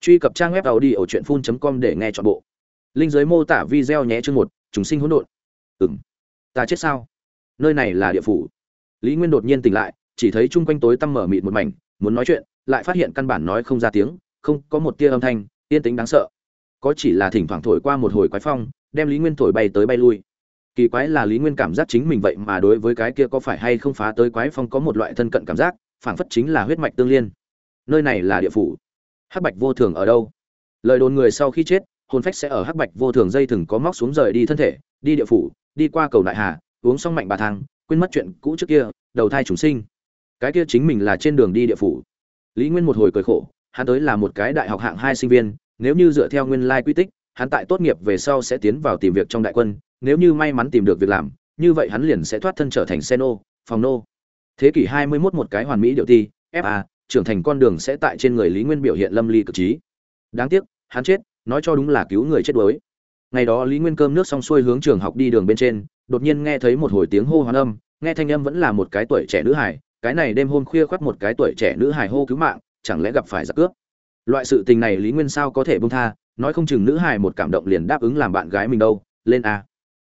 truy cập trang web tàu đi ở truyện phun com để nghe chọn bộ. Linh giới mô tả video nhé chương một chúng sinh hỗn độn. Ừng ta chết sao? Nơi này là địa phủ. Lý nguyên đột nhiên tỉnh lại, chỉ thấy chung quanh tối tăm mở mịt một mảnh, muốn nói chuyện, lại phát hiện căn bản nói không ra tiếng, không có một tia âm thanh, yên tĩnh đáng sợ. Có chỉ là thỉnh thoảng thổi qua một hồi quái phong, đem lý nguyên thổi bay tới bay lui. Kỳ quái là lý nguyên cảm giác chính mình vậy mà đối với cái kia có phải hay không phá tới quái phong có một loại thân cận cảm giác, phảng phất chính là huyết mạch tương liên. Nơi này là địa phủ hắc bạch vô thường ở đâu? Lời đồn người sau khi chết, hồn phách sẽ ở hắc bạch vô thường dây thừng có móc xuống rời đi thân thể, đi địa phủ, đi qua cầu đại hà, uống xong mạnh bà thang, quên mất chuyện cũ trước kia, đầu thai chúng sinh. Cái kia chính mình là trên đường đi địa phủ. Lý nguyên một hồi cười khổ, hắn tới là một cái đại học hạng hai sinh viên, nếu như dựa theo nguyên lai quy tích, hắn tại tốt nghiệp về sau sẽ tiến vào tìm việc trong đại quân, nếu như may mắn tìm được việc làm, như vậy hắn liền sẽ thoát thân trở thành xe nô phòng nô. Thế kỷ hai mươi 21 một cái hoàn mỹ điều ti fa trưởng thành con đường sẽ tại trên người lý nguyên biểu hiện lâm ly cực trí. Đáng tiếc, hắn chết, nói cho đúng là cứu người chết đuối. Ngày đó lý nguyên cơm nước xong xuôi hướng trường học đi đường bên trên, đột nhiên nghe thấy một hồi tiếng hô hoán âm, nghe thanh âm vẫn là một cái tuổi trẻ nữ hải cái này đêm hôm khuya khoắt một cái tuổi trẻ nữ hải hô cứu mạng, chẳng lẽ gặp phải giặc cướp? Loại sự tình này lý nguyên sao có thể bông tha, nói không chừng nữ hải một cảm động liền đáp ứng làm bạn gái mình đâu, lên a.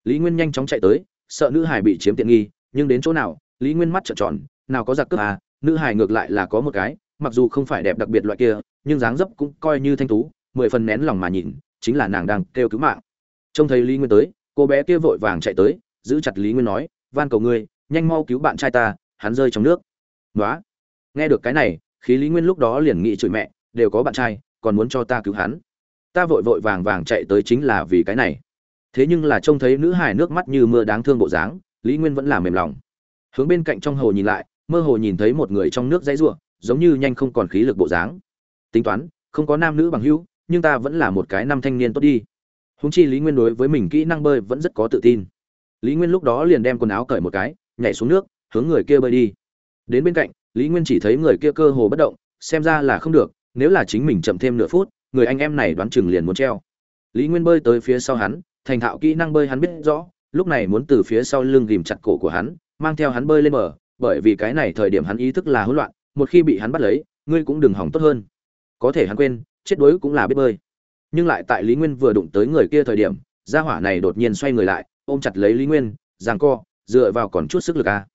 Lý nguyên nhanh chóng chạy tới, sợ nữ hải bị chiếm tiện nghi, nhưng đến chỗ nào, lý nguyên mắt trợn tròn, nào có giặc cướp à nữ hải ngược lại là có một cái, mặc dù không phải đẹp đặc biệt loại kia, nhưng dáng dấp cũng coi như thanh tú, mười phần nén lòng mà nhìn, chính là nàng đang kêu cứu mạng. Trông thấy lý nguyên tới, cô bé kia vội vàng chạy tới, giữ chặt lý nguyên nói, van cầu ngươi, nhanh mau cứu bạn trai ta, hắn rơi trong nước. Nói nghe được cái này, khí lý nguyên lúc đó liền nghĩ chửi mẹ, đều có bạn trai, còn muốn cho ta cứu hắn? Ta vội vội vàng vàng chạy tới chính là vì cái này. Thế nhưng là trông thấy nữ hải nước mắt như mưa đáng thương bộ dáng, lý nguyên vẫn là mềm lòng. Hướng bên cạnh trong hồ nhìn lại mơ hồ nhìn thấy một người trong nước dãy rủa, giống như nhanh không còn khí lực bộ dáng. Tính toán không có nam nữ bằng hữu nhưng ta vẫn là một cái nam thanh niên tốt đi. Huống chi lý nguyên đối với mình kỹ năng bơi vẫn rất có tự tin. Lý nguyên lúc đó liền đem quần áo cởi một cái nhảy xuống nước hướng người kia bơi đi. Đến bên cạnh lý nguyên chỉ thấy người kia cơ hồ bất động xem ra là không được nếu là chính mình chậm thêm nửa phút người anh em này đoán chừng liền muốn treo. Lý nguyên bơi tới phía sau hắn thành thạo kỹ năng bơi hắn biết rõ lúc này muốn từ phía sau lưng ghìm chặt cổ của hắn mang theo hắn bơi lên bờ bởi vì cái này thời điểm hắn ý thức là hỗn loạn, một khi bị hắn bắt lấy, ngươi cũng đừng hỏng tốt hơn. Có thể hắn quên, chết đuối cũng là biết bơi. Nhưng lại tại lý nguyên vừa đụng tới người kia thời điểm, gia hỏa này đột nhiên xoay người lại, ôm chặt lấy lý nguyên, giằng co, dựa vào còn chút sức lực a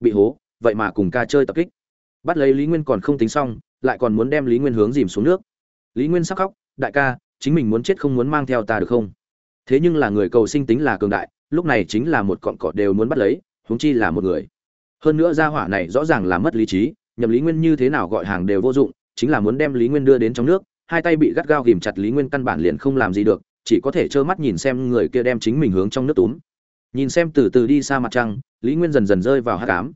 bị hố, vậy mà cùng ca chơi tập kích. Bắt lấy lý nguyên còn không tính xong, lại còn muốn đem lý nguyên hướng dìm xuống nước. Lý nguyên sắc khóc, đại ca, chính mình muốn chết không muốn mang theo ta được không? Thế nhưng là người cầu sinh tính là cường đại, lúc này chính là một cọn cọt đều muốn bắt lấy, huống chi là một người hơn nữa gia hỏa này rõ ràng là mất lý trí, nhầm lý nguyên như thế nào gọi hàng đều vô dụng, chính là muốn đem lý nguyên đưa đến trong nước, hai tay bị gắt gao ghìm chặt lý nguyên căn bản liền không làm gì được, chỉ có thể trơ mắt nhìn xem người kia đem chính mình hướng trong nước túm. Nhìn xem từ từ đi xa mặt trăng, lý nguyên dần dần rơi vào hát cám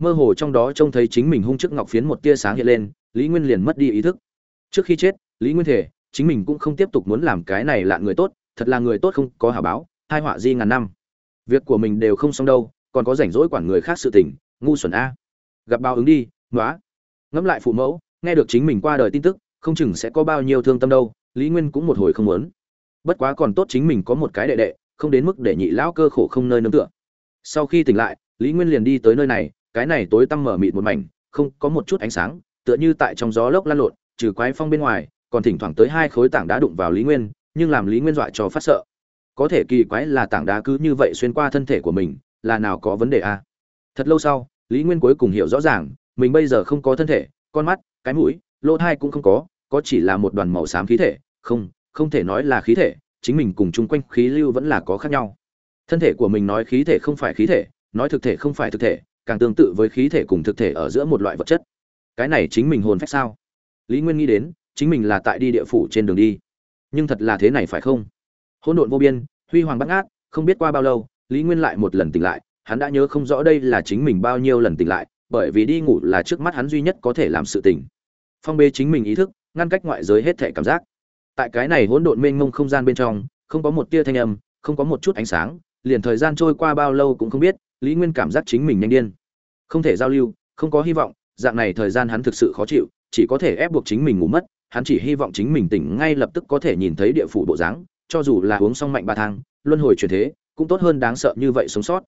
mơ hồ trong đó trông thấy chính mình hung trước ngọc phiến một tia sáng hiện lên, lý nguyên liền mất đi ý thức. Trước khi chết, lý nguyên thể, chính mình cũng không tiếp tục muốn làm cái này lạ người tốt, thật là người tốt không có hả báo, hai họa di ngàn năm. Việc của mình đều không xong đâu còn có rảnh rỗi quản người khác sự tình, ngu xuẩn a. Gặp bao ứng đi nói ngẫm lại phụ mẫu, nghe được chính mình qua đời tin tức, không chừng sẽ có bao nhiêu thương tâm đâu, lý nguyên cũng một hồi không muốn. Bất quá còn tốt chính mình có một cái đệ đệ, không đến mức để nhị lão cơ khổ không nơi nương tựa. Sau khi tỉnh lại, lý nguyên liền đi tới nơi này, cái này tối tăm mở mịt một mảnh, không có một chút ánh sáng, tựa như tại trong gió lốc lan lộn, trừ quái phong bên ngoài, còn thỉnh thoảng tới hai khối tảng đá đụng vào lý nguyên, nhưng làm lý nguyên dọa cho phát sợ. Có thể kỳ quái là tảng đá cứ như vậy xuyên qua thân thể của mình là nào có vấn đề à? thật lâu sau, lý nguyên cuối cùng hiểu rõ ràng, mình bây giờ không có thân thể, con mắt, cái mũi, lỗ thai cũng không có có chỉ là một đoàn màu xám khí thể. Không không thể nói là khí thể, chính mình cùng chung quanh khí lưu vẫn là có khác nhau. Thân thể của mình nói khí thể không phải khí thể, nói thực thể không phải thực thể, càng tương tự với khí thể cùng thực thể ở giữa một loại vật chất. Cái này chính mình hồn phách sao? Lý nguyên nghĩ đến, chính mình là tại đi địa phủ trên đường đi. Nhưng thật là thế này phải không? Hỗn độn vô biên, huy hoàng bắt ngát, không biết qua bao lâu lý nguyên lại một lần tỉnh lại, hắn đã nhớ không rõ đây là chính mình bao nhiêu lần tỉnh lại, bởi vì đi ngủ là trước mắt hắn duy nhất có thể làm sự tỉnh. Phong bê chính mình ý thức, ngăn cách ngoại giới hết thể cảm giác. Tại cái này hỗn độn mênh mông không gian bên trong, không có một tia thanh âm, không có một chút ánh sáng, liền thời gian trôi qua bao lâu cũng không biết, lý nguyên cảm giác chính mình nhanh điên. Không thể giao lưu, không có hy vọng, dạng này thời gian hắn thực sự khó chịu, chỉ có thể ép buộc chính mình ngủ mất, hắn chỉ hy vọng chính mình tỉnh ngay lập tức có thể nhìn thấy địa phủ bộ dáng, cho dù là uống xong mạnh ba thang, luân hồi chuyển thế cũng tốt hơn đáng sợ như vậy sống sót.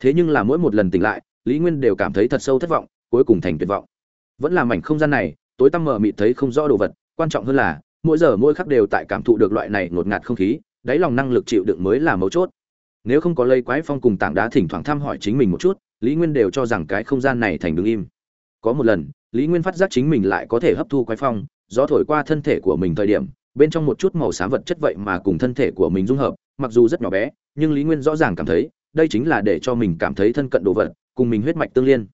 Thế nhưng là mỗi một lần tỉnh lại, lý nguyên đều cảm thấy thật sâu thất vọng, cuối cùng thành tuyệt vọng. Vẫn là mảnh không gian này, tối tăm mờ mịt thấy không rõ đồ vật, quan trọng hơn là, mỗi giờ mỗi khắc đều tại cảm thụ được loại này ngột ngạt không khí, đáy lòng năng lực chịu đựng mới là mấu chốt. Nếu không có lây quái phong cùng tảng đá thỉnh thoảng thăm hỏi chính mình một chút, lý nguyên đều cho rằng cái không gian này thành đứng im. Có một lần, lý nguyên phát giác chính mình lại có thể hấp thu quái phong, gió thổi qua thân thể của mình thời điểm, bên trong một chút màu xám vật chất vậy mà cùng thân thể của mình dung hợp, mặc dù rất nhỏ bé nhưng lý nguyên rõ ràng cảm thấy, đây chính là để cho mình cảm thấy thân cận đồ vật, cùng mình huyết mạch tương liên.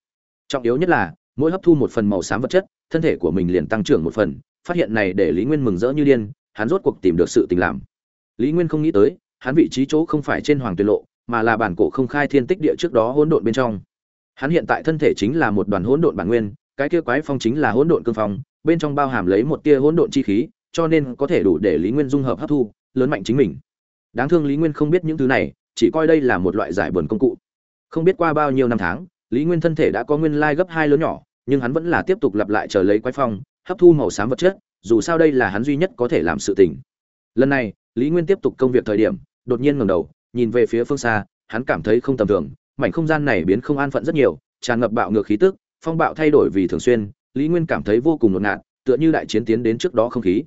Trọng yếu nhất là, mỗi hấp thu một phần màu xám vật chất, thân thể của mình liền tăng trưởng một phần, phát hiện này để lý nguyên mừng rỡ như điên, hắn rốt cuộc tìm được sự tình làm. Lý nguyên không nghĩ tới, hắn vị trí chỗ không phải trên hoàng tuyệt lộ, mà là bản cổ không khai thiên tích địa trước đó hỗn độn bên trong. Hắn hiện tại thân thể chính là một đoàn hỗn độn bản nguyên, cái kia quái phong chính là hỗn độn cương phong, bên trong bao hàm lấy một tia hỗn độn chi khí, cho nên có thể đủ để lý nguyên dung hợp hấp thu, lớn mạnh chính mình đáng thương lý nguyên không biết những thứ này, chỉ coi đây là một loại giải buồn công cụ. Không biết qua bao nhiêu năm tháng, lý nguyên thân thể đã có nguyên lai gấp hai lớn nhỏ, nhưng hắn vẫn là tiếp tục lặp lại chờ lấy quái phong, hấp thu màu xám vật chất, dù sao đây là hắn duy nhất có thể làm sự tình. Lần này, lý nguyên tiếp tục công việc thời điểm, đột nhiên ngẩng đầu, nhìn về phía phương xa, hắn cảm thấy không tầm thường, mảnh không gian này biến không an phận rất nhiều, tràn ngập bạo ngược khí tức, phong bạo thay đổi vì thường xuyên, lý nguyên cảm thấy vô cùng ngột ngạt, tựa như đại chiến tiến đến trước đó không khí.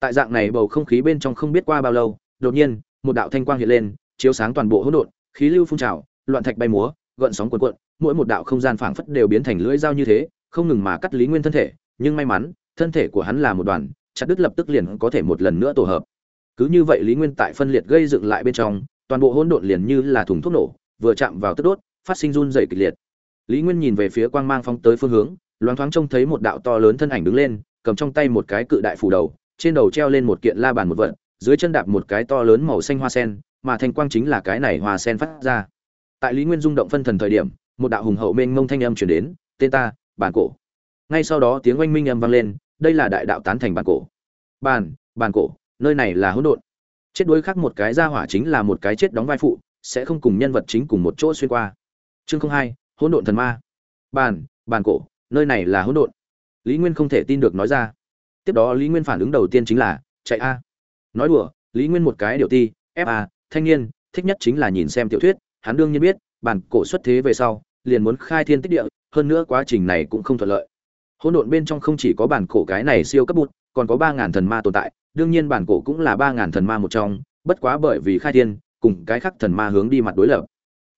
Tại dạng này bầu không khí bên trong không biết qua bao lâu, đột nhiên một đạo thanh quang hiện lên, chiếu sáng toàn bộ hỗn độn, khí lưu phun trào, loạn thạch bay múa, gợn sóng cuộn cuộn, mỗi một đạo không gian phảng phất đều biến thành lưỡi dao như thế, không ngừng mà cắt lý nguyên thân thể, nhưng may mắn, thân thể của hắn là một đoàn, chặt đứt lập tức liền có thể một lần nữa tổ hợp. Cứ như vậy lý nguyên tại phân liệt gây dựng lại bên trong, toàn bộ hỗn độn liền như là thùng thuốc nổ, vừa chạm vào tức đốt, phát sinh run dày kịch liệt. Lý nguyên nhìn về phía quang mang phong tới phương hướng, loáng thoáng trông thấy một đạo to lớn thân ảnh đứng lên, cầm trong tay một cái cự đại phủ đầu, trên đầu treo lên một kiện la bàn một vật dưới chân đạp một cái to lớn màu xanh hoa sen mà thanh quang chính là cái này hoa sen phát ra. Tại lý nguyên rung động phân thần thời điểm một đạo hùng hậu mênh mông thanh âm truyền đến tên ta bản cổ. Ngay sau đó tiếng oanh minh âm vang lên đây là đại đạo tán thành bản cổ. Bản, bản cổ nơi này là hỗn độn. Chết đuối khác một cái ra hỏa chính là một cái chết đóng vai phụ sẽ không cùng nhân vật chính cùng một chỗ xuyên qua. Chương không hai hỗn độn thần ma. Bản, bản cổ nơi này là hỗn độn. Lý nguyên không thể tin được nói ra. Tiếp đó lý nguyên phản ứng đầu tiên chính là chạy a nói đùa, lý nguyên một cái điều ti fa thanh niên, thích nhất chính là nhìn xem tiểu thuyết, hắn đương nhiên biết, bản cổ xuất thế về sau, liền muốn khai thiên tích địa, hơn nữa quá trình này cũng không thuận lợi. Hỗn độn bên trong không chỉ có bản cổ cái này siêu cấp bút còn có ba ngàn thần ma tồn tại, đương nhiên bản cổ cũng là ba ngàn thần ma một trong, bất quá bởi vì khai thiên, cùng cái khác thần ma hướng đi mặt đối lập.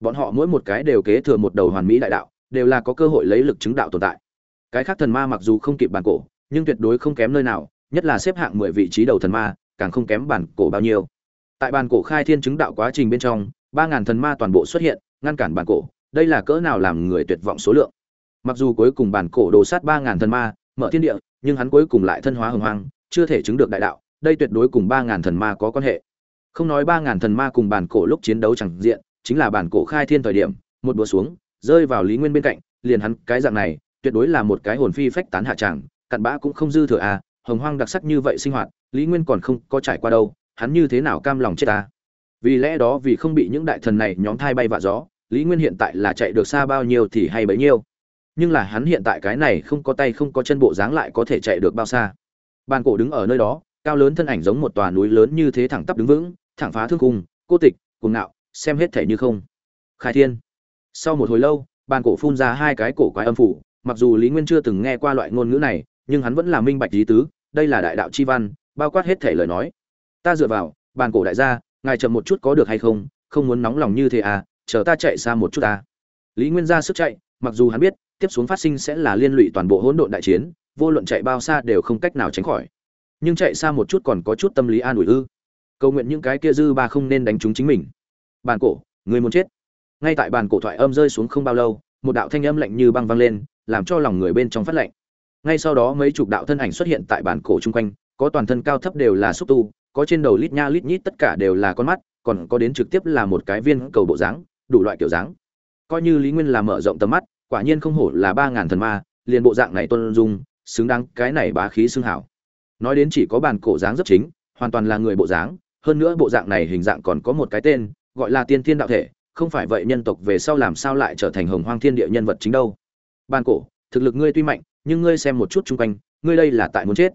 Bọn họ mỗi một cái đều kế thừa một đầu hoàn mỹ đại đạo, đều là có cơ hội lấy lực chứng đạo tồn tại. Cái khác thần ma mặc dù không kịp bản cổ, nhưng tuyệt đối không kém nơi nào, nhất là xếp hạng mười vị trí đầu thần ma càng không kém bản cổ bao nhiêu. Tại bản cổ khai thiên chứng đạo quá trình bên trong ba ngàn thần ma toàn bộ xuất hiện ngăn cản bản cổ đây là cỡ nào làm người tuyệt vọng số lượng. Mặc dù cuối cùng bản cổ đồ sát ba ngàn thần ma mở thiên địa nhưng hắn cuối cùng lại thân hóa hồng hoang chưa thể chứng được đại đạo đây tuyệt đối cùng ba ngàn thần ma có quan hệ. Không nói ba ngàn thần ma cùng bản cổ lúc chiến đấu chẳng diện chính là bản cổ khai thiên thời điểm một búa xuống rơi vào lý nguyên bên cạnh liền hắn cái dạng này tuyệt đối là một cái hồn phi phách tán hạ chẳng, cặn bã cũng không dư thừa à hồng hoang đặc sắc như vậy sinh hoạt lý nguyên còn không có trải qua đâu, hắn như thế nào cam lòng chết ta? Vì lẽ đó vì không bị những đại thần này nhóm thai bay vạ gió, lý nguyên hiện tại là chạy được xa bao nhiêu thì hay bấy nhiêu. Nhưng là hắn hiện tại cái này không có tay không có chân bộ dáng lại có thể chạy được bao xa. Bàn cổ đứng ở nơi đó, cao lớn thân ảnh giống một tòa núi lớn như thế thẳng tắp đứng vững, thẳng phá thương cung cô tịch, cuồng ngạo, xem hết thể như không. Khai thiên. Sau một hồi lâu, bàn cổ phun ra hai cái cổ quái âm phủ, mặc dù lý nguyên chưa từng nghe qua loại ngôn ngữ này, nhưng hắn vẫn là minh bạch lý tứ, đây là đại đạo chi văn bao quát hết thể lời nói. Ta dựa vào, bàn cổ đại gia, ngài chậm một chút có được hay không? Không muốn nóng lòng như thế à chờ ta chạy xa một chút à lý nguyên ra sức chạy, mặc dù hắn biết, tiếp xuống phát sinh sẽ là liên lụy toàn bộ hỗn độn đại chiến, vô luận chạy bao xa đều không cách nào tránh khỏi. Nhưng chạy xa một chút còn có chút tâm lý an ủi ư. Cầu nguyện những cái kia dư ba không nên đánh trúng chính mình. Bàn cổ, người muốn chết. Ngay tại bàn cổ thoại âm rơi xuống không bao lâu, một đạo thanh âm lạnh như băng vang lên, làm cho lòng người bên trong phát lạnh. Ngay sau đó mấy chục đạo thân ảnh xuất hiện tại bàn cổ chung quanh có toàn thân cao thấp đều là xúc tu, có trên đầu lít nha lít nhít tất cả đều là con mắt, còn có đến trực tiếp là một cái viên cầu bộ dáng, đủ loại kiểu dáng. Coi như lý nguyên là mở rộng tầm mắt, quả nhiên không hổ là ba ngàn thần ma, liền bộ dạng này tôn dung, xứng đáng cái này bá khí xưng hảo. Nói đến chỉ có bàn cổ dáng rất chính, hoàn toàn là người bộ dáng, hơn nữa bộ dạng này hình dạng còn có một cái tên, gọi là tiên thiên đạo thể, không phải vậy nhân tộc về sau làm sao lại trở thành hồng hoang thiên địa nhân vật chính đâu. Bàn cổ, thực lực ngươi tuy mạnh, nhưng ngươi xem một chút chung quanh, ngươi đây là tại muốn chết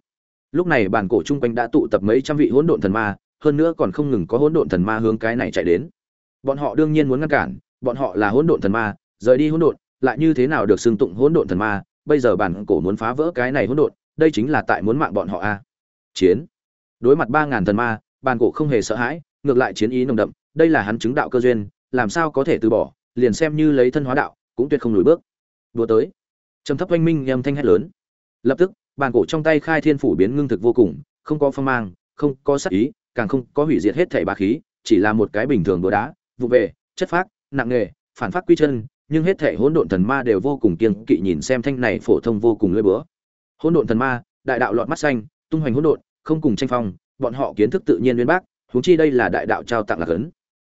lúc này bàn cổ chung quanh đã tụ tập mấy trăm vị hỗn độn thần ma, hơn nữa còn không ngừng có hỗn độn thần ma hướng cái này chạy đến. Bọn họ đương nhiên muốn ngăn cản, bọn họ là hỗn độn thần ma, rời đi hỗn độn, lại như thế nào được xưng tụng hỗn độn thần ma, bây giờ bản cổ muốn phá vỡ cái này hỗn độn, đây chính là tại muốn mạng bọn họ a. Chiến. Đối mặt ba ngàn thần ma bàn cổ không hề sợ hãi, ngược lại chiến ý nồng đậm, đây là hắn chứng đạo cơ duyên, làm sao có thể từ bỏ, liền xem như lấy thân hóa đạo, cũng tuyệt không lùi bước. Đua tới. Trầm thấp oanh minh, âm thanh hét lớn. Lập tức bàn cổ trong tay khai thiên phủ biến ngưng thực vô cùng, không có phong mang, không có sắc ý, càng không có hủy diệt hết thảy bá khí, chỉ là một cái bình thường đồ đá, vụ về chất phác, nặng nghề, phản phát quy chân, nhưng hết thảy hỗn độn thần ma đều vô cùng kiêng kỵ nhìn xem thanh này phổ thông vô cùng lưỡi búa. Hỗn độn thần ma, đại đạo lọt mắt xanh, tung hoành hỗn độn, không cùng tranh phong, bọn họ kiến thức tự nhiên nguyên bác, huống chi đây là đại đạo trao tặng lạc ấn.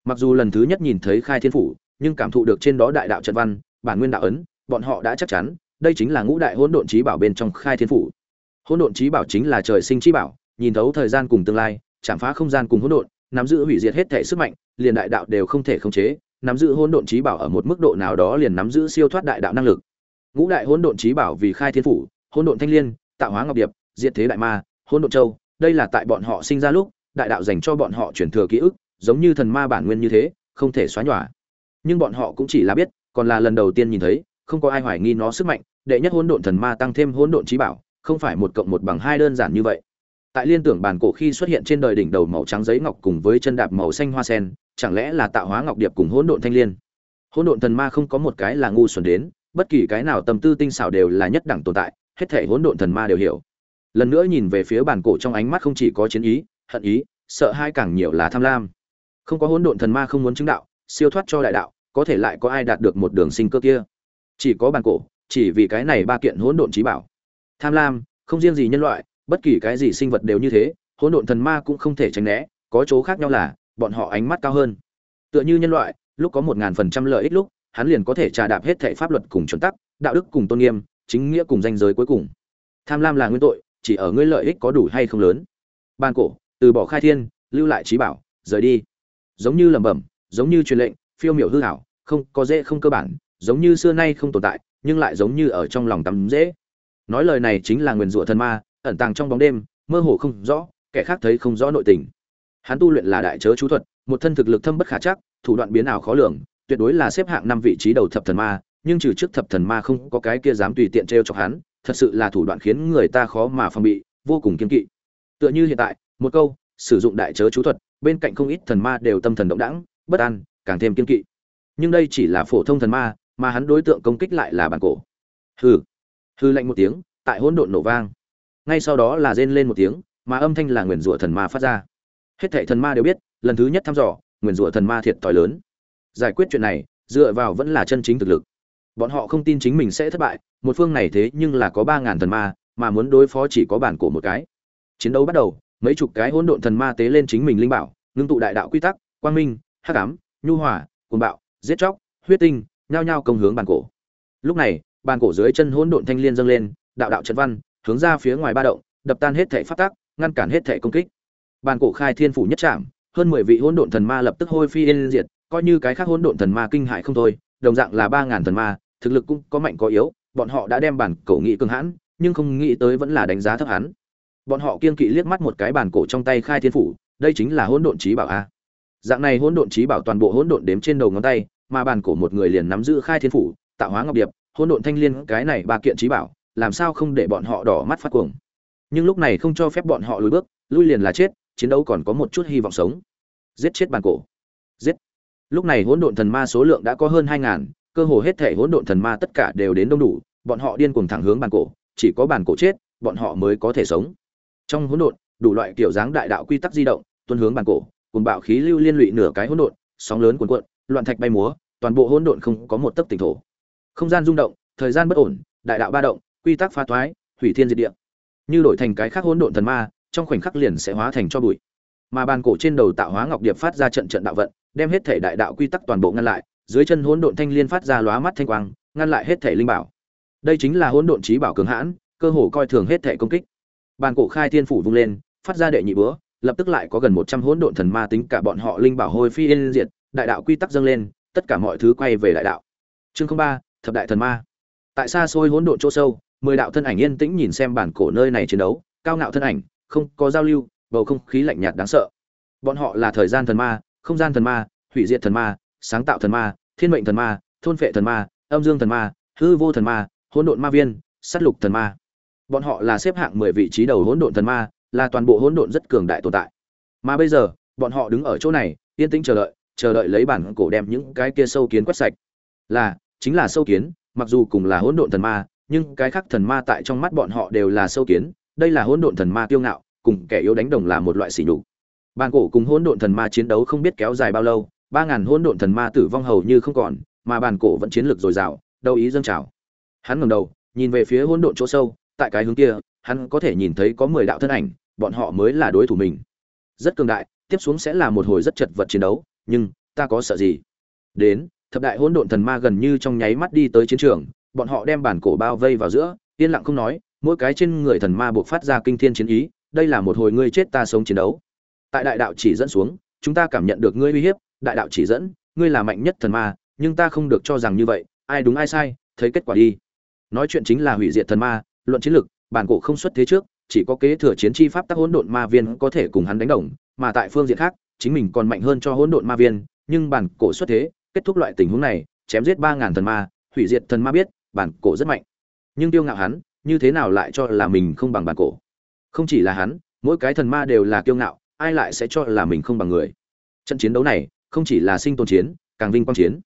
Mặc dù lần thứ nhất nhìn thấy khai thiên phủ, nhưng cảm thụ được trên đó đại đạo trận văn, bản nguyên đạo ấn, bọn họ đã chắc chắn đây chính là ngũ đại hỗn độn trí bảo bên trong khai thiên phủ. Hỗn độn trí bảo chính là trời sinh trí bảo, nhìn thấu thời gian cùng tương lai, chạm phá không gian cùng hỗn độn, nắm giữ hủy diệt hết thể sức mạnh, liền đại đạo đều không thể khống chế, nắm giữ hỗn độn trí bảo ở một mức độ nào đó liền nắm giữ siêu thoát đại đạo năng lực. Ngũ đại hỗn độn trí bảo vì khai thiên phủ, hỗn độn thanh liên, tạo hóa ngọc điệp, diệt thế đại ma, hỗn độn châu, đây là tại bọn họ sinh ra lúc, đại đạo dành cho bọn họ truyền thừa ký ức, giống như thần ma bản nguyên như thế, không thể xóa nhòa. Nhưng bọn họ cũng chỉ là biết, còn là lần đầu tiên nhìn thấy không có ai hoài nghi nó sức mạnh, đệ nhất hỗn độn thần ma tăng thêm hỗn độn trí bảo, không phải một cộng một bằng hai đơn giản như vậy. Tại liên tưởng bản cổ khi xuất hiện trên đời đỉnh đầu màu trắng giấy ngọc cùng với chân đạp màu xanh hoa sen, chẳng lẽ là tạo hóa ngọc điệp cùng hỗn độn thanh liên? Hỗn độn thần ma không có một cái là ngu xuẩn đến, bất kỳ cái nào tâm tư tinh xảo đều là nhất đẳng tồn tại, hết thể hỗn độn thần ma đều hiểu. Lần nữa nhìn về phía bản cổ trong ánh mắt không chỉ có chiến ý, hận ý, sợ hai càng nhiều là tham lam. Không có hỗn độn thần ma không muốn chứng đạo, siêu thoát cho đại đạo, có thể lại có ai đạt được một đường sinh cơ kia? Chỉ có bàn cổ, chỉ vì cái này ba kiện hỗn độn trí bảo. Tham lam, không riêng gì nhân loại, bất kỳ cái gì sinh vật đều như thế, hỗn độn thần ma cũng không thể tránh né, có chỗ khác nhau là, bọn họ ánh mắt cao hơn. Tựa như nhân loại, lúc có một ngàn phần trăm lợi ích lúc, hắn liền có thể trà đạp hết thệ pháp luật cùng chuẩn tắc, đạo đức cùng tôn nghiêm, chính nghĩa cùng danh giới cuối cùng. Tham lam là nguyên tội, chỉ ở ngươi lợi ích có đủ hay không lớn. Ban cổ, từ bỏ khai thiên, lưu lại trí bảo, rời đi. Giống như lẩm bẩm, giống như truyền lệnh, phiêu miểu hư hảo, không, có dễ không cơ bản giống như xưa nay không tồn tại, nhưng lại giống như ở trong lòng tắm dễ. Nói lời này chính là nguyền rủa thần ma, ẩn tàng trong bóng đêm, mơ hồ không rõ, kẻ khác thấy không rõ nội tình. Hắn tu luyện là đại chớ chú thuật, một thân thực lực thâm bất khả chắc, thủ đoạn biến ảo khó lường, tuyệt đối là xếp hạng năm vị trí đầu thập thần ma, nhưng trừ trước thập thần ma không có cái kia dám tùy tiện trêu chọc hắn, thật sự là thủ đoạn khiến người ta khó mà phòng bị, vô cùng kiên kỵ. Tựa như hiện tại, một câu, sử dụng đại chớ chú thuật, bên cạnh không ít thần ma đều tâm thần động đãng, bất an, càng thêm kiên kỵ. Nhưng đây chỉ là phổ thông thần ma mà hắn đối tượng công kích lại là bản cổ. Hừ. Hư lạnh một tiếng, tại hỗn độn nổ vang. Ngay sau đó là rên lên một tiếng, mà âm thanh là nguyền rủa thần ma phát ra. Hết thảy thần ma đều biết, lần thứ nhất thăm dò, nguyền rủa thần ma thiệt thòi lớn. Giải quyết chuyện này, dựa vào vẫn là chân chính thực lực. Bọn họ không tin chính mình sẽ thất bại, một phương này thế nhưng là có ba ngàn thần ma, mà muốn đối phó chỉ có bản cổ một cái. Chiến đấu bắt đầu, mấy chục cái hỗn độn thần ma tế lên chính mình linh bảo, ngưng tụ đại đạo quy tắc, quang minh, hắc ám, nhu hòa, cuồng bạo, giết chóc, huyết tinh nhao nhao công hướng bàn cổ. Lúc này, bàn cổ dưới chân hỗn độn thanh liên dâng lên, đạo đạo trận văn, hướng ra phía ngoài ba động, đập tan hết thể phát tác ngăn cản hết thể công kích. Bàn cổ khai thiên phủ nhất trạm hơn mười vị hỗn độn thần ma lập tức hôi phi yên diệt, coi như cái khác hỗn độn thần ma kinh hãi không thôi, đồng dạng là ba ngàn thần ma, thực lực cũng có mạnh có yếu, bọn họ đã đem bản cổ nghị cường hãn, nhưng không nghĩ tới vẫn là đánh giá thấp hắn. Bọn họ kiên kỵ liếc mắt một cái bản cổ trong tay khai thiên phủ, đây chính là hỗn độn chí bảo a. Dạng này hỗn độn chí bảo toàn bộ hỗn độn đếm trên đầu ngón tay mà bản cổ một người liền nắm giữ khai thiên phủ, tạo hóa ngọc điệp, hỗn độn thanh liên, cái này ba kiện trí bảo, làm sao không để bọn họ đỏ mắt phát cuồng? Nhưng lúc này không cho phép bọn họ lùi bước, lui liền là chết, chiến đấu còn có một chút hy vọng sống. Giết chết bản cổ. Giết. Lúc này hỗn độn thần ma số lượng đã có hơn hai ngàn, cơ hồ hết thể hỗn độn thần ma tất cả đều đến đông đủ, bọn họ điên cuồng thẳng hướng bản cổ, chỉ có bản cổ chết, bọn họ mới có thể sống. Trong hỗn độn, đủ loại kiểu dáng đại đạo quy tắc di động, tuân hướng bản cổ, cùng bạo khí lưu liên lụy nửa cái hỗn độn, sóng lớn cuồn cuộn loạn thạch bay múa, toàn bộ hỗn độn không có một tấc tỉnh thổ. Không gian rung động, thời gian bất ổn, đại đạo ba động, quy tắc phá thoái, hủy thiên diệt địa. Như đổi thành cái khác hỗn độn thần ma, trong khoảnh khắc liền sẽ hóa thành cho bụi. Mà bàn cổ trên đầu tạo hóa ngọc điệp phát ra trận trận đạo vận, đem hết thể đại đạo quy tắc toàn bộ ngăn lại, dưới chân hỗn độn thanh liên phát ra lóa mắt thanh quang, ngăn lại hết thể linh bảo. Đây chính là hỗn độn trí bảo cường hãn, cơ hồ coi thường hết thể công kích. Bàn cổ khai thiên phủ vung lên, phát ra đệ nhị bữa lập tức lại có gần một trăm hỗn độn thần ma tính cả bọn họ linh bảo hôi phi yên diệt đại đạo quy tắc dâng lên, tất cả mọi thứ quay về đại đạo. Chương ba, thập đại thần ma. Tại xa xôi hỗn độn chỗ sâu, mười đạo thân ảnh yên tĩnh nhìn xem bản cổ nơi này chiến đấu, cao ngạo thân ảnh, không có giao lưu, bầu không khí lạnh nhạt đáng sợ. Bọn họ là thời gian thần ma, không gian thần ma, hủy diệt thần ma, sáng tạo thần ma, thiên mệnh thần ma, thôn phệ thần ma, âm dương thần ma, hư vô thần ma, hỗn độn ma viên, sát lục thần ma. Bọn họ là xếp hạng mười vị trí đầu hỗn độn thần ma, là toàn bộ hỗn độn rất cường đại tồn tại. Mà bây giờ, bọn họ đứng ở chỗ này, yên tĩnh chờ đợi chờ đợi lấy bản cổ đem những cái kia sâu kiến quét sạch. Là, chính là sâu kiến, mặc dù cùng là hỗn độn thần ma, nhưng cái khác thần ma tại trong mắt bọn họ đều là sâu kiến, đây là hỗn độn thần ma kiêu ngạo, cùng kẻ yếu đánh đồng là một loại sỉ nhục. Bản cổ cùng hỗn độn thần ma chiến đấu không biết kéo dài bao lâu, ba ngàn hỗn độn thần ma tử vong hầu như không còn, mà bản cổ vẫn chiến lược dồi dào đâu ý dâng trào. Hắn ngẩng đầu, nhìn về phía hỗn độn chỗ sâu, tại cái hướng kia, hắn có thể nhìn thấy có mười đạo thân ảnh, bọn họ mới là đối thủ mình. Rất cường đại, tiếp xuống sẽ là một hồi rất chật vật chiến đấu nhưng ta có sợ gì? Đến, thập đại hỗn độn thần ma gần như trong nháy mắt đi tới chiến trường, bọn họ đem bản cổ bao vây vào giữa, yên lặng không nói, mỗi cái trên người thần ma buộc phát ra kinh thiên chiến ý, đây là một hồi ngươi chết ta sống chiến đấu. Tại đại đạo chỉ dẫn xuống, chúng ta cảm nhận được ngươi uy hiếp, đại đạo chỉ dẫn, ngươi là mạnh nhất thần ma, nhưng ta không được cho rằng như vậy, ai đúng ai sai, thấy kết quả đi. Nói chuyện chính là hủy diệt thần ma, luận chiến lược bản cổ không xuất thế trước, chỉ có kế thừa chiến chi pháp tác hỗn độn ma viên có thể cùng hắn đánh đồng, mà tại phương diện khác chính mình còn mạnh hơn cho hỗn độn ma viên, nhưng bản cổ xuất thế, kết thúc loại tình huống này, chém giết ba ngàn thần ma, hủy diệt thần ma biết, bản cổ rất mạnh. Nhưng tiêu ngạo hắn, như thế nào lại cho là mình không bằng bản cổ? Không chỉ là hắn, mỗi cái thần ma đều là kiêu ngạo, ai lại sẽ cho là mình không bằng người? Trận chiến đấu này, không chỉ là sinh tồn chiến, càng vinh quang chiến.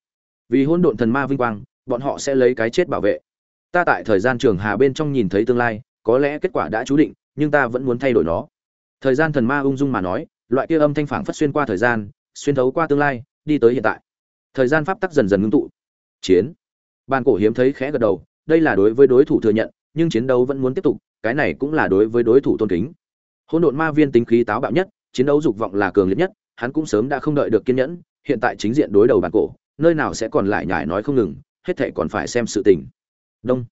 Vì hỗn độn thần ma vinh quang, bọn họ sẽ lấy cái chết bảo vệ. Ta tại thời gian trường hà bên trong nhìn thấy tương lai, có lẽ kết quả đã chú định, nhưng ta vẫn muốn thay đổi nó. Thời gian thần ma ung dung mà nói loại kia âm thanh phảng phất xuyên qua thời gian, xuyên thấu qua tương lai, đi tới hiện tại. Thời gian pháp tắc dần dần ngưng tụ. Chiến. Ban cổ hiếm thấy khẽ gật đầu, đây là đối với đối thủ thừa nhận, nhưng chiến đấu vẫn muốn tiếp tục, cái này cũng là đối với đối thủ tôn kính. Hỗn độn ma viên tính khí táo bạo nhất, chiến đấu dục vọng là cường liệt nhất, hắn cũng sớm đã không đợi được kiên nhẫn, hiện tại chính diện đối đầu bản cổ, nơi nào sẽ còn lại nhải nói không ngừng, hết thệ còn phải xem sự tình. Đông.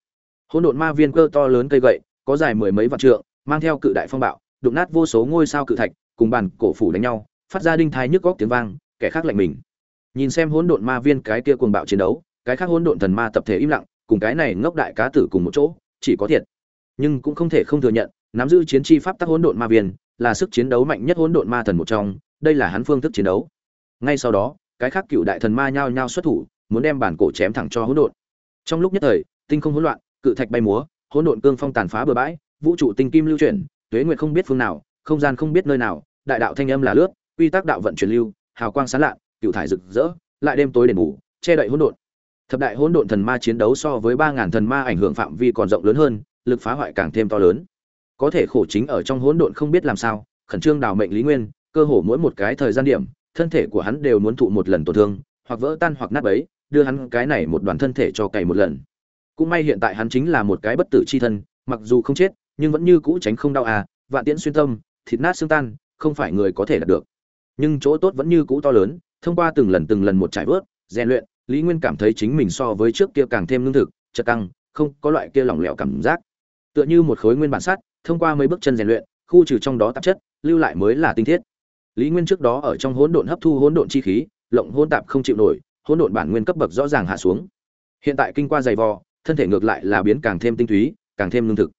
Hỗn độn ma viên cơ to lớn cây gậy, có dài mười mấy vạn trượng, mang theo cự đại phong bạo, đụng nát vô số ngôi sao cự thạch cùng bàn cổ phủ đánh nhau, phát ra đinh thai nhức góc tiếng vang, kẻ khác lạnh mình. Nhìn xem hỗn độn ma viên cái kia cuồng bạo chiến đấu, cái khác hỗn độn thần ma tập thể im lặng, cùng cái này ngốc đại cá tử cùng một chỗ, chỉ có thiệt. Nhưng cũng không thể không thừa nhận, nắm giữ chiến chi pháp tắc hỗn độn ma viên, là sức chiến đấu mạnh nhất hỗn độn ma thần một trong, đây là hắn phương thức chiến đấu. Ngay sau đó, cái khác cựu đại thần ma nhao nhao xuất thủ, muốn đem bản cổ chém thẳng cho hỗn độn. Trong lúc nhất thời, tinh không hỗn loạn, cự thạch bay múa, hỗn độn cương phong tàn phá bừa bãi, vũ trụ tinh kim lưu chuyển, tuế nguyệt không biết phương nào, không gian không biết nơi nào đại đạo thanh âm là lướt quy tắc đạo vận truyền lưu hào quang sáng lạ cựu thải rực rỡ lại đêm tối đền ngủ, che đậy hỗn độn. Thập đại hỗn độn thần ma chiến đấu so với ba ngàn thần ma ảnh hưởng phạm vi còn rộng lớn hơn lực phá hoại càng thêm to lớn. Có thể khổ chính ở trong hỗn độn không biết làm sao khẩn trương đào mệnh lý nguyên cơ hồ mỗi một cái thời gian điểm thân thể của hắn đều muốn thụ một lần tổn thương hoặc vỡ tan hoặc nát bấy đưa hắn cái này một đoàn thân thể cho cày một lần. Cũng may hiện tại hắn chính là một cái bất tử chi thân mặc dù không chết nhưng vẫn như cũ tránh không đau à vạn tiễn xuyên tâm thịt nát xương tan không phải người có thể đạt được. Nhưng chỗ tốt vẫn như cũ to lớn, thông qua từng lần từng lần một trải vớt rèn luyện, lý nguyên cảm thấy chính mình so với trước kia càng thêm lương thực chật căng, không có loại kia lỏng lẻo cảm giác. Tựa như một khối nguyên bản sắt, thông qua mấy bước chân rèn luyện, khu trừ trong đó tạp chất, lưu lại mới là tinh thiết. Lý nguyên trước đó ở trong hỗn độn hấp thu hỗn độn chi khí, lộng hỗn tạp không chịu nổi, hỗn độn bản nguyên cấp bậc rõ ràng hạ xuống. Hiện tại kinh qua dày vò, thân thể ngược lại là biến càng thêm tinh túy, càng thêm lương thực.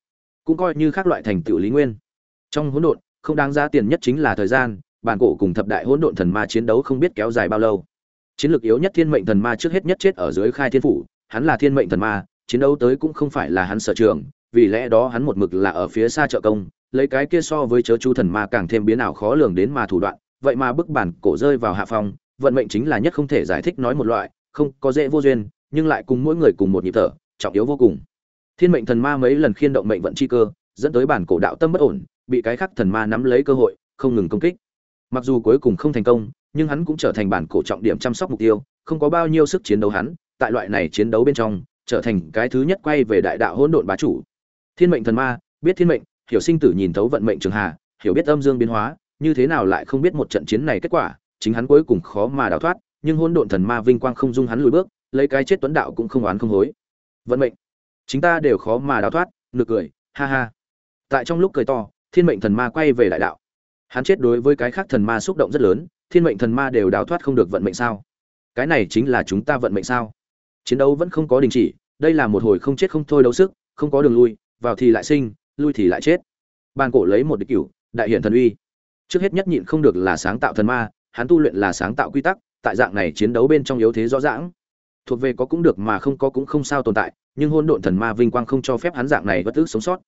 Cũng coi như khác loại thành tựu lý nguyên. Trong hỗn độn không đáng giá tiền nhất chính là thời gian, bản cổ cùng thập đại hỗn độn thần ma chiến đấu không biết kéo dài bao lâu. Chiến lược yếu nhất thiên mệnh thần ma trước hết nhất chết ở dưới khai thiên phủ, hắn là thiên mệnh thần ma, chiến đấu tới cũng không phải là hắn sở trường, vì lẽ đó hắn một mực là ở phía xa trợ công, lấy cái kia so với chớ chú thần ma càng thêm biến ảo khó lường đến mà thủ đoạn, vậy mà bức bản cổ rơi vào hạ phong, vận mệnh chính là nhất không thể giải thích nói một loại, không có dễ vô duyên, nhưng lại cùng mỗi người cùng một nhịp thở, trọng yếu vô cùng. Thiên mệnh thần ma mấy lần khiên động mệnh vận chi cơ, dẫn tới bản cổ đạo tâm bất ổn bị cái khắc thần ma nắm lấy cơ hội, không ngừng công kích. Mặc dù cuối cùng không thành công, nhưng hắn cũng trở thành bản cổ trọng điểm chăm sóc mục tiêu, không có bao nhiêu sức chiến đấu hắn, tại loại này chiến đấu bên trong, trở thành cái thứ nhất quay về đại đạo hỗn độn bá chủ. Thiên mệnh thần ma, biết thiên mệnh, hiểu sinh tử nhìn thấu vận mệnh trường hà, hiểu biết âm dương biến hóa, như thế nào lại không biết một trận chiến này kết quả, chính hắn cuối cùng khó mà đào thoát, nhưng hỗn độn thần ma vinh quang không dung hắn lùi bước, lấy cái chết tuấn đạo cũng không oán không hối. Vận mệnh chúng ta đều khó mà đào thoát, nực cười, ha ha. Tại trong lúc cười to thiên mệnh thần ma quay về đại đạo. Hắn chết đối với cái khác thần ma xúc động rất lớn, thiên mệnh thần ma đều đào thoát không được vận mệnh sao? Cái này chính là chúng ta vận mệnh sao? Chiến đấu vẫn không có đình chỉ, đây là một hồi không chết không thôi đấu sức, không có đường lui, vào thì lại sinh, lui thì lại chết. Ban cổ lấy một địch cửu, đại hiển thần uy. Trước hết nhất nhịn không được là sáng tạo thần ma, hắn tu luyện là sáng tạo quy tắc, tại dạng này chiến đấu bên trong yếu thế rõ ràng. Thuộc về có cũng được mà không có cũng không sao tồn tại, nhưng hôn độn thần ma vinh quang không cho phép hắn dạng này bất ức sống sót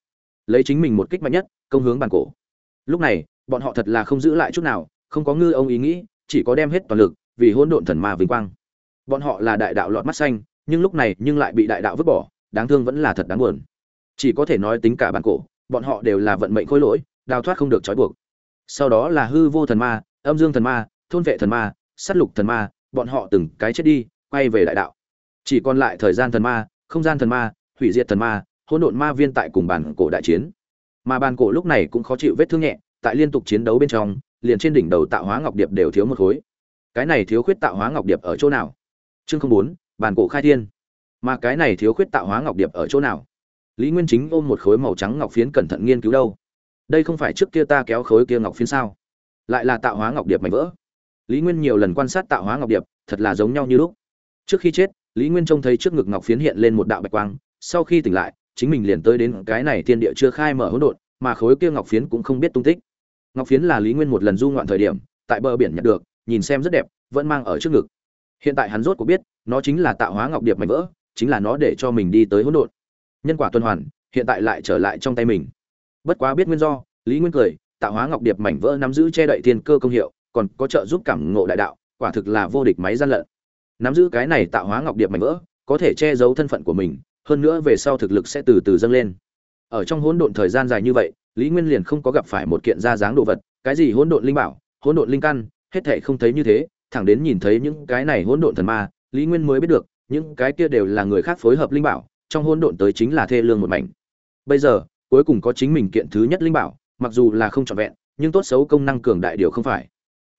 lấy chính mình một kích mạnh nhất, công hướng bàn cổ. Lúc này, bọn họ thật là không giữ lại chút nào, không có ngư ông ý nghĩ, chỉ có đem hết toàn lực, vì hỗn độn thần ma vinh quang. Bọn họ là đại đạo lọt mắt xanh, nhưng lúc này nhưng lại bị đại đạo vứt bỏ, đáng thương vẫn là thật đáng buồn. Chỉ có thể nói tính cả bản cổ, bọn họ đều là vận mệnh khối lỗi, đào thoát không được trói buộc. Sau đó là hư vô thần ma, âm dương thần ma, thôn vệ thần ma, sát lục thần ma, bọn họ từng cái chết đi, quay về đại đạo. Chỉ còn lại thời gian thần ma, không gian thần ma, hủy diệt thần ma hỗn độn ma viên tại cùng bàn cổ đại chiến. Mà bàn cổ lúc này cũng khó chịu vết thương nhẹ, tại liên tục chiến đấu bên trong, liền trên đỉnh đầu tạo hóa ngọc điệp đều thiếu một khối. Cái này thiếu khuyết tạo hóa ngọc điệp ở chỗ nào? Chương không bốn bàn cổ khai thiên. Mà cái này thiếu khuyết tạo hóa ngọc điệp ở chỗ nào? Lý nguyên chính ôm một khối màu trắng ngọc phiến cẩn thận nghiên cứu đâu. Đây không phải trước kia ta kéo khối kia ngọc phiến sao? Lại là tạo hóa ngọc điệp mảnh vỡ. Lý nguyên nhiều lần quan sát tạo hóa ngọc điệp, thật là giống nhau như lúc. Trước khi chết, lý nguyên trông thấy trước ngực ngọc phiến hiện lên một đạo bạch quang, sau khi tỉnh lại chính mình liền tới đến cái này thiên địa chưa khai mở hỗn độn, mà khối kia ngọc phiến cũng không biết tung tích. Ngọc phiến là lý nguyên một lần du ngoạn thời điểm, tại bờ biển nhặt được, nhìn xem rất đẹp, vẫn mang ở trước ngực. Hiện tại hắn rốt cuộc biết, nó chính là tạo hóa ngọc điệp mảnh vỡ, chính là nó để cho mình đi tới hỗn độn. Nhân quả tuần hoàn, hiện tại lại trở lại trong tay mình. Bất quá biết nguyên do, lý nguyên cười, tạo hóa ngọc điệp mảnh vỡ nắm giữ che đậy thiên cơ công hiệu, còn có trợ giúp cảm ngộ đại đạo, quả thực là vô địch máy gian lận. Nắm giữ cái này tạo hóa ngọc điệp mảnh vỡ, có thể che giấu thân phận của mình hơn nữa về sau thực lực sẽ từ từ dâng lên. Ở trong hỗn độn thời gian dài như vậy, lý nguyên liền không có gặp phải một kiện ra dáng đồ vật, cái gì hỗn độn linh bảo, hỗn độn linh căn, hết thệ không thấy như thế, thẳng đến nhìn thấy những cái này hỗn độn thần ma, lý nguyên mới biết được, những cái kia đều là người khác phối hợp linh bảo, trong hỗn độn tới chính là thê lương một mảnh. Bây giờ, cuối cùng có chính mình kiện thứ nhất linh bảo, mặc dù là không trọn vẹn, nhưng tốt xấu công năng cường đại điều không phải.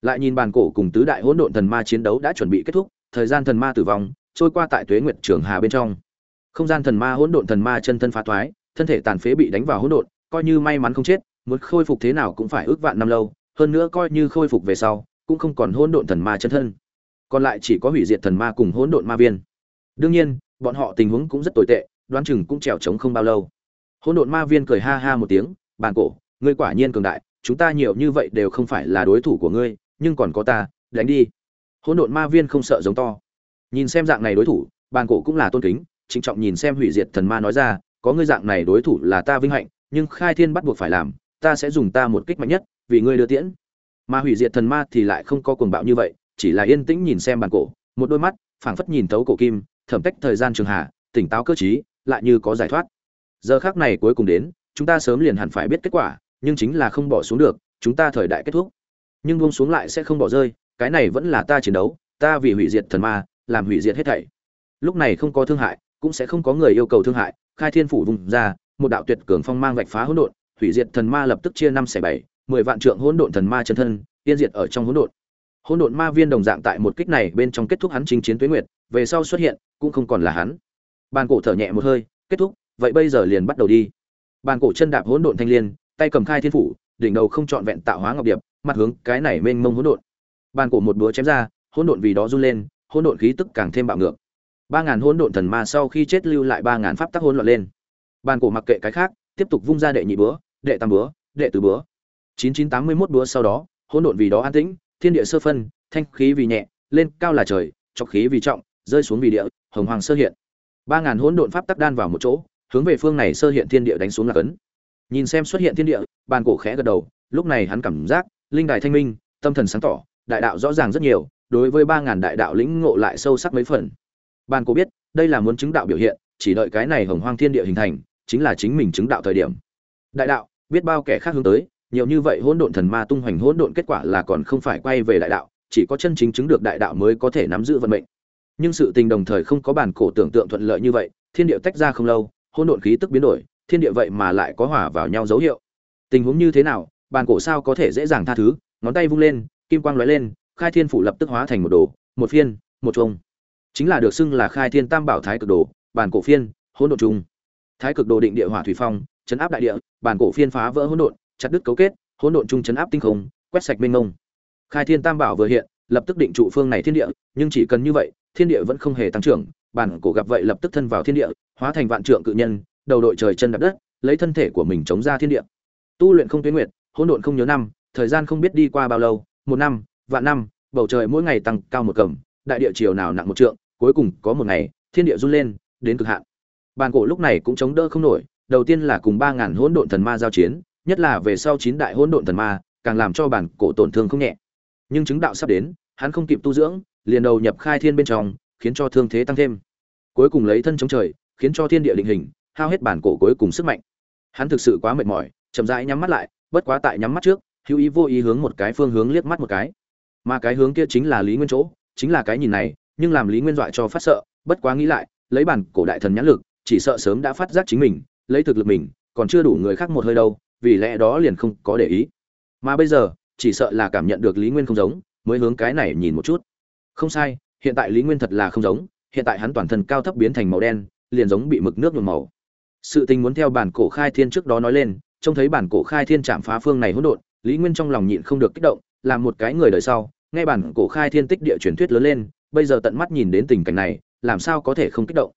Lại nhìn bàn cổ cùng tứ đại hỗn độn thần ma chiến đấu đã chuẩn bị kết thúc, thời gian thần ma tử vong, trôi qua tại tuế nguyệt trường hà bên trong không gian thần ma hỗn độn thần ma chân thân phá thoái, thân thể tàn phế bị đánh vào hỗn độn, coi như may mắn không chết, muốn khôi phục thế nào cũng phải ước vạn năm lâu, hơn nữa coi như khôi phục về sau, cũng không còn hỗn độn thần ma chân thân. Còn lại chỉ có hủy diệt thần ma cùng hỗn độn ma viên. Đương nhiên, bọn họ tình huống cũng rất tồi tệ, đoán chừng cũng trèo trống không bao lâu. Hỗn độn ma viên cười ha ha một tiếng bàn cổ, ngươi quả nhiên cường đại, chúng ta nhiều như vậy đều không phải là đối thủ của ngươi, nhưng còn có ta, đánh đi. Hỗn độn ma viên không sợ giống to. Nhìn xem dạng này đối thủ bàn cổ cũng là tôn kính trịnh trọng nhìn xem hủy diệt thần ma nói ra, có ngươi dạng này đối thủ là ta vinh hạnh, nhưng khai thiên bắt buộc phải làm, ta sẽ dùng ta một kích mạnh nhất, vì ngươi đưa tiễn. Mà hủy diệt thần ma thì lại không có cuồng bạo như vậy, chỉ là yên tĩnh nhìn xem bàn cổ, một đôi mắt phảng phất nhìn thấu cổ kim, thẩm tách thời gian trường hạ, tỉnh táo cơ trí, lại như có giải thoát. Giờ khác này cuối cùng đến, chúng ta sớm liền hẳn phải biết kết quả, nhưng chính là không bỏ xuống được, chúng ta thời đại kết thúc. Nhưng buông xuống lại sẽ không bỏ rơi, cái này vẫn là ta chiến đấu, ta vì hủy diệt thần ma, làm hủy diệt hết thảy. Lúc này không có thương hại cũng sẽ không có người yêu cầu thương hại, khai thiên phủ vùng ra, một đạo tuyệt cường phong mang vạch phá hỗn độn, hủy diệt thần ma lập tức chia năm xẻ bảy, mười vạn trượng hỗn độn thần ma chân thân tiên diệt ở trong hỗn độn. Hỗn độn ma viên đồng dạng tại một kích này bên trong kết thúc hắn chinh chiến tuế nguyệt, về sau xuất hiện, cũng không còn là hắn. Bàn cổ thở nhẹ một hơi, kết thúc, vậy bây giờ liền bắt đầu đi. Bàn cổ chân đạp hỗn độn thanh liên, tay cầm khai thiên phủ, đỉnh đầu không trọn vẹn tạo hóa ngọc điệp, mặt hướng cái này mênh mông hỗn độn. Bàn cổ một búa chém ra, hỗn độn vì đó run lên, hỗn độn khí tức càng thêm bạo ngược ba ngàn hỗn độn thần ma sau khi chết lưu lại ba ngàn pháp tắc hỗn loạn lên. Bàn cổ mặc kệ cái khác, tiếp tục vung ra đệ nhị búa, đệ tam búa, đệ tứ búa. chín chín tám mươi mốt búa sau đó, hỗn độn vì đó an tĩnh, thiên địa sơ phân, thanh khí vì nhẹ, lên cao là trời trọc khí vì trọng, rơi xuống vì địa, hồng hoàng sơ hiện. ba ngàn hỗn độn pháp tắc đan vào một chỗ, hướng về phương này sơ hiện thiên địa đánh xuống là cấn. Nhìn xem xuất hiện thiên địa, bàn cổ khẽ gật đầu, lúc này hắn cảm giác, linh đài thanh minh, tâm thần sáng tỏ, đại đạo rõ ràng rất nhiều, đối với ba ngàn đại đạo lĩnh ngộ lại sâu sắc mấy phần bàn cổ biết, đây là muốn chứng đạo biểu hiện, chỉ đợi cái này hồng hoang thiên địa hình thành, chính là chính mình chứng đạo thời điểm. Đại đạo, biết bao kẻ khác hướng tới, nhiều như vậy hỗn độn thần ma tung hoành hỗn độn kết quả là còn không phải quay về đại đạo, chỉ có chân chính chứng được đại đạo mới có thể nắm giữ vận mệnh. Nhưng sự tình đồng thời không có bản cổ tưởng tượng thuận lợi như vậy, thiên địa tách ra không lâu, hỗn độn khí tức biến đổi, thiên địa vậy mà lại có hòa vào nhau dấu hiệu. Tình huống như thế nào, bản cổ sao có thể dễ dàng tha thứ, ngón tay vung lên, kim quang lóe lên, khai thiên phủ lập tức hóa thành một đồ, một phiên, một trung chính là được xưng là khai thiên tam bảo thái cực đồ, bản cổ phiên, hỗn độn trung thái cực đồ định địa hỏa thủy phong, chấn áp đại địa, bản cổ phiên phá vỡ hỗn độn, chặt đứt cấu kết, hỗn độn trung chấn áp tinh không, quét sạch mênh mông. Khai thiên tam bảo vừa hiện, lập tức định trụ phương này thiên địa, nhưng chỉ cần như vậy, thiên địa vẫn không hề tăng trưởng, bản cổ gặp vậy lập tức thân vào thiên địa, hóa thành vạn trượng cự nhân, đầu đội trời chân đạp đất, lấy thân thể của mình chống ra thiên địa. Tu luyện không tuyến nguyệt, hỗn độn không nhớ năm, thời gian không biết đi qua bao lâu, một năm, vạn năm, bầu trời mỗi ngày tăng cao một cầm đại địa chiều nào nặng một trượng cuối cùng có một ngày, thiên địa run lên, đến cực hạn. Bàn cổ lúc này cũng chống đỡ không nổi, đầu tiên là cùng ba ngàn hỗn độn thần ma giao chiến, nhất là về sau chín đại hỗn độn thần ma, càng làm cho bản cổ tổn thương không nhẹ. Nhưng chứng đạo sắp đến, hắn không kịp tu dưỡng, liền đầu nhập khai thiên bên trong, khiến cho thương thế tăng thêm. Cuối cùng lấy thân chống trời, khiến cho thiên địa định hình, hao hết bản cổ cuối cùng sức mạnh. Hắn thực sự quá mệt mỏi, chậm rãi nhắm mắt lại, bất quá tại nhắm mắt trước, hữu ý vô ý hướng một cái phương hướng liếc mắt một cái. Mà cái hướng kia chính là lý nguyên chỗ, chính là cái nhìn này nhưng làm lý nguyên dọa cho phát sợ, bất quá nghĩ lại, lấy bản cổ đại thần nhãn lực, chỉ sợ sớm đã phát giác chính mình, lấy thực lực mình, còn chưa đủ người khác một hơi đâu, vì lẽ đó liền không có để ý. Mà bây giờ, chỉ sợ là cảm nhận được lý nguyên không giống, mới hướng cái này nhìn một chút. Không sai, hiện tại lý nguyên thật là không giống, hiện tại hắn toàn thân cao thấp biến thành màu đen, liền giống bị mực nước nhuộm màu. Sự tình muốn theo bản cổ khai thiên trước đó nói lên, trông thấy bản cổ khai thiên chạm phá phương này hỗn độn, lý nguyên trong lòng nhịn không được kích động, làm một cái người đời sau, nghe bản cổ khai thiên tích địa truyền thuyết lớn lên bây giờ tận mắt nhìn đến tình cảnh này, làm sao có thể không kích động?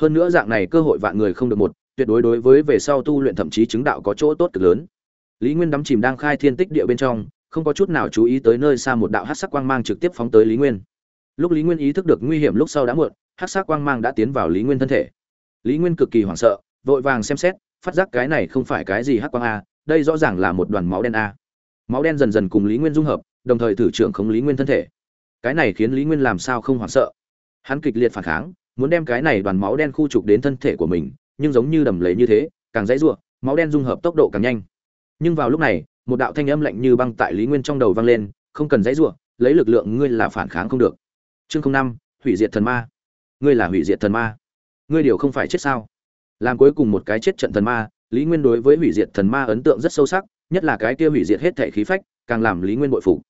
Hơn nữa dạng này cơ hội vạn người không được một, tuyệt đối đối với về sau tu luyện thậm chí chứng đạo có chỗ tốt cực lớn. Lý nguyên đắm chìm đang khai thiên tích địa bên trong, không có chút nào chú ý tới nơi xa một đạo hát sắc quang mang trực tiếp phóng tới lý nguyên. Lúc lý nguyên ý thức được nguy hiểm lúc sau đã muộn hát sắc quang mang đã tiến vào lý nguyên thân thể. Lý nguyên cực kỳ hoảng sợ, vội vàng xem xét, phát giác cái này không phải cái gì hắc quang a, đây rõ ràng là một đoàn máu đen a. Máu đen dần dần cùng lý nguyên dung hợp, đồng thời thử trưởng khống lý nguyên thân thể cái này khiến lý nguyên làm sao không hoảng sợ. Hắn kịch liệt phản kháng, muốn đem cái này đoàn máu đen khu trục đến thân thể của mình, nhưng giống như đầm lầy như thế, càng dãy ruộng, máu đen dung hợp tốc độ càng nhanh. Nhưng vào lúc này, một đạo thanh âm lạnh như băng tại lý nguyên trong đầu vang lên, không cần dãy ruộng, lấy lực lượng ngươi là phản kháng không được. Chương năm, hủy diệt thần ma. Ngươi là hủy diệt thần ma. Ngươi điều không phải chết sao? Làm cuối cùng một cái chết trận thần ma, lý nguyên đối với hủy diệt thần ma ấn tượng rất sâu sắc, nhất là cái kia hủy diệt hết thể khí phách, càng làm lý nguyên bội phục.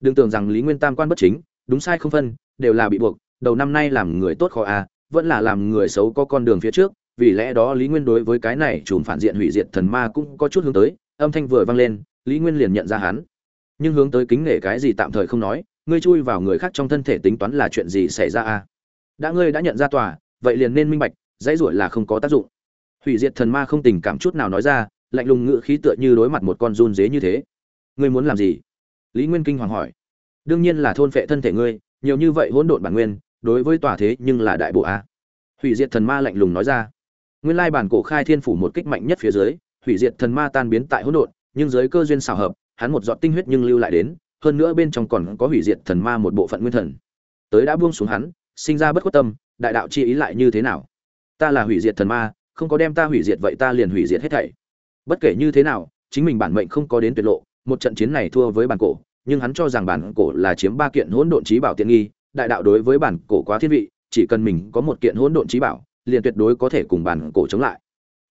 Đừng tưởng rằng lý nguyên tam quan bất chính đúng sai không phân, đều là bị buộc, đầu năm nay làm người tốt khó à vẫn là làm người xấu có con đường phía trước, vì lẽ đó lý nguyên đối với cái này chùm phản diện hủy diệt thần ma cũng có chút hướng tới, âm thanh vừa vang lên, lý nguyên liền nhận ra hắn. Nhưng hướng tới kính nể cái gì tạm thời không nói, ngươi chui vào người khác trong thân thể tính toán là chuyện gì xảy ra à? Đã ngươi đã nhận ra tòa, vậy liền nên minh bạch, dãy ruổi là không có tác dụng. Hủy diệt thần ma không tình cảm chút nào nói ra, lạnh lùng ngự khí tựa như đối mặt một con run dế như thế. Ngươi muốn làm gì? Lý nguyên kinh hoàng hỏi đương nhiên là thôn phệ thân thể ngươi, nhiều như vậy hỗn độn bản nguyên, đối với tòa thế nhưng là đại bộ a. Hủy diệt thần ma lạnh lùng nói ra. Nguyên lai bản cổ khai thiên phủ một kích mạnh nhất phía dưới, hủy diệt thần ma tan biến tại hỗn độn, nhưng dưới cơ duyên xào hợp, hắn một giọt tinh huyết nhưng lưu lại đến, hơn nữa bên trong còn có hủy diệt thần ma một bộ phận nguyên thần. Tới đã buông xuống hắn, sinh ra bất khuất tâm, đại đạo chi ý lại như thế nào? Ta là hủy diệt thần ma, không có đem ta hủy diệt vậy ta liền hủy diệt hết thảy. Bất kể như thế nào, chính mình bản mệnh không có đến tuyệt lộ, một trận chiến này thua với bản cổ nhưng hắn cho rằng bản cổ là chiếm ba kiện hỗn độn trí bảo tiện nghi, đại đạo đối với bản cổ quá thiên vị, chỉ cần mình có một kiện hỗn độn trí bảo, liền tuyệt đối có thể cùng bản cổ chống lại.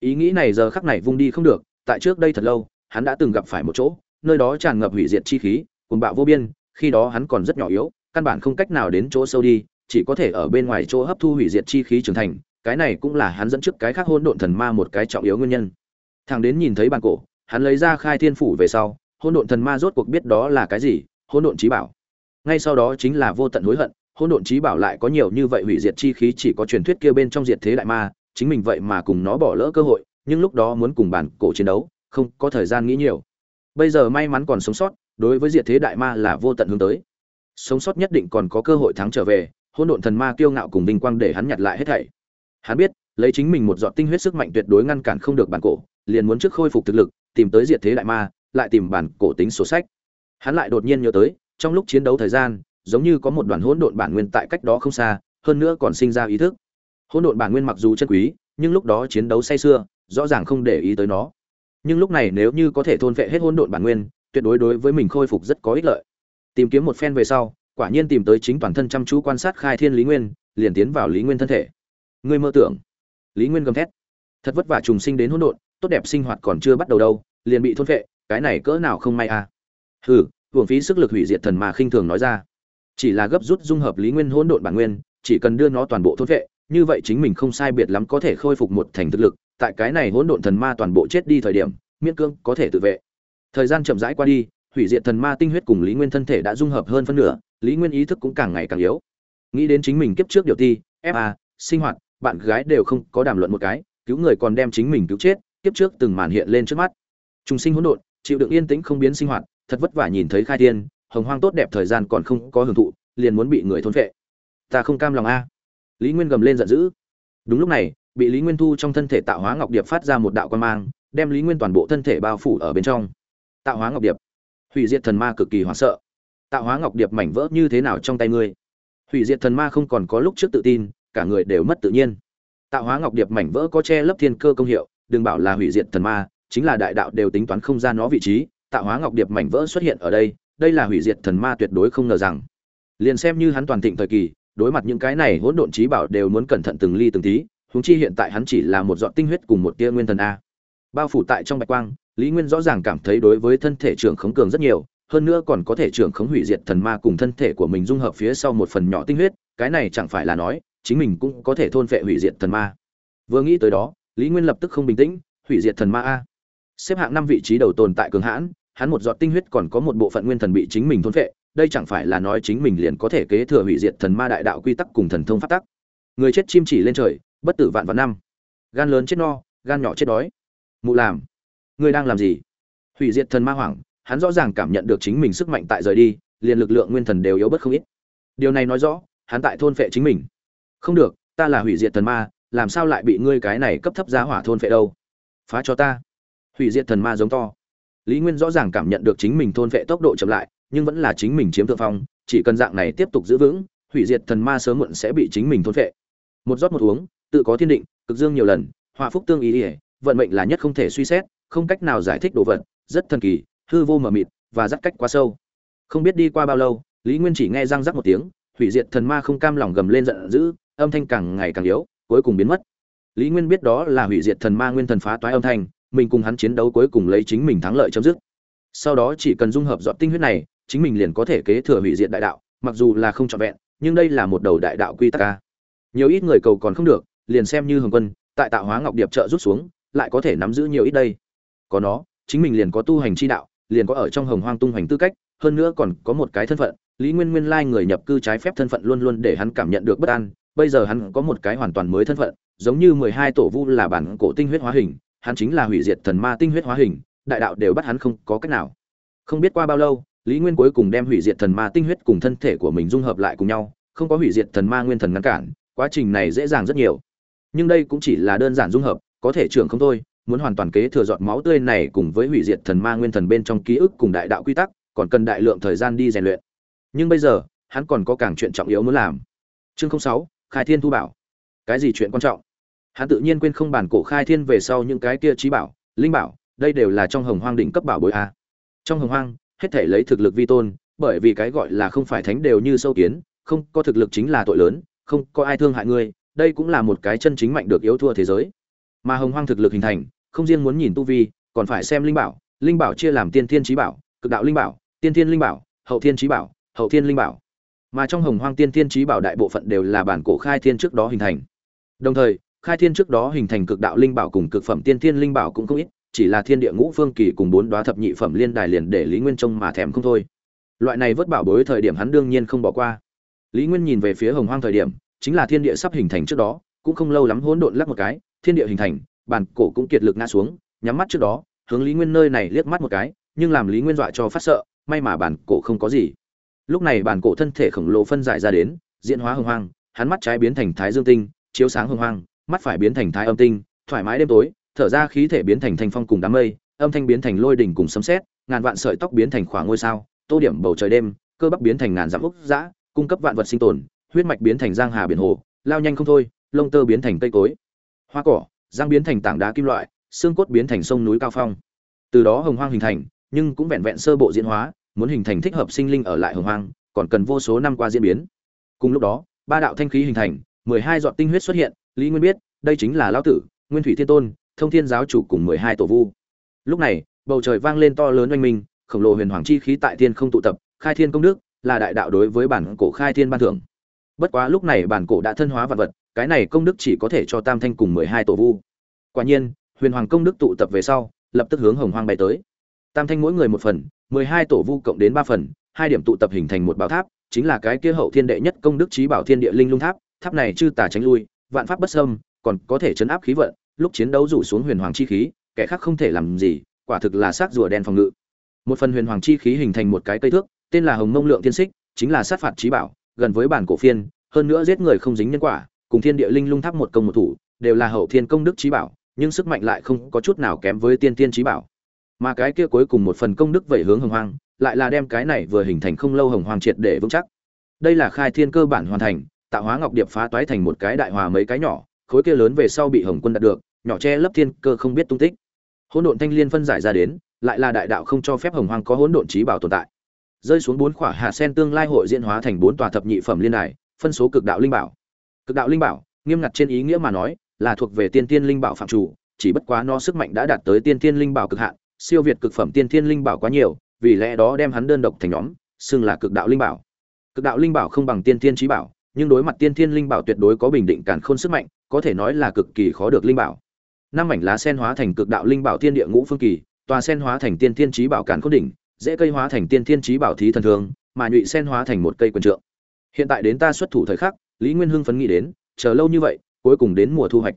Ý nghĩ này giờ khắc này vung đi không được, tại trước đây thật lâu, hắn đã từng gặp phải một chỗ, nơi đó tràn ngập hủy diệt chi khí cùng bạo vô biên, khi đó hắn còn rất nhỏ yếu, căn bản không cách nào đến chỗ sâu đi, chỉ có thể ở bên ngoài chỗ hấp thu hủy diệt chi khí trưởng thành, cái này cũng là hắn dẫn trước cái khác hỗn độn thần ma một cái trọng yếu nguyên nhân. Thằng đến nhìn thấy bản cổ, hắn lấy ra khai thiên phủ về sau hỗn độn thần ma rốt cuộc biết đó là cái gì, hỗn độn trí bảo. Ngay sau đó chính là vô tận hối hận, hỗn độn trí bảo lại có nhiều như vậy hủy diệt chi khí chỉ có truyền thuyết kia bên trong diệt thế đại ma, chính mình vậy mà cùng nó bỏ lỡ cơ hội, nhưng lúc đó muốn cùng bản cổ chiến đấu, không có thời gian nghĩ nhiều. Bây giờ may mắn còn sống sót, đối với diệt thế đại ma là vô tận hướng tới. Sống sót nhất định còn có cơ hội thắng trở về, hỗn độn thần ma kiêu ngạo cùng vinh quang để hắn nhặt lại hết thảy. Hắn biết, lấy chính mình một giọt tinh huyết sức mạnh tuyệt đối ngăn cản không được bản cổ, liền muốn trước khôi phục thực lực, tìm tới diệt thế đại ma lại tìm bản cổ tính sổ sách. Hắn lại đột nhiên nhớ tới, trong lúc chiến đấu thời gian, giống như có một đoàn hỗn độn bản nguyên tại cách đó không xa, hơn nữa còn sinh ra ý thức. Hỗn độn bản nguyên mặc dù chân quý, nhưng lúc đó chiến đấu say sưa, rõ ràng không để ý tới nó. Nhưng lúc này nếu như có thể thôn vệ hết hỗn độn bản nguyên, tuyệt đối đối với mình khôi phục rất có ích lợi. Tìm kiếm một phen về sau, quả nhiên tìm tới chính toàn thân chăm chú quan sát khai thiên lý nguyên, liền tiến vào lý nguyên thân thể. Ngươi mơ tưởng. Lý nguyên gầm thét. Thật vất vả trùng sinh đến hỗn độn, tốt đẹp sinh hoạt còn chưa bắt đầu đâu, liền bị thôn vệ cái này cỡ nào không may à? Hừ, hưởng phí sức lực hủy diệt thần mà khinh thường nói ra. Chỉ là gấp rút dung hợp lý nguyên hỗn độn bản nguyên, chỉ cần đưa nó toàn bộ thôn vệ, như vậy chính mình không sai biệt lắm có thể khôi phục một thành thực lực, tại cái này hỗn độn thần ma toàn bộ chết đi thời điểm, miễn cương có thể tự vệ. Thời gian chậm rãi qua đi, hủy diệt thần ma tinh huyết cùng lý nguyên thân thể đã dung hợp hơn phân nửa, lý nguyên ý thức cũng càng ngày càng yếu. Nghĩ đến chính mình kiếp trước điều ti fa sinh hoạt, bạn gái đều không có đàm luận một cái, cứu người còn đem chính mình cứu chết, kiếp trước từng màn hiện lên trước mắt. Trùng sinh hỗn độn chịu đựng yên tĩnh không biến sinh hoạt, thật vất vả nhìn thấy khai thiên, hồng hoang tốt đẹp thời gian còn không có hưởng thụ, liền muốn bị người thôn phệ. Ta không cam lòng a. Lý nguyên gầm lên giận dữ. Đúng lúc này, bị lý nguyên thu trong thân thể tạo hóa ngọc điệp phát ra một đạo quan mang, đem lý nguyên toàn bộ thân thể bao phủ ở bên trong. Tạo hóa ngọc điệp, hủy diệt thần ma cực kỳ hoảng sợ. Tạo hóa ngọc điệp mảnh vỡ như thế nào trong tay ngươi? Hủy diệt thần ma không còn có lúc trước tự tin, cả người đều mất tự nhiên. Tạo hóa ngọc điệp mảnh vỡ có che lấp thiên cơ công hiệu, đừng bảo là hủy diệt thần ma chính là đại đạo đều tính toán không ra nó vị trí, tạo hóa ngọc điệp mảnh vỡ xuất hiện ở đây đây là hủy diệt thần ma tuyệt đối không ngờ rằng. Liền xem như hắn toàn thịnh thời kỳ, đối mặt những cái này hỗn độn trí bảo đều muốn cẩn thận từng ly từng tí, huống chi hiện tại hắn chỉ là một giọt tinh huyết cùng một tia nguyên thần a. Bao phủ tại trong bạch quang, lý nguyên rõ ràng cảm thấy đối với thân thể trưởng khống cường rất nhiều, hơn nữa còn có thể trưởng khống hủy diệt thần ma cùng thân thể của mình dung hợp phía sau một phần nhỏ tinh huyết, cái này chẳng phải là nói, chính mình cũng có thể thôn phệ hủy diệt thần ma. Vừa nghĩ tới đó, lý nguyên lập tức không bình tĩnh, hủy diệt thần ma a xếp hạng năm vị trí đầu tồn tại cường hãn, hắn một giọt tinh huyết còn có một bộ phận nguyên thần bị chính mình thôn phệ, đây chẳng phải là nói chính mình liền có thể kế thừa hủy diệt thần ma đại đạo quy tắc cùng thần thông phát tắc. Người chết chim chỉ lên trời, bất tử vạn vạn năm. Gan lớn chết no, gan nhỏ chết đói. Mụ làm. Ngươi đang làm gì? Hủy diệt thần ma hoảng, hắn rõ ràng cảm nhận được chính mình sức mạnh tại rời đi, liền lực lượng nguyên thần đều yếu bất không ít. Điều này nói rõ, hắn tại thôn phệ chính mình. Không được, ta là hủy diệt thần ma, làm sao lại bị ngươi cái này cấp thấp giá hỏa thôn phệ đâu? Phá cho ta hủy diệt thần ma giống to. Lý nguyên rõ ràng cảm nhận được chính mình thôn vệ tốc độ chậm lại, nhưng vẫn là chính mình chiếm thượng phong, chỉ cần dạng này tiếp tục giữ vững, hủy diệt thần ma sớm muộn sẽ bị chính mình thôn vệ. một rót một uống, tự có thiên định, cực dương nhiều lần hòa phúc tương ý ỉa vận mệnh là nhất không thể suy xét, không cách nào giải thích đồ vật, rất thần kỳ, hư vô mờ mịt, và dắt cách quá sâu. Không biết đi qua bao lâu, lý nguyên chỉ nghe răng rắc một tiếng, hủy diệt thần ma không cam lòng gầm lên giận dữ, âm thanh càng ngày càng yếu, cuối cùng biến mất. Lý nguyên biết đó là hủy diệt thần ma nguyên thần phá toái âm thanh mình cùng hắn chiến đấu cuối cùng lấy chính mình thắng lợi chấm dứt. Sau đó chỉ cần dung hợp dọn tinh huyết này, chính mình liền có thể kế thừa hủy diệt đại đạo, mặc dù là không trọn vẹn, nhưng đây là một đầu đại đạo quy tắc ca nhiều ít người cầu còn không được, liền xem như hồng quân, tại tạo hóa ngọc điệp trợ rút xuống, lại có thể nắm giữ nhiều ít đây. Có nó, chính mình liền có tu hành chi đạo, liền có ở trong hồng hoang tung hoành tư cách, hơn nữa còn có một cái thân phận, lý nguyên nguyên lai người nhập cư trái phép thân phận luôn luôn để hắn cảm nhận được bất an, bây giờ hắn có một cái hoàn toàn mới thân phận, giống như mười hai tổ vu là bản cổ tinh huyết hóa hình hắn chính là hủy diệt thần ma tinh huyết hóa hình đại đạo đều bắt hắn không có cách nào. Không biết qua bao lâu lý nguyên cuối cùng đem hủy diệt thần ma tinh huyết cùng thân thể của mình dung hợp lại cùng nhau không có hủy diệt thần ma nguyên thần ngăn cản quá trình này dễ dàng rất nhiều. Nhưng đây cũng chỉ là đơn giản dung hợp có thể trưởng không thôi muốn hoàn toàn kế thừa giọt máu tươi này cùng với hủy diệt thần ma nguyên thần bên trong ký ức cùng đại đạo quy tắc còn cần đại lượng thời gian đi rèn luyện. Nhưng bây giờ hắn còn có càng chuyện trọng yếu muốn làm. Chương 06, khai thiên thu bảo. Cái gì chuyện quan trọng? Hắn tự nhiên quên không bản cổ khai thiên về sau những cái kia trí bảo, linh bảo, đây đều là trong hồng hoang đỉnh cấp bảo bối a. Trong hồng hoang, hết thể lấy thực lực vi tôn, bởi vì cái gọi là không phải thánh đều như sâu kiến, không có thực lực chính là tội lớn, không có ai thương hại ngươi, đây cũng là một cái chân chính mạnh được yếu thua thế giới. Mà hồng hoang thực lực hình thành, không riêng muốn nhìn tu vi, còn phải xem linh bảo linh bảo chia làm tiên thiên trí bảo, cực đạo linh bảo, tiên thiên linh bảo, hậu thiên trí bảo, hậu thiên linh bảo. Mà trong hồng hoang tiên thiên trí bảo đại bộ phận đều là bản cổ khai thiên trước đó hình thành. Đồng thời khai thiên trước đó hình thành cực đạo linh bảo cùng cực phẩm tiên thiên linh bảo cũng không ít, chỉ là thiên địa ngũ phương kỳ cùng bốn đoá thập nhị phẩm liên đài liền để lý nguyên trông mà thèm không thôi. Loại này vớt bảo bối thời điểm hắn đương nhiên không bỏ qua. Lý nguyên nhìn về phía hồng hoang thời điểm, chính là thiên địa sắp hình thành trước đó, cũng không lâu lắm hỗn độn lắc một cái, thiên địa hình thành, bản cổ cũng kiệt lực ngã xuống, nhắm mắt trước đó, hướng lý nguyên nơi này liếc mắt một cái, nhưng làm lý nguyên dọa cho phát sợ, may mà bản cổ không có gì. Lúc này bản cổ thân thể khổng lồ phân giải ra đến, diễn hóa hồng hoang, hắn mắt trái biến thành thái dương tinh, chiếu sáng hồng hoang mắt phải biến thành thái âm tinh, thoải mái đêm tối, thở ra khí thể biến thành thanh phong cùng đám mây, âm thanh biến thành lôi đỉnh cùng sấm sét, ngàn vạn sợi tóc biến thành khoảng ngôi sao, tô điểm bầu trời đêm, cơ bắp biến thành ngàn dặm ốc dã, cung cấp vạn vật sinh tồn, huyết mạch biến thành giang hà biển hồ, lao nhanh không thôi, lông tơ biến thành cây cối. Hoa cỏ giang biến thành tảng đá kim loại, xương cốt biến thành sông núi cao phong. Từ đó hồng hoang hình thành, nhưng cũng vẹn vẹn sơ bộ diễn hóa, muốn hình thành thích hợp sinh linh ở lại hồng hoang, còn cần vô số năm qua diễn biến. Cùng lúc đó, ba đạo thanh khí hình thành, mười hai giọt tinh huyết xuất hiện lý nguyên biết, đây chính là lão tử, nguyên thủy thiên tôn, thông thiên giáo chủ cùng mười hai tổ vu. Lúc này, bầu trời vang lên to lớn oanh minh, khổng lồ huyền hoàng chi khí tại thiên không tụ tập, khai thiên công đức, là đại đạo đối với bản cổ khai thiên ban thưởng. Bất quá lúc này bản cổ đã thân hóa vật vật, cái này công đức chỉ có thể cho tam thanh cùng mười hai tổ vu. Quả nhiên, huyền hoàng công đức tụ tập về sau, lập tức hướng hồng hoang bay tới. Tam thanh mỗi người một phần, mười hai tổ vu cộng đến ba phần, hai điểm tụ tập hình thành một bảo tháp, chính là cái kia hậu thiên đệ nhất công đức trí bảo thiên địa linh lung tháp tháp này chư tà tránh lui vạn pháp bất xâm, còn có thể chấn áp khí vận lúc chiến đấu rủ xuống huyền hoàng chi khí kẻ khác không thể làm gì quả thực là sát rùa đen phòng ngự. Một phần huyền hoàng chi khí hình thành một cái cây thước tên là hồng mông lượng tiên xích chính là sát phạt chí bảo gần với bản cổ phiên hơn nữa giết người không dính nhân quả cùng thiên địa linh lung tháp một công một thủ đều là hậu thiên công đức chí bảo nhưng sức mạnh lại không có chút nào kém với tiên tiên chí bảo. Mà cái kia cuối cùng một phần công đức vẩy hướng hồng hoang lại là đem cái này vừa hình thành không lâu hồng hoang triệt để vững chắc. Đây là khai thiên cơ bản hoàn thành tạo hóa ngọc điệp phá toái thành một cái đại hòa mấy cái nhỏ, khối kia lớn về sau bị hồng quân đạt được, nhỏ che lấp thiên cơ không biết tung tích. Hỗn độn thanh liên phân giải ra đến, lại là đại đạo không cho phép hồng hoang có hỗn độn trí bảo tồn tại. Rơi xuống bốn khỏa hạ sen tương lai hội diễn hóa thành bốn tòa thập nhị phẩm liên đài, phân số cực đạo linh bảo. Cực đạo linh bảo, nghiêm ngặt trên ý nghĩa mà nói, là thuộc về tiên tiên linh bảo phạm chủ, chỉ bất quá nó sức mạnh đã đạt tới tiên tiên linh bảo cực hạn, siêu việt cực phẩm tiên tiên linh bảo quá nhiều, vì lẽ đó đem hắn đơn độc thành nhóm, xưng là cực đạo linh bảo. Cực đạo linh bảo không bằng tiên tiên trí bảo nhưng đối mặt tiên thiên linh bảo tuyệt đối có bình định cản khôn sức mạnh, có thể nói là cực kỳ khó được linh bảo. Năm mảnh lá sen hóa thành cực đạo linh bảo tiên địa ngũ phương kỳ, tòa sen hóa thành tiên thiên chí bảo cản khôn đỉnh, dễ cây hóa thành tiên thiên chí bảo thí thần thương mà nhụy sen hóa thành một cây quần trượng. Hiện tại đến ta xuất thủ thời khắc, lý nguyên hưng phấn nghĩ đến, chờ lâu như vậy, cuối cùng đến mùa thu hoạch.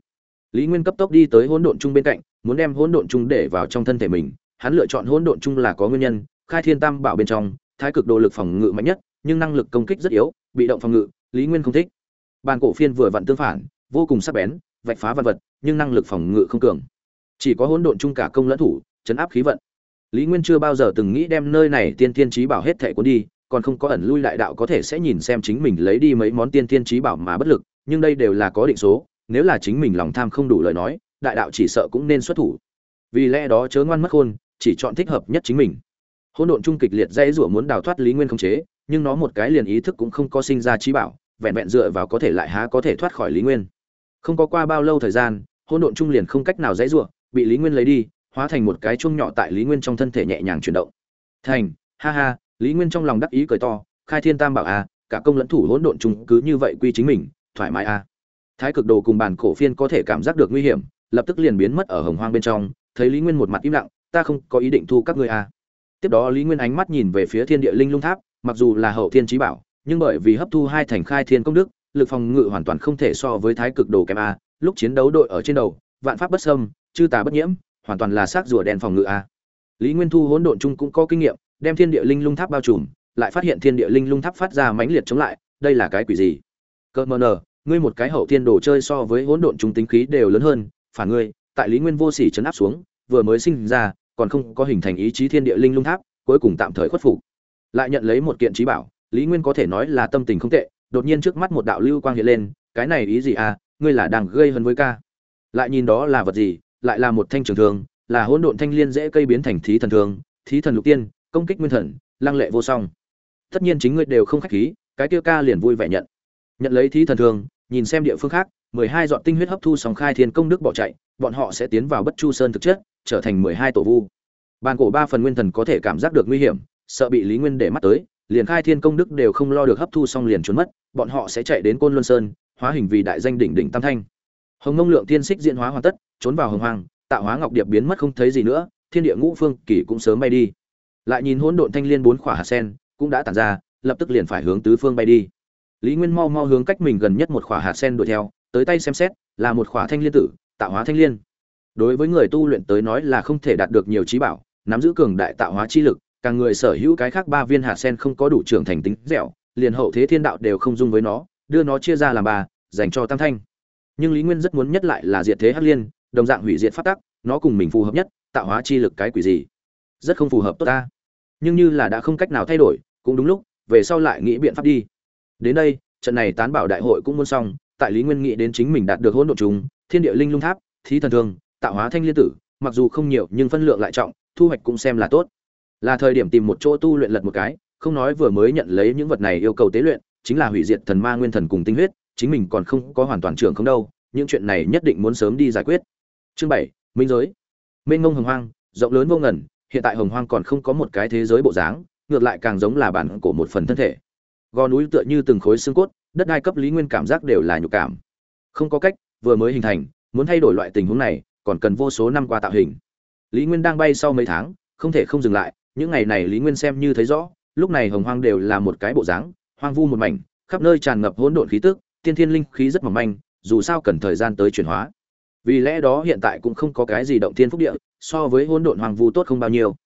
Lý nguyên cấp tốc đi tới hỗn độn trung bên cạnh, muốn đem hỗn độn trung để vào trong thân thể mình. Hắn lựa chọn hỗn độn trung là có nguyên nhân, khai thiên tam bảo bên trong, thái cực độ lực phòng ngự mạnh nhất, nhưng năng lực công kích rất yếu, bị động phòng ngự lý nguyên không thích. Bàn cổ phiên vừa vặn tương phản, vô cùng sắc bén, vạch phá vật vật, nhưng năng lực phòng ngự không cường. Chỉ có hỗn độn chung cả công lẫn thủ, chấn áp khí vận. Lý nguyên chưa bao giờ từng nghĩ đem nơi này tiên tiên trí bảo hết thẻ cuốn đi, còn không có ẩn lui đại đạo có thể sẽ nhìn xem chính mình lấy đi mấy món tiên tiên trí bảo mà bất lực, nhưng đây đều là có định số, nếu là chính mình lòng tham không đủ lời nói, đại đạo chỉ sợ cũng nên xuất thủ. Vì lẽ đó chớ ngoan mất khôn, chỉ chọn thích hợp nhất chính mình. Hỗn độn trung kịch liệt dây rủa muốn đào thoát lý nguyên không chế nhưng nó một cái liền ý thức cũng không có sinh ra trí bảo vẹn vẹn dựa vào có thể lại há có thể thoát khỏi lý nguyên không có qua bao lâu thời gian hỗn độn trung liền không cách nào dãy rủa bị lý nguyên lấy đi hóa thành một cái chuông nhỏ tại lý nguyên trong thân thể nhẹ nhàng chuyển động thành ha ha lý nguyên trong lòng đắc ý cười to khai thiên tam bảo a à, cả công lẫn thủ hỗn độn trung cứ như vậy quy chính mình thoải mái a à. thái cực đồ cùng bản cổ phiên có thể cảm giác được nguy hiểm lập tức liền biến mất ở hồng hoang bên trong thấy lý nguyên một mặt im lặng ta không có ý định thu các ngươi a à. tiếp đó lý nguyên ánh mắt nhìn về phía thiên địa linh lung tháp mặc dù là hậu thiên trí bảo, nhưng bởi vì hấp thu hai thành khai thiên công đức, lực phòng ngự hoàn toàn không thể so với thái cực đồ kém a, lúc chiến đấu đội ở trên đầu, vạn pháp bất sâm chư tà bất nhiễm, hoàn toàn là xác rùa đen phòng ngự a. Lý nguyên thu hỗn độn chung cũng có kinh nghiệm, đem thiên địa linh lung tháp bao trùm, lại phát hiện thiên địa linh lung tháp phát ra mãnh liệt chống lại, đây là cái quỷ gì? Cơ mờ nờ, ngươi một cái hậu thiên đồ chơi so với hỗn độn trung tính khí đều lớn hơn, phản ngươi, tại lý nguyên vô sỉ chấn áp xuống, vừa mới sinh ra, còn không có hình thành ý chí thiên địa linh lung tháp, cuối cùng tạm thời khuất phục lại nhận lấy một kiện trí bảo lý nguyên có thể nói là tâm tình không tệ đột nhiên trước mắt một đạo lưu quang hiện lên cái này ý gì à ngươi là đang gây hấn với ca. Lại nhìn đó là vật gì lại là một thanh trường thường, là hỗn độn thanh liên dễ cây biến thành thí thần thường, thí thần lục tiên công kích nguyên thần lăng lệ vô song. Tất nhiên chính ngươi đều không khách khí cái tiêu ca liền vui vẻ nhận. Nhận lấy thí thần thường, nhìn xem địa phương khác mười hai dọn tinh huyết hấp thu sòng khai thiên công đức bỏ chạy bọn họ sẽ tiến vào bất chu sơn thực chất trở thành mười hai tổ vu. Bàn cổ ba phần nguyên thần có thể cảm giác được nguy hiểm sợ bị lý nguyên để mắt tới, liền khai thiên công đức đều không lo được hấp thu xong liền trốn mất, bọn họ sẽ chạy đến côn luân sơn, hóa hình vì đại danh đỉnh đỉnh tam thanh. Hồng ngông lượng tiên xích diễn hóa hoàn tất, trốn vào hồng hoàng tạo hóa ngọc điệp biến mất không thấy gì nữa, thiên địa ngũ phương kỳ cũng sớm bay đi. Lại nhìn hỗn độn thanh liên bốn khỏa hạt sen, cũng đã tản ra, lập tức liền phải hướng tứ phương bay đi. Lý nguyên mau mau hướng cách mình gần nhất một khỏa hạt sen đuổi theo, tới tay xem xét, là một khỏa thanh liên tử, tạo hóa thanh liên. Đối với người tu luyện tới nói là không thể đạt được nhiều trí bảo, nắm giữ cường đại tạo hóa chi lực càng người sở hữu cái khác ba viên hạt sen không có đủ trưởng thành tính dẻo, liền hậu thế thiên đạo đều không dung với nó, đưa nó chia ra làm ba, dành cho tam thanh. Nhưng lý nguyên rất muốn nhất lại là diệt thế hắc liên, đồng dạng hủy diệt phát tắc, nó cùng mình phù hợp nhất, tạo hóa chi lực cái quỷ gì? Rất không phù hợp tốt ta. Nhưng như là đã không cách nào thay đổi, cũng đúng lúc, về sau lại nghĩ biện pháp đi. Đến đây, trận này tán bảo đại hội cũng muốn xong, tại lý nguyên nghĩ đến chính mình đạt được hỗn độn chúng thiên địa linh lung tháp, thí thần thương tạo hóa thanh liên tử, mặc dù không nhiều nhưng phân lượng lại trọng, thu hoạch cũng xem là tốt là thời điểm tìm một chỗ tu luyện lật một cái, không nói vừa mới nhận lấy những vật này yêu cầu tế luyện, chính là hủy diệt thần ma nguyên thần cùng tinh huyết, chính mình còn không có hoàn toàn trưởng không đâu, những chuyện này nhất định muốn sớm đi giải quyết. Chương bảy, minh giới. Mênh ngông hồng hoang, rộng lớn vô ngần, hiện tại hồng hoang còn không có một cái thế giới bộ dáng, ngược lại càng giống là bản của một phần thân thể. Gò núi tựa như từng khối xương cốt, đất đai cấp lý nguyên cảm giác đều là nhục cảm. Không có cách, vừa mới hình thành, muốn thay đổi loại tình huống này, còn cần vô số năm qua tạo hình. Lý nguyên đang bay sau mấy tháng, không thể không dừng lại những ngày này lý nguyên xem như thấy rõ, lúc này hồng hoang đều là một cái bộ dáng, hoang vu một mảnh, khắp nơi tràn ngập hỗn độn khí tức, tiên thiên linh khí rất mỏng manh, dù sao cần thời gian tới chuyển hóa. Vì lẽ đó hiện tại cũng không có cái gì động thiên phúc địa, so với hỗn độn hoàng vu tốt không bao nhiêu.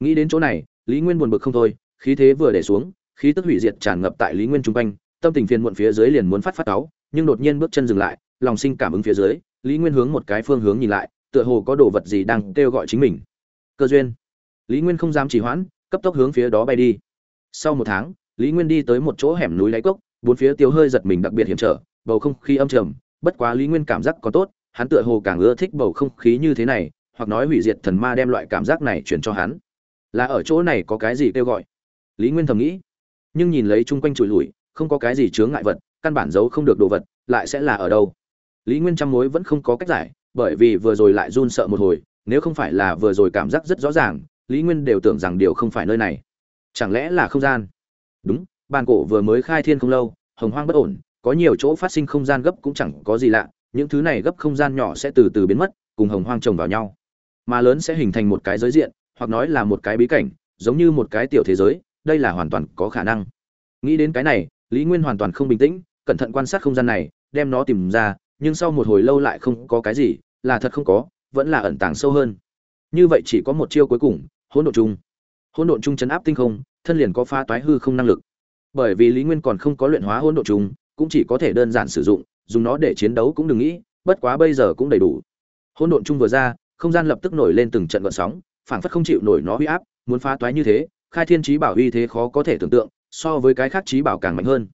Nghĩ đến chỗ này, lý nguyên buồn bực không thôi, khí thế vừa để xuống, khí tức hủy diệt tràn ngập tại lý nguyên chung quanh, tâm tình phiền muộn phía dưới liền muốn phát phát cáu, nhưng đột nhiên bước chân dừng lại, lòng sinh cảm ứng phía dưới, lý nguyên hướng một cái phương hướng nhìn lại, tựa hồ có đồ vật gì đang kêu gọi chính mình. Cơ duyên lý nguyên không dám trì hoãn cấp tốc hướng phía đó bay đi. Sau một tháng lý nguyên đi tới một chỗ hẻm núi đáy cốc bốn phía tiêu hơi giật mình đặc biệt hiểm trở bầu không khí âm trầm. Bất quá lý nguyên cảm giác có tốt hắn tựa hồ càng ưa thích bầu không khí như thế này hoặc nói hủy diệt thần ma đem loại cảm giác này chuyển cho hắn. Là ở chỗ này có cái gì kêu gọi? Lý nguyên thầm nghĩ. Nhưng nhìn lấy chung quanh trụi lủi, không có cái gì chướng ngại vật căn bản giấu không được đồ vật lại sẽ là ở đâu? Lý nguyên trăm mối vẫn không có cách giải bởi vì vừa rồi lại run sợ một hồi nếu không phải là vừa rồi cảm giác rất rõ ràng lý nguyên đều tưởng rằng điều không phải nơi này. Chẳng lẽ là không gian? Đúng, bàn cổ vừa mới khai thiên không lâu, hồng hoang bất ổn, có nhiều chỗ phát sinh không gian gấp cũng chẳng có gì lạ, những thứ này gấp không gian nhỏ sẽ từ từ biến mất, cùng hồng hoang chồng vào nhau. Mà lớn sẽ hình thành một cái giới diện, hoặc nói là một cái bí cảnh, giống như một cái tiểu thế giới, đây là hoàn toàn có khả năng. Nghĩ đến cái này, lý nguyên hoàn toàn không bình tĩnh, cẩn thận quan sát không gian này, đem nó tìm ra, nhưng sau một hồi lâu lại không có cái gì, là thật không có, vẫn là ẩn tàng sâu hơn. Như vậy chỉ có một chiêu cuối cùng hỗn độn chung. Hỗn độn chung chấn áp tinh không, thân liền có pha toái hư không năng lực. Bởi vì lý nguyên còn không có luyện hóa hỗn độn chung, cũng chỉ có thể đơn giản sử dụng, dùng nó để chiến đấu cũng đừng nghĩ, bất quá bây giờ cũng đầy đủ. Hỗn độn chung vừa ra, không gian lập tức nổi lên từng trận gợn sóng, phảng phất không chịu nổi nó uy áp, muốn phá toái như thế, khai thiên trí bảo uy thế khó có thể tưởng tượng, so với cái khác trí bảo càng mạnh hơn.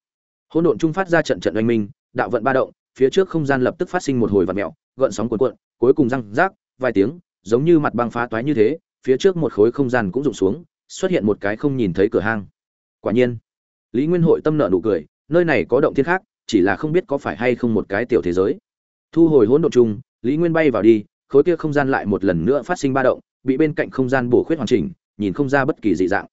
Hỗn độn chung phát ra trận trận oanh minh, đạo vận ba động, phía trước không gian lập tức phát sinh một hồi vặn mèo, gợn sóng cuộn cuộn, cuối cùng răng rác, vài tiếng, giống như mặt băng phá toái như thế phía trước một khối không gian cũng rụng xuống, xuất hiện một cái không nhìn thấy cửa hang. Quả nhiên, lý nguyên hội tâm nợ nụ cười, nơi này có động thiên khác, chỉ là không biết có phải hay không một cái tiểu thế giới. Thu hồi hỗn độn chung lý nguyên bay vào đi, khối kia không gian lại một lần nữa phát sinh ba động, bị bên cạnh không gian bổ khuyết hoàn chỉnh, nhìn không ra bất kỳ dị dạng.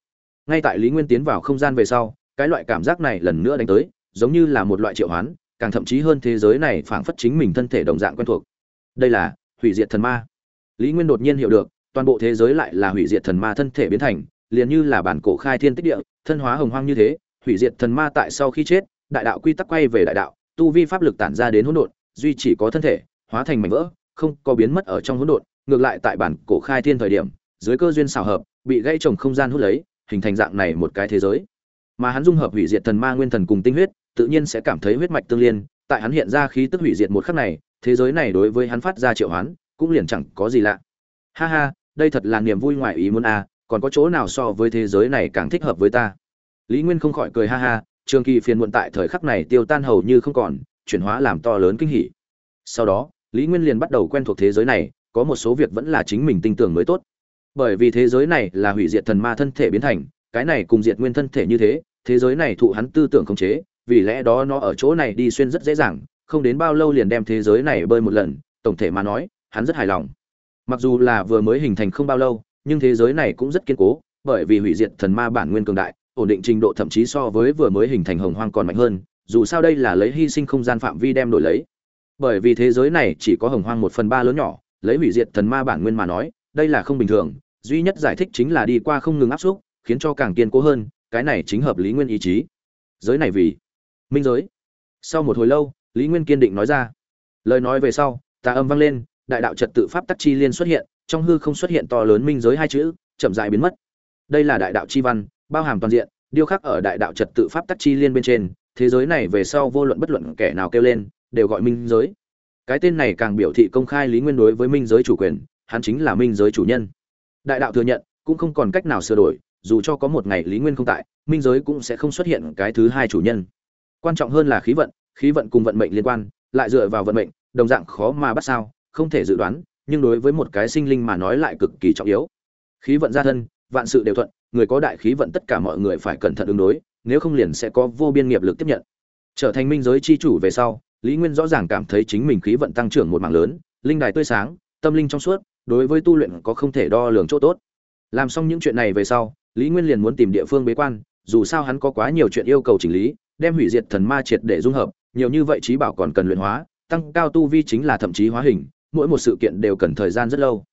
Ngay tại lý nguyên tiến vào không gian về sau, cái loại cảm giác này lần nữa đánh tới, giống như là một loại triệu hoán, càng thậm chí hơn thế giới này phảng phất chính mình thân thể đồng dạng quen thuộc. Đây là hủy diệt thần ma. Lý nguyên đột nhiên hiểu được toàn bộ thế giới lại là hủy diệt thần ma thân thể biến thành, liền như là bản cổ khai thiên tích địa, thân hóa hồng hoang như thế, hủy diệt thần ma tại sau khi chết, đại đạo quy tắc quay về đại đạo, tu vi pháp lực tản ra đến hỗn độn, duy chỉ có thân thể, hóa thành mảnh vỡ, không có biến mất ở trong hỗn độn, ngược lại tại bản cổ khai thiên thời điểm, dưới cơ duyên xảo hợp, bị gãy trồng không gian hút lấy, hình thành dạng này một cái thế giới. Mà hắn dung hợp hủy diệt thần ma nguyên thần cùng tinh huyết, tự nhiên sẽ cảm thấy huyết mạch tương liên, tại hắn hiện ra khí tức hủy diệt một khắc này, thế giới này đối với hắn phát ra triệu hoán, cũng liền chẳng có gì lạ. Ha ha đây thật là niềm vui ngoài ý muốn à, còn có chỗ nào so với thế giới này càng thích hợp với ta? Lý nguyên không khỏi cười ha ha trường kỳ phiền muộn tại thời khắc này tiêu tan hầu như không còn chuyển hóa làm to lớn kinh hỉ. Sau đó lý nguyên liền bắt đầu quen thuộc thế giới này có một số việc vẫn là chính mình tin tưởng mới tốt. Bởi vì thế giới này là hủy diệt thần ma thân thể biến thành cái này cùng diệt nguyên thân thể như thế thế giới này thụ hắn tư tưởng khống chế vì lẽ đó nó ở chỗ này đi xuyên rất dễ dàng không đến bao lâu liền đem thế giới này bơi một lần tổng thể mà nói hắn rất hài lòng mặc dù là vừa mới hình thành không bao lâu, nhưng thế giới này cũng rất kiên cố, bởi vì hủy diệt thần ma bản nguyên cường đại, ổn định trình độ thậm chí so với vừa mới hình thành hồng hoang còn mạnh hơn, dù sao đây là lấy hy sinh không gian phạm vi đem đổi lấy. Bởi vì thế giới này chỉ có hồng hoang một phần ba lớn nhỏ, lấy hủy diệt thần ma bản nguyên mà nói, đây là không bình thường, duy nhất giải thích chính là đi qua không ngừng áp suất khiến cho càng kiên cố hơn, cái này chính hợp lý nguyên ý chí. Giới này vì minh giới. Sau một hồi lâu, lý nguyên kiên định nói ra. Lời nói về sau, tà âm vang lên đại đạo trật tự pháp tắc chi liên xuất hiện, trong hư không xuất hiện to lớn minh giới hai chữ, chậm rãi biến mất. Đây là đại đạo chi văn, bao hàm toàn diện, điêu khắc ở đại đạo trật tự pháp tắc chi liên bên trên, thế giới này về sau vô luận bất luận kẻ nào kêu lên, đều gọi minh giới. Cái tên này càng biểu thị công khai lý nguyên đối với minh giới chủ quyền, hắn chính là minh giới chủ nhân. Đại đạo thừa nhận, cũng không còn cách nào sửa đổi, dù cho có một ngày lý nguyên không tại, minh giới cũng sẽ không xuất hiện cái thứ hai chủ nhân. Quan trọng hơn là khí vận khí vận cùng vận mệnh liên quan, lại dựa vào vận mệnh, đồng dạng khó mà bắt sao không thể dự đoán, nhưng đối với một cái sinh linh mà nói lại cực kỳ trọng yếu. Khí vận gia thân, vạn sự đều thuận, người có đại khí vận tất cả mọi người phải cẩn thận ứng đối, nếu không liền sẽ có vô biên nghiệp lực tiếp nhận. Trở thành minh giới chi chủ về sau, lý nguyên rõ ràng cảm thấy chính mình khí vận tăng trưởng một mảng lớn, linh đài tươi sáng, tâm linh trong suốt, đối với tu luyện có không thể đo lường chỗ tốt. Làm xong những chuyện này về sau, lý nguyên liền muốn tìm địa phương bế quan, dù sao hắn có quá nhiều chuyện yêu cầu chỉnh lý, đem hủy diệt thần ma triệt để dung hợp, nhiều như vậy trí bảo còn cần luyện hóa, tăng cao tu vi chính là thậm chí hóa hình mỗi một sự kiện đều cần thời gian rất lâu.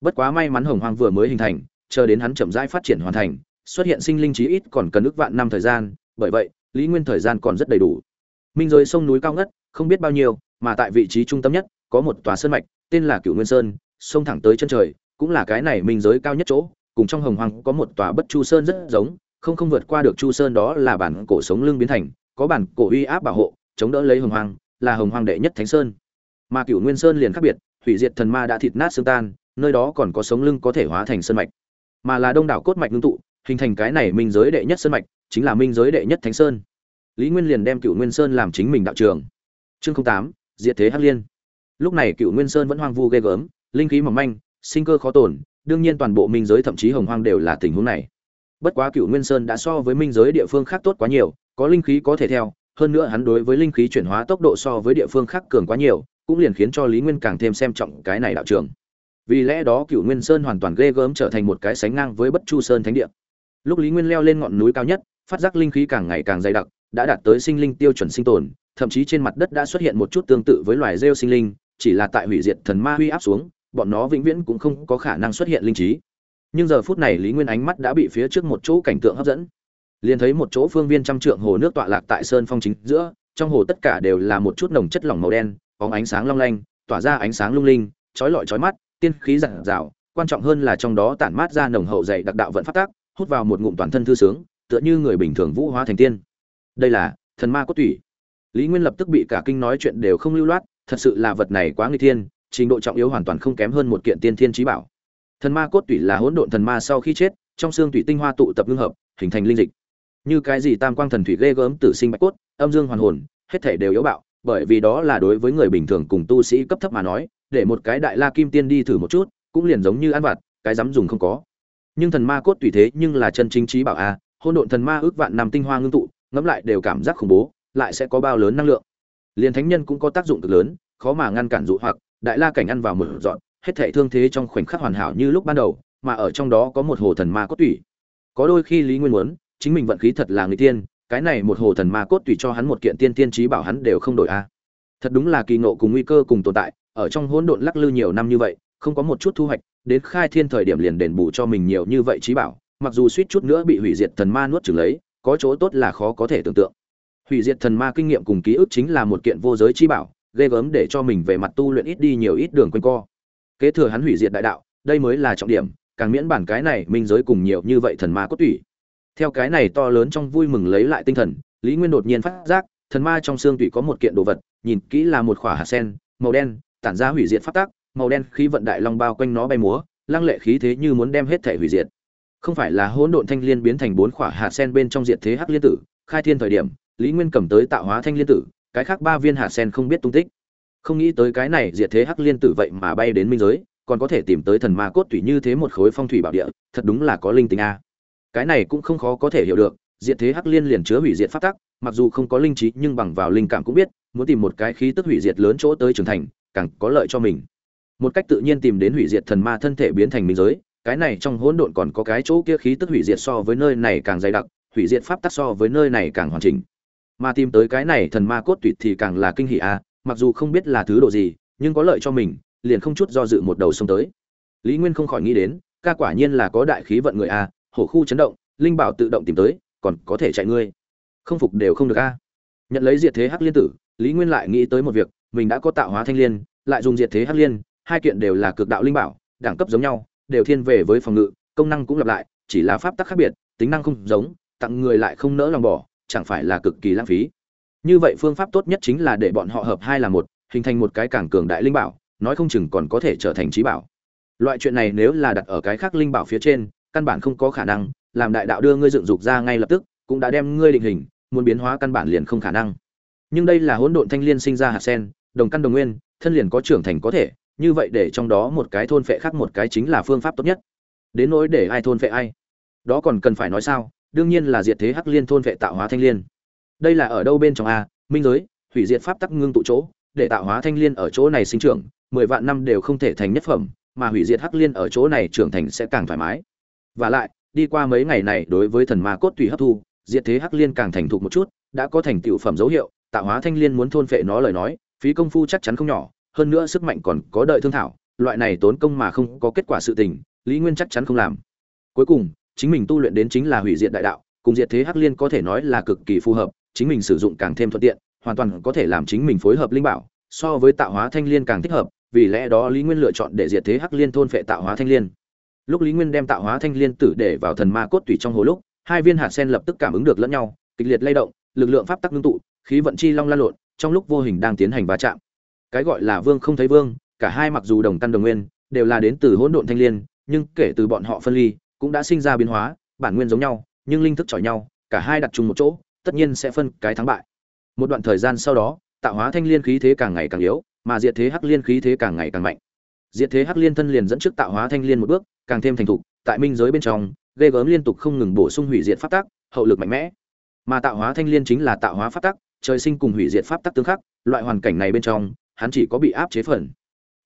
Bất quá may mắn hồng hoang vừa mới hình thành, chờ đến hắn chậm rãi phát triển hoàn thành, xuất hiện sinh linh trí ít còn cần ước vạn năm thời gian, bởi vậy, lý nguyên thời gian còn rất đầy đủ. Minh giới sông núi cao ngất, không biết bao nhiêu, mà tại vị trí trung tâm nhất, có một tòa sơn mạch, tên là cửu nguyên sơn, sông thẳng tới chân trời, cũng là cái này minh giới cao nhất chỗ, cùng trong hồng hoang có một tòa bất chu sơn rất giống, không không vượt qua được chu sơn đó là bản cổ sống lưng biến thành, có bản cổ uy áp bảo hộ, chống đỡ lấy hồng hoang, là hồng hoang đệ nhất thánh sơn. Mà cửu nguyên sơn liền khác biệt hủy diệt thần ma đã thịt nát xương tan, nơi đó còn có sống lưng có thể hóa thành sơn mạch. Mà là đông đảo cốt mạch ngưng tụ, hình thành cái này minh giới đệ nhất sơn mạch, chính là minh giới đệ nhất thánh sơn. Lý nguyên liền đem cựu nguyên sơn làm chính mình đạo trường. Chương tám, diệt thế hắc liên. Lúc này cựu nguyên sơn vẫn hoang vu ghê gớm, linh khí mỏng manh, sinh cơ khó tổn, đương nhiên toàn bộ minh giới thậm chí hồng hoang đều là tình huống này. Bất quá cựu nguyên sơn đã so với minh giới địa phương khác tốt quá nhiều, có linh khí có thể theo, hơn nữa hắn đối với linh khí chuyển hóa tốc độ so với địa phương khác cường quá nhiều cũng liền khiến cho lý nguyên càng thêm xem trọng cái này đạo trường. Vì lẽ đó cựu nguyên sơn hoàn toàn ghê gớm trở thành một cái sánh ngang với bất chu sơn thánh địa. Lúc lý nguyên leo lên ngọn núi cao nhất, phát giác linh khí càng ngày càng dày đặc, đã đạt tới sinh linh tiêu chuẩn sinh tồn, thậm chí trên mặt đất đã xuất hiện một chút tương tự với loài rêu sinh linh, chỉ là tại hủy diệt thần ma huy áp xuống, bọn nó vĩnh viễn cũng không có khả năng xuất hiện linh trí. Nhưng giờ phút này lý nguyên ánh mắt đã bị phía trước một chỗ cảnh tượng hấp dẫn. Liền thấy một chỗ phương viên trăm trượng hồ nước tọa lạc tại sơn phong chính giữa, trong hồ tất cả đều là một chút nồng chất lỏng màu đen bóng ánh sáng long lanh, tỏa ra ánh sáng lung linh, chói lọi chói mắt, tiên khí rạng rào quan trọng hơn là trong đó tản mát ra nồng hậu dày đặc đạo vận phát tác, hút vào một ngụm toàn thân thư sướng, tựa như người bình thường vũ hóa thành tiên. Đây là thần ma cốt tủy. Lý nguyên lập tức bị cả kinh nói chuyện đều không lưu loát, thật sự là vật này quá nguy thiên, trình độ trọng yếu hoàn toàn không kém hơn một kiện tiên thiên trí bảo. Thần ma cốt tủy là hỗn độn thần ma sau khi chết, trong xương tủy tinh hoa tụ tập ngưng hợp, hình thành linh dịch. Như cái gì tam quang thần thủy ghê gớm tử sinh bạch cốt, âm dương hoàn hồn, hết thể đều yếu bạo bởi vì đó là đối với người bình thường cùng tu sĩ cấp thấp mà nói, để một cái đại la kim tiên đi thử một chút, cũng liền giống như ăn vặt, cái dám dùng không có nhưng thần ma cốt tùy thế nhưng là chân chính trí bảo a hôn độn thần ma ước vạn năm tinh hoa ngưng tụ, ngẫm lại đều cảm giác khủng bố, lại sẽ có bao lớn năng lượng liền thánh nhân cũng có tác dụng cực lớn, khó mà ngăn cản dụ hoặc, đại la cảnh ăn vào một dọn, hết thảy thương thế trong khoảnh khắc hoàn hảo như lúc ban đầu, mà ở trong đó có một hồ thần ma cốt tùy. có đôi khi lý nguyên muốn, chính mình vận khí thật là người tiên cái này một hồ thần ma cốt tùy cho hắn một kiện tiên tiên trí bảo hắn đều không đổi a. Thật đúng là kỳ ngộ cùng nguy cơ cùng tồn tại, ở trong hỗn độn lắc lư nhiều năm như vậy, không có một chút thu hoạch, đến khai thiên thời điểm liền đền bù cho mình nhiều như vậy trí bảo, mặc dù suýt chút nữa bị hủy diệt thần ma nuốt chửng lấy, có chỗ tốt là khó có thể tưởng tượng. Hủy diệt thần ma kinh nghiệm cùng ký ức chính là một kiện vô giới trí bảo, ghê gớm để cho mình về mặt tu luyện ít đi nhiều ít đường quanh co. Kế thừa hắn hủy diệt đại đạo, đây mới là trọng điểm, càng miễn bản cái này minh giới cùng nhiều như vậy thần ma cốt tủy theo cái này to lớn trong vui mừng lấy lại tinh thần, lý nguyên đột nhiên phát giác, thần ma trong xương tủy có một kiện đồ vật, nhìn kỹ là một khỏa hạt sen, màu đen, tản ra hủy diệt phát tác màu đen khí vận đại long bao quanh nó bay múa, lăng lệ khí thế như muốn đem hết thể hủy diệt. Không phải là hỗn độn thanh liên biến thành bốn khỏa hạt sen bên trong diệt thế hắc liên tử, khai thiên thời điểm, lý nguyên cầm tới tạo hóa thanh liên tử, cái khác ba viên hạt sen không biết tung tích. Không nghĩ tới cái này diệt thế hắc liên tử vậy mà bay đến minh giới, còn có thể tìm tới thần ma cốt thủy như thế một khối phong thủy bảo địa, thật đúng là có linh tính a cái này cũng không khó có thể hiểu được, diệt thế hắc liên liền chứa hủy diệt pháp tắc, mặc dù không có linh trí, nhưng bằng vào linh cảm cũng biết, muốn tìm một cái khí tức hủy diệt lớn chỗ tới trưởng thành, càng có lợi cho mình. Một cách tự nhiên tìm đến hủy diệt thần ma thân thể biến thành minh giới, cái này trong hỗn độn còn có cái chỗ kia khí tức hủy diệt so với nơi này càng dày đặc, hủy diệt pháp tắc so với nơi này càng hoàn chỉnh. Mà tìm tới cái này thần ma cốt tuyệt thì càng là kinh hỉ a, mặc dù không biết là thứ độ gì, nhưng có lợi cho mình, liền không chút do dự một đầu xông tới. Lý nguyên không khỏi nghĩ đến, ca quả nhiên là có đại khí vận người a hổ khu chấn động, linh bảo tự động tìm tới, còn có thể chạy ngươi. Không phục đều không được a. Nhận lấy diệt thế hắc liên tử, lý nguyên lại nghĩ tới một việc, mình đã có tạo hóa thanh liên, lại dùng diệt thế hắc liên, hai kiện đều là cực đạo linh bảo, đẳng cấp giống nhau, đều thiên về với phòng ngự, công năng cũng lặp lại, chỉ là pháp tắc khác biệt, tính năng không giống, tặng người lại không nỡ lòng bỏ, chẳng phải là cực kỳ lãng phí. Như vậy phương pháp tốt nhất chính là để bọn họ hợp hai là một, hình thành một cái cảng cường đại linh bảo, nói không chừng còn có thể trở thành trí bảo. Loại chuyện này nếu là đặt ở cái khác linh bảo phía trên căn bản không có khả năng, làm đại đạo đưa ngươi dựng dục ra ngay lập tức, cũng đã đem ngươi định hình, muốn biến hóa căn bản liền không khả năng. Nhưng đây là hỗn độn thanh liên sinh ra hạt sen, đồng căn đồng nguyên, thân liền có trưởng thành có thể, như vậy để trong đó một cái thôn phệ khác một cái chính là phương pháp tốt nhất. Đến nỗi để ai thôn phệ ai? Đó còn cần phải nói sao? Đương nhiên là diệt thế hắc liên thôn phệ tạo hóa thanh liên. Đây là ở đâu bên trong a? Minh giới, hủy diệt pháp tắc ngưng tụ chỗ, để tạo hóa thanh liên ở chỗ này sinh trưởng, mười vạn năm đều không thể thành nhất phẩm, mà hủy diệt hắc liên ở chỗ này trưởng thành sẽ càng thoải mái và lại, đi qua mấy ngày này đối với thần ma cốt tùy hấp thu, diệt thế hắc liên càng thành thục một chút, đã có thành tựu phẩm dấu hiệu tạo hóa thanh liên muốn thôn phệ nó lời nói, phí công phu chắc chắn không nhỏ, hơn nữa sức mạnh còn có đợi thương thảo, loại này tốn công mà không có kết quả sự tình, lý nguyên chắc chắn không làm. Cuối cùng, chính mình tu luyện đến chính là hủy diệt đại đạo, cùng diệt thế hắc liên có thể nói là cực kỳ phù hợp, chính mình sử dụng càng thêm thuận tiện, hoàn toàn có thể làm chính mình phối hợp linh bảo, so với tạo hóa thanh liên càng thích hợp, vì lẽ đó lý nguyên lựa chọn để diệt thế hắc liên thôn phệ tạo hóa thanh liên lúc lý nguyên đem tạo hóa thanh liên tử để vào thần ma cốt tùy trong hồ lúc hai viên hạt sen lập tức cảm ứng được lẫn nhau kịch liệt lay động lực lượng pháp tắc ngưng tụ khí vận chi long lan lộn trong lúc vô hình đang tiến hành va chạm cái gọi là vương không thấy vương cả hai mặc dù đồng căn đồng nguyên, đều là đến từ hỗn độn thanh liên, nhưng kể từ bọn họ phân ly, cũng đã sinh ra biến hóa, bản nguyên giống nhau, nhưng linh thức chọi nhau, cả hai đặt chung một chỗ, tất nhiên sẽ phân cái thắng bại. Một đoạn thời gian sau đó, tạo hóa thanh liên khí thế càng ngày càng yếu, mà diệt thế hắc liên khí thế càng ngày càng mạnh. Diệt thế hắc liên thân liền dẫn trước tạo hóa thanh liên một bước, càng thêm thành thục, tại minh giới bên trong, ghê gớm liên tục không ngừng bổ sung hủy diệt pháp tắc, hậu lực mạnh mẽ. Mà tạo hóa thanh liên chính là tạo hóa pháp tắc, trời sinh cùng hủy diệt pháp tắc tương khắc, loại hoàn cảnh này bên trong, hắn chỉ có bị áp chế phần.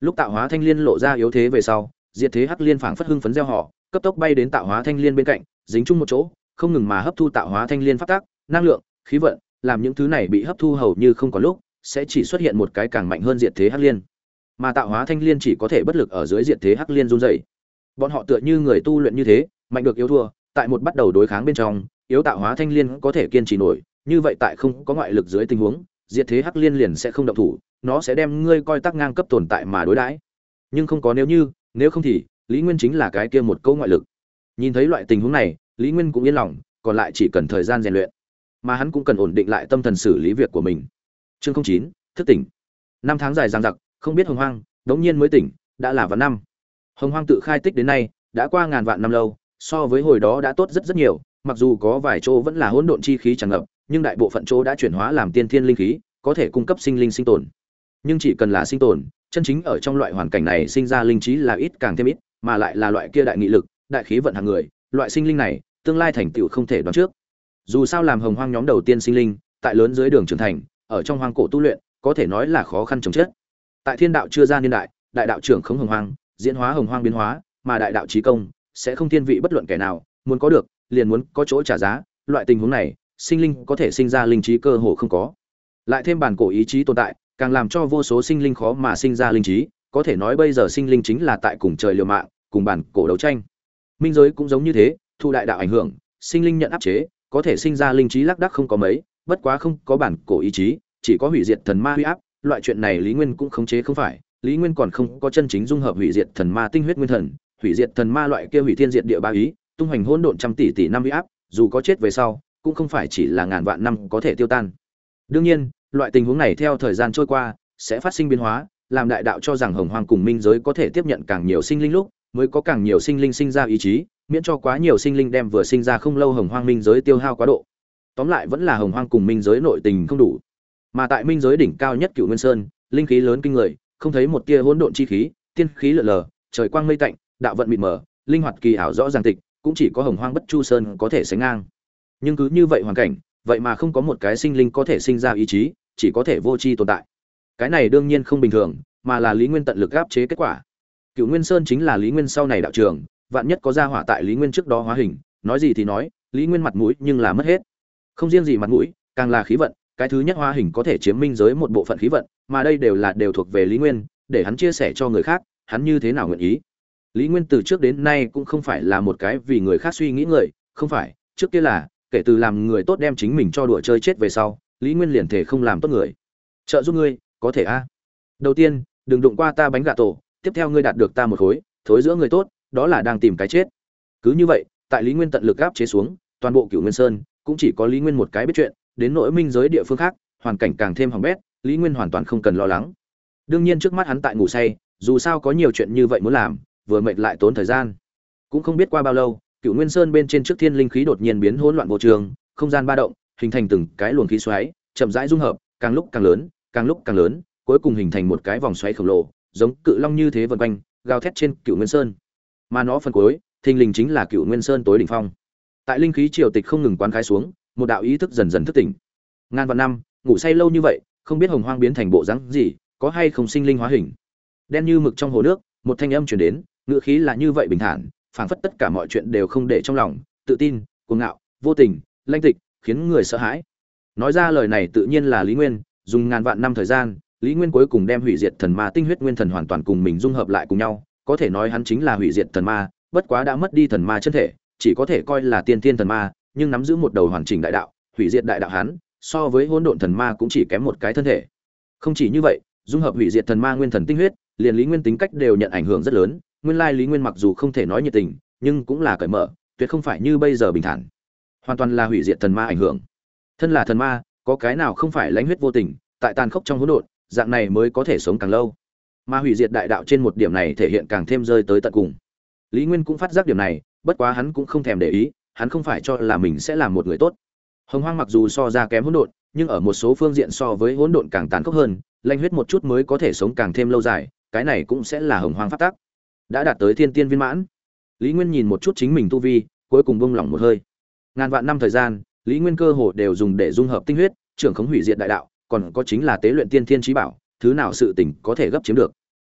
Lúc tạo hóa thanh liên lộ ra yếu thế về sau, diệt thế hắc liên phảng phất hưng phấn gieo họ, cấp tốc bay đến tạo hóa thanh liên bên cạnh, dính chung một chỗ, không ngừng mà hấp thu tạo hóa thanh liên pháp tắc, năng lượng, khí vận, làm những thứ này bị hấp thu hầu như không có lúc, sẽ chỉ xuất hiện một cái càng mạnh hơn diệt thế hắc liên. Mà tạo hóa thanh liên chỉ có thể bất lực ở dưới diệt thế hắc liên run rẩy. Bọn họ tựa như người tu luyện như thế, mạnh được yếu thua, tại một bắt đầu đối kháng bên trong, yếu tạo hóa thanh liên có thể kiên trì nổi, như vậy tại không có ngoại lực dưới tình huống, diệt thế hắc liên liền sẽ không động thủ, nó sẽ đem ngươi coi tác ngang cấp tồn tại mà đối đãi. Nhưng không có nếu như, nếu không thì, Lý Nguyên chính là cái kia một câu ngoại lực. Nhìn thấy loại tình huống này, Lý Nguyên cũng yên lòng, còn lại chỉ cần thời gian rèn luyện, mà hắn cũng cần ổn định lại tâm thần xử lý việc của mình. Chương 09, thức tỉnh. Năm tháng dài giang giặc không biết Hồng Hoang, đống nhiên mới tỉnh, đã là vào năm. Hồng Hoang tự khai tích đến nay, đã qua ngàn vạn năm lâu, so với hồi đó đã tốt rất rất nhiều, mặc dù có vài chỗ vẫn là hỗn độn chi khí tràn ngập, nhưng đại bộ phận chỗ đã chuyển hóa làm tiên thiên linh khí, có thể cung cấp sinh linh sinh tồn. Nhưng chỉ cần là sinh tồn, chân chính ở trong loại hoàn cảnh này sinh ra linh trí là ít càng thêm ít, mà lại là loại kia đại nghị lực, đại khí vận hàng người, loại sinh linh này, tương lai thành tựu không thể đoán trước. Dù sao làm hồng hoang nhóm đầu tiên sinh linh, tại lớn dưới đường trưởng thành, ở trong hoang cổ tu luyện, có thể nói là khó khăn chống chết. Tại thiên đạo chưa ra niên đại, đại đạo trưởng không hồng hoang, diễn hóa hồng hoang biến hóa, mà đại đạo trí công sẽ không thiên vị bất luận kẻ nào, muốn có được, liền muốn có chỗ trả giá, loại tình huống này, sinh linh có thể sinh ra linh trí cơ hồ không có. Lại thêm bản cổ ý chí tồn tại, càng làm cho vô số sinh linh khó mà sinh ra linh trí, có thể nói bây giờ sinh linh chính là tại cùng trời liều mạng, cùng bản cổ đấu tranh. Minh giới cũng giống như thế, thu đại đạo ảnh hưởng, sinh linh nhận áp chế, có thể sinh ra linh trí lác đác không có mấy, bất quá không có bản cổ ý chí, chỉ có hủy diệt thần ma huy áp, loại chuyện này Lý Nguyên cũng khống chế không phải, Lý Nguyên còn không có chân chính dung hợp hủy diệt thần ma tinh huyết nguyên thần, hủy diệt thần ma loại kia hủy thiên diệt địa ba ý, tung hoành hỗn độn trăm tỷ tỷ năm uy áp, dù có chết về sau, cũng không phải chỉ là ngàn vạn năm có thể tiêu tan. Đương nhiên, loại tình huống này theo thời gian trôi qua sẽ phát sinh biến hóa, làm đại đạo cho rằng Hồng Hoang cùng minh giới có thể tiếp nhận càng nhiều sinh linh lúc, mới có càng nhiều sinh linh sinh ra ý chí, miễn cho quá nhiều sinh linh đem vừa sinh ra không lâu Hồng Hoang minh giới tiêu hao quá độ. Tóm lại vẫn là Hồng Hoang cùng minh giới nội tình không đủ. Mà tại minh giới đỉnh cao nhất Cửu Nguyên Sơn, linh khí lớn kinh người, không thấy một tia hỗn độn chi khí, tiên khí lờ lờ, trời quang mây tạnh, đạo vận mịt mờ, linh hoạt kỳ ảo rõ ràng tịch, cũng chỉ có Hồng Hoang Bất Chu Sơn có thể sánh ngang. Nhưng cứ như vậy hoàn cảnh, vậy mà không có một cái sinh linh có thể sinh ra ý chí, chỉ có thể vô tri tồn tại. Cái này đương nhiên không bình thường, mà là Lý Nguyên tận lực áp chế kết quả. Cửu Nguyên Sơn chính là Lý Nguyên sau này đạo trường, vạn nhất có ra hỏa tại Lý Nguyên trước đó hóa hình, nói gì thì nói, Lý Nguyên mặt mũi nhưng là mất hết. Không riêng gì mặt mũi, càng là khí vận, cái thứ nhất hóa hình có thể chiếm minh giới một bộ phận khí vận, mà đây đều là đều thuộc về Lý Nguyên, để hắn chia sẻ cho người khác, hắn như thế nào nguyện ý. Lý Nguyên từ trước đến nay cũng không phải là một cái vì người khác suy nghĩ người, không phải, trước kia là, kể từ làm người tốt đem chính mình cho đùa chơi chết về sau, Lý Nguyên liền thể không làm tốt người. Trợ giúp ngươi, có thể a. Đầu tiên, đừng đụng qua ta bánh gà tổ, tiếp theo ngươi đạt được ta một khối, thối giữa người tốt, đó là đang tìm cái chết. Cứ như vậy, tại Lý Nguyên tận lực áp chế xuống, toàn bộ Cửu Nguyên Sơn cũng chỉ có Lý Nguyên một cái biết chuyện, đến nỗi minh giới địa phương khác, hoàn cảnh càng thêm hỏng bét, Lý Nguyên hoàn toàn không cần lo lắng. Đương nhiên trước mắt hắn tại ngủ say, dù sao có nhiều chuyện như vậy muốn làm, vừa mệt lại tốn thời gian. Cũng không biết qua bao lâu, Cựu Nguyên Sơn bên trên trước thiên linh khí đột nhiên biến hỗn loạn vô trường, không gian ba động, hình thành từng cái luồng khí xoáy, chậm rãi dung hợp, càng lúc càng lớn, càng lúc càng lớn, cuối cùng hình thành một cái vòng xoáy khổng lồ, giống cự long như thế vần quanh, gào thét trên Cựu Nguyên Sơn. Mà nó phần cuối, thình lình chính là Cựu Nguyên Sơn tối đỉnh phong. Tại linh khí triều tịch không ngừng quán khai xuống, một đạo ý thức dần dần thức tỉnh. Ngàn vạn năm, ngủ say lâu như vậy, không biết hồng hoang biến thành bộ dáng gì, có hay không sinh linh hóa hình. Đen như mực trong hồ nước, một thanh âm truyền đến, ngữ khí là như vậy bình thản, phảng phất tất cả mọi chuyện đều không để trong lòng, tự tin, cuồng ngạo, vô tình, lanh tịch, khiến người sợ hãi. Nói ra lời này tự nhiên là Lý Nguyên, dùng ngàn vạn năm thời gian, Lý Nguyên cuối cùng đem hủy diệt thần ma tinh huyết nguyên thần hoàn toàn cùng mình dung hợp lại cùng nhau, có thể nói hắn chính là hủy diệt thần ma, bất quá đã mất đi thần ma chân thể, chỉ có thể coi là tiên tiên thần ma, nhưng nắm giữ một đầu hoàn chỉnh đại đạo, hủy diệt đại đạo hắn, so với hỗn độn thần ma cũng chỉ kém một cái thân thể. Không chỉ như vậy, dung hợp hủy diệt thần ma nguyên thần tinh huyết, liền Lý Nguyên tính cách đều nhận ảnh hưởng rất lớn, nguyên lai Lý Nguyên mặc dù không thể nói nhiệt tình, nhưng cũng là cởi mở, tuyệt không phải như bây giờ bình thản. Hoàn toàn là hủy diệt thần ma ảnh hưởng. Thân là thần ma, có cái nào không phải lãnh huyết vô tình, tại tàn khốc trong hỗn độn, dạng này mới có thể sống càng lâu. mà hủy diệt đại đạo trên một điểm này thể hiện càng thêm rơi tới tận cùng lý nguyên cũng phát giác điểm này bất quá hắn cũng không thèm để ý hắn không phải cho là mình sẽ là một người tốt. Hồng hoang mặc dù so ra kém hỗn độn, nhưng ở một số phương diện so với hỗn độn càng tàn khốc hơn lanh huyết một chút mới có thể sống càng thêm lâu dài, cái này cũng sẽ là hồng hoang phát tác đã đạt tới thiên tiên viên mãn. Lý nguyên nhìn một chút chính mình tu vi, cuối cùng bông lỏng một hơi. Ngàn vạn năm thời gian, lý nguyên cơ hồ đều dùng để dung hợp tinh huyết, trưởng khống hủy diệt đại đạo, còn có chính là tế luyện tiên thiên trí bảo, thứ nào sự tỉnh có thể gấp chiếm được.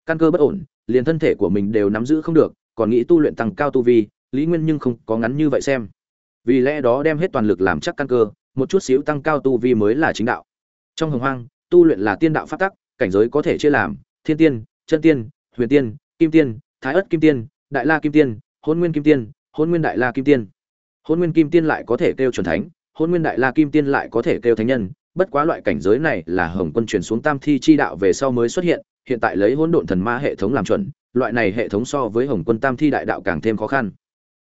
Căn cơ bất ổn, liền thân thể của mình đều nắm giữ không được, còn nghĩ tu luyện tăng cao tu vi lý nguyên nhưng không có ngắn như vậy xem. Vì lẽ đó đem hết toàn lực làm chắc căn cơ, một chút xíu tăng cao tu vi mới là chính đạo. Trong hồng hoang, tu luyện là tiên đạo phát tắc, cảnh giới có thể chia làm, thiên tiên, chân tiên, huyền tiên, kim tiên, thái ất kim tiên, đại la kim tiên, hôn nguyên kim tiên, hôn nguyên đại la kim tiên. Hôn nguyên kim tiên lại có thể kêu chuẩn thánh, hôn nguyên đại la kim tiên lại có thể kêu thánh nhân. Bất quá loại cảnh giới này là hồng quân truyền xuống tam thi chi đạo về sau mới xuất hiện hiện tại lấy hỗn độn thần ma hệ thống làm chuẩn, loại này hệ thống so với hồng quân tam thi đại đạo càng thêm khó khăn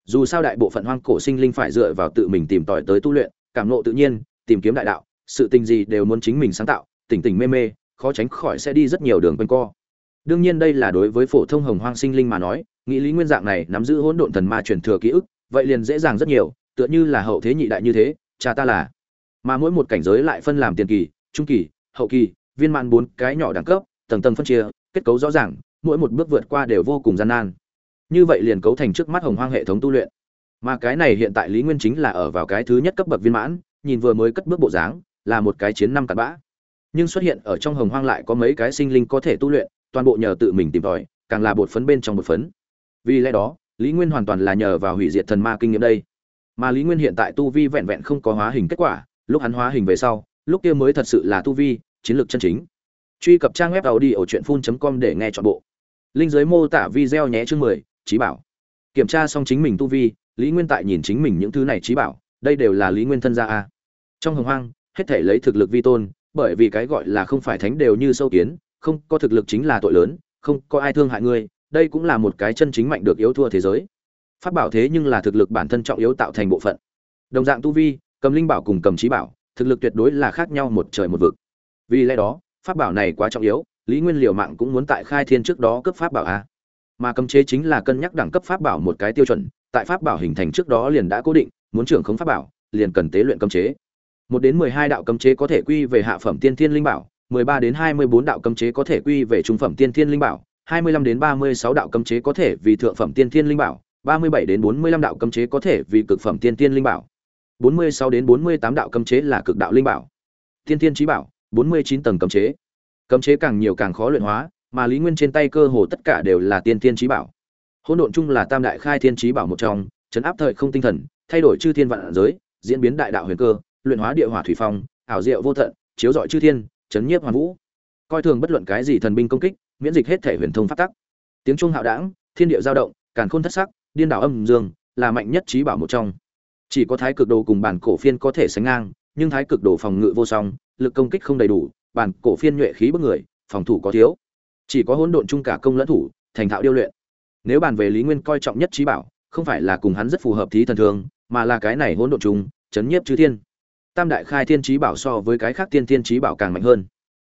dù sao đại bộ phận hoang cổ sinh linh phải dựa vào tự mình tìm tòi tới tu luyện, cảm nộ tự nhiên, tìm kiếm đại đạo, sự tình gì đều muốn chính mình sáng tạo, tỉnh tỉnh mê mê, khó tránh khỏi sẽ đi rất nhiều đường quanh co. Đương nhiên đây là đối với phổ thông hồng hoang sinh linh mà nói, nghĩ lý nguyên dạng này nắm giữ hỗn độn thần ma truyền thừa ký ức, vậy liền dễ dàng rất nhiều, tựa như là hậu thế nhị đại như thế, cha ta là. Mà mỗi một cảnh giới lại phân làm tiền kỳ, trung kỳ, hậu kỳ, viên mạn bốn cái nhỏ đẳng cấp, tầng tầng phân chia, kết cấu rõ ràng, mỗi một bước vượt qua đều vô cùng gian nan như vậy liền cấu thành trước mắt hồng hoang hệ thống tu luyện. Mà cái này hiện tại lý nguyên chính là ở vào cái thứ nhất cấp bậc viên mãn, nhìn vừa mới cất bước bộ dáng, là một cái chiến năm cặn bã. Nhưng xuất hiện ở trong hồng hoang lại có mấy cái sinh linh có thể tu luyện, toàn bộ nhờ tự mình tìm tòi, càng là bột phấn bên trong bột phấn. Vì lẽ đó, lý nguyên hoàn toàn là nhờ vào hủy diệt thần ma kinh nghiệm đây. Mà lý nguyên hiện tại tu vi vẹn vẹn không có hóa hình kết quả, lúc hắn hóa hình về sau, lúc kia mới thật sự là tu vi, chiến lược chân chính. Truy cập trang web tàu đi ở truyện phun com để nghe chọn bộ. Linh giới mô tả video nhé chương mười trí bảo. Kiểm tra xong chính mình tu vi, lý nguyên tại nhìn chính mình những thứ này trí bảo, đây đều là lý nguyên thân gia a. Trong hồng hoang, hết thể lấy thực lực vi tôn, bởi vì cái gọi là không phải thánh đều như sâu kiến, không có thực lực chính là tội lớn, không có ai thương hại ngươi, đây cũng là một cái chân chính mạnh được yếu thua thế giới. Pháp bảo thế nhưng là thực lực bản thân trọng yếu tạo thành bộ phận. Đồng dạng tu vi, cầm linh bảo cùng cầm trí bảo, thực lực tuyệt đối là khác nhau một trời một vực. Vì lẽ đó, pháp bảo này quá trọng yếu, lý nguyên liều mạng cũng muốn tại khai thiên trước đó cấp pháp bảo a mà cấm chế chính là cân nhắc đẳng cấp pháp bảo một cái tiêu chuẩn, tại pháp bảo hình thành trước đó liền đã cố định, muốn trưởng khống pháp bảo, liền cần tế luyện cấm chế. Một đến mười hai đạo cấm chế có thể quy về hạ phẩm tiên thiên linh bảo, mười ba đến hai mươi bốn đạo cấm chế có thể quy về trung phẩm tiên thiên linh bảo, hai mươi lăm đến ba mươi sáu đạo cấm chế có thể vì thượng phẩm tiên thiên linh bảo, ba mươi bảy đến bốn mươi lăm đạo cấm chế có thể vì cực phẩm tiên thiên linh bảo, bốn mươi sáu đến bốn mươi tám đạo cấm chế là cực đạo linh bảo, tiên thiên trí bảo, bốn mươi chín tầng cấm chế. Cấm chế càng nhiều càng khó luyện hóa mà lý nguyên trên tay cơ hồ tất cả đều là tiên thiên trí bảo. Hỗn độn chung là tam đại khai thiên trí bảo một trong, chấn áp thời không tinh thần, thay đổi chư thiên vạn giới, diễn biến đại đạo huyền cơ, luyện hóa địa hỏa thủy phong, ảo diệu vô tận, chiếu dọi chư thiên, chấn nhiếp hoàn vũ. Coi thường bất luận cái gì thần binh công kích, miễn dịch hết thể huyền thông phát tắc. Tiếng trung hạo đảng, thiên địa giao động, càn khôn thất sắc, điên đảo âm dương, là mạnh nhất trí bảo một trong. Chỉ có thái cực đồ cùng bản cổ phiên có thể sánh ngang, nhưng thái cực đồ phòng ngự vô song, lực công kích không đầy đủ, bản cổ phiên nhuệ khí bức người, phòng thủ có thiếu chỉ có hỗn độn chung cả công lẫn thủ, thành thạo điêu luyện. Nếu bàn về lý nguyên coi trọng nhất trí bảo, không phải là cùng hắn rất phù hợp thí thần thường, mà là cái này hỗn độn chung, chấn nhiếp chư thiên. Tam đại khai thiên trí bảo so với cái khác tiên thiên trí bảo càng mạnh hơn.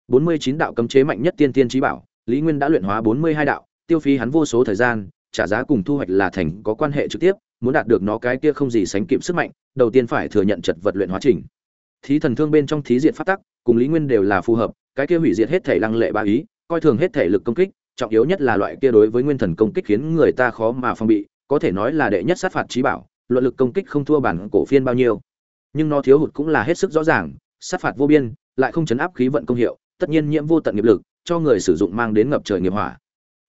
Bốn mươi chín đạo cấm chế mạnh nhất tiên thiên trí bảo, lý nguyên đã luyện hóa bốn mươi hai đạo, tiêu phí hắn vô số thời gian, trả giá cùng thu hoạch là thành có quan hệ trực tiếp, muốn đạt được nó cái kia không gì sánh kịp sức mạnh, đầu tiên phải thừa nhận chật vật luyện hóa trình. Thí thần thương bên trong thí diện phát tắc, cùng lý nguyên đều là phù hợp, cái kia hủy diệt hết thể lăng lệ ba ý coi thường hết thể lực công kích, trọng yếu nhất là loại kia đối với nguyên thần công kích khiến người ta khó mà phòng bị, có thể nói là đệ nhất sát phạt trí bảo, luận lực công kích không thua bản cổ phiên bao nhiêu. Nhưng nó thiếu hụt cũng là hết sức rõ ràng, sát phạt vô biên, lại không chấn áp khí vận công hiệu, tất nhiên nhiễm vô tận nghiệp lực, cho người sử dụng mang đến ngập trời nghiệp hỏa.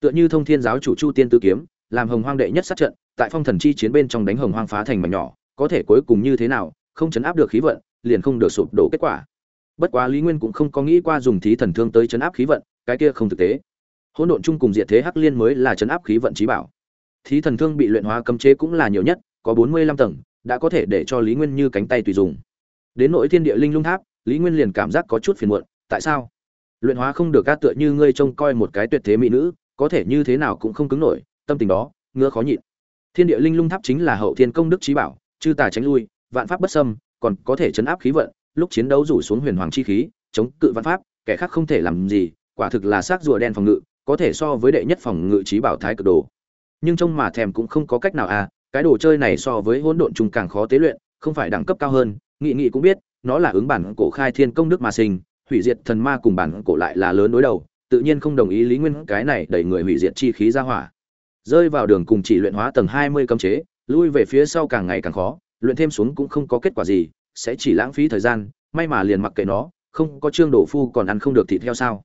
Tựa như thông thiên giáo chủ chu tiên tứ kiếm, làm hồng hoang đệ nhất sát trận, tại phong thần chi chiến bên trong đánh hồng hoang phá thành mảnh nhỏ, có thể cuối cùng như thế nào, không chấn áp được khí vận, liền không được sụp đổ kết quả. Bất quá lý nguyên cũng không có nghĩ qua dùng thí thần thương tới chấn áp khí vận cái kia không thực tế. Hỗn độn chung cùng diệt thế hắc liên mới là chấn áp khí vận trí bảo. Thí thần thương bị luyện hóa cấm chế cũng là nhiều nhất, có bốn mươi lăm tầng, đã có thể để cho lý nguyên như cánh tay tùy dùng. Đến nỗi thiên địa linh lung tháp, lý nguyên liền cảm giác có chút phiền muộn, tại sao? Luyện hóa không được ca tựa như ngươi trông coi một cái tuyệt thế mỹ nữ, có thể như thế nào cũng không cứng nổi, tâm tình đó, ngứa khó nhịn. Thiên địa linh lung tháp chính là hậu thiên công đức trí bảo, chư tà tránh lui, vạn pháp bất xâm, còn có thể chấn áp khí vận, lúc chiến đấu rủ xuống huyền hoàng chi khí, chống cự vạn pháp, kẻ khác không thể làm gì quả thực là xác rùa đen phòng ngự, có thể so với đệ nhất phòng ngự trí bảo thái cực đồ. Nhưng trông mà thèm cũng không có cách nào à cái đồ chơi này so với hỗn độn trùng càng khó tế luyện, không phải đẳng cấp cao hơn, nghị nghị cũng biết, nó là ứng bản cổ khai thiên công đức mà sinh, hủy diệt thần ma cùng bản cổ lại là lớn đối đầu, tự nhiên không đồng ý lý nguyên cái này đẩy người hủy diệt chi khí ra hỏa. Rơi vào đường cùng chỉ luyện hóa tầng hai mươi cấm chế, lui về phía sau càng ngày càng khó, luyện thêm xuống cũng không có kết quả gì, sẽ chỉ lãng phí thời gian, may mà liền mặc kệ nó, không có trương đổ phu còn ăn không được thịt heo sao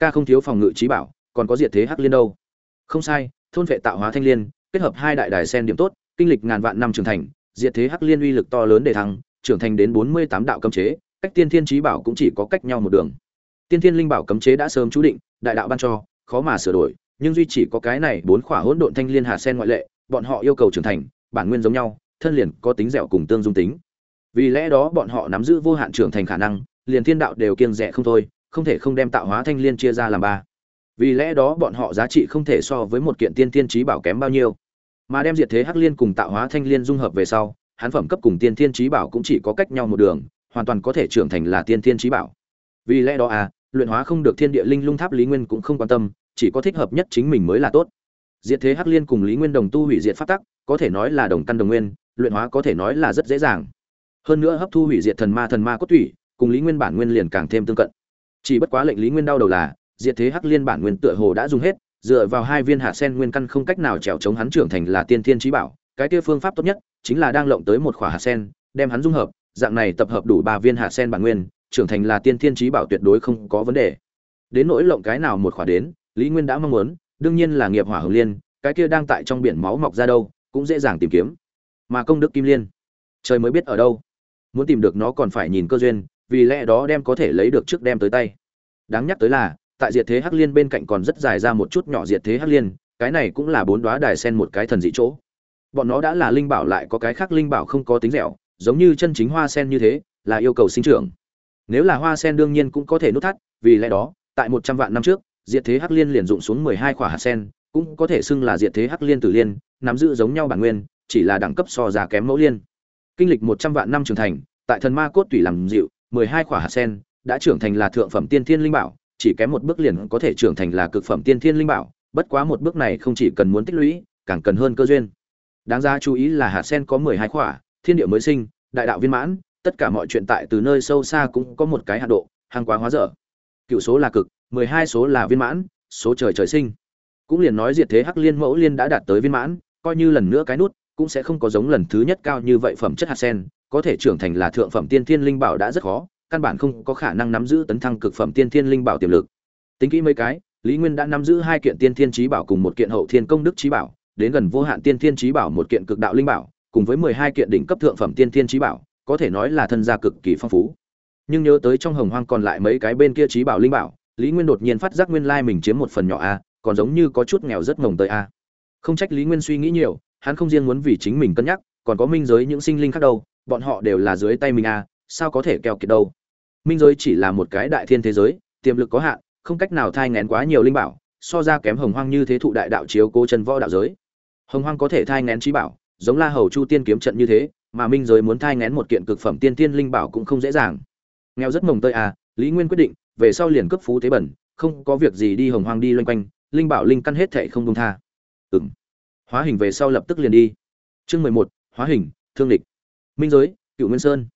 ca không thiếu phòng ngự trí bảo, còn có diệt thế hắc liên đâu. Không sai, thôn vệ tạo hóa thanh liên, kết hợp hai đại đài sen điểm tốt, kinh lịch ngàn vạn năm trưởng thành, diệt thế hắc liên uy lực to lớn để thăng, trưởng thành đến bốn mươi tám đạo cấm chế, cách tiên thiên trí bảo cũng chỉ có cách nhau một đường. Tiên thiên linh bảo cấm chế đã sớm chú định, đại đạo ban cho, khó mà sửa đổi, nhưng duy chỉ có cái này bốn khỏa hỗn độn thanh liên hạ sen ngoại lệ, bọn họ yêu cầu trưởng thành, bản nguyên giống nhau, thân liền có tính dẻo cùng tương dung tính. Vì lẽ đó bọn họ nắm giữ vô hạn trưởng thành khả năng, liền thiên đạo đều kiêng rẻ không thôi không thể không đem tạo hóa thanh liên chia ra làm ba. Vì lẽ đó bọn họ giá trị không thể so với một kiện tiên tiên trí bảo kém bao nhiêu. Mà đem diệt thế hắc liên cùng tạo hóa thanh liên dung hợp về sau hán phẩm cấp cùng tiên tiên trí bảo cũng chỉ có cách nhau một đường, hoàn toàn có thể trưởng thành là tiên tiên trí bảo. Vì lẽ đó à luyện hóa không được thiên địa linh lung tháp lý nguyên cũng không quan tâm, chỉ có thích hợp nhất chính mình mới là tốt. Diệt thế hắc liên cùng lý nguyên đồng tu hủy diệt phát tắc, có thể nói là đồng căn đồng nguyên, luyện hóa có thể nói là rất dễ dàng. Hơn nữa hấp thu hủy diệt thần ma thần ma cốt thủy cùng lý nguyên bản nguyên liền càng thêm tương cận chỉ bất quá lệnh lý nguyên đau đầu là, diệt thế hắc liên bản nguyên tựa hồ đã dùng hết, dựa vào hai viên hạ sen nguyên căn không cách nào trèo chống hắn trưởng thành là tiên thiên trí bảo, cái kia phương pháp tốt nhất chính là đang lộng tới một khỏa hạ sen, đem hắn dung hợp, dạng này tập hợp đủ ba viên hạ sen bản nguyên, trưởng thành là tiên thiên trí bảo tuyệt đối không có vấn đề. Đến nỗi lộng cái nào một khỏa đến, lý nguyên đã mong muốn, đương nhiên là nghiệp hỏa hồng liên, cái kia đang tại trong biển máu mọc ra đâu, cũng dễ dàng tìm kiếm. Mà công đức kim liên, trời mới biết ở đâu. Muốn tìm được nó còn phải nhìn cơ duyên vì lẽ đó đem có thể lấy được trước đem tới tay. Đáng nhắc tới là, tại diệt thế hắc liên bên cạnh còn rất dài ra một chút nhỏ diệt thế hắc liên, cái này cũng là bốn đoá đài sen một cái thần dị chỗ. Bọn nó đã là linh bảo lại có cái khác linh bảo không có tính dẻo, giống như chân chính hoa sen như thế, là yêu cầu sinh trưởng. Nếu là hoa sen đương nhiên cũng có thể nút thắt, vì lẽ đó, tại một trăm vạn năm trước, diệt thế hắc liên liền dụng xuống mười hai quả hạt sen, cũng có thể xưng là diệt thế hắc liên tử liên, nắm giữ giống nhau bản nguyên, chỉ là đẳng cấp so ra kém mẫu liên. Kinh lịch một trăm vạn năm trưởng thành, tại thần ma cốt tủy làm dịu mười hai quả hạt sen, đã trưởng thành là thượng phẩm tiên thiên linh bảo, chỉ kém một bước liền có thể trưởng thành là cực phẩm tiên thiên linh bảo, bất quá một bước này không chỉ cần muốn tích lũy, càng cần hơn cơ duyên. Đáng ra chú ý là hạt sen có mười hai quả thiên địa mới sinh, đại đạo viên mãn, tất cả mọi chuyện tại từ nơi sâu xa cũng có một cái hạ độ hàng quá hóa dở. Cựu số là cực, mười hai số là viên mãn, số trời trời sinh. Cũng liền nói diệt thế hắc liên mẫu liên đã đạt tới viên mãn, coi như lần nữa cái nút, cũng sẽ không có giống lần thứ nhất cao như vậy phẩm chất hạt sen có thể trưởng thành là thượng phẩm tiên thiên linh bảo đã rất khó, căn bản không có khả năng nắm giữ tấn thăng cực phẩm tiên thiên linh bảo tiềm lực. Tính kỹ mấy cái, lý nguyên đã nắm giữ hai kiện tiên thiên trí bảo cùng một kiện hậu thiên công đức trí bảo, đến gần vô hạn tiên thiên trí bảo một kiện cực đạo linh bảo, cùng với mười hai kiện đỉnh cấp thượng phẩm tiên thiên trí bảo, có thể nói là thân gia cực kỳ phong phú. Nhưng nhớ tới trong hồng hoang còn lại mấy cái bên kia trí bảo linh bảo, lý nguyên đột nhiên phát giác nguyên lai mình chiếm một phần nhỏ a, còn giống như có chút nghèo rất mồng tới a. Không trách lý nguyên suy nghĩ nhiều, hắn không riêng muốn vì chính mình cân nhắc, còn có minh giới những sinh linh khác đâu bọn họ đều là dưới tay mình a sao có thể keo kiệt đâu. Minh giới chỉ là một cái đại thiên thế giới tiềm lực có hạn không cách nào thai ngén quá nhiều linh bảo so ra kém hồng hoang như thế thụ đại đạo chiếu cố chân võ đạo giới. Hồng hoang có thể thai ngén trí bảo giống la hầu chu tiên kiếm trận như thế mà minh giới muốn thai ngén một kiện cực phẩm tiên tiên linh bảo cũng không dễ dàng. Nghèo rất mồng tơi à lý nguyên quyết định về sau liền cấp phú thế bẩn không có việc gì đi hồng hoang đi loanh quanh linh bảo linh căn hết thệ không dung tha. Ừm, hóa hình về sau lập tức liền đi. Chương mười một hóa hình thương địch minh giới, cựu nguyên sơn.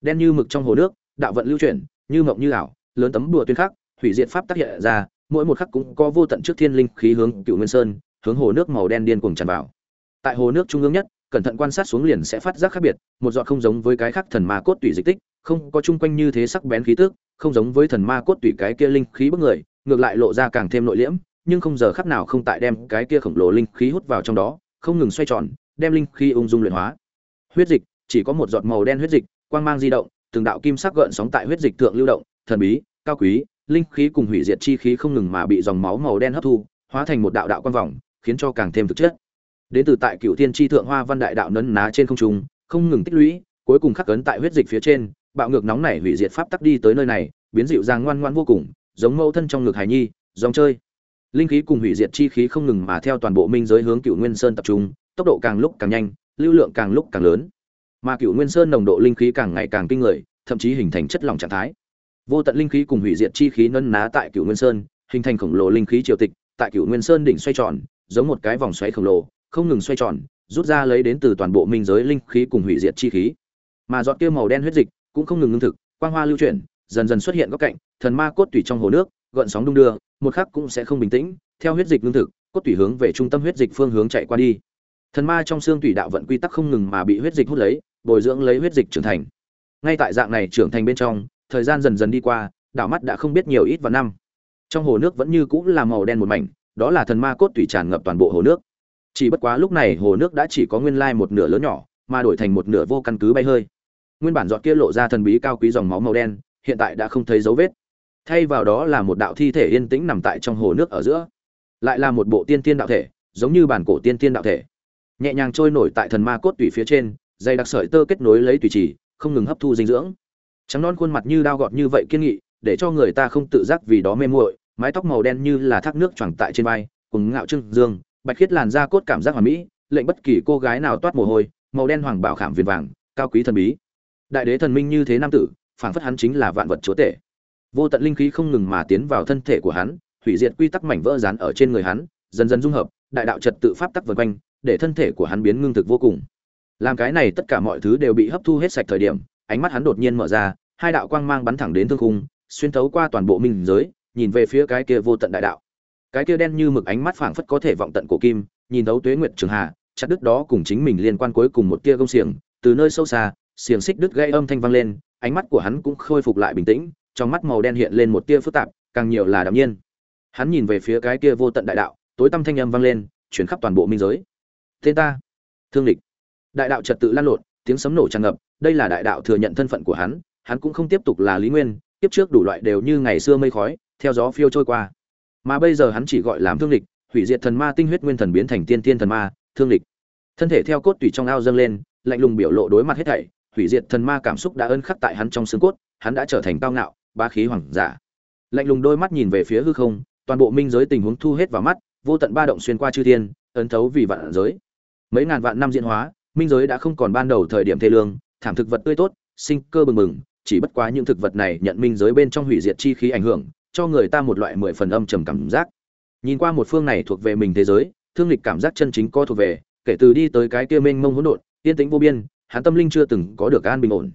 Đen như mực trong hồ nước, đạo vận lưu chuyển, như mộng như ảo, lớn tấm đùa tuyên khắc, hủy diệt pháp tác hiện ra, mỗi một khắc cũng có vô tận trước thiên linh khí hướng cựu nguyên sơn, hướng hồ nước màu đen điên cuồng tràn vào. Tại hồ nước trung ương nhất, cẩn thận quan sát xuống liền sẽ phát giác khác biệt, một giọt không giống với cái khác thần ma cốt tủy dịch tích, không có chung quanh như thế sắc bén khí tức, không giống với thần ma cốt tủy cái kia linh khí bức người, ngược lại lộ ra càng thêm nội liễm, nhưng không giờ khắc nào không tại đem cái kia khổng lồ linh khí hút vào trong đó, không ngừng xoay tròn, đem linh khí ung dung luyện hóa. Huyết dịch chỉ có một giọt màu đen huyết dịch, quang mang di động, từng đạo kim sắc gợn sóng tại huyết dịch thượng lưu động, thần bí, cao quý, linh khí cùng hủy diệt chi khí không ngừng mà bị dòng máu màu đen hấp thu, hóa thành một đạo đạo quang vòng, khiến cho càng thêm thực chất. Đến từ tại cựu thiên chi thượng hoa văn đại đạo nấn ná trên không trung, không ngừng tích lũy, cuối cùng khắc cấn tại huyết dịch phía trên, bạo ngược nóng này hủy diệt pháp tắc đi tới nơi này, biến dịu dàng ngoan ngoan vô cùng, giống mẫu thân trong ngực hải nhi, dòng chơi. Linh khí cùng hủy diệt chi khí không ngừng mà theo toàn bộ minh giới hướng cựu nguyên sơn tập trung, tốc độ càng lúc càng nhanh, lưu lượng càng lúc càng lớn mà cựu nguyên sơn nồng độ linh khí càng ngày càng kinh người, thậm chí hình thành chất lỏng trạng thái. Vô tận linh khí cùng hủy diệt chi khí nân ná tại cựu nguyên sơn, hình thành khổng lồ linh khí triều tịch, tại cựu nguyên sơn đỉnh xoay tròn, giống một cái vòng xoáy khổng lồ, không ngừng xoay tròn, rút ra lấy đến từ toàn bộ minh giới linh khí cùng hủy diệt chi khí. Mà giọt kia màu đen huyết dịch cũng không ngừng ngưng thực, quang hoa lưu chuyển, dần dần xuất hiện góc cạnh, thần ma cốt tủy trong hồ nước, gợn sóng đung đưa, một khắc cũng sẽ không bình tĩnh, theo huyết dịch ngưng thực, cốt tủy hướng về trung tâm huyết dịch phương hướng chạy qua đi thần ma trong xương tủy đạo vận quy tắc không ngừng mà bị huyết dịch hút lấy, bồi dưỡng lấy huyết dịch trưởng thành. Ngay tại dạng này trưởng thành bên trong, thời gian dần dần đi qua đảo mắt đã không biết nhiều ít vào năm. Trong hồ nước vẫn như cũng là màu đen một mảnh, đó là thần ma cốt tủy tràn ngập toàn bộ hồ nước. Chỉ bất quá lúc này hồ nước đã chỉ có nguyên lai một nửa lớn nhỏ, mà đổi thành một nửa vô căn cứ bay hơi. Nguyên bản giọt kia lộ ra thần bí cao quý dòng máu màu đen, hiện tại đã không thấy dấu vết. Thay vào đó là một đạo thi thể yên tĩnh nằm tại trong hồ nước ở giữa. Lại là một bộ tiên tiên đạo thể, giống như bản cổ tiên tiên đạo thể nhẹ nhàng trôi nổi tại thần ma cốt tủy phía trên dây đặc sợi tơ kết nối lấy tủy trì, không ngừng hấp thu dinh dưỡng. Trắng non khuôn mặt như đao gọt như vậy kiên nghị, để cho người ta không tự giác vì đó mê muội, mái tóc màu đen như là thác nước choàng tại trên vai cùng ngạo trưng dương, bạch khiết làn da cốt cảm giác hoàn mỹ, lệnh bất kỳ cô gái nào toát mồ hôi, màu đen hoàng bảo khảm viền vàng, cao quý thần bí. Đại đế thần minh như thế nam tử, phảng phất hắn chính là vạn vật chúa tể. Vô tận linh khí không ngừng mà tiến vào thân thể của hắn, hủy diệt quy tắc mảnh vỡ dán ở trên người hắn, dần dần dung hợp, đại đạo trật tự pháp tắc vần quanh để thân thể của hắn biến ngưng thực vô cùng. Làm cái này tất cả mọi thứ đều bị hấp thu hết sạch thời điểm, ánh mắt hắn đột nhiên mở ra, hai đạo quang mang bắn thẳng đến thương khung, xuyên thấu qua toàn bộ minh giới, nhìn về phía cái kia vô tận đại đạo. Cái kia đen như mực ánh mắt phảng phất có thể vọng tận cổ kim, nhìn thấu tuế nguyệt trường hà, chặt đứt đó cùng chính mình liên quan cuối cùng một tia công xiềng, từ nơi sâu xa, xiềng xích đứt gây âm thanh vang lên, ánh mắt của hắn cũng khôi phục lại bình tĩnh, trong mắt màu đen hiện lên một tia phức tạp, càng nhiều là đạm nhiên. Hắn nhìn về phía cái kia vô tận đại đạo, tối tăm thanh âm vang lên, chuyển khắp toàn bộ minh giới tên ta. Thương lịch đại đạo trật tự lan lộn, tiếng sấm nổ tràn ngập, đây là đại đạo thừa nhận thân phận của hắn hắn cũng không tiếp tục là lý nguyên tiếp trước đủ loại đều như ngày xưa mây khói, theo gió phiêu trôi qua. Mà bây giờ hắn chỉ gọi làm thương lịch hủy diệt thần ma tinh huyết nguyên thần biến thành tiên tiên thần ma, thương lịch thân thể theo cốt tùy trong ao dâng lên, lạnh lùng biểu lộ đối mặt hết thảy, hủy diệt thần ma cảm xúc đã ơn khắc tại hắn trong xương cốt, hắn đã trở thành cao ngạo ba khí hoàng giả. Lạnh lùng đôi mắt nhìn về phía hư không, toàn bộ minh giới tình huống thu hết vào mắt, vô tận ba động xuyên qua chư thiên, ấn thấu vì vạn giới mấy ngàn vạn năm diễn hóa, minh giới đã không còn ban đầu thời điểm thê lương, thảm thực vật tươi tốt, sinh cơ bừng bừng, chỉ bất quá những thực vật này nhận minh giới bên trong hủy diệt chi khí ảnh hưởng, cho người ta một loại mười phần âm trầm cảm giác. Nhìn qua một phương này thuộc về mình thế giới, thương lịch cảm giác chân chính co thuộc về, kể từ đi tới cái kia mênh mông hỗn độn, yên tĩnh vô biên, hắn tâm linh chưa từng có được an bình ổn.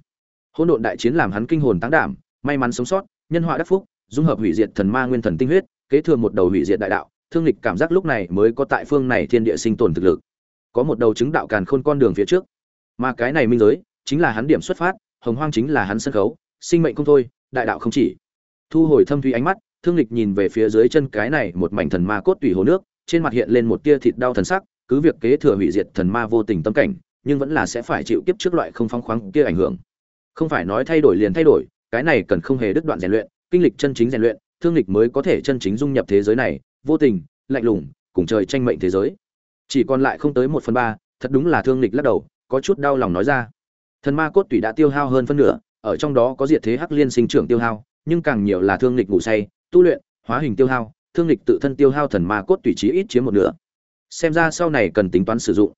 Hỗn độn đại chiến làm hắn kinh hồn táng đảm, may mắn sống sót, nhân họa đắc phúc, dung hợp hủy diệt thần ma nguyên thần tinh huyết, kế thừa một đầu hủy diệt đại đạo, thương lịch cảm giác lúc này mới có tại phương này thiên địa sinh tồn thực lực có một đầu chứng đạo càn khôn con đường phía trước. Mà cái này minh giới, chính là hắn điểm xuất phát, hồng hoang chính là hắn sân khấu, sinh mệnh không thôi, đại đạo không chỉ. Thu hồi thâm thủy ánh mắt, thương lịch nhìn về phía dưới chân cái này một mảnh thần ma cốt tủy hồ nước, trên mặt hiện lên một tia thịt đau thần sắc, cứ việc kế thừa hủy diệt thần ma vô tình tâm cảnh, nhưng vẫn là sẽ phải chịu kiếp trước loại không phong khoáng kia ảnh hưởng. Không phải nói thay đổi liền thay đổi, cái này cần không hề đứt đoạn rèn luyện, kinh lịch chân chính rèn luyện, thương lịch mới có thể chân chính dung nhập thế giới này, vô tình, lạnh lùng, cùng trời tranh mệnh thế giới chỉ còn lại không tới một phần ba, thật đúng là thương lịch lắc đầu, có chút đau lòng nói ra. Thần ma cốt tủy đã tiêu hao hơn phân nửa, ở trong đó có diệt thế hắc liên sinh trưởng tiêu hao, nhưng càng nhiều là thương lịch ngủ say, tu luyện, hóa hình tiêu hao, thương lịch tự thân tiêu hao thần ma cốt tủy trí ít chiếm một nửa. Xem ra sau này cần tính toán sử dụng.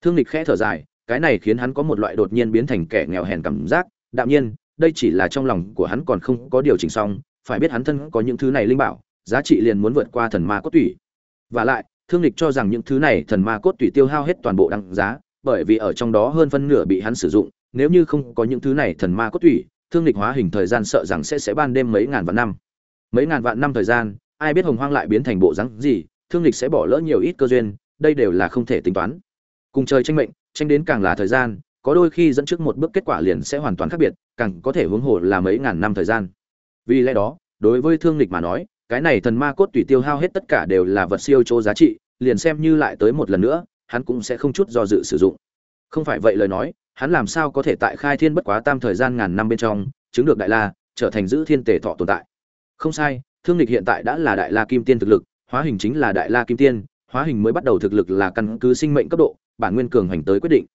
Thương lịch khẽ thở dài, cái này khiến hắn có một loại đột nhiên biến thành kẻ nghèo hèn cảm giác. Đạm nhiên, đây chỉ là trong lòng của hắn còn không có điều chỉnh xong, phải biết hắn thân có những thứ này linh bảo, giá trị liền muốn vượt qua thần ma cốt tủy. Và lại thương lịch cho rằng những thứ này thần ma cốt tủy tiêu hao hết toàn bộ đăng giá, bởi vì ở trong đó hơn phân nửa bị hắn sử dụng, nếu như không có những thứ này thần ma cốt tủy thương lịch hóa hình thời gian sợ rằng sẽ sẽ ban đêm mấy ngàn vạn năm. Mấy ngàn vạn năm thời gian, ai biết hồng hoang lại biến thành bộ rắn gì, thương lịch sẽ bỏ lỡ nhiều ít cơ duyên, đây đều là không thể tính toán. Cùng trời tranh mệnh, tranh đến càng là thời gian, có đôi khi dẫn trước một bước kết quả liền sẽ hoàn toàn khác biệt, càng có thể hướng hồ là mấy ngàn năm thời gian. Vì lẽ đó, đối với thương lịch mà nói cái này thần ma cốt tùy tiêu hao hết tất cả đều là vật siêu chỗ giá trị, liền xem như lại tới một lần nữa, hắn cũng sẽ không chút do dự sử dụng. Không phải vậy lời nói, hắn làm sao có thể tại khai thiên bất quá tam thời gian ngàn năm bên trong, chứng được đại la, trở thành giữ thiên tề thọ tồn tại. Không sai, thương lịch hiện tại đã là đại la kim tiên thực lực, hóa hình chính là đại la kim tiên, hóa hình mới bắt đầu thực lực là căn cứ sinh mệnh cấp độ, bản nguyên cường hành tới quyết định.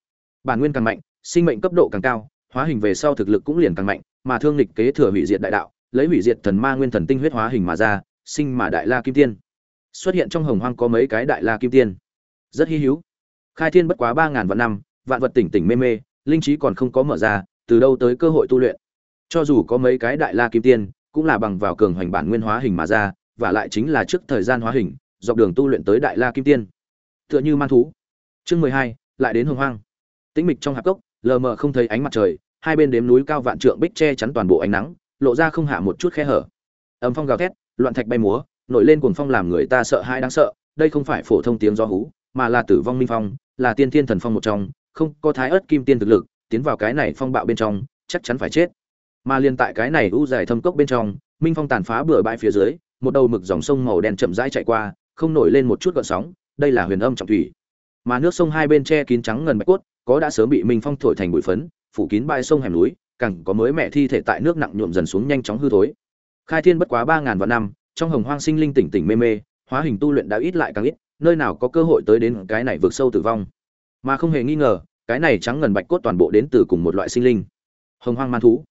Bản nguyên càng mạnh, sinh mệnh cấp độ càng cao, hóa hình về sau thực lực cũng liền càng mạnh, mà thương lịch kế thừa hủy diệt đại đạo lấy hủy diệt thần ma nguyên thần tinh huyết hóa hình mà ra, sinh mà đại la kim tiên. Xuất hiện trong hồng hoang có mấy cái đại la kim tiên. Rất hy hữu. Khai thiên bất quá ba ngàn vạn năm, vạn vật tỉnh tỉnh mê mê, linh trí còn không có mở ra, từ đâu tới cơ hội tu luyện. Cho dù có mấy cái đại la kim tiên, cũng là bằng vào cường hoành bản nguyên hóa hình mà ra, và lại chính là trước thời gian hóa hình, dọc đường tu luyện tới đại la kim tiên. Tựa như man thú. Chương mười hai, lại đến hồng hoang. Tĩnh mịch trong hạp cốc, lờ mờ không thấy ánh mặt trời, hai bên đếm núi cao vạn trượng bích che chắn toàn bộ ánh nắng lộ ra không hạ một chút khe hở. Âm phong gào thét, loạn thạch bay múa, nổi lên cuồng phong làm người ta sợ hãi đáng sợ, đây không phải phổ thông tiếng gió hú, mà là tử vong minh phong, là tiên thiên thần phong một trong, không có thái ớt kim tiên thực lực, tiến vào cái này phong bạo bên trong, chắc chắn phải chết. Mà liên tại cái này u dài thâm cốc bên trong, minh phong tàn phá bừa bãi phía dưới, một đầu mực dòng sông màu đen chậm rãi chạy qua, không nổi lên một chút gợn sóng, đây là huyền âm trọng thủy. Mà nước sông hai bên che kín trắng ngần bạch cốt, có đã sớm bị minh phong thổi thành bụi phấn, phủ kín bãi sông hẻm núi càng có mới mẹ thi thể tại nước nặng nhuộm dần xuống nhanh chóng hư thối. Khai thiên bất quá ba ngàn vạn năm, trong hồng hoang sinh linh tỉnh tỉnh mê mê, hóa hình tu luyện đã ít lại càng ít, nơi nào có cơ hội tới đến cái này vượt sâu tử vong. Mà không hề nghi ngờ, cái này trắng ngần bạch cốt toàn bộ đến từ cùng một loại sinh linh. Hồng hoang man thú.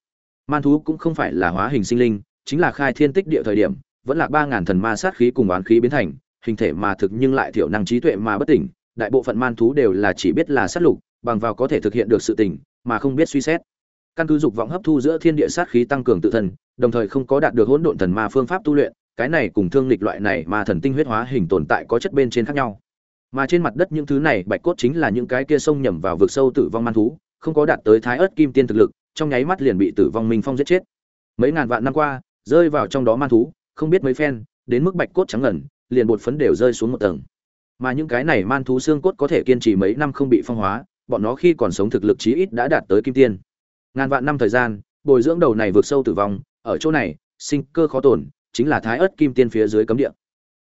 Man thú cũng không phải là hóa hình sinh linh, chính là khai thiên tích địa thời điểm, vẫn là ba ngàn thần ma sát khí cùng oán khí biến thành, hình thể mà thực nhưng lại thiểu năng trí tuệ mà bất tỉnh, đại bộ phận man thú đều là chỉ biết là sát lục, bằng vào có thể thực hiện được sự tỉnh, mà không biết suy xét căn cứ dục vọng hấp thu giữa thiên địa sát khí tăng cường tự thân, đồng thời không có đạt được hỗn độn thần ma phương pháp tu luyện, cái này cùng thương lịch loại này mà thần tinh huyết hóa hình tồn tại có chất bên trên khác nhau. Mà trên mặt đất những thứ này bạch cốt chính là những cái kia sông nhầm vào vực sâu tử vong man thú, không có đạt tới thái ớt kim tiên thực lực, trong nháy mắt liền bị tử vong minh phong giết chết. Mấy ngàn vạn năm qua, rơi vào trong đó man thú, không biết mấy phen, đến mức bạch cốt trắng ngần, liền bột phấn đều rơi xuống một tầng. Mà những cái này man thú xương cốt có thể kiên trì mấy năm không bị phong hóa, bọn nó khi còn sống thực lực chí ít đã đạt tới kim tiên ngàn vạn năm thời gian, bồi dưỡng đầu này vượt sâu tử vong, ở chỗ này, sinh cơ khó tổn chính là thái ớt kim tiên phía dưới cấm địa.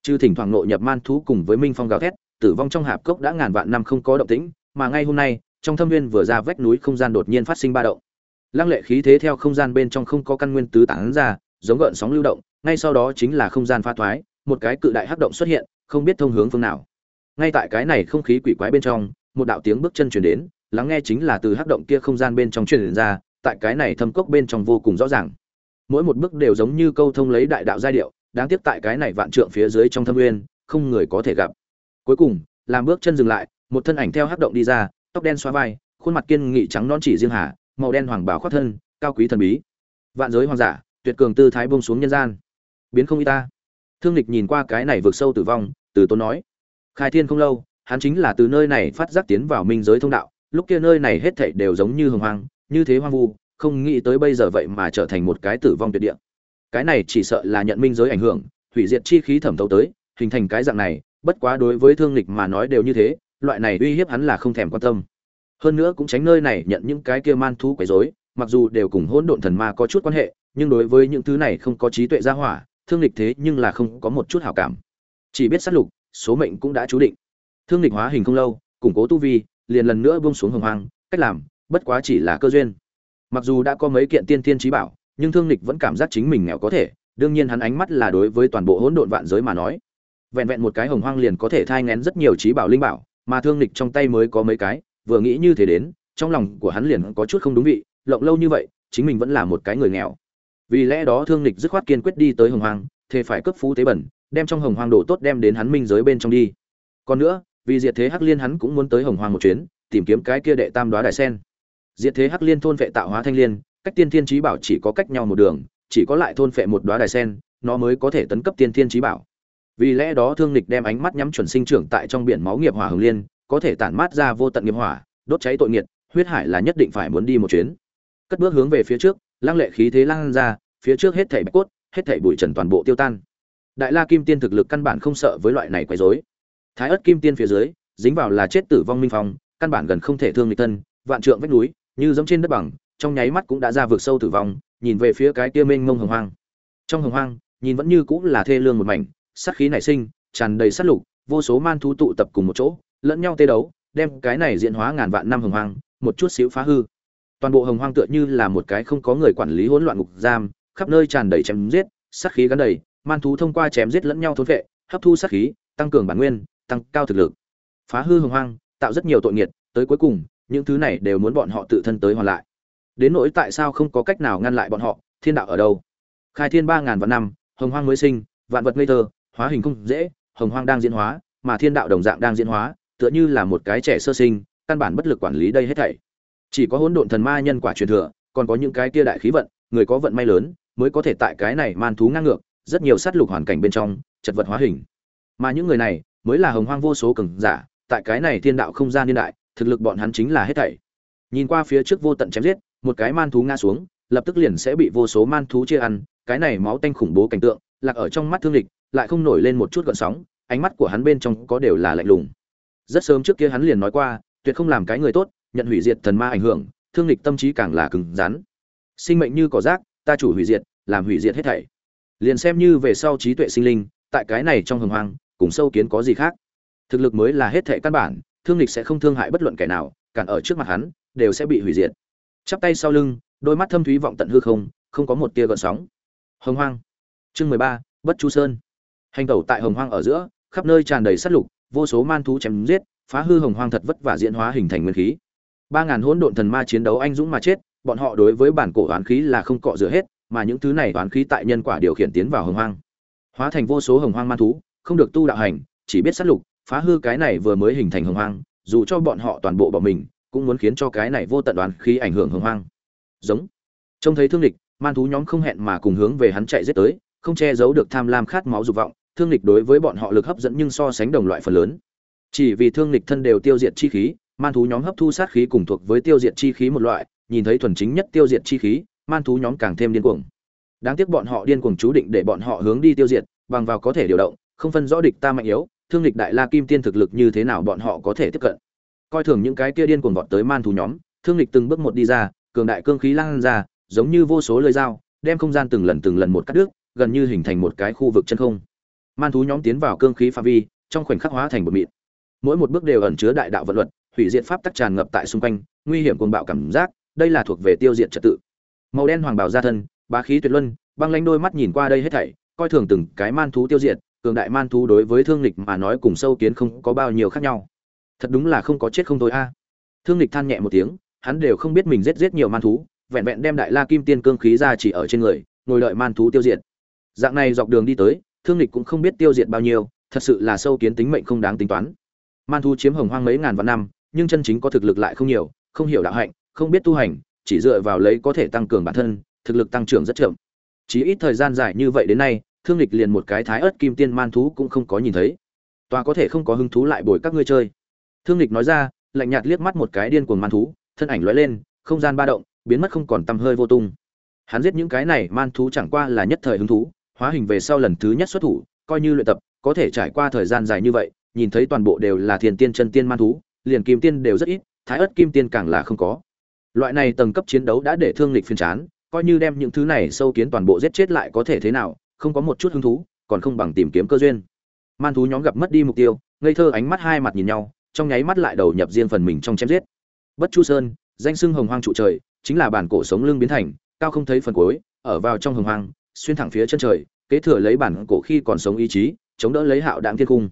Chư thỉnh thoảng nội nhập man thú cùng với minh phong gào thét, tử vong trong hạp cốc đã ngàn vạn năm không có động tĩnh, mà ngay hôm nay, trong thâm nguyên vừa ra vách núi không gian đột nhiên phát sinh ba động. Lăng lệ khí thế theo không gian bên trong không có căn nguyên tứ tán ra, giống gợn sóng lưu động, ngay sau đó chính là không gian pha thoái, một cái cự đại hắc động xuất hiện, không biết thông hướng phương nào. Ngay tại cái này không khí quỷ quái bên trong, một đạo tiếng bước chân truyền đến lắng nghe chính là từ hắc động kia không gian bên trong truyền ra, tại cái này thâm cốc bên trong vô cùng rõ ràng. Mỗi một bước đều giống như câu thông lấy đại đạo giai điệu, đáng tiếc tại cái này vạn trượng phía dưới trong thâm nguyên, không người có thể gặp. Cuối cùng, làm bước chân dừng lại, một thân ảnh theo hắc động đi ra, tóc đen xóa vai, khuôn mặt kiên nghị trắng non chỉ riêng hà, màu đen hoàng bảo khoác thân, cao quý thần bí. Vạn giới hoàng giả, tuyệt cường tư thái buông xuống nhân gian. Biến không y ta. Thương lịch nhìn qua cái này vượt sâu tử vong, từ tốn nói. Khai thiên không lâu, hắn chính là từ nơi này phát giác tiến vào minh giới thông đạo lúc kia nơi này hết thảy đều giống như hồng hoang, như thế hoang vu, không nghĩ tới bây giờ vậy mà trở thành một cái tử vong tuyệt địa. Cái này chỉ sợ là nhận minh giới ảnh hưởng, hủy diệt chi khí thẩm thấu tới, hình thành cái dạng này, bất quá đối với thương lịch mà nói đều như thế, loại này uy hiếp hắn là không thèm quan tâm. Hơn nữa cũng tránh nơi này nhận những cái kia man thú quấy rối, mặc dù đều cùng hỗn độn thần ma có chút quan hệ, nhưng đối với những thứ này không có trí tuệ gia hỏa, thương lịch thế nhưng là không có một chút hảo cảm. Chỉ biết sát lục, số mệnh cũng đã chú định. Thương lịch hóa hình không lâu, củng cố tu vi liền lần nữa buông xuống hồng hoang, cách làm, bất quá chỉ là cơ duyên. Mặc dù đã có mấy kiện tiên tiên trí bảo, nhưng thương lịch vẫn cảm giác chính mình nghèo có thể, đương nhiên hắn ánh mắt là đối với toàn bộ hỗn độn vạn giới mà nói. Vẹn vẹn một cái hồng hoang liền có thể thai ngén rất nhiều trí bảo linh bảo, mà thương lịch trong tay mới có mấy cái, vừa nghĩ như thế đến, trong lòng của hắn liền có chút không đúng vị, lộng lâu như vậy, chính mình vẫn là một cái người nghèo. Vì lẽ đó thương lịch dứt khoát kiên quyết đi tới hồng hoang, thề phải cấp phú tế bẩn, đem trong hồng hoang đồ tốt đem đến hắn minh giới bên trong đi. Còn nữa vì diệt thế hắc liên hắn cũng muốn tới hồng hoang một chuyến, tìm kiếm cái kia đệ tam đoá đại sen. Diệt thế hắc liên thôn vệ tạo hóa thanh liên, cách tiên thiên trí bảo chỉ có cách nhau một đường, chỉ có lại thôn vệ một đoá đài sen, nó mới có thể tấn cấp tiên thiên trí bảo. Vì lẽ đó thương lịch đem ánh mắt nhắm chuẩn sinh trưởng tại trong biển máu nghiệp hỏa hồng liên, có thể tản mát ra vô tận nghiệp hỏa, đốt cháy tội nghiệt, huyết hải là nhất định phải muốn đi một chuyến. Cất bước hướng về phía trước, lăng lệ khí thế lan ra, phía trước hết thảy bạch cốt, hết thảy bụi trần toàn bộ tiêu tan. Đại la kim tiên thực lực căn bản không sợ với loại này quấy rối thái ớt kim tiên phía dưới, dính vào là chết tử vong minh phong, căn bản gần không thể thương người thân, vạn trượng vách núi, như giống trên đất bằng, trong nháy mắt cũng đã ra vượt sâu tử vong, nhìn về phía cái kia mênh mông hồng hoang. Trong hồng hoang, nhìn vẫn như cũng là thê lương một mảnh, sát khí nảy sinh, tràn đầy sát lục, vô số man thú tụ tập cùng một chỗ, lẫn nhau tê đấu, đem cái này diễn hóa ngàn vạn năm hồng hoang, một chút xíu phá hư. Toàn bộ hồng hoang tựa như là một cái không có người quản lý hỗn loạn ngục giam, khắp nơi tràn đầy chém giết, sát khí gắn đầy, man thú thông qua chém giết lẫn nhau thốn vệ hấp thu sát khí, tăng cường bản nguyên tăng cao thực lực. Phá hư hồng hoang, tạo rất nhiều tội nghiệt, tới cuối cùng, những thứ này đều muốn bọn họ tự thân tới hoàn lại. Đến nỗi tại sao không có cách nào ngăn lại bọn họ, thiên đạo ở đâu? Khai thiên ba ngàn vạn năm, hồng hoang mới sinh, vạn vật ngây thơ, hóa hình không dễ, hồng hoang đang diễn hóa, mà thiên đạo đồng dạng đang diễn hóa, tựa như là một cái trẻ sơ sinh, căn bản bất lực quản lý đây hết thảy. Chỉ có hỗn độn thần ma nhân quả truyền thừa, còn có những cái kia đại khí vận, người có vận may lớn, mới có thể tại cái này man thú ngang ngược, rất nhiều sát lục hoàn cảnh bên trong, chật vật hóa hình. Mà những người này mới là hồng hoang vô số cường giả, tại cái này thiên đạo không gian niên đại, thực lực bọn hắn chính là hết thảy. Nhìn qua phía trước vô tận chém giết, một cái man thú ngã xuống, lập tức liền sẽ bị vô số man thú chia ăn, cái này máu tanh khủng bố cảnh tượng, lạc ở trong mắt thương lịch lại không nổi lên một chút gợn sóng, ánh mắt của hắn bên trong có đều là lạnh lùng. Rất sớm trước kia hắn liền nói qua, tuyệt không làm cái người tốt, nhận hủy diệt thần ma ảnh hưởng, thương lịch tâm trí càng là cứng rắn. Sinh mệnh như cỏ rác, ta chủ hủy diệt, làm hủy diệt hết thảy. Liền xem như về sau trí tuệ sinh linh, tại cái này trong hồng hoang cùng sâu kiến có gì khác. Thực lực mới là hết thảy căn bản, thương lịch sẽ không thương hại bất luận kẻ nào, cản ở trước mặt hắn, đều sẽ bị hủy diệt. Chắp tay sau lưng, đôi mắt thâm thúy vọng tận hư không không có một tia gợn sóng. Hồng hoang. Chương mười ba, bất chu sơn. Hành tẩu tại hồng hoang ở giữa, khắp nơi tràn đầy sát lục, vô số man thú chém giết, phá hư hồng hoang thật vất vả diễn hóa hình thành nguyên khí. Ba ngàn hỗn độn thần ma chiến đấu anh dũng mà chết, bọn họ đối với bản cổ oán khí là không cọ rửa hết, mà những thứ này oán khí tại nhân quả điều khiển tiến vào hồng hoang. Hóa thành vô số hồng hoang man thú không được tu đạo hành, chỉ biết sát lục, phá hư cái này vừa mới hình thành hồng hoang, dù cho bọn họ toàn bộ bỏ mình, cũng muốn khiến cho cái này vô tận đoán khí ảnh hưởng hồng hoang. Giống. Trông thấy thương lịch, man thú nhóm không hẹn mà cùng hướng về hắn chạy giết tới, không che giấu được tham lam khát máu dục vọng, thương lịch đối với bọn họ lực hấp dẫn nhưng so sánh đồng loại phần lớn. Chỉ vì thương lịch thân đều tiêu diệt chi khí, man thú nhóm hấp thu sát khí cùng thuộc với tiêu diệt chi khí một loại, nhìn thấy thuần chính nhất tiêu diệt chi khí, man thú nhóm càng thêm điên cuồng. Đáng tiếc bọn họ điên cuồng chú định để bọn họ hướng đi tiêu diệt, bằng vào có thể điều động không phân rõ địch ta mạnh yếu, thương lịch đại la kim tiên thực lực như thế nào bọn họ có thể tiếp cận. Coi thường những cái kia điên cuồng vọt tới man thú nhóm, thương lịch từng bước một đi ra, cường đại cương khí lan ra, giống như vô số lưỡi dao, đem không gian từng lần từng lần một cắt đứt, gần như hình thành một cái khu vực chân không. Man thú nhóm tiến vào cương khí phạm vi, trong khoảnh khắc hóa thành một mịn. Mỗi một bước đều ẩn chứa đại đạo vận luật, hủy diệt pháp tắc tràn ngập tại xung quanh, nguy hiểm cuồng bạo cảm giác, đây là thuộc về tiêu diệt trật tự. Màu đen hoàng bào gia thân, bá khí tuyệt luân, băng lanh đôi mắt nhìn qua đây hết thảy, coi thường từng cái man thú tiêu diệt cường đại man thú đối với thương lịch mà nói cùng sâu kiến không có bao nhiêu khác nhau. Thật đúng là không có chết không thôi a. Thương lịch than nhẹ một tiếng, hắn đều không biết mình giết giết nhiều man thú, vẹn vẹn đem đại la kim tiên cương khí ra chỉ ở trên người, ngồi đợi man thú tiêu diệt. Dạng này dọc đường đi tới, thương lịch cũng không biết tiêu diệt bao nhiêu, thật sự là sâu kiến tính mệnh không đáng tính toán. Man thú chiếm hồng hoang mấy ngàn vạn năm, nhưng chân chính có thực lực lại không nhiều, không hiểu đạo hạnh, không biết tu hành, chỉ dựa vào lấy có thể tăng cường bản thân, thực lực tăng trưởng rất chậm. Chỉ ít thời gian dài như vậy đến nay thương lịch liền một cái thái ớt kim tiên man thú cũng không có nhìn thấy. Tòa có thể không có hứng thú lại bồi các ngươi chơi. Thương lịch nói ra, lạnh nhạt liếc mắt một cái điên cuồng man thú, thân ảnh lóe lên, không gian ba động, biến mất không còn tăm hơi vô tung. Hắn giết những cái này man thú chẳng qua là nhất thời hứng thú, hóa hình về sau lần thứ nhất xuất thủ, coi như luyện tập, có thể trải qua thời gian dài như vậy, nhìn thấy toàn bộ đều là thiền tiên chân tiên man thú, liền kim tiên đều rất ít, thái ớt kim tiên càng là không có. Loại này tầng cấp chiến đấu đã để thương lịch phiên chán, coi như đem những thứ này sâu kiến toàn bộ giết chết lại có thể thế nào không có một chút hứng thú, còn không bằng tìm kiếm cơ duyên. Man thú nhóm gặp mất đi mục tiêu, ngây thơ ánh mắt hai mặt nhìn nhau, trong nháy mắt lại đầu nhập riêng phần mình trong chém giết. Bất chu sơn, danh sưng hồng hoang trụ trời, chính là bản cổ sống lưng biến thành, cao không thấy phần cuối, ở vào trong hồng hoang, xuyên thẳng phía chân trời, kế thừa lấy bản cổ khi còn sống ý chí, chống đỡ lấy hạo đạm thiên cung.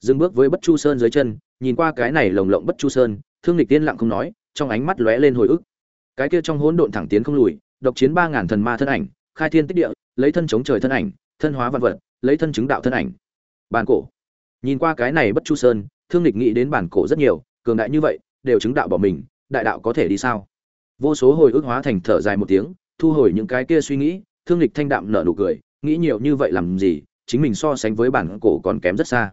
Dừng bước với bất chu sơn dưới chân, nhìn qua cái này lồng lộng bất chu sơn, thương lịch tiên lặng không nói, trong ánh mắt lóe lên hồi ức. Cái kia trong hỗn độn thẳng tiến không lùi, độc chiến ba ngàn thần ma thân ảnh, khai thiên tích địa lấy thân chống trời thân ảnh, thân hóa văn vật, lấy thân chứng đạo thân ảnh. Bản cổ. Nhìn qua cái này bất chu sơn, thương lịch nghĩ đến bản cổ rất nhiều, cường đại như vậy, đều chứng đạo bỏ mình, đại đạo có thể đi sao? Vô số hồi ức hóa thành thở dài một tiếng, thu hồi những cái kia suy nghĩ, thương lịch thanh đạm nở nụ cười, nghĩ nhiều như vậy làm gì, chính mình so sánh với bản cổ còn kém rất xa.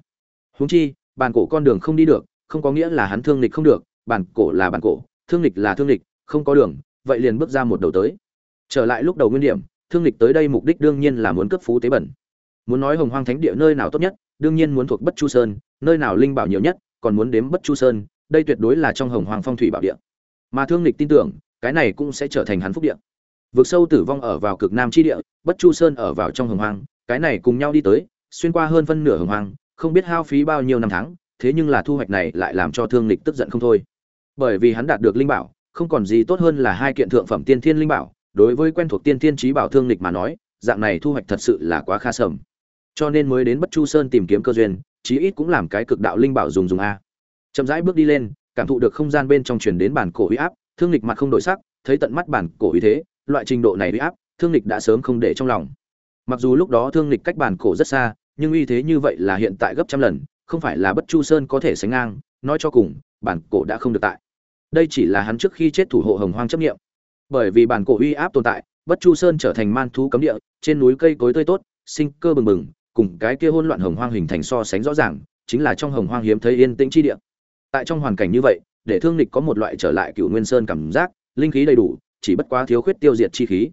Huống chi, bản cổ con đường không đi được, không có nghĩa là hắn thương lịch không được, bản cổ là bản cổ, thương lịch là thương lịch không có đường, vậy liền bước ra một đầu tới. Trở lại lúc đầu nguyên điểm thương lịch tới đây mục đích đương nhiên là muốn cấp phú tế bẩn. Muốn nói hồng hoang thánh địa nơi nào tốt nhất đương nhiên muốn thuộc bất chu sơn nơi nào linh bảo nhiều nhất còn muốn đếm bất chu sơn đây tuyệt đối là trong hồng hoàng phong thủy bảo địa. Mà thương lịch tin tưởng cái này cũng sẽ trở thành hắn phúc địa. Vượt sâu tử vong ở vào cực nam chi địa bất chu sơn ở vào trong hồng hoàng, cái này cùng nhau đi tới xuyên qua hơn phân nửa hồng hoàng, không biết hao phí bao nhiêu năm tháng thế nhưng là thu hoạch này lại làm cho thương lịch tức giận không thôi. Bởi vì hắn đạt được linh bảo không còn gì tốt hơn là hai kiện thượng phẩm tiên thiên linh bảo đối với quen thuộc tiên tiên trí bảo thương lịch mà nói, dạng này thu hoạch thật sự là quá kha sầm. Cho nên mới đến bất chu sơn tìm kiếm cơ duyên, chí ít cũng làm cái cực đạo linh bảo dùng dùng a. Chậm rãi bước đi lên, cảm thụ được không gian bên trong truyền đến bản cổ uy áp, thương lịch mặt không đổi sắc, thấy tận mắt bản cổ uy thế, loại trình độ này uy áp, thương lịch đã sớm không để trong lòng. Mặc dù lúc đó thương lịch cách bản cổ rất xa, nhưng uy thế như vậy là hiện tại gấp trăm lần, không phải là bất chu sơn có thể sánh ngang, nói cho cùng, bản cổ đã không được tại. Đây chỉ là hắn trước khi chết thủ hộ hồng hoang chấp nghiệm bởi vì bản cổ uy áp tồn tại, bất chu sơn trở thành man thú cấm địa, trên núi cây cối tươi tốt, sinh cơ bừng bừng, cùng cái kia hỗn loạn hồng hoang hình thành so sánh rõ ràng, chính là trong hồng hoang hiếm thấy yên tĩnh chi địa. Tại trong hoàn cảnh như vậy, để thương lịch có một loại trở lại cựu nguyên sơn cảm giác, linh khí đầy đủ, chỉ bất quá thiếu khuyết tiêu diệt chi khí.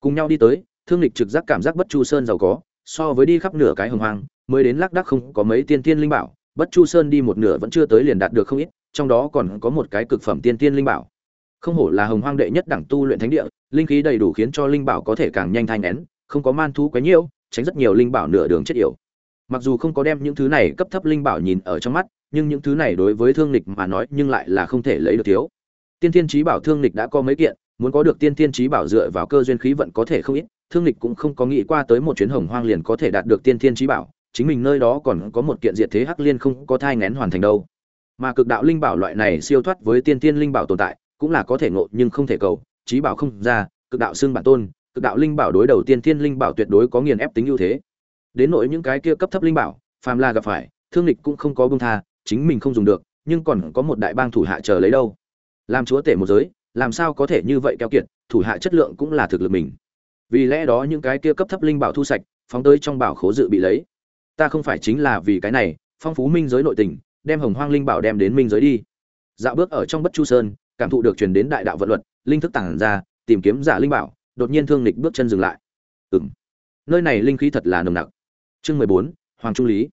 Cùng nhau đi tới, thương lịch trực giác cảm giác bất chu sơn giàu có, so với đi khắp nửa cái hồng hoang, mới đến lác đác không có mấy tiên tiên linh bảo, bất chu sơn đi một nửa vẫn chưa tới liền đạt được không ít, trong đó còn có một cái cực phẩm tiên tiên linh bảo không hổ là hồng hoang đệ nhất đẳng tu luyện thánh địa, linh khí đầy đủ khiến cho linh bảo có thể càng nhanh thanh nén không có man thú quá nhiều tránh rất nhiều linh bảo nửa đường chết yểu. Mặc dù không có đem những thứ này cấp thấp linh bảo nhìn ở trong mắt, nhưng những thứ này đối với thương lịch mà nói nhưng lại là không thể lấy được thiếu. Tiên thiên trí bảo thương lịch đã có mấy kiện, muốn có được tiên thiên trí bảo dựa vào cơ duyên khí vận có thể không ít, thương lịch cũng không có nghĩ qua tới một chuyến hồng hoang liền có thể đạt được tiên thiên trí bảo, chính mình nơi đó còn có một kiện diệt thế hắc liên không có thai ngén hoàn thành đâu. Mà cực đạo linh bảo loại này siêu thoát với tiên thiên linh bảo tồn tại cũng là có thể ngộ nhưng không thể cầu trí bảo không ra, cực đạo xương bản tôn, cực đạo linh bảo đối đầu tiên thiên linh bảo tuyệt đối có nghiền ép tính ưu thế. Đến nỗi những cái kia cấp thấp linh bảo, phàm là gặp phải, thương lịch cũng không có bông tha, chính mình không dùng được, nhưng còn có một đại bang thủ hạ chờ lấy đâu? Làm chúa tể một giới, làm sao có thể như vậy keo kiệt, thủ hạ chất lượng cũng là thực lực mình. Vì lẽ đó những cái kia cấp thấp linh bảo thu sạch, phóng tới trong bảo khố dự bị lấy. Ta không phải chính là vì cái này, phong phú minh giới nội tình, đem hồng hoang linh bảo đem đến minh giới đi. Dạo bước ở trong bất chu sơn cảm thụ được truyền đến đại đạo vận luật linh thức tàng ra tìm kiếm giả linh bảo đột nhiên thương lịch bước chân dừng lại. Ừm, nơi này linh khí thật là nồng nặc. Chương mười bốn hoàng trung lý.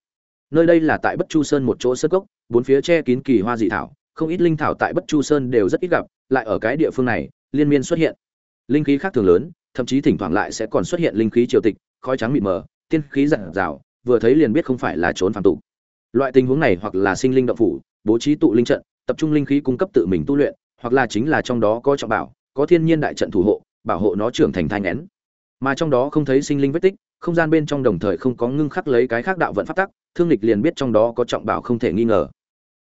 Nơi đây là tại bất chu sơn một chỗ sơ cốc bốn phía che kín kỳ hoa dị thảo không ít linh thảo tại bất chu sơn đều rất ít gặp lại ở cái địa phương này liên miên xuất hiện. Linh khí khác thường lớn thậm chí thỉnh thoảng lại sẽ còn xuất hiện linh khí triều tịch khói trắng mịt mờ tiên khí rạng rào vừa thấy liền biết không phải là trốn phàm tục. Loại tình huống này hoặc là sinh linh động phủ bố trí tụ linh trận tập trung linh khí cung cấp tự mình tu luyện hoặc là chính là trong đó có trọng bảo, có thiên nhiên đại trận thủ hộ, bảo hộ nó trưởng thành thanh nén mà trong đó không thấy sinh linh vết tích, không gian bên trong đồng thời không có ngưng khắc lấy cái khác đạo vận phát tắc, thương lịch liền biết trong đó có trọng bảo không thể nghi ngờ.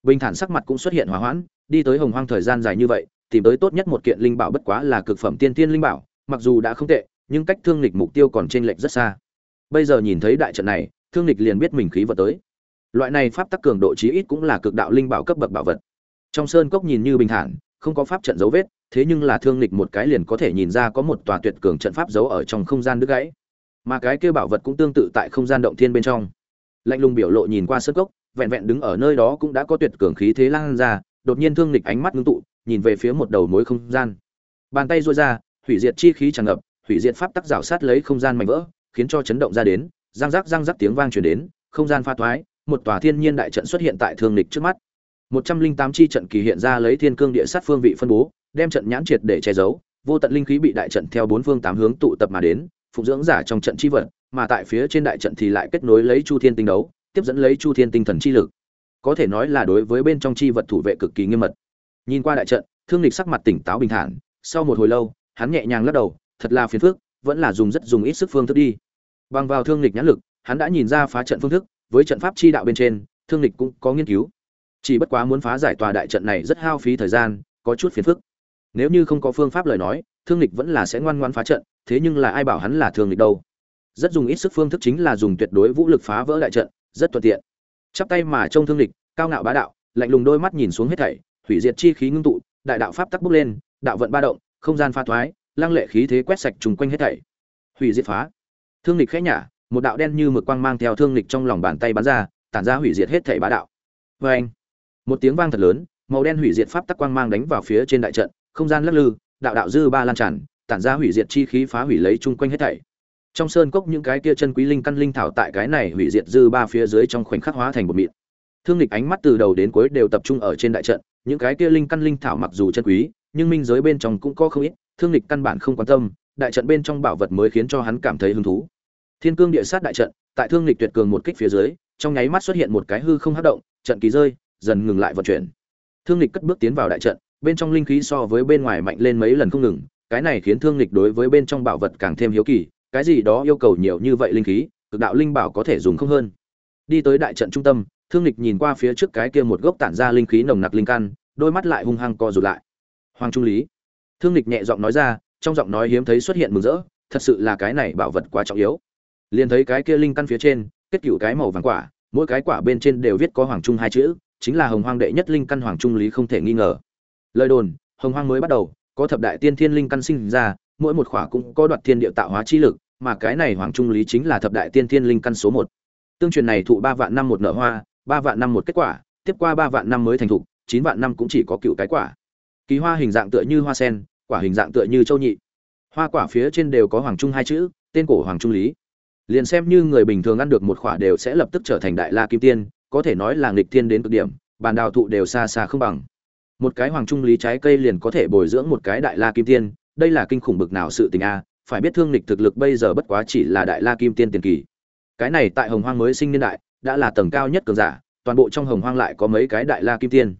Bình thản sắc mặt cũng xuất hiện hòa hoãn, đi tới hồng hoang thời gian dài như vậy, tìm tới tốt nhất một kiện linh bảo bất quá là cực phẩm tiên tiên linh bảo, mặc dù đã không tệ, nhưng cách thương lịch mục tiêu còn trên lệch rất xa. Bây giờ nhìn thấy đại trận này, thương lịch liền biết mình khí vật tới. Loại này pháp tắc cường độ chí ít cũng là cực đạo linh bảo cấp bậc bảo vật. Trong sơn cốc nhìn như bình thản không có pháp trận dấu vết, thế nhưng là thương lịch một cái liền có thể nhìn ra có một tòa tuyệt cường trận pháp giấu ở trong không gian đứt gãy. Mà cái kia bảo vật cũng tương tự tại không gian động thiên bên trong. Lạnh lùng biểu lộ nhìn qua sơn cốc, vẹn vẹn đứng ở nơi đó cũng đã có tuyệt cường khí thế lan ra, đột nhiên thương lịch ánh mắt ngưng tụ, nhìn về phía một đầu mối không gian. Bàn tay duỗi ra, hủy diệt chi khí tràn ngập, hủy diệt pháp tắc rào sát lấy không gian mạnh vỡ, khiến cho chấn động ra đến, răng rắc răng rắc tiếng vang truyền đến, không gian pha thoái, một tòa thiên nhiên đại trận xuất hiện tại thương lịch trước mắt một trăm linh tám chi trận kỳ hiện ra lấy thiên cương địa sát phương vị phân bố, đem trận nhãn triệt để che giấu, vô tận linh khí bị đại trận theo bốn phương tám hướng tụ tập mà đến, phụng dưỡng giả trong trận chi vật, mà tại phía trên đại trận thì lại kết nối lấy chu thiên tinh đấu, tiếp dẫn lấy chu thiên tinh thần chi lực. Có thể nói là đối với bên trong chi vật thủ vệ cực kỳ nghiêm mật. Nhìn qua đại trận, thương lịch sắc mặt tỉnh táo bình thản, sau một hồi lâu, hắn nhẹ nhàng lắc đầu, thật là phiền phức, vẫn là dùng rất dùng ít sức phương thức đi. Bằng vào thương lịch nhãn lực, hắn đã nhìn ra phá trận phương thức, với trận pháp chi đạo bên trên, thương lịch cũng có nghiên cứu chỉ bất quá muốn phá giải tòa đại trận này rất hao phí thời gian, có chút phiền phức. Nếu như không có phương pháp lời nói, thương lịch vẫn là sẽ ngoan ngoan phá trận, thế nhưng là ai bảo hắn là thương lịch đâu? Rất dùng ít sức phương thức chính là dùng tuyệt đối vũ lực phá vỡ đại trận, rất thuận tiện. Chắp tay mà trông thương lịch cao ngạo bá đạo, lạnh lùng đôi mắt nhìn xuống hết thảy, hủy diệt chi khí ngưng tụ, đại đạo pháp tắc bốc lên, đạo vận ba động, không gian pha thoái, lăng lệ khí thế quét sạch trùng quanh hết thảy. Hủy diệt phá. Thương lịch khẽ nhả, một đạo đen như mực quang mang theo thương lịch trong lòng bàn tay bắn ra, tản ra hủy diệt hết thảy bá đạo. Vê anh một tiếng vang thật lớn, màu đen hủy diệt pháp tắc quang mang đánh vào phía trên đại trận, không gian lắc lư, đạo đạo dư ba lan tràn, tản ra hủy diệt chi khí phá hủy lấy chung quanh hết thảy. Trong sơn cốc những cái kia chân quý linh căn linh thảo tại cái này hủy diệt dư ba phía dưới trong khoảnh khắc hóa thành một mịn. Thương lịch ánh mắt từ đầu đến cuối đều tập trung ở trên đại trận, những cái kia linh căn linh thảo mặc dù chân quý, nhưng minh giới bên trong cũng có không ít, thương lịch căn bản không quan tâm, đại trận bên trong bảo vật mới khiến cho hắn cảm thấy hứng thú. Thiên cương địa sát đại trận, tại thương lịch tuyệt cường một kích phía dưới, trong nháy mắt xuất hiện một cái hư không hất động, trận kỳ rơi dần ngừng lại vận chuyển. Thương lịch cất bước tiến vào đại trận, bên trong linh khí so với bên ngoài mạnh lên mấy lần không ngừng, cái này khiến thương lịch đối với bên trong bảo vật càng thêm hiếu kỳ, cái gì đó yêu cầu nhiều như vậy linh khí, cực đạo linh bảo có thể dùng không hơn. Đi tới đại trận trung tâm, thương lịch nhìn qua phía trước cái kia một gốc tản ra linh khí nồng nặc linh căn, đôi mắt lại hung hăng co rụt lại. Hoàng trung lý. Thương lịch nhẹ giọng nói ra, trong giọng nói hiếm thấy xuất hiện mừng rỡ, thật sự là cái này bảo vật quá trọng yếu. Liền thấy cái kia linh căn phía trên, kết cựu cái màu vàng quả, mỗi cái quả bên trên đều viết có hoàng trung hai chữ chính là hồng hoang đệ nhất linh căn hoàng trung lý không thể nghi ngờ. Lời đồn, hồng hoang mới bắt đầu, có thập đại tiên thiên linh căn sinh ra, mỗi một khỏa cũng có đoạt thiên địa tạo hóa chi lực, mà cái này hoàng trung lý chính là thập đại tiên thiên linh căn số một. Tương truyền này thụ ba vạn năm một nở hoa, ba vạn năm một kết quả, tiếp qua ba vạn năm mới thành thục chín vạn năm cũng chỉ có cựu cái quả. Kỳ hoa hình dạng tựa như hoa sen, quả hình dạng tựa như châu nhị. Hoa quả phía trên đều có hoàng trung hai chữ, tên cổ hoàng trung lý. Liền xem như người bình thường ăn được một quả đều sẽ lập tức trở thành đại la kim tiên có thể nói là nghịch thiên đến cực điểm, bàn đào thụ đều xa xa không bằng. Một cái hoàng trung lý trái cây liền có thể bồi dưỡng một cái đại la kim tiên, đây là kinh khủng bực nào sự tình a, phải biết thương lịch thực lực bây giờ bất quá chỉ là đại la kim tiên tiền kỳ. Cái này tại hồng hoang mới sinh niên đại, đã là tầng cao nhất cường giả, toàn bộ trong hồng hoang lại có mấy cái đại la kim tiên.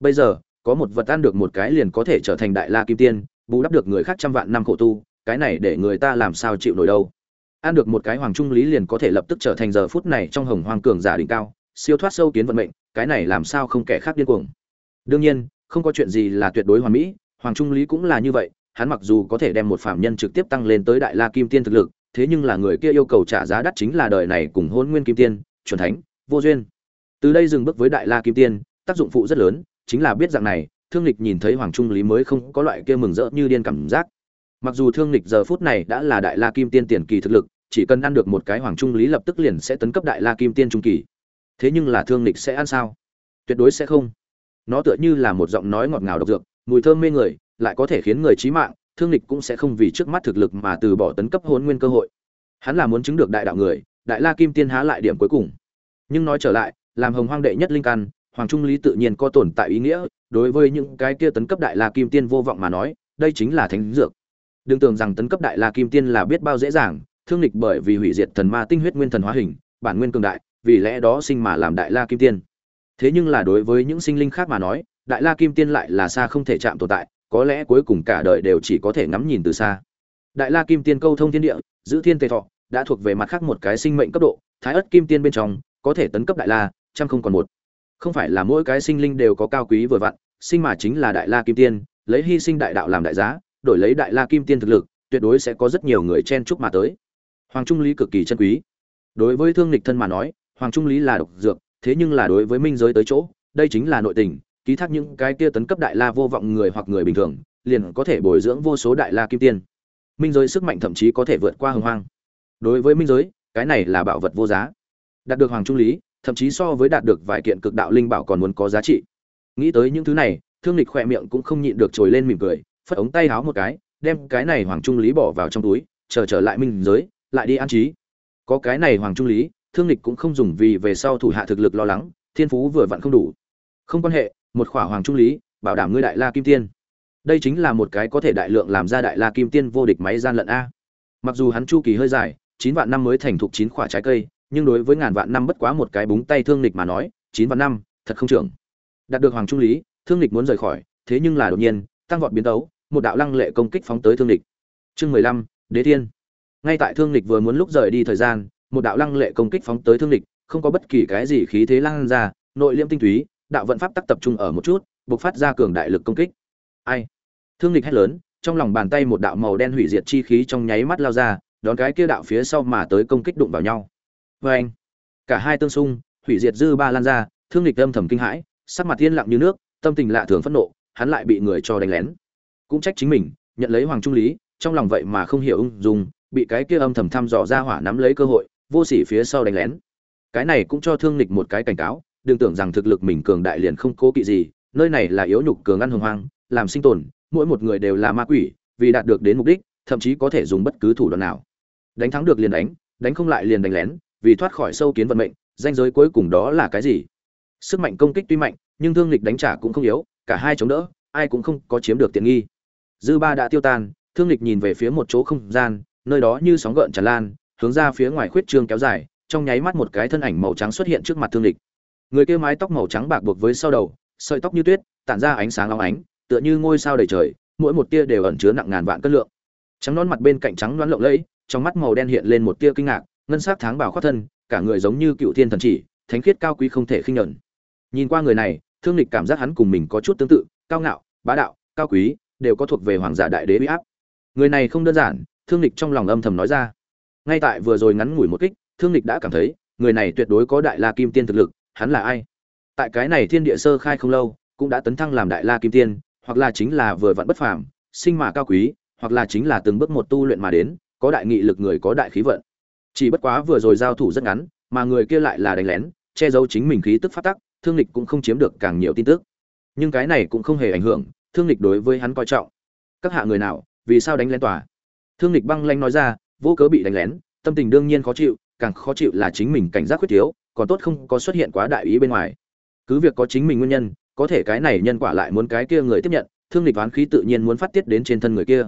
Bây giờ, có một vật ăn được một cái liền có thể trở thành đại la kim tiên, bù đắp được người khác trăm vạn năm khổ tu, cái này để người ta làm sao chịu nổi đâu. Ăn được một cái hoàng trung lý liền có thể lập tức trở thành giờ phút này trong hồng hoang cường giả đỉnh cao siêu thoát sâu kiến vận mệnh, cái này làm sao không kẻ khác điên cuồng? Đương nhiên, không có chuyện gì là tuyệt đối hoàn mỹ, hoàng trung lý cũng là như vậy, hắn mặc dù có thể đem một phạm nhân trực tiếp tăng lên tới đại la kim tiên thực lực, thế nhưng là người kia yêu cầu trả giá đắt chính là đời này cùng hôn nguyên kim tiên, chuẩn thánh, vô duyên. Từ đây dừng bước với đại la kim tiên, tác dụng phụ rất lớn, chính là biết dạng này, thương lịch nhìn thấy hoàng trung lý mới không có loại kia mừng rỡ như điên cảm giác. Mặc dù thương lịch giờ phút này đã là đại la kim tiên tiền kỳ thực lực, chỉ cần ăn được một cái hoàng trung lý lập tức liền sẽ tấn cấp đại la kim tiên trung kỳ thế nhưng là thương lịch sẽ ăn sao? Tuyệt đối sẽ không. Nó tựa như là một giọng nói ngọt ngào độc dược, mùi thơm mê người, lại có thể khiến người trí mạng, thương lịch cũng sẽ không vì trước mắt thực lực mà từ bỏ tấn cấp hôn nguyên cơ hội. Hắn là muốn chứng được đại đạo người, đại la kim tiên há lại điểm cuối cùng. Nhưng nói trở lại, làm hồng hoang đệ nhất linh căn, hoàng trung lý tự nhiên có tồn tại ý nghĩa, đối với những cái kia tấn cấp đại la kim tiên vô vọng mà nói, đây chính là thánh dược. Đừng tưởng rằng tấn cấp đại la kim tiên là biết bao dễ dàng, thương lịch bởi vì hủy diệt thần ma tinh huyết nguyên thần hóa hình, bản nguyên cường đại vì lẽ đó sinh mà làm đại la kim tiên. Thế nhưng là đối với những sinh linh khác mà nói, đại la kim tiên lại là xa không thể chạm tồn tại, có lẽ cuối cùng cả đời đều chỉ có thể ngắm nhìn từ xa. Đại la kim tiên câu thông thiên địa, giữ thiên tề thọ, đã thuộc về mặt khác một cái sinh mệnh cấp độ, thái ất kim tiên bên trong, có thể tấn cấp đại la, trăm không còn một. Không phải là mỗi cái sinh linh đều có cao quý vừa vặn, sinh mà chính là đại la kim tiên, lấy hy sinh đại đạo làm đại giá, đổi lấy đại la kim tiên thực lực, tuyệt đối sẽ có rất nhiều người chen chúc mà tới. Hoàng trung lý cực kỳ chân quý. Đối với thương lịch thân mà nói hoàng trung lý là độc dược, thế nhưng là đối với minh giới tới chỗ, đây chính là nội tình, ký thác những cái kia tấn cấp đại la vô vọng người hoặc người bình thường, liền có thể bồi dưỡng vô số đại la kim tiên. Minh giới sức mạnh thậm chí có thể vượt qua hồng hoang. Đối với minh giới, cái này là bảo vật vô giá. Đạt được hoàng trung lý, thậm chí so với đạt được vài kiện cực đạo linh bảo còn muốn có giá trị. Nghĩ tới những thứ này, thương lịch khỏe miệng cũng không nhịn được trồi lên mỉm cười, phất ống tay háo một cái, đem cái này hoàng trung lý bỏ vào trong túi, chờ trở lại minh giới, lại đi an trí. Có cái này hoàng trung lý thương lịch cũng không dùng vì về sau thủ hạ thực lực lo lắng, thiên phú vừa vặn không đủ. Không quan hệ, một khỏa hoàng trung lý, bảo đảm ngươi đại la kim tiên. Đây chính là một cái có thể đại lượng làm ra đại la kim tiên vô địch máy gian lận a. Mặc dù hắn chu kỳ hơi dài, chín vạn năm mới thành thục chín khỏa trái cây, nhưng đối với ngàn vạn năm bất quá một cái búng tay thương lịch mà nói, chín vạn năm, thật không trưởng. Đạt được hoàng trung lý, thương lịch muốn rời khỏi, thế nhưng là đột nhiên, tăng vọt biến tấu, một đạo lăng lệ công kích phóng tới thương lịch chương mười lăm, đế thiên. Ngay tại thương lịch vừa muốn lúc rời đi thời gian một đạo lăng lệ công kích phóng tới thương lịch không có bất kỳ cái gì khí thế lăng ra, nội liêm tinh túy, đạo vận pháp tắc tập trung ở một chút buộc phát ra cường đại lực công kích. Ai? Thương lịch hét lớn, trong lòng bàn tay một đạo màu đen hủy diệt chi khí trong nháy mắt lao ra, đón cái kia đạo phía sau mà tới công kích đụng vào nhau. Vê anh cả hai tương xung, hủy diệt dư ba lan ra, thương lịch âm thầm kinh hãi, sắc mặt thiên lặng như nước, tâm tình lạ thường phẫn nộ, hắn lại bị người cho đánh lén. Cũng trách chính mình, nhận lấy hoàng trung lý, trong lòng vậy mà không hiểu ung dung, bị cái kia âm thầm thăm dò ra hỏa nắm lấy cơ hội vô sỉ phía sau đánh lén. Cái này cũng cho thương lịch một cái cảnh cáo, đừng tưởng rằng thực lực mình cường đại liền không cố kỵ gì, nơi này là yếu nhục cường ăn hồng hoang, làm sinh tồn, mỗi một người đều là ma quỷ, vì đạt được đến mục đích, thậm chí có thể dùng bất cứ thủ đoạn nào. Đánh thắng được liền đánh đánh không lại liền đánh lén, vì thoát khỏi sâu kiến vận mệnh, danh giới cuối cùng đó là cái gì? Sức mạnh công kích tuy mạnh, nhưng thương lịch đánh trả cũng không yếu, cả hai chống đỡ, ai cũng không có chiếm được tiện nghi. Dư ba đã tiêu tan, thương lịch nhìn về phía một chỗ không gian, nơi đó như sóng gợn tràn lan hướng ra phía ngoài khuyết trương kéo dài, trong nháy mắt một cái thân ảnh màu trắng xuất hiện trước mặt thương lịch. Người kia mái tóc màu trắng bạc buộc với sau đầu, sợi tóc như tuyết, tản ra ánh sáng long ánh, tựa như ngôi sao đầy trời, mỗi một tia đều ẩn chứa nặng ngàn vạn cân lượng. Trắng non mặt bên cạnh trắng loáng lộng lẫy, trong mắt màu đen hiện lên một tia kinh ngạc, ngân sắc tháng bảo khoác thân, cả người giống như cựu thiên thần chỉ, thánh khiết cao quý không thể khinh nhẫn. Nhìn qua người này, thương lịch cảm giác hắn cùng mình có chút tương tự, cao ngạo, bá đạo, cao quý, đều có thuộc về hoàng giả đại đế uy áp. Người này không đơn giản, thương lịch trong lòng âm thầm nói ra ngay tại vừa rồi ngắn ngủi một kích, thương lịch đã cảm thấy, người này tuyệt đối có đại la kim tiên thực lực, hắn là ai? Tại cái này thiên địa sơ khai không lâu, cũng đã tấn thăng làm đại la kim tiên, hoặc là chính là vừa vặn bất phàm, sinh mà cao quý, hoặc là chính là từng bước một tu luyện mà đến, có đại nghị lực người có đại khí vận. Chỉ bất quá vừa rồi giao thủ rất ngắn, mà người kia lại là đánh lén, che giấu chính mình khí tức phát tắc, thương lịch cũng không chiếm được càng nhiều tin tức. Nhưng cái này cũng không hề ảnh hưởng, thương lịch đối với hắn coi trọng. Các hạ người nào, vì sao đánh lén tòa? Thương lịch băng lanh nói ra vô cớ bị đánh lén, tâm tình đương nhiên khó chịu, càng khó chịu là chính mình cảnh giác khuyết thiếu, còn tốt không có xuất hiện quá đại ý bên ngoài. Cứ việc có chính mình nguyên nhân, có thể cái này nhân quả lại muốn cái kia người tiếp nhận, thương lịch oán khí tự nhiên muốn phát tiết đến trên thân người kia.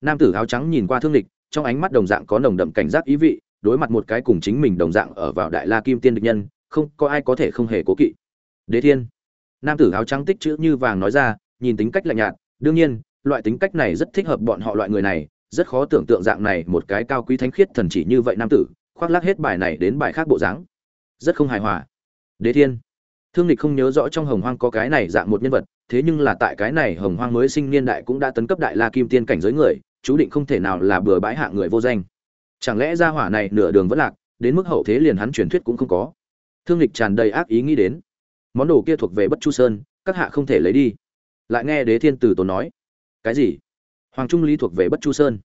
Nam tử áo trắng nhìn qua thương lịch, trong ánh mắt đồng dạng có nồng đậm cảnh giác ý vị, đối mặt một cái cùng chính mình đồng dạng ở vào đại la kim tiên địch nhân, không có ai có thể không hề cố kỵ. Đế thiên. Nam tử áo trắng tích chữ như vàng nói ra, nhìn tính cách lạnh nhạt, đương nhiên, loại tính cách này rất thích hợp bọn họ loại người này rất khó tưởng tượng dạng này một cái cao quý thánh khiết thần chỉ như vậy nam tử, khoác lác hết bài này đến bài khác bộ dáng. Rất không hài hòa. Đế thiên. Thương lịch không nhớ rõ trong hồng hoang có cái này dạng một nhân vật, thế nhưng là tại cái này hồng hoang mới sinh niên đại cũng đã tấn cấp đại la kim tiên cảnh giới người, chú định không thể nào là bừa bãi hạ người vô danh. Chẳng lẽ gia hỏa này nửa đường vẫn lạc, đến mức hậu thế liền hắn truyền thuyết cũng không có? Thương lịch tràn đầy ác ý nghĩ đến. Món đồ kia thuộc về bất chu sơn, các hạ không thể lấy đi. Lại nghe đế thiên tử tốn nói. Cái gì? Hoàng trung lý thuộc về bất chu sơn.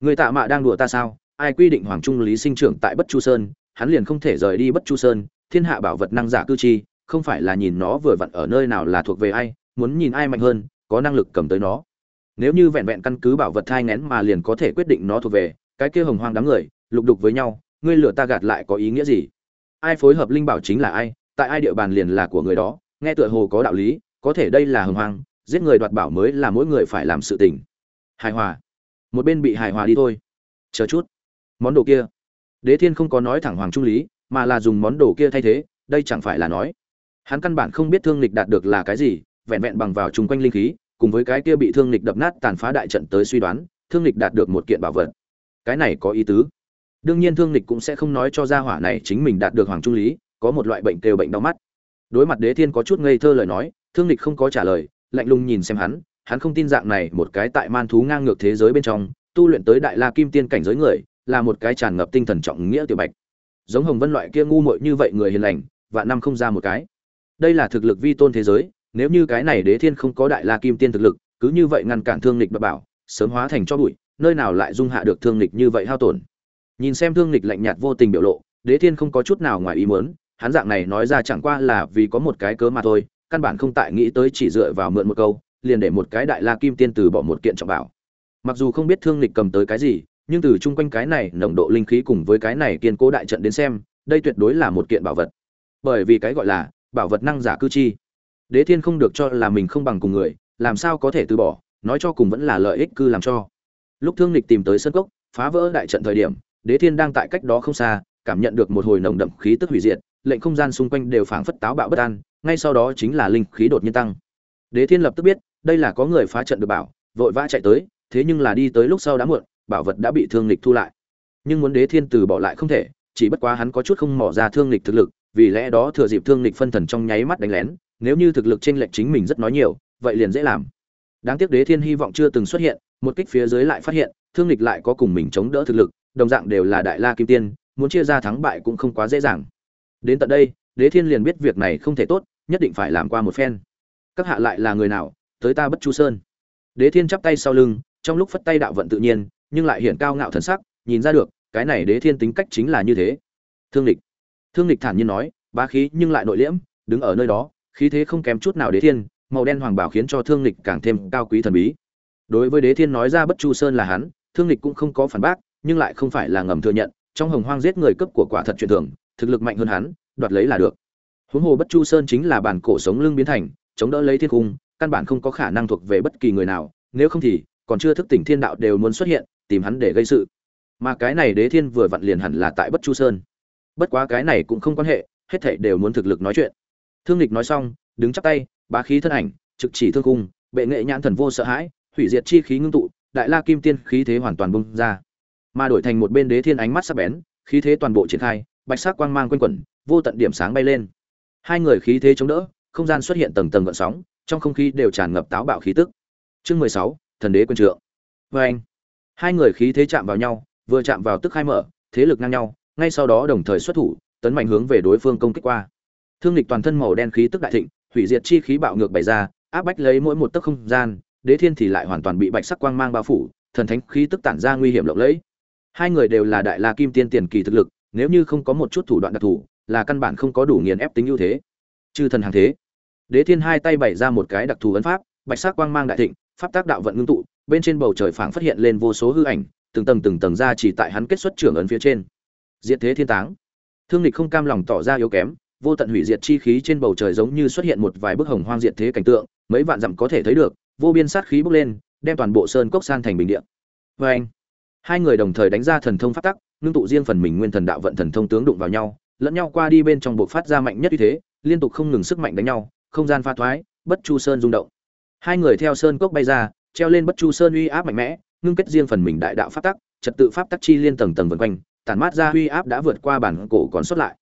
Người tạ mạ đang đùa ta sao? Ai quy định hoàng trung lý sinh trưởng tại bất chu sơn? Hắn liền không thể rời đi bất chu sơn. Thiên hạ bảo vật năng giả cư chi, không phải là nhìn nó vừa vặn ở nơi nào là thuộc về ai, muốn nhìn ai mạnh hơn, có năng lực cầm tới nó. Nếu như vẹn vẹn căn cứ bảo vật thai ngén mà liền có thể quyết định nó thuộc về, cái kia hồng hoang đám người, lục đục với nhau, ngươi lửa ta gạt lại có ý nghĩa gì? Ai phối hợp linh bảo chính là ai, tại ai địa bàn liền là của người đó, nghe tựa hồ có đạo lý, có thể đây là hồng hoang, giết người đoạt bảo mới là mỗi người phải làm sự tình hài hòa. Một bên bị hài hòa đi thôi. Chờ chút. Món đồ kia. Đế thiên không có nói thẳng hoàng trung lý, mà là dùng món đồ kia thay thế, đây chẳng phải là nói. Hắn căn bản không biết thương lịch đạt được là cái gì, vẹn vẹn bằng vào chung quanh linh khí, cùng với cái kia bị thương lịch đập nát tàn phá đại trận tới suy đoán, thương lịch đạt được một kiện bảo vật. Cái này có ý tứ. Đương nhiên thương lịch cũng sẽ không nói cho gia hỏa này chính mình đạt được hoàng trung lý, có một loại bệnh kêu bệnh đau mắt. Đối mặt đế thiên có chút ngây thơ lời nói, thương lịch không có trả lời, lạnh lùng nhìn xem hắn hắn không tin dạng này một cái tại man thú ngang ngược thế giới bên trong, tu luyện tới đại la kim tiên cảnh giới người, là một cái tràn ngập tinh thần trọng nghĩa tiểu bạch. Giống hồng vân loại kia ngu muội như vậy người hiền lành và năm không ra một cái. Đây là thực lực vi tôn thế giới, nếu như cái này đế thiên không có đại la kim tiên thực lực, cứ như vậy ngăn cản thương lịch bà bảo, sớm hóa thành cho bụi, nơi nào lại dung hạ được thương lịch như vậy hao tổn. Nhìn xem thương lịch lạnh nhạt vô tình biểu lộ, đế thiên không có chút nào ngoài ý muốn, hắn dạng này nói ra chẳng qua là vì có một cái cớ mà thôi, căn bản không tại nghĩ tới chỉ dựa vào mượn một câu liền để một cái đại la kim tiên từ bỏ một kiện trọng bảo. Mặc dù không biết thương lịch cầm tới cái gì, nhưng từ chung quanh cái này nồng độ linh khí cùng với cái này kiên cố đại trận đến xem, đây tuyệt đối là một kiện bảo vật. Bởi vì cái gọi là bảo vật năng giả cư chi. Đế thiên không được cho là mình không bằng cùng người, làm sao có thể từ bỏ, nói cho cùng vẫn là lợi ích cư làm cho. Lúc thương lịch tìm tới sân cốc, phá vỡ đại trận thời điểm, đế thiên đang tại cách đó không xa, cảm nhận được một hồi nồng đậm khí tức hủy diệt, lệnh không gian xung quanh đều phảng phất táo bạo bất an, ngay sau đó chính là linh khí đột nhiên tăng. Đế thiên lập tức biết đây là có người phá trận được bảo, vội vã chạy tới, thế nhưng là đi tới lúc sau đã muộn, bảo vật đã bị thương lịch thu lại. Nhưng muốn đế thiên từ bỏ lại không thể, chỉ bất quá hắn có chút không mỏ ra thương lịch thực lực, vì lẽ đó thừa dịp thương lịch phân thần trong nháy mắt đánh lén, nếu như thực lực trên lệnh chính mình rất nói nhiều, vậy liền dễ làm. Đáng tiếc đế thiên hy vọng chưa từng xuất hiện, một kích phía dưới lại phát hiện, thương lịch lại có cùng mình chống đỡ thực lực, đồng dạng đều là đại la kim tiên, muốn chia ra thắng bại cũng không quá dễ dàng. Đến tận đây, đế thiên liền biết việc này không thể tốt, nhất định phải làm qua một phen. Các hạ lại là người nào tới ta bất chu sơn. Đế thiên chắp tay sau lưng, trong lúc phất tay đạo vận tự nhiên, nhưng lại hiện cao ngạo thần sắc, nhìn ra được, cái này đế thiên tính cách chính là như thế. Thương lịch. Thương lịch thản nhiên nói, bá khí nhưng lại nội liễm, đứng ở nơi đó, khí thế không kém chút nào đế thiên, màu đen hoàng bảo khiến cho thương lịch càng thêm cao quý thần bí. Đối với đế thiên nói ra bất chu sơn là hắn, thương lịch cũng không có phản bác, nhưng lại không phải là ngầm thừa nhận, trong hồng hoang giết người cấp của quả thật truyền thường, thực lực mạnh hơn hắn, đoạt lấy là được. Huống hồ bất chu sơn chính là bản cổ sống lưng biến thành, chống đỡ lấy thiên cung căn bản không có khả năng thuộc về bất kỳ người nào, nếu không thì, còn chưa thức tỉnh thiên đạo đều muốn xuất hiện, tìm hắn để gây sự. Mà cái này đế thiên vừa vặn liền hẳn là tại bất chu sơn. Bất quá cái này cũng không quan hệ, hết thảy đều muốn thực lực nói chuyện. Thương lịch nói xong, đứng chắp tay, bá khí thân ảnh, trực chỉ thương cung, bệ nghệ nhãn thần vô sợ hãi, hủy diệt chi khí ngưng tụ, đại la kim tiên khí thế hoàn toàn bung ra. Mà đổi thành một bên đế thiên ánh mắt sắc bén, khí thế toàn bộ triển khai, bạch sắc quang mang quanh quẩn, vô tận điểm sáng bay lên. Hai người khí thế chống đỡ, không gian xuất hiện tầng tầng gợn sóng trong không khí đều tràn ngập táo bạo khí tức. Chương mười sáu, thần đế quân trượng. Vê anh, hai người khí thế chạm vào nhau, vừa chạm vào tức khai mở, thế lực ngang nhau, ngay sau đó đồng thời xuất thủ, tấn mạnh hướng về đối phương công kích qua. Thương lịch toàn thân màu đen khí tức đại thịnh, hủy diệt chi khí bạo ngược bày ra, áp bách lấy mỗi một tấc không gian, đế thiên thì lại hoàn toàn bị bạch sắc quang mang bao phủ, thần thánh khí tức tản ra nguy hiểm lộng lẫy. Hai người đều là đại la kim tiên tiền kỳ thực lực, nếu như không có một chút thủ đoạn đặc thù, là căn bản không có đủ nghiền ép tính ưu thế. Chư thần hàng thế đế thiên hai tay bày ra một cái đặc thù ấn pháp, bạch sắc quang mang đại thịnh, pháp tác đạo vận ngưng tụ, bên trên bầu trời phảng phát hiện lên vô số hư ảnh, từng tầng từng tầng ra chỉ tại hắn kết xuất trưởng ấn phía trên. Diệt thế thiên táng. Thương lịch không cam lòng tỏ ra yếu kém, vô tận hủy diệt chi khí trên bầu trời giống như xuất hiện một vài bức hồng hoang diệt thế cảnh tượng, mấy vạn dặm có thể thấy được, vô biên sát khí bốc lên, đem toàn bộ sơn cốc san thành bình địa. Vê anh, hai người đồng thời đánh ra thần thông pháp tắc, ngưng tụ riêng phần mình nguyên thần đạo vận thần thông tướng đụng vào nhau, lẫn nhau qua đi bên trong buộc phát ra mạnh nhất như thế, liên tục không ngừng sức mạnh đánh nhau không gian pha thoái, bất chu sơn rung động. Hai người theo sơn cốc bay ra, treo lên bất chu sơn uy áp mạnh mẽ, ngưng kết riêng phần mình đại đạo pháp tắc, trật tự pháp tắc chi liên tầng tầng vần quanh, tản mát ra uy áp đã vượt qua bản cổ còn xuất lại.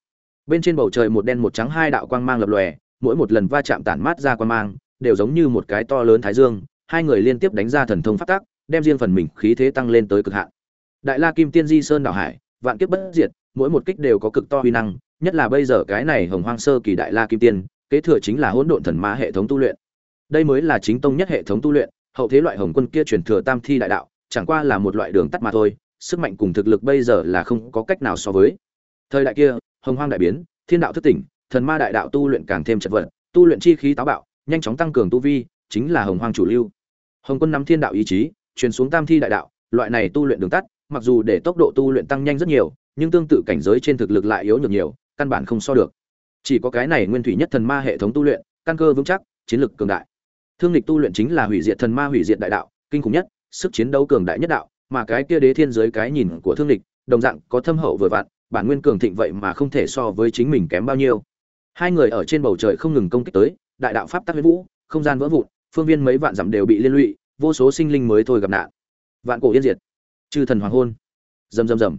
Bên trên bầu trời một đen một trắng hai đạo quang mang lập lòe, mỗi một lần va chạm tản mát ra quang mang, đều giống như một cái to lớn thái dương, hai người liên tiếp đánh ra thần thông pháp tắc, đem riêng phần mình khí thế tăng lên tới cực hạn. Đại la kim tiên di sơn đảo hải, vạn kiếp bất diệt, mỗi một kích đều có cực to uy năng, nhất là bây giờ cái này hồng hoang sơ kỳ đại la kim tiên kế thừa chính là hỗn độn thần ma hệ thống tu luyện. Đây mới là chính tông nhất hệ thống tu luyện, hậu thế loại hồng quân kia truyền thừa tam thi đại đạo, chẳng qua là một loại đường tắt mà thôi, sức mạnh cùng thực lực bây giờ là không có cách nào so với. Thời đại kia, hồng hoang đại biến, thiên đạo thức tỉnh, thần ma đại đạo tu luyện càng thêm chật vật, tu luyện chi khí táo bạo, nhanh chóng tăng cường tu vi, chính là hồng hoang chủ lưu. Hồng quân nắm thiên đạo ý chí, truyền xuống tam thi đại đạo, loại này tu luyện đường tắt, mặc dù để tốc độ tu luyện tăng nhanh rất nhiều, nhưng tương tự cảnh giới trên thực lực lại yếu nhược nhiều, căn bản không so được chỉ có cái này nguyên thủy nhất thần ma hệ thống tu luyện, căn cơ vững chắc, chiến lực cường đại. Thương lịch tu luyện chính là hủy diệt thần ma hủy diệt đại đạo, kinh khủng nhất, sức chiến đấu cường đại nhất đạo, mà cái kia đế thiên giới cái nhìn của thương lịch, đồng dạng có thâm hậu vừa vặn, bản nguyên cường thịnh vậy mà không thể so với chính mình kém bao nhiêu. Hai người ở trên bầu trời không ngừng công kích tới, đại đạo pháp tắc huyết vũ, không gian vỡ vụn, phương viên mấy vạn dặm đều bị liên lụy, vô số sinh linh mới thôi gặp nạn. Vạn cổ yên diệt. Chư thần hoàng hôn. Rầm rầm rầm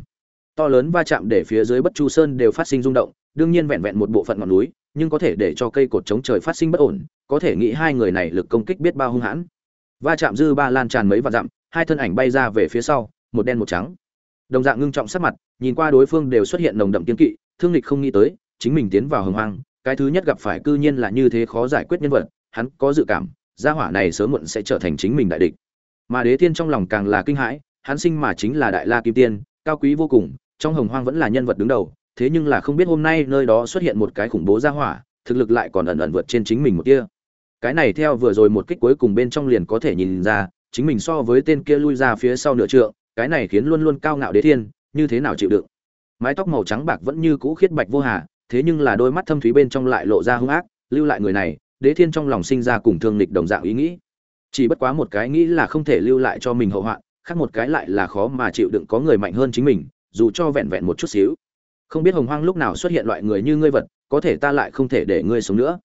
to lớn va chạm để phía dưới bất chu sơn đều phát sinh rung động, đương nhiên vẹn vẹn một bộ phận ngọn núi, nhưng có thể để cho cây cột chống trời phát sinh bất ổn, có thể nghĩ hai người này lực công kích biết bao hung hãn. Va chạm dư ba lan tràn mấy vạn dặm, hai thân ảnh bay ra về phía sau, một đen một trắng. Đồng dạng ngưng trọng sắc mặt, nhìn qua đối phương đều xuất hiện nồng đậm kiên kỵ, thương lịch không nghĩ tới, chính mình tiến vào hồng hoang, cái thứ nhất gặp phải cư nhiên là như thế khó giải quyết nhân vật, hắn có dự cảm, gia hỏa này sớm muộn sẽ trở thành chính mình đại địch. Mà đế thiên trong lòng càng là kinh hãi, hắn sinh mà chính là đại la kim tiên, cao quý vô cùng trong hồng hoang vẫn là nhân vật đứng đầu, thế nhưng là không biết hôm nay nơi đó xuất hiện một cái khủng bố gia hỏa, thực lực lại còn ẩn ẩn vượt trên chính mình một kia cái này theo vừa rồi một kích cuối cùng bên trong liền có thể nhìn ra, chính mình so với tên kia lui ra phía sau nửa trượng, cái này khiến luôn luôn cao ngạo đế thiên, như thế nào chịu đựng? Mái tóc màu trắng bạc vẫn như cũ khiết bạch vô hà, thế nhưng là đôi mắt thâm thúy bên trong lại lộ ra hung ác, lưu lại người này, đế thiên trong lòng sinh ra cùng thương lịch đồng dạng ý nghĩ. Chỉ bất quá một cái nghĩ là không thể lưu lại cho mình hậu hoạn, khác một cái lại là khó mà chịu đựng có người mạnh hơn chính mình dù cho vẹn vẹn một chút xíu. Không biết hồng hoang lúc nào xuất hiện loại người như ngươi vật, có thể ta lại không thể để ngươi sống nữa.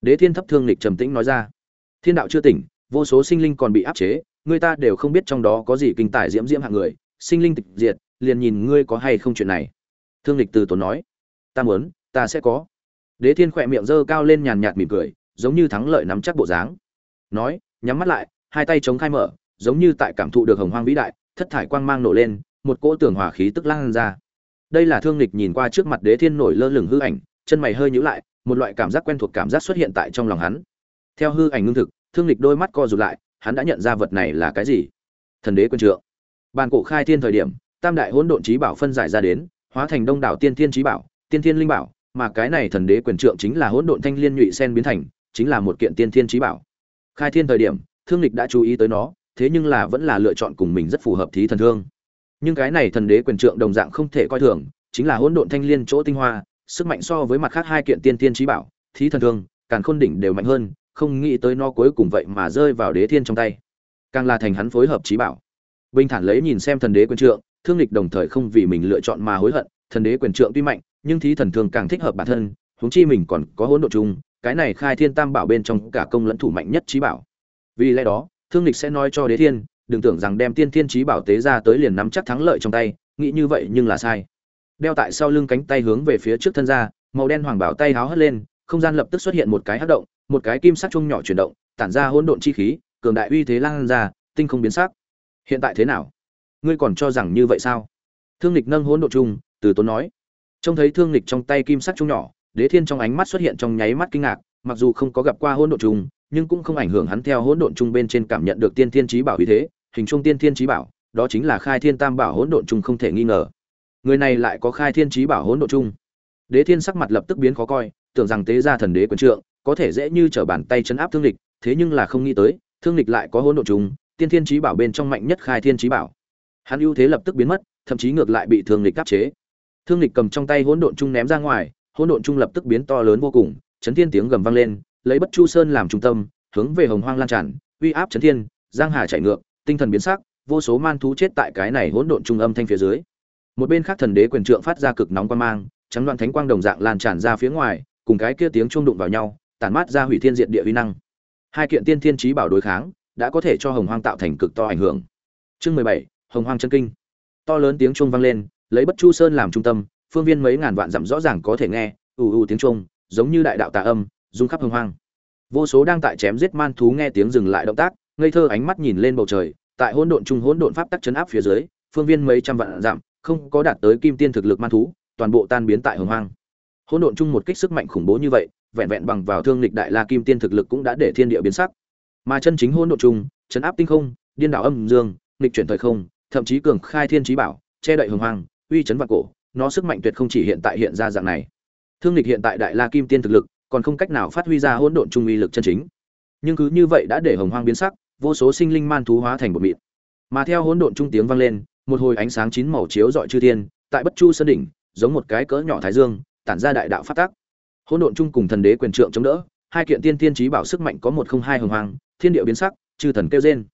Đế thiên thấp thương lịch trầm tĩnh nói ra. Thiên đạo chưa tỉnh, vô số sinh linh còn bị áp chế người ta đều không biết trong đó có gì kinh tài diễm diễm hạng người, sinh linh tịch diệt, liền nhìn ngươi có hay không chuyện này. Thương lịch từ tốn nói. Ta muốn, ta sẽ có. Đế thiên khỏe miệng giơ cao lên nhàn nhạt mỉm cười, giống như thắng lợi nắm chắc bộ dáng. Nói, nhắm mắt lại, hai tay chống khai mở, giống như tại cảm thụ được hồng hoang vĩ đại, thất thải quang mang nổ lên một cỗ tường hỏa khí tức lan ra. Đây là thương lịch nhìn qua trước mặt đế thiên nổi lơ lửng hư ảnh, chân mày hơi nhíu lại, một loại cảm giác quen thuộc cảm giác xuất hiện tại trong lòng hắn. Theo hư ảnh ngưng thực, thương lịch đôi mắt co rụt lại, hắn đã nhận ra vật này là cái gì? Thần đế quân trượng. Bàn cổ khai thiên thời điểm, tam đại hỗn độn trí bảo phân giải ra đến, hóa thành đông đảo tiên thiên trí bảo, tiên thiên linh bảo, mà cái này thần đế quyền trượng chính là hỗn độn thanh liên nhụy sen biến thành, chính là một kiện tiên thiên trí bảo. Khai thiên thời điểm, thương lịch đã chú ý tới nó, thế nhưng là vẫn là lựa chọn cùng mình rất phù hợp thí thần thương nhưng cái này thần đế quyền trượng đồng dạng không thể coi thường, chính là hỗn độn thanh liên chỗ tinh hoa, sức mạnh so với mặt khác hai kiện tiên tiên trí bảo, thí thần thương, càng khôn đỉnh đều mạnh hơn, không nghĩ tới nó cuối cùng vậy mà rơi vào đế thiên trong tay. Càng là thành hắn phối hợp trí bảo. Bình thản lấy nhìn xem thần đế quyền trượng, thương lịch đồng thời không vì mình lựa chọn mà hối hận, thần đế quyền trượng tuy mạnh, nhưng thí thần thương càng thích hợp bản thân, huống chi mình còn có hỗn độ chung, cái này khai thiên tam bảo bên trong cả công lẫn thủ mạnh nhất trí bảo. Vì lẽ đó, thương lịch sẽ nói cho đế thiên đừng tưởng rằng đem tiên thiên trí bảo tế ra tới liền nắm chắc thắng lợi trong tay, nghĩ như vậy nhưng là sai. Đeo tại sau lưng cánh tay hướng về phía trước thân ra, màu đen hoàng bảo tay háo hất lên, không gian lập tức xuất hiện một cái hất động, một cái kim sắc chung nhỏ chuyển động, tản ra hỗn độn chi khí, cường đại uy thế lan ra, tinh không biến sắc. Hiện tại thế nào? Ngươi còn cho rằng như vậy sao? Thương lịch nâng hỗn độn chung, từ tốn nói. Trông thấy thương lịch trong tay kim sắc chung nhỏ, đế thiên trong ánh mắt xuất hiện trong nháy mắt kinh ngạc, mặc dù không có gặp qua hỗn độn chung, nhưng cũng không ảnh hưởng hắn theo hỗn độn chung bên trên cảm nhận được tiên thiên trí bảo uy thế hình trung tiên thiên trí bảo, đó chính là khai thiên tam bảo hỗn độn chung không thể nghi ngờ. Người này lại có khai thiên trí bảo hỗn Độn chung. Đế thiên sắc mặt lập tức biến khó coi, tưởng rằng tế gia thần đế quân trượng, có thể dễ như trở bàn tay chấn áp thương lịch thế nhưng là không nghĩ tới, thương lịch lại có hỗn Độn chung, tiên thiên trí bảo bên trong mạnh nhất khai thiên trí bảo. Hắn ưu thế lập tức biến mất, thậm chí ngược lại bị thương lịch áp chế. Thương lịch cầm trong tay hỗn độn chung ném ra ngoài, hỗn độn chung lập tức biến to lớn vô cùng, chấn thiên tiếng gầm vang lên, lấy bất chu sơn làm trung tâm, hướng về hồng hoang lan tràn, uy áp chấn thiên, giang hà chạy ngược tinh thần biến sắc, vô số man thú chết tại cái này hỗn độn trung âm thanh phía dưới. Một bên khác thần đế quyền trượng phát ra cực nóng quang mang, trắng loạn thánh quang đồng dạng lan tràn ra phía ngoài, cùng cái kia tiếng chuông đụng vào nhau, tản mát ra hủy thiên diện địa uy năng. Hai kiện tiên thiên trí bảo đối kháng, đã có thể cho hồng hoang tạo thành cực to ảnh hưởng. Chương mười bảy, hồng hoang chân kinh. To lớn tiếng chuông vang lên, lấy bất chu sơn làm trung tâm, phương viên mấy ngàn vạn dặm rõ ràng có thể nghe, ù ù tiếng chuông, giống như đại đạo tà âm, rung khắp hồng hoang. Vô số đang tại chém giết man thú nghe tiếng dừng lại động tác ngây thơ ánh mắt nhìn lên bầu trời tại hỗn độn trung hỗn độn pháp tắc chấn áp phía dưới phương viên mấy trăm vạn dặm không có đạt tới kim tiên thực lực man thú toàn bộ tan biến tại hồng hoang. Hỗn độn trung một kích sức mạnh khủng bố như vậy vẹn vẹn bằng vào thương lịch đại la kim tiên thực lực cũng đã để thiên địa biến sắc. Mà chân chính hỗn độn trung, chấn áp tinh không điên đảo âm dương nghịch chuyển thời không thậm chí cường khai thiên trí bảo che đậy hồng hoang uy chấn vạn cổ nó sức mạnh tuyệt không chỉ hiện tại hiện ra dạng này. Thương lịch hiện tại đại la kim tiên thực lực còn không cách nào phát huy ra hỗn độn trung uy lực chân chính. Nhưng cứ như vậy đã để hồng hoang biến sắc vô số sinh linh man thú hóa thành một mịn. Mà theo hỗn độn trung tiếng vang lên, một hồi ánh sáng chín màu chiếu rọi chư thiên, tại bất chu sơn đỉnh, giống một cái cỡ nhỏ thái dương, tản ra đại đạo phát tác. Hỗn độn trung cùng thần đế quyền trượng chống đỡ, hai kiện tiên tiên trí bảo sức mạnh có một không hai hồng hoàng, thiên địa biến sắc, chư thần kêu rên.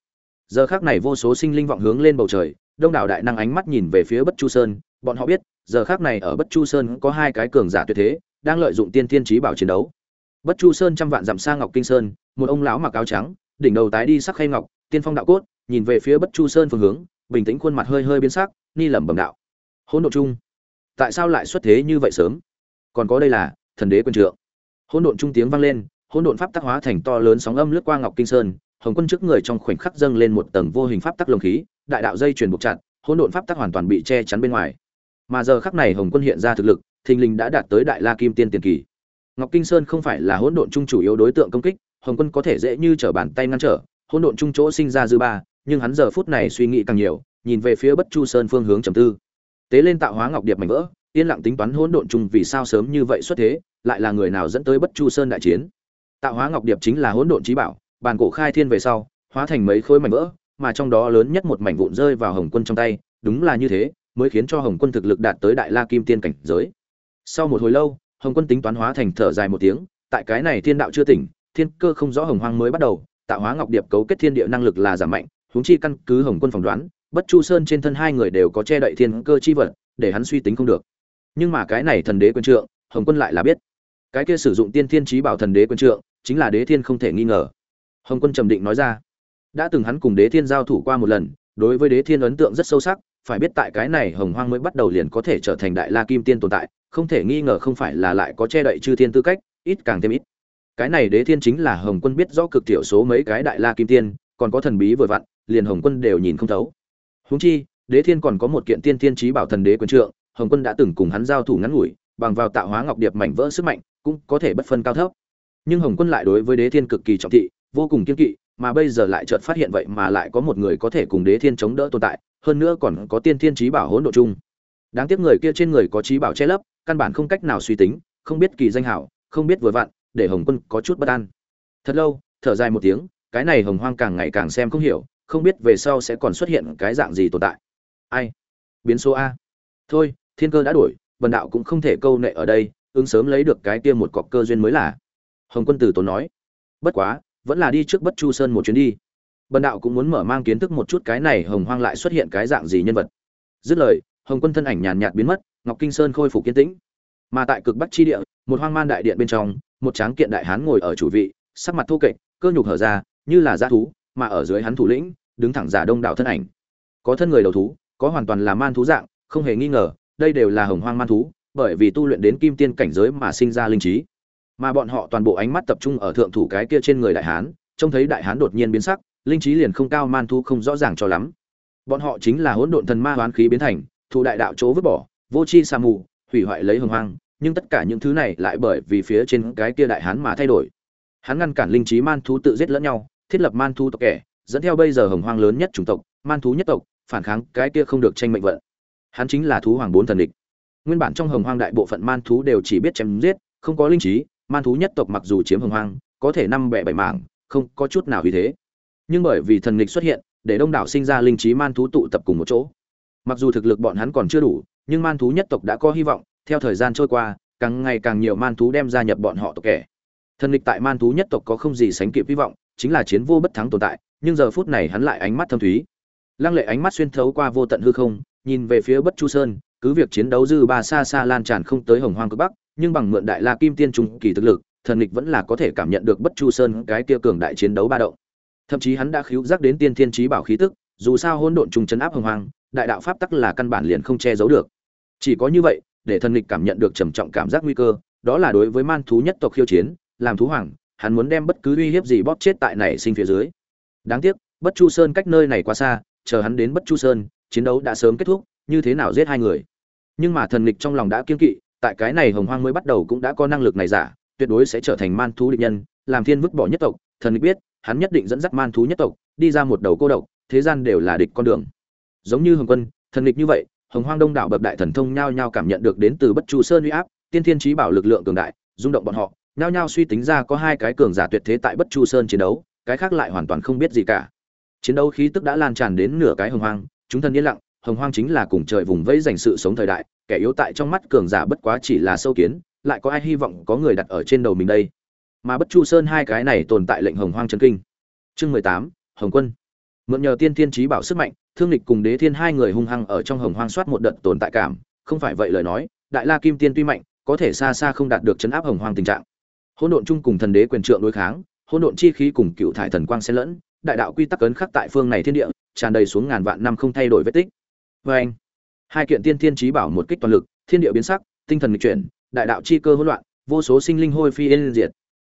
Giờ khác này vô số sinh linh vọng hướng lên bầu trời, đông đảo đại năng ánh mắt nhìn về phía bất chu sơn, bọn họ biết, giờ khác này ở bất chu sơn có hai cái cường giả tuyệt thế, đang lợi dụng tiên tiên trí bảo chiến đấu. Bất chu sơn trăm vạn dặm xa ngọc kinh sơn, một ông lão mặc áo trắng đỉnh đầu tái đi sắc khay ngọc tiên phong đạo cốt nhìn về phía bất chu sơn phương hướng bình tĩnh khuôn mặt hơi hơi biến sắc ni lẩm bẩm đạo. Hỗn độ trung, tại sao lại xuất thế như vậy sớm? Còn có đây là thần đế quân trượng. Hỗn độn trung tiếng vang lên hỗn độn pháp tác hóa thành to lớn sóng âm lướt qua ngọc kinh sơn hồng quân trước người trong khoảnh khắc dâng lên một tầng vô hình pháp tắc lồng khí đại đạo dây truyền buộc chặt hỗn độn pháp tắc hoàn toàn bị che chắn bên ngoài. Mà giờ khắc này hồng quân hiện ra thực lực thình lình đã đạt tới đại la kim tiên tiền kỳ. Ngọc kinh sơn không phải là hỗn độn trung chủ yếu đối tượng công kích hồng quân có thể dễ như trở bàn tay ngăn trở, hỗn độn trung chỗ sinh ra dư ba, nhưng hắn giờ phút này suy nghĩ càng nhiều, nhìn về phía bất chu sơn phương hướng trầm tư. Tế lên tạo hóa ngọc điệp mảnh vỡ, yên lặng tính toán hỗn độn trung vì sao sớm như vậy xuất thế, lại là người nào dẫn tới bất chu sơn đại chiến. Tạo hóa ngọc điệp chính là hỗn độn trí bảo, bàn cổ khai thiên về sau, hóa thành mấy khối mảnh vỡ, mà trong đó lớn nhất một mảnh vụn rơi vào hồng quân trong tay, đúng là như thế, mới khiến cho hồng quân thực lực đạt tới đại la kim tiên cảnh giới. Sau một hồi lâu, hồng quân tính toán hóa thành thở dài một tiếng, tại cái này thiên đạo chưa tỉnh thiên cơ không rõ hồng hoang mới bắt đầu, tạo hóa ngọc điệp cấu kết thiên địa năng lực là giảm mạnh, huống chi căn cứ hồng quân phỏng đoán, bất chu sơn trên thân hai người đều có che đậy thiên cơ chi vật, để hắn suy tính không được. Nhưng mà cái này thần đế quân trượng, hồng quân lại là biết. Cái kia sử dụng tiên thiên trí bảo thần đế quân trượng, chính là đế thiên không thể nghi ngờ. Hồng quân trầm định nói ra. Đã từng hắn cùng đế thiên giao thủ qua một lần, đối với đế thiên ấn tượng rất sâu sắc, phải biết tại cái này hồng hoang mới bắt đầu liền có thể trở thành đại la kim tiên tồn tại, không thể nghi ngờ không phải là lại có che đậy chư thiên tư cách, ít càng thêm ít cái này đế thiên chính là hồng quân biết rõ cực thiểu số mấy cái đại la kim tiên, còn có thần bí vừa vặn, liền hồng quân đều nhìn không thấu. Huống chi, đế thiên còn có một kiện tiên thiên trí bảo thần đế quân trượng, hồng quân đã từng cùng hắn giao thủ ngắn ngủi, bằng vào tạo hóa ngọc điệp mảnh vỡ sức mạnh, cũng có thể bất phân cao thấp. Nhưng hồng quân lại đối với đế thiên cực kỳ trọng thị, vô cùng kiên kỵ, mà bây giờ lại chợt phát hiện vậy mà lại có một người có thể cùng đế thiên chống đỡ tồn tại, hơn nữa còn có tiên thiên trí bảo hỗn độ chung. Đáng tiếc người kia trên người có trí bảo che lấp, căn bản không cách nào suy tính, không biết kỳ danh hảo, không biết vừa vặn để hồng quân có chút bất an. Thật lâu, thở dài một tiếng, cái này hồng hoang càng ngày càng xem không hiểu, không biết về sau sẽ còn xuất hiện cái dạng gì tồn tại. Ai? Biến số a. Thôi, thiên cơ đã đổi, vần đạo cũng không thể câu nệ ở đây, ứng sớm lấy được cái kia một cọc cơ duyên mới là. Hồng quân tử tốn nói. Bất quá, vẫn là đi trước bất chu sơn một chuyến đi. Bần đạo cũng muốn mở mang kiến thức một chút cái này hồng hoang lại xuất hiện cái dạng gì nhân vật. Dứt lời, hồng quân thân ảnh nhàn nhạt biến mất, ngọc kinh sơn khôi phục kiên tĩnh. Mà tại cực bắc chi địa, một hoang man đại điện bên trong một tráng kiện đại hán ngồi ở chủ vị, sắc mặt thô kệch, cơ nhục hở ra, như là dã thú, mà ở dưới hắn thủ lĩnh, đứng thẳng giả đông đảo thân ảnh. Có thân người đầu thú, có hoàn toàn là man thú dạng, không hề nghi ngờ, đây đều là hồng hoang man thú, bởi vì tu luyện đến kim tiên cảnh giới mà sinh ra linh trí. Mà bọn họ toàn bộ ánh mắt tập trung ở thượng thủ cái kia trên người đại hán, trông thấy đại hán đột nhiên biến sắc, linh trí liền không cao, man thú không rõ ràng cho lắm. Bọn họ chính là hỗn độn thần ma hoán khí biến thành thủ đại đạo chỗ vứt bỏ, vô chi sa mù, hủy hoại lấy hồng hoang nhưng tất cả những thứ này lại bởi vì phía trên cái kia đại hán mà thay đổi. Hắn ngăn cản linh trí man thú tự giết lẫn nhau, thiết lập man thú tộc kẻ, dẫn theo bây giờ hồng hoang lớn nhất chủng tộc, man thú nhất tộc, phản kháng cái kia không được tranh mệnh vận. Hắn chính là thú hoàng bốn thần địch. Nguyên bản trong hồng hoang đại bộ phận man thú đều chỉ biết chém giết, không có linh trí, man thú nhất tộc mặc dù chiếm hồng hoang, có thể năm bẻ bảy mảng, không có chút nào vì thế. Nhưng bởi vì thần nghịch xuất hiện, để đông đảo sinh ra linh trí man thú tụ tập cùng một chỗ. Mặc dù thực lực bọn hắn còn chưa đủ, nhưng man thú nhất tộc đã có hy vọng theo thời gian trôi qua, càng ngày càng nhiều man thú đem gia nhập bọn họ tộc kẻ. Thần lịch tại man thú nhất tộc có không gì sánh kịp hy vọng, chính là chiến vô bất thắng tồn tại, nhưng giờ phút này hắn lại ánh mắt thâm thúy. Lăng lệ ánh mắt xuyên thấu qua vô tận hư không, nhìn về phía bất chu sơn, cứ việc chiến đấu dư ba xa xa lan tràn không tới hồng hoang cực bắc, nhưng bằng mượn đại la kim tiên trung kỳ thực lực, thần lịch vẫn là có thể cảm nhận được bất chu sơn cái kia cường đại chiến đấu ba động. Thậm chí hắn đã khíu giác đến tiên thiên trí bảo khí tức, dù sao hỗn độn trùng chấn áp hồng hoang, đại đạo pháp tắc là căn bản liền không che giấu được. Chỉ có như vậy để thần lịch cảm nhận được trầm trọng cảm giác nguy cơ, đó là đối với man thú nhất tộc khiêu chiến, làm thú hoàng, hắn muốn đem bất cứ uy hiếp gì bóp chết tại này sinh phía dưới. Đáng tiếc, bất chu sơn cách nơi này quá xa, chờ hắn đến bất chu sơn, chiến đấu đã sớm kết thúc, như thế nào giết hai người? Nhưng mà thần lịch trong lòng đã kiên kỵ, tại cái này hồng hoang mới bắt đầu cũng đã có năng lực này giả, tuyệt đối sẽ trở thành man thú địch nhân, làm thiên vứt bỏ nhất tộc. Thần lịch biết, hắn nhất định dẫn dắt man thú nhất tộc, đi ra một đầu cô độc, thế gian đều là địch con đường. Giống như hồng quân, thần lịch như vậy hồng hoang đông đảo bậc đại thần thông nhao nhao cảm nhận được đến từ bất chu sơn uy áp, tiên thiên trí bảo lực lượng cường đại, rung động bọn họ, nhao nhao suy tính ra có hai cái cường giả tuyệt thế tại bất chu sơn chiến đấu, cái khác lại hoàn toàn không biết gì cả. Chiến đấu khí tức đã lan tràn đến nửa cái hồng hoang, chúng thần yên lặng, hồng hoang chính là cùng trời vùng vẫy dành sự sống thời đại, kẻ yếu tại trong mắt cường giả bất quá chỉ là sâu kiến, lại có ai hy vọng có người đặt ở trên đầu mình đây? Mà bất chu sơn hai cái này tồn tại lệnh hồng hoang chân kinh. Chương mười tám, hồng quân mượn nhờ tiên thiên trí bảo sức mạnh, thương lịch cùng đế thiên hai người hung hăng ở trong hồng hoang soát một đợt tồn tại cảm. Không phải vậy lời nói, đại la kim tiên tuy mạnh, có thể xa xa không đạt được chấn áp hồng hoang tình trạng. Hỗn độn chung cùng thần đế quyền trượng đối kháng, hỗn độn chi khí cùng cựu thải thần quang xen lẫn, đại đạo quy tắc ấn khắc tại phương này thiên địa, tràn đầy xuống ngàn vạn năm không thay đổi vết tích. Vê anh, hai kiện tiên thiên trí bảo một kích toàn lực, thiên địa biến sắc, tinh thần nghịch chuyển, đại đạo chi cơ hỗn loạn, vô số sinh linh hôi phi yên diệt.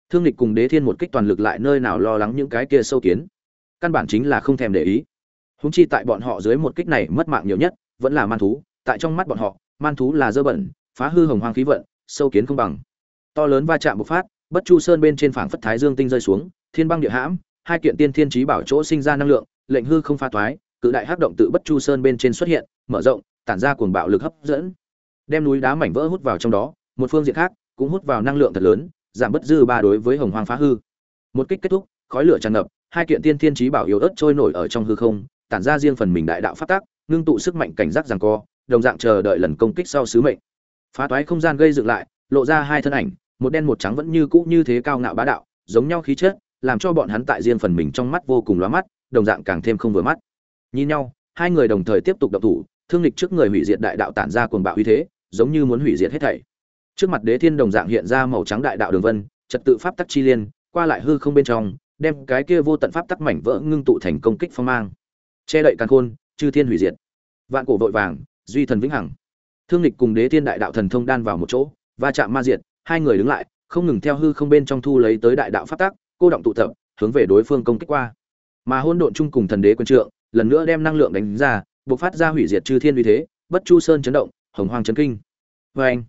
Thương lịch cùng đế thiên một kích toàn lực lại nơi nào lo lắng những cái kia sâu kiến? Căn bản chính là không thèm để ý. Húng chi tại bọn họ dưới một kích này mất mạng nhiều nhất, vẫn là man thú. Tại trong mắt bọn họ, man thú là dơ bẩn, phá hư hồng hoang khí vận, sâu kiến không bằng. To lớn va chạm bộc phát, bất chu sơn bên trên phảng phất thái dương tinh rơi xuống, thiên băng địa hãm, hai kiện tiên thiên trí bảo chỗ sinh ra năng lượng, lệnh hư không pha toái, cự đại hắc động tự bất chu sơn bên trên xuất hiện, mở rộng, tản ra cuồng bạo lực hấp dẫn. Đem núi đá mảnh vỡ hút vào trong đó, một phương diện khác cũng hút vào năng lượng thật lớn, giảm bất dư ba đối với hồng hoang phá hư. Một kích kết thúc khói lửa tràn ngập, hai kiện tiên thiên trí bảo yếu ớt trôi nổi ở trong hư không, tản ra riêng phần mình đại đạo phát tác ngưng tụ sức mạnh cảnh giác giằng co, đồng dạng chờ đợi lần công kích sau sứ mệnh. Phá toái không gian gây dựng lại, lộ ra hai thân ảnh, một đen một trắng vẫn như cũ như thế cao ngạo bá đạo, giống nhau khí chất, làm cho bọn hắn tại riêng phần mình trong mắt vô cùng lóa mắt, đồng dạng càng thêm không vừa mắt. Nhìn nhau, hai người đồng thời tiếp tục động thủ, thương lịch trước người hủy diệt đại đạo tản ra cuồng bạo uy thế, giống như muốn hủy diệt hết thảy. Trước mặt đế thiên đồng dạng hiện ra màu trắng đại đạo đường vân, trật tự pháp tắc chi liên, qua lại hư không bên trong đem cái kia vô tận pháp tắc mảnh vỡ ngưng tụ thành công kích phong mang. Che đậy càn khôn, chư thiên hủy diệt. Vạn cổ vội vàng, duy thần vĩnh hằng. Thương lịch cùng đế thiên đại đạo thần thông đan vào một chỗ, va chạm ma diệt, hai người đứng lại, không ngừng theo hư không bên trong thu lấy tới đại đạo pháp tắc, cô động tụ tập, hướng về đối phương công kích qua. Mà hôn độn chung cùng thần đế quân trượng, lần nữa đem năng lượng đánh ra buộc phát ra hủy diệt chư thiên uy thế, bất chu sơn chấn động, hồng hoang chấn kinh. Vê anh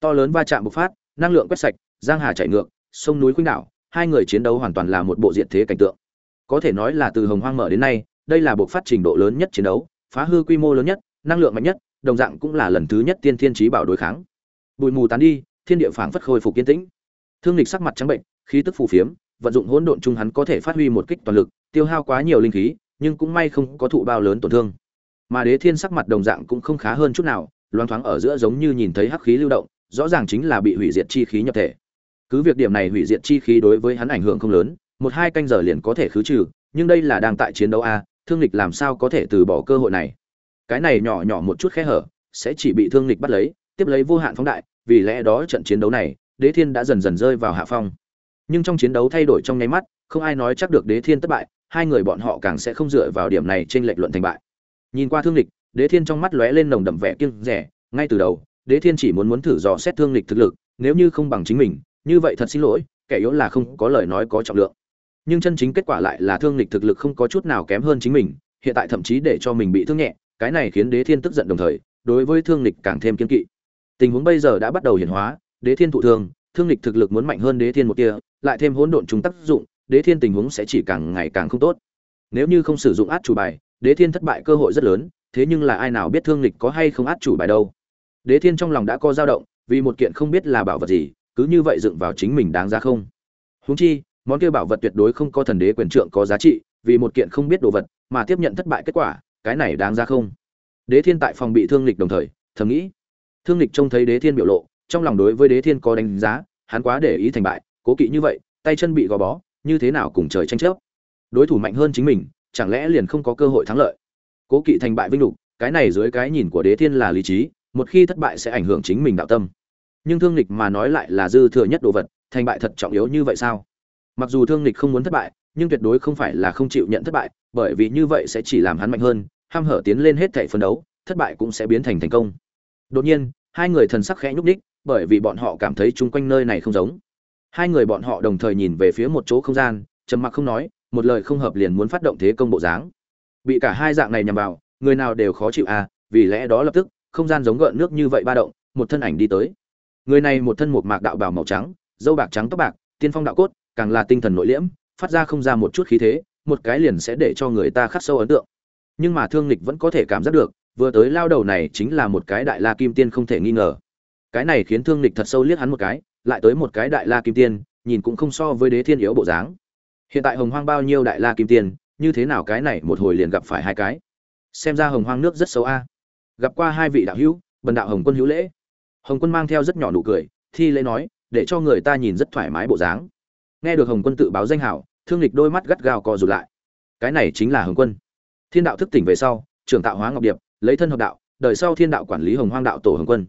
to lớn va chạm bộc phát, năng lượng quét sạch, giang hà chảy ngược, sông núi khuynh đảo hai người chiến đấu hoàn toàn là một bộ diện thế cảnh tượng. Có thể nói là từ hồng hoang mở đến nay, đây là buộc phát trình độ lớn nhất chiến đấu, phá hư quy mô lớn nhất, năng lượng mạnh nhất, đồng dạng cũng là lần thứ nhất tiên thiên trí bảo đối kháng. Bụi mù tán đi, thiên địa phảng phất khôi phục kiên tĩnh. Thương lịch sắc mặt trắng bệnh, khí tức phù phiếm, vận dụng hỗn độn chung hắn có thể phát huy một kích toàn lực, tiêu hao quá nhiều linh khí, nhưng cũng may không có thụ bao lớn tổn thương. Mà đế thiên sắc mặt đồng dạng cũng không khá hơn chút nào loáng thoáng ở giữa giống như nhìn thấy hắc khí lưu động, rõ ràng chính là bị hủy diệt chi khí nhập thể cứ việc điểm này hủy diệt chi khí đối với hắn ảnh hưởng không lớn, một hai canh giờ liền có thể khứ trừ, nhưng đây là đang tại chiến đấu a, thương lịch làm sao có thể từ bỏ cơ hội này? Cái này nhỏ nhỏ một chút khe hở, sẽ chỉ bị thương lịch bắt lấy, tiếp lấy vô hạn phóng đại, vì lẽ đó trận chiến đấu này, đế thiên đã dần dần rơi vào hạ phong. Nhưng trong chiến đấu thay đổi trong nháy mắt, không ai nói chắc được đế thiên thất bại, hai người bọn họ càng sẽ không dựa vào điểm này trên lệch luận thành bại. Nhìn qua thương lịch, đế thiên trong mắt lóe lên nồng đậm vẻ kiêng rẻ ngay từ đầu, đế thiên chỉ muốn muốn thử dò xét thương lịch thực lực, nếu như không bằng chính mình như vậy thật xin lỗi, kẻ yếu là không có lời nói có trọng lượng. Nhưng chân chính kết quả lại là thương lịch thực lực không có chút nào kém hơn chính mình, hiện tại thậm chí để cho mình bị thương nhẹ, cái này khiến đế thiên tức giận đồng thời, đối với thương lịch càng thêm kiên kỵ. Tình huống bây giờ đã bắt đầu hiển hóa, đế thiên thụ thương thương lịch thực lực muốn mạnh hơn đế thiên một kia lại thêm hỗn độn chúng tác dụng, đế thiên tình huống sẽ chỉ càng ngày càng không tốt. Nếu như không sử dụng át chủ bài, đế thiên thất bại cơ hội rất lớn, thế nhưng là ai nào biết thương lịch có hay không át chủ bài đâu. Đế thiên trong lòng đã có dao động, vì một kiện không biết là bảo vật gì cứ như vậy dựng vào chính mình đáng giá không? Huống chi, món kia bảo vật tuyệt đối không có thần đế quyền trượng có giá trị, vì một kiện không biết đồ vật, mà tiếp nhận thất bại kết quả, cái này đáng ra không? Đế thiên tại phòng bị thương lịch đồng thời, thầm nghĩ. Thương lịch trông thấy đế thiên biểu lộ, trong lòng đối với đế thiên có đánh giá, hắn quá để ý thành bại, cố kỵ như vậy, tay chân bị gò bó, như thế nào cùng trời tranh chấp? Đối thủ mạnh hơn chính mình, chẳng lẽ liền không có cơ hội thắng lợi? Cố kỵ thành bại vinh lục, cái này dưới cái nhìn của đế thiên là lý trí, một khi thất bại sẽ ảnh hưởng chính mình đạo tâm nhưng thương lịch mà nói lại là dư thừa nhất đồ vật, thành bại thật trọng yếu như vậy sao? Mặc dù thương lịch không muốn thất bại, nhưng tuyệt đối không phải là không chịu nhận thất bại, bởi vì như vậy sẽ chỉ làm hắn mạnh hơn, ham hở tiến lên hết thảy phân đấu, thất bại cũng sẽ biến thành thành công. Đột nhiên, hai người thần sắc khẽ nhúc nhích, bởi vì bọn họ cảm thấy chung quanh nơi này không giống. Hai người bọn họ đồng thời nhìn về phía một chỗ không gian, trầm mặc không nói, một lời không hợp liền muốn phát động thế công bộ dáng. Bị cả hai dạng này nhằm vào, người nào đều khó chịu à vì lẽ đó lập tức, không gian giống gợn nước như vậy ba động, một thân ảnh đi tới người này một thân một mạc đạo bào màu trắng, dâu bạc trắng tóc bạc, tiên phong đạo cốt, càng là tinh thần nội liễm, phát ra không ra một chút khí thế, một cái liền sẽ để cho người ta khắc sâu ấn tượng. Nhưng mà thương lịch vẫn có thể cảm giác được, vừa tới lao đầu này chính là một cái đại la kim tiên không thể nghi ngờ. Cái này khiến thương lịch thật sâu liếc hắn một cái, lại tới một cái đại la kim tiên, nhìn cũng không so với đế thiên yếu bộ dáng. Hiện tại hồng hoang bao nhiêu đại la kim tiên, như thế nào cái này một hồi liền gặp phải hai cái? Xem ra hồng hoang nước rất xấu a. Gặp qua hai vị đạo hữu, bần đạo hồng quân hữu lễ hồng quân mang theo rất nhỏ nụ cười, thi lễ nói, để cho người ta nhìn rất thoải mái bộ dáng. Nghe được hồng quân tự báo danh hảo, thương lịch đôi mắt gắt gao co rụt lại. Cái này chính là hồng quân. Thiên đạo thức tỉnh về sau, trưởng tạo hóa ngọc điệp, lấy thân hợp đạo, đời sau thiên đạo quản lý hồng hoang đạo tổ hồng quân.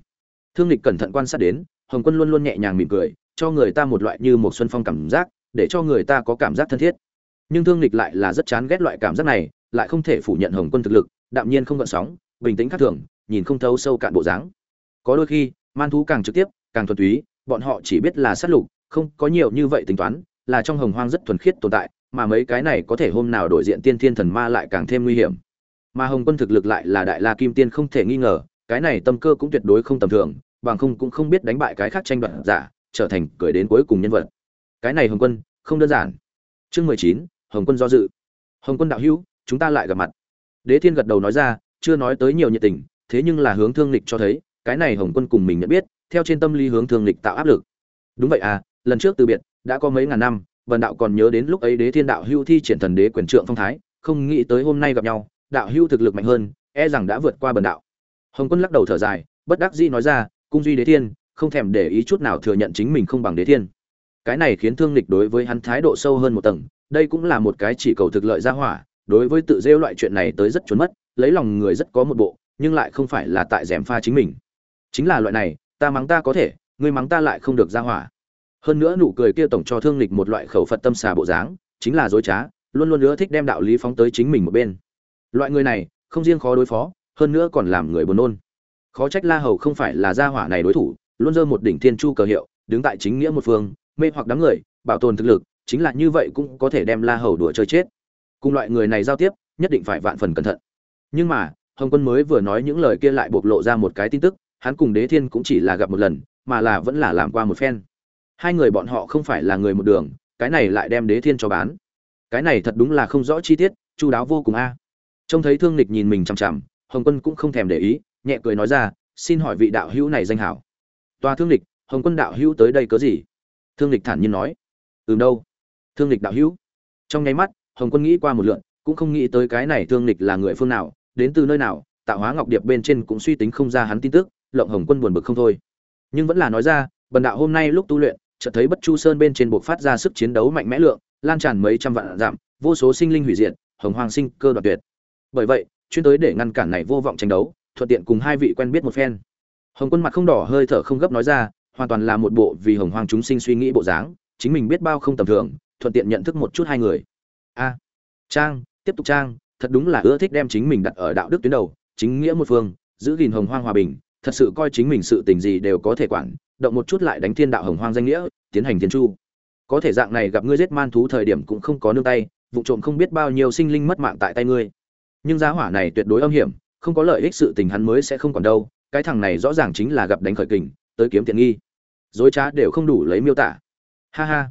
Thương lịch cẩn thận quan sát đến, hồng quân luôn luôn nhẹ nhàng mỉm cười, cho người ta một loại như một xuân phong cảm giác, để cho người ta có cảm giác thân thiết. Nhưng thương lịch lại là rất chán ghét loại cảm giác này, lại không thể phủ nhận hồng quân thực lực, đạm nhiên không gợn sóng, bình tĩnh khác thường, nhìn không thấu sâu cạn bộ dáng. Có đôi khi man thú càng trực tiếp, càng thuần túy, bọn họ chỉ biết là sát lục, không có nhiều như vậy tính toán, là trong hồng hoang rất thuần khiết tồn tại, mà mấy cái này có thể hôm nào đổi diện tiên thiên thần ma lại càng thêm nguy hiểm. Mà hồng quân thực lực lại là đại la kim tiên không thể nghi ngờ, cái này tâm cơ cũng tuyệt đối không tầm thường, bằng không cũng không biết đánh bại cái khác tranh đoạt giả, trở thành cười đến cuối cùng nhân vật. Cái này hồng quân, không đơn giản. Chương mười chín, hồng quân do dự. Hồng quân đạo hữu, chúng ta lại gặp mặt. Đế thiên gật đầu nói ra, chưa nói tới nhiều nhiệt tình, thế nhưng là hướng thương lịch cho thấy cái này hồng quân cùng mình nhận biết, theo trên tâm lý hướng thường lịch tạo áp lực. Đúng vậy à lần trước từ biệt, đã có mấy ngàn năm vần đạo còn nhớ đến lúc ấy đế thiên đạo hưu thi triển thần đế quyền trượng phong thái, không nghĩ tới hôm nay gặp nhau, đạo hưu thực lực mạnh hơn e rằng đã vượt qua bần đạo. Hồng quân lắc đầu thở dài, bất đắc dĩ nói ra, cung duy đế thiên, không thèm để ý chút nào thừa nhận chính mình không bằng đế thiên. Cái này khiến thương lịch đối với hắn thái độ sâu hơn một tầng, đây cũng là một cái chỉ cầu thực lợi ra hỏa, đối với tự rêu loại chuyện này tới rất trốn mất, lấy lòng người rất có một bộ, nhưng lại không phải là tại rèm pha chính mình chính là loại này, ta mắng ta có thể, ngươi mắng ta lại không được ra hỏa. Hơn nữa nụ cười kia tổng cho thương lịch một loại khẩu phật tâm xà bộ dáng, chính là dối trá, luôn luôn nữa thích đem đạo lý phóng tới chính mình một bên. Loại người này, không riêng khó đối phó, hơn nữa còn làm người buồn nôn. Khó trách la hầu không phải là gia hỏa này đối thủ, luôn dơ một đỉnh thiên chu cờ hiệu, đứng tại chính nghĩa một phương, mê hoặc đám người, bảo tồn thực lực, chính là như vậy cũng có thể đem la hầu đùa chơi chết. Cùng loại người này giao tiếp, nhất định phải vạn phần cẩn thận. Nhưng mà, hồng quân mới vừa nói những lời kia lại bộc lộ ra một cái tin tức hắn cùng đế thiên cũng chỉ là gặp một lần, mà là vẫn là làm qua một phen. Hai người bọn họ không phải là người một đường, cái này lại đem đế thiên cho bán. Cái này thật đúng là không rõ chi tiết, chu đáo vô cùng a. Trông thấy thương lịch nhìn mình chằm chằm, hồng quân cũng không thèm để ý, nhẹ cười nói ra, xin hỏi vị đạo hữu này danh hảo. Toa thương lịch hồng quân đạo hữu tới đây cớ gì? Thương lịch thản nhiên nói. Ừ đâu. Thương lịch đạo hữu. Trong nháy mắt, hồng quân nghĩ qua một lượn, cũng không nghĩ tới cái này thương lịch là người phương nào, đến từ nơi nào tạo hóa ngọc điệp bên trên cũng suy tính không ra hắn tin tức lộng hồng quân buồn bực không thôi. Nhưng vẫn là nói ra, bần đạo hôm nay lúc tu luyện, chợt thấy bất chu sơn bên trên buộc phát ra sức chiến đấu mạnh mẽ lượng, lan tràn mấy trăm vạn giảm vô số sinh linh hủy diệt, hồng hoàng sinh cơ đoạt tuyệt. Bởi vậy, chuyên tới để ngăn cản này vô vọng tranh đấu, thuận tiện cùng hai vị quen biết một phen. Hồng quân mặt không đỏ, hơi thở không gấp nói ra, hoàn toàn là một bộ vì hồng hoàng chúng sinh suy nghĩ bộ dáng, chính mình biết bao không tầm thường, thuận tiện nhận thức một chút hai người. A, trang, tiếp tục trang, thật đúng là ưa thích đem chính mình đặt ở đạo đức tuyến đầu, chính nghĩa một phương, giữ gìn hồng hoang hòa bình thật sự coi chính mình sự tình gì đều có thể quản, động một chút lại đánh thiên đạo hồng hoang danh nghĩa, tiến hành thiên chu. Có thể dạng này gặp ngươi giết man thú thời điểm cũng không có nương tay, vụ trộm không biết bao nhiêu sinh linh mất mạng tại tay ngươi. Nhưng giá hỏa này tuyệt đối âm hiểm, không có lợi ích sự tình hắn mới sẽ không còn đâu, cái thằng này rõ ràng chính là gặp đánh khởi kình, tới kiếm tiện nghi. Dối trá đều không đủ lấy miêu tả. Ha ha.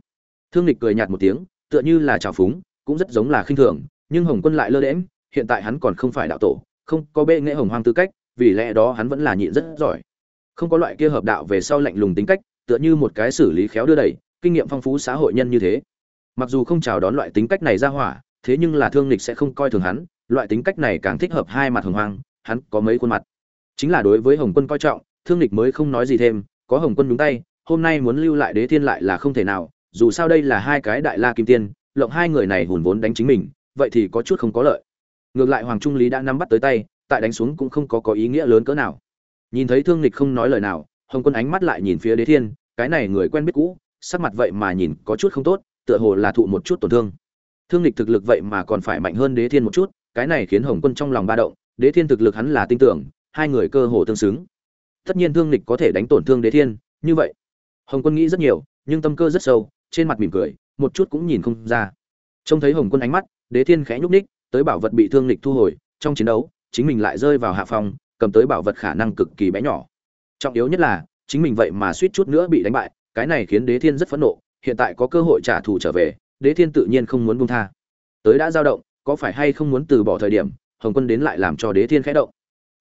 Thương lịch cười nhạt một tiếng, tựa như là trào phúng, cũng rất giống là khinh thường, nhưng hồng quân lại lơ đễm hiện tại hắn còn không phải đạo tổ, không có bệ nghệ hồng hoang tư cách vì lẽ đó hắn vẫn là nhịn rất giỏi. Không có loại kia hợp đạo về sau lạnh lùng tính cách, tựa như một cái xử lý khéo đưa đẩy, kinh nghiệm phong phú xã hội nhân như thế. Mặc dù không chào đón loại tính cách này ra hỏa, thế nhưng là thương lịch sẽ không coi thường hắn, loại tính cách này càng thích hợp hai mặt hồng hoang, hắn có mấy khuôn mặt. Chính là đối với hồng quân coi trọng, thương lịch mới không nói gì thêm, có hồng quân đúng tay, hôm nay muốn lưu lại đế thiên lại là không thể nào, dù sao đây là hai cái đại la kim tiên, lộng hai người này hùn vốn đánh chính mình, vậy thì có chút không có lợi. Ngược lại hoàng trung lý đã nắm bắt tới tay tại đánh xuống cũng không có có ý nghĩa lớn cỡ nào. Nhìn thấy thương lịch không nói lời nào, hồng quân ánh mắt lại nhìn phía đế thiên, cái này người quen biết cũ, sắc mặt vậy mà nhìn có chút không tốt, tựa hồ là thụ một chút tổn thương. Thương lịch thực lực vậy mà còn phải mạnh hơn đế thiên một chút, cái này khiến hồng quân trong lòng ba động, đế thiên thực lực hắn là tin tưởng, hai người cơ hồ tương xứng. Tất nhiên thương lịch có thể đánh tổn thương đế thiên, như vậy. Hồng quân nghĩ rất nhiều, nhưng tâm cơ rất sâu, trên mặt mỉm cười, một chút cũng nhìn không ra. Trông thấy hồng quân ánh mắt, đế thiên khẽ nhúc ních tới bảo vật bị thương lịch thu hồi, trong chiến đấu chính mình lại rơi vào hạ phòng cầm tới bảo vật khả năng cực kỳ bé nhỏ. Trọng yếu nhất là, chính mình vậy mà suýt chút nữa bị đánh bại, cái này khiến đế thiên rất phẫn nộ, hiện tại có cơ hội trả thù trở về, đế thiên tự nhiên không muốn buông tha. Tới đã dao động, có phải hay không muốn từ bỏ thời điểm, hồng quân đến lại làm cho đế thiên khẽ động.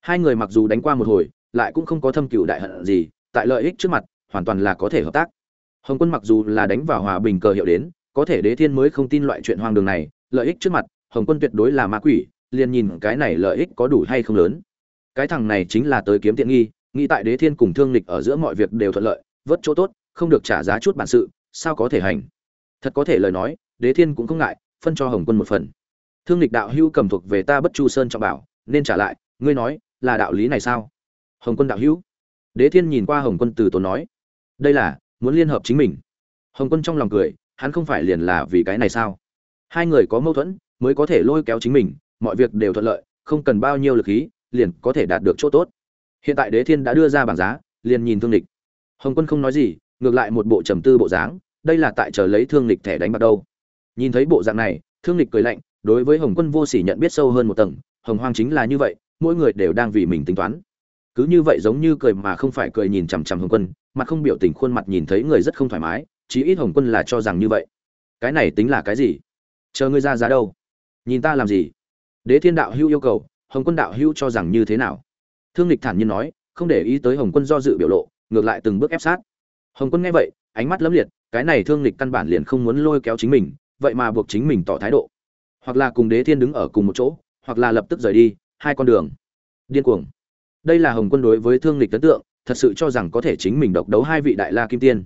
Hai người mặc dù đánh qua một hồi, lại cũng không có thâm cựu đại hận gì, tại lợi ích trước mặt, hoàn toàn là có thể hợp tác. Hồng quân mặc dù là đánh vào hòa bình cờ hiệu đến, có thể đế thiên mới không tin loại chuyện hoang đường này, lợi ích trước mặt, hồng quân tuyệt đối là ma quỷ liền nhìn cái này lợi ích có đủ hay không lớn. Cái thằng này chính là tới kiếm tiện nghi, nghĩ tại đế thiên cùng thương lịch ở giữa mọi việc đều thuận lợi, vớt chỗ tốt, không được trả giá chút bản sự, sao có thể hành? Thật có thể lời nói, đế thiên cũng không ngại, phân cho hồng quân một phần. Thương lịch đạo hữu cầm thuộc về ta bất chu sơn trọng bảo, nên trả lại, ngươi nói, là đạo lý này sao? Hồng quân đạo hữu. Đế thiên nhìn qua hồng quân từ tốn nói. Đây là, muốn liên hợp chính mình. Hồng quân trong lòng cười, hắn không phải liền là vì cái này sao? Hai người có mâu thuẫn, mới có thể lôi kéo chính mình mọi việc đều thuận lợi, không cần bao nhiêu lực khí, liền có thể đạt được chỗ tốt. Hiện tại đế thiên đã đưa ra bảng giá, liền nhìn thương lịch hồng quân không nói gì, ngược lại một bộ trầm tư bộ dáng, đây là tại chờ lấy thương lịch thẻ đánh bạc đâu. Nhìn thấy bộ dạng này, thương lịch cười lạnh, đối với hồng quân vô sỉ nhận biết sâu hơn một tầng, hồng hoang chính là như vậy, mỗi người đều đang vì mình tính toán. Cứ như vậy giống như cười mà không phải cười nhìn chằm chằm hồng quân, mặt không biểu tình khuôn mặt nhìn thấy người rất không thoải mái, chí ít hồng quân là cho rằng như vậy. Cái này tính là cái gì? Chờ ngươi ra giá đâu? Nhìn ta làm gì? Đế thiên đạo hưu yêu cầu, hồng quân đạo hưu cho rằng như thế nào? Thương lịch thản nhiên nói, không để ý tới hồng quân do dự biểu lộ, ngược lại từng bước ép sát. Hồng quân nghe vậy, ánh mắt lấm liệt, cái này thương lịch căn bản liền không muốn lôi kéo chính mình, vậy mà buộc chính mình tỏ thái độ. Hoặc là cùng đế thiên đứng ở cùng một chỗ, hoặc là lập tức rời đi, hai con đường. Điên cuồng. Đây là hồng quân đối với thương lịch ấn tượng, thật sự cho rằng có thể chính mình độc đấu hai vị đại la kim tiên.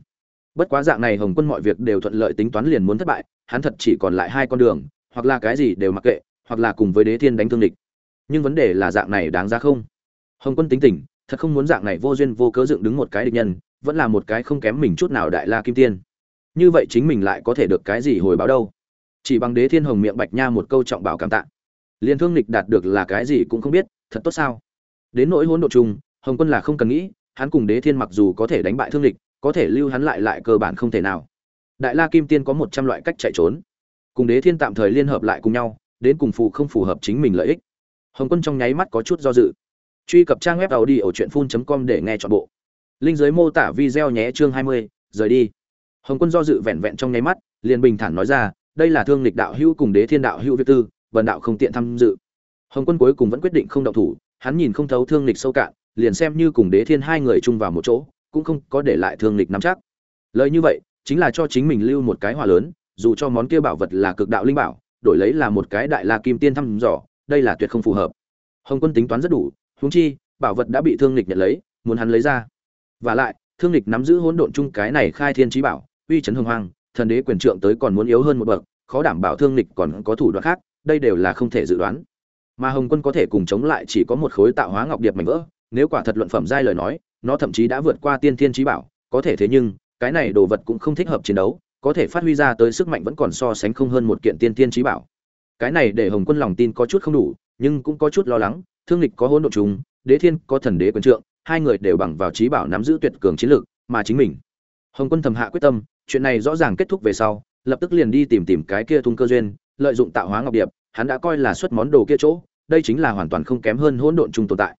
Bất quá dạng này hồng quân mọi việc đều thuận lợi tính toán liền muốn thất bại, hắn thật chỉ còn lại hai con đường, hoặc là cái gì đều mặc kệ hoặc là cùng với đế thiên đánh thương địch. Nhưng vấn đề là dạng này đáng ra không? Hồng quân tính tình, thật không muốn dạng này vô duyên vô cớ dựng đứng một cái địch nhân, vẫn là một cái không kém mình chút nào đại la kim tiên. Như vậy chính mình lại có thể được cái gì hồi báo đâu? Chỉ bằng đế thiên hồng miệng bạch nha một câu trọng bảo cảm tạ. Liên thương lịch đạt được là cái gì cũng không biết, thật tốt sao? Đến nỗi hỗn độ chung, hồng quân là không cần nghĩ, hắn cùng đế thiên mặc dù có thể đánh bại thương lịch có thể lưu hắn lại lại cơ bản không thể nào. Đại la kim tiên có một trăm loại cách chạy trốn. Cùng đế thiên tạm thời liên hợp lại cùng nhau đến cùng phù không phù hợp chính mình lợi ích. Hồng quân trong nháy mắt có chút do dự. Truy cập trang web tàu đi ở truyện phun com để nghe chọn bộ. Linh giới mô tả video nhé, chương hai mươi, rời đi. Hồng quân do dự vẹn vẹn trong nháy mắt, liền bình thản nói ra, đây là thương lịch đạo hữu cùng đế thiên đạo hữu việt tư, vần đạo không tiện tham dự. Hồng quân cuối cùng vẫn quyết định không động thủ, hắn nhìn không thấu thương lịch sâu cạn, liền xem như cùng đế thiên hai người chung vào một chỗ, cũng không có để lại thương lịch nắm chắc. Lời như vậy, chính là cho chính mình lưu một cái hòa lớn, dù cho món kia bảo vật là cực đạo linh bảo đổi lấy là một cái đại la kim tiên thăm dò, đây là tuyệt không phù hợp. Hồng quân tính toán rất đủ, huống chi, bảo vật đã bị thương lịch nhận lấy, muốn hắn lấy ra. Và lại, thương lịch nắm giữ hỗn độn chung cái này khai thiên trí bảo, uy chấn hồng hoang thần đế quyền trượng tới còn muốn yếu hơn một bậc, khó đảm bảo thương lịch còn có thủ đoạn khác, đây đều là không thể dự đoán. Mà hồng quân có thể cùng chống lại chỉ có một khối tạo hóa ngọc điệp mảnh vỡ, nếu quả thật luận phẩm giai lời nói, nó thậm chí đã vượt qua tiên thiên trí bảo, có thể thế nhưng, cái này đồ vật cũng không thích hợp chiến đấu có thể phát huy ra tới sức mạnh vẫn còn so sánh không hơn một kiện tiên thiên trí bảo. Cái này để hồng quân lòng tin có chút không đủ, nhưng cũng có chút lo lắng, thương lịch có hỗn độn chúng đế thiên có thần đế quân trượng, hai người đều bằng vào trí bảo nắm giữ tuyệt cường chiến lược mà chính mình. Hồng quân thầm hạ quyết tâm, chuyện này rõ ràng kết thúc về sau, lập tức liền đi tìm tìm cái kia thung cơ duyên, lợi dụng tạo hóa ngọc điệp, hắn đã coi là xuất món đồ kia chỗ, đây chính là hoàn toàn không kém hơn hỗn độn chung tồn tại.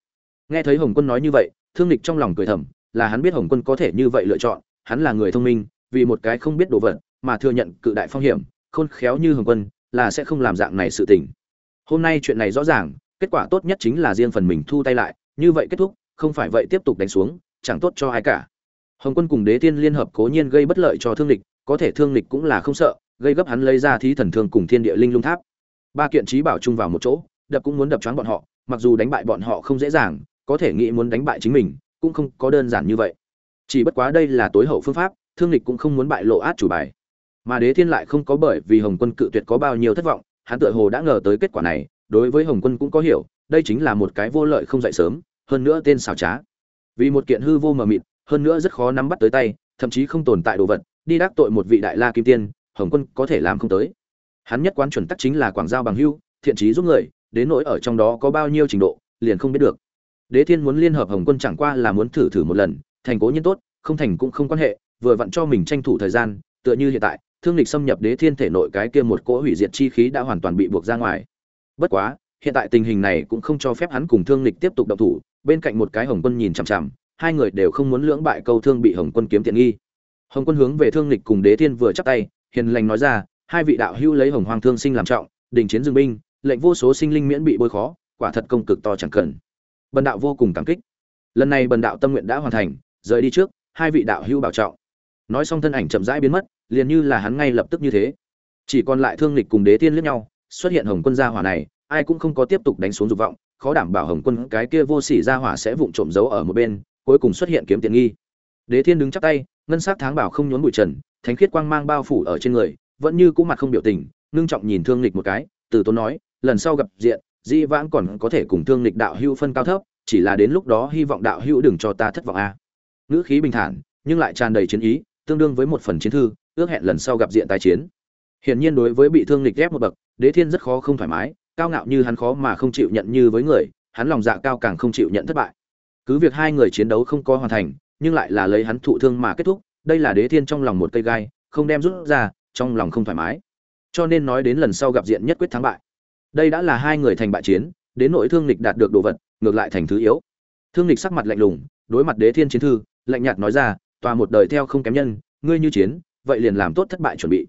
Nghe thấy hồng quân nói như vậy, thương lịch trong lòng cười thầm, là hắn biết hồng quân có thể như vậy lựa chọn, hắn là người thông minh vì một cái không biết đồ vật mà thừa nhận cự đại phong hiểm, khôn khéo như hồng quân, là sẽ không làm dạng này sự tình. Hôm nay chuyện này rõ ràng, kết quả tốt nhất chính là riêng phần mình thu tay lại, như vậy kết thúc, không phải vậy tiếp tục đánh xuống, chẳng tốt cho ai cả. Hồng quân cùng đế tiên liên hợp cố nhiên gây bất lợi cho thương lịch có thể thương lịch cũng là không sợ, gây gấp hắn lấy ra thí thần thương cùng thiên địa linh lung tháp. Ba kiện trí bảo chung vào một chỗ, đập cũng muốn đập choáng bọn họ, mặc dù đánh bại bọn họ không dễ dàng, có thể nghĩ muốn đánh bại chính mình, cũng không có đơn giản như vậy. Chỉ bất quá đây là tối hậu phương pháp thương lịch cũng không muốn bại lộ át chủ bài. Mà đế thiên lại không có bởi vì hồng quân cự tuyệt có bao nhiêu thất vọng, hắn tựa hồ đã ngờ tới kết quả này, đối với hồng quân cũng có hiểu, đây chính là một cái vô lợi không dậy sớm, hơn nữa tên xảo trá. Vì một kiện hư vô mờ mịt, hơn nữa rất khó nắm bắt tới tay, thậm chí không tồn tại đồ vật, đi đắc tội một vị đại la kim tiên, hồng quân có thể làm không tới. Hắn nhất quán chuẩn tắc chính là quảng giao bằng hưu, thiện trí giúp người, đến nỗi ở trong đó có bao nhiêu trình độ, liền không biết được. Đế thiên muốn liên hợp hồng quân chẳng qua là muốn thử thử một lần, thành cố nhiên tốt, không thành cũng không quan hệ vừa vặn cho mình tranh thủ thời gian, tựa như hiện tại, thương lịch xâm nhập đế thiên thể nội cái kia một cỗ hủy diệt chi khí đã hoàn toàn bị buộc ra ngoài. Bất quá, hiện tại tình hình này cũng không cho phép hắn cùng thương lịch tiếp tục động thủ, bên cạnh một cái hồng quân nhìn chằm chằm, hai người đều không muốn lưỡng bại câu thương bị hồng quân kiếm tiện nghi. Hồng quân hướng về thương lịch cùng đế thiên vừa chắp tay, hiền lành nói ra, hai vị đạo hữu lấy hồng hoàng thương sinh làm trọng, đình chiến dương binh, lệnh vô số sinh linh miễn bị bôi khó, quả thật công cực to chẳng cần. Bần đạo vô cùng cảm kích. Lần này bần đạo tâm nguyện đã hoàn thành, rời đi trước, hai vị đạo hữu bảo trọng nói xong thân ảnh chậm rãi biến mất, liền như là hắn ngay lập tức như thế. Chỉ còn lại thương lịch cùng đế tiên liếc nhau, xuất hiện hồng quân gia hỏa này, ai cũng không có tiếp tục đánh xuống dục vọng, khó đảm bảo hồng quân cái kia vô sỉ gia hỏa sẽ vụng trộm giấu ở một bên, cuối cùng xuất hiện kiếm tiền nghi. Đế thiên đứng chắp tay, ngân sắc tháng bảo không nhốn bụi trần, thánh khiết quang mang bao phủ ở trên người, vẫn như cũ mặt không biểu tình, ngưng trọng nhìn thương lịch một cái, từ tốn nói, lần sau gặp diện, di vãng còn có thể cùng thương lịch đạo hữu phân cao thấp, chỉ là đến lúc đó hy vọng đạo hữu đừng cho ta thất vọng a ngữ khí bình thản, nhưng lại tràn đầy chiến ý tương đương với một phần chiến thư, ước hẹn lần sau gặp diện tái chiến. Hiển nhiên đối với bị thương lịch ghép một bậc, đế thiên rất khó không thoải mái, cao ngạo như hắn khó mà không chịu nhận như với người, hắn lòng dạ cao càng không chịu nhận thất bại. Cứ việc hai người chiến đấu không có hoàn thành, nhưng lại là lấy hắn thụ thương mà kết thúc, đây là đế thiên trong lòng một cây gai, không đem rút ra, trong lòng không thoải mái. Cho nên nói đến lần sau gặp diện nhất quyết thắng bại. Đây đã là hai người thành bại chiến, đến nội thương lịch đạt được đồ vật, ngược lại thành thứ yếu. Thương lịch sắc mặt lạnh lùng, đối mặt đế thiên chiến thư, lạnh nhạt nói ra tòa một đời theo không kém nhân, ngươi như chiến, vậy liền làm tốt thất bại chuẩn bị.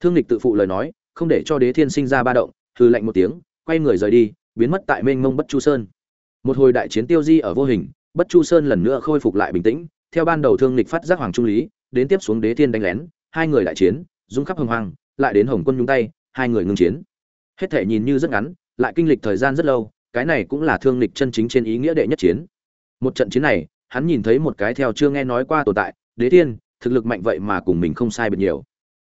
Thương lịch tự phụ lời nói, không để cho đế thiên sinh ra ba động hư lạnh một tiếng, quay người rời đi, biến mất tại mênh mông bất chu sơn. Một hồi đại chiến tiêu di ở vô hình, bất chu sơn lần nữa khôi phục lại bình tĩnh, theo ban đầu thương lịch phát giác hoàng trung lý, đến tiếp xuống đế thiên đánh lén, hai người đại chiến dung khắp hồng hoang, lại đến hồng quân nhúng tay, hai người ngưng chiến. Hết thể nhìn như rất ngắn, lại kinh lịch thời gian rất lâu, cái này cũng là thương lịch chân chính trên ý nghĩa đệ nhất chiến. Một trận chiến này hắn nhìn thấy một cái theo chưa nghe nói qua tồn tại, đế thiên, thực lực mạnh vậy mà cùng mình không sai biệt nhiều.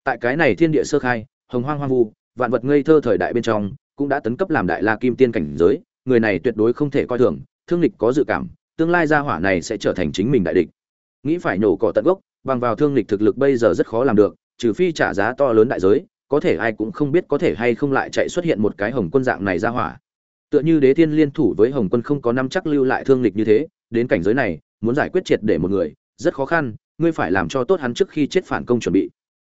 Tại cái này thiên địa sơ khai, hồng hoang hoang vu, vạn vật ngây thơ thời đại bên trong, cũng đã tấn cấp làm đại la kim tiên cảnh giới, người này tuyệt đối không thể coi thường, thương lịch có dự cảm, tương lai gia hỏa này sẽ trở thành chính mình đại địch. Nghĩ phải nổ cỏ tận gốc, bằng vào thương lịch thực lực bây giờ rất khó làm được, trừ phi trả giá to lớn đại giới, có thể ai cũng không biết có thể hay không lại chạy xuất hiện một cái hồng quân dạng này ra hỏa. Tựa như đế thiên liên thủ với hồng quân không có năm chắc lưu lại thương lịch như thế, đến cảnh giới này muốn giải quyết triệt để một người, rất khó khăn, ngươi phải làm cho tốt hắn trước khi chết phản công chuẩn bị.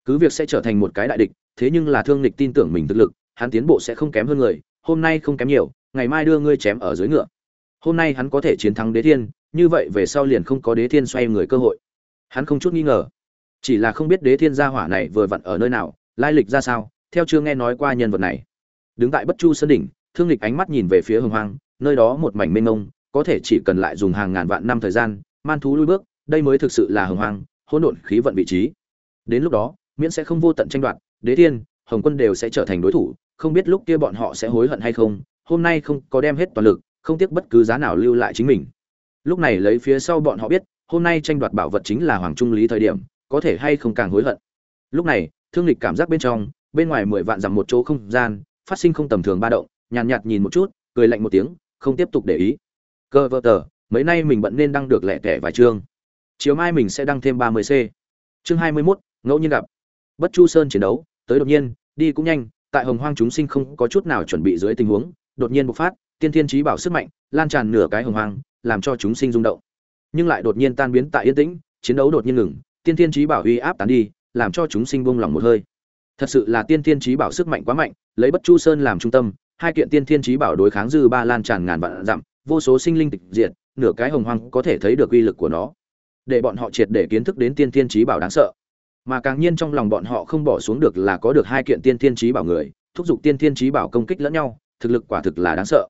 Cứ việc sẽ trở thành một cái đại địch, thế nhưng là thương lịch tin tưởng mình thực lực, hắn tiến bộ sẽ không kém hơn người, hôm nay không kém nhiều, ngày mai đưa ngươi chém ở dưới ngựa. Hôm nay hắn có thể chiến thắng đế thiên, như vậy về sau liền không có đế thiên xoay người cơ hội. Hắn không chút nghi ngờ. Chỉ là không biết đế thiên gia hỏa này vừa vặn ở nơi nào, lai lịch ra sao, theo chưa nghe nói qua nhân vật này. Đứng tại bất chu sơn đỉnh, thương lịch ánh mắt nhìn về phía hồng hoang, nơi đó một mảnh mênh mông có thể chỉ cần lại dùng hàng ngàn vạn năm thời gian man thú lui bước đây mới thực sự là hồng hoang hỗn độn khí vận vị trí. Đến lúc đó miễn sẽ không vô tận tranh đoạt đế thiên hồng quân đều sẽ trở thành đối thủ không biết lúc kia bọn họ sẽ hối hận hay không hôm nay không có đem hết toàn lực không tiếc bất cứ giá nào lưu lại chính mình. Lúc này lấy phía sau bọn họ biết hôm nay tranh đoạt bảo vật chính là hoàng trung lý thời điểm có thể hay không càng hối hận. Lúc này thương lịch cảm giác bên trong bên ngoài mười vạn dặm một chỗ không gian phát sinh không tầm thường ba động nhàn nhạt, nhạt nhìn một chút cười lạnh một tiếng không tiếp tục để ý cơ vợ tờ, mấy nay mình bận nên đăng được lẻ tẻ vài chương. Chiều mai mình sẽ đăng thêm ba mươi c. Chương hai mươi mốt, ngẫu nhiên gặp. Bất chu sơn chiến đấu, tới đột nhiên, đi cũng nhanh, tại hồng hoang chúng sinh không có chút nào chuẩn bị dưới tình huống, đột nhiên bộc phát, tiên thiên trí bảo sức mạnh, lan tràn nửa cái hồng hoang, làm cho chúng sinh rung động. Nhưng lại đột nhiên tan biến tại yên tĩnh, chiến đấu đột nhiên ngừng, tiên thiên trí bảo uy áp tán đi, làm cho chúng sinh buông lòng một hơi. Thật sự là tiên thiên trí bảo sức mạnh quá mạnh, lấy bất chu sơn làm trung tâm, hai kiện tiên thiên trí bảo đối kháng dư ba lan tràn ngàn vạn dặm vô số sinh linh tịch diệt, nửa cái hồng hoang có thể thấy được uy lực của nó. Để bọn họ triệt để kiến thức đến tiên thiên trí bảo đáng sợ. Mà càng nhiên trong lòng bọn họ không bỏ xuống được là có được hai kiện tiên thiên trí bảo người, thúc giục tiên thiên trí bảo công kích lẫn nhau, thực lực quả thực là đáng sợ.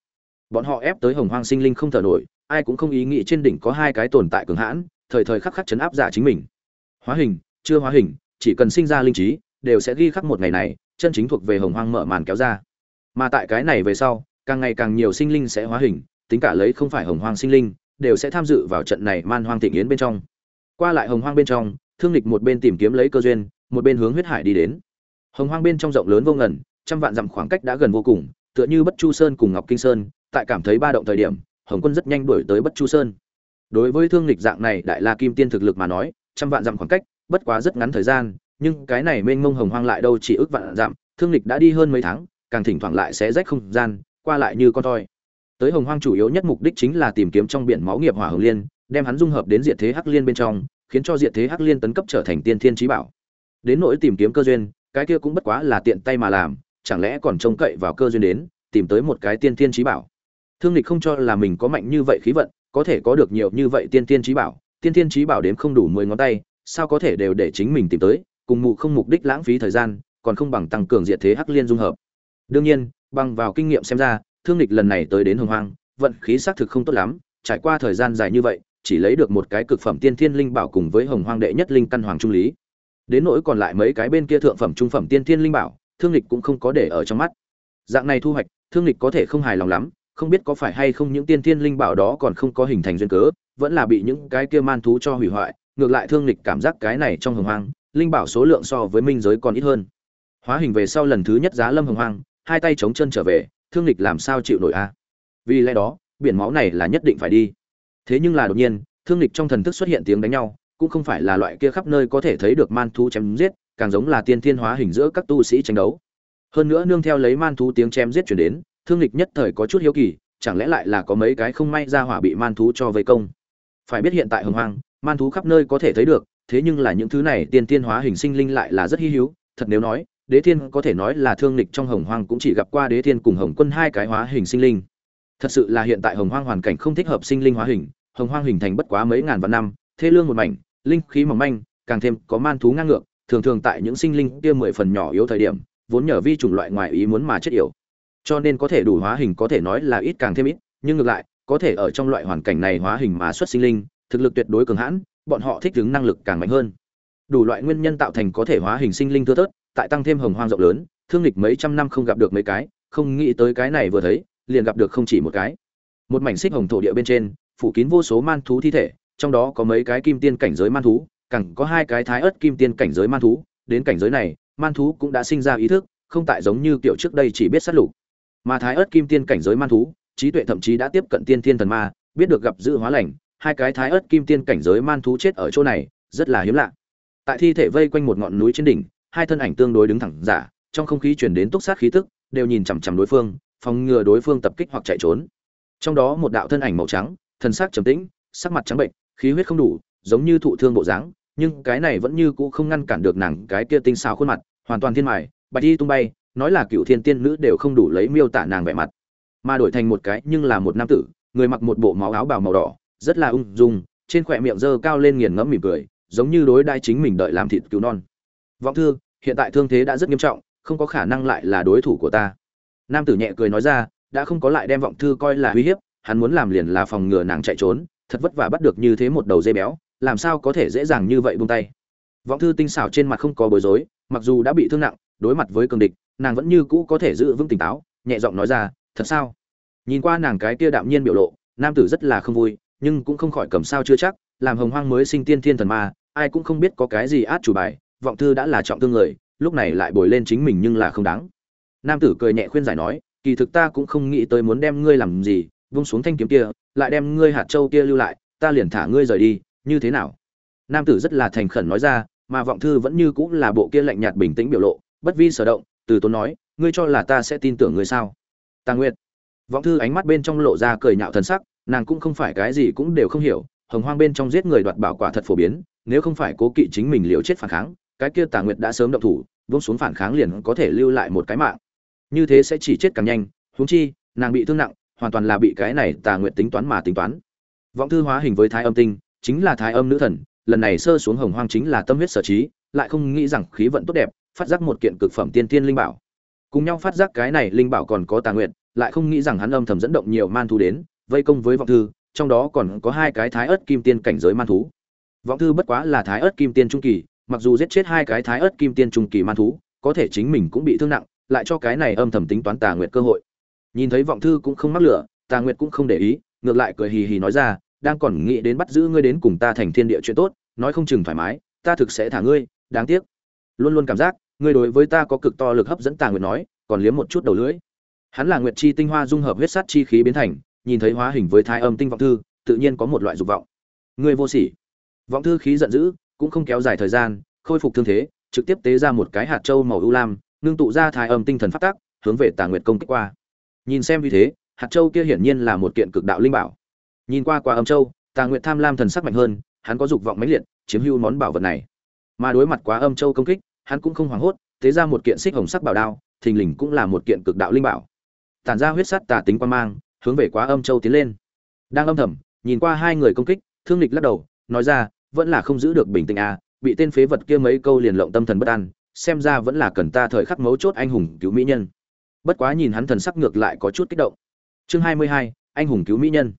Bọn họ ép tới hồng hoang sinh linh không thở nổi, ai cũng không ý nghĩ trên đỉnh có hai cái tồn tại cường hãn, thời thời khắc khắc chấn áp giả chính mình. Hóa hình, chưa hóa hình, chỉ cần sinh ra linh trí, đều sẽ ghi khắc một ngày này, chân chính thuộc về hồng hoang mở màn kéo ra. Mà tại cái này về sau, càng ngày càng nhiều sinh linh sẽ hóa hình tính cả lấy không phải hồng hoang sinh linh, đều sẽ tham dự vào trận này man hoang thịnh yến bên trong. Qua lại hồng hoang bên trong, thương lịch một bên tìm kiếm lấy cơ duyên, một bên hướng huyết hải đi đến. Hồng hoang bên trong rộng lớn vô ngần, trăm vạn dặm khoảng cách đã gần vô cùng, tựa như bất chu sơn cùng ngọc kinh sơn, tại cảm thấy ba động thời điểm, hồng quân rất nhanh đuổi tới bất chu sơn. Đối với thương lịch dạng này đại la kim tiên thực lực mà nói, trăm vạn dặm khoảng cách, bất quá rất ngắn thời gian, nhưng cái này mênh mông hồng hoang lại đâu chỉ ước vạn dặm, thương lịch đã đi hơn mấy tháng, càng thỉnh thoảng lại sẽ rách không gian, qua lại như con toi tới hồng hoang chủ yếu nhất mục đích chính là tìm kiếm trong biển máu nghiệp hỏa hồng liên, đem hắn dung hợp đến diệt thế hắc liên bên trong, khiến cho diệt thế hắc liên tấn cấp trở thành tiên thiên trí bảo. Đến nỗi tìm kiếm cơ duyên, cái kia cũng bất quá là tiện tay mà làm, chẳng lẽ còn trông cậy vào cơ duyên đến, tìm tới một cái tiên thiên trí bảo? Thương lịch không cho là mình có mạnh như vậy khí vận, có thể có được nhiều như vậy tiên thiên trí bảo, tiên thiên trí bảo đếm không đủ mười ngón tay, sao có thể đều để chính mình tìm tới, cùng mụ không mục đích lãng phí thời gian, còn không bằng tăng cường diệt thế hắc liên dung hợp. Đương nhiên, bằng vào kinh nghiệm xem ra thương lịch lần này tới đến hồng hoang, vận khí xác thực không tốt lắm, trải qua thời gian dài như vậy, chỉ lấy được một cái cực phẩm tiên thiên linh bảo cùng với hồng hoang đệ nhất linh căn hoàng trung lý. Đến nỗi còn lại mấy cái bên kia thượng phẩm, trung phẩm tiên thiên linh bảo, thương lịch cũng không có để ở trong mắt. Dạng này thu hoạch, thương lịch có thể không hài lòng lắm, không biết có phải hay không những tiên thiên linh bảo đó còn không có hình thành duyên cớ, vẫn là bị những cái kia man thú cho hủy hoại, ngược lại thương lịch cảm giác cái này trong hồng hoang, linh bảo số lượng so với minh giới còn ít hơn. Hóa hình về sau lần thứ nhất giá lâm hồng hoang, hai tay chống chân trở về thương lịch làm sao chịu nổi a vì lẽ đó, biển máu này là nhất định phải đi. Thế nhưng là đột nhiên, thương lịch trong thần thức xuất hiện tiếng đánh nhau, cũng không phải là loại kia khắp nơi có thể thấy được man thú chém giết, càng giống là tiên thiên hóa hình giữa các tu sĩ tranh đấu. Hơn nữa nương theo lấy man thú tiếng chém giết chuyển đến, thương lịch nhất thời có chút hiếu kỳ, chẳng lẽ lại là có mấy cái không may ra hỏa bị man thú cho vây công? Phải biết hiện tại hồng hoang, man thú khắp nơi có thể thấy được, thế nhưng là những thứ này tiên tiên hóa hình sinh linh lại là rất hy hữu, thật nếu nói đế thiên có thể nói là thương lịch trong hồng hoang cũng chỉ gặp qua đế thiên cùng hồng quân hai cái hóa hình sinh linh. Thật sự là hiện tại hồng hoang hoàn cảnh không thích hợp sinh linh hóa hình, hồng hoang hình thành bất quá mấy ngàn vạn năm thế lương một mảnh, linh khí mỏng manh, càng thêm có man thú ngang ngược, thường thường tại những sinh linh kia mười phần nhỏ yếu thời điểm, vốn nhờ vi chủng loại ngoài ý muốn mà chết yểu. Cho nên có thể đủ hóa hình có thể nói là ít càng thêm ít, nhưng ngược lại, có thể ở trong loại hoàn cảnh này hóa hình mà xuất sinh linh, thực lực tuyệt đối cường hãn, bọn họ thích ứng năng lực càng mạnh hơn. Đủ loại nguyên nhân tạo thành có thể hóa hình sinh linh thưa thớt tại tăng thêm hồng hoang rộng lớn, thương lịch mấy trăm năm không gặp được mấy cái, không nghĩ tới cái này vừa thấy, liền gặp được không chỉ một cái. Một mảnh xích hồng thổ địa bên trên, phủ kín vô số man thú thi thể, trong đó có mấy cái kim tiên cảnh giới man thú cẳng có hai cái thái ớt kim tiên cảnh giới man thú. Đến cảnh giới này, man thú cũng đã sinh ra ý thức, không tại giống như kiểu trước đây chỉ biết sát lục. Mà thái ớt kim tiên cảnh giới man thú, trí tuệ thậm chí đã tiếp cận tiên thiên thần ma, biết được gặp dự hóa lành, hai cái thái ớt kim tiên cảnh giới man thú chết ở chỗ này, rất là hiếm lạ. Tại thi thể vây quanh một ngọn núi trên đỉnh hai thân ảnh tương đối đứng thẳng giả, trong không khí truyền đến túc sát khí tức, đều nhìn chằm chằm đối phương, phòng ngừa đối phương tập kích hoặc chạy trốn. Trong đó một đạo thân ảnh màu trắng thân xác trầm tĩnh, sắc mặt trắng bệnh, khí huyết không đủ, giống như thụ thương bộ dáng, nhưng cái này vẫn như cũ không ngăn cản được nàng cái kia tinh xảo khuôn mặt, hoàn toàn thiên mài, bạch đi tung bay, nói là cựu thiên tiên nữ đều không đủ lấy miêu tả nàng vẻ mặt. Mà đổi thành một cái nhưng là một nam tử, người mặc một bộ máu áo bào màu đỏ, rất là ung dung, trên khỏe miệng dơ cao lên nghiền ngẫm mỉm cười, giống như đối đai chính mình đợi làm thịt cứu non. Vọng thư hiện tại thương thế đã rất nghiêm trọng, không có khả năng lại là đối thủ của ta. Nam tử nhẹ cười nói ra, đã không có lại đem vọng thư coi là uy hiếp, hắn muốn làm liền là phòng ngừa nàng chạy trốn, thật vất vả bắt được như thế một đầu dây béo, làm sao có thể dễ dàng như vậy buông tay. Vọng thư tinh xảo trên mặt không có bối rối, mặc dù đã bị thương nặng, đối mặt với cường địch, nàng vẫn như cũ có thể giữ vững tỉnh táo, nhẹ giọng nói ra, thật sao? Nhìn qua nàng cái kia đạm nhiên biểu lộ, nam tử rất là không vui, nhưng cũng không khỏi cầm sao chưa chắc, làm hồng hoang mới sinh tiên thiên thần ma, ai cũng không biết có cái gì át chủ bài vọng thư đã là trọng thương người, lúc này lại bồi lên chính mình nhưng là không đáng. Nam tử cười nhẹ khuyên giải nói, kỳ thực ta cũng không nghĩ tới muốn đem ngươi làm gì, vung xuống thanh kiếm kia, lại đem ngươi hạt châu kia lưu lại, ta liền thả ngươi rời đi, như thế nào? Nam tử rất là thành khẩn nói ra, mà vọng thư vẫn như cũng là bộ kia lạnh nhạt bình tĩnh biểu lộ, bất vi sở động, từ tốn nói, ngươi cho là ta sẽ tin tưởng ngươi sao? Tà nguyệt vọng thư ánh mắt bên trong lộ ra cười nhạo thần sắc, nàng cũng không phải cái gì cũng đều không hiểu, hồng hoang bên trong giết người đoạt bảo quả thật phổ biến, nếu không phải cố kỵ chính mình liều chết phản kháng cái kia tà nguyệt đã sớm động thủ vung xuống phản kháng liền có thể lưu lại một cái mạng. Như thế sẽ chỉ chết càng nhanh huống chi nàng bị thương nặng hoàn toàn là bị cái này tà nguyệt tính toán mà tính toán. Vọng thư hóa hình với thái âm tinh chính là thái âm nữ thần lần này sơ xuống hồng hoang chính là tâm huyết sở trí lại không nghĩ rằng khí vận tốt đẹp phát giác một kiện cực phẩm tiên tiên linh bảo. Cùng nhau phát giác cái này linh bảo còn có tà Nguyệt, lại không nghĩ rằng hắn âm thầm dẫn động nhiều man thú đến vây công với vọng thư trong đó còn có hai cái thái ớt kim tiên cảnh giới man thú. Vọng thư bất quá là thái ớt kim tiên trung kỳ mặc dù giết chết hai cái thái ớt kim tiên trung kỳ man thú, có thể chính mình cũng bị thương nặng, lại cho cái này âm thầm tính toán tà nguyệt cơ hội. Nhìn thấy vọng thư cũng không mắc lửa, tà nguyệt cũng không để ý, ngược lại cười hì hì nói ra, đang còn nghĩ đến bắt giữ ngươi đến cùng ta thành thiên địa chuyện tốt, nói không chừng thoải mái, ta thực sẽ thả ngươi, đáng tiếc. Luôn luôn cảm giác, ngươi đối với ta có cực to lực hấp dẫn tà nguyệt nói, còn liếm một chút đầu lưỡi. Hắn là nguyệt chi tinh hoa dung hợp huyết sát chi khí biến thành, nhìn thấy hóa hình với thái âm tinh vọng thư, tự nhiên có một loại dục vọng. Ngươi vô sỉ. Vọng thư khí giận dữ cũng không kéo dài thời gian, khôi phục thương thế, trực tiếp tế ra một cái hạt châu màu ưu lam nương tụ ra thái âm tinh thần phát tác, hướng về tà nguyệt công kích qua. Nhìn xem như thế, hạt châu kia hiển nhiên là một kiện cực đạo linh bảo. Nhìn qua qua âm châu, tà nguyệt tham lam thần sắc mạnh hơn, hắn có dục vọng mãnh liệt, chiếm hữu món bảo vật này. Mà đối mặt quá âm châu công kích, hắn cũng không hoảng hốt, tế ra một kiện xích hồng sắc bảo đao, thình lình cũng là một kiện cực đạo linh bảo. Tản ra huyết sắt tà tính quan mang, hướng về quá âm châu tiến lên. Đang âm thầm, nhìn qua hai người công kích, thương lịch lắc đầu, nói ra vẫn là không giữ được bình tĩnh à bị tên phế vật kia mấy câu liền lộng tâm thần bất an, xem ra vẫn là cần ta thời khắc mấu chốt anh hùng cứu mỹ nhân. Bất quá nhìn hắn thần sắc ngược lại có chút kích động. Chương hai mươi hai, anh hùng cứu mỹ nhân.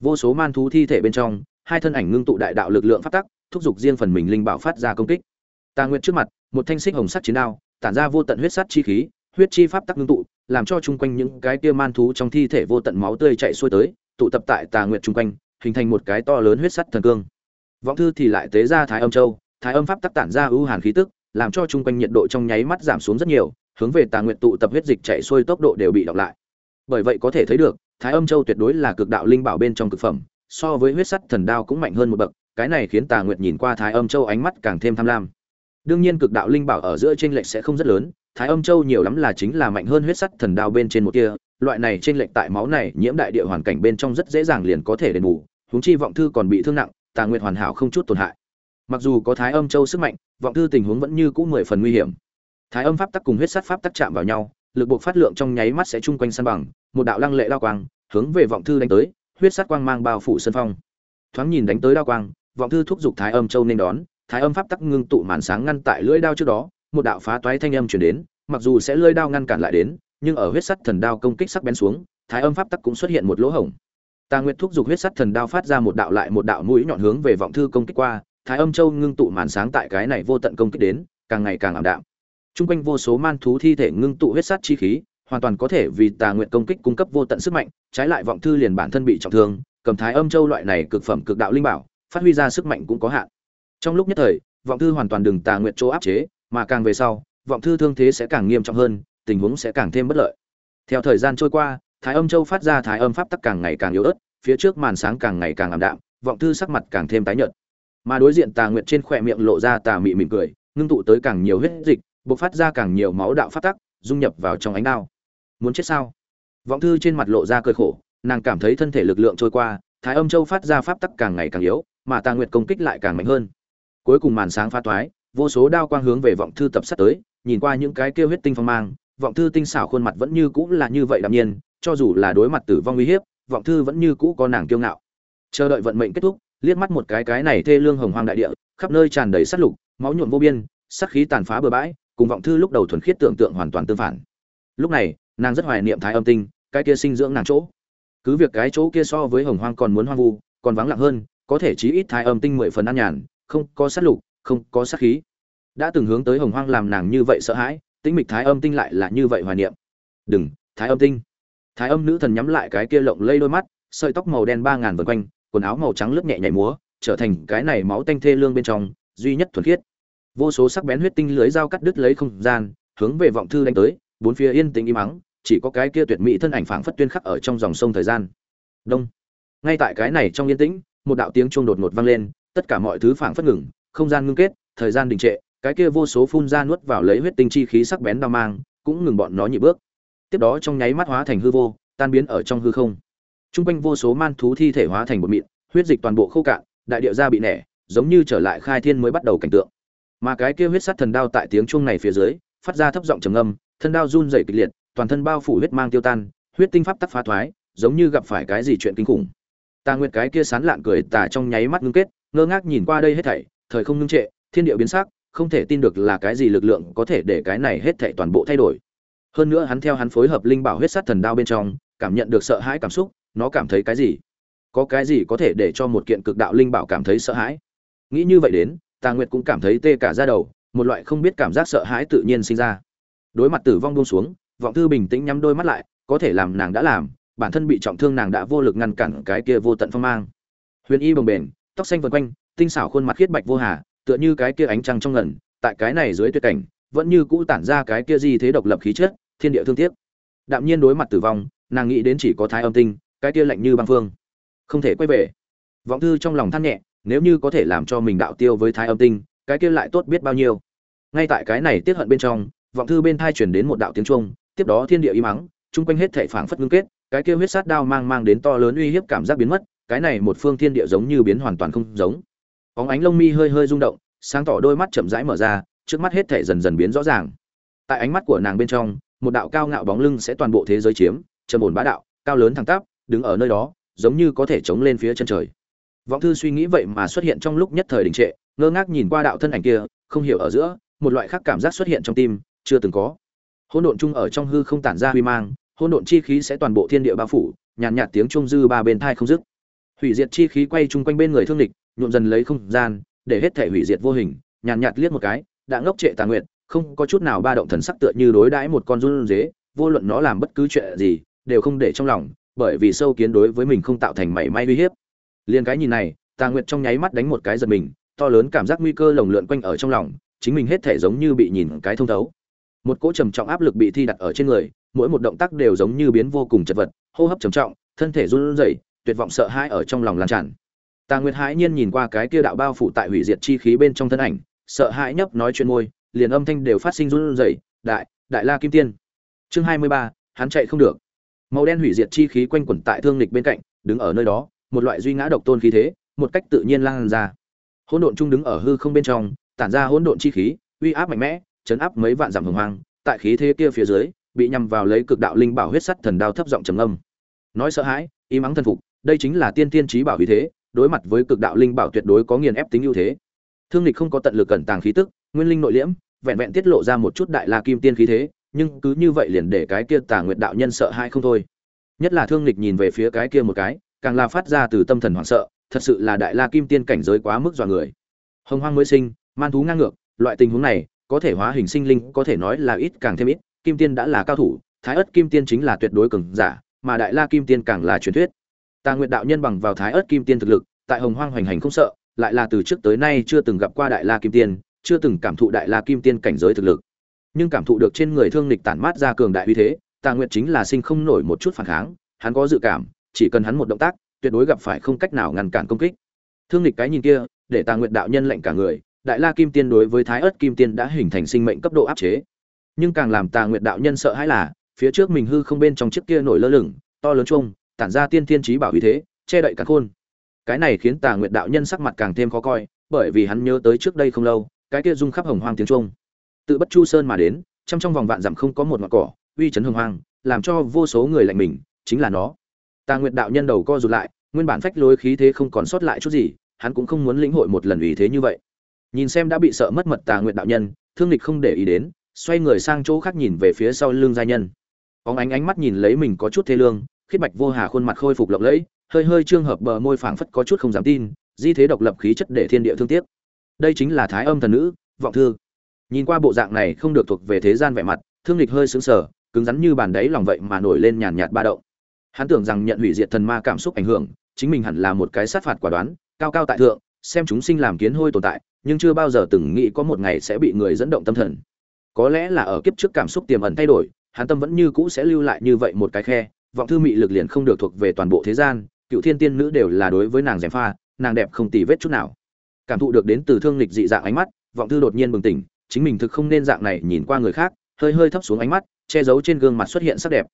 Vô số man thú thi thể bên trong, hai thân ảnh ngưng tụ đại đạo lực lượng phát tắc, thúc giục riêng phần mình linh bảo phát ra công kích. Tà nguyệt trước mặt, một thanh xích hồng sắt chiến đao, tản ra vô tận huyết sắt chi khí, huyết chi pháp tắc ngưng tụ, làm cho chung quanh những cái kia man thú trong thi thể vô tận máu tươi chạy xuôi tới, tụ tập tại tà nguyệt chung quanh, hình thành một cái to lớn huyết sắt thần cương vọng thư thì lại tế ra thái âm châu, thái âm pháp tắc tản ra ưu hàn khí tức, làm cho chung quanh nhiệt độ trong nháy mắt giảm xuống rất nhiều, hướng về tà nguyệt tụ tập huyết dịch chạy xuôi tốc độ đều bị đọc lại. Bởi vậy có thể thấy được, thái âm châu tuyệt đối là cực đạo linh bảo bên trong cực phẩm, so với huyết sắt thần đao cũng mạnh hơn một bậc, cái này khiến tà nguyệt nhìn qua thái âm châu ánh mắt càng thêm tham lam. Đương nhiên cực đạo linh bảo ở giữa trên lệch sẽ không rất lớn, thái âm châu nhiều lắm là chính là mạnh hơn huyết sắt thần đao bên trên một kia, loại này trên lệch tại máu này nhiễm đại địa hoàn cảnh bên trong rất dễ dàng liền có thể đền bù, huống chi vọng thư còn bị thương nặng tà nguyệt hoàn hảo không chút tổn hại. Mặc dù có thái âm châu sức mạnh, vọng thư tình huống vẫn như cũ mười phần nguy hiểm. Thái âm pháp tắc cùng huyết sát pháp tắc chạm vào nhau, lực buộc phát lượng trong nháy mắt sẽ chung quanh sân bằng, một đạo lăng lệ lao quang, hướng về vọng thư đánh tới, huyết sát quang mang bao phủ sân phong. Thoáng nhìn đánh tới đao quang, vọng thư thúc giục thái âm châu nên đón, thái âm pháp tắc ngưng tụ màn sáng ngăn tại lưỡi đao trước đó, một đạo phá toái thanh âm truyền đến, mặc dù sẽ lưỡi đao ngăn cản lại đến, nhưng ở huyết sắt thần đao công kích sắc bén xuống, thái âm pháp tắc cũng xuất hiện một lỗ hổng tà nguyệt thúc Dục huyết sắt thần đao phát ra một đạo lại một đạo mũi nhọn hướng về vọng thư công kích qua thái âm châu ngưng tụ màn sáng tại cái này vô tận công kích đến càng ngày càng ảm đạm Trung quanh vô số man thú thi thể ngưng tụ huyết sắt chi khí, hoàn toàn có thể vì Tà Nguyệt công kích cung cấp vô tận sức mạnh, trái lại vọng thư liền bản thân bị trọng thương, cầm Thái Âm Châu loại này cực phẩm cực đạo linh bảo, phát huy ra sức mạnh cũng có hạn. Trong lúc nhất thời, vọng thư hoàn toàn đừng Tà Nguyệt chỗ áp chế, mà càng về sau, vọng thư thương thế sẽ càng nghiêm trọng hơn, tình huống sẽ càng thêm bất lợi. Theo thời gian trôi qua, Thái Âm Châu phát ra thái âm pháp tắc càng ngày càng yếu ớt, phía trước màn sáng càng ngày càng ảm đạm, vọng thư sắc mặt càng thêm tái nhợt. Mà đối diện Tà Nguyệt trên khỏe miệng lộ ra tà mị mỉm cười, ngưng tụ tới càng nhiều huyết dịch, bộc phát ra càng nhiều máu đạo phát tắc dung nhập vào trong ánh đao. Muốn chết sao? Vọng thư trên mặt lộ ra cơ khổ nàng cảm thấy thân thể lực lượng trôi qua thái âm châu phát ra pháp tắc càng ngày càng yếu mà tà nguyệt công kích lại càng mạnh hơn. Cuối cùng màn sáng pha toái vô số đao quang hướng về vọng thư tập sát tới nhìn qua những cái kêu huyết tinh phong mang vọng thư tinh xảo khuôn mặt vẫn như cũng là như vậy đạm nhiên cho dù là đối mặt tử vong uy hiếp, vọng thư vẫn như cũ có nàng kiêu ngạo. Chờ đợi vận mệnh kết thúc, liếc mắt một cái cái này thê lương hồng hoang đại địa, khắp nơi tràn đầy sát lục, máu nhuộm vô biên, sát khí tàn phá bừa bãi, cùng vọng thư lúc đầu thuần khiết tưởng tượng hoàn toàn tương phản. Lúc này, nàng rất hoài niệm thái âm tinh, cái kia sinh dưỡng nàng chỗ. Cứ việc cái chỗ kia so với hồng hoang còn muốn hoang vu, còn vắng lặng hơn, có thể chí ít thái âm tinh mười phần an nhàn, không có sát lục, không có sát khí. Đã từng hướng tới hồng hoang làm nàng như vậy sợ hãi, tĩnh mịch thái âm tinh lại là như vậy hoài niệm. Đừng, thái âm tinh thái âm nữ thần nhắm lại cái kia lộng lây đôi mắt, sợi tóc màu đen ba ngàn vần quanh, quần áo màu trắng lướt nhẹ nhảy múa, trở thành cái này máu tanh thê lương bên trong, duy nhất thuần khiết. Vô số sắc bén huyết tinh lưới dao cắt đứt lấy không gian, hướng về vọng thư đánh tới, bốn phía yên tĩnh im mắng chỉ có cái kia tuyệt mỹ thân ảnh phảng phất tuyên khắc ở trong dòng sông thời gian. Đông. Ngay tại cái này trong yên tĩnh, một đạo tiếng chuông đột ngột vang lên, tất cả mọi thứ phảng phất ngừng, không gian ngưng kết, thời gian đình trệ, cái kia vô số phun ra nuốt vào lấy huyết tinh chi khí sắc bén đao mang, cũng ngừng bọn nó nhị bước tiếp đó trong nháy mắt hóa thành hư vô, tan biến ở trong hư không. Trung quanh vô số man thú thi thể hóa thành bột mịn, huyết dịch toàn bộ khô cạn, đại địa ra bị nẻ, giống như trở lại khai thiên mới bắt đầu cảnh tượng. Mà cái kia huyết sát thần đao tại tiếng chuông này phía dưới, phát ra thấp giọng trầm âm thân đao run rẩy kịch liệt, toàn thân bao phủ huyết mang tiêu tan, huyết tinh pháp tắc phá thoái, giống như gặp phải cái gì chuyện kinh khủng. Tà nguyệt cái kia sán lạn cười tà trong nháy mắt ngưng kết, ngơ ngác nhìn qua đây hết thảy, thời không ngưng trệ, thiên địa biến sắc, không thể tin được là cái gì lực lượng có thể để cái này hết thảy toàn bộ thay đổi hơn nữa hắn theo hắn phối hợp linh bảo huyết sát thần đao bên trong, cảm nhận được sợ hãi cảm xúc, nó cảm thấy cái gì? Có cái gì có thể để cho một kiện cực đạo linh bảo cảm thấy sợ hãi? Nghĩ như vậy đến, tà nguyệt cũng cảm thấy tê cả ra đầu, một loại không biết cảm giác sợ hãi tự nhiên sinh ra. Đối mặt tử vong buông xuống, vọng thư bình tĩnh nhắm đôi mắt lại, có thể làm nàng đã làm, bản thân bị trọng thương nàng đã vô lực ngăn cản cái kia vô tận phong mang. Huyền y bồng bềnh, tóc xanh vần quanh, tinh xảo khuôn mặt khiết bạch vô hà, tựa như cái kia ánh trăng trong ngần, tại cái này dưới tuyệt cảnh, vẫn như cũ tản ra cái kia gì thế độc lập khí chất thiên địa thương tiếc. Đạm nhiên đối mặt tử vong, nàng nghĩ đến chỉ có thái âm tinh, cái kia lạnh như băng phương. Không thể quay về. Vọng thư trong lòng than nhẹ, nếu như có thể làm cho mình đạo tiêu với thái âm tinh, cái kia lại tốt biết bao nhiêu. Ngay tại cái này tiết hận bên trong, vọng thư bên thai chuyển đến một đạo tiếng trung tiếp đó thiên địa y mắng chung quanh hết thể phảng phất ngưng kết, cái kia huyết sát đao mang mang đến to lớn uy hiếp cảm giác biến mất, cái này một phương thiên địa giống như biến hoàn toàn không giống. Óng ánh lông mi hơi hơi rung động, sáng tỏ đôi mắt chậm rãi mở ra, trước mắt hết thể dần dần biến rõ ràng. Tại ánh mắt của nàng bên trong một đạo cao ngạo bóng lưng sẽ toàn bộ thế giới chiếm trầm ổn bá đạo cao lớn thẳng tắp đứng ở nơi đó giống như có thể chống lên phía chân trời. Vọng thư suy nghĩ vậy mà xuất hiện trong lúc nhất thời đình trệ ngơ ngác nhìn qua đạo thân ảnh kia không hiểu ở giữa một loại khác cảm giác xuất hiện trong tim chưa từng có. Hỗn độn chung ở trong hư không tản ra huy mang hỗn độn chi khí sẽ toàn bộ thiên địa bao phủ nhàn nhạt, nhạt tiếng trung dư ba bên thai không dứt. Hủy diệt chi khí quay chung quanh bên người thương địch nhuộm dần lấy không gian để hết thể hủy diệt vô hình nhàn nhạt, nhạt liếc một cái đã ngốc trệ tà nguyện không có chút nào ba động thần sắc tựa như đối đãi một con run dế vô luận nó làm bất cứ chuyện gì, đều không để trong lòng, bởi vì sâu kiến đối với mình không tạo thành mảy may uy hiếp. Liền cái nhìn này, tà nguyệt trong nháy mắt đánh một cái giật mình, to lớn cảm giác nguy cơ lồng lượn quanh ở trong lòng, chính mình hết thể giống như bị nhìn cái thông thấu. Một cỗ trầm trọng áp lực bị thi đặt ở trên người, mỗi một động tác đều giống như biến vô cùng chật vật, hô hấp trầm trọng, thân thể run rẩy, tuyệt vọng sợ hãi ở trong lòng lan tràn. Tà nguyệt hãi nhiên nhìn qua cái kia đạo bao phủ tại hủy diệt chi khí bên trong thân ảnh, sợ hãi nhấp nói chuyện môi liền âm thanh đều phát sinh run rẩy, đại đại la kim tiên. Chương hai mươi ba, hắn chạy không được. Màu đen hủy diệt chi khí quanh quẩn tại thương lịch bên cạnh, đứng ở nơi đó, một loại duy ngã độc tôn khí thế, một cách tự nhiên lan ra. Hỗn độn trung đứng ở hư không bên trong, tản ra hỗn độn chi khí, uy áp mạnh mẽ, chấn áp mấy vạn dặm hồng hoang, tại khí thế kia phía dưới, bị nhằm vào lấy cực đạo linh bảo huyết sắt thần đao thấp giọng trầm âm nói sợ hãi ý mắng thần phục, đây chính là tiên tiên chí bảo uy thế, đối mặt với cực đạo linh bảo tuyệt đối có nghiền ép tính ưu thế. Thương lịch không có tận lực cẩn tàng khí tức nguyên linh nội liễm, vẹn vẹn tiết lộ ra một chút đại la kim tiên khí thế, nhưng cứ như vậy liền để cái kia tà nguyệt đạo nhân sợ hãi không thôi. Nhất là thương lịch nhìn về phía cái kia một cái, càng là phát ra từ tâm thần hoảng sợ, thật sự là đại la kim tiên cảnh giới quá mức dọa người. Hồng hoang mới sinh, man thú ngang ngược, loại tình huống này, có thể hóa hình sinh linh, có thể nói là ít càng thêm ít, kim tiên đã là cao thủ, thái ất kim tiên chính là tuyệt đối cường giả, mà đại la kim tiên càng là truyền thuyết. Tà nguyệt đạo nhân bằng vào thái ất kim tiên thực lực, tại hồng hoang hoành hành không sợ, lại là từ trước tới nay chưa từng gặp qua đại la kim tiên chưa từng cảm thụ đại la kim tiên cảnh giới thực lực. Nhưng cảm thụ được trên người thương lịch tản mát ra cường đại uy thế, tà nguyệt chính là sinh không nổi một chút phản kháng, hắn có dự cảm, chỉ cần hắn một động tác, tuyệt đối gặp phải không cách nào ngăn cản công kích. Thương lịch cái nhìn kia, để tà nguyệt đạo nhân lệnh cả người, đại la kim tiên đối với thái ớt kim tiên đã hình thành sinh mệnh cấp độ áp chế. Nhưng càng làm tà nguyệt đạo nhân sợ hãi là, phía trước mình hư không bên trong chiếc kia nổi lơ lửng, to lớn chung tản ra tiên thiên trí bảo uy thế, che đậy cả khôn. Cái này khiến tà nguyệt đạo nhân sắc mặt càng thêm khó coi, bởi vì hắn nhớ tới trước đây không lâu cái kia rung khắp hồng hoang tiếng trung tự bất chu sơn mà đến, trăm trong vòng vạn dặm không có một ngọn cỏ, uy chấn hồng hoang, làm cho vô số người lạnh mình, chính là nó. Tà nguyệt đạo nhân đầu co rụt lại, nguyên bản phách lối khí thế không còn sót lại chút gì, hắn cũng không muốn lĩnh hội một lần ủy thế như vậy. Nhìn xem đã bị sợ mất mật tà nguyệt đạo nhân, thương lịch không để ý đến, xoay người sang chỗ khác nhìn về phía sau lưng gia nhân. Óng ánh ánh mắt nhìn lấy mình có chút thê lương khiết bạch vô hà khuôn mặt khôi phục lộng lẫy, hơi hơi trương hợp bờ môi phảng phất có chút không dám tin, di thế độc lập khí chất để thiên địa thương tiếc đây chính là thái âm thần nữ, vọng thư. Nhìn qua bộ dạng này không được thuộc về thế gian vẻ mặt, thương lịch hơi sững sờ, cứng rắn như bàn đáy lòng vậy mà nổi lên nhàn nhạt ba động. Hắn tưởng rằng nhận hủy diệt thần ma cảm xúc ảnh hưởng, chính mình hẳn là một cái sát phạt quả đoán, cao cao tại thượng, xem chúng sinh làm kiến hôi tồn tại, nhưng chưa bao giờ từng nghĩ có một ngày sẽ bị người dẫn động tâm thần. Có lẽ là ở kiếp trước cảm xúc tiềm ẩn thay đổi, hắn tâm vẫn như cũ sẽ lưu lại như vậy một cái khe, vọng thư mị lực liền không được thuộc về toàn bộ thế gian, cựu thiên tiên nữ đều là đối với nàng gièm pha, nàng đẹp không tì vết chút nào cảm thụ được đến từ thương lịch dị dạng ánh mắt, vọng thư đột nhiên bừng tỉnh, chính mình thực không nên dạng này nhìn qua người khác, hơi hơi thấp xuống ánh mắt, che giấu trên gương mặt xuất hiện sắc đẹp.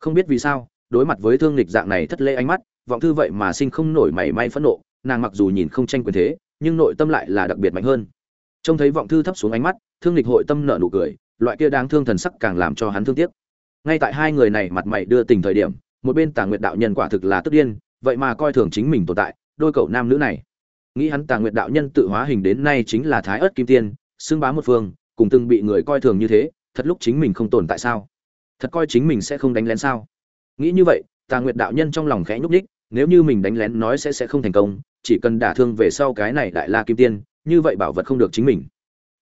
Không biết vì sao, đối mặt với thương lịch dạng này thất lễ ánh mắt, vọng thư vậy mà sinh không nổi mảy may phẫn nộ, nàng mặc dù nhìn không tranh quyền thế, nhưng nội tâm lại là đặc biệt mạnh hơn. Trông thấy vọng thư thấp xuống ánh mắt, thương lịch hội tâm nợ nụ cười, loại kia đáng thương thần sắc càng làm cho hắn thương tiếc. Ngay tại hai người này mặt mày đưa tình thời điểm, một bên tàng nguyệt đạo nhân quả thực là tức điên, vậy mà coi thường chính mình tồn tại, đôi cậu nam nữ này nghĩ hắn tà nguyệt đạo nhân tự hóa hình đến nay chính là thái ớt kim tiên, xưng bá một phương, cùng từng bị người coi thường như thế, thật lúc chính mình không tồn tại sao? Thật coi chính mình sẽ không đánh lén sao? Nghĩ như vậy, tà nguyệt đạo nhân trong lòng khẽ nhúc ních nếu như mình đánh lén nói sẽ sẽ không thành công, chỉ cần đả thương về sau cái này đại la kim tiên, như vậy bảo vật không được chính mình.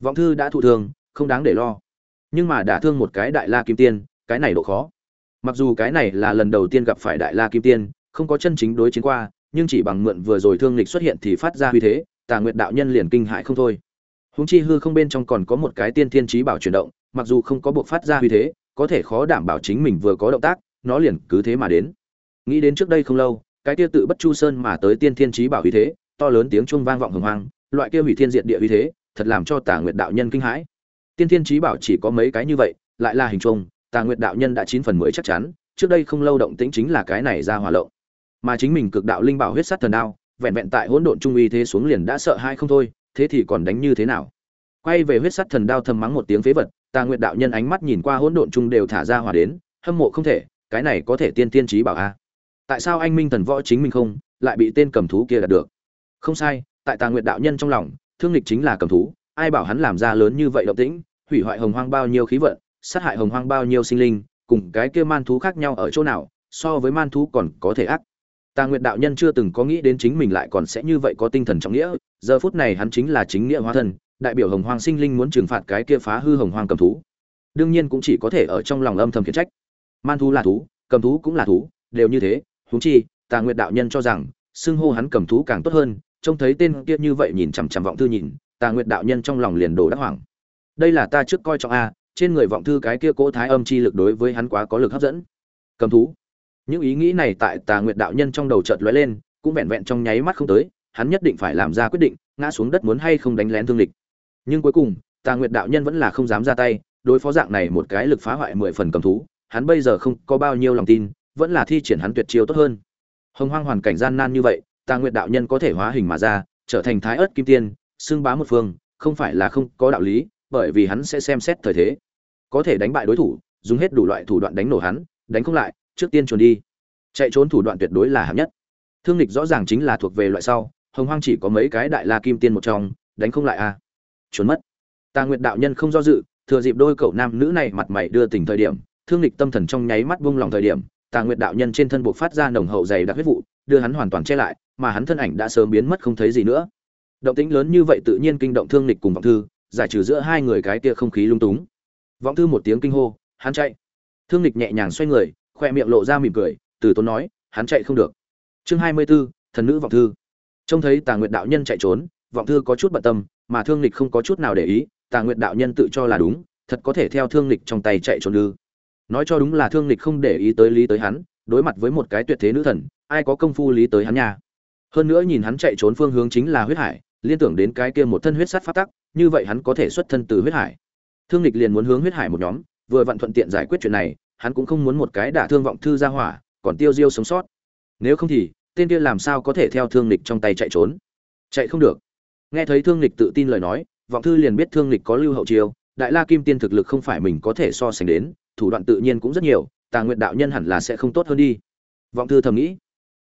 Vọng thư đã thụ thương, không đáng để lo. Nhưng mà đả thương một cái đại la kim tiên, cái này độ khó. Mặc dù cái này là lần đầu tiên gặp phải đại la kim tiên, không có chân chính đối chiến qua nhưng chỉ bằng mượn vừa rồi thương lịch xuất hiện thì phát ra uy thế tà nguyệt đạo nhân liền kinh hại không thôi. Húng chi hư không bên trong còn có một cái tiên thiên trí bảo chuyển động mặc dù không có buộc phát ra uy thế có thể khó đảm bảo chính mình vừa có động tác nó liền cứ thế mà đến. Nghĩ đến trước đây không lâu cái kia tự bất chu sơn mà tới tiên thiên trí bảo uy thế to lớn tiếng chuông vang vọng hồng hoang loại kia hủy thiên diệt địa uy thế thật làm cho tà nguyệt đạo nhân kinh hãi. Tiên thiên trí bảo chỉ có mấy cái như vậy lại là hình chuông, tà nguyệt đạo nhân đã chín phần mới chắc chắn trước đây không lâu động tĩnh chính là cái này ra hỏa lộng mà chính mình cực đạo linh bảo huyết sát thần đao, vẹn vẹn tại hỗn độn trung uy thế xuống liền đã sợ hai không thôi, thế thì còn đánh như thế nào? Quay về huyết sát thần đao thầm mắng một tiếng phế vật, tà nguyệt đạo nhân ánh mắt nhìn qua hỗn độn trung đều thả ra hỏa đến, hâm mộ không thể, cái này có thể tiên tiên trí bảo a tại sao anh minh thần võ chính mình không, lại bị tên cầm thú kia đạt được? Không sai, tại tà nguyệt đạo nhân trong lòng, thương lịch chính là cầm thú, ai bảo hắn làm ra lớn như vậy động tĩnh, hủy hoại hồng hoang bao nhiêu khí vận, sát hại hồng hoang bao nhiêu sinh linh, cùng cái kia man thú khác nhau ở chỗ nào, so với man thú còn có thể ác tà nguyệt đạo nhân chưa từng có nghĩ đến chính mình lại còn sẽ như vậy có tinh thần trọng nghĩa, giờ phút này hắn chính là chính nghĩa hóa thân, đại biểu hồng hoang sinh linh muốn trừng phạt cái kia phá hư hồng hoang cầm thú. Đương nhiên cũng chỉ có thể ở trong lòng âm thầm khiển trách. Man thú là thú, cầm thú cũng là thú, đều như thế, huống chi, tà nguyệt đạo nhân cho rằng, xưng hô hắn cầm thú càng tốt hơn, trông thấy tên kia như vậy nhìn chằm chằm vọng thư nhìn, tà nguyệt đạo nhân trong lòng liền đổ đắc hoảng. Đây là ta trước coi trọng a, trên người vọng thư cái kia cỗ thái âm chi lực đối với hắn quá có lực hấp dẫn. Cầm thú những ý nghĩ này tại tà nguyệt đạo nhân trong đầu chợt lóe lên, cũng vẹn vẹn trong nháy mắt không tới, hắn nhất định phải làm ra quyết định, ngã xuống đất muốn hay không đánh lén thương lịch. Nhưng cuối cùng, tà nguyệt đạo nhân vẫn là không dám ra tay, đối phó dạng này một cái lực phá hoại mười phần cầm thú, hắn bây giờ không có bao nhiêu lòng tin, vẫn là thi triển hắn tuyệt chiêu tốt hơn. Hồng hoang hoàn cảnh gian nan như vậy, tà nguyệt đạo nhân có thể hóa hình mà ra, trở thành thái ớt kim tiên, xưng bá một phương, không phải là không có đạo lý, bởi vì hắn sẽ xem xét thời thế. Có thể đánh bại đối thủ, dùng hết đủ loại thủ đoạn đánh nổ hắn, đánh không lại trước tiên trốn đi. Chạy trốn thủ đoạn tuyệt đối là hạng nhất. Thương lịch rõ ràng chính là thuộc về loại sau, hồng hoang chỉ có mấy cái đại la kim tiên một trong, đánh không lại à. Trốn mất. Tà nguyệt đạo nhân không do dự, thừa dịp đôi cậu nam nữ này mặt mày đưa tình thời điểm, thương lịch tâm thần trong nháy mắt buông lòng thời điểm, tà nguyệt đạo nhân trên thân buộc phát ra nồng hậu dày đặc huyết vụ, đưa hắn hoàn toàn che lại, mà hắn thân ảnh đã sớm biến mất không thấy gì nữa. Động tĩnh lớn như vậy tự nhiên kinh động thương lịch cùng vọng thư, giải trừ giữa hai người cái kia không khí lung túng. Vọng thư một tiếng kinh hô, hắn chạy. Thương lịch nhẹ nhàng xoay người khoe miệng lộ ra mỉm cười từ tốn nói hắn chạy không được. Chương hai mươi 24, thần nữ vọng thư. Trông thấy tà nguyệt đạo nhân chạy trốn vọng thư có chút bận tâm mà thương lịch không có chút nào để ý tà nguyệt đạo nhân tự cho là đúng thật có thể theo thương lịch trong tay chạy trốn ư. Nói cho đúng là thương lịch không để ý tới lý tới hắn đối mặt với một cái tuyệt thế nữ thần ai có công phu lý tới hắn nha. Hơn nữa nhìn hắn chạy trốn phương hướng chính là huyết hải liên tưởng đến cái kia một thân huyết sát phát tắc như vậy hắn có thể xuất thân từ huyết hải. Thương lịch liền muốn hướng huyết hải một nhóm vừa vặn thuận tiện giải quyết chuyện này hắn cũng không muốn một cái đả thương vọng thư ra hỏa, còn tiêu diêu sống sót. Nếu không thì, tên kia làm sao có thể theo thương lịch trong tay chạy trốn? Chạy không được. Nghe thấy thương lịch tự tin lời nói, vọng thư liền biết thương lịch có lưu hậu chiêu, đại la kim tiên thực lực không phải mình có thể so sánh đến, thủ đoạn tự nhiên cũng rất nhiều, tà nguyện đạo nhân hẳn là sẽ không tốt hơn đi. Vọng thư thầm nghĩ.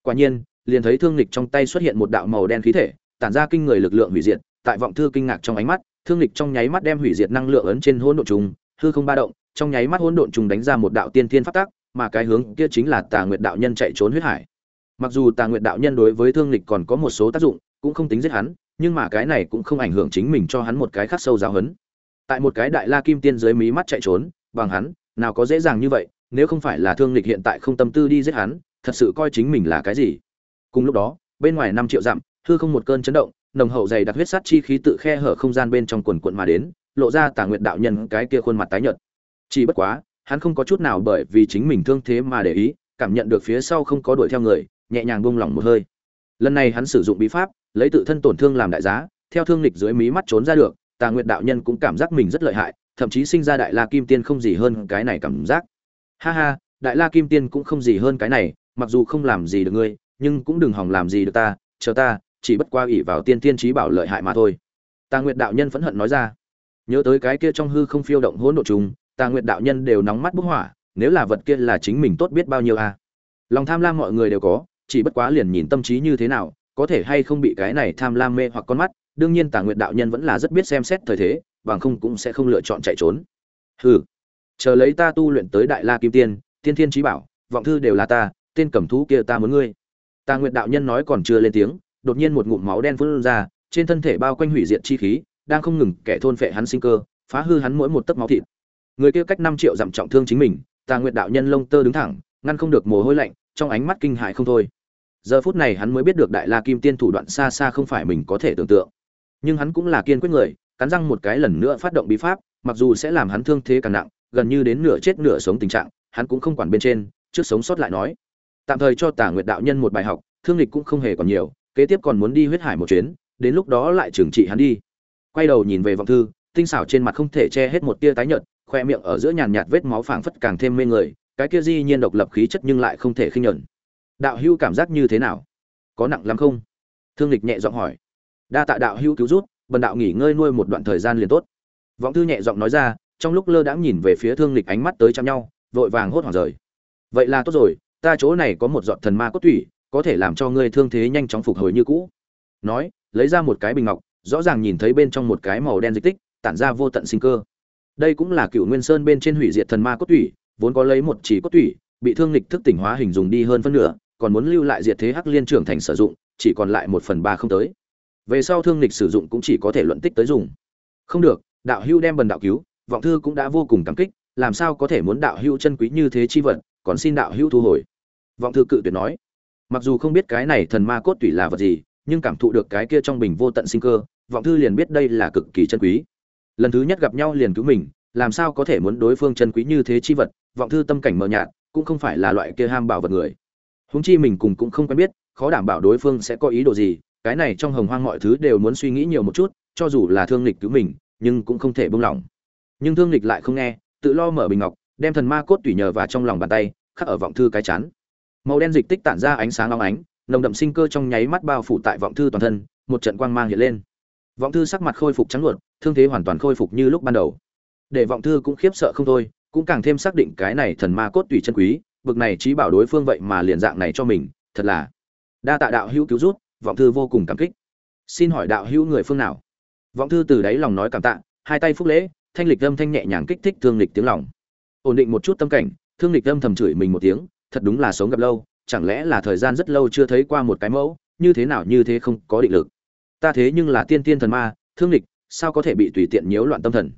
Quả nhiên, liền thấy thương lịch trong tay xuất hiện một đạo màu đen khí thể, tản ra kinh người lực lượng hủy diệt, tại vọng thư kinh ngạc trong ánh mắt, thương lịch trong nháy mắt đem hủy diệt năng lượng ấn trên hỗn độn trùng, hư không ba động trong nháy mắt hỗn độn trùng đánh ra một đạo tiên thiên pháp tắc, mà cái hướng kia chính là tà nguyệt đạo nhân chạy trốn huyết hải. Mặc dù tà nguyệt đạo nhân đối với thương lịch còn có một số tác dụng, cũng không tính giết hắn, nhưng mà cái này cũng không ảnh hưởng chính mình cho hắn một cái khắc sâu giáo hấn tại một cái đại la kim tiên dưới mí mắt chạy trốn, bằng hắn, nào có dễ dàng như vậy, nếu không phải là thương lịch hiện tại không tâm tư đi giết hắn, thật sự coi chính mình là cái gì? Cùng lúc đó, bên ngoài năm triệu dặm, hư không một cơn chấn động, nồng hậu dày đặc huyết sát chi khí tự khe hở không gian bên trong quần quần mà đến, lộ ra tà nguyệt đạo nhân cái kia khuôn mặt tái nhợt chỉ bất quá, hắn không có chút nào bởi vì chính mình thương thế mà để ý, cảm nhận được phía sau không có đuổi theo người, nhẹ nhàng buông lỏng một hơi. Lần này hắn sử dụng bí pháp, lấy tự thân tổn thương làm đại giá, theo thương lịch dưới mí mắt trốn ra được, tà nguyệt đạo nhân cũng cảm giác mình rất lợi hại, thậm chí sinh ra đại la kim tiên không gì hơn cái này cảm giác. Ha ha, đại la kim tiên cũng không gì hơn cái này, mặc dù không làm gì được ngươi, nhưng cũng đừng hòng làm gì được ta, chờ ta, chỉ bất qua ỷ vào tiên tiên trí bảo lợi hại mà thôi. Tà nguyệt đạo nhân phẫn hận nói ra. Nhớ tới cái kia trong hư không phiêu động hỗn độ trùng tà nguyệt đạo nhân đều nóng mắt bốc hỏa, nếu là vật kia là chính mình tốt biết bao nhiêu à. lòng tham lam mọi người đều có, chỉ bất quá liền nhìn tâm trí như thế nào, có thể hay không bị cái này tham lam mê hoặc con mắt, đương nhiên tà nguyệt đạo nhân vẫn là rất biết xem xét thời thế, bằng không cũng sẽ không lựa chọn chạy trốn. Hừ, chờ lấy ta tu luyện tới đại la kim tiên tiên thiên trí bảo, vọng thư đều là ta, tên cầm thú kia ta muốn ngươi. Tà nguyện đạo nhân nói còn chưa lên tiếng, đột nhiên một ngụm máu đen phun ra, trên thân thể bao quanh hủy diệt chi khí, đang không ngừng kẻ thôn phệ hắn sinh cơ, phá hư hắn mỗi một tấc máu thịt người kia cách năm triệu dặm trọng thương chính mình, tà nguyệt đạo nhân lông tơ đứng thẳng, ngăn không được mồ hôi lạnh, trong ánh mắt kinh hại không thôi. Giờ phút này hắn mới biết được đại la kim tiên thủ đoạn xa xa không phải mình có thể tưởng tượng. Nhưng hắn cũng là kiên quyết người, cắn răng một cái lần nữa phát động bí pháp, mặc dù sẽ làm hắn thương thế càng nặng, gần như đến nửa chết nửa sống tình trạng, hắn cũng không quản bên trên, trước sống sót lại nói. Tạm thời cho tả nguyệt đạo nhân một bài học, thương lịch cũng không hề còn nhiều, kế tiếp còn muốn đi huyết hải một chuyến, đến lúc đó lại trừng trị hắn đi. Quay đầu nhìn về vọng thư, tinh xảo trên mặt không thể che hết một tia tái nhợt khoe miệng ở giữa nhàn nhạt vết máu phảng phất càng thêm mê người, cái kia di nhiên độc lập khí chất nhưng lại không thể khinh nhẫn đạo hưu cảm giác như thế nào? Có nặng lắm không? Thương lịch nhẹ giọng hỏi. Đa tạ đạo hưu cứu rút bần đạo nghỉ ngơi nuôi một đoạn thời gian liền tốt. Vọng thư nhẹ giọng nói ra, trong lúc lơ đãng nhìn về phía thương lịch ánh mắt tới chăm nhau, vội vàng hốt hoảng rời. Vậy là tốt rồi, ta chỗ này có một giọt thần ma cốt thủy có thể làm cho ngươi thương thế nhanh chóng phục hồi như cũ. Nói, lấy ra một cái bình ngọc, rõ ràng nhìn thấy bên trong một cái màu đen dịch tích, tản ra vô tận sinh cơ đây cũng là cựu nguyên sơn bên trên hủy diệt thần ma cốt thủy vốn có lấy một chỉ cốt thủy bị thương lịch thức tỉnh hóa hình dùng đi hơn phân nửa, còn muốn lưu lại diệt thế hắc liên trưởng thành sử dụng, chỉ còn lại một phần ba không tới. Về sau thương lịch sử dụng cũng chỉ có thể luận tích tới dùng. Không được, đạo hưu đem bần đạo cứu, vọng thư cũng đã vô cùng cảm kích, làm sao có thể muốn đạo hưu chân quý như thế chi vật, còn xin đạo hưu thu hồi. Vọng thư cự tuyệt nói, mặc dù không biết cái này thần ma cốt tủy là vật gì, nhưng cảm thụ được cái kia trong bình vô tận sinh cơ, vọng thư liền biết đây là cực kỳ chân quý lần thứ nhất gặp nhau liền cứu mình, làm sao có thể muốn đối phương chân quý như thế chi vật, vọng thư tâm cảnh mờ nhạt, cũng không phải là loại kia ham bảo vật người. Húng chi mình cùng cũng không quen biết, khó đảm bảo đối phương sẽ có ý đồ gì, cái này trong hồng hoang mọi thứ đều muốn suy nghĩ nhiều một chút, cho dù là thương lịch cứu mình, nhưng cũng không thể buông lỏng. Nhưng thương lịch lại không nghe, tự lo mở bình ngọc, đem thần ma cốt tủy nhờ và trong lòng bàn tay, khắc ở vọng thư cái chắn màu đen dịch tích tản ra ánh sáng long ánh, nồng đậm sinh cơ trong nháy mắt bao phủ tại vọng thư toàn thân, một trận quang mang hiện lên vọng thư sắc mặt khôi phục trắng luận thương thế hoàn toàn khôi phục như lúc ban đầu. Để vọng thư cũng khiếp sợ không thôi, cũng càng thêm xác định cái này thần ma cốt tùy chân quý, bực này trí bảo đối phương vậy mà liền dạng này cho mình, thật là. Đa tạ đạo hữu cứu rút vọng thư vô cùng cảm kích. Xin hỏi đạo hữu người phương nào? Vọng thư từ đáy lòng nói cảm tạ, hai tay phúc lễ, thanh lịch âm thanh nhẹ nhàng kích thích thương lịch tiếng lòng. Ổn định một chút tâm cảnh, thương lịch âm thầm chửi mình một tiếng, thật đúng là sống gặp lâu, chẳng lẽ là thời gian rất lâu chưa thấy qua một cái mẫu, như thế nào như thế không có định lực ta thế nhưng là tiên tiên thần ma, thương lịch sao có thể bị tùy tiện nhiễu loạn tâm thần?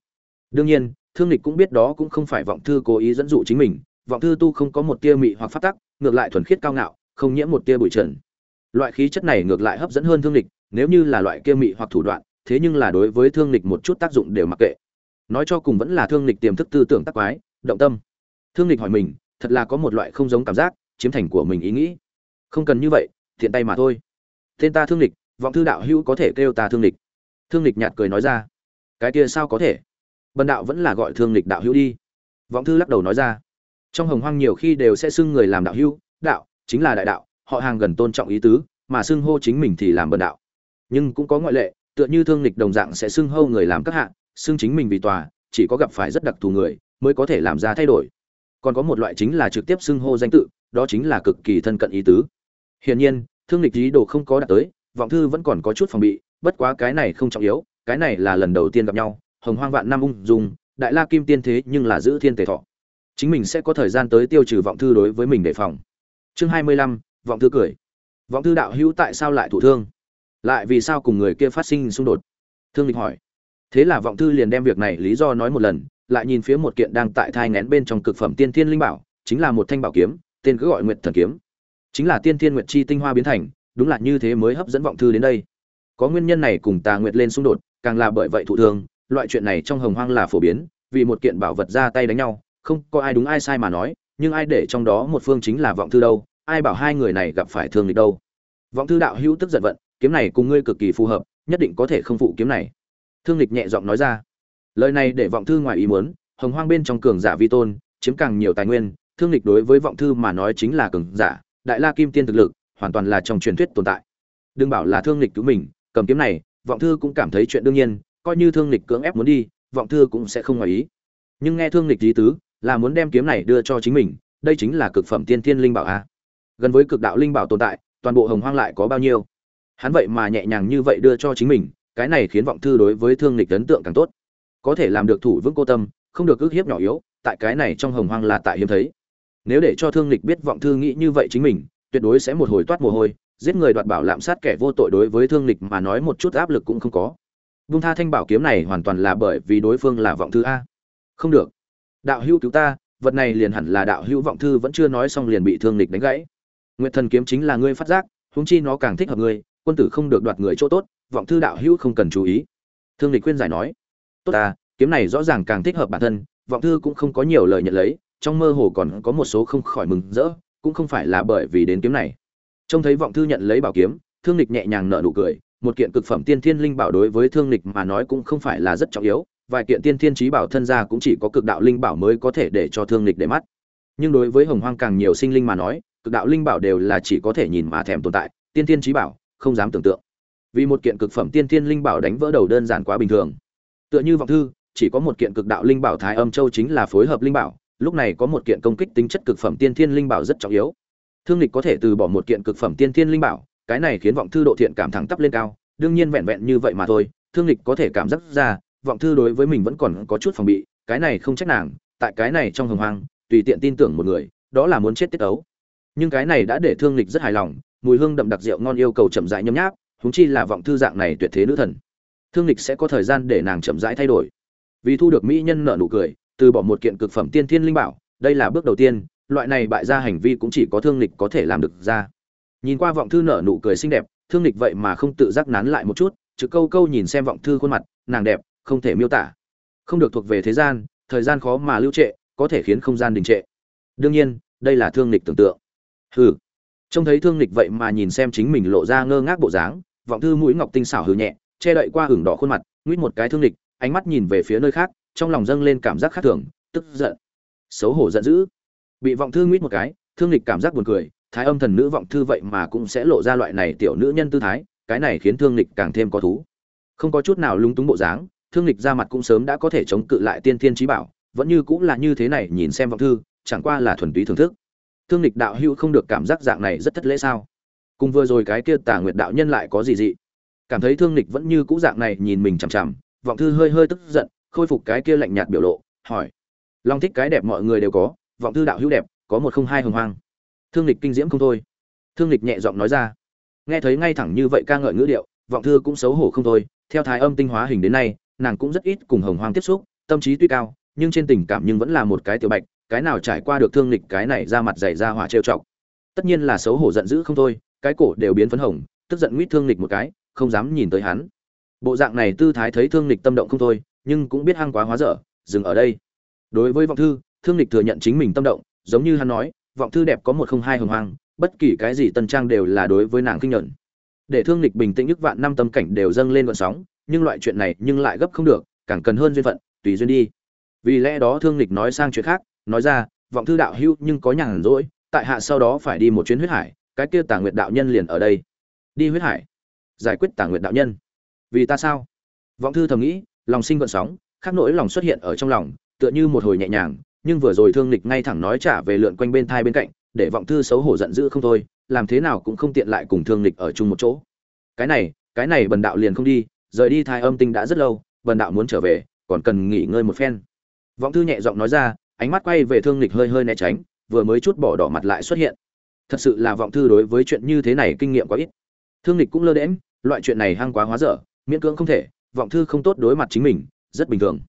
Đương nhiên, thương lịch cũng biết đó cũng không phải vọng thư cố ý dẫn dụ chính mình, vọng thư tu không có một tia mị hoặc phát tắc, ngược lại thuần khiết cao ngạo, không nhiễm một tia bụi trần. Loại khí chất này ngược lại hấp dẫn hơn thương lịch nếu như là loại kia mị hoặc thủ đoạn, thế nhưng là đối với thương lịch một chút tác dụng đều mặc kệ. Nói cho cùng vẫn là thương lịch tiềm thức tư tưởng tắc quái, động tâm. Thương lịch hỏi mình, thật là có một loại không giống cảm giác, chiếm thành của mình ý nghĩ. Không cần như vậy thiện tay mà thôi. Tên ta thương lịch vọng thư đạo hữu có thể kêu ta thương lịch thương lịch nhạt cười nói ra. Cái kia sao có thể? Bần đạo vẫn là gọi thương lịch đạo hữu đi. Vọng thư lắc đầu nói ra. Trong hồng hoang nhiều khi đều sẽ xưng người làm đạo hữu, đạo chính là đại đạo, họ hàng gần tôn trọng ý tứ, mà xưng hô chính mình thì làm bần đạo. Nhưng cũng có ngoại lệ, tựa như thương lịch đồng dạng sẽ xưng hô người làm các hạng xưng chính mình vì tòa, chỉ có gặp phải rất đặc thù người, mới có thể làm ra thay đổi. Còn có một loại chính là trực tiếp xưng hô danh tự, đó chính là cực kỳ thân cận ý tứ. Hiển nhiên, thương lịch ý đồ không có đạt tới vọng thư vẫn còn có chút phòng bị, bất quá cái này không trọng yếu, cái này là lần đầu tiên gặp nhau, hồng hoang vạn năm ung dung, đại la kim tiên thế nhưng là giữ thiên tề thọ. Chính mình sẽ có thời gian tới tiêu trừ vọng thư đối với mình đề phòng. Chương hai mươi lăm, vọng thư cười. Vọng thư đạo hữu tại sao lại thụ thương? Lại vì sao cùng người kia phát sinh xung đột? Thương lịch hỏi. Thế là vọng thư liền đem việc này lý do nói một lần, lại nhìn phía một kiện đang tại thai ngén bên trong cực phẩm tiên thiên linh bảo, chính là một thanh bảo kiếm, tên cứ gọi nguyệt thần kiếm. Chính là tiên thiên nguyệt chi tinh hoa biến thành đúng là như thế mới hấp dẫn vọng thư đến đây. Có nguyên nhân này cùng tà nguyệt lên xung đột, càng là bởi vậy thụ thương loại chuyện này trong hồng hoang là phổ biến, vì một kiện bảo vật ra tay đánh nhau, không có ai đúng ai sai mà nói, nhưng ai để trong đó một phương chính là vọng thư đâu, ai bảo hai người này gặp phải thương lịch đâu. Vọng thư đạo hữu tức giận vận, kiếm này cùng ngươi cực kỳ phù hợp, nhất định có thể không phụ kiếm này. Thương lịch nhẹ giọng nói ra. Lời này để vọng thư ngoài ý muốn, hồng hoang bên trong cường giả vi tôn, chiếm càng nhiều tài nguyên, thương lịch đối với vọng thư mà nói chính là cường giả, đại la kim tiên thực lực hoàn toàn là trong truyền thuyết tồn tại. Đừng bảo là thương lịch cứu mình, cầm kiếm này, vọng thư cũng cảm thấy chuyện đương nhiên, coi như thương lịch cưỡng ép muốn đi, vọng thư cũng sẽ không ngoài ý. Nhưng nghe thương lịch lý tứ, là muốn đem kiếm này đưa cho chính mình, đây chính là cực phẩm tiên thiên linh bảo a. Gần với cực đạo linh bảo tồn tại, toàn bộ hồng hoang lại có bao nhiêu? Hắn vậy mà nhẹ nhàng như vậy đưa cho chính mình, cái này khiến vọng thư đối với thương lịch ấn tượng càng tốt. Có thể làm được thủ vững cô tâm, không được ức hiếp nhỏ yếu, tại cái này trong hồng hoang là tại hiếm thấy. Nếu để cho thương lịch biết vọng thư nghĩ như vậy chính mình tuyệt đối sẽ một hồi toát mồ hôi, giết người đoạt bảo lạm sát kẻ vô tội đối với thương lịch mà nói một chút áp lực cũng không có. Vung tha thanh bảo kiếm này hoàn toàn là bởi vì đối phương là vọng thư a. Không được. Đạo hữu cứu ta, vật này liền hẳn là đạo hữu vọng thư vẫn chưa nói xong liền bị thương lịch đánh gãy. Nguyệt thần kiếm chính là ngươi phát giác, huống chi nó càng thích hợp ngươi, quân tử không được đoạt người chỗ tốt, vọng thư đạo hữu không cần chú ý. Thương lịch khuyên giải nói. Tốt ta, kiếm này rõ ràng càng thích hợp bản thân, vọng thư cũng không có nhiều lời nhận lấy, trong mơ hồ còn có một số không khỏi mừng rỡ cũng không phải là bởi vì đến kiếm này. Trông thấy vọng thư nhận lấy bảo kiếm, thương lịch nhẹ nhàng nở nụ cười, một kiện cực phẩm tiên thiên linh bảo đối với thương lịch mà nói cũng không phải là rất trọng yếu, vài kiện tiên thiên trí bảo thân gia cũng chỉ có cực đạo linh bảo mới có thể để cho thương lịch để mắt. Nhưng đối với hồng hoang càng nhiều sinh linh mà nói, cực đạo linh bảo đều là chỉ có thể nhìn mà thèm tồn tại, tiên thiên trí bảo, không dám tưởng tượng. Vì một kiện cực phẩm tiên thiên linh bảo đánh vỡ đầu đơn giản quá bình thường. Tựa như vọng thư, chỉ có một kiện cực đạo linh bảo thái âm châu chính là phối hợp linh bảo lúc này có một kiện công kích tính chất cực phẩm tiên thiên linh bảo rất trọng yếu. Thương lịch có thể từ bỏ một kiện cực phẩm tiên thiên linh bảo, cái này khiến vọng thư độ thiện cảm thẳng tắp lên cao, đương nhiên vẹn vẹn như vậy mà thôi, thương lịch có thể cảm giác ra, vọng thư đối với mình vẫn còn có chút phòng bị, cái này không trách nàng, tại cái này trong hồng hoang, tùy tiện tin tưởng một người, đó là muốn chết tiết ấu. Nhưng cái này đã để thương lịch rất hài lòng, mùi hương đậm đặc rượu ngon yêu cầu chậm rãi nhấm nháp, huống chi là vọng thư dạng này tuyệt thế nữ thần. Thương lịch sẽ có thời gian để nàng chậm rãi thay đổi. Vì thu được mỹ nhân nợ nụ cười từ bỏ một kiện cực phẩm tiên thiên linh bảo, đây là bước đầu tiên, loại này bại gia hành vi cũng chỉ có thương lịch có thể làm được ra. Nhìn qua vọng thư nở nụ cười xinh đẹp, thương lịch vậy mà không tự giác nán lại một chút, chữ câu câu nhìn xem vọng thư khuôn mặt, nàng đẹp, không thể miêu tả. Không được thuộc về thế gian, thời gian khó mà lưu trệ, có thể khiến không gian đình trệ. Đương nhiên, đây là thương lịch tưởng tượng. Hừ. Trông thấy thương lịch vậy mà nhìn xem chính mình lộ ra ngơ ngác bộ dáng, vọng thư mũi ngọc tinh xảo hừ nhẹ, che đậy qua hửng đỏ khuôn mặt, nguyết một cái thương lịch ánh mắt nhìn về phía nơi khác trong lòng dâng lên cảm giác khác thường, tức giận, xấu hổ giận dữ. Bị vọng thư nguyết một cái, thương lịch cảm giác buồn cười, thái âm thần nữ vọng thư vậy mà cũng sẽ lộ ra loại này tiểu nữ nhân tư thái, cái này khiến thương lịch càng thêm có thú. Không có chút nào lung túng bộ dáng, thương lịch ra mặt cũng sớm đã có thể chống cự lại tiên thiên trí bảo, vẫn như cũng là như thế này nhìn xem vọng thư, chẳng qua là thuần túy thưởng thức. Thương lịch đạo hữu không được cảm giác dạng này rất thất lễ sao? Cùng vừa rồi cái kia tà nguyệt đạo nhân lại có gì dị? Cảm thấy thương lịch vẫn như cũ dạng này nhìn mình chằm chằm, vọng thư hơi hơi tức giận khôi phục cái kia lạnh nhạt biểu lộ, hỏi. Long thích cái đẹp mọi người đều có, vọng thư đạo hữu đẹp, có một không hai hồng hoang. Thương lịch kinh diễm không thôi. Thương lịch nhẹ giọng nói ra. Nghe thấy ngay thẳng như vậy ca ngợi ngữ điệu, vọng thư cũng xấu hổ không thôi. Theo thái âm tinh hóa hình đến nay, nàng cũng rất ít cùng hồng hoang tiếp xúc, tâm trí tuy cao, nhưng trên tình cảm nhưng vẫn là một cái tiểu bạch, cái nào trải qua được thương lịch cái này ra mặt dày ra hỏa trêu chọc. Tất nhiên là xấu hổ giận dữ không thôi, cái cổ đều biến phấn hồng, tức giận nguyết thương lịch một cái, không dám nhìn tới hắn. Bộ dạng này tư thái thấy thương lịch tâm động không thôi nhưng cũng biết hăng quá hóa dở, dừng ở đây. Đối với vọng thư, thương lịch thừa nhận chính mình tâm động, giống như hắn nói, vọng thư đẹp có một không hai hồng hoang, bất kỳ cái gì tân trang đều là đối với nàng kinh nhận để thương lịch bình tĩnh nhất vạn năm tâm cảnh đều dâng lên gọn sóng, nhưng loại chuyện này nhưng lại gấp không được, càng cần hơn duyên phận, tùy duyên đi. Vì lẽ đó thương lịch nói sang chuyện khác, nói ra, vọng thư đạo hữu nhưng có nhàn rỗi, tại hạ sau đó phải đi một chuyến huyết hải, cái kia tà nguyệt đạo nhân liền ở đây. Đi huyết hải? Giải quyết tà nguyệt đạo nhân. Vì ta sao? Vọng thư thầm nghĩ lòng sinh gợn sóng, khác nỗi lòng xuất hiện ở trong lòng, tựa như một hồi nhẹ nhàng, nhưng vừa rồi thương lịch ngay thẳng nói trả về lượn quanh bên thai bên cạnh, để vọng thư xấu hổ giận dữ không thôi, làm thế nào cũng không tiện lại cùng thương lịch ở chung một chỗ. Cái này cái này bần đạo liền không đi, rời đi thai âm tinh đã rất lâu, bần đạo muốn trở về, còn cần nghỉ ngơi một phen. Vọng thư nhẹ giọng nói ra, ánh mắt quay về thương lịch hơi hơi né tránh, vừa mới chút bỏ đỏ mặt lại xuất hiện. Thật sự là vọng thư đối với chuyện như thế này kinh nghiệm quá ít. Thương lịch cũng lơ đễm loại chuyện này hăng quá hóa dở, miễn cưỡng không thể vọng thư không tốt đối mặt chính mình, rất bình thường.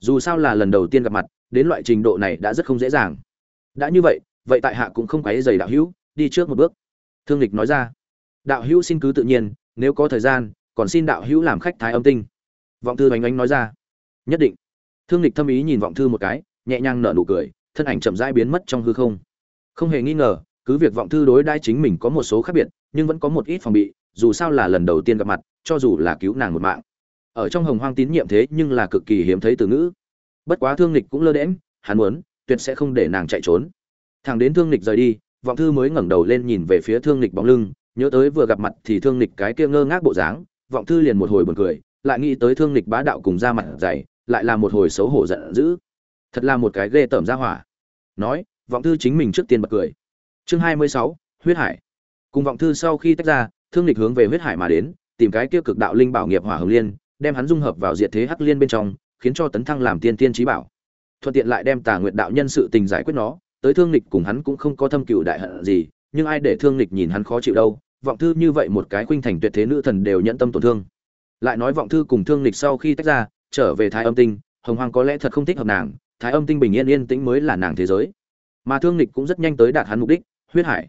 Dù sao là lần đầu tiên gặp mặt, đến loại trình độ này đã rất không dễ dàng. Đã như vậy vậy tại hạ cũng không quấy dày đạo hữu, đi trước một bước. Thương lịch nói ra. Đạo hữu xin cứ tự nhiên, nếu có thời gian, còn xin đạo hữu làm khách thái âm tinh. Vọng thư bánh ánh nói ra. Nhất định. Thương lịch thâm ý nhìn vọng thư một cái, nhẹ nhàng nở nụ cười, thân ảnh chậm rãi biến mất trong hư không. Không hề nghi ngờ, cứ việc vọng thư đối đãi chính mình có một số khác biệt, nhưng vẫn có một ít phòng bị, dù sao là lần đầu tiên gặp mặt, cho dù là cứu nàng một mạng ở trong hồng hoang tín nhiệm thế nhưng là cực kỳ hiếm thấy từ ngữ. Bất quá thương lịch cũng lơ đễm hắn muốn, tuyệt sẽ không để nàng chạy trốn. Thằng đến thương lịch rời đi, vọng thư mới ngẩng đầu lên nhìn về phía thương lịch bóng lưng, nhớ tới vừa gặp mặt thì thương lịch cái kia ngơ ngác bộ dáng, vọng thư liền một hồi buồn cười, lại nghĩ tới thương lịch bá đạo cùng ra mặt dày, lại là một hồi xấu hổ giận dữ. Thật là một cái ghê tởm ra hỏa. Nói, vọng thư chính mình trước tiên bật cười. Chương hai mươi sáu, huyết hải. Cùng vọng thư sau khi tách ra, thương lịch hướng về huyết hải mà đến, tìm cái kia cực đạo linh bảo nghiệp hỏa hồng liên đem hắn dung hợp vào diệt thế hắc liên bên trong, khiến cho tấn thăng làm tiên tiên trí bảo. Thuận tiện lại đem tà nguyệt đạo nhân sự tình giải quyết nó, tới thương lịch cùng hắn cũng không có thâm cựu đại hận gì, nhưng ai để thương lịch nhìn hắn khó chịu đâu, vọng thư như vậy một cái khuynh thành tuyệt thế nữ thần đều nhận tâm tổn thương. Lại nói vọng thư cùng thương lịch sau khi tách ra, trở về thái âm tinh, hồng hoàng có lẽ thật không thích hợp nàng, thái âm tinh bình yên yên tĩnh mới là nàng thế giới. Mà thương lịch cũng rất nhanh tới đạt hắn mục đích, huyết hải.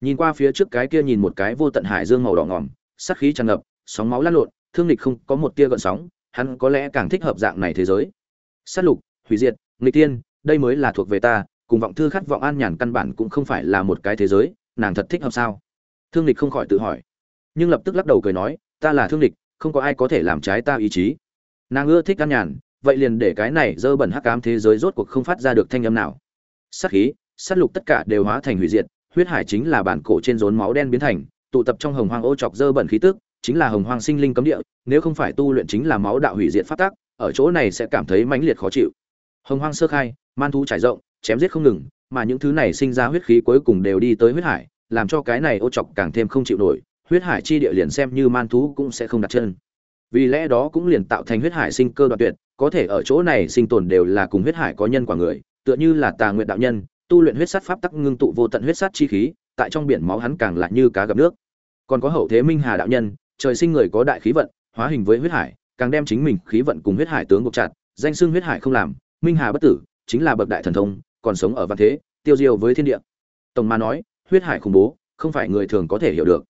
Nhìn qua phía trước cái kia nhìn một cái vô tận hải dương màu đỏ ngỏm sát khí tràn ngập, sóng máu lăn lộn thương lịch không có một tia gợn sóng, hắn có lẽ càng thích hợp dạng này thế giới. Sát lục, hủy diệt, nghịch tiên, đây mới là thuộc về ta, cùng vọng thư khát vọng an nhàn căn bản cũng không phải là một cái thế giới, nàng thật thích hợp sao? Thương lịch không khỏi tự hỏi. Nhưng lập tức lắc đầu cười nói, ta là thương lịch không có ai có thể làm trái ta ý chí. Nàng ưa thích an nhàn, vậy liền để cái này dơ bẩn hắc ám thế giới rốt cuộc không phát ra được thanh âm nào. Sát khí, sát lục tất cả đều hóa thành hủy diệt, huyết hải chính là bản cổ trên rốn máu đen biến thành, tụ tập trong hồng hoang ô chọc dơ bẩn khí tức chính là hồng hoang sinh linh cấm địa, nếu không phải tu luyện chính là máu đạo hủy diệt phát tác ở chỗ này sẽ cảm thấy mãnh liệt khó chịu. Hồng hoang sơ khai, man thú trải rộng, chém giết không ngừng, mà những thứ này sinh ra huyết khí cuối cùng đều đi tới huyết hải, làm cho cái này ô chọc càng thêm không chịu nổi, huyết hải chi địa liền xem như man thú cũng sẽ không đặt chân. Vì lẽ đó cũng liền tạo thành huyết hải sinh cơ đoạn tuyệt, có thể ở chỗ này sinh tồn đều là cùng huyết hải có nhân quả người, tựa như là tà nguyện đạo nhân, tu luyện huyết sát pháp tắc ngưng tụ vô tận huyết sát chi khí, tại trong biển máu hắn càng lại như cá gặp nước. Còn có hậu thế minh hà đạo nhân trời sinh người có đại khí vận, hóa hình với huyết hải, càng đem chính mình khí vận cùng huyết hải tướng buộc chặt, danh xưng huyết hải không làm, minh hà bất tử, chính là bậc đại thần thông, còn sống ở văn thế, tiêu diêu với thiên địa. Tổng ma nói, huyết hải khủng bố, không phải người thường có thể hiểu được.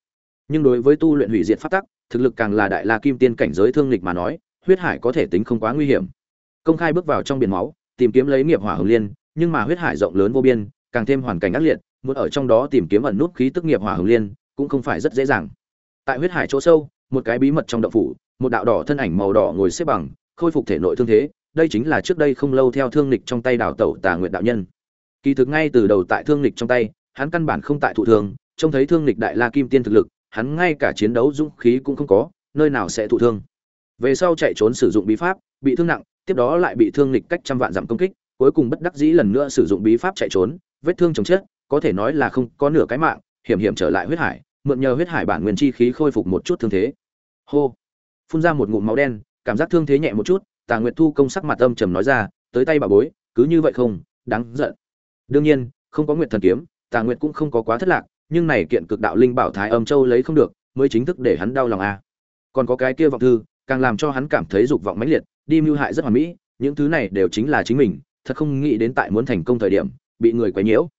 Nhưng đối với tu luyện hủy diệt pháp tắc, thực lực càng là đại la kim tiên cảnh giới thương lịch mà nói, huyết hải có thể tính không quá nguy hiểm. Công khai bước vào trong biển máu, tìm kiếm lấy nghiệp hỏa hồng liên, nhưng mà huyết hải rộng lớn vô biên, càng thêm hoàn cảnh ác liệt, muốn ở trong đó tìm kiếm ẩn nút khí tức nghiệp hỏa hồng liên, cũng không phải rất dễ dàng tại huyết hải chỗ sâu, một cái bí mật trong động phủ, một đạo đỏ thân ảnh màu đỏ ngồi xếp bằng, khôi phục thể nội thương thế, đây chính là trước đây không lâu theo thương lịch trong tay đào tẩu tà nguyện đạo nhân. Kỳ thực ngay từ đầu tại thương lịch trong tay, hắn căn bản không tại thụ thương, trông thấy thương lịch đại la kim tiên thực lực, hắn ngay cả chiến đấu dũng khí cũng không có, nơi nào sẽ thụ thương. Về sau chạy trốn sử dụng bí pháp, bị thương nặng, tiếp đó lại bị thương lịch cách trăm vạn dặm công kích, cuối cùng bất đắc dĩ lần nữa sử dụng bí pháp chạy trốn, vết thương chồng chết, có thể nói là không có nửa cái mạng, hiểm hiểm trở lại huyết hải mượn nhờ huyết hải bản nguyên chi khí khôi phục một chút thương thế. Hô. Phun ra một ngụm máu đen, cảm giác thương thế nhẹ một chút, tà nguyệt thu công sắc mặt âm trầm nói ra, tới tay bà bối, cứ như vậy không, đáng giận. Đương nhiên, không có nguyệt thần kiếm, tà nguyệt cũng không có quá thất lạc, nhưng này kiện cực đạo linh bảo thái âm châu lấy không được, mới chính thức để hắn đau lòng à. còn có cái kia vọng thư, càng làm cho hắn cảm thấy dục vọng mãnh liệt, đi mưu hại rất hoàn mỹ, những thứ này đều chính là chính mình, thật không nghĩ đến tại muốn thành công thời điểm, bị người quấy nhiễu.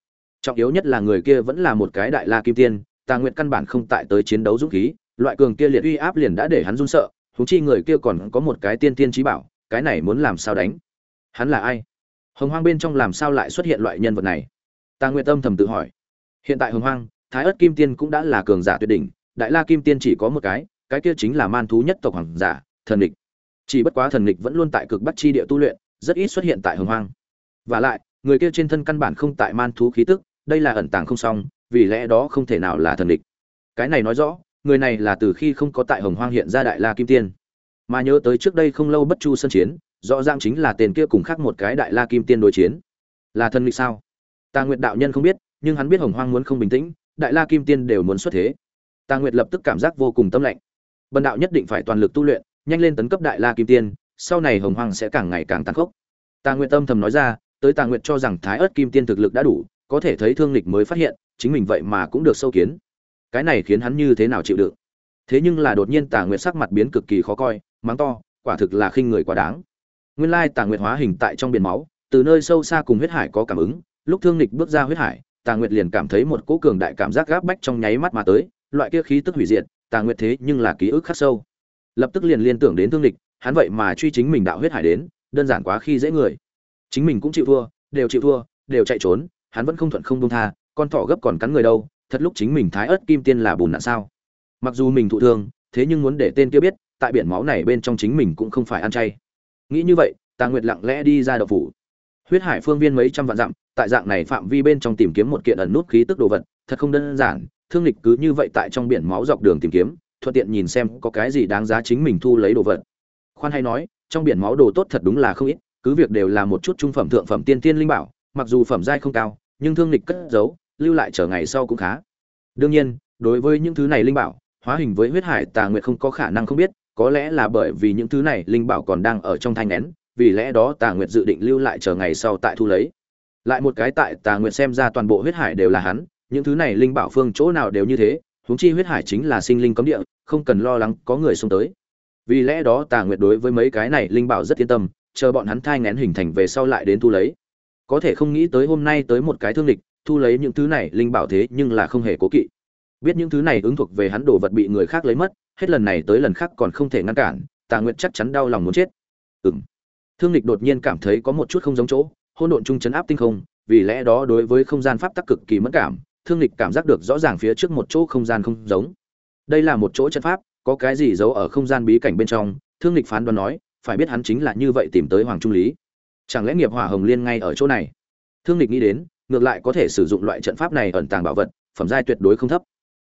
Trọng yếu nhất là người kia vẫn là một cái đại la kim tiên tà nguyệt căn bản không tại tới chiến đấu dũng khí, loại cường kia liệt uy áp liền đã để hắn run sợ, huống chi người kia còn có một cái tiên tiên chí bảo, cái này muốn làm sao đánh? Hắn là ai? Hồng hoang bên trong làm sao lại xuất hiện loại nhân vật này? Tà nguyệt tâm thầm tự hỏi. Hiện tại hồng hoang, thái Ức kim tiên cũng đã là cường giả tuyệt đỉnh, đại la kim tiên chỉ có một cái cái kia chính là man thú nhất tộc hoàng giả, thần địch chỉ bất quá thần địch vẫn luôn tại cực bắc chi địa tu luyện, rất ít xuất hiện tại hồng hoang. Và lại, người kia trên thân căn bản không tại man thú khí tức, đây là ẩn tàng không xong vì lẽ đó không thể nào là thần địch. Cái này nói rõ, người này là từ khi không có tại hồng hoang hiện ra đại la kim tiên. Mà nhớ tới trước đây không lâu bất chu sân chiến, rõ ràng chính là tên kia cùng khác một cái đại la kim tiên đối chiến. Là thần địch sao? Tà nguyệt đạo nhân không biết, nhưng hắn biết hồng hoang muốn không bình tĩnh, đại la kim tiên đều muốn xuất thế. Tà nguyệt lập tức cảm giác vô cùng tâm lạnh. Bần đạo nhất định phải toàn lực tu luyện, nhanh lên tấn cấp đại la kim tiên, sau này hồng hoang sẽ càng ngày càng tăng khốc. Tà nguyệt tâm thầm nói ra, tới tà nguyệt cho rằng thái ớt kim tiên thực lực đã đủ, có thể thấy thương lịch mới phát hiện chính mình vậy mà cũng được sâu kiến. Cái này khiến hắn như thế nào chịu đựng? Thế nhưng là đột nhiên tà nguyệt sắc mặt biến cực kỳ khó coi, mắng to, quả thực là khinh người quá đáng. Nguyên lai tà nguyệt hóa hình tại trong biển máu, từ nơi sâu xa cùng huyết hải có cảm ứng, lúc thương lịch bước ra huyết hải, tà nguyệt liền cảm thấy một cỗ cường đại cảm giác gáp bách trong nháy mắt mà tới, loại kia khí tức hủy diệt, tà nguyệt thế nhưng là ký ức khắc sâu. Lập tức liền liên tưởng đến thương lịch hắn vậy mà truy chính mình đạo huyết hải đến, đơn giản quá khi dễ người. Chính mình cũng chịu thua, đều chịu thua, đều chạy trốn, hắn vẫn không thuận không buông tha con thỏ gấp còn cắn người đâu, thật lúc chính mình thái ớt kim tiên là bùn nạn sao? Mặc dù mình thụ thương, thế nhưng muốn để tên kia biết, tại biển máu này bên trong chính mình cũng không phải ăn chay. Nghĩ như vậy, tà nguyệt lặng lẽ đi ra đậu phủ. Huyết hải phương viên mấy trăm vạn dặm, tại dạng này phạm vi bên trong tìm kiếm một kiện ẩn nút khí tức đồ vật, thật không đơn giản, thương lịch cứ như vậy tại trong biển máu dọc đường tìm kiếm, thuận tiện nhìn xem có cái gì đáng giá chính mình thu lấy đồ vật. Khoan hay nói, trong biển máu đồ tốt thật đúng là không ít, cứ việc đều là một chút trung phẩm thượng phẩm tiên tiên linh bảo, mặc dù phẩm giai không cao, nhưng thương lịch cất giấu lưu lại chờ ngày sau cũng khá đương nhiên đối với những thứ này linh bảo hóa hình với huyết hải tà nguyệt không có khả năng không biết có lẽ là bởi vì những thứ này linh bảo còn đang ở trong thanh nén vì lẽ đó Tà Nguyệt dự định lưu lại chờ ngày sau tại thu lấy. Lại một cái tại Tà Nguyệt xem ra toàn bộ huyết hải đều là hắn, những thứ này linh bảo phương chỗ nào đều như thế, huống chi huyết hải chính là sinh linh cấm địa, không cần lo lắng có người xông tới. Vì lẽ đó Tà Nguyệt đối với mấy cái này linh bảo rất yên tâm, chờ bọn hắn thai nén hình thành về sau lại đến thu lấy. Có thể không nghĩ tới hôm nay tới một cái thương lịch, thu lấy những thứ này linh bảo thế nhưng là không hề cố kỵ. Biết những thứ này ứng thuộc về hắn đồ vật bị người khác lấy mất, hết lần này tới lần khác còn không thể ngăn cản, Tà Nguyệt chắc chắn đau lòng muốn chết. Ừm. Thương Lịch đột nhiên cảm thấy có một chút không giống chỗ, hôn độn trung chấn áp tinh không, vì lẽ đó đối với không gian pháp tắc cực kỳ mẫn cảm, Thương Lịch cảm giác được rõ ràng phía trước một chỗ không gian không giống. Đây là một chỗ trận pháp, có cái gì giấu ở không gian bí cảnh bên trong, Thương Lịch phán đoán nói, phải biết hắn chính là như vậy tìm tới Hoàng Trung Lý. Chẳng lẽ nghiệp hỏa hồng liên ngay ở chỗ này? Thương Lịch nghĩ đến, ngược lại có thể sử dụng loại trận pháp này ẩn tàng bảo vật, phẩm giai tuyệt đối không thấp.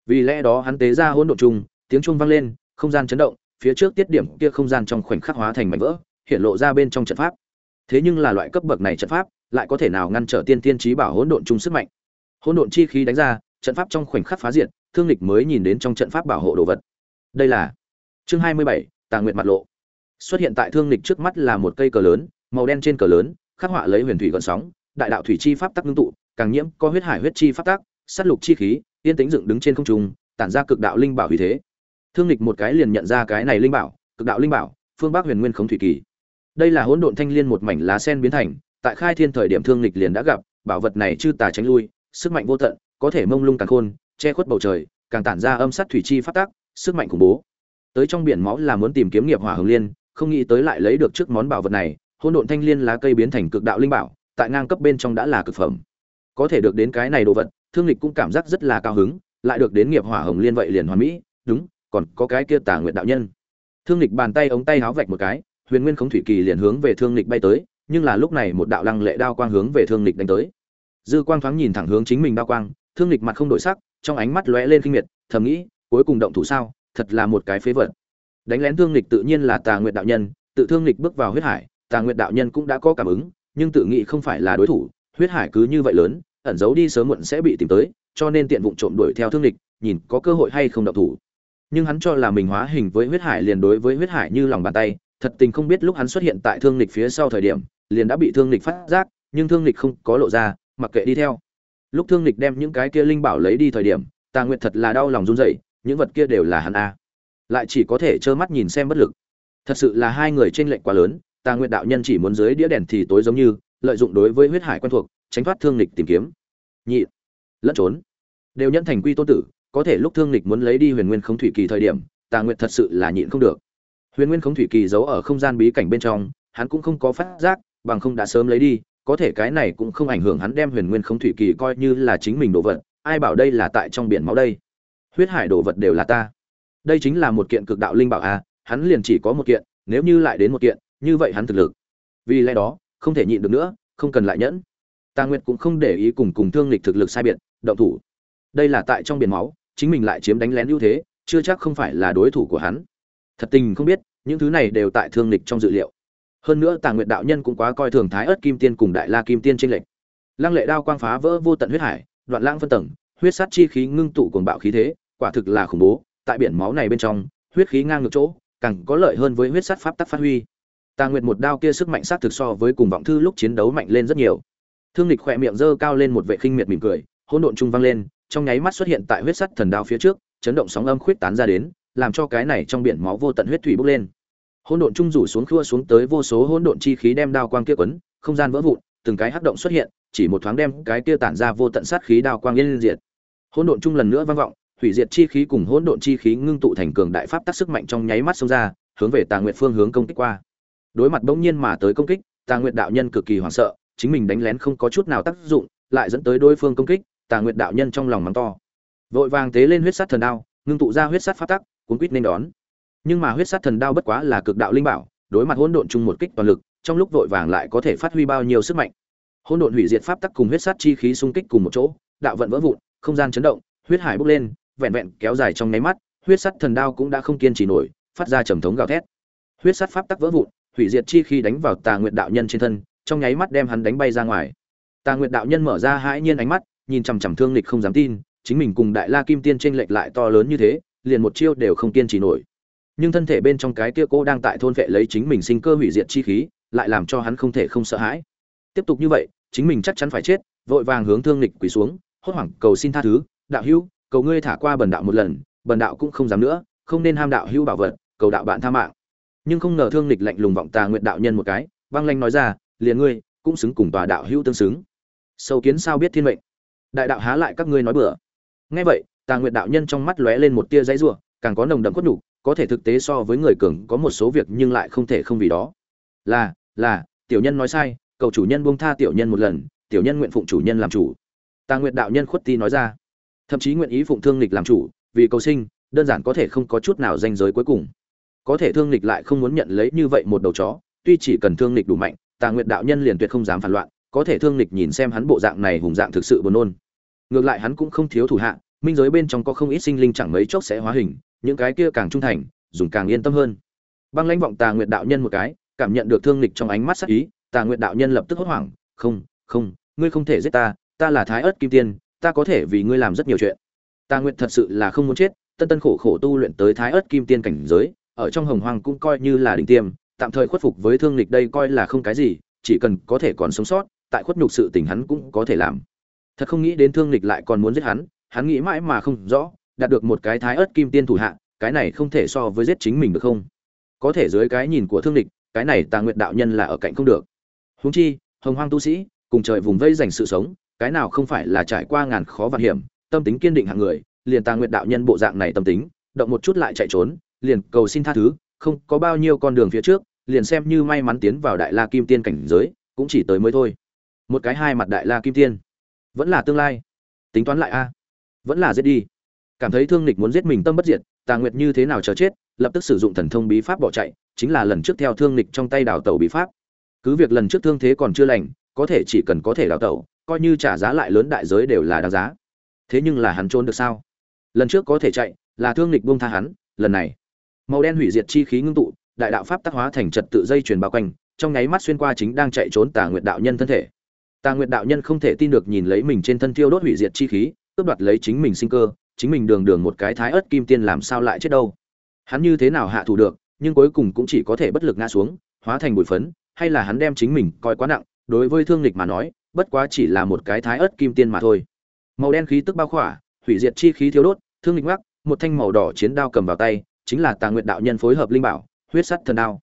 Vì lẽ đó hắn tế ra hỗn độn trùng, tiếng chuông vang lên, không gian chấn động, phía trước tiết điểm kia không gian trong khoảnh khắc hóa thành mảnh vỡ, hiện lộ ra bên trong trận pháp. Thế nhưng là loại cấp bậc này trận pháp, lại có thể nào ngăn trở tiên tiên trí bảo hỗn độn chung sức mạnh. Hỗn độn chi khí đánh ra, trận pháp trong khoảnh khắc phá diệt, Thương Lịch mới nhìn đến trong trận pháp bảo hộ đồ vật. Đây là chương 27, Tà Nguyệt mặt lộ. Xuất hiện tại Thương Lịch trước mắt là một cây cờ lớn, màu đen trên cờ lớn, khắc họa lấy huyền thủy gợn sóng, đại đạo thủy chi pháp tắc ngưng tụ, càng nhiễm có huyết hải huyết chi pháp tắc, sát lục chi khí, yên tĩnh dựng đứng trên không trung, tản ra cực đạo linh bảo uy thế. Thương Lịch một cái liền nhận ra cái này linh bảo, cực đạo linh bảo, phương Bắc Huyền Nguyên Khống Thủy Kỳ. Đây là hỗn độn thanh liên một mảnh lá sen biến thành, tại khai thiên thời điểm Thương Lịch liền đã gặp, bảo vật này chư tà tránh lui, sức mạnh vô tận, có thể mông lung càng khôn, che khuất bầu trời, càng tản ra âm sát thủy chi phát tác, sức mạnh khủng bố. Tới trong biển máu là muốn tìm kiếm nghiệp hỏa hồng liên, không nghĩ tới lại lấy được trước món bảo vật này, hỗn độn thanh liên lá cây biến thành cực đạo linh bảo, tại ngang cấp bên trong đã là cực phẩm. Có thể được đến cái này đồ vật, Thương Lịch cũng cảm giác rất là cao hứng, lại được đến nghiệp hỏa hồng liên vậy liền hoàn mỹ, đúng, còn có cái kia Tà Nguyệt đạo nhân. Thương Lịch bàn tay ống tay háo vạch một cái, Huyền Nguyên Khống Thủy Kỳ liền hướng về Thương Lịch bay tới, nhưng là lúc này một đạo lăng lệ đao quang hướng về Thương Lịch đánh tới. Dư Quang thoáng nhìn thẳng hướng chính mình đao quang, Thương Lịch mặt không đổi sắc, trong ánh mắt lóe lên kinh miệt, thầm nghĩ, cuối cùng động thủ sao, thật là một cái phế vật. Đánh lén Thương Lịch tự nhiên là Tà Nguyệt đạo nhân, tự Thương Lịch bước vào huyết hải, Tà Nguyệt đạo nhân cũng đã có cảm ứng, nhưng tự nghĩ không phải là đối thủ, huyết hải cứ như vậy lớn, ẩn giấu đi sớm muộn sẽ bị tìm tới, cho nên tiện vụng trộm đuổi theo Thương Lịch, nhìn có cơ hội hay không động thủ. Nhưng hắn cho là mình hóa hình với huyết hải liền đối với huyết hải như lòng bàn tay thật tình không biết lúc hắn xuất hiện tại thương lịch phía sau thời điểm liền đã bị thương lịch phát giác nhưng thương lịch không có lộ ra mặc kệ đi theo. Lúc thương lịch đem những cái kia linh bảo lấy đi thời điểm tà nguyệt thật là đau lòng run rẩy những vật kia đều là hắn a. Lại chỉ có thể trơ mắt nhìn xem bất lực. Thật sự là hai người trên lệnh quá lớn tà nguyện đạo nhân chỉ muốn dưới đĩa đèn thì tối giống như, lợi dụng đối với huyết hải quen thuộc, tránh thoát thương lịch tìm kiếm. Nhị, lẫn trốn. Đều nhận thành quy tôn tử, có thể lúc thương lịch muốn lấy đi huyền nguyên không thủy kỳ thời điểm, tà nguyện thật sự là nhịn không được. Huyền nguyên không thủy kỳ giấu ở không gian bí cảnh bên trong, hắn cũng không có phát giác, bằng không đã sớm lấy đi, có thể cái này cũng không ảnh hưởng hắn đem huyền nguyên không thủy kỳ coi như là chính mình đồ vật, ai bảo đây là tại trong biển máu đây. Huyết hải đồ vật đều là ta. Đây chính là một kiện cực đạo linh bảo a hắn liền chỉ có một kiện, nếu như lại đến một kiện như vậy hắn thực lực. Vì lẽ đó, không thể nhịn được nữa, không cần lại nhẫn. Tà nguyệt cũng không để ý cùng cùng thương lịch thực lực sai biệt, động thủ. Đây là tại trong biển máu, chính mình lại chiếm đánh lén ưu thế, chưa chắc không phải là đối thủ của hắn. Thật tình không biết, những thứ này đều tại thương lịch trong dự liệu. Hơn nữa tàng nguyệt đạo nhân cũng quá coi thường thái ớt kim tiên cùng đại la kim tiên tranh lệch. Lăng lệ đao quang phá vỡ vô tận huyết hải, đoạn lãng phân tầng, huyết sát chi khí ngưng tụ cuồng bạo khí thế, quả thực là khủng bố, tại biển máu này bên trong, huyết khí ngang ngược chỗ, càng có lợi hơn với huyết sát pháp tắc phát huy tà nguyệt một đao kia sức mạnh sát thực so với cùng vọng thư lúc chiến đấu mạnh lên rất nhiều thương lịch khỏe miệng giơ cao lên một vệ khinh miệt mỉm cười hỗn độn trung vang lên trong nháy mắt xuất hiện tại huyết sắt thần đao phía trước, chấn động sóng âm khuyết tán ra đến, làm cho cái này trong biển máu vô tận huyết thủy bốc lên. Hỗn độn trung rủ xuống khua xuống tới vô số hỗn độn chi khí đem đao quang kia quấn, không gian vỡ vụn, từng cái hắc động xuất hiện, chỉ một thoáng đem cái kia tản ra vô tận sát khí đao quang yên diệt. Hỗn độn trung lần nữa vang vọng, hủy diệt chi khí cùng hỗn độn chi khí ngưng tụ thành cường đại pháp tác sức mạnh trong nháy mắt xông ra, hướng về Tà Nguyệt phương hướng công kích qua. Đối mặt bỗng nhiên mà tới công kích, Tà Nguyệt đạo nhân cực kỳ hoảng sợ, chính mình đánh lén không có chút nào tác dụng, lại dẫn tới đối phương công kích, Tà Nguyệt đạo nhân trong lòng mắng to. Vội vàng tế lên huyết sát thần đao, ngưng tụ ra huyết sát pháp tắc, cuốn quýt nên đón. Nhưng mà huyết sát thần đao bất quá là cực đạo linh bảo, đối mặt hỗn độn chung một kích toàn lực, trong lúc vội vàng lại có thể phát huy bao nhiêu sức mạnh. Hỗn độn hủy diệt pháp tắc cùng huyết sát chi khí xung kích cùng một chỗ, đạo vận vỡ vụn, không gian chấn động, huyết hải bốc lên, vẹn vẹn kéo dài trong nháy mắt, huyết sát thần đao cũng đã không kiên trì nổi, phát ra trầm thống gào thét. Huyết sát pháp tắc vỡ vụn, hủy diệt chi khí đánh vào Tà Nguyệt đạo nhân trên thân, trong nháy mắt đem hắn đánh bay ra ngoài. Tà Nguyệt đạo nhân mở ra hãi nhiên ánh mắt, nhìn chằm chằm Thương Lịch không dám tin, chính mình cùng Đại La Kim Tiên chênh lệch lại to lớn như thế, liền một chiêu đều không kiên trì nổi. Nhưng thân thể bên trong cái kia cô đang tại thôn vệ lấy chính mình sinh cơ hủy diệt chi khí, lại làm cho hắn không thể không sợ hãi tiếp tục như vậy chính mình chắc chắn phải chết vội vàng hướng thương lịch quỳ xuống hốt hoảng cầu xin tha thứ đạo hữu cầu ngươi thả qua bần đạo một lần bần đạo cũng không dám nữa không nên ham đạo hữu bảo vật cầu đạo bạn tha mạng nhưng không ngờ thương lịch lạnh lùng vọng tà nguyện đạo nhân một cái băng lanh nói ra, liền ngươi, cũng xứng cùng tòa đạo hữu tương xứng. Sâu kiến sao biết thiên mệnh? Đại đạo há lại các ngươi nói bừa. Nghe vậy, tà nguyện đạo nhân trong mắt lóe lên một tia dãy rủa, càng có nồng đậm cốt đủ có thể thực tế so với người cường có một số việc nhưng lại không thể không vì đó. Là là, tiểu nhân nói sai, cầu chủ nhân buông tha tiểu nhân một lần, tiểu nhân nguyện phụng chủ nhân làm chủ. Tà nguyện đạo nhân khuất ti nói ra. Thậm chí nguyện ý phụng thương lịch làm chủ, vì cầu sinh, đơn giản có thể không có chút nào danh giới cuối cùng có thể thương lịch lại không muốn nhận lấy như vậy một đầu chó, tuy chỉ cần thương lịch đủ mạnh, tà nguyệt đạo nhân liền tuyệt không dám phản loạn, có thể thương lịch nhìn xem hắn bộ dạng này hùng dạng thực sự buồn nôn. Ngược lại hắn cũng không thiếu thủ hạ, minh giới bên trong có không ít sinh linh chẳng mấy chốc sẽ hóa hình, những cái kia càng trung thành, dùng càng yên tâm hơn. Băng lãnh vọng tà nguyệt đạo nhân một cái, cảm nhận được thương lịch trong ánh mắt sắc ý, tà nguyệt đạo nhân lập tức hốt hoảng, không không, ngươi không thể giết ta ta là thái ớt kim tiên, ta có thể vì ngươi làm rất nhiều chuyện. Tà nguyệt thật sự là không muốn chết, tân tân khổ khổ tu luyện tới thái ớt kim tiên cảnh giới ở trong hồng hoang cũng coi như là đỉnh tiêm, tạm thời khuất phục với thương lịch đây coi là không cái gì, chỉ cần có thể còn sống sót, tại khuất nhục sự tình hắn cũng có thể làm. Thật không nghĩ đến thương lịch lại còn muốn giết hắn hắn nghĩ mãi mà không rõ, đạt được một cái thái ớt kim tiên thủ hạ, cái này không thể so với giết chính mình được không? Có thể dưới cái nhìn của thương lịch cái này tà nguyệt đạo nhân là ở cạnh không được. Huống chi, hồng hoang tu sĩ, cùng trời vùng vây dành sự sống, cái nào không phải là trải qua ngàn khó vạn hiểm, tâm tính kiên định hạng người, liền tà nguyệt đạo nhân bộ dạng này tâm tính, động một chút lại chạy trốn liền cầu xin tha thứ, không có bao nhiêu con đường phía trước, liền xem như may mắn tiến vào đại la kim tiên cảnh giới, cũng chỉ tới mới thôi. Một cái hai mặt đại la kim tiên. Vẫn là tương lai. Tính toán lại a. Vẫn là giết đi. Cảm thấy thương lịch muốn giết mình tâm bất diệt, tà nguyệt như thế nào chờ chết, lập tức sử dụng thần thông bí pháp bỏ chạy, chính là lần trước theo thương lịch trong tay đào tẩu bí pháp. Cứ việc lần trước thương thế còn chưa lành, có thể chỉ cần có thể đào tẩu, coi như trả giá lại lớn đại giới đều là đáng giá. Thế nhưng là hắn trốn được sao? Lần trước có thể chạy, là thương lịch buông tha hắn, lần này màu đen hủy diệt chi khí ngưng tụ, đại đạo pháp tác hóa thành trật tự dây truyền bao quanh, trong nháy mắt xuyên qua chính đang chạy trốn tà nguyệt đạo nhân thân thể. Tà nguyệt đạo nhân không thể tin được nhìn lấy mình trên thân thiêu đốt hủy diệt chi khí, cướp đoạt lấy chính mình sinh cơ, chính mình đường đường một cái thái ớt kim tiên làm sao lại chết đâu? Hắn như thế nào hạ thủ được, nhưng cuối cùng cũng chỉ có thể bất lực ngã xuống, hóa thành bụi phấn, hay là hắn đem chính mình coi quá nặng, đối với thương lịch mà nói, bất quá chỉ là một cái thái ớt kim tiên mà thôi. Màu đen khí tức bao khỏa, hủy diệt chi khí thiếu đốt, thương lịch mắc một thanh màu đỏ chiến đao cầm vào tay chính là tà nguyệt đạo nhân phối hợp linh bảo, huyết sắt thần đao.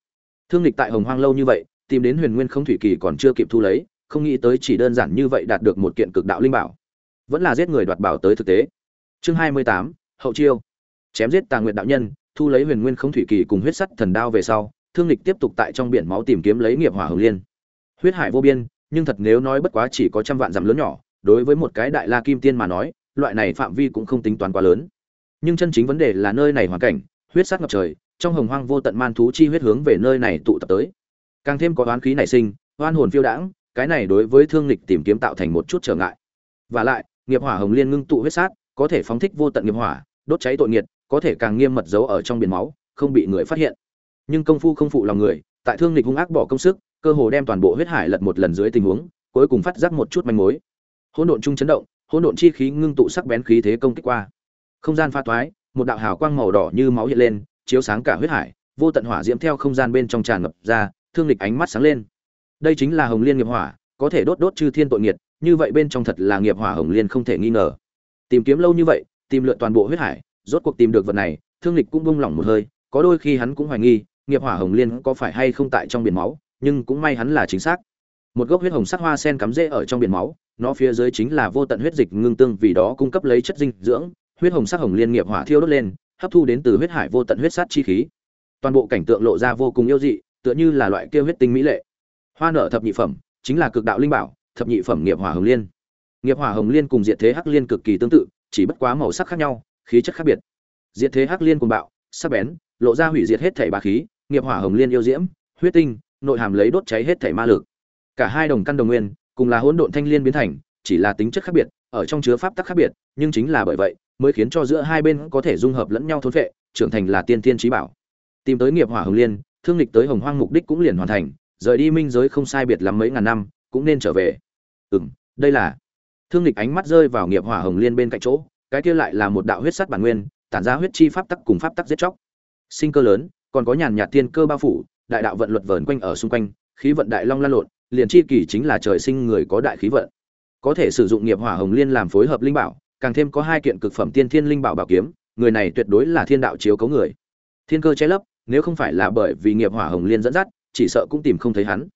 Thương lịch tại hồng hoang lâu như vậy, tìm đến huyền nguyên không thủy kỳ còn chưa kịp thu lấy, không nghĩ tới chỉ đơn giản như vậy đạt được một kiện cực đạo linh bảo. Vẫn là giết người đoạt bảo tới thực tế. Chương hai mươi tám, hậu chiêu. Chém giết tà nguyệt đạo nhân, thu lấy huyền nguyên không thủy kỳ cùng huyết sắt thần đao về sau, thương lịch tiếp tục tại trong biển máu tìm kiếm lấy nghiệp hỏa hồng liên. Huyết hải vô biên, nhưng thật nếu nói bất quá chỉ có trăm vạn dặm lớn nhỏ, đối với một cái đại la kim tiên mà nói, loại này phạm vi cũng không tính toán quá lớn. Nhưng chân chính vấn đề là nơi này hoàn cảnh huyết sát ngập trời, trong hồng hoang vô tận man thú chi huyết hướng về nơi này tụ tập tới. Càng thêm có oán khí nảy sinh, oan hồn phiêu đãng, cái này đối với thương lịch tìm kiếm tạo thành một chút trở ngại. Và lại, nghiệp hỏa hồng liên ngưng tụ huyết sát, có thể phóng thích vô tận nghiệp hỏa, đốt cháy tội nghiệt, có thể càng nghiêm mật giấu ở trong biển máu, không bị người phát hiện. Nhưng công phu không phụ lòng người, tại thương lịch hung ác bỏ công sức, cơ hồ đem toàn bộ huyết hải lật một lần dưới tình huống, cuối cùng phát giác một chút manh mối. Hỗn độn chung chấn động, hỗn độn chi khí ngưng tụ sắc bén khí thế công kích qua. Không gian pha toái một đạo hào quang màu đỏ như máu hiện lên, chiếu sáng cả huyết hải, vô tận hỏa diễm theo không gian bên trong tràn ngập ra, thương lịch ánh mắt sáng lên. Đây chính là hồng liên nghiệp hỏa, có thể đốt đốt chư thiên tội nghiệt, như vậy bên trong thật là nghiệp hỏa hồng liên không thể nghi ngờ. Tìm kiếm lâu như vậy, tìm lượn toàn bộ huyết hải, rốt cuộc tìm được vật này, thương lịch cũng bung lỏng một hơi, có đôi khi hắn cũng hoài nghi, nghiệp hỏa hồng liên có phải hay không tại trong biển máu, nhưng cũng may hắn là chính xác. Một gốc huyết hồng sắc hoa sen cắm rễ ở trong biển máu, nó phía dưới chính là vô tận huyết dịch ngưng tương vì đó cung cấp lấy chất dinh dưỡng huyết hồng sắc hồng liên nghiệp hỏa thiêu đốt lên, hấp thu đến từ huyết hải vô tận huyết sát chi khí. Toàn bộ cảnh tượng lộ ra vô cùng yêu dị, tựa như là loại kia huyết tinh mỹ lệ. Hoa nở thập nhị phẩm, chính là cực đạo linh bảo, thập nhị phẩm nghiệp hỏa hồng liên. Nghiệp hỏa hồng liên cùng diệt thế hắc liên cực kỳ tương tự, chỉ bất quá màu sắc khác nhau, khí chất khác biệt. Diệt thế hắc liên cuồng bạo, sắc bén, lộ ra hủy diệt hết thảy bá khí, nghiệp hỏa hồng liên yêu diễm, huyết tinh, nội hàm lấy đốt cháy hết thảy ma lực. Cả hai đồng căn đồng nguyên, cùng là hỗn độn thanh liên biến thành, chỉ là tính chất khác biệt, ở trong chứa pháp tắc khác biệt, nhưng chính là bởi vậy mới khiến cho giữa hai bên có thể dung hợp lẫn nhau thôn vệ, trưởng thành là tiên tiên trí bảo. Tìm tới nghiệp hỏa hồng liên, thương lịch tới hồng hoang mục đích cũng liền hoàn thành, rời đi minh giới không sai biệt lắm mấy ngàn năm, cũng nên trở về. Ừ m đây là thương lịch ánh mắt rơi vào nghiệp hỏa hồng liên bên cạnh chỗ, cái kia lại là một đạo huyết sắt bản nguyên, tản ra huyết chi pháp tắc cùng pháp tắc giết chóc. Sinh cơ lớn, còn có nhàn nhạt tiên cơ bao phủ, đại đạo vận luật vờn quanh ở xung quanh, khí vận đại long lan lộn, liền chi kỷ chính là trời sinh người có đại khí vận. Có thể sử dụng nghiệp hỏa hồng liên làm phối hợp linh bảo càng thêm có hai kiện cực phẩm tiên thiên linh bảo bảo kiếm, người này tuyệt đối là thiên đạo chiếu cấu người. Thiên cơ che lấp, nếu không phải là bởi vì nghiệp hỏa hồng liên dẫn dắt, chỉ sợ cũng tìm không thấy hắn.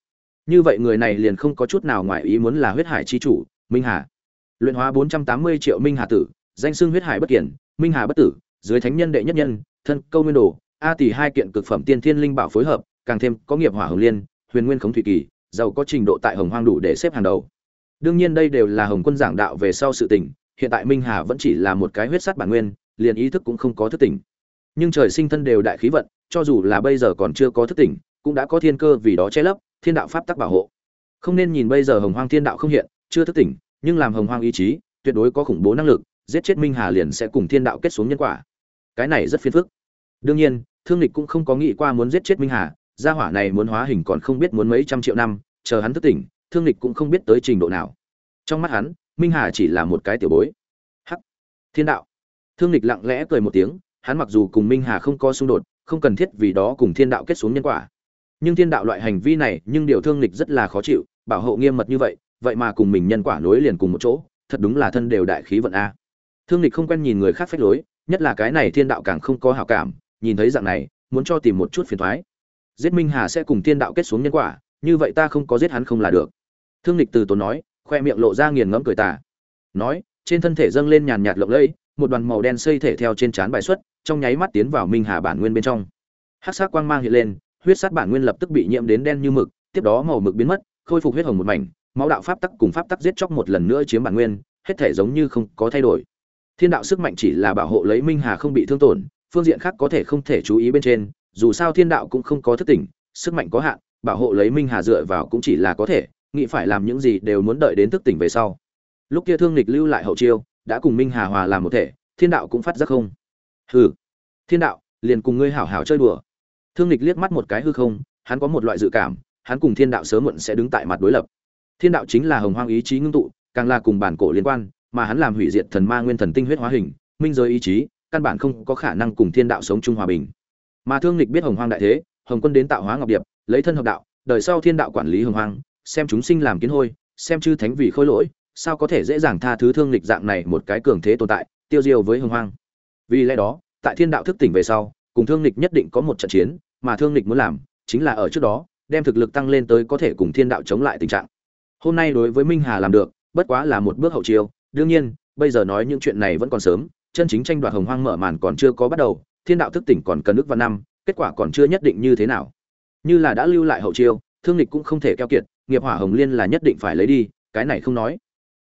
Như vậy người này liền không có chút nào ngoài ý muốn là huyết hải chi chủ, minh hà. Luyện hóa bốn trăm tám mươi triệu minh hà tử, danh xưng huyết hải bất kiển, minh hà bất tử, dưới thánh nhân đệ nhất nhân, thân câu nguyên đồ, a tỷ hai kiện cực phẩm tiên thiên linh bảo phối hợp, càng thêm có nghiệp hỏa hồng liên, huyền nguyên khống thủy kỳ, giàu có trình độ tại hồng hoang đủ để xếp hàng đầu. Đương nhiên đây đều là hồng quân giảng đạo về sau sự tình hiện tại minh hà vẫn chỉ là một cái huyết sắt bản nguyên, liền ý thức cũng không có thức tỉnh. Nhưng trời sinh thân đều đại khí vận, cho dù là bây giờ còn chưa có thức tỉnh, cũng đã có thiên cơ vì đó che lấp, thiên đạo pháp tắc bảo hộ. Không nên nhìn bây giờ hồng hoang thiên đạo không hiện, chưa thức tỉnh, nhưng làm hồng hoang ý chí, tuyệt đối có khủng bố năng lực, giết chết minh hà liền sẽ cùng thiên đạo kết xuống nhân quả. Cái này rất phiền phức. Đương nhiên, thương lịch cũng không có nghĩ qua muốn giết chết minh hà, gia hỏa này muốn hóa hình còn không biết muốn mấy trăm triệu năm, chờ hắn thức tỉnh, thương lịch cũng không biết tới trình độ nào. Trong mắt hắn minh hà chỉ là một cái tiểu bối. Hắc. Thiên đạo. Thương lịch lặng lẽ cười một tiếng, hắn mặc dù cùng minh hà không có xung đột, không cần thiết vì đó cùng thiên đạo kết xuống nhân quả. Nhưng thiên đạo loại hành vi này, nhưng điều thương lịch rất là khó chịu, bảo hộ nghiêm mật như vậy vậy mà cùng mình nhân quả nối liền cùng một chỗ, thật đúng là thân đều đại khí vận a. Thương lịch không quen nhìn người khác phách lối, nhất là cái này thiên đạo càng không có hào cảm, nhìn thấy dạng này, muốn cho tìm một chút phiền thoái. Giết minh hà sẽ cùng thiên đạo kết xuống nhân quả, như vậy ta không có giết hắn không là được. Thương lịch từ tốn nói khoe miệng lộ ra nghiền ngẫm cười tà. Nói, trên thân thể dâng lên nhàn nhạt lộng lẫy, một đoàn màu đen xây thể theo trên trán bài xuất, trong nháy mắt tiến vào minh hà bản nguyên bên trong. Hắc sắc quang mang hiện lên, huyết sát bản nguyên lập tức bị nhiễm đến đen như mực, tiếp đó màu mực biến mất, khôi phục huyết hồng một mảnh, máu đạo pháp tắc cùng pháp tắc giết chóc một lần nữa chiếm bản nguyên, hết thể giống như không có thay đổi. Thiên đạo sức mạnh chỉ là bảo hộ lấy minh hà không bị thương tổn, phương diện khác có thể không thể chú ý bên trên, dù sao thiên đạo cũng không có thức tỉnh, sức mạnh có hạn, bảo hộ lấy minh hà dựa vào cũng chỉ là có thể nghĩ phải làm những gì đều muốn đợi đến thức tỉnh về sau. Lúc kia thương lịch lưu lại hậu chiêu, đã cùng minh hà hòa làm một thể, thiên đạo cũng phát giác không. Hừ. Thiên đạo, liền cùng ngươi hảo hảo chơi đùa. Thương lịch liếc mắt một cái hư không, hắn có một loại dự cảm, hắn cùng thiên đạo sớm muộn sẽ đứng tại mặt đối lập. Thiên đạo chính là hồng hoang ý chí ngưng tụ, càng là cùng bản cổ liên quan, mà hắn làm hủy diệt thần ma nguyên thần tinh huyết hóa hình, minh giới ý chí, căn bản không có khả năng cùng thiên đạo sống chung hòa bình. Mà thương lịch biết hồng hoang đại thế, hồng quân đến tạo hóa ngọc điệp, lấy thân hợp đạo, đời sau thiên đạo quản lý hồng hoang xem chúng sinh làm kiến hôi, xem chư thánh vì khôi lỗi, sao có thể dễ dàng tha thứ thương lịch dạng này một cái cường thế tồn tại, tiêu diêu với hưng hoang. Vì lẽ đó, tại thiên đạo thức tỉnh về sau, cùng thương lịch nhất định có một trận chiến, mà thương lịch muốn làm chính là ở trước đó, đem thực lực tăng lên tới có thể cùng thiên đạo chống lại tình trạng. Hôm nay đối với minh hà làm được, bất quá là một bước hậu chiêu, đương nhiên, bây giờ nói những chuyện này vẫn còn sớm, chân chính tranh đoạt hồng hoang mở màn còn chưa có bắt đầu, thiên đạo thức tỉnh còn cần ước và năm, kết quả còn chưa nhất định như thế nào. Như là đã lưu lại hậu chiêu, thương lịch cũng không thể keo kiệt nghiệp hỏa hồng liên là nhất định phải lấy đi, cái này không nói.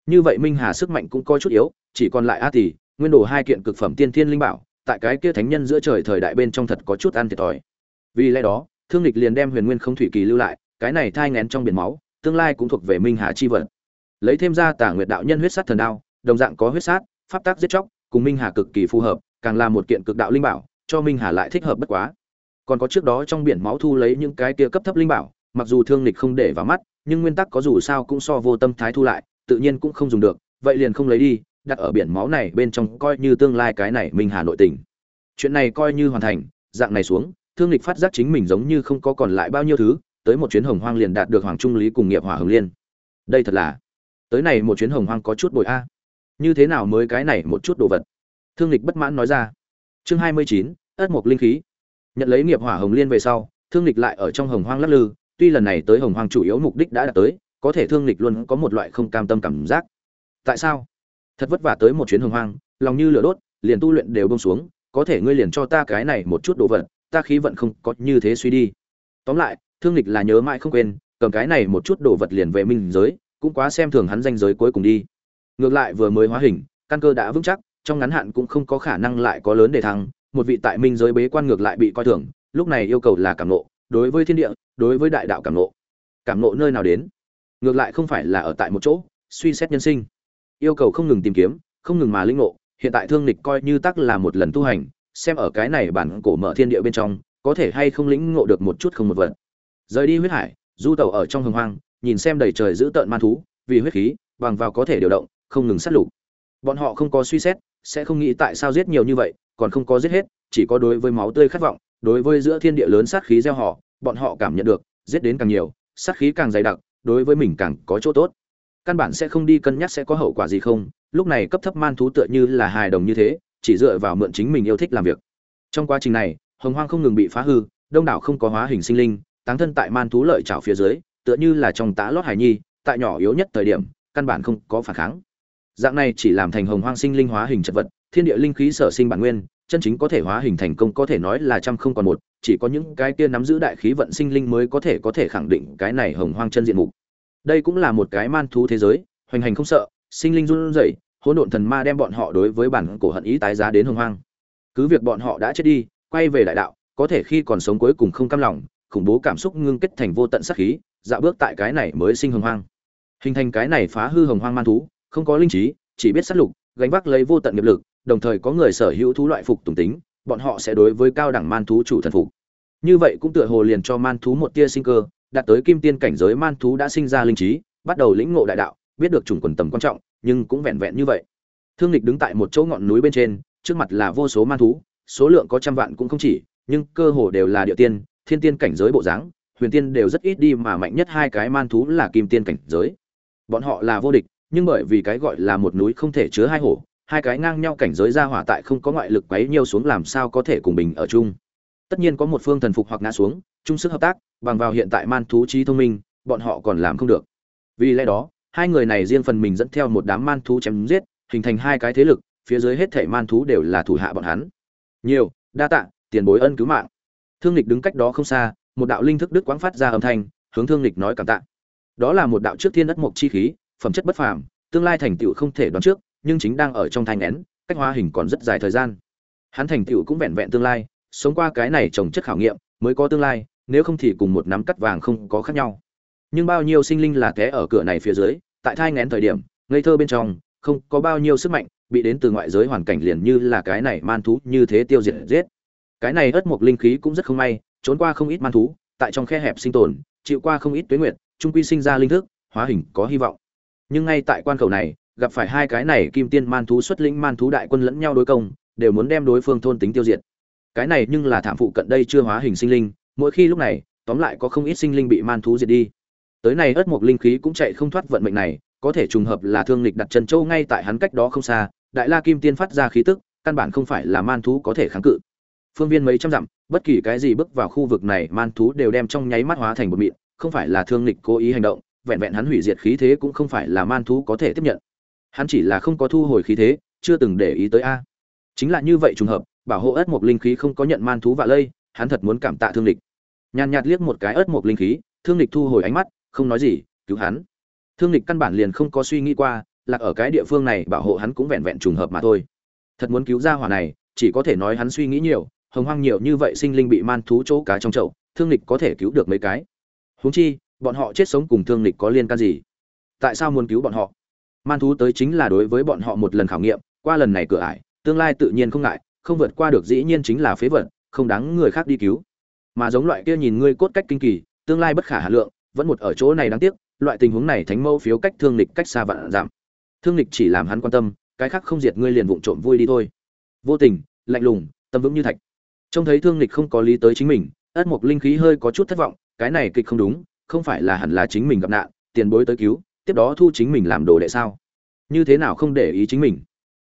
Như vậy minh hà sức mạnh cũng có chút yếu, chỉ còn lại a tỷ nguyên đồ hai kiện cực phẩm tiên thiên linh bảo, tại cái kia thánh nhân giữa trời thời đại bên trong thật có chút ăn thiệt thòi. Vì lẽ đó, thương lịch liền đem huyền nguyên không thủy kỳ lưu lại, cái này thai ngén trong biển máu, tương lai cũng thuộc về minh hà chi vật. Lấy thêm ra tả nguyệt đạo nhân huyết sát thần đao, đồng dạng có huyết sát, pháp tác giết chóc, cùng minh hà cực kỳ phù hợp, càng là một kiện cực đạo linh bảo, cho minh hà lại thích hợp bất quá. Còn có trước đó trong biển máu thu lấy những cái kia cấp thấp linh bảo mặc dù thương lịch không để vào mắt, nhưng nguyên tắc có dù sao cũng so vô tâm thái thu lại, tự nhiên cũng không dùng được, vậy liền không lấy đi, đặt ở biển máu này bên trong coi như tương lai cái này minh hà nội tình. Chuyện này coi như hoàn thành, dạng này xuống, thương lịch phát giác chính mình giống như không có còn lại bao nhiêu thứ, tới một chuyến hồng hoang liền đạt được hoàng trung lý cùng nghiệp hỏa hồng liên. Đây thật là, tới này một chuyến hồng hoang có chút bội a. Như thế nào mới cái này một chút đồ vật? Thương lịch bất mãn nói ra. Chương hai mươi chín, ất mục linh khí. Nhận lấy nghiệp hỏa hồng liên về sau, thương lịch lại ở trong hồng hoang lắc lư tuy lần này tới hồng hoang chủ yếu mục đích đã đạt tới, có thể thương lịch luôn có một loại không cam tâm cảm giác. Tại sao? Thật vất vả tới một chuyến hồng hoang, lòng như lửa đốt, liền tu luyện đều bông xuống, có thể ngươi liền cho ta cái này một chút đồ vật, ta khí vận không có như thế suy đi. Tóm lại, thương lịch là nhớ mãi không quên, cầm cái này một chút đồ vật liền về minh giới, cũng quá xem thường hắn danh giới cuối cùng đi. Ngược lại vừa mới hóa hình, căn cơ đã vững chắc, trong ngắn hạn cũng không có khả năng lại có lớn để thăng, một vị tại minh giới bế quan ngược lại bị coi thường, lúc này yêu cầu là cảm nộ đối với thiên địa, đối với đại đạo cảm nộ cảm nộ nơi nào đến? Ngược lại không phải là ở tại một chỗ, suy xét nhân sinh. Yêu cầu không ngừng tìm kiếm, không ngừng mà linh ngộ, hiện tại thương lịch coi như tắc là một lần tu hành, xem ở cái này bản cổ mở thiên địa bên trong, có thể hay không lĩnh ngộ được một chút không một vật. Rời đi huyết hải, du tàu ở trong hồng hoang, nhìn xem đầy trời giữ tợn man thú, vì huyết khí, bằng vào có thể điều động, không ngừng sát lục. Bọn họ không có suy xét, sẽ không nghĩ tại sao giết nhiều như vậy, còn không có giết hết, chỉ có đối với máu tươi khát vọng đối với giữa thiên địa lớn sát khí gieo họ, bọn họ cảm nhận được, giết đến càng nhiều, sát khí càng dày đặc, đối với mình càng có chỗ tốt. Căn bản sẽ không đi cân nhắc sẽ có hậu quả gì không, lúc này cấp thấp man thú tựa như là hài đồng như thế, chỉ dựa vào mượn chính mình yêu thích làm việc. Trong quá trình này, hồng hoang không ngừng bị phá hư, đông đảo không có hóa hình sinh linh, táng thân tại man thú lợi trảo phía dưới, tựa như là trong tá lót hải nhi, tại nhỏ yếu nhất thời điểm, căn bản không có phản kháng. Dạng này chỉ làm thành hồng hoang sinh linh hóa hình chất vật, thiên địa linh khí sở sinh bản nguyên chân chính có thể hóa hình thành công có thể nói là trăm không còn một, chỉ có những cái kia nắm giữ đại khí vận sinh linh mới có thể có thể khẳng định cái này hồng hoang chân diện mục. Đây cũng là một cái man thú thế giới, hoành hành không sợ, sinh linh run rẩy, hỗn độn thần ma đem bọn họ đối với bản cổ hận ý tái giá đến hồng hoang. Cứ việc bọn họ đã chết đi, quay về đại đạo, có thể khi còn sống cuối cùng không cam lòng, khủng bố cảm xúc ngưng kết thành vô tận sát khí dạo bước tại cái này mới sinh hồng hoang. Hình thành cái này phá hư hồng hoang man thú, không có linh trí, chỉ biết sát lục, gánh vác lấy vô tận nghiệp lực đồng thời có người sở hữu thú loại phục tùng tính, bọn họ sẽ đối với cao đẳng man thú chủ thần phục. Như vậy cũng tựa hồ liền cho man thú một tia sinh cơ, đạt tới kim tiên cảnh giới man thú đã sinh ra linh trí, bắt đầu lĩnh ngộ đại đạo, biết được chủng quần tầm quan trọng, nhưng cũng vẹn vẹn như vậy. Thương lịch đứng tại một chỗ ngọn núi bên trên, trước mặt là vô số man thú, số lượng có trăm vạn cũng không chỉ, nhưng cơ hồ đều là địa tiên, thiên tiên cảnh giới bộ dáng, huyền tiên đều rất ít đi mà mạnh nhất hai cái man thú là kim tiên cảnh giới. Bọn họ là vô địch, nhưng bởi vì cái gọi là một núi không thể chứa hai hổ hai cái ngang nhau cảnh giới ra hỏa tại không có ngoại lực quấy nhiều xuống làm sao có thể cùng bình ở chung. Tất nhiên có một phương thần phục hoặc ngã xuống, chung sức hợp tác, bằng vào hiện tại man thú trí thông minh, bọn họ còn làm không được. Vì lẽ đó, hai người này riêng phần mình dẫn theo một đám man thú chém giết, hình thành hai cái thế lực, phía dưới hết thảy man thú đều là thủ hạ bọn hắn. Nhiều, đa tạ, tiền bối ân cứu mạng. Thương lịch đứng cách đó không xa, một đạo linh thức đức quáng phát ra âm thanh, hướng thương lịch nói cảm tạ. Đó là một đạo trước thiên đất mộc chi khí, phẩm chất bất phàm, tương lai thành tựu không thể đoán trước nhưng chính đang ở trong thanh nén cách hóa hình còn rất dài thời gian. Hắn thành tựu cũng vẹn vẹn tương lai, sống qua cái này trồng chất khảo nghiệm, mới có tương lai, nếu không thì cùng một nắm cắt vàng không có khác nhau. Nhưng bao nhiêu sinh linh là té ở cửa này phía dưới, tại thai nghén thời điểm, ngây thơ bên trong, không có bao nhiêu sức mạnh, bị đến từ ngoại giới hoàn cảnh liền như là cái này man thú như thế tiêu diệt giết. Cái này ất mộc linh khí cũng rất không may, trốn qua không ít man thú, tại trong khe hẹp sinh tồn, chịu qua không ít tuế nguyệt, trung quy sinh ra linh thức, hóa hình có hy vọng. Nhưng ngay tại quan khẩu này gặp phải hai cái này kim tiên man thú xuất lĩnh man thú đại quân lẫn nhau đối công, đều muốn đem đối phương thôn tính tiêu diệt. Cái này nhưng là thảm phụ cận đây chưa hóa hình sinh linh, mỗi khi lúc này, tóm lại có không ít sinh linh bị man thú diệt đi. Tới này ớt mộc linh khí cũng chạy không thoát vận mệnh này, có thể trùng hợp là thương lịch đặt trần châu ngay tại hắn cách đó không xa, đại la kim tiên phát ra khí tức, căn bản không phải là man thú có thể kháng cự. Phương viên mấy trăm dặm, bất kỳ cái gì bước vào khu vực này, man thú đều đem trong nháy mắt hóa thành một mịn, không phải là thương lịch cố ý hành động, vẹn vẹn hắn hủy diệt khí thế cũng không phải là man thú có thể tiếp nhận hắn chỉ là không có thu hồi khí thế, chưa từng để ý tới a. Chính là như vậy trùng hợp, bảo hộ ớt một linh khí không có nhận man thú vạ lây, hắn thật muốn cảm tạ thương lịch nhàn nhạt liếc một cái ớt một linh khí, thương lịch thu hồi ánh mắt, không nói gì, cứu hắn. Thương lịch căn bản liền không có suy nghĩ qua, là ở cái địa phương này bảo hộ hắn cũng vẹn vẹn trùng hợp mà thôi. Thật muốn cứu ra hỏa này, chỉ có thể nói hắn suy nghĩ nhiều, hồng hoang nhiều như vậy sinh linh bị man thú chỗ cá trong chậu, thương lịch có thể cứu được mấy cái. Huống chi, bọn họ chết sống cùng thương lịch có liên can gì? Tại sao muốn cứu bọn họ? Man thú tới chính là đối với bọn họ một lần khảo nghiệm, qua lần này cửa ải, tương lai tự nhiên không ngại, không vượt qua được dĩ nhiên chính là phế vật, không đáng người khác đi cứu. Mà giống loại kia nhìn ngươi cốt cách kinh kỳ, tương lai bất khả hà lượng, vẫn một ở chỗ này đáng tiếc, loại tình huống này thánh mẫu phiếu cách thương lịch cách xa vạn giảm. Thương lịch chỉ làm hắn quan tâm, cái khác không diệt ngươi liền vụng trộm vui đi thôi. Vô tình, lạnh lùng, tâm vững như thạch. Trông thấy thương lịch không có lý tới chính mình, ất mộc linh khí hơi có chút thất vọng, cái này kịch không đúng, không phải là hẳn là chính mình gặp nạn, tiền bối tới cứu tiếp đó thu chính mình làm đồ đệ sao? Như thế nào không để ý chính mình?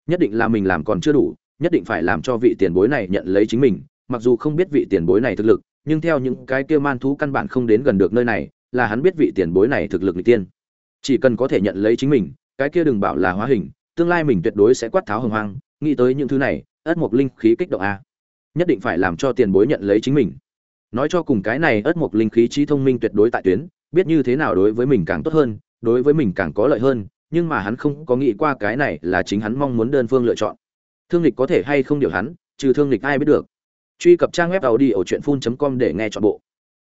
Nhất định là mình làm còn chưa đủ, nhất định phải làm cho vị tiền bối này nhận lấy chính mình. Mặc dù không biết vị tiền bối này thực lực, nhưng theo những cái kia man thú căn bản không đến gần được nơi này, là hắn biết vị tiền bối này thực lực n tiên. Chỉ cần có thể nhận lấy chính mình, cái kia đừng bảo là hóa hình, tương lai mình tuyệt đối sẽ quát tháo hồng hoang. Nghĩ tới những thứ này ất mộc linh khí kích động a. Nhất định phải làm cho tiền bối nhận lấy chính mình. Nói cho cùng cái này ất mộc linh khí trí thông minh tuyệt đối tại tuyến, biết như thế nào đối với mình càng tốt hơn đối với mình càng có lợi hơn, nhưng mà hắn không có nghĩ qua cái này là chính hắn mong muốn đơn phương lựa chọn. Thương lịch có thể hay không điều hắn, trừ thương lịch ai biết được. Truy cập trang web tàu đi ở truyện phun com để nghe chọn bộ.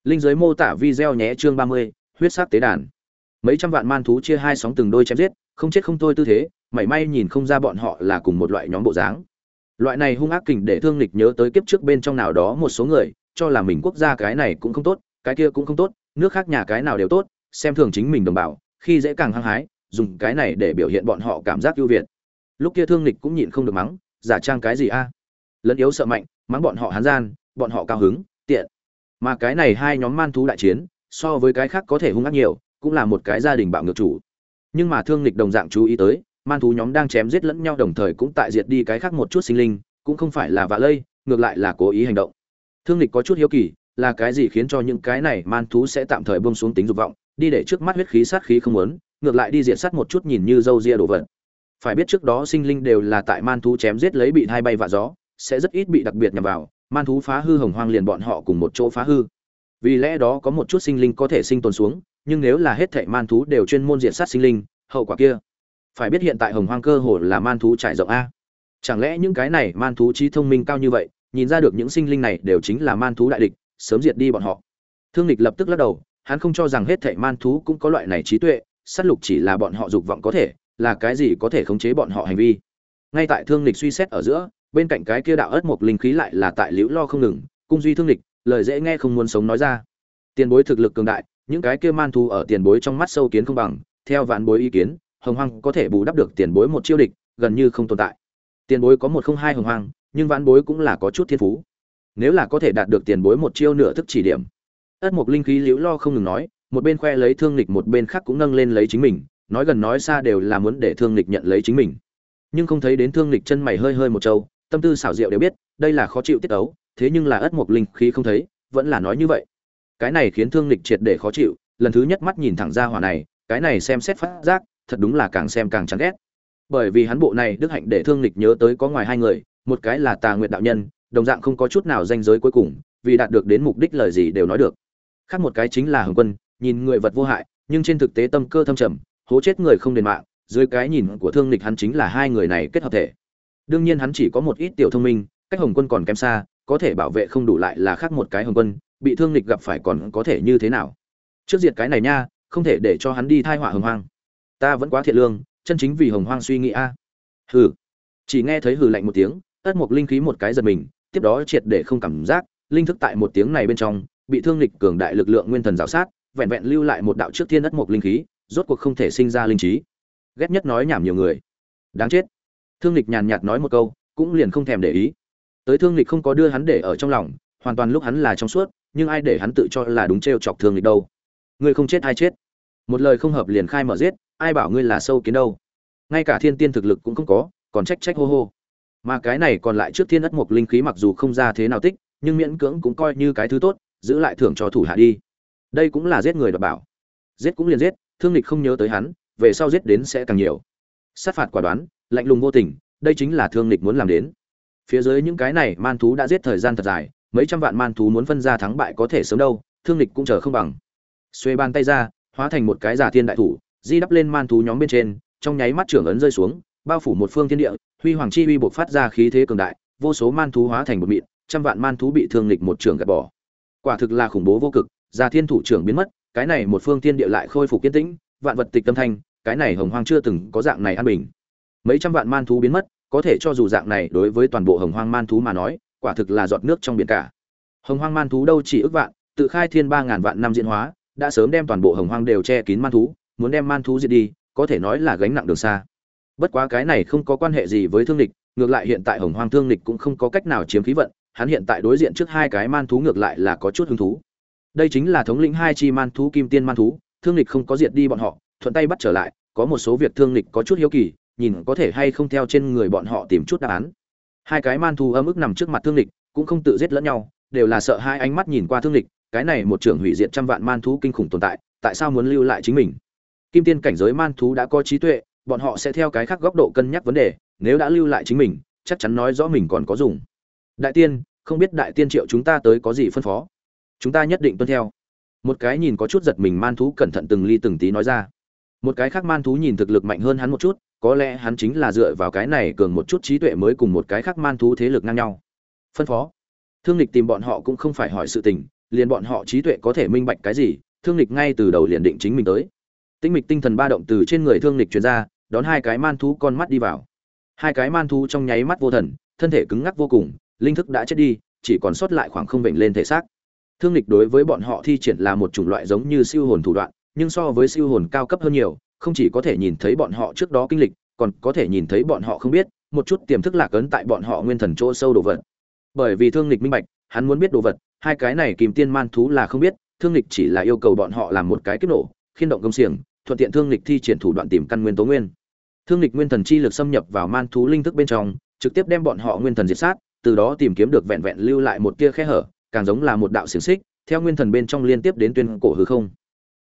Linh giới mô tả video nhé chương ba mươi, huyết sắc tế đàn. Mấy trăm vạn man thú chia hai sóng từng đôi chém giết, không chết không thôi tư thế, mảy may nhìn không ra bọn họ là cùng một loại nhóm bộ dáng. Loại này hung ác kình để thương lịch nhớ tới kiếp trước bên trong nào đó một số người, cho là mình quốc gia cái này cũng không tốt, cái kia cũng không tốt, nước khác nhà cái nào đều tốt, xem thường chính mình đồng bào khi dễ càng hăng hái, dùng cái này để biểu hiện bọn họ cảm giác ưu việt. Lúc kia thương lịch cũng nhịn không được mắng, giả trang cái gì a? Lẫn yếu sợ mạnh, mắng bọn họ hán gian, bọn họ cao hứng, tiện. Mà cái này hai nhóm man thú đại chiến, so với cái khác có thể hung ác nhiều, cũng là một cái gia đình bạo ngược chủ. Nhưng mà thương lịch đồng dạng chú ý tới, man thú nhóm đang chém giết lẫn nhau đồng thời cũng tại diệt đi cái khác một chút sinh linh, cũng không phải là vạ lây, ngược lại là cố ý hành động. Thương lịch có chút hiếu kỳ, là cái gì khiến cho những cái này man thú sẽ tạm thời buông xuống tính dục vọng đi để trước mắt huyết khí sát khí không muốn, ngược lại đi diện sát một chút nhìn như dâu ria đồ vật. Phải biết trước đó sinh linh đều là tại man thú chém giết lấy bị hai bay vạ gió, sẽ rất ít bị đặc biệt nhằm vào, man thú phá hư hồng hoang liền bọn họ cùng một chỗ phá hư. Vì lẽ đó có một chút sinh linh có thể sinh tồn xuống, nhưng nếu là hết thảy man thú đều chuyên môn diện sát sinh linh, hậu quả kia, phải biết hiện tại hồng hoang cơ hồ là man thú trải rộng a. Chẳng lẽ những cái này man thú trí thông minh cao như vậy, nhìn ra được những sinh linh này đều chính là man thú đại địch, sớm diệt đi bọn họ. Thương lịch lập tức lắc đầu hắn không cho rằng hết thảy man thú cũng có loại này trí tuệ, sát lục chỉ là bọn họ dục vọng có thể, là cái gì có thể khống chế bọn họ hành vi. Ngay tại thương lịch suy xét ở giữa, bên cạnh cái kia đạo ớt một linh khí lại là tại liễu lo không ngừng, cung duy thương lịch, lời dễ nghe không muốn sống nói ra. Tiền bối thực lực cường đại, những cái kia man thú ở tiền bối trong mắt sâu kiến không bằng, theo vạn bối ý kiến, hồng hoang có thể bù đắp được tiền bối một chiêu địch, gần như không tồn tại. Tiền bối có một không hai hồng hoang, nhưng vạn bối cũng là có chút thiên phú. Nếu là có thể đạt được tiền bối một chiêu nửa thức chỉ điểm ất mục linh khí liễu lo không ngừng nói, một bên khoe lấy thương lịch một bên khác cũng nâng lên lấy chính mình, nói gần nói xa đều là muốn để thương lịch nhận lấy chính mình. Nhưng không thấy đến thương lịch chân mày hơi hơi một trâu, tâm tư xảo diệu đều biết, đây là khó chịu tiết ấu, thế nhưng là ất mục linh khí không thấy, vẫn là nói như vậy. Cái này khiến thương lịch triệt để khó chịu, lần thứ nhất mắt nhìn thẳng ra hỏa này, cái này xem xét phát giác, thật đúng là càng xem càng chán ghét. Bởi vì hắn bộ này đức hạnh để thương lịch nhớ tới có ngoài hai người, một cái là tà nguyệt đạo nhân, đồng dạng không có chút nào danh giới cuối cùng, vì đạt được đến mục đích lời gì đều nói được khác một cái chính là hồng quân, nhìn người vật vô hại, nhưng trên thực tế tâm cơ thâm trầm, hố chết người không đền mạng, dưới cái nhìn của thương lịch hắn chính là hai người này kết hợp thể. Đương nhiên hắn chỉ có một ít tiểu thông minh, cách hồng quân còn kém xa, có thể bảo vệ không đủ lại là khác một cái hồng quân, bị thương lịch gặp phải còn có thể như thế nào? Trước diệt cái này nha, không thể để cho hắn đi thai họa hồng hoang. Ta vẫn quá thiện lương, chân chính vì hồng hoang suy nghĩ a. Hừ. Chỉ nghe thấy hừ lạnh một tiếng, tất một linh khí một cái giật mình, tiếp đó triệt để không cảm giác, linh thức tại một tiếng này bên trong bị thương lịch cường đại lực lượng nguyên thần giáo sát, vẹn vẹn lưu lại một đạo trước thiên đất một linh khí, rốt cuộc không thể sinh ra linh trí. Ghét nhất nói nhảm nhiều người. Đáng chết. Thương lịch nhàn nhạt nói một câu, cũng liền không thèm để ý. Tới thương lịch không có đưa hắn để ở trong lòng, hoàn toàn lúc hắn là trong suốt, nhưng ai để hắn tự cho là đúng treo chọc thương lịch đâu. Ngươi không chết ai chết. Một lời không hợp liền khai mở giết, ai bảo ngươi là sâu kiến đâu. Ngay cả thiên tiên thực lực cũng không có, còn trách trách hô hô. Mà cái này còn lại trước thiên đất một linh khí mặc dù không ra thế nào tích, nhưng miễn cưỡng cũng coi như cái thứ tốt giữ lại thưởng cho thủ hạ đi. Đây cũng là giết người đọc bảo. Giết cũng liền giết, thương lịch không nhớ tới hắn, về sau giết đến sẽ càng nhiều. Sát phạt quả đoán, lạnh lùng vô tình, đây chính là thương lịch muốn làm đến. Phía dưới những cái này, man thú đã giết thời gian thật dài, mấy trăm vạn man thú muốn phân ra thắng bại có thể sớm đâu, thương lịch cũng chờ không bằng. Xuê bàn tay ra, hóa thành một cái giả thiên đại thủ, di đắp lên man thú nhóm bên trên, trong nháy mắt trưởng ấn rơi xuống, bao phủ một phương thiên địa, huy hoàng chi uy buộc phát ra khí thế cường đại, vô số man thú hóa thành một mịn, trăm vạn man thú bị thương lịch một trường gạt bỏ quả thực là khủng bố vô cực già thiên thủ trưởng biến mất, cái này một phương thiên địa lại khôi phục kiên tĩnh, vạn vật tịch tâm thanh, cái này hồng hoang chưa từng có dạng này an bình. Mấy trăm vạn man thú biến mất, có thể cho dù dạng này đối với toàn bộ hồng hoang man thú mà nói, quả thực là giọt nước trong biển cả. Hồng hoang man thú đâu chỉ ước vạn, tự khai thiên ba ngàn vạn năm diễn hóa, đã sớm đem toàn bộ hồng hoang đều che kín man thú, muốn đem man thú diệt đi, có thể nói là gánh nặng đường xa. Bất quá cái này không có quan hệ gì với thương địch, ngược lại hiện tại hồng hoang thương địch cũng không có cách nào chiếm khí vận hắn hiện tại đối diện trước hai cái man thú ngược lại là có chút hứng thú. Đây chính là thống lĩnh hai chi man thú kim tiên man thú, thương lịch không có diệt đi bọn họ, thuận tay bắt trở lại, có một số việc thương lịch có chút hiếu kỳ, nhìn có thể hay không theo trên người bọn họ tìm chút đáp án. Hai cái man thú âm ức nằm trước mặt thương lịch, cũng không tự giết lẫn nhau, đều là sợ hai ánh mắt nhìn qua thương lịch, cái này một trưởng hủy diệt trăm vạn man thú kinh khủng tồn tại tại sao muốn lưu lại chính mình? Kim tiên cảnh giới man thú đã có trí tuệ, bọn họ sẽ theo cái khác góc độ cân nhắc vấn đề, nếu đã lưu lại chính mình, chắc chắn nói rõ mình còn có dùng. Đại tiên không biết đại tiên triệu chúng ta tới có gì phân phó. Chúng ta nhất định tuân theo. Một cái nhìn có chút giật mình man thú cẩn thận từng ly từng tí nói ra. Một cái khác man thú nhìn thực lực mạnh hơn hắn một chút, có lẽ hắn chính là dựa vào cái này cường một chút trí tuệ mới cùng một cái khác man thú thế lực ngang nhau. Phân phó. Thương lịch tìm bọn họ cũng không phải hỏi sự tình, liền bọn họ trí tuệ có thể minh bạch cái gì, thương lịch ngay từ đầu liền định chính mình tới. Tinh mịch tinh thần ba động từ trên người thương lịch truyền ra, đón hai cái man thú con mắt đi vào. Hai cái man thú trong nháy mắt vô thần, thân thể cứng ngắc vô cùng linh thức đã chết đi, chỉ còn sót lại khoảng không vểnh lên thể xác. Thương lịch đối với bọn họ thi triển là một chủng loại giống như siêu hồn thủ đoạn, nhưng so với siêu hồn cao cấp hơn nhiều, không chỉ có thể nhìn thấy bọn họ trước đó kinh lịch, còn có thể nhìn thấy bọn họ không biết, một chút tiềm thức lạc ấn tại bọn họ nguyên thần chỗ sâu đồ vật. Bởi vì thương lịch minh bạch, hắn muốn biết đồ vật, hai cái này kìm tiên man thú là không biết, thương lịch chỉ là yêu cầu bọn họ làm một cái kiếp nổ, khiên động công xiềng, thuận tiện thương lịch thi triển thủ đoạn tìm căn nguyên tố nguyên. Thương lịch nguyên thần chi lực xâm nhập vào man thú linh thức bên trong, trực tiếp đem bọn họ nguyên thần diệt sát từ đó tìm kiếm được vẹn vẹn lưu lại một tia khe hở, càng giống là một đạo xiềng xích, theo nguyên thần bên trong liên tiếp đến tuyên cổ hư không.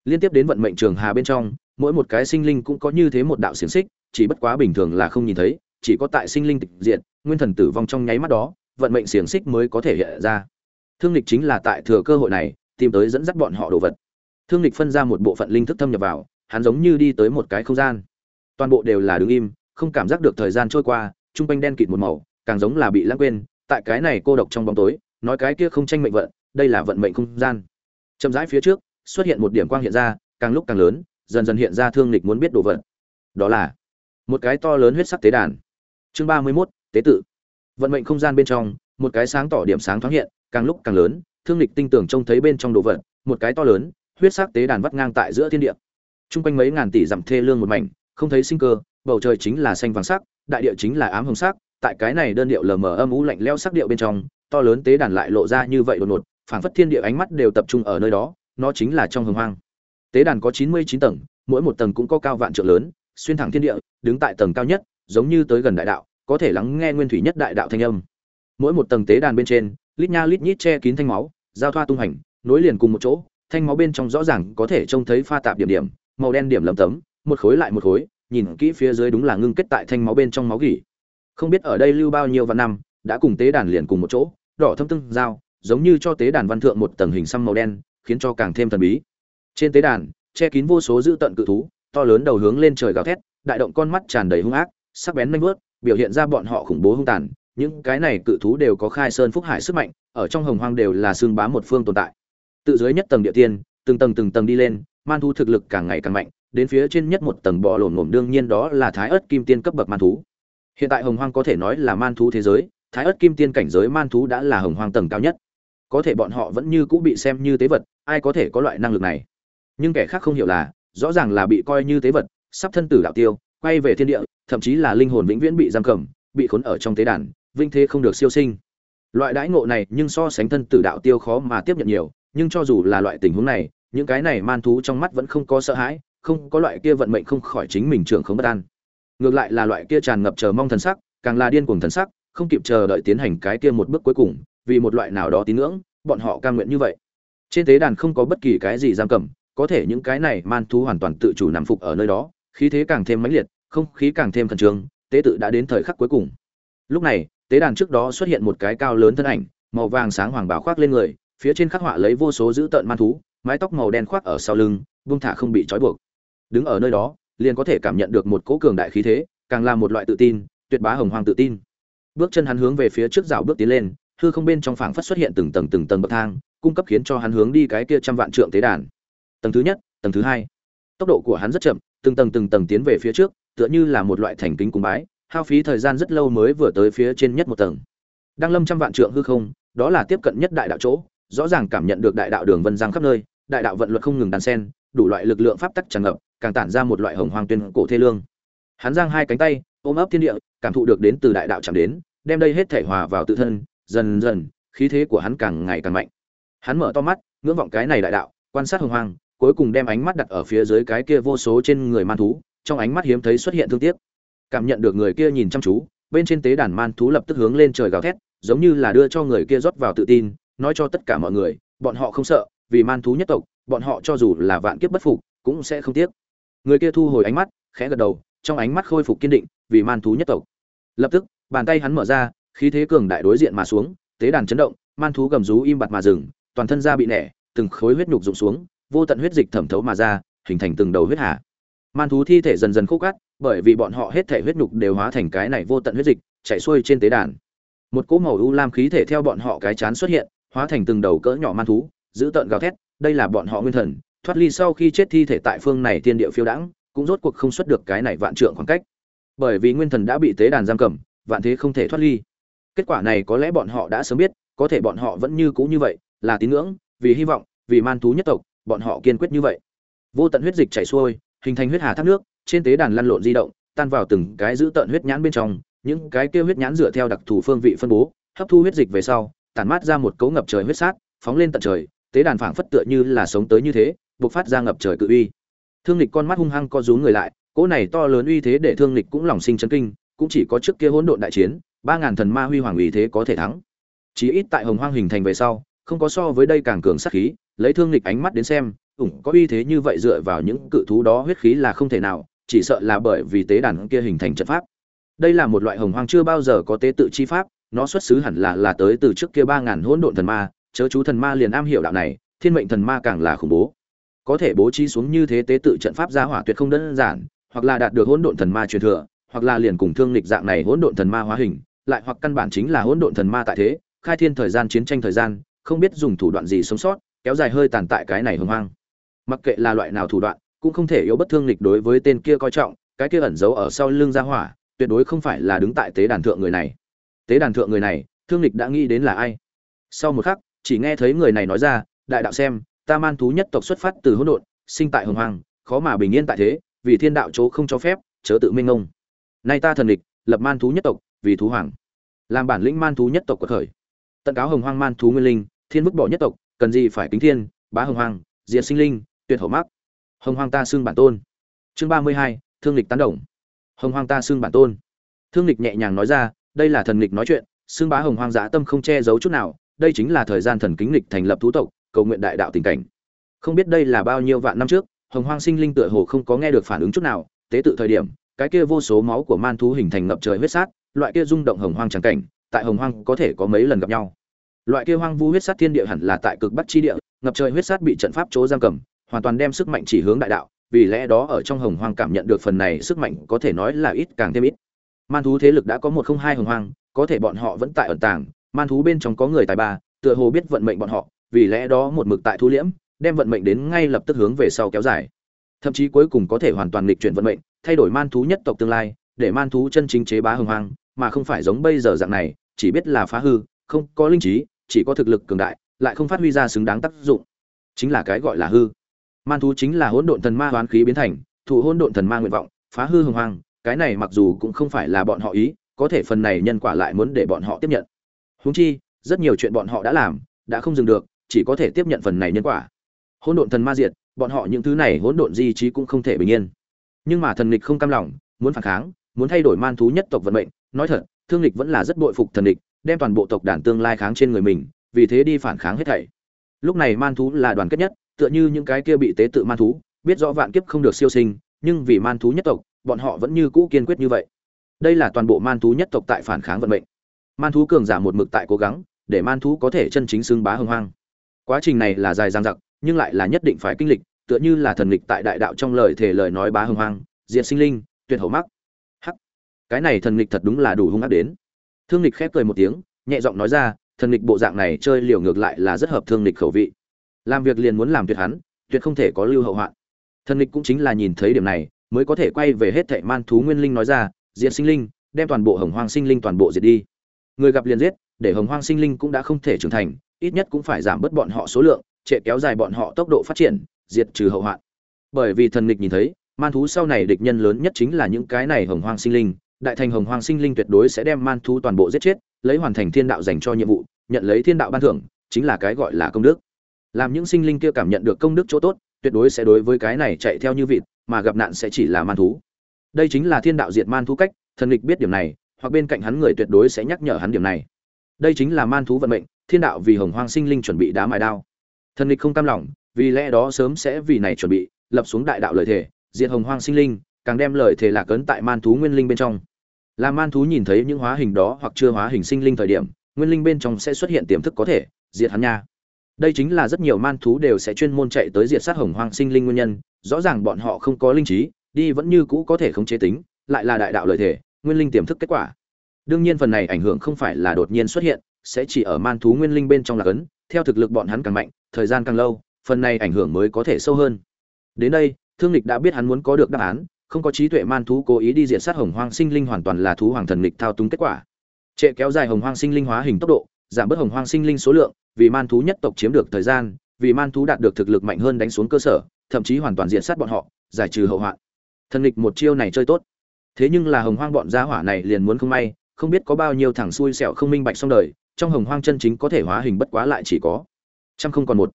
Liên tiếp đến vận mệnh trường hà bên trong, mỗi một cái sinh linh cũng có như thế một đạo xiềng xích, chỉ bất quá bình thường là không nhìn thấy, chỉ có tại sinh linh tịch diện nguyên thần tử vong trong nháy mắt đó, vận mệnh xiềng xích mới có thể hiện ra. Thương lịch chính là tại thừa cơ hội này, tìm tới dẫn dắt bọn họ đồ vật. Thương lịch phân ra một bộ phận linh thức thâm nhập vào, hắn giống như đi tới một cái không gian. Toàn bộ đều là đứng im, không cảm giác được thời gian trôi qua, trung quanh đen kịt một màu càng giống là bị lãng quên tại cái này cô độc trong bóng tối nói cái kia không tranh mệnh vận đây là vận mệnh không gian. Chậm rãi phía trước xuất hiện một điểm quang hiện ra càng lúc càng lớn dần dần hiện ra thương lịch muốn biết đồ vật. Đó là một cái to lớn huyết sắc tế đàn. Chương ba mươi 31, tế tự. Vận mệnh không gian bên trong một cái sáng tỏ điểm sáng thoáng hiện càng lúc càng lớn thương lịch tinh tưởng trông thấy bên trong đồ vật một cái to lớn huyết sắc tế đàn vắt ngang tại giữa thiên địa. Trung quanh mấy ngàn tỷ dặm thê lương một mảnh không thấy sinh cơ bầu trời chính là xanh vàng sắc đại địa chính là ám hồng sắc tại cái này đơn điệu lờ mờ âm u lạnh leo sắc điệu bên trong, to lớn tế đàn lại lộ ra như vậy đột ngột, phảng phất thiên địa ánh mắt đều tập trung ở nơi đó, nó chính là trong hồng hoang. Tế đàn có chín mươi chín tầng, mỗi một tầng cũng có cao vạn trượng lớn, xuyên thẳng thiên địa, đứng tại tầng cao nhất, giống như tới gần đại đạo, có thể lắng nghe nguyên thủy nhất đại đạo thanh âm. Mỗi một tầng tế đàn bên trên, lít nha lít nhít che kín thanh máu, giao thoa tung hành, nối liền cùng một chỗ, thanh máu bên trong rõ ràng có thể trông thấy pha tạp điểm điểm, màu đen điểm lấm tấm, một khối lại một khối, nhìn kỹ phía dưới đúng là ngưng kết tại thanh máu bên trong máu gỉ không biết ở đây lưu bao nhiêu vạn năm, đã cùng tế đàn liền cùng một chỗ, đỏ thâm tưng giao, giống như cho tế đàn văn thượng một tầng hình xăm màu đen, khiến cho càng thêm thần bí. Trên tế đàn, che kín vô số dữ tận cự thú, to lớn đầu hướng lên trời gào thét, đại động con mắt tràn đầy hung ác, sắc bén manh vớt biểu hiện ra bọn họ khủng bố hung tàn. Những cái này cự thú đều có khai sơn phúc hải sức mạnh, ở trong hồng hoang đều là xương bá một phương tồn tại. Tự dưới nhất tầng địa tiên, từng tầng từng tầng đi lên, man thú thực lực càng ngày càng mạnh, đến phía trên nhất một tầng bọ lổn ngổm đương nhiên đó là thái ớt kim tiên cấp bậc man thú hiện tại hồng hoang có thể nói là man thú thế giới, thái ớt kim tiên cảnh giới man thú đã là hồng hoang tầng cao nhất. Có thể bọn họ vẫn như cũ bị xem như tế vật, ai có thể có loại năng lực này? Nhưng kẻ khác không hiểu là, rõ ràng là bị coi như tế vật, sắp thân tử đạo tiêu, quay về thiên địa, thậm chí là linh hồn vĩnh viễn bị giam cầm, bị khốn ở trong tế đàn, vinh thế không được siêu sinh. Loại đãi ngộ này nhưng so sánh thân tử đạo tiêu khó mà tiếp nhận nhiều, nhưng cho dù là loại tình huống này, những cái này man thú trong mắt vẫn không có sợ hãi, không có loại kia vận mệnh không khỏi chính mình trưởng không bất an ngược lại là loại kia tràn ngập chờ mong thần sắc, càng là điên cuồng thần sắc, không kịp chờ đợi tiến hành cái kia một bước cuối cùng, vì một loại nào đó tín ngưỡng, bọn họ cam nguyện như vậy. Trên tế đàn không có bất kỳ cái gì giam cầm, có thể những cái này man thú hoàn toàn tự chủ nằm phục ở nơi đó, khí thế càng thêm mãnh liệt, không khí càng thêm khẩn trương, tế tự đã đến thời khắc cuối cùng. Lúc này, tế đàn trước đó xuất hiện một cái cao lớn thân ảnh, màu vàng sáng hoàng bảo khoác lên người, phía trên khắc họa lấy vô số dữ tợn man thú, mái tóc màu đen khoác ở sau lưng, buông thả không bị trói buộc. Đứng ở nơi đó liền có thể cảm nhận được một cỗ cường đại khí thế, càng là một loại tự tin, tuyệt bá hồng hoàng tự tin. Bước chân hắn hướng về phía trước rào bước tiến lên, hư không bên trong phảng phất xuất hiện từng tầng từng tầng bậc thang, cung cấp khiến cho hắn hướng đi cái kia trăm vạn trượng tế đàn. Tầng thứ nhất, tầng thứ hai. Tốc độ của hắn rất chậm, từng tầng từng tầng tiến về phía trước, tựa như là một loại thành kính cung bái, hao phí thời gian rất lâu mới vừa tới phía trên nhất một tầng. Đang lâm trăm vạn trượng hư không, đó là tiếp cận nhất đại đạo chỗ, rõ ràng cảm nhận được đại đạo đường vân giang khắp nơi, đại đạo vận luật không ngừng đan sen đủ loại lực lượng pháp tắc tràn ngập, càng tản ra một loại hồng hoàng tuyên cổ thê lương. Hắn giang hai cánh tay, ôm ấp thiên địa, cảm thụ được đến từ đại đạo chẳng đến, đem đây hết thể hòa vào tự thân, dần dần, khí thế của hắn càng ngày càng mạnh. Hắn mở to mắt, ngưỡng vọng cái này đại đạo, quan sát hồng hoàng cuối cùng đem ánh mắt đặt ở phía dưới cái kia vô số trên người man thú, trong ánh mắt hiếm thấy xuất hiện thương tiếc. Cảm nhận được người kia nhìn chăm chú, bên trên tế đàn man thú lập tức hướng lên trời gào thét, giống như là đưa cho người kia rót vào tự tin, nói cho tất cả mọi người, bọn họ không sợ, vì man thú nhất tộc bọn họ cho dù là vạn kiếp bất phục, cũng sẽ không tiếc. Người kia thu hồi ánh mắt, khẽ gật đầu, trong ánh mắt khôi phục kiên định, vì man thú nhất tộc. Lập tức, bàn tay hắn mở ra, khí thế cường đại đối diện mà xuống, tế đàn chấn động, man thú gầm rú im bặt mà dừng, toàn thân da bị nẻ, từng khối huyết nhục rụng xuống, vô tận huyết dịch thẩm thấu mà ra, hình thành từng đầu huyết hà. Man thú thi thể dần dần khô cát, bởi vì bọn họ hết thể huyết nhục đều hóa thành cái này vô tận huyết dịch, chảy xuôi trên tế đàn. Một cỗ màu u lam khí thể theo bọn họ cái chán xuất hiện, hóa thành từng đầu cỡ nhỏ man thú giữ tợn gào thét, đây là bọn họ nguyên thần, thoát ly sau khi chết thi thể tại phương này tiên địa phiêu đãng, cũng rốt cuộc không xuất được cái này vạn trượng khoảng cách. Bởi vì nguyên thần đã bị tế đàn giam cầm, vạn thế không thể thoát ly. Kết quả này có lẽ bọn họ đã sớm biết, có thể bọn họ vẫn như cũ như vậy, là tín ngưỡng, vì hy vọng, vì man thú nhất tộc, bọn họ kiên quyết như vậy. Vô tận huyết dịch chảy xuôi, hình thành huyết hà thác nước, trên tế đàn lăn lộn di động, tan vào từng cái giữ tận huyết nhãn bên trong, những cái kia huyết nhãn dựa theo đặc thù phương vị phân bố, hấp thu huyết dịch về sau, tản mát ra một cấu ngập trời huyết sát, phóng lên tận trời tế đàn phảng phất tựa như là sống tới như thế, bộc phát ra ngập trời cự uy. Thương lịch con mắt hung hăng co rúm người lại, cỗ này to lớn uy thế để thương lịch cũng lòng sinh chấn kinh, cũng chỉ có trước kia hỗn độn đại chiến, ba ngàn thần ma huy hoàng uy thế có thể thắng. Chí ít tại hồng hoang hình thành về sau, không có so với đây càng cường sát khí, lấy thương lịch ánh mắt đến xem, ủng có uy thế như vậy dựa vào những cự thú đó huyết khí là không thể nào, chỉ sợ là bởi vì tế đàn kia hình thành trận pháp. Đây là một loại hồng hoang chưa bao giờ có tế tự chi pháp, nó xuất xứ hẳn là là tới từ trước kia ba ngàn hỗn độn thần ma chớ chú thần ma liền am hiểu đạo này, thiên mệnh thần ma càng là khủng bố. Có thể bố trí xuống như thế tế tự trận pháp gia hỏa tuyệt không đơn giản, hoặc là đạt được hỗn độn thần ma truyền thừa, hoặc là liền cùng thương lịch dạng này hỗn độn thần ma hóa hình, lại hoặc căn bản chính là hỗn độn thần ma tại thế, khai thiên thời gian chiến tranh thời gian, không biết dùng thủ đoạn gì sống sót, kéo dài hơi tàn tại cái này hưng hoang. Mặc kệ là loại nào thủ đoạn, cũng không thể yếu bất thương lịch đối với tên kia coi trọng, cái kia ẩn giấu ở sau lưng gia hỏa, tuyệt đối không phải là đứng tại tế đàn thượng người này. Tế đàn thượng người này, thương lịch đã nghĩ đến là ai? Sau một khắc chỉ nghe thấy người này nói ra, đại đạo xem, ta man thú nhất tộc xuất phát từ hỗn độn, sinh tại hồng hoàng khó mà bình yên tại thế, vì thiên đạo chỗ không cho phép, chớ tự minh ngông. Nay ta thần địch, lập man thú nhất tộc, vì thú hoàng. Làm bản lĩnh man thú nhất tộc của khởi tận cáo hồng hoang man thú nguyên linh, thiên bức bỏ nhất tộc, cần gì phải kính thiên, bá hồng hoang, diệt sinh linh, tuyệt hậu mắc hồng hoang ta xưng bản tôn. Chương ba mươi hai, thương lịch tán đồng. Hồng hoang ta xưng bản tôn. Thương lịch nhẹ nhàng nói ra, đây là thần lịch nói chuyện, xưng bá hồng hoang dã tâm không che giấu chút nào đây chính là thời gian thần kính lịch thành lập thú tộc, cầu nguyện đại đạo tình cảnh. Không biết đây là bao nhiêu vạn năm trước, hồng hoang sinh linh tựa hồ không có nghe được phản ứng chút nào, tế tự thời điểm, cái kia vô số máu của man thú hình thành ngập trời huyết sát, loại kia rung động hồng hoang trắng cảnh, tại hồng hoang có thể có mấy lần gặp nhau. Loại kia hoang vu huyết sát thiên địa hẳn là tại cực bắc chi địa, ngập trời huyết sát bị trận pháp chỗ giam cầm, hoàn toàn đem sức mạnh chỉ hướng đại đạo, vì lẽ đó ở trong hồng hoang cảm nhận được phần này sức mạnh có thể nói là ít càng thêm ít. Man thú thế lực đã có một không hai hồng hoang, có thể bọn họ vẫn tại ẩn tàng man thú bên trong có người tài ba, tựa hồ biết vận mệnh bọn họ, vì lẽ đó một mực tại thu liễm, đem vận mệnh đến ngay lập tức hướng về sau kéo dài. Thậm chí cuối cùng có thể hoàn toàn nghịch chuyển vận mệnh, thay đổi man thú nhất tộc tương lai, để man thú chân chính chế bá hưng hoang, mà không phải giống bây giờ dạng này, chỉ biết là phá hư, không có linh trí, chỉ có thực lực cường đại, lại không phát huy ra xứng đáng tác dụng. Chính là cái gọi là hư. Man thú chính là hỗn độn thần ma hoán khí biến thành, thụ hỗn độn thần ma nguyện vọng, phá hư hưng hoang, cái này mặc dù cũng không phải là bọn họ ý, có thể phần này nhân quả lại muốn để bọn họ tiếp nhận huống chi rất nhiều chuyện bọn họ đã làm đã không dừng được chỉ có thể tiếp nhận phần này nhân quả. Hỗn độn thần ma diệt bọn họ những thứ này hỗn độn di trí cũng không thể bình yên. Nhưng mà thần nghịch không cam lòng muốn phản kháng muốn thay đổi man thú nhất tộc vận mệnh nói thật thương lịch vẫn là rất bội phục thần lịch, đem toàn bộ tộc đàn tương lai kháng trên người mình vì thế đi phản kháng hết thảy. Lúc này man thú là đoàn kết nhất tựa như những cái kia bị tế tự man thú biết rõ vạn kiếp không được siêu sinh nhưng vì man thú nhất tộc bọn họ vẫn như cũ kiên quyết như vậy. Đây là toàn bộ man thú nhất tộc tại phản kháng vận mệnh man thú cường giả một mực tại cố gắng, để man thú có thể chân chính xưng bá hưng hoang. Quá trình này là dài dang dặc, nhưng lại là nhất định phải kinh lịch, tựa như là thần lịch tại đại đạo trong lời thể lời nói bá hưng hoang, diệt sinh linh, tuyệt hậu mắc. Hắc! Cái này thần lịch thật đúng là đủ hung ác đến. Thương lịch khép cười một tiếng, nhẹ giọng nói ra, thần lịch bộ dạng này chơi liều ngược lại là rất hợp thương lịch khẩu vị. Làm việc liền muốn làm tuyệt hắn, tuyệt không thể có lưu hậu hoạn. Thần lịch cũng chính là nhìn thấy điểm này, mới có thể quay về hết thệ man thú nguyên linh nói ra, diệt sinh linh, đem toàn bộ hồng hoang sinh linh toàn bộ diệt đi người gặp liền giết, để hồng hoang sinh linh cũng đã không thể trưởng thành, ít nhất cũng phải giảm bớt bọn họ số lượng, trệ kéo dài bọn họ tốc độ phát triển, diệt trừ hậu hoạn. Bởi vì thần nghịch nhìn thấy, man thú sau này địch nhân lớn nhất chính là những cái này hồng hoang sinh linh, đại thành hồng hoang sinh linh tuyệt đối sẽ đem man thú toàn bộ giết chết, lấy hoàn thành thiên đạo dành cho nhiệm vụ, nhận lấy thiên đạo ban thưởng, chính là cái gọi là công đức. Làm những sinh linh kia cảm nhận được công đức chỗ tốt, tuyệt đối sẽ đối với cái này chạy theo như vịt, mà gặp nạn sẽ chỉ là man thú. Đây chính là thiên đạo diệt man thú cách, thần lịch biết điểm này hoặc bên cạnh hắn người tuyệt đối sẽ nhắc nhở hắn điểm này. Đây chính là man thú vận mệnh, thiên đạo vì hồng hoang sinh linh chuẩn bị đá mài đao. Thần lịch không cam lòng, vì lẽ đó sớm sẽ vì này chuẩn bị, lập xuống đại đạo lời thể diệt hồng hoang sinh linh, càng đem lời thể lạc ấn tại man thú nguyên linh bên trong. Là man thú nhìn thấy những hóa hình đó hoặc chưa hóa hình sinh linh thời điểm, nguyên linh bên trong sẽ xuất hiện tiềm thức có thể, diệt hắn nha. Đây chính là rất nhiều man thú đều sẽ chuyên môn chạy tới diệt sát hồng hoang sinh linh nguyên nhân, rõ ràng bọn họ không có linh trí, đi vẫn như cũ có thể không chế tính, lại là đại đạo lợi thể nguyên linh tiềm thức kết quả. Đương nhiên phần này ảnh hưởng không phải là đột nhiên xuất hiện, sẽ chỉ ở man thú nguyên linh bên trong là cấn, theo thực lực bọn hắn càng mạnh, thời gian càng lâu, phần này ảnh hưởng mới có thể sâu hơn. Đến đây, thương lịch đã biết hắn muốn có được đáp án, không có trí tuệ man thú cố ý đi diệt sát hồng hoang sinh linh hoàn toàn là thú hoàng thần lịch thao túng kết quả. Trệ kéo dài hồng hoang sinh linh hóa hình tốc độ, giảm bớt hồng hoang sinh linh số lượng, vì man thú nhất tộc chiếm được thời gian, vì man thú đạt được thực lực mạnh hơn đánh xuống cơ sở, thậm chí hoàn toàn diện sát bọn họ, giải trừ hậu hoạn. Thần lịch một chiêu này chơi tốt thế nhưng là hồng hoang bọn gia hỏa này liền muốn không may, không biết có bao nhiêu thằng xui xẻo không minh bạch xong đời, trong hồng hoang chân chính có thể hóa hình bất quá lại chỉ có trăm không còn một.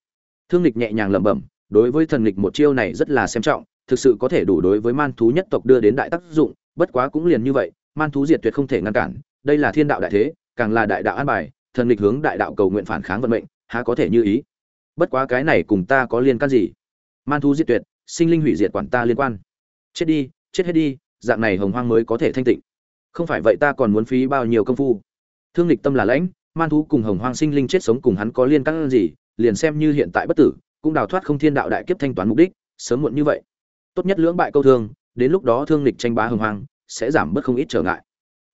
Thương lịch nhẹ nhàng lẩm bẩm, đối với thần lịch một chiêu này rất là xem trọng, thực sự có thể đủ đối với man thú nhất tộc đưa đến đại tác dụng, bất quá cũng liền như vậy, man thú diệt tuyệt không thể ngăn cản, đây là thiên đạo đại thế, càng là đại đạo an bài, thần lịch hướng đại đạo cầu nguyện phản kháng vận mệnh, há có thể như ý. Bất quá cái này cùng ta có liên can gì? Man thú diệt tuyệt, sinh linh hủy diệt quản ta liên quan. Chết đi, chết hết đi dạng này hồng hoang mới có thể thanh tịnh. Không phải vậy ta còn muốn phí bao nhiêu công phu? Thương lịch tâm là lãnh, man thú cùng hồng hoang sinh linh chết sống cùng hắn có liên can gì, liền xem như hiện tại bất tử, cũng đào thoát không thiên đạo đại kiếp thanh toán mục đích, sớm muộn như vậy. Tốt nhất lưỡng bại câu thương, đến lúc đó thương lịch tranh bá hồng hoang, sẽ giảm bớt không ít trở ngại.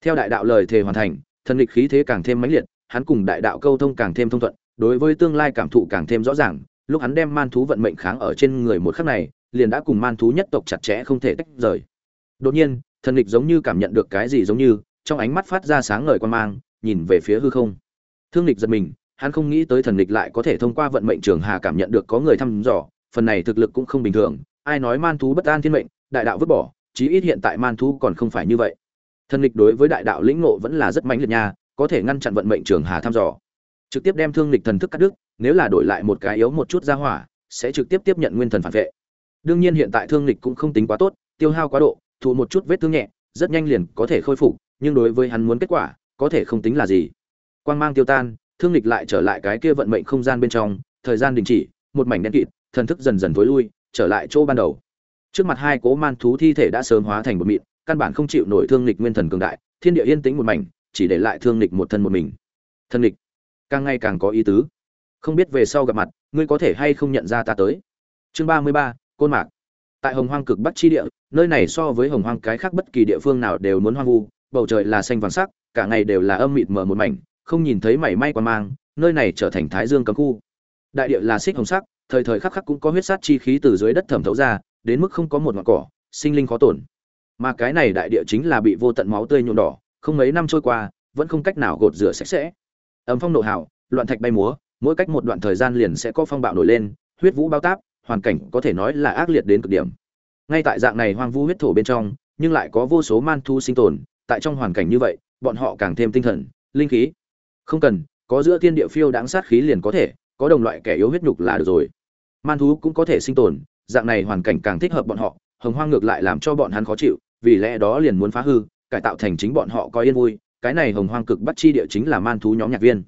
Theo đại đạo lời thề hoàn thành, thần lịch khí thế càng thêm mãnh liệt, hắn cùng đại đạo câu thông càng thêm thông thuận, đối với tương lai cảm thụ càng thêm rõ ràng, lúc hắn đem man thú vận mệnh kháng ở trên người một khắc này, liền đã cùng man thú nhất tộc chặt chẽ không thể tách rời đột nhiên, thần lịch giống như cảm nhận được cái gì giống như, trong ánh mắt phát ra sáng ngời quan mang, nhìn về phía hư không. Thương lịch giật mình, hắn không nghĩ tới thần lịch lại có thể thông qua vận mệnh trường hà cảm nhận được có người thăm dò, phần này thực lực cũng không bình thường, ai nói man thú bất an thiên mệnh, đại đạo vứt bỏ, chí ít hiện tại man thú còn không phải như vậy. Thần lịch đối với đại đạo lĩnh ngộ vẫn là rất mãnh liệt nha, có thể ngăn chặn vận mệnh trường hà thăm dò. Trực tiếp đem thương lịch thần thức cắt đứt, nếu là đổi lại một cái yếu một chút ra hỏa, sẽ trực tiếp tiếp nhận nguyên thần phản vệ. Đương nhiên hiện tại thương lịch cũng không tính quá tốt, tiêu hao quá độ thụ một chút vết thương nhẹ, rất nhanh liền có thể khôi phục, nhưng đối với hắn muốn kết quả, có thể không tính là gì. Quang mang tiêu tan, thương lịch lại trở lại cái kia vận mệnh không gian bên trong, thời gian đình chỉ, một mảnh đen kịt, thần thức dần dần tối lui, trở lại chỗ ban đầu. Trước mặt hai cố man thú thi thể đã sớm hóa thành một mịn, căn bản không chịu nổi thương lịch nguyên thần cường đại, thiên địa yên tĩnh một mảnh, chỉ để lại thương lịch một thân một mình. Thân lịch càng ngày càng có ý tứ. Không biết về sau gặp mặt, ngươi có thể hay không nhận ra ta tới. Chương ba mươi ba, côn mạc tại hồng hoang cực bắc chi địa, nơi này so với hồng hoang cái khác bất kỳ địa phương nào đều muốn hoang vu, bầu trời là xanh vàng sắc, cả ngày đều là âm mịt mờ một mảnh, không nhìn thấy mảy may quan mang, nơi này trở thành thái dương cấm khu. Đại địa là xích hồng sắc, thời thời khắc khắc cũng có huyết sát chi khí từ dưới đất thẩm thấu ra, đến mức không có một ngọn cỏ, sinh linh khó tổn. Mà cái này đại địa chính là bị vô tận máu tươi nhuộm đỏ, không mấy năm trôi qua, vẫn không cách nào gột rửa sạch sẽ. Ấm phong nộ hào, loạn thạch bay múa, mỗi cách một đoạn thời gian liền sẽ có phong bạo nổi lên, huyết vũ bao táp hoàn cảnh có thể nói là ác liệt đến cực điểm. Ngay tại dạng này hoang vu huyết thổ bên trong, nhưng lại có vô số man thu sinh tồn, tại trong hoàn cảnh như vậy, bọn họ càng thêm tinh thần, linh khí. Không cần, có giữa thiên địa phiêu đáng sát khí liền có thể, có đồng loại kẻ yếu huyết nhục là được rồi. Man thú cũng có thể sinh tồn, dạng này hoàn cảnh càng thích hợp bọn họ, hồng hoang ngược lại làm cho bọn hắn khó chịu, vì lẽ đó liền muốn phá hư, cải tạo thành chính bọn họ có yên vui. Cái này hồng hoang cực bắt chi địa chính là man thú nhóm nhạc viên.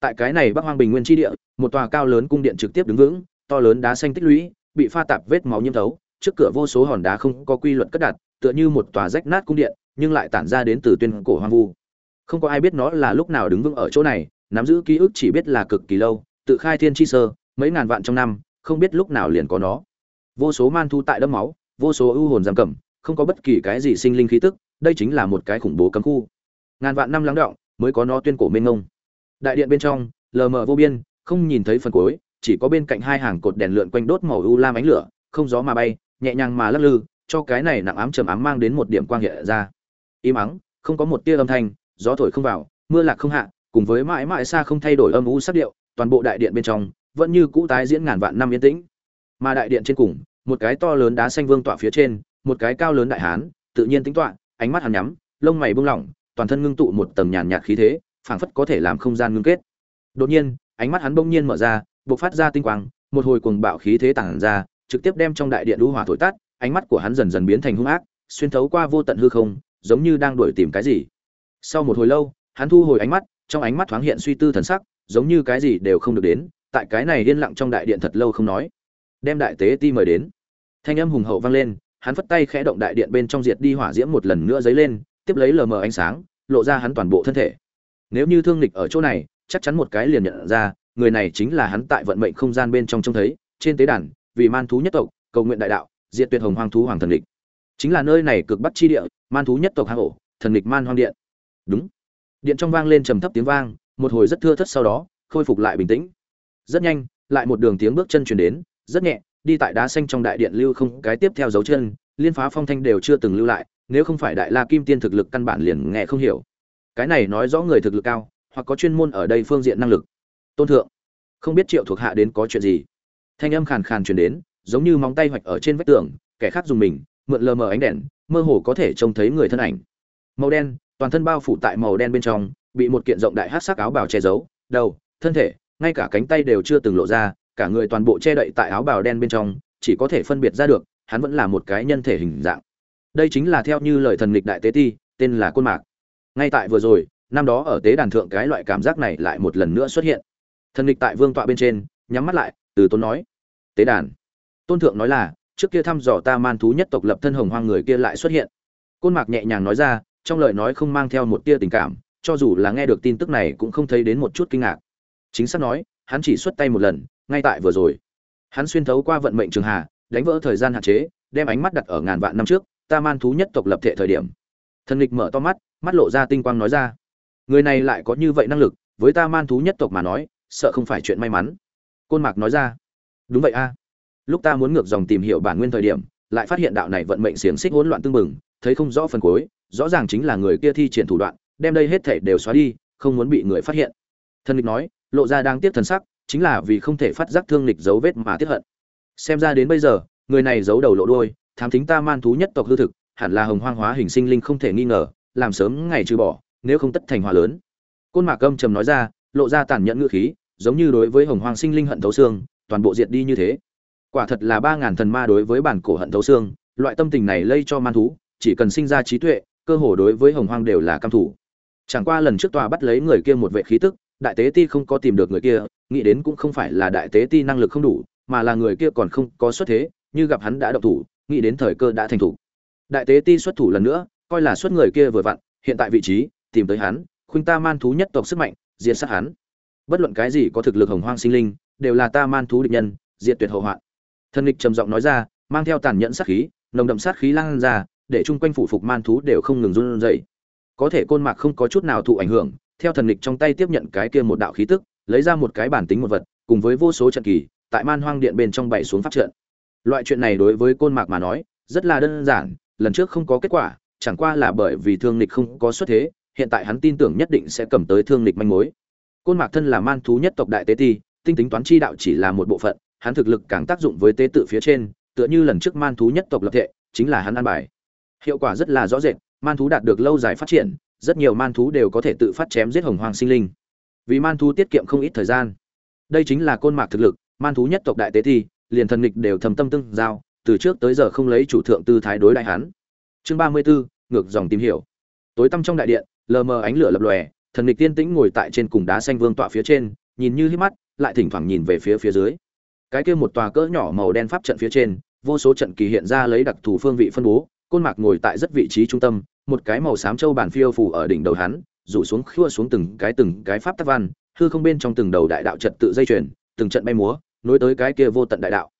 Tại cái này bắc hoang bình nguyên chi địa, một tòa cao lớn cung điện trực tiếp đứng vững to lớn đá xanh tích lũy, bị pha tạp vết máu nhiễm thấu, trước cửa vô số hòn đá không có quy luật cất đặt, tựa như một tòa rách nát cung điện, nhưng lại tản ra đến từ tuyên cổ hoang vu. Không có ai biết nó là lúc nào đứng vững ở chỗ này, nắm giữ ký ức chỉ biết là cực kỳ lâu, tự khai thiên chi sơ, mấy ngàn vạn trong năm, không biết lúc nào liền có nó. Vô số man thu tại đẫm máu, vô số ưu hồn giam cầm, không có bất kỳ cái gì sinh linh khí tức, đây chính là một cái khủng bố cấm khu. Ngàn vạn năm lắng động, mới có nó tuyên cổ mênh ngông đại điện bên trong, lờ mờ vô biên, không nhìn thấy phần cuối chỉ có bên cạnh hai hàng cột đèn lượn quanh đốt màu u lam ánh lửa, không gió mà bay, nhẹ nhàng mà lắc lư, cho cái này nặng ám trầm ám mang đến một điểm quang hiện ra. Im ắng, không có một tia âm thanh, gió thổi không vào, mưa lạc không hạ, cùng với mãi mãi xa không thay đổi âm u sắc điệu, toàn bộ đại điện bên trong vẫn như cũ tái diễn ngàn vạn năm yên tĩnh. Mà đại điện trên cùng, một cái to lớn đá xanh vương tọa phía trên, một cái cao lớn đại hán, tự nhiên tính tọa ánh mắt hắn nhắm, lông mày buông lỏng, toàn thân ngưng tụ một tầng nhàn nhạt khí thế, phảng phất có thể làm không gian ngưng kết. Đột nhiên, ánh mắt hắn bỗng nhiên mở ra bộc phát ra tinh quang, một hồi cuồng bạo khí thế tản ra, trực tiếp đem trong đại điện lũ hỏa thổi tắt, ánh mắt của hắn dần dần biến thành hung ác, xuyên thấu qua vô tận hư không, giống như đang đuổi tìm cái gì. Sau một hồi lâu, hắn thu hồi ánh mắt, trong ánh mắt thoáng hiện suy tư thần sắc, giống như cái gì đều không được đến, tại cái này yên lặng trong đại điện thật lâu không nói. Đem đại tế ti mời đến. Thanh âm hùng hậu vang lên, hắn phất tay khẽ động đại điện bên trong diệt đi hỏa diễm một lần nữa dấy lên, tiếp lấy lờ mờ ánh sáng, lộ ra hắn toàn bộ thân thể. Nếu như thương lịch ở chỗ này, chắc chắn một cái liền nhận ra người này chính là hắn tại vận mệnh không gian bên trong trông thấy, trên tế đàn, vì man thú nhất tộc, cầu nguyện đại đạo, diệt tuyệt hồng hoang thú hoàng thần địch. Chính là nơi này cực bắc chi địa, man thú nhất tộc hang ổ, thần địch man hoang điện. Đúng. Điện trong vang lên trầm thấp tiếng vang, một hồi rất thưa thất sau đó, khôi phục lại bình tĩnh. Rất nhanh, lại một đường tiếng bước chân chuyển đến, rất nhẹ, đi tại đá xanh trong đại điện lưu không, cái tiếp theo dấu chân, liên phá phong thanh đều chưa từng lưu lại, nếu không phải đại la kim tiên thực lực căn bản liền nghe không hiểu. Cái này nói rõ người thực lực cao, hoặc có chuyên môn ở đây phương diện năng lực tôn thượng. Không biết triệu thuộc hạ đến có chuyện gì. Thanh âm khàn khàn truyền đến, giống như móng tay hoạch ở trên vách tường, kẻ khác dùng mình, mượn lờ mờ ánh đèn, mơ hồ có thể trông thấy người thân ảnh. Màu đen, toàn thân bao phủ tại màu đen bên trong, bị một kiện rộng đại hát sắc áo bào che giấu, đầu, thân thể, ngay cả cánh tay đều chưa từng lộ ra, cả người toàn bộ che đậy tại áo bào đen bên trong, chỉ có thể phân biệt ra được, hắn vẫn là một cái nhân thể hình dạng. Đây chính là theo như lời thần lịch đại tế ti, tên là côn mạc. Ngay tại vừa rồi, năm đó ở tế đàn thượng cái loại cảm giác này lại một lần nữa xuất hiện thần địch tại vương tọa bên trên, nhắm mắt lại, từ tôn nói, tế đàn. Tôn thượng nói là, trước kia thăm dò ta man thú nhất tộc lập thân hồng hoang người kia lại xuất hiện. Côn mạc nhẹ nhàng nói ra, trong lời nói không mang theo một tia tình cảm, cho dù là nghe được tin tức này cũng không thấy đến một chút kinh ngạc. Chính xác nói, hắn chỉ xuất tay một lần, ngay tại vừa rồi. Hắn xuyên thấu qua vận mệnh trường hà, đánh vỡ thời gian hạn chế, đem ánh mắt đặt ở ngàn vạn năm trước, ta man thú nhất tộc lập thể thời điểm. Thần lịch mở to mắt mắt lộ ra tinh quang nói ra, người này lại có như vậy năng lực, với ta man thú nhất tộc mà nói sợ không phải chuyện may mắn. Côn mạc nói ra, đúng vậy a. Lúc ta muốn ngược dòng tìm hiểu bản nguyên thời điểm, lại phát hiện đạo này vận mệnh xiềng xích hỗn loạn tương bừng, thấy không rõ phần cuối, rõ ràng chính là người kia thi triển thủ đoạn, đem đây hết thể đều xóa đi, không muốn bị người phát hiện. Thần địch nói, lộ ra đang tiếp thần sắc, chính là vì không thể phát giác thương lịch dấu vết mà tiếp hận. Xem ra đến bây giờ, người này giấu đầu lộ đôi thám thính ta man thú nhất tộc hư thực, hẳn là hồng hoang hóa hình sinh linh không thể nghi ngờ, làm sớm ngày trừ bỏ, nếu không tất thành hòa lớn. Côn mạc âm trầm nói ra, lộ ra tàn nhẫn ngữ khí giống như đối với hồng hoang sinh linh hận thấu xương, toàn bộ diệt đi như thế. Quả thật là ba ngàn thần ma đối với bản cổ hận thấu xương, loại tâm tình này lây cho man thú, chỉ cần sinh ra trí tuệ, cơ hồ đối với hồng hoang đều là cam thủ. Chẳng qua lần trước tòa bắt lấy người kia một vệ khí tức, đại tế ti không có tìm được người kia, nghĩ đến cũng không phải là đại tế ti năng lực không đủ, mà là người kia còn không có xuất thế, như gặp hắn đã độc thủ, nghĩ đến thời cơ đã thành thủ. Đại tế ti xuất thủ lần nữa, coi là xuất người kia vừa vặn, hiện tại vị trí, tìm tới hắn khuynh ta man thú nhất tộc sức mạnh, diệt sát hắn bất luận cái gì có thực lực hồng hoang sinh linh, đều là ta man thú địch nhân, diệt tuyệt hậu hoạn. Thần địch trầm giọng nói ra, mang theo tàn nhẫn sát khí, nồng đậm sát khí lan ra, để chung quanh phủ phục man thú đều không ngừng run rẩy. Có thể côn mạc không có chút nào thụ ảnh hưởng, theo thần địch trong tay tiếp nhận cái kia một đạo khí tức, lấy ra một cái bản tính một vật, cùng với vô số trận kỳ, tại man hoang điện bên trong bảy xuống pháp trận. Loại chuyện này đối với côn mạc mà nói, rất là đơn giản, lần trước không có kết quả, chẳng qua là bởi vì thương lịch không có xuất thế, hiện tại hắn tin tưởng nhất định sẽ cầm tới thương lịch manh mối côn mạc thân là man thú nhất tộc đại tế ti tinh tính toán chi đạo chỉ là một bộ phận hắn thực lực càng tác dụng với tế tự phía trên tựa như lần trước man thú nhất tộc lập thể chính là hắn an bài. Hiệu quả rất là rõ rệt man thú đạt được lâu dài phát triển rất nhiều man thú đều có thể tự phát chém giết hồng hoàng sinh linh. Vì man thú tiết kiệm không ít thời gian. Đây chính là côn mạc thực lực man thú nhất tộc đại tế thi liền thần nghịch đều thầm tâm tương giao từ trước tới giờ không lấy chủ thượng tư thái đối đại hắn. Chương ba mươi 34, ngược dòng tìm hiểu. Tối tăm trong đại điện lờ mờ ánh lửa lập lòe thần lịch tiên tĩnh ngồi tại trên cùng đá xanh vương tọa phía trên, nhìn như hít mắt, lại thỉnh thoảng nhìn về phía phía dưới. Cái kia một tòa cỡ nhỏ màu đen pháp trận phía trên, vô số trận kỳ hiện ra lấy đặc thù phương vị phân bố, côn mạc ngồi tại rất vị trí trung tâm, một cái màu xám châu bản phiêu phủ ở đỉnh đầu hắn, rủ xuống khua xuống từng cái từng cái pháp tắc văn, hư không bên trong từng đầu đại đạo trật tự dây chuyền, từng trận bay múa, nối tới cái kia vô tận đại đạo.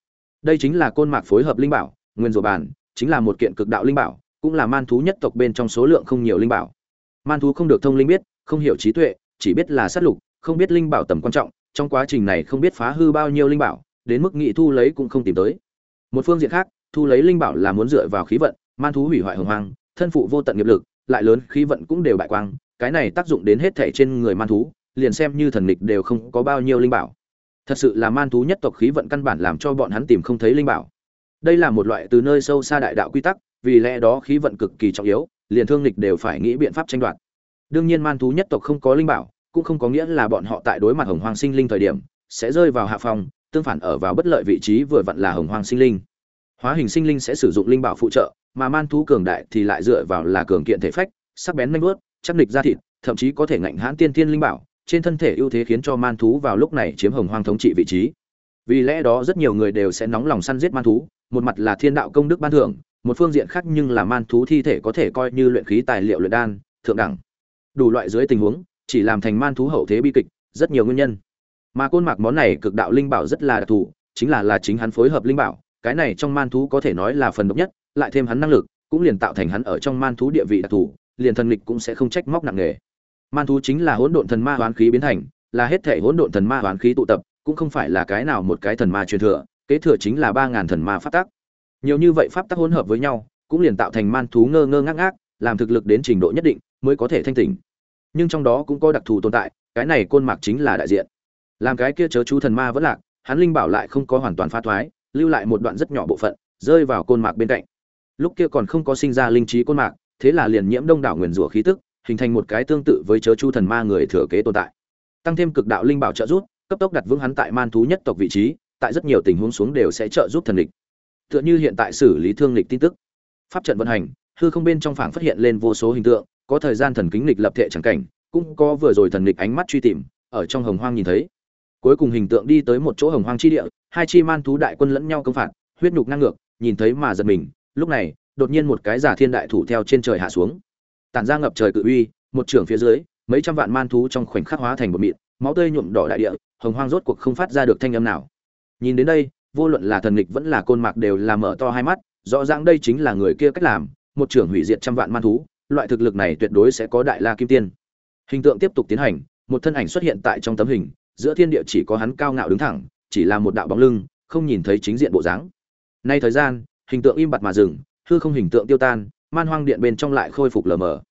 Đây chính là côn mạc phối hợp linh bảo, nguyên rùa bản, chính là một kiện cực đạo linh bảo, cũng là man thú nhất tộc bên trong số lượng không nhiều linh bảo. Man thú không được thông linh biết không hiểu trí tuệ, chỉ biết là sát lục, không biết linh bảo tầm quan trọng, trong quá trình này không biết phá hư bao nhiêu linh bảo, đến mức nghị thu lấy cũng không tìm tới. Một phương diện khác, thu lấy linh bảo là muốn dựa vào khí vận, man thú hủy hoại hồng hoang, thân phụ vô tận nghiệp lực, lại lớn khí vận cũng đều bại quang, cái này tác dụng đến hết thể trên người man thú, liền xem như thần nghịch đều không có bao nhiêu linh bảo. Thật sự là man thú nhất tộc khí vận căn bản làm cho bọn hắn tìm không thấy linh bảo. Đây là một loại từ nơi sâu xa đại đạo quy tắc, vì lẽ đó khí vận cực kỳ trọng yếu, liền thương nghịch đều phải nghĩ biện pháp tranh đoạt đương nhiên man thú nhất tộc không có linh bảo, cũng không có nghĩa là bọn họ tại đối mặt hồng hoàng sinh linh thời điểm, sẽ rơi vào hạ phòng tương phản ở vào bất lợi vị trí vừa vặn là hồng hoàng sinh linh. Hóa hình sinh linh sẽ sử dụng linh bảo phụ trợ, mà man thú cường đại thì lại dựa vào là cường kiện thể phách, sắc bén nanh vuốt, chắc địch da thịt, thậm chí có thể ngạnh hãn tiên thiên linh bảo, trên thân thể ưu thế khiến cho man thú vào lúc này chiếm hồng hoang thống trị vị trí. Vì lẽ đó rất nhiều người đều sẽ nóng lòng săn giết man thú, một mặt là thiên đạo công đức ban thưởng, một phương diện khác nhưng là man thú thi thể có thể coi như luyện khí tài liệu luyện đan, thượng đẳng đủ loại dưới tình huống, chỉ làm thành man thú hậu thế bi kịch, rất nhiều nguyên nhân. Mà côn mạc món này cực đạo linh bảo rất là đặc thù, chính là là chính hắn phối hợp linh bảo, cái này trong man thú có thể nói là phần độc nhất, lại thêm hắn năng lực, cũng liền tạo thành hắn ở trong man thú địa vị đặc thù, liền thần lịch cũng sẽ không trách móc nặng nề. Man thú chính là hỗn độn thần ma hoán khí biến thành, là hết thể hỗn độn thần ma hoán khí tụ tập, cũng không phải là cái nào một cái thần ma truyền thừa, kế thừa chính là ba ngàn thần ma pháp tắc. Nhiều như vậy pháp tắc hỗn hợp với nhau, cũng liền tạo thành man thú ngơ ngơ ngác ngác, làm thực lực đến trình độ nhất định mới có thể thanh tỉnh. Nhưng trong đó cũng có đặc thù tồn tại, cái này côn mạc chính là đại diện. Làm cái kia chớ chú thần ma vẫn lạc, hắn linh bảo lại không có hoàn toàn phá thoái, lưu lại một đoạn rất nhỏ bộ phận, rơi vào côn mạc bên cạnh. Lúc kia còn không có sinh ra linh trí côn mạc, thế là liền nhiễm đông đảo nguyền rủa khí tức, hình thành một cái tương tự với chớ chú thần ma người thừa kế tồn tại. Tăng thêm cực đạo linh bảo trợ giúp, cấp tốc đặt vững hắn tại man thú nhất tộc vị trí, tại rất nhiều tình huống xuống đều sẽ trợ giúp thần địch. Tựa như hiện tại xử lý thương lịch tin tức. Pháp trận vận hành, hư không bên trong phảng phát hiện lên vô số hình tượng có thời gian thần kính lịch lập thể chẳng cảnh, cũng có vừa rồi thần lịch ánh mắt truy tìm, ở trong hồng hoang nhìn thấy. Cuối cùng hình tượng đi tới một chỗ hồng hoang chi địa, hai chi man thú đại quân lẫn nhau công phạt, huyết nhục năng ngược, nhìn thấy mà giật mình, lúc này, đột nhiên một cái giả thiên đại thủ theo trên trời hạ xuống. Tản ra ngập trời cự uy, một trường phía dưới, mấy trăm vạn man thú trong khoảnh khắc hóa thành một mịn, máu tươi nhuộm đỏ đại địa, hồng hoang rốt cuộc không phát ra được thanh âm nào. Nhìn đến đây, vô luận là thần nghịch vẫn là côn mạc đều là mở to hai mắt, rõ ràng đây chính là người kia cách làm, một trưởng hủy diệt trăm vạn man thú loại thực lực này tuyệt đối sẽ có đại la kim tiên. Hình tượng tiếp tục tiến hành, một thân ảnh xuất hiện tại trong tấm hình, giữa thiên địa chỉ có hắn cao ngạo đứng thẳng, chỉ là một đạo bóng lưng, không nhìn thấy chính diện bộ dáng. Nay thời gian, hình tượng im bặt mà dừng, hư không hình tượng tiêu tan, man hoang điện bên trong lại khôi phục lờ mờ.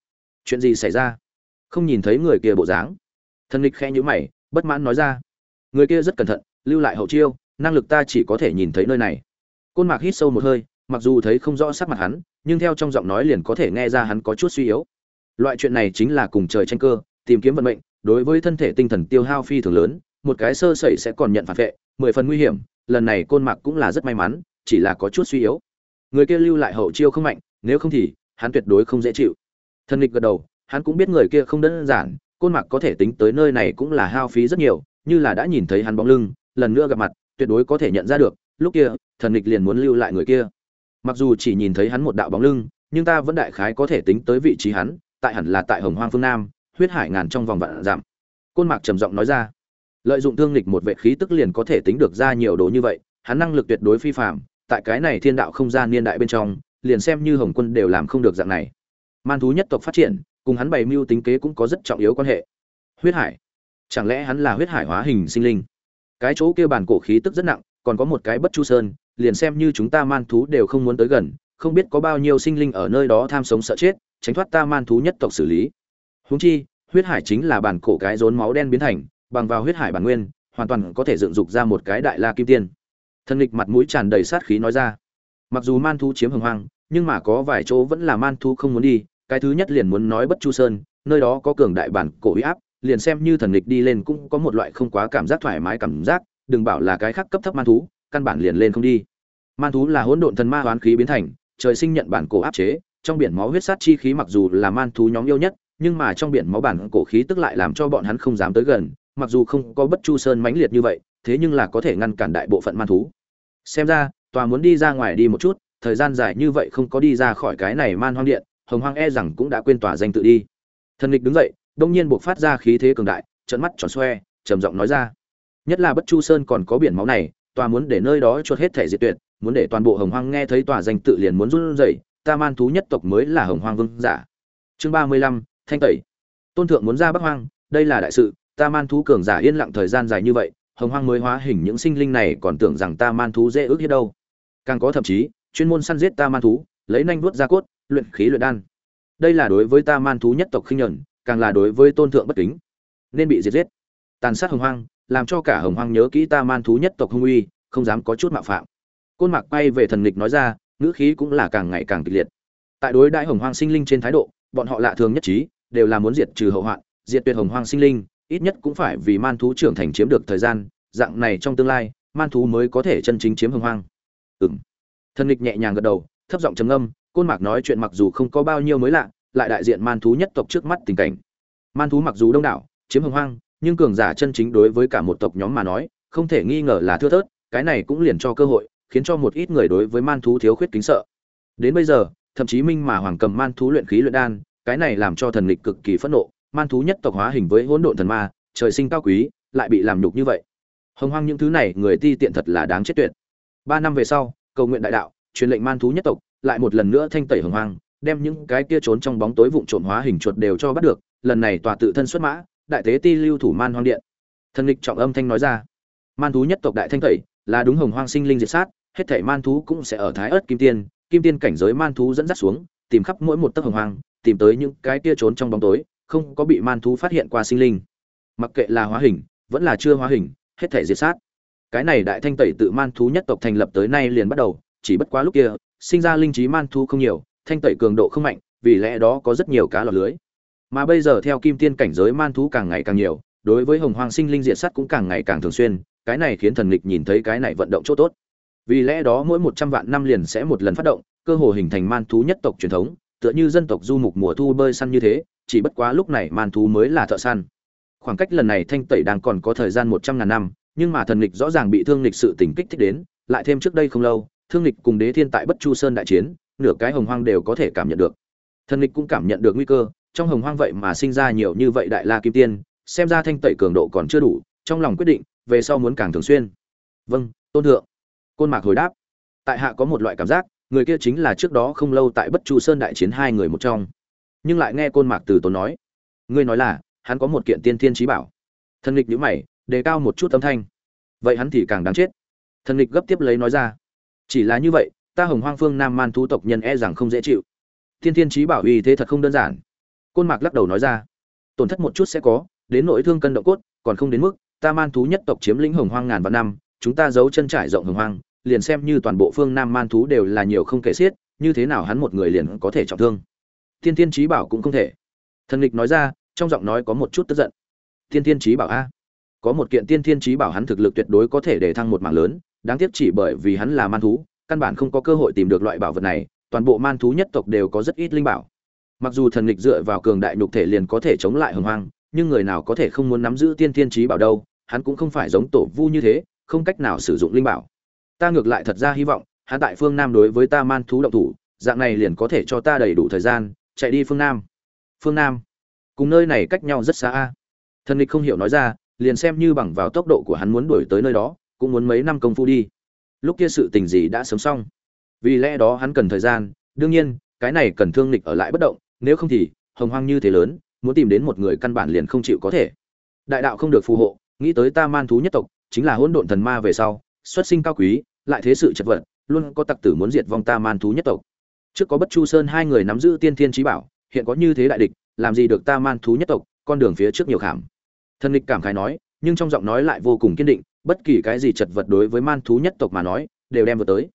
Chuyện gì xảy ra? Không nhìn thấy người kia bộ dáng. Thần lịch khẽ nhíu mày, bất mãn nói ra. Người kia rất cẩn thận, lưu lại hậu chiêu, năng lực ta chỉ có thể nhìn thấy nơi này. Côn mạc hít sâu một hơi, mặc dù thấy không rõ sắc mặt hắn nhưng theo trong giọng nói liền có thể nghe ra hắn có chút suy yếu. Loại chuyện này chính là cùng trời tranh cơ, tìm kiếm vận mệnh, đối với thân thể tinh thần tiêu hao phi thường lớn, một cái sơ sẩy sẽ còn nhận phản vệ, mười phần nguy hiểm, lần này côn mạc cũng là rất may mắn, chỉ là có chút suy yếu. Người kia lưu lại hậu chiêu không mạnh, nếu không thì, hắn tuyệt đối không dễ chịu. Thần lịch gật đầu, hắn cũng biết người kia không đơn giản, côn mạc có thể tính tới nơi này cũng là hao phí rất nhiều, như là đã nhìn thấy hắn bóng lưng, lần nữa gặp mặt, tuyệt đối có thể nhận ra được, lúc kia, thần lịch liền muốn lưu lại người kia mặc dù chỉ nhìn thấy hắn một đạo bóng lưng, nhưng ta vẫn đại khái có thể tính tới vị trí hắn, tại hẳn là tại hồng hoang phương nam, huyết hải ngàn trong vòng vạn giảm côn mạc trầm giọng nói ra. Lợi dụng thương lịch một vệ khí tức liền có thể tính được ra nhiều đồ như vậy, hắn năng lực tuyệt đối phi phạm tại cái này thiên đạo không gian niên đại bên trong, liền xem như hồng quân đều làm không được dạng này. Man thú nhất tộc phát triển, cùng hắn bày mưu tính kế cũng có rất trọng yếu quan hệ. Huyết hải? Chẳng lẽ hắn là huyết hải hóa hình sinh linh? Cái chỗ kia bản cổ khí tức rất nặng còn có một cái bất chu sơn, liền xem như chúng ta man thú đều không muốn tới gần, không biết có bao nhiêu sinh linh ở nơi đó tham sống sợ chết, tránh thoát ta man thú nhất tộc xử lý. Húng chi, huyết hải chính là bản cổ cái rốn máu đen biến thành, bằng vào huyết hải bản nguyên, hoàn toàn có thể dựng dục ra một cái đại la kim tiên. Thần lịch mặt mũi tràn đầy sát khí nói ra. Mặc dù man thú chiếm hồng hoang, nhưng mà có vài chỗ vẫn là man thú không muốn đi, cái thứ nhất liền muốn nói bất chu sơn, nơi đó có cường đại bản cổ uy áp, liền xem như thần lịch đi lên cũng có một loại không quá cảm giác thoải mái cảm giác đừng bảo là cái khác cấp thấp man thú, căn bản liền lên không đi. Man thú là hỗn độn thần ma hoán khí biến thành, trời sinh nhận bản cổ áp chế, trong biển máu huyết sát chi khí mặc dù là man thú nhóm yêu nhất, nhưng mà trong biển máu bản cổ khí tức lại làm cho bọn hắn không dám tới gần, mặc dù không có bất chu sơn mãnh liệt như vậy, thế nhưng là có thể ngăn cản đại bộ phận man thú. Xem ra, tòa muốn đi ra ngoài đi một chút, thời gian dài như vậy không có đi ra khỏi cái này man hoang điện, hồng hoang e rằng cũng đã quên tòa danh tự đi. Thần lịch đứng dậy, đông nhiên buộc phát ra khí thế cường đại trận mắt tròn xoe, trầm giọng nói ra nhất là bất chu sơn còn có biển máu này, tòa muốn để nơi đó chuột hết thể diệt tuyệt, muốn để toàn bộ hồng hoang nghe thấy tòa danh tự liền muốn run rẩy, ta man thú nhất tộc mới là hồng hoang vương giả. Chương ba mươi lăm, thanh tẩy. Tôn thượng muốn ra bắc hoang, đây là đại sự, ta man thú cường giả yên lặng thời gian dài như vậy, hồng hoang mới hóa hình những sinh linh này còn tưởng rằng ta man thú dễ ước hết đâu. Càng có thậm chí, chuyên môn săn giết ta man thú, lấy nanh vuốt ra cốt, luyện khí luyện đan. Đây là đối với ta man thú nhất tộc khinh nhẫn, càng là đối với tôn thượng bất kính. Nên bị diệt giết. Tàn sát hồng hoang làm cho cả hồng hoang nhớ kỹ ta man thú nhất tộc hung uy, không dám có chút mạo phạm. Côn mạc quay về thần nghịch nói ra, ngữ khí cũng là càng ngày càng kịch liệt. Tại đối đại hồng hoang sinh linh trên thái độ, bọn họ lạ thường nhất trí, đều là muốn diệt trừ hậu hoạn, diệt tuyệt hồng hoang sinh linh, ít nhất cũng phải vì man thú trưởng thành chiếm được thời gian, dạng này trong tương lai, man thú mới có thể chân chính chiếm hồng hoang. Ừng thần nghịch nhẹ nhàng gật đầu, thấp giọng trầm âm côn mạc nói chuyện mặc dù không có bao nhiêu mới lạ, lại đại diện man thú nhất tộc trước mắt tình cảnh. Man thú mặc dù đông đảo, chiếm hồng hoang nhưng cường giả chân chính đối với cả một tộc nhóm mà nói, không thể nghi ngờ là thưa thớt, cái này cũng liền cho cơ hội, khiến cho một ít người đối với man thú thiếu khuyết kính sợ. Đến bây giờ, thậm chí minh mà hoàng cầm man thú luyện khí luyện đan, cái này làm cho thần lịch cực kỳ phẫn nộ, man thú nhất tộc hóa hình với hỗn độn thần ma, trời sinh cao quý, lại bị làm nhục như vậy. Hồng hoang những thứ này, người ti tiện thật là đáng chết tuyệt. Ba năm về sau, cầu nguyện đại đạo, truyền lệnh man thú nhất tộc, lại một lần nữa thanh tẩy hồng hoang, đem những cái kia trốn trong bóng tối vụn trộm hóa hình chuột đều cho bắt được, lần này tòa tự thân xuất mã đại tế ti lưu thủ man hoang điện. Thần lịch trọng âm thanh nói ra. Man thú nhất tộc đại thanh tẩy, là đúng hồng hoang sinh linh diệt sát, hết thảy man thú cũng sẽ ở thái ớt kim tiên kim tiên cảnh giới man thú dẫn dắt xuống, tìm khắp mỗi một tấc hồng hoang, tìm tới những cái kia trốn trong bóng tối, không có bị man thú phát hiện qua sinh linh. Mặc kệ là hóa hình, vẫn là chưa hóa hình, hết thảy diệt sát. Cái này đại thanh tẩy tự man thú nhất tộc thành lập tới nay liền bắt đầu, chỉ bất quá lúc kia, sinh ra linh trí man thú không nhiều, thanh tẩy cường độ không mạnh, vì lẽ đó có rất nhiều cá lọt lưới mà bây giờ theo kim tiên cảnh giới man thú càng ngày càng nhiều, đối với hồng hoang sinh linh Diện Sắt cũng càng ngày càng thường xuyên, cái này khiến thần Lịch nhìn thấy cái này vận động chỗ tốt. Vì lẽ đó mỗi một trăm vạn năm liền sẽ một lần phát động, cơ hồ hình thành man thú nhất tộc truyền thống, tựa như dân tộc du mục mùa thu bơi săn như thế, chỉ bất quá lúc này man thú mới là thợ săn. Khoảng cách lần này thanh tẩy đang còn có thời gian một trăm ngàn năm, nhưng mà thần Lịch rõ ràng bị thương lịch sự tỉnh kích thích đến, lại thêm trước đây không lâu, thương lịch cùng đế thiên tại bất chu sơn đại chiến, nửa cái hồng hoang đều có thể cảm nhận được. Thần Lịch cũng cảm nhận được nguy cơ trong hồng hoang vậy mà sinh ra nhiều như vậy đại la kim tiên, xem ra thanh tẩy cường độ còn chưa đủ, trong lòng quyết định, về sau muốn càng thường xuyên. Vâng tôn thượng. Côn mạc hồi đáp. Tại hạ có một loại cảm giác, người kia chính là trước đó không lâu tại bất chu sơn đại chiến hai người một trong. Nhưng lại nghe côn mạc từ tốn nói. Ngươi nói là, hắn có một kiện tiên thiên trí bảo. Thần lịch nhữ mày, đề cao một chút âm thanh. Vậy hắn thì càng đáng chết. Thần lịch gấp tiếp lấy nói ra. Chỉ là như vậy, ta hồng hoang phương nam man thú tộc nhân e rằng không dễ chịu. Tiên thiên trí bảo uy thế thật không đơn giản côn mạc lắc đầu nói ra. Tổn thất một chút sẽ có, đến nỗi thương cân động cốt, còn không đến mức, ta man thú nhất tộc chiếm lĩnh hồng hoang ngàn vạn năm, chúng ta giấu chân trải rộng hồng hoang, liền xem như toàn bộ phương nam man thú đều là nhiều không kể xiết, như thế nào hắn một người liền có thể trọng thương. Thiên Thiên trí bảo cũng không thể. Thần lịch nói ra, trong giọng nói có một chút tức giận. Thiên Thiên trí bảo a. Có một kiện tiên Thiên trí bảo hắn thực lực tuyệt đối có thể để thăng một mảng lớn, đáng tiếc chỉ bởi vì hắn là man thú, căn bản không có cơ hội tìm được loại bảo vật này, toàn bộ man thú nhất tộc đều có rất ít linh bảo mặc dù thần lịch dựa vào cường đại nhục thể liền có thể chống lại hồng hoang, nhưng người nào có thể không muốn nắm giữ tiên tiên trí bảo đâu, hắn cũng không phải giống tổ vu như thế, không cách nào sử dụng linh bảo. Ta ngược lại thật ra hy vọng, hắn tại phương nam đối với ta man thú động thủ, dạng này liền có thể cho ta đầy đủ thời gian, chạy đi phương nam. Phương nam? Cùng nơi này cách nhau rất xa a. Thần lịch không hiểu nói ra, liền xem như bằng vào tốc độ của hắn muốn đuổi tới nơi đó, cũng muốn mấy năm công phu đi. Lúc kia sự tình gì đã sớm xong? Vì lẽ đó hắn cần thời gian, đương nhiên, cái này cần thương lịch ở lại bất động nếu không thì, hồng hoang như thế lớn, muốn tìm đến một người căn bản liền không chịu có thể. Đại đạo không được phù hộ, nghĩ tới ta man thú nhất tộc, chính là hỗn độn thần ma về sau, xuất sinh cao quý, lại thế sự chật vật, luôn có tặc tử muốn diệt vong ta man thú nhất tộc. Trước có bất chu sơn hai người nắm giữ tiên thiên trí bảo, hiện có như thế đại địch, làm gì được ta man thú nhất tộc, con đường phía trước nhiều khảm. Thần lịch cảm khái nói, nhưng trong giọng nói lại vô cùng kiên định, bất kỳ cái gì chật vật đối với man thú nhất tộc mà nói, đều đem vào tới.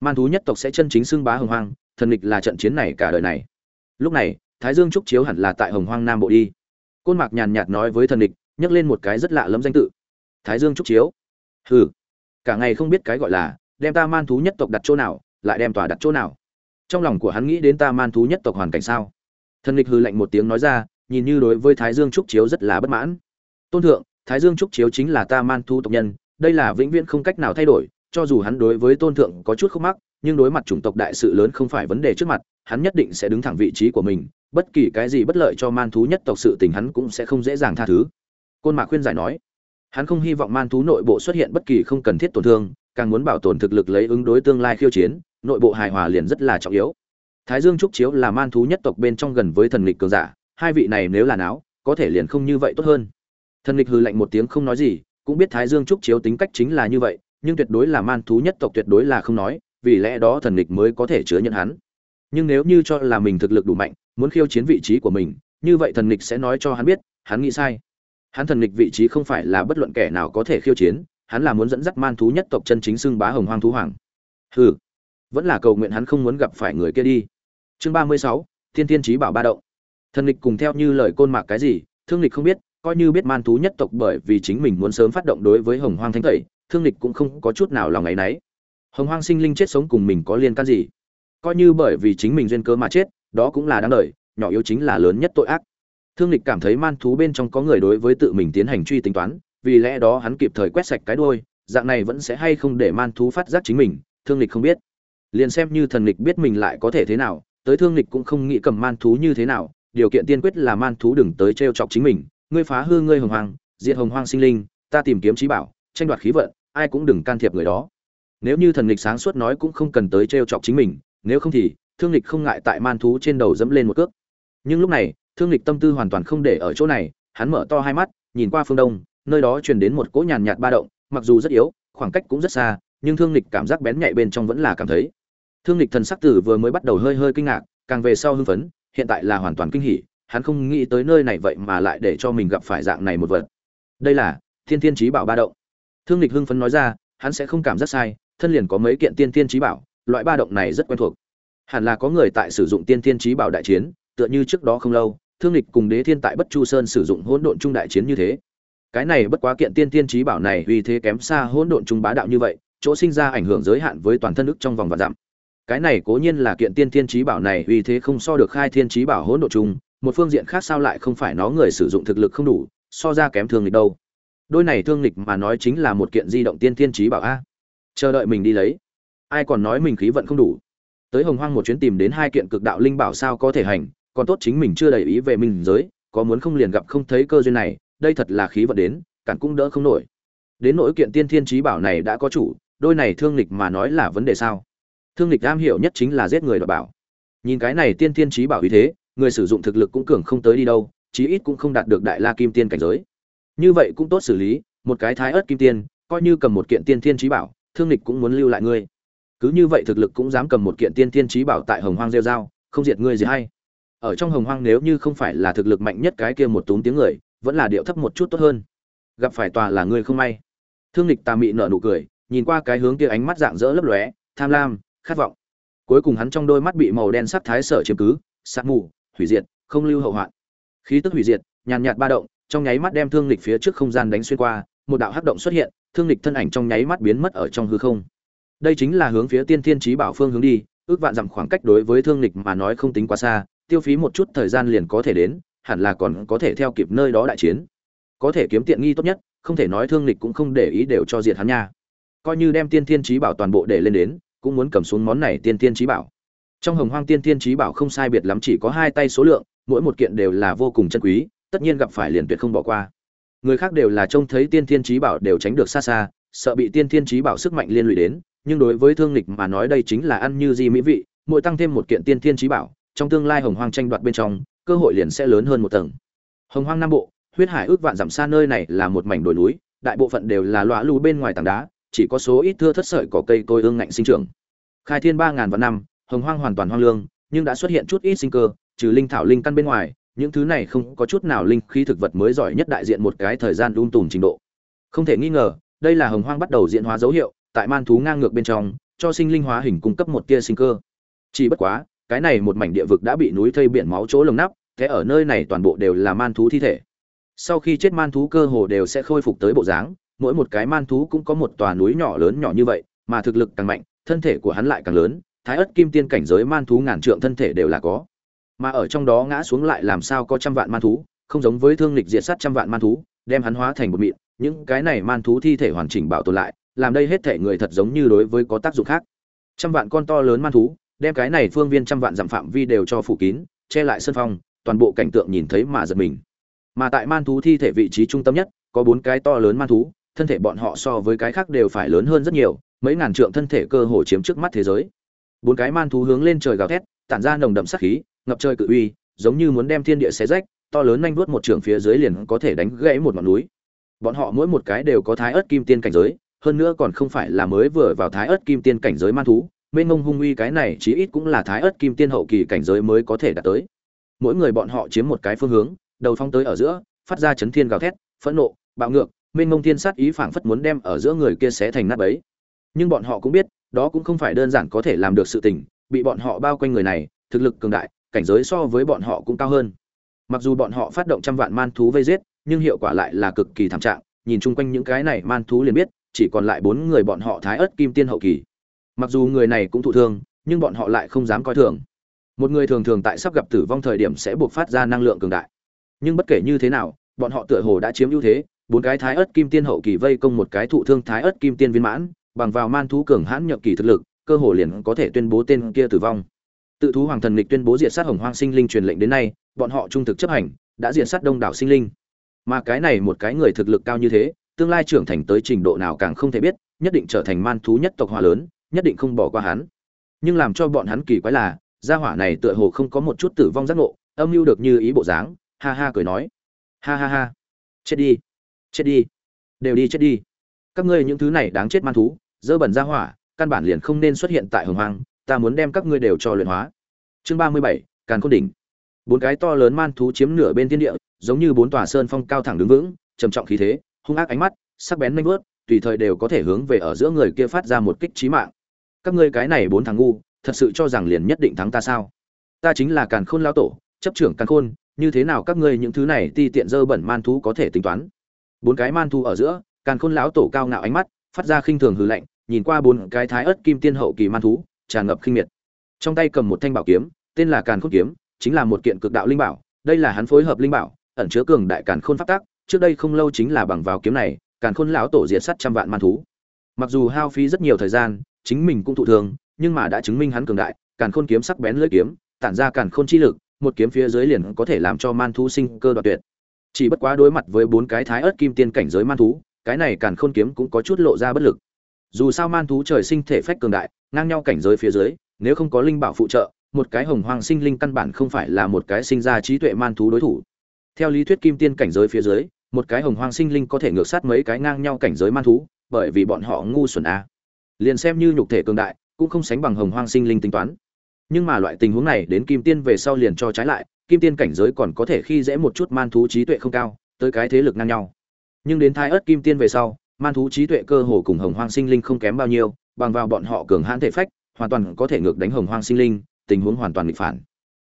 Man thú nhất tộc sẽ chân chính xưng bá hồng hoang, thần lịch là trận chiến này cả đời này lúc này, thái dương trúc chiếu hẳn là tại hồng hoang nam bộ đi. Côn mạc nhàn nhạt nói với thần địch, nhắc lên một cái rất lạ lẫm danh tự. Thái dương trúc chiếu. Hừ, cả ngày không biết cái gọi là, đem ta man thú nhất tộc đặt chỗ nào, lại đem tòa đặt chỗ nào. Trong lòng của hắn nghĩ đến ta man thú nhất tộc hoàn cảnh sao? Thần địch hừ lạnh một tiếng nói ra, nhìn như đối với thái dương trúc chiếu rất là bất mãn. Tôn thượng, thái dương trúc chiếu chính là ta man thú tộc nhân, đây là vĩnh viễn không cách nào thay đổi, cho dù hắn đối với tôn thượng có chút khúc mắc nhưng đối mặt chủng tộc đại sự lớn không phải vấn đề trước mặt, hắn nhất định sẽ đứng thẳng vị trí của mình, bất kỳ cái gì bất lợi cho man thú nhất tộc sự tình hắn cũng sẽ không dễ dàng tha thứ. Côn mạc khuyên giải nói. Hắn không hy vọng man thú nội bộ xuất hiện bất kỳ không cần thiết tổn thương, càng muốn bảo tồn thực lực lấy ứng đối tương lai khiêu chiến, nội bộ hài hòa liền rất là trọng yếu. Thái dương trúc chiếu là man thú nhất tộc bên trong gần với thần lịch cường giả, hai vị này nếu là não có thể liền không như vậy tốt hơn. Thần lịch hừ lạnh một tiếng không nói gì, cũng biết thái dương trúc chiếu tính cách chính là như vậy, nhưng tuyệt đối là man thú nhất tộc tuyệt đối là không nói vì lẽ đó thần lịch mới có thể chứa nhận hắn. Nhưng nếu như cho là mình thực lực đủ mạnh, muốn khiêu chiến vị trí của mình, như vậy thần lịch sẽ nói cho hắn biết, hắn nghĩ sai. Hắn thần lịch vị trí không phải là bất luận kẻ nào có thể khiêu chiến, hắn là muốn dẫn dắt man thú nhất tộc chân chính xưng bá hồng hoang thú hoàng. Hừ, vẫn là cầu nguyện hắn không muốn gặp phải người kia đi. Chương ba mươi sáu, thiên thiên trí bảo ba động. Thần lịch cùng theo như lời côn mạc cái gì, thương lịch không biết, coi như biết man thú nhất tộc bởi vì chính mình muốn sớm phát động đối với hồng hoang thánh tẩy, thương lịch cũng không có chút nào lòng ấ y hồng hoang sinh linh chết sống cùng mình có liên can gì? Coi như bởi vì chính mình duyên cớ mà chết, đó cũng là đáng đời, nhỏ yếu chính là lớn nhất tội ác. Thương lịch cảm thấy man thú bên trong có người đối với tự mình tiến hành truy tính toán, vì lẽ đó hắn kịp thời quét sạch cái đôi dạng này vẫn sẽ hay không để man thú phát giác chính mình, thương lịch không biết. Liền xem như thần lịch biết mình lại có thể thế nào, tới thương lịch cũng không nghĩ cầm man thú như thế nào, điều kiện tiên quyết là man thú đừng tới t chọc chính mình, ngươi phá hư ngươi hồng hoang, diệt hồng hoang sinh linh, ta tìm kiếm trí bảo, tranh đoạt khí vận, ai cũng đừng can thiệp người đó nếu như thần lịch sáng suốt nói cũng không cần tới t chọc chính mình, nếu không thì, thương lịch không ngại tại man thú trên đầu dẫm lên một cước. Nhưng lúc này, thương lịch tâm tư hoàn toàn không để ở chỗ này, hắn mở to hai mắt, nhìn qua phương đông, nơi đó truyền đến một cỗ nhàn nhạt ba động, mặc dù rất yếu, khoảng cách cũng rất xa, nhưng thương lịch cảm giác bén nhạy bên trong vẫn là cảm thấy. Thương lịch thần sắc tử vừa mới bắt đầu hơi hơi kinh ngạc, càng về sau hưng phấn, hiện tại là hoàn toàn kinh hỉ, hắn không nghĩ tới nơi này vậy mà lại để cho mình gặp phải dạng này một vật. Đây là thiên thiên trí bảo ba động. Thương lịch hưng phấn nói ra, hắn sẽ không cảm giác sai thân liền có mấy kiện tiên tiên trí bảo, loại ba động này rất quen thuộc. Hẳn là có người tại sử dụng tiên tiên trí bảo đại chiến, tựa như trước đó không lâu, thương lịch cùng đế thiên tại bất chu sơn sử dụng hỗn độn trung đại chiến như thế. Cái này bất quá kiện tiên tiên trí bảo này uy thế kém xa hỗn độn trung bá đạo như vậy, chỗ sinh ra ảnh hưởng giới hạn với toàn thân ức trong vòng và dặm. Cái này cố nhiên là kiện tiên tiên trí bảo này uy thế không so được khai thiên trí bảo hỗn độn trung một phương diện khác sao lại không phải nó người sử dụng thực lực không đủ, so ra kém thương lịch đâu. Đôi này thương lịch mà nói chính là một kiện di động tiên tiên trí bảo a chờ đợi mình đi lấy. Ai còn nói mình khí vận không đủ. Tới hồng hoang một chuyến tìm đến hai kiện cực đạo linh bảo sao có thể hành, còn tốt chính mình chưa đầy ý về mình giới, có muốn không liền gặp không thấy cơ duyên này, đây thật là khí vận đến, cản cũng đỡ không nổi. Đến nỗi kiện tiên thiên trí bảo này đã có chủ, đôi này thương lịch mà nói là vấn đề sao? Thương lịch am hiểu nhất chính là giết người đọc bảo. Nhìn cái này tiên thiên trí bảo ý thế, người sử dụng thực lực cũng cường không tới đi đâu, chí ít cũng không đạt được đại la kim tiên cảnh giới. Như vậy cũng tốt xử lý, một cái thái ớt kim tiên, coi như cầm một kiện tiên thiên trí bảo thương lịch cũng muốn lưu lại ngươi. Cứ như vậy thực lực cũng dám cầm một kiện tiên tiên trí bảo tại hồng hoang rêu dao không diệt ngươi gì hay. Ở trong hồng hoang nếu như không phải là thực lực mạnh nhất cái kia một túm tiếng người, vẫn là điệu thấp một chút tốt hơn. Gặp phải tòa là ngươi không may. Thương lịch tà mị nở nụ cười, nhìn qua cái hướng kia ánh mắt dạng dỡ lấp lóe, tham lam, khát vọng. Cuối cùng hắn trong đôi mắt bị màu đen sắc thái sở chiếm cứ sát mù, hủy diệt, không lưu hậu hoạn. Khí tức hủy diệt, nhàn nhạt ba động, trong nháy mắt đem thương lịch phía trước không gian đánh xuyên qua một đạo hắc động xuất hiện, thương lịch thân ảnh trong nháy mắt biến mất ở trong hư không. Đây chính là hướng phía tiên thiên Chí bảo phương hướng đi, ước vạn dặm khoảng cách đối với thương lịch mà nói không tính quá xa, tiêu phí một chút thời gian liền có thể đến, hẳn là còn có thể theo kịp nơi đó đại chiến. Có thể kiếm tiện nghi tốt nhất, không thể nói thương lịch cũng không để ý đều cho diệt hắn nha. Coi như đem tiên thiên Chí bảo toàn bộ để lên đến, cũng muốn cầm xuống món này tiên thiên Chí bảo. Trong hồng hoang tiên thiên Chí bảo không sai biệt lắm chỉ có hai tay số lượng, mỗi một kiện đều là vô cùng chân quý, tất nhiên gặp phải liền tuyệt không bỏ qua người khác đều là trông thấy tiên thiên trí bảo đều tránh được xa xa, sợ bị tiên thiên trí bảo sức mạnh liên lụy đến, nhưng đối với thương lịch mà nói đây chính là ăn như di mỹ vị, mỗi tăng thêm một kiện tiên thiên trí bảo, trong tương lai hồng hoang tranh đoạt bên trong, cơ hội liền sẽ lớn hơn một tầng. Hồng hoang nam bộ, huyết hải ước vạn dặm xa nơi này là một mảnh đồi núi, đại bộ phận đều là loã lù bên ngoài tảng đá, chỉ có số ít thưa thất sợi cỏ cây cối ương ngạnh sinh trưởng. Khai thiên ba ngàn vạn năm, hồng hoang hoàn toàn hoang lương, nhưng đã xuất hiện chút ít sinh cơ, trừ linh thảo linh căn bên ngoài những thứ này không có chút nào linh khí thực vật mới giỏi nhất đại diện một cái thời gian lung tùm trình độ. Không thể nghi ngờ, đây là hồng hoang bắt đầu diễn hóa dấu hiệu, tại man thú ngang ngược bên trong, cho sinh linh hóa hình cung cấp một tia sinh cơ. Chỉ bất quá, cái này một mảnh địa vực đã bị núi thây biển máu chỗ lồng nắp, thế ở nơi này toàn bộ đều là man thú thi thể. Sau khi chết man thú cơ hồ đều sẽ khôi phục tới bộ dáng, mỗi một cái man thú cũng có một tòa núi nhỏ lớn nhỏ như vậy, mà thực lực càng mạnh, thân thể của hắn lại càng lớn, thái ất kim tiên cảnh giới man thú ngàn trượng thân thể đều là có mà ở trong đó ngã xuống lại làm sao có trăm vạn man thú, không giống với thương lịch diệt sát trăm vạn man thú, đem hắn hóa thành một mịn. Những cái này man thú thi thể hoàn chỉnh bảo tồn lại, làm đây hết thể người thật giống như đối với có tác dụng khác. Trăm vạn con to lớn man thú, đem cái này phương viên trăm vạn dặm phạm vi đều cho phủ kín, che lại sân phong, toàn bộ cảnh tượng nhìn thấy mà giật mình. Mà tại man thú thi thể vị trí trung tâm nhất, có bốn cái to lớn man thú, thân thể bọn họ so với cái khác đều phải lớn hơn rất nhiều, mấy ngàn trượng thân thể cơ hồ chiếm trước mắt thế giới. Bốn cái man thú hướng lên trời gào thét, tản ra nồng đậm sát khí ngập trời cự uy, giống như muốn đem thiên địa xé rách, to lớn nhanh vuốt một trường phía dưới liền có thể đánh gãy một ngọn núi. Bọn họ mỗi một cái đều có thái ớt kim tiên cảnh giới, hơn nữa còn không phải là mới vừa vào thái ớt kim tiên cảnh giới man thú, mênh mông hung uy cái này chí ít cũng là thái ớt kim tiên hậu kỳ cảnh giới mới có thể đạt tới. Mỗi người bọn họ chiếm một cái phương hướng, đầu phong tới ở giữa, phát ra chấn thiên gào thét, phẫn nộ, bạo ngược, mênh mông thiên sát ý phảng phất muốn đem ở giữa người kia xé thành nát bấy. Nhưng bọn họ cũng biết, đó cũng không phải đơn giản có thể làm được sự tình, bị bọn họ bao quanh người này, thực lực cường đại cảnh giới so với bọn họ cũng cao hơn. Mặc dù bọn họ phát động trăm vạn man thú vây giết, nhưng hiệu quả lại là cực kỳ thảm trạng, nhìn chung quanh những cái này man thú liền biết, chỉ còn lại bốn người bọn họ thái ớt kim tiên hậu kỳ. Mặc dù người này cũng thụ thương, nhưng bọn họ lại không dám coi thường. Một người thường thường tại sắp gặp tử vong thời điểm sẽ buộc phát ra năng lượng cường đại. Nhưng bất kể như thế nào, bọn họ tựa hồ đã chiếm ưu thế, bốn cái thái ớt kim tiên hậu kỳ vây công một cái thụ thương thái ớt kim tiên viên mãn, bằng vào man thú cường hãn nhậm kỳ thực lực, cơ hồ liền có thể tuyên bố tên kia tử vong tự thú hoàng thần lịch tuyên bố diệt sát hồng hoang sinh linh truyền lệnh đến nay, bọn họ trung thực chấp hành, đã diệt sát đông đảo sinh linh. Mà cái này một cái người thực lực cao như thế, tương lai trưởng thành tới trình độ nào càng không thể biết, nhất định trở thành man thú nhất tộc hòa lớn, nhất định không bỏ qua hắn. Nhưng làm cho bọn hắn kỳ quái là, gia hỏa này tựa hồ không có một chút tử vong giác ngộ, âm mưu được như ý bộ dáng, ha ha cười nói. Ha ha ha. Chết đi. Chết đi. Đều đi chết đi. Các ngươi những thứ này đáng chết man thú, dơ bẩn gia hỏa, căn bản liền không nên xuất hiện tại hồng hoang ta muốn đem các ngươi đều cho luyện hóa. Chương ba mươi bảy, càn khôn đỉnh. Bốn cái to lớn man thú chiếm nửa bên thiên địa, giống như bốn tòa sơn phong cao thẳng đứng vững, trầm trọng khí thế, hung ác ánh mắt, sắc bén manh vớt tùy thời đều có thể hướng về ở giữa người kia phát ra một kích trí mạng. Các ngươi cái này bốn thằng ngu, thật sự cho rằng liền nhất định thắng ta sao? Ta chính là càn khôn lao tổ, chấp trưởng càn khôn, như thế nào các ngươi những thứ này ti tiện dơ bẩn man thú có thể tính toán? Bốn cái man thú ở giữa, càn khôn lão tổ cao ngạo ánh mắt, phát ra khinh thường hừ lạnh, nhìn qua bốn cái thái ớt kim tiên hậu kỳ man thú tràn ngập khinh miệt. Trong tay cầm một thanh bảo kiếm, tên là càn khôn kiếm, chính là một kiện cực đạo linh bảo, đây là hắn phối hợp linh bảo, ẩn chứa cường đại càn khôn pháp tắc, trước đây không lâu chính là bằng vào kiếm này, càn khôn lão tổ diệt sát trăm vạn man thú. Mặc dù hao phí rất nhiều thời gian, chính mình cũng thụ thường nhưng mà đã chứng minh hắn cường đại, càn khôn kiếm sắc bén lưỡi kiếm, tản ra càn khôn chi lực, một kiếm phía dưới liền có thể làm cho man thú sinh cơ đoạt tuyệt. Chỉ bất quá đối mặt với bốn cái thái ớt kim tiên cảnh giới man thú, cái này càn khôn kiếm cũng có chút lộ ra bất lực dù sao man thú trời sinh thể phách cường đại, ngang nhau cảnh giới phía dưới, nếu không có linh bảo phụ trợ, một cái hồng hoàng sinh linh căn bản không phải là một cái sinh ra trí tuệ man thú đối thủ. Theo lý thuyết kim tiên cảnh giới phía dưới, một cái hồng hoàng sinh linh có thể ngược sát mấy cái ngang nhau cảnh giới man thú, bởi vì bọn họ ngu xuẩn a. Liền xem như nhục thể cường đại, cũng không sánh bằng hồng hoàng sinh linh tính toán. Nhưng mà loại tình huống này đến kim tiên về sau liền cho trái lại, kim tiên cảnh giới còn có thể khi dễ một chút man thú trí tuệ không cao, tới cái thế lực ngang nhau. Nhưng đến thai ớt kim tiên về sau man thú trí tuệ cơ hồ cùng hồng hoang sinh linh không kém bao nhiêu, bằng vào bọn họ cường hãn thể phách, hoàn toàn có thể ngược đánh hồng hoang sinh linh, tình huống hoàn toàn bị phản.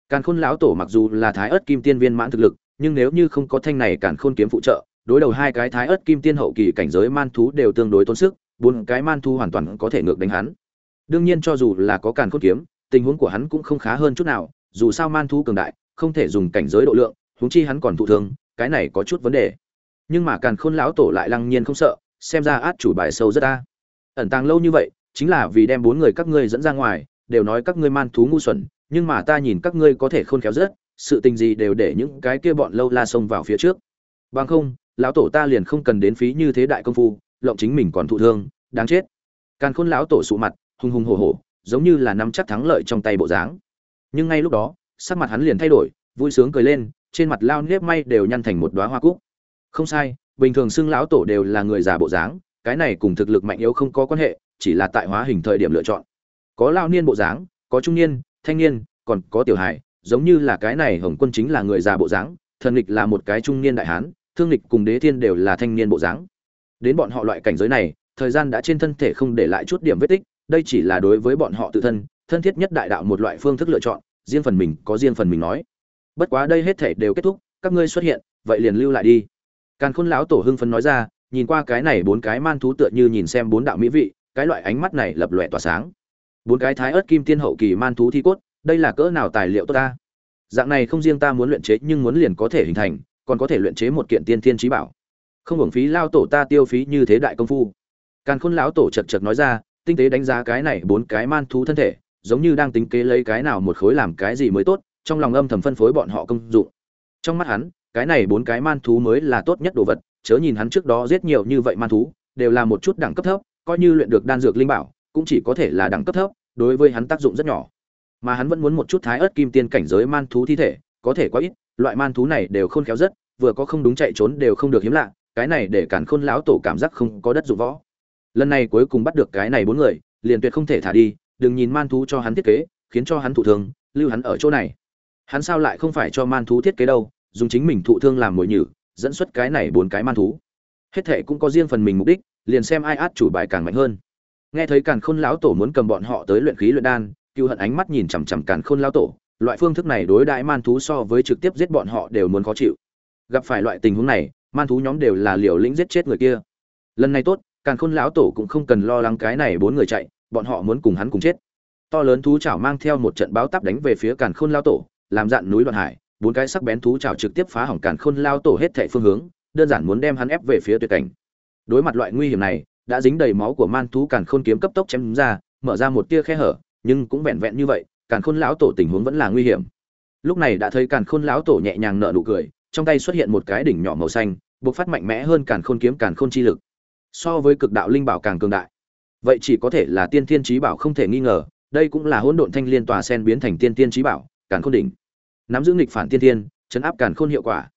Càn khôn lão tổ mặc dù là thái ớt kim tiên viên mãn thực lực, nhưng nếu như không có thanh này càn khôn kiếm phụ trợ, đối đầu hai cái thái ớt kim tiên hậu kỳ cảnh giới man thú đều tương đối tốn sức, bốn cái man thú hoàn toàn có thể ngược đánh hắn. Đương nhiên cho dù là có càn khôn kiếm, tình huống của hắn cũng không khá hơn chút nào, dù sao man thú cường đại, không thể dùng cảnh giới độ lượng, huống chi hắn còn thụ thương, cái này có chút vấn đề. Nhưng mà càn khôn lão tổ lại lăng nhiên không sợ xem ra át chủ bài sâu rất ta. Ẩn tàng lâu như vậy, chính là vì đem bốn người các ngươi dẫn ra ngoài, đều nói các ngươi man thú ngu xuẩn, nhưng mà ta nhìn các ngươi có thể khôn khéo rất, sự tình gì đều để những cái kia bọn lâu la xông vào phía trước. Bằng không, lão tổ ta liền không cần đến phí như thế đại công phu, lộng chính mình còn thụ thương, đáng chết. Càn khôn lão tổ sụ mặt, hùng hùng hổ hổ, giống như là nắm chắc thắng lợi trong tay bộ dáng. Nhưng ngay lúc đó, sắc mặt hắn liền thay đổi, vui sướng cười lên, trên mặt lao nếp may đều nhăn thành một đóa hoa cúc. Không sai bình thường xưng lão tổ đều là người già bộ dáng, cái này cùng thực lực mạnh yếu không có quan hệ, chỉ là tại hóa hình thời điểm lựa chọn. Có lao niên bộ dáng, có trung niên, thanh niên, còn có tiểu hài, giống như là cái này hồng quân chính là người già bộ dáng, thần lịch là một cái trung niên đại hán, thương lịch cùng đế thiên đều là thanh niên bộ dáng. Đến bọn họ loại cảnh giới này, thời gian đã trên thân thể không để lại chút điểm vết tích, đây chỉ là đối với bọn họ tự thân thân thiết nhất đại đạo một loại phương thức lựa chọn, riêng phần mình, có riêng phần mình nói. Bất quá đây hết thể đều kết thúc, các ngươi xuất hiện, vậy liền lưu lại đi càn khôn lão tổ hưng phấn nói ra, nhìn qua cái này bốn cái man thú tựa như nhìn xem bốn đạo mỹ vị, cái loại ánh mắt này lập lòe tỏa sáng. Bốn cái thái ớt kim tiên hậu kỳ man thú thi cốt, đây là cỡ nào tài liệu tốt ta? Dạng này không riêng ta muốn luyện chế nhưng muốn liền có thể hình thành, còn có thể luyện chế một kiện tiên thiên trí bảo. Không hưởng phí lao tổ ta tiêu phí như thế đại công phu. Càn khôn lão tổ chật chật nói ra, tinh tế đánh giá cái này bốn cái man thú thân thể, giống như đang tính kế lấy cái nào một khối làm cái gì mới tốt, trong lòng âm thầm phân phối bọn họ công dụng. Trong mắt hắn cái này bốn cái man thú mới là tốt nhất đồ vật, chớ nhìn hắn trước đó giết nhiều như vậy man thú, đều là một chút đẳng cấp thấp, coi như luyện được đan dược linh bảo, cũng chỉ có thể là đẳng cấp thấp, đối với hắn tác dụng rất nhỏ. Mà hắn vẫn muốn một chút thái ớt kim tiên cảnh giới man thú thi thể, có thể quá ít, loại man thú này đều khôn khéo rất, vừa có không đúng chạy trốn đều không được hiếm lạ, cái này để cản khôn lão tổ cảm giác không có đất dụng võ. Lần này cuối cùng bắt được cái này bốn người, liền tuyệt không thể thả đi, đừng nhìn man thú cho hắn thiết kế, khiến cho hắn thụ thương, lưu hắn ở chỗ này. Hắn sao lại không phải cho man thú thiết kế đâu dùng chính mình thụ thương làm mồi nhử, dẫn xuất cái này bốn cái man thú. Hết thệ cũng có riêng phần mình mục đích, liền xem ai át chủ bài càng mạnh hơn. Nghe thấy càn khôn lão tổ muốn cầm bọn họ tới luyện khí luyện đan Cưu hận ánh mắt nhìn chằm chằm càn khôn lão tổ, loại phương thức này đối đại man thú so với trực tiếp giết bọn họ đều muốn khó chịu. Gặp phải loại tình huống này, man thú nhóm đều là liều lĩnh giết chết người kia. Lần này tốt, càn khôn lão tổ cũng không cần lo lắng cái này bốn người chạy, bọn họ muốn cùng hắn cùng chết. To lớn thú chảo mang theo một trận báo táp đánh về phía càn khôn lão tổ, làm dạn núi đoạn hải bốn cái sắc bén thú chảo trực tiếp phá hỏng càn khôn lao tổ hết thảy phương hướng, đơn giản muốn đem hắn ép về phía tuyệt cảnh. Đối mặt loại nguy hiểm này, đã dính đầy máu của man thú càn khôn kiếm cấp tốc chém ra, mở ra một tia khe hở, nhưng cũng vẹn vẹn như vậy, càn khôn lão tổ tình huống vẫn là nguy hiểm. Lúc này đã thấy càn khôn lão tổ nhẹ nhàng nở nụ cười, trong tay xuất hiện một cái đỉnh nhỏ màu xanh, bộc phát mạnh mẽ hơn càn khôn kiếm, càn khôn chi lực. So với cực đạo linh bảo càng cường đại. Vậy chỉ có thể là tiên thiên chí bảo không thể nghi ngờ, đây cũng là hỗn độn thanh liên tòa sen biến thành tiên tiên chí bảo, càn khôn đỉnh nắm giữ nghịch phản tiên thiên, chấn áp càn khôn hiệu quả.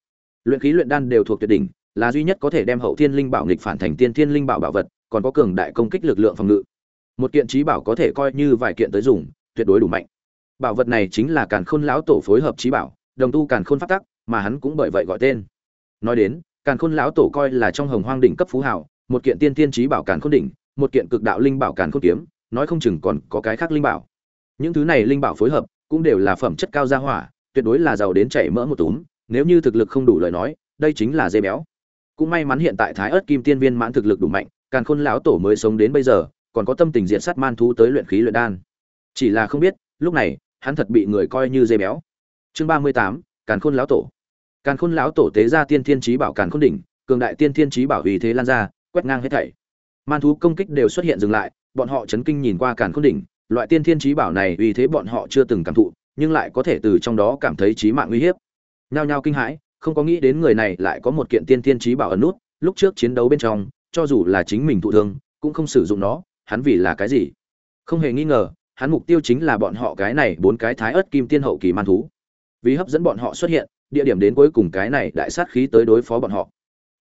Luyện khí luyện đan đều thuộc tuyệt đỉnh, là duy nhất có thể đem hậu thiên linh bảo nghịch phản thành tiên thiên linh bảo bảo vật, còn có cường đại công kích lực lượng phòng ngự. Một kiện trí bảo có thể coi như vài kiện tới dùng, tuyệt đối đủ mạnh. Bảo vật này chính là càn khôn lão tổ phối hợp trí bảo, đồng tu càn khôn pháp tắc, mà hắn cũng bởi vậy gọi tên. Nói đến, càn khôn lão tổ coi là trong hồng hoang đỉnh cấp phú hảo một kiện tiên tiên trí bảo càn khôn đỉnh, một kiện cực đạo linh bảo càn khôn kiếm, nói không chừng còn có cái khác linh bảo. Những thứ này linh bảo phối hợp cũng đều là phẩm chất cao gia hỏa tuyệt đối là giàu đến chảy mỡ một túm, nếu như thực lực không đủ lời nói, đây chính là dê béo. Cũng may mắn hiện tại thái ớt kim tiên viên mãn thực lực đủ mạnh, càn khôn lão tổ mới sống đến bây giờ, còn có tâm tình diện sát man thú tới luyện khí luyện đan. Chỉ là không biết, lúc này, hắn thật bị người coi như dê béo. Chương ba mươi tám, càn khôn lão tổ. Càn khôn lão tổ tế ra tiên thiên trí bảo càn khôn đỉnh, cường đại tiên thiên trí bảo vì thế lan ra, quét ngang hết thảy. Man thú công kích đều xuất hiện dừng lại, bọn họ chấn kinh nhìn qua càn khôn đỉnh, loại tiên thiên trí bảo này vì thế bọn họ chưa từng cảm thụ nhưng lại có thể từ trong đó cảm thấy trí mạng nguy hiểm nhao nhao kinh hãi, không có nghĩ đến người này lại có một kiện tiên thiên trí bảo ẩn nút, lúc trước chiến đấu bên trong, cho dù là chính mình thụ thương, cũng không sử dụng nó, hắn vì là cái gì? Không hề nghi ngờ, hắn mục tiêu chính là bọn họ cái này bốn cái thái ớt kim tiên hậu kỳ man thú. Vì hấp dẫn bọn họ xuất hiện, địa điểm đến cuối cùng cái này đại sát khí tới đối phó bọn họ.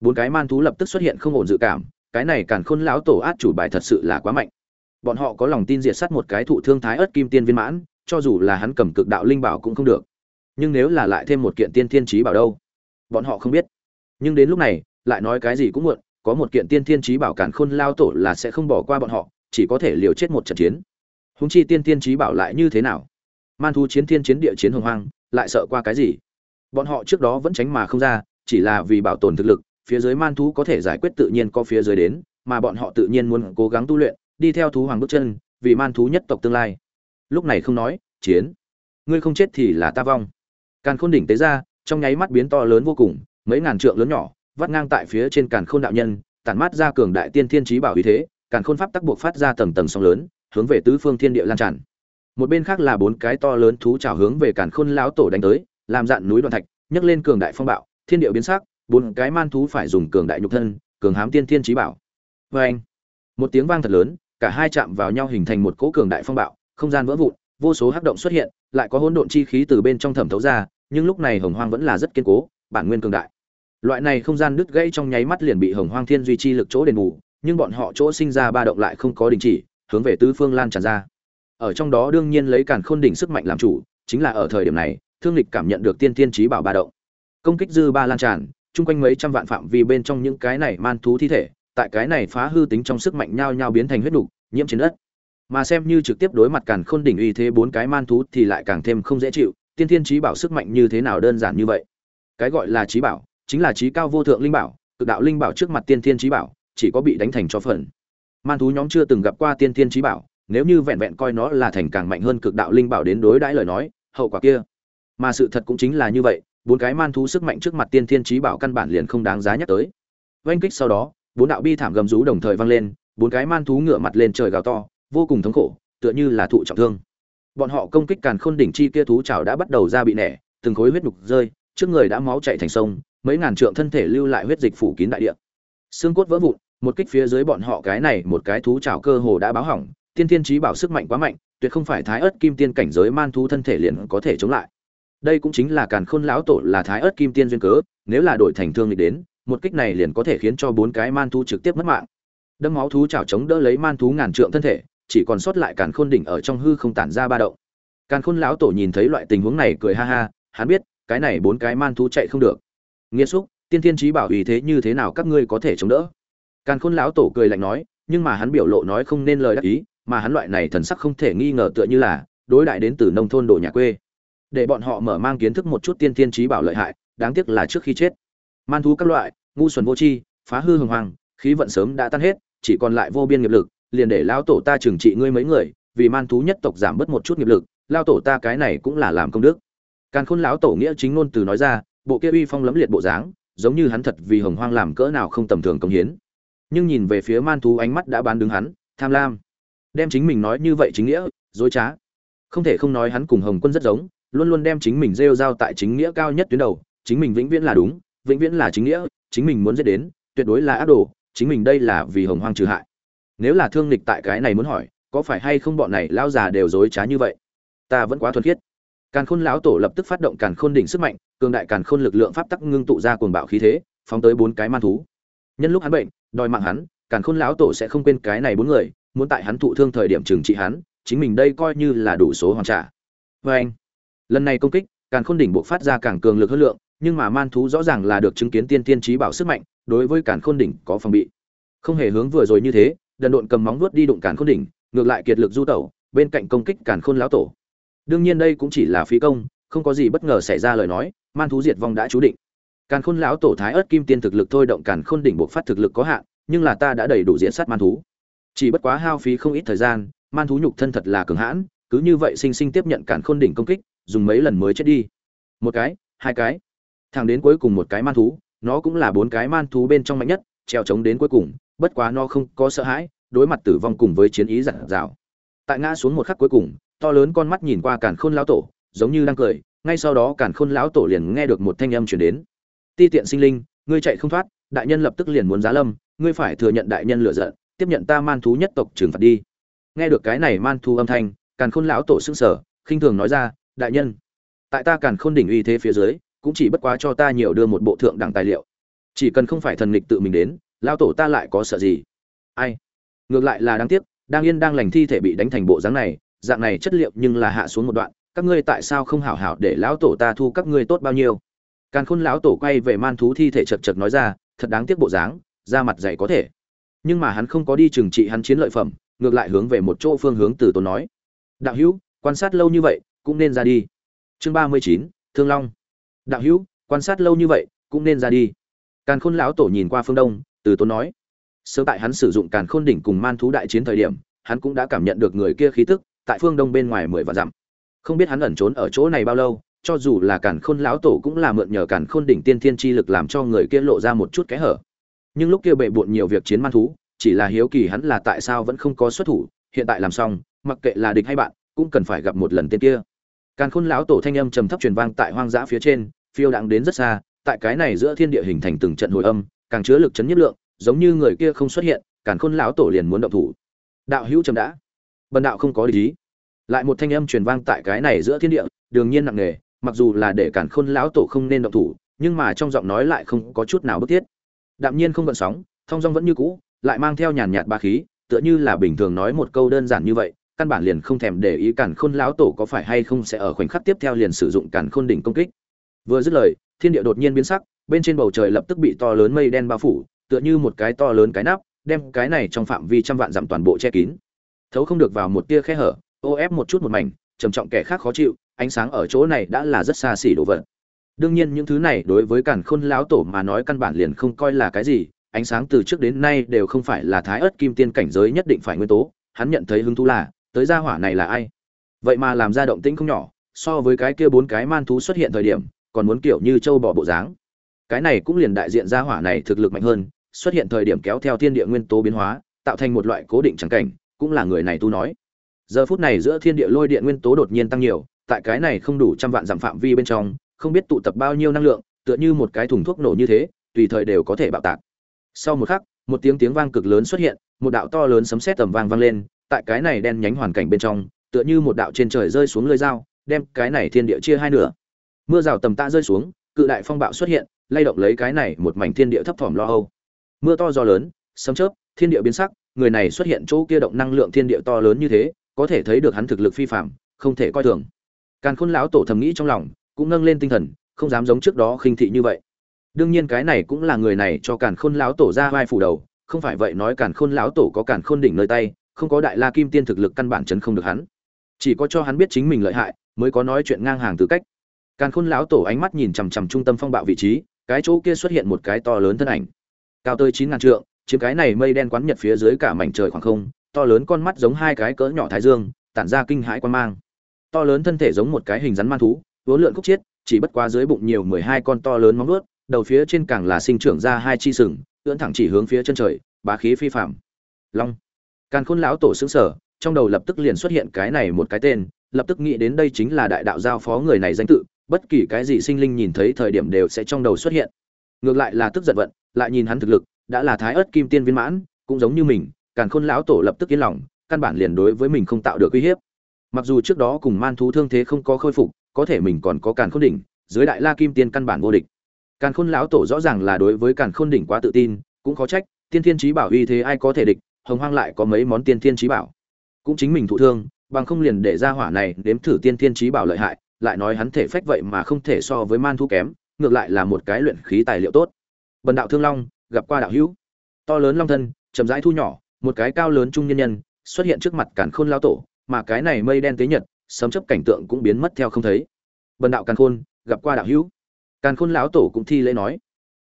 Bốn cái man thú lập tức xuất hiện không ổn dự cảm, cái này càn khôn lão tổ át chủ bài thật sự là quá mạnh. Bọn họ có lòng tin diệt sát một cái thụ thương thái ớt kim tiên viên mãn cho dù là hắn cầm cực đạo linh bảo cũng không được. Nhưng nếu là lại thêm một kiện tiên thiên trí bảo đâu? Bọn họ không biết. Nhưng đến lúc này, lại nói cái gì cũng muộn, có một kiện tiên thiên trí bảo cản khôn lao tổ là sẽ không bỏ qua bọn họ, chỉ có thể liều chết một trận chiến. Húng chi tiên thiên trí bảo lại như thế nào? Man thú chiến thiên chiến địa chiến hồng hoang, lại sợ qua cái gì? Bọn họ trước đó vẫn tránh mà không ra, chỉ là vì bảo tồn thực lực, phía dưới man thú có thể giải quyết tự nhiên có phía dưới đến, mà bọn họ tự nhiên muốn cố gắng tu luyện, đi theo thú hoàng bước chân, vì man thú nhất tộc tương lai lúc này không nói, chiến, ngươi không chết thì là ta vong. Càn khôn đỉnh tế ra, trong nháy mắt biến to lớn vô cùng, mấy ngàn trượng lớn nhỏ, vắt ngang tại phía trên càn khôn đạo nhân, tản mát ra cường đại tiên thiên trí bảo uy thế, càn khôn pháp tắc buộc phát ra tầng tầng sóng lớn, hướng về tứ phương thiên địa lan tràn. Một bên khác là bốn cái to lớn thú trào hướng về càn khôn lão tổ đánh tới, làm dạn núi đoàn thạch, nhấc lên cường đại phong bạo, thiên địa biến sắc, bốn cái man thú phải dùng cường đại nhục thân, cường hám tiên thiên trí bảo. Vê anh một tiếng vang thật lớn, cả hai chạm vào nhau hình thành một cỗ cường đại phong bạo không gian vỡ vụn vô số hắc động xuất hiện lại có hỗn độn chi khí từ bên trong thẩm thấu ra nhưng lúc này hồng hoang vẫn là rất kiên cố bản nguyên cường đại. Loại này không gian đứt gãy trong nháy mắt liền bị hồng hoang thiên duy chi lực chỗ đền bù nhưng bọn họ chỗ sinh ra ba động lại không có đình chỉ hướng về tứ phương lan tràn ra. Ở trong đó đương nhiên lấy càn khôn đỉnh sức mạnh làm chủ chính là ở thời điểm này thương lịch cảm nhận được tiên tiên trí bảo ba động. Công kích dư ba lan tràn chung quanh mấy trăm vạn phạm vi bên trong những cái này man thú thi thể tại cái này phá hư tính trong sức mạnh nhao nhao biến thành huyết đủ, nhiễm trên đất mà xem như trực tiếp đối mặt càn khôn đỉnh uy thế bốn cái man thú thì lại càng thêm không dễ chịu, tiên thiên trí bảo sức mạnh như thế nào đơn giản như vậy? Cái gọi là trí bảo chính là trí cao vô thượng linh bảo, cực đạo linh bảo trước mặt tiên thiên trí bảo, chỉ có bị đánh thành cho phần. Man thú nhóm chưa từng gặp qua tiên thiên trí bảo, nếu như vẹn vẹn coi nó là thành càng mạnh hơn cực đạo linh bảo đến đối đãi lời nói, hậu quả kia. Mà sự thật cũng chính là như vậy, bốn cái man thú sức mạnh trước mặt tiên thiên trí bảo căn bản liền không đáng giá nhắc tới. Oanh kích sau đó, bốn đạo bi thảm gầm rú đồng thời vang lên, bốn cái man thú ngựa mặt lên trời gào to vô cùng thống khổ, tựa như là thụ trọng thương. Bọn họ công kích càn khôn đỉnh chi kia thú chảo đã bắt đầu ra bị nẻ, từng khối huyết nhục rơi, trước người đã máu chảy thành sông, mấy ngàn trượng thân thể lưu lại huyết dịch phủ kín đại địa. Xương cốt vỡ vụn, một kích phía dưới bọn họ cái này một cái thú chảo cơ hồ đã báo hỏng, tiên thiên trí bảo sức mạnh quá mạnh, tuyệt không phải thái ớt kim tiên cảnh giới man thú thân thể liền có thể chống lại. Đây cũng chính là càn khôn lão tổ là thái ớt kim tiên duyên cớ, nếu là đổi thành thương đi đến, một kích này liền có thể khiến cho bốn cái man thú trực tiếp mất mạng. Đâm máu thú chảo chống đỡ lấy man thú ngàn trượng thân thể chỉ còn sót lại càn khôn đỉnh ở trong hư không tản ra ba động. Càn khôn lão tổ nhìn thấy loại tình huống này cười ha ha, hắn biết, cái này bốn cái man thú chạy không được. Nghĩa xúc, tiên thiên trí bảo ý thế như thế nào các ngươi có thể chống đỡ? Càn khôn lão tổ cười lạnh nói, nhưng mà hắn biểu lộ nói không nên lời đắc ý, mà hắn loại này thần sắc không thể nghi ngờ tựa như là đối đại đến từ nông thôn đồ nhà quê. Để bọn họ mở mang kiến thức một chút tiên thiên trí bảo lợi hại, đáng tiếc là trước khi chết. Man thú các loại, ngu xuẩn vô tri, phá hư hồng hoàng, khí vận sớm đã tan hết, chỉ còn lại vô biên nghiệp lực liền để lão tổ ta trừng trị ngươi mấy người, vì man thú nhất tộc giảm bớt một chút nghiệp lực lao tổ ta cái này cũng là làm công đức. Càn khôn lão tổ nghĩa chính ngôn từ nói ra, bộ kia uy phong lẫm liệt bộ dáng, giống như hắn thật vì hồng hoang làm cỡ nào không tầm thường công hiến. Nhưng nhìn về phía man thú ánh mắt đã bán đứng hắn, tham lam. Đem chính mình nói như vậy chính nghĩa, dối trá. Không thể không nói hắn cùng hồng quân rất giống, luôn luôn đem chính mình rêu rao tại chính nghĩa cao nhất tuyến đầu, chính mình vĩnh viễn là đúng, vĩnh viễn là chính nghĩa, chính mình muốn giết đến, tuyệt đối là ác đồ, chính mình đây là vì hồng hoang trừ hại nếu là thương lịch tại cái này muốn hỏi, có phải hay không bọn này lao già đều dối trá như vậy? Ta vẫn quá thuần khiết. Càn khôn lão tổ lập tức phát động càn khôn đỉnh sức mạnh, cường đại càn khôn lực lượng pháp tắc ngưng tụ ra cuồng bạo khí thế, phóng tới bốn cái man thú. Nhân lúc hắn bệnh, đòi mạng hắn, càn khôn lão tổ sẽ không quên cái này bốn người, muốn tại hắn thụ thương thời điểm trừng trị hắn, chính mình đây coi như là đủ số hoàn trả. Vê anh, lần này công kích, càn khôn đỉnh buộc phát ra càng cường lực hơn lượng, nhưng mà man thú rõ ràng là được chứng kiến tiên tiên trí bảo sức mạnh, đối với càn khôn đỉnh có phòng bị. Không hề hướng vừa rồi như thế đần độn cầm móng vuốt đi đụng càn khôn đỉnh, ngược lại kiệt lực du tẩu, bên cạnh công kích càn khôn lão tổ. Đương nhiên đây cũng chỉ là phí công, không có gì bất ngờ xảy ra lời nói, man thú diệt vong đã chú định. Càn khôn lão tổ thái ớt kim tiên thực lực thôi động càn khôn đỉnh buộc phát thực lực có hạn, nhưng là ta đã đầy đủ diễn sát man thú. Chỉ bất quá hao phí không ít thời gian, man thú nhục thân thật là cường hãn, cứ như vậy sinh sinh tiếp nhận càn khôn đỉnh công kích, dùng mấy lần mới chết đi. Một cái, hai cái. Thẳng đến cuối cùng một cái man thú, nó cũng là bốn cái man thú bên trong mạnh nhất treo chống đến cuối cùng bất quá nó không có sợ hãi, đối mặt tử vong cùng với chiến ý giặt dào. Tại ngã xuống một khắc cuối cùng, to lớn con mắt nhìn qua càn khôn lão tổ, giống như đang cười, ngay sau đó càn khôn lão tổ liền nghe được một thanh âm chuyển đến. Ti tiện sinh linh, ngươi chạy không thoát, đại nhân lập tức liền muốn giá lâm, ngươi phải thừa nhận đại nhân lựa giận, tiếp nhận ta man thú nhất tộc trừng phạt đi. Nghe được cái này man thú âm thanh, càn khôn lão tổ sững sờ, khinh thường nói ra, đại nhân, tại ta càn khôn đỉnh uy thế phía dưới, cũng chỉ bất quá cho ta nhiều đưa một bộ thượng đẳng tài liệu. Chỉ cần không phải thần lịch tự mình đến lão tổ ta lại có sợ gì? Ai? Ngược lại là đáng tiếc, đang yên đang lành thi thể bị đánh thành bộ dáng này, dạng này chất liệu nhưng là hạ xuống một đoạn, các ngươi tại sao không hảo hảo để lão tổ ta thu các ngươi tốt bao nhiêu? Càn khôn lão tổ quay về man thú thi thể chật chật nói ra, thật đáng tiếc bộ dáng, da mặt dày có thể. Nhưng mà hắn không có đi trừng trị hắn chiến lợi phẩm, ngược lại hướng về một chỗ phương hướng từ tốn nói. Đạo hữu, quan sát lâu như vậy, cũng nên ra đi. Chương ba mươi chín, thương long. Đạo hữu, quan sát lâu như vậy, cũng nên ra đi. Càn khôn lão tổ nhìn qua phương đông từ tốn nói. Sớm tại hắn sử dụng càn khôn đỉnh cùng man thú đại chiến thời điểm, hắn cũng đã cảm nhận được người kia khí tức, tại phương đông bên ngoài mười vạn dặm. Không biết hắn ẩn trốn ở chỗ này bao lâu, cho dù là càn khôn lão tổ cũng là mượn nhờ càn khôn đỉnh tiên thiên chi lực làm cho người kia lộ ra một chút kẽ hở. Nhưng lúc kia bệ bộn nhiều việc chiến man thú, chỉ là hiếu kỳ hắn là tại sao vẫn không có xuất thủ, hiện tại làm xong, mặc kệ là địch hay bạn, cũng cần phải gặp một lần tên kia. Càn khôn lão tổ thanh âm trầm thấp truyền vang tại hoang dã phía trên, phiêu đãng đến rất xa, tại cái này giữa thiên địa hình thành từng trận hồi âm càng chứa lực chấn nhất lượng, giống như người kia không xuất hiện, càn khôn lão tổ liền muốn động thủ. Đạo hữu trầm đã. Bần đạo không có lý lại một thanh âm truyền vang tại cái này giữa thiên địa, đương nhiên nặng nề, mặc dù là để càn khôn lão tổ không nên động thủ, nhưng mà trong giọng nói lại không có chút nào bức thiết. Đạm nhiên không gợn sóng thong dong vẫn như cũ, lại mang theo nhàn nhạt ba khí, tựa như là bình thường nói một câu đơn giản như vậy, căn bản liền không thèm để ý càn khôn lão tổ có phải hay không sẽ ở khoảnh khắc tiếp theo liền sử dụng càn khôn đỉnh công kích. Vừa dứt lời thiên địa đột nhiên biến sắc, bên trên bầu trời lập tức bị to lớn mây đen bao phủ, tựa như một cái to lớn cái nắp, đem cái này trong phạm vi trăm vạn dặm toàn bộ che kín. Thấu không được vào một tia khe hở, ô ép một chút một mảnh, trầm trọng kẻ khác khó chịu, ánh sáng ở chỗ này đã là rất xa xỉ đồ vật. Đương nhiên những thứ này đối với càn khôn lão tổ mà nói căn bản liền không coi là cái gì, ánh sáng từ trước đến nay đều không phải là thái ớt kim tiên cảnh giới nhất định phải nguyên tố, hắn nhận thấy hứng thú là, tới gia hỏa này là ai? Vậy mà làm ra động tĩnh không nhỏ, so với cái kia bốn cái man thú xuất hiện thời điểm còn muốn kiểu như châu bỏ bộ dáng. Cái này cũng liền đại diện ra hỏa này thực lực mạnh hơn, xuất hiện thời điểm kéo theo thiên địa nguyên tố biến hóa, tạo thành một loại cố định trắng cảnh, cũng là người này tu nói. Giờ phút này giữa thiên địa lôi điện nguyên tố đột nhiên tăng nhiều, tại cái này không đủ trăm vạn dặm phạm vi bên trong, không biết tụ tập bao nhiêu năng lượng, tựa như một cái thùng thuốc nổ như thế, tùy thời đều có thể bạo tạc. Sau một khắc, một tiếng tiếng vang cực lớn xuất hiện, một đạo to lớn sấm sét tầm vang vang lên, tại cái này đen nhánh hoàn cảnh bên trong, tựa như một đạo trên trời rơi xuống lưới dao, đem cái này thiên địa chia hai nửa mưa rào tầm tạ rơi xuống, cự đại phong bạo xuất hiện, lay động lấy cái này một mảnh thiên địa thấp thỏm lo âu. Mưa to gió lớn, sấm chớp, thiên địa biến sắc, người này xuất hiện chỗ kia động năng lượng thiên địa to lớn như thế, có thể thấy được hắn thực lực phi phạm, không thể coi thường. Càn khôn lão tổ thầm nghĩ trong lòng, cũng nâng lên tinh thần, không dám giống trước đó khinh thị như vậy. Đương nhiên cái này cũng là người này cho càn khôn lão tổ ra vai phủ đầu, không phải vậy nói càn khôn lão tổ có càn khôn đỉnh nơi tay, không có đại la kim tiên thực lực căn bản chấn không được hắn. Chỉ có cho hắn biết chính mình lợi hại, mới có nói chuyện ngang hàng tư cách càn khôn lão tổ ánh mắt nhìn chằm chằm trung tâm phong bạo vị trí, cái chỗ kia xuất hiện một cái to lớn thân ảnh. Cao tới chín ngàn trượng, chiếm cái này mây đen quán nhật phía dưới cả mảnh trời khoảng không, to lớn con mắt giống hai cái cỡ nhỏ thái dương, tản ra kinh hãi quan mang. To lớn thân thể giống một cái hình rắn man thú vốn lượn khúc chiết, chỉ bất quá dưới bụng nhiều mười hai con to lớn móng vuốt, đầu phía trên càng là sinh trưởng ra hai chi sừng, ưỡn thẳng chỉ hướng phía chân trời, bá khí phi phạm long. Càn khôn lão tổ xứng sở trong đầu lập tức liền xuất hiện cái này một cái tên, lập tức nghĩ đến đây chính là đại đạo giao phó người này danh tự bất kỳ cái gì sinh linh nhìn thấy thời điểm đều sẽ trong đầu xuất hiện. Ngược lại là tức giận vận, lại nhìn hắn thực lực, đã là thái ớt kim tiên viên mãn, cũng giống như mình, càn khôn lão tổ lập tức yên lòng, căn bản liền đối với mình không tạo được uy hiếp. Mặc dù trước đó cùng man thú thương thế không có khôi phục, có thể mình còn có càn khôn đỉnh, dưới đại la kim tiên căn bản vô địch. Càn khôn lão tổ rõ ràng là đối với càn khôn đỉnh quá tự tin, cũng khó trách, tiên thiên trí bảo uy thế ai có thể địch, hồng hoang lại có mấy món tiên thiên trí bảo. Cũng chính mình thụ thương, bằng không liền để ra hỏa này đếm thử tiên thiên trí bảo lợi hại lại nói hắn thể phách vậy mà không thể so với man thu kém, ngược lại là một cái luyện khí tài liệu tốt. Bần đạo thương long, gặp qua đạo hữu. To lớn long thân, chậm rãi thu nhỏ, một cái cao lớn trung nhân nhân, xuất hiện trước mặt càn khôn lao tổ, mà cái này mây đen tế nhật, sấm chấp cảnh tượng cũng biến mất theo không thấy. Bần đạo càn khôn, gặp qua đạo hữu. Càn khôn lão tổ cũng thi lễ nói.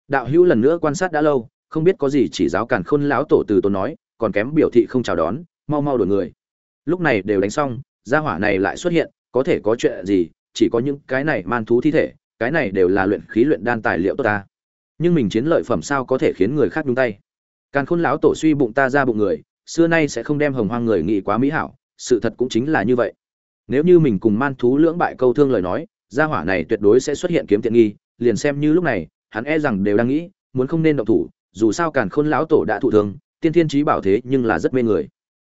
Đạo hữu lần nữa quan sát đã lâu, không biết có gì chỉ giáo càn khôn lão tổ từ tốn nói, còn kém biểu thị không chào đón, mau mau đổi người. Lúc này đều đánh xong, gia hỏa này lại xuất hiện, có thể có chuyện gì chỉ có những cái này man thú thi thể, cái này đều là luyện khí luyện đan tài liệu tốt ta. Nhưng mình chiến lợi phẩm sao có thể khiến người khác nhúng tay? Càn khôn lão tổ suy bụng ta ra bụng người, xưa nay sẽ không đem hồng hoang người nghĩ quá mỹ hảo, sự thật cũng chính là như vậy. Nếu như mình cùng man thú lưỡng bại câu thương lời nói, gia hỏa này tuyệt đối sẽ xuất hiện kiếm tiện nghi, liền xem như lúc này, hắn e rằng đều đang nghĩ, muốn không nên động thủ, dù sao càn khôn lão tổ đã thụ thương, tiên thiên trí bảo thế nhưng là rất mê người.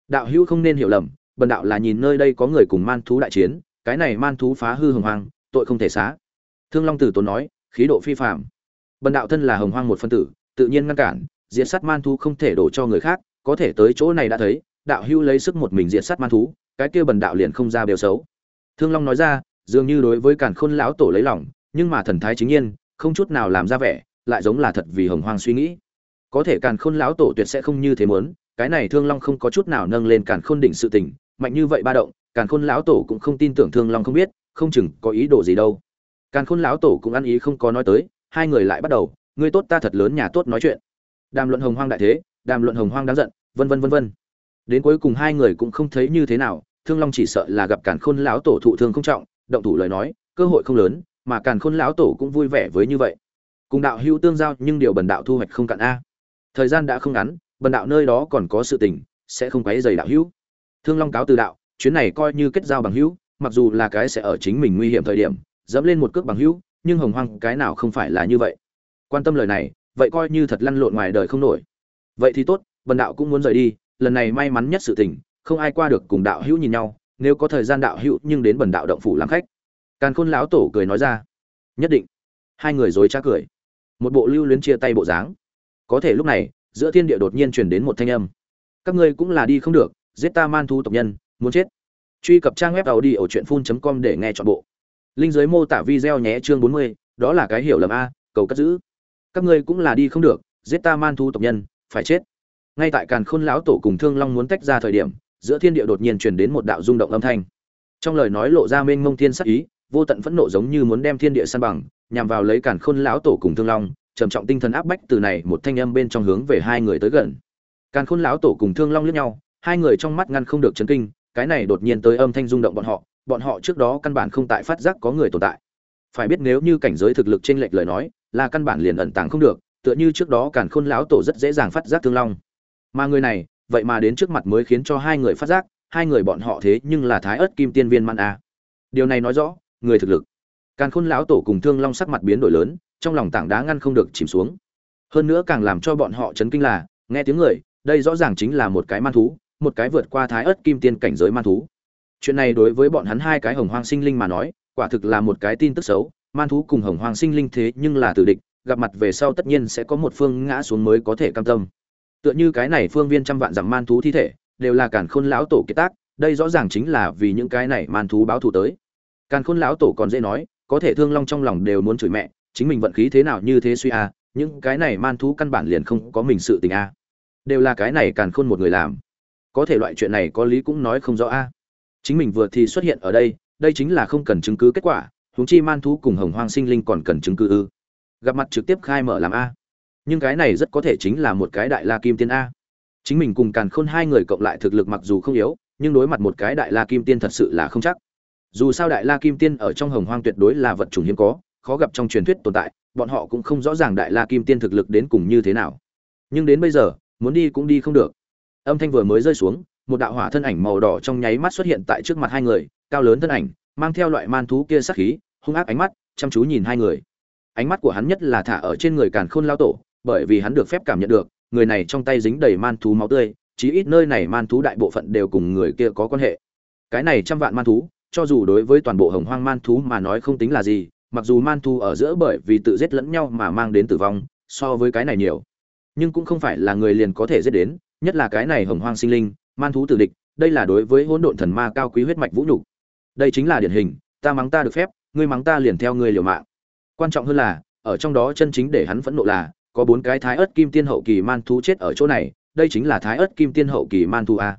Đạo hữu không nên hiểu lầm, bần đạo là nhìn nơi đây có người cùng man thú đại chiến cái này man thú phá hư hồng hoang, tội không thể xá. Thương long tử tốn nói, khí độ phi phạm bần đạo thân là hồng hoang một phân tử, tự nhiên ngăn cản diện sát man thú không thể đổ cho người khác, có thể tới chỗ này đã thấy, đạo hữu lấy sức một mình diện sát man thú, cái kia bần đạo liền không ra bèo xấu. Thương long nói ra, dường như đối với cản khôn lão tổ lấy lòng, nhưng mà thần thái chính nhiên, không chút nào làm ra vẻ, lại giống là thật vì hồng hoang suy nghĩ. Có thể càn khôn lão tổ tuyệt sẽ không như thế muốn, cái này thương long không có chút nào nâng lên càn khôn đỉnh sự tình, mạnh như vậy ba động càn khôn lão tổ cũng không tin tưởng thương long không biết, không chừng có ý đồ gì đâu. Càn khôn lão tổ cũng ăn ý không có nói tới, hai người lại bắt đầu, ngươi tốt ta thật lớn nhà tốt nói chuyện. Đàm luận hồng hoang đại thế, đàm luận hồng hoang đáng giận, vân vân vân vân. Đến cuối cùng hai người cũng không thấy như thế nào, thương long chỉ sợ là gặp càn khôn lão tổ thụ thương không trọng, động thủ lời nói, cơ hội không lớn, mà càn khôn lão tổ cũng vui vẻ với như vậy. Cùng đạo hữu tương giao, nhưng điều bần đạo thu hoạch không cạn a. Thời gian đã không ngắn, bần đạo nơi đó còn có sự tình, sẽ không quấy dày đạo hữu. Thương long cáo từ đạo chuyến này coi như kết giao bằng hữu, mặc dù là cái sẽ ở chính mình nguy hiểm thời điểm, dẫm lên một cước bằng hữu, nhưng hồng hoang cái nào không phải là như vậy. Quan tâm lời này, vậy coi như thật lăn lộn ngoài đời không nổi. Vậy thì tốt bần đạo cũng muốn rời đi, lần này may mắn nhất sự tình, không ai qua được cùng đạo hữu nhìn nhau, nếu có thời gian đạo hữu nhưng đến bần đạo động phủ làm khách. Càn khôn lão tổ cười nói ra. Nhất định. Hai người dối trá cười. Một bộ lưu luyến chia tay bộ dáng. Có thể lúc này, giữa thiên địa đột nhiên truyền đến một thanh âm. Các ngươi cũng là đi không được, giết ta man thu tộc nhân muốn chết. Truy cập trang web tàu đi ở truyện phun com để nghe chọn bộ. Linh dưới mô tả video nhé, chương bốn mươi, đó là cái hiểu lầm a, cầu cất giữ. Các ngươi cũng là đi không được, giết ta man thu tộc nhân, phải chết. Ngay tại càn khôn lão tổ cùng thương long muốn tách ra thời điểm, giữa thiên địa đột nhiên truyền đến một đạo rung động âm thanh. Trong lời nói lộ ra mênh mông thiên sắc ý, vô tận phẫn nộ giống như muốn đem thiên địa san bằng, nhằm vào lấy càn khôn lão tổ cùng thương long, trầm trọng tinh thần áp bách từ này một thanh âm bên trong hướng về hai người tới gần. Càn khôn lão tổ cùng thương long liếc nhau, hai người trong mắt ngăn không được chấn kinh cái này đột nhiên tới âm thanh rung động bọn họ bọn họ trước đó căn bản không tại phát giác có người tồn tại. Phải biết nếu như cảnh giới thực lực trên lệch lời nói, là căn bản liền ẩn tàng không được, tựa như trước đó càn khôn lão tổ rất dễ dàng phát giác thương long. Mà người này, vậy mà đến trước mặt mới khiến cho hai người phát giác, hai người bọn họ thế nhưng là thái Ức kim tiên viên man a. Điều này nói rõ, người thực lực. Càn khôn lão tổ cùng thương long sắc mặt biến đổi lớn, trong lòng tảng đá ngăn không được chìm xuống. Hơn nữa càng làm cho bọn họ chấn kinh là, nghe tiếng người, đây rõ ràng chính là một cái man thú một cái vượt qua thái ớt kim tiên cảnh giới man thú. Chuyện này đối với bọn hắn hai cái hồng hoang sinh linh mà nói, quả thực là một cái tin tức xấu. Man thú cùng hồng hoang sinh linh thế nhưng là tử địch, gặp mặt về sau tất nhiên sẽ có một phương ngã xuống mới có thể cam tâm. Tựa như cái này phương viên trăm vạn dặm man thú thi thể, đều là càn khôn lão tổ kiệt tác, đây rõ ràng chính là vì những cái này man thú báo thù tới. Càn khôn lão tổ còn dễ nói, có thể thương long trong lòng đều muốn chửi mẹ, chính mình vận khí thế nào như thế suy a những cái này man thú căn bản liền không có mình sự tình a đều là cái này càn khôn một người làm có thể loại chuyện này có lý cũng nói không rõ a. Chính mình vừa thì xuất hiện ở đây đây chính là không cần chứng cứ kết quả, huống chi man thú cùng hồng hoang sinh linh còn cần chứng cứ ư. Gặp mặt trực tiếp khai mở làm a. Nhưng cái này rất có thể chính là một cái đại la kim tiên a. Chính mình cùng càn khôn hai người cộng lại thực lực mặc dù không yếu, nhưng đối mặt một cái đại la kim tiên thật sự là không chắc. Dù sao đại la kim tiên ở trong hồng hoang tuyệt đối là vật chủng hiếm có, khó gặp trong truyền thuyết tồn tại, bọn họ cũng không rõ ràng đại la kim tiên thực lực đến cùng như thế nào. Nhưng đến bây giờ, muốn đi cũng đi không được âm thanh vừa mới rơi xuống, một đạo hỏa thân ảnh màu đỏ trong nháy mắt xuất hiện tại trước mặt hai người, cao lớn thân ảnh, mang theo loại man thú kia sắc khí, hung ác ánh mắt, chăm chú nhìn hai người. Ánh mắt của hắn nhất là thả ở trên người càn khôn lao tổ, bởi vì hắn được phép cảm nhận được, người này trong tay dính đầy man thú máu tươi, chí ít nơi này man thú đại bộ phận đều cùng người kia có quan hệ. Cái này trăm vạn man thú, cho dù đối với toàn bộ hồng hoang man thú mà nói không tính là gì, mặc dù man thú ở giữa bởi vì tự giết lẫn nhau mà mang đến tử vong, so với cái này nhiều. Nhưng cũng không phải là người liền có thể giết đến nhất là cái này hồng hoang sinh linh, man thú tử địch, đây là đối với hỗn độn thần ma cao quý huyết mạch vũ nhục. Đây chính là điển hình, ta mắng ta được phép, ngươi mắng ta liền theo ngươi liều mạng. Quan trọng hơn là, ở trong đó chân chính để hắn phẫn nộ là, có bốn cái thái ớt kim tiên hậu kỳ man thú chết ở chỗ này, đây chính là thái ớt kim tiên hậu kỳ man thú a.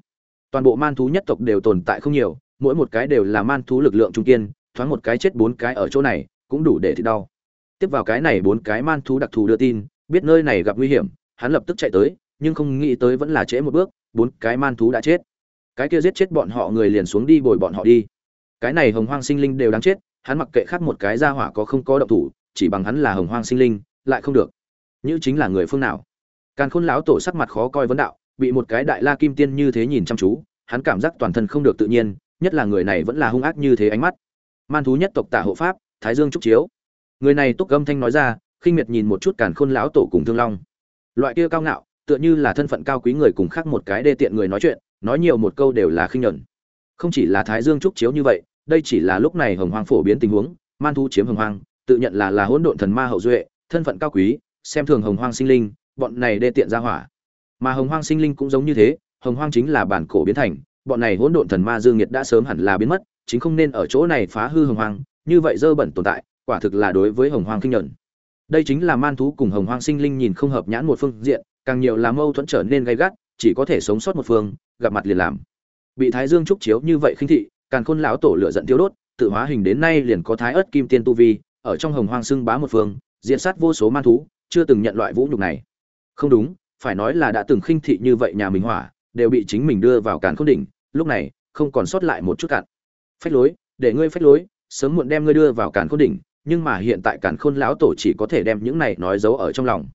Toàn bộ man thú nhất tộc đều tồn tại không nhiều, mỗi một cái đều là man thú lực lượng trung kiên, thoáng một cái chết bốn cái ở chỗ này, cũng đủ để thì đau. Tiếp vào cái này bốn cái man thú đặc thù đưa tin, biết nơi này gặp nguy hiểm, hắn lập tức chạy tới nhưng không nghĩ tới vẫn là trễ một bước, bốn cái man thú đã chết. Cái kia giết chết bọn họ người liền xuống đi bồi bọn họ đi. Cái này hồng hoang sinh linh đều đáng chết, hắn mặc kệ khác một cái ra hỏa có không có động thủ, chỉ bằng hắn là hồng hoang sinh linh, lại không được. Như chính là người phương nào? Càn khôn lão tổ sắc mặt khó coi vấn đạo, bị một cái đại la kim tiên như thế nhìn chăm chú, hắn cảm giác toàn thân không được tự nhiên, nhất là người này vẫn là hung ác như thế ánh mắt. Man thú nhất tộc tả hộ pháp, thái dương trúc chiếu. Người này túc âm thanh nói ra, khinh miệt nhìn một chút càn khôn lão tổ cùng thương long. Loại kia cao ngạo tựa như là thân phận cao quý người cùng khác một cái đê tiện người nói chuyện, nói nhiều một câu đều là khinh nhẫn không chỉ là thái dương trúc chiếu như vậy, đây chỉ là lúc này hồng hoang phổ biến tình huống, man thú chiếm hồng hoang, tự nhận là là hỗn độn thần ma hậu duệ, thân phận cao quý, xem thường hồng hoang sinh linh, bọn này đê tiện ra hỏa. Mà hồng hoang sinh linh cũng giống như thế, hồng hoang chính là bản cổ biến thành, bọn này hỗn độn thần ma dương nhiệt đã sớm hẳn là biến mất, chính không nên ở chỗ này phá hư hồng hoang, như vậy dơ bẩn tồn tại, quả thực là đối với hồng hoang kinh nhẫn đây chính là man thú cùng hồng hoang sinh linh nhìn không hợp nhãn một phương diện càng nhiều là mâu thuẫn trở nên gay gắt, chỉ có thể sống sót một phương, gặp mặt liền làm. Bị thái dương trúc chiếu như vậy khinh thị, càn khôn lão tổ lửa giận tiêu đốt, tự hóa hình đến nay liền có thái ớt kim tiên tu vi, ở trong hồng hoang xưng bá một phương, diện sát vô số man thú, chưa từng nhận loại vũ nhục này. Không đúng, phải nói là đã từng khinh thị như vậy nhà mình hỏa, đều bị chính mình đưa vào càn khôn đỉnh, lúc này, không còn sót lại một chút cạn phách lối, để ngươi phách lối, sớm muộn đem ngươi đưa vào càn khôn đỉnh, nhưng mà hiện tại càn khôn lão tổ chỉ có thể đem những này nói giấu ở trong lòng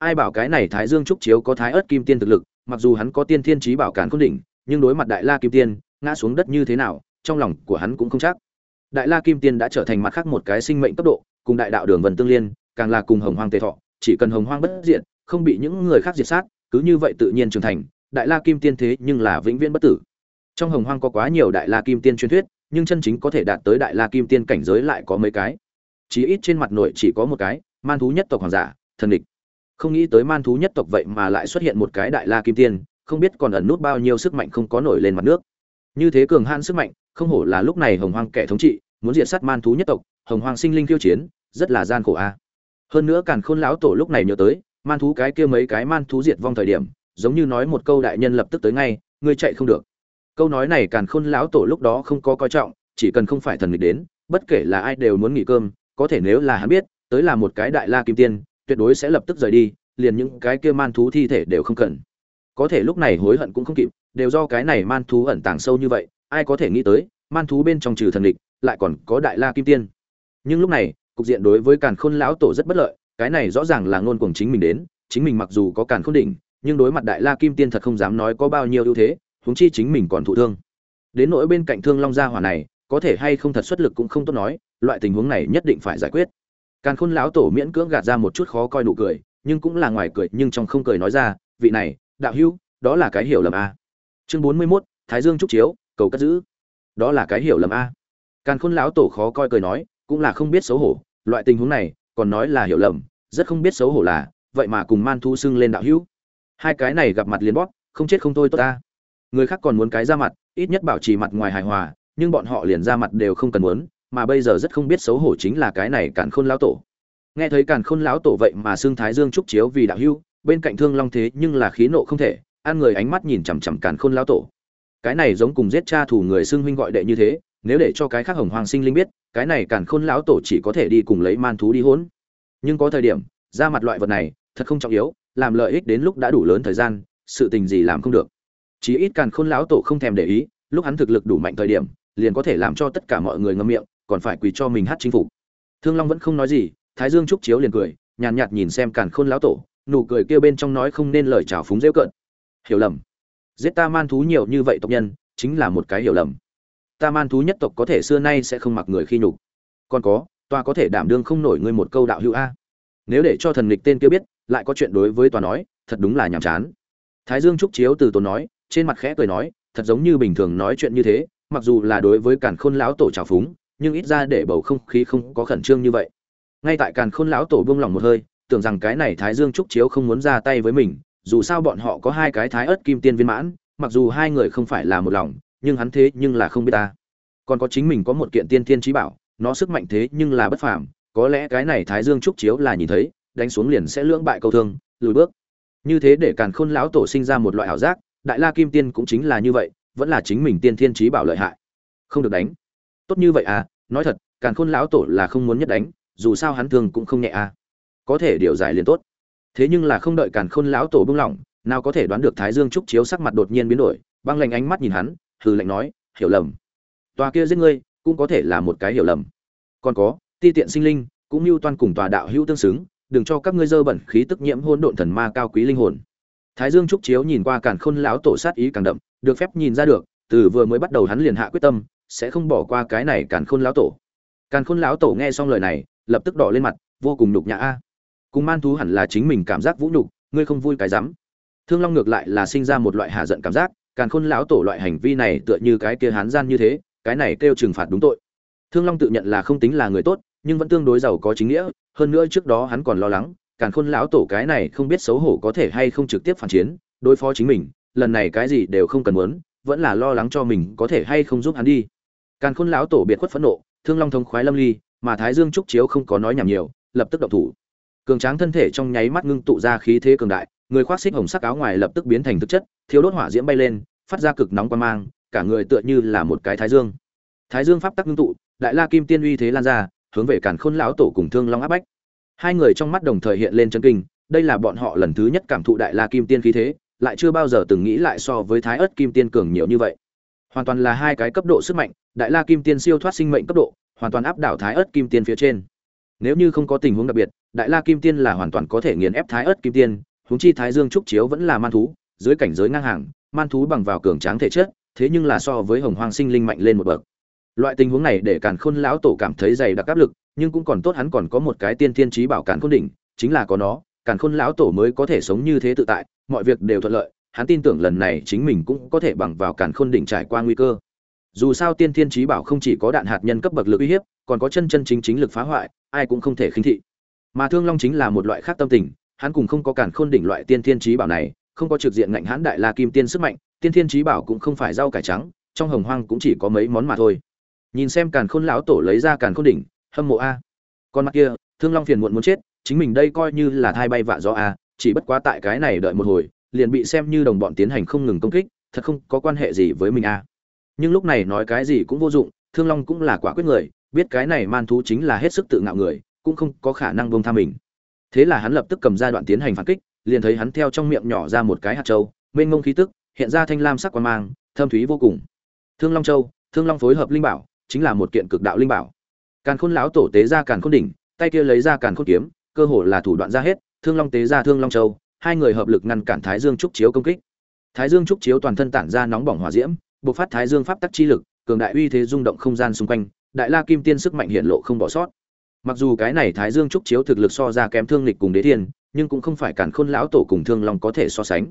ai bảo cái này thái dương trúc chiếu có thái ớt kim tiên thực lực, mặc dù hắn có tiên thiên trí bảo cản khôn đỉnh, nhưng đối mặt đại la kim tiên, ngã xuống đất như thế nào, trong lòng của hắn cũng không chắc. Đại la kim tiên đã trở thành mặt khác một cái sinh mệnh cấp độ, cùng đại đạo đường vần tương liên, càng là cùng hồng hoang tề thọ, chỉ cần hồng hoang bất diệt, không bị những người khác diệt sát, cứ như vậy tự nhiên trưởng thành, đại la kim tiên thế nhưng là vĩnh viễn bất tử. Trong hồng hoang có quá nhiều đại la kim tiên truyền thuyết, nhưng chân chính có thể đạt tới đại la kim tiên cảnh giới lại có mấy cái. Chí ít trên mặt nội chỉ có một cái, man thú nhất tộc hoàng giả, thần địch không nghĩ tới man thú nhất tộc vậy mà lại xuất hiện một cái đại la kim tiên, không biết còn ẩn nút bao nhiêu sức mạnh không có nổi lên mặt nước. Như thế cường han sức mạnh, không hổ là lúc này hồng hoang kẻ thống trị, muốn diệt sát man thú nhất tộc, hồng hoang sinh linh khiêu chiến, rất là gian khổ a. Hơn nữa càn khôn lão tổ lúc này nhớ tới, man thú cái kia mấy cái man thú diệt vong thời điểm, giống như nói một câu đại nhân lập tức tới ngay, ngươi chạy không được. Câu nói này càn khôn lão tổ lúc đó không có coi trọng, chỉ cần không phải thần nghịch đến, bất kể là ai đều muốn nghỉ cơm, có thể nếu là hắn biết, tới là một cái đại la kim tiên tuyệt đối sẽ lập tức rời đi, liền những cái kia man thú thi thể đều không cần. Có thể lúc này hối hận cũng không kịp, đều do cái này man thú ẩn tàng sâu như vậy, ai có thể nghĩ tới, man thú bên trong trừ thần địch, lại còn có đại la kim tiên. Nhưng lúc này, cục diện đối với càn khôn lão tổ rất bất lợi, cái này rõ ràng là ngôn cuồng chính mình đến, chính mình mặc dù có càn khôn đỉnh, nhưng đối mặt đại la kim tiên thật không dám nói có bao nhiêu ưu thế, huống chi chính mình còn thụ thương. Đến nỗi bên cạnh thương long gia hỏa này, có thể hay không thật xuất lực cũng không tốt nói, loại tình huống này nhất định phải giải quyết càn khôn lão tổ miễn cưỡng gạt ra một chút khó coi nụ cười nhưng cũng là ngoài cười nhưng trong không cười nói ra vị này đạo hữu đó là cái hiểu lầm a. Chương bốn mươi 41, thái dương trúc chiếu cầu cất giữ. Đó là cái hiểu lầm a. Càn khôn lão tổ khó coi cười nói cũng là không biết xấu hổ loại tình huống này còn nói là hiểu lầm rất không biết xấu hổ là vậy mà cùng man thu xưng lên đạo hữu. Hai cái này gặp mặt liền bóp không chết không thôi tốt ta. Người khác còn muốn cái ra mặt ít nhất bảo trì mặt ngoài hài hòa nhưng bọn họ liền ra mặt đều không cần muốn mà bây giờ rất không biết xấu hổ chính là cái này càn khôn lão tổ. Nghe thấy càn khôn lão tổ vậy mà xương thái dương trúc chiếu vì đạo hưu bên cạnh thương long thế nhưng là khí nộ không thể, ăn người ánh mắt nhìn chằm chằm càn khôn lão tổ. Cái này giống cùng giết cha thủ người xưng huynh gọi đệ như thế, nếu để cho cái khác hồng hoàng sinh linh biết, cái này càn khôn lão tổ chỉ có thể đi cùng lấy man thú đi hỗn. Nhưng có thời điểm, ra mặt loại vật này, thật không trọng yếu, làm lợi ích đến lúc đã đủ lớn thời gian, sự tình gì làm không được. Chí ít càn khôn lão tổ không thèm để ý, lúc hắn thực lực đủ mạnh thời điểm, liền có thể làm cho tất cả mọi người ngâm miệng còn phải quỳ cho mình hát chính phủ thương long vẫn không nói gì thái dương trúc chiếu liền cười nhàn nhạt, nhạt nhìn xem càn khôn lão tổ nụ cười kia bên trong nói không nên lời chào phúng rêu cợt. Hiểu lầm. Giết ta man thú nhiều như vậy tộc nhân chính là một cái hiểu lầm. Ta man thú nhất tộc có thể xưa nay sẽ không mặc người khi nhục. Còn có tòa có thể đảm đương không nổi ngươi một câu đạo hữu a. Nếu để cho thần nghịch tên kia biết lại có chuyện đối với tòa nói thật đúng là nhàm chán. Thái dương trúc chiếu từ tốn nói trên mặt khẽ cười nói thật giống như bình thường nói chuyện như thế mặc dù là đối với càn khôn lão tổ trào phúng nhưng ít ra để bầu không khí không có khẩn trương như vậy. Ngay tại càn khôn lão tổ buông lòng một hơi, tưởng rằng cái này thái dương trúc chiếu không muốn ra tay với mình, dù sao bọn họ có hai cái thái ớt kim tiên viên mãn, mặc dù hai người không phải là một lòng, nhưng hắn thế nhưng là không biết ta. Còn có chính mình có một kiện tiên thiên trí bảo, nó sức mạnh thế nhưng là bất phàm, có lẽ cái này thái dương trúc chiếu là nhìn thấy, đánh xuống liền sẽ lưỡng bại câu thương, lùi bước. Như thế để càn khôn lão tổ sinh ra một loại ảo giác, đại la kim tiên cũng chính là như vậy, vẫn là chính mình tiên thiên trí bảo lợi hại. Không được đánh tốt như vậy à nói thật, càn khôn lão tổ là không muốn nhất đánh, dù sao hắn thường cũng không nhẹ à. có thể điều giải liền tốt. Thế nhưng là không đợi càn khôn lão tổ bưng lỏng, nào có thể đoán được thái dương trúc chiếu sắc mặt đột nhiên biến đổi, băng lạnh ánh mắt nhìn hắn, hừ lạnh nói, hiểu lầm. Tòa kia giết ngươi, cũng có thể là một cái hiểu lầm. Còn có, ti tiện sinh linh, cũng như toan cùng tòa đạo hữu tương xứng, đừng cho các ngươi dơ bẩn khí tức nhiễm hôn độn thần ma cao quý linh hồn. Thái dương trúc chiếu nhìn qua càn khôn lão tổ sát ý càng đậm, được phép nhìn ra được, từ vừa mới bắt đầu hắn liền hạ quyết tâm sẽ không bỏ qua cái này càn khôn lão tổ. Càn khôn lão tổ nghe xong lời này, lập tức đỏ lên mặt, vô cùng nhục nhã. A cùng man thú hẳn là chính mình cảm giác vũ nhục, ngươi không vui cái rắm. Thương long ngược lại là sinh ra một loại hạ giận cảm giác, càn khôn lão tổ loại hành vi này tựa như cái kia hán gian như thế, cái này kêu trừng phạt đúng tội. Thương long tự nhận là không tính là người tốt, nhưng vẫn tương đối giàu có chính nghĩa, hơn nữa trước đó hắn còn lo lắng, càn khôn lão tổ cái này không biết xấu hổ có thể hay không trực tiếp phản chiến, đối phó chính mình, lần này cái gì đều không cần muốn, vẫn là lo lắng cho mình có thể hay không giúp hắn đi càn khôn lão tổ biệt khuất phẫn nộ, thương long thông khoái lâm ly, mà thái dương trúc chiếu không có nói nhảm nhiều, lập tức động thủ. Cường tráng thân thể trong nháy mắt ngưng tụ ra khí thế cường đại, người khoác xích hồng sắc áo ngoài lập tức biến thành thực chất thiếu đốt hỏa diễm bay lên, phát ra cực nóng quan mang, cả người tựa như là một cái thái dương. Thái dương pháp tắc ngưng tụ, đại la kim tiên uy thế lan ra, hướng về càn khôn lão tổ cùng thương long áp bách. Hai người trong mắt đồng thời hiện lên chân kinh, đây là bọn họ lần thứ nhất cảm thụ đại la kim tiên khí thế, lại chưa bao giờ từng nghĩ lại so với thái ớt kim tiên cường nhiều như vậy. Hoàn toàn là hai cái cấp độ sức mạnh đại la kim tiên siêu thoát sinh mệnh cấp độ, hoàn toàn áp đảo thái ớt kim tiên phía trên. Nếu như không có tình huống đặc biệt, đại la kim tiên là hoàn toàn có thể nghiền ép thái ớt kim tiên, huống chi thái dương trúc chiếu vẫn là man thú, dưới cảnh giới ngang hàng, man thú bằng vào cường tráng thể chất, thế nhưng là so với hồng hoang sinh linh mạnh lên một bậc. Loại tình huống này để càn khôn lão tổ cảm thấy dày đặc áp lực, nhưng cũng còn tốt hắn còn có một cái tiên thiên trí bảo càn khôn đỉnh, chính là có nó, càn khôn lão tổ mới có thể sống như thế tự tại, mọi việc đều thuận lợi, hắn tin tưởng lần này chính mình cũng có thể bằng vào càn khôn đỉnh trải qua nguy cơ dù sao tiên thiên trí bảo không chỉ có đạn hạt nhân cấp bậc lực uy hiếp, còn có chân chân chính chính lực phá hoại, ai cũng không thể khinh thị. Mà thương long chính là một loại khác tâm tình, hắn cùng không có cản khôn đỉnh loại tiên thiên trí bảo này, không có trực diện ngạnh hãn đại la kim tiên sức mạnh, tiên thiên trí bảo cũng không phải rau cải trắng, trong hồng hoang cũng chỉ có mấy món mà thôi. Nhìn xem càn khôn lão tổ lấy ra càn khôn đỉnh, hâm mộ a. Con mắt kia, thương long phiền muộn muốn chết, chính mình đây coi như là thai bay vạ gió a, chỉ bất quá tại cái này đợi một hồi, liền bị xem như đồng bọn tiến hành không ngừng công kích, thật không có quan hệ gì với mình a nhưng lúc này nói cái gì cũng vô dụng, thương long cũng là quả quyết người, biết cái này man thú chính là hết sức tự ngạo người, cũng không có khả năng bông tha mình. Thế là hắn lập tức cầm ra đoạn tiến hành phản kích, liền thấy hắn theo trong miệng nhỏ ra một cái hạt châu, mênh mông khí tức, hiện ra thanh lam sắc quan mang, thâm thúy vô cùng. Thương long châu, thương long phối hợp linh bảo, chính là một kiện cực đạo linh bảo. Càn khôn lão tổ tế ra càn khôn đỉnh, tay kia lấy ra càn khôn kiếm, cơ hồ là thủ đoạn ra hết, thương long tế ra thương long châu, hai người hợp lực ngăn cản thái dương trúc chiếu công kích. Thái dương trúc chiếu toàn thân tản ra nóng bỏng hỏa diễm bộc phát thái dương pháp tắc chi lực, cường đại uy thế rung động không gian xung quanh, đại la kim tiên sức mạnh hiện lộ không bỏ sót. Mặc dù cái này thái dương trúc chiếu thực lực so ra kém thương lịch cùng đế thiên, nhưng cũng không phải cản khôn lão tổ cùng thương long có thể so sánh.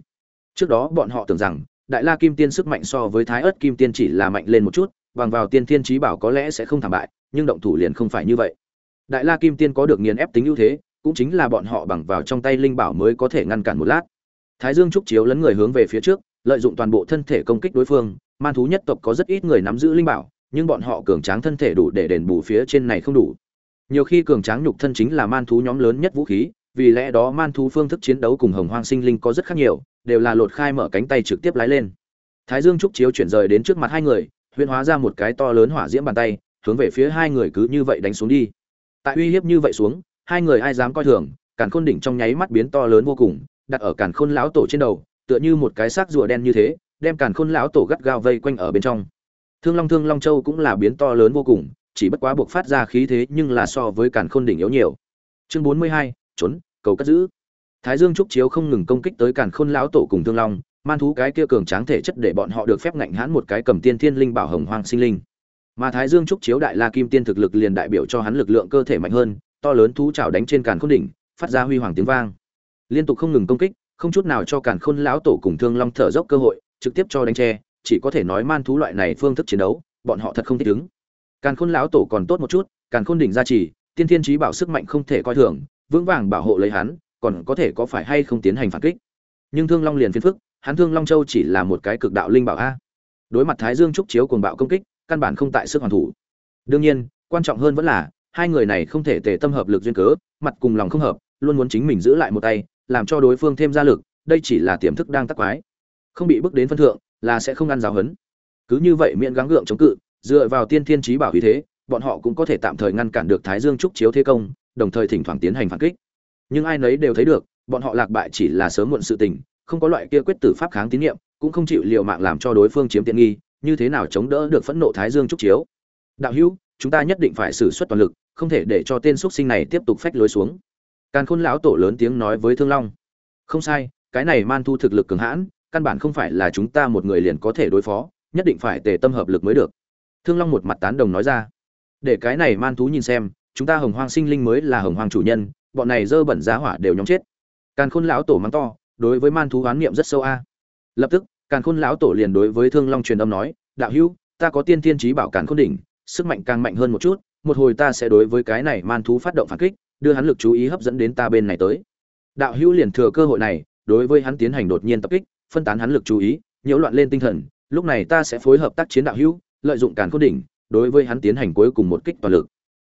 Trước đó bọn họ tưởng rằng, đại la kim tiên sức mạnh so với thái ớt kim tiên chỉ là mạnh lên một chút, bằng vào tiên thiên trí bảo có lẽ sẽ không thảm bại, nhưng động thủ liền không phải như vậy. Đại la kim tiên có được nghiền ép tính ưu thế, cũng chính là bọn họ bằng vào trong tay linh bảo mới có thể ngăn cản một lát. Thái dương trúc chiếu lấn người hướng về phía trước, lợi dụng toàn bộ thân thể công kích đối phương man thú nhất tộc có rất ít người nắm giữ linh bảo, nhưng bọn họ cường tráng thân thể đủ để đền bù phía trên này không đủ. Nhiều khi cường tráng nhục thân chính là man thú nhóm lớn nhất vũ khí, vì lẽ đó man thú phương thức chiến đấu cùng hồng hoang sinh linh có rất khác nhiều, đều là lột khai mở cánh tay trực tiếp lái lên. Thái dương trúc chiếu chuyển rời đến trước mặt hai người, huyễn hóa ra một cái to lớn hỏa diễm bàn tay, hướng về phía hai người cứ như vậy đánh xuống đi. Tại uy hiếp như vậy xuống, hai người ai dám coi thường, càn khôn đỉnh trong nháy mắt biến to lớn vô cùng, đặt ở càn khôn lão tổ trên đầu, tựa như một cái xác rùa đen như thế đem càn khôn lão tổ gắt gao vây quanh ở bên trong. Thương long thương long châu cũng là biến to lớn vô cùng, chỉ bất quá buộc phát ra khí thế nhưng là so với càn khôn đỉnh yếu nhiều. Chương bốn mươi hai, trốn, cầu cất giữ. Thái dương trúc chiếu không ngừng công kích tới càn khôn lão tổ cùng thương long, man thú cái kia cường tráng thể chất để bọn họ được phép ngạnh hãn một cái cầm tiên thiên linh bảo hồng hoang sinh linh. Mà thái dương trúc chiếu đại la kim tiên thực lực liền đại biểu cho hắn lực lượng cơ thể mạnh hơn, to lớn thú chảo đánh trên càn khôn đỉnh, phát ra huy hoàng tiếng vang. Liên tục không ngừng công kích, không chút nào cho càn khôn lão tổ cùng thương long thở dốc cơ hội trực tiếp cho đánh tre, chỉ có thể nói man thú loại này phương thức chiến đấu, bọn họ thật không thích ứng. Càn khôn lão tổ còn tốt một chút, càn khôn đỉnh gia trì, tiên thiên trí bảo sức mạnh không thể coi thường, vững vàng bảo hộ lấy hắn, còn có thể có phải hay không tiến hành phản kích. Nhưng thương long liền phiền phức, hắn thương long châu chỉ là một cái cực đạo linh bảo a. Đối mặt thái dương trúc chiếu cuồng bạo công kích, căn bản không tại sức hoàn thủ. Đương nhiên, quan trọng hơn vẫn là, hai người này không thể tề tâm hợp lực duyên cớ, mặt cùng lòng không hợp, luôn muốn chính mình giữ lại một tay, làm cho đối phương thêm gia lực, đây chỉ là tiềm thức đang tắc quái không bị bước đến phân thượng, là sẽ không ăn giáo hấn cứ như vậy miễn gắng gượng chống cự, dựa vào tiên thiên trí bảo uy thế, bọn họ cũng có thể tạm thời ngăn cản được thái dương trúc chiếu thế công, đồng thời thỉnh thoảng tiến hành phản kích. Nhưng ai nấy đều thấy được, bọn họ lạc bại chỉ là sớm muộn sự tình, không có loại kia quyết tử pháp kháng tín nhiệm, cũng không chịu liều mạng làm cho đối phương chiếm tiện nghi, như thế nào chống đỡ được phẫn nộ thái dương trúc chiếu. Đạo hữu, chúng ta nhất định phải xử suất toàn lực, không thể để cho tên xuất sinh này tiếp tục phách lối xuống. Càn khôn lão tổ lớn tiếng nói với thương long. Không sai, cái này man thu thực lực cường hãn căn bản không phải là chúng ta một người liền có thể đối phó, nhất định phải tề tâm hợp lực mới được. Thương long một mặt tán đồng nói ra. Để cái này man thú nhìn xem, chúng ta hồng hoang sinh linh mới là hồng hoang chủ nhân, bọn này dơ bẩn giá hỏa đều nhóm chết. Càn khôn lão tổ mắng to, đối với man thú oán niệm rất sâu a. Lập tức, càn khôn lão tổ liền đối với thương long truyền âm nói, đạo hữu, ta có tiên thiên trí bảo càn khôn đỉnh, sức mạnh càng mạnh hơn một chút, một hồi ta sẽ đối với cái này man thú phát động phản kích, đưa hắn lực chú ý hấp dẫn đến ta bên này tới. Đạo hữu liền thừa cơ hội này, đối với hắn tiến hành đột nhiên tập kích phân tán hắn lực chú ý, nhiễu loạn lên tinh thần, lúc này ta sẽ phối hợp tác chiến đạo hữu, lợi dụng càn khôn đỉnh, đối với hắn tiến hành cuối cùng một kích toàn lực.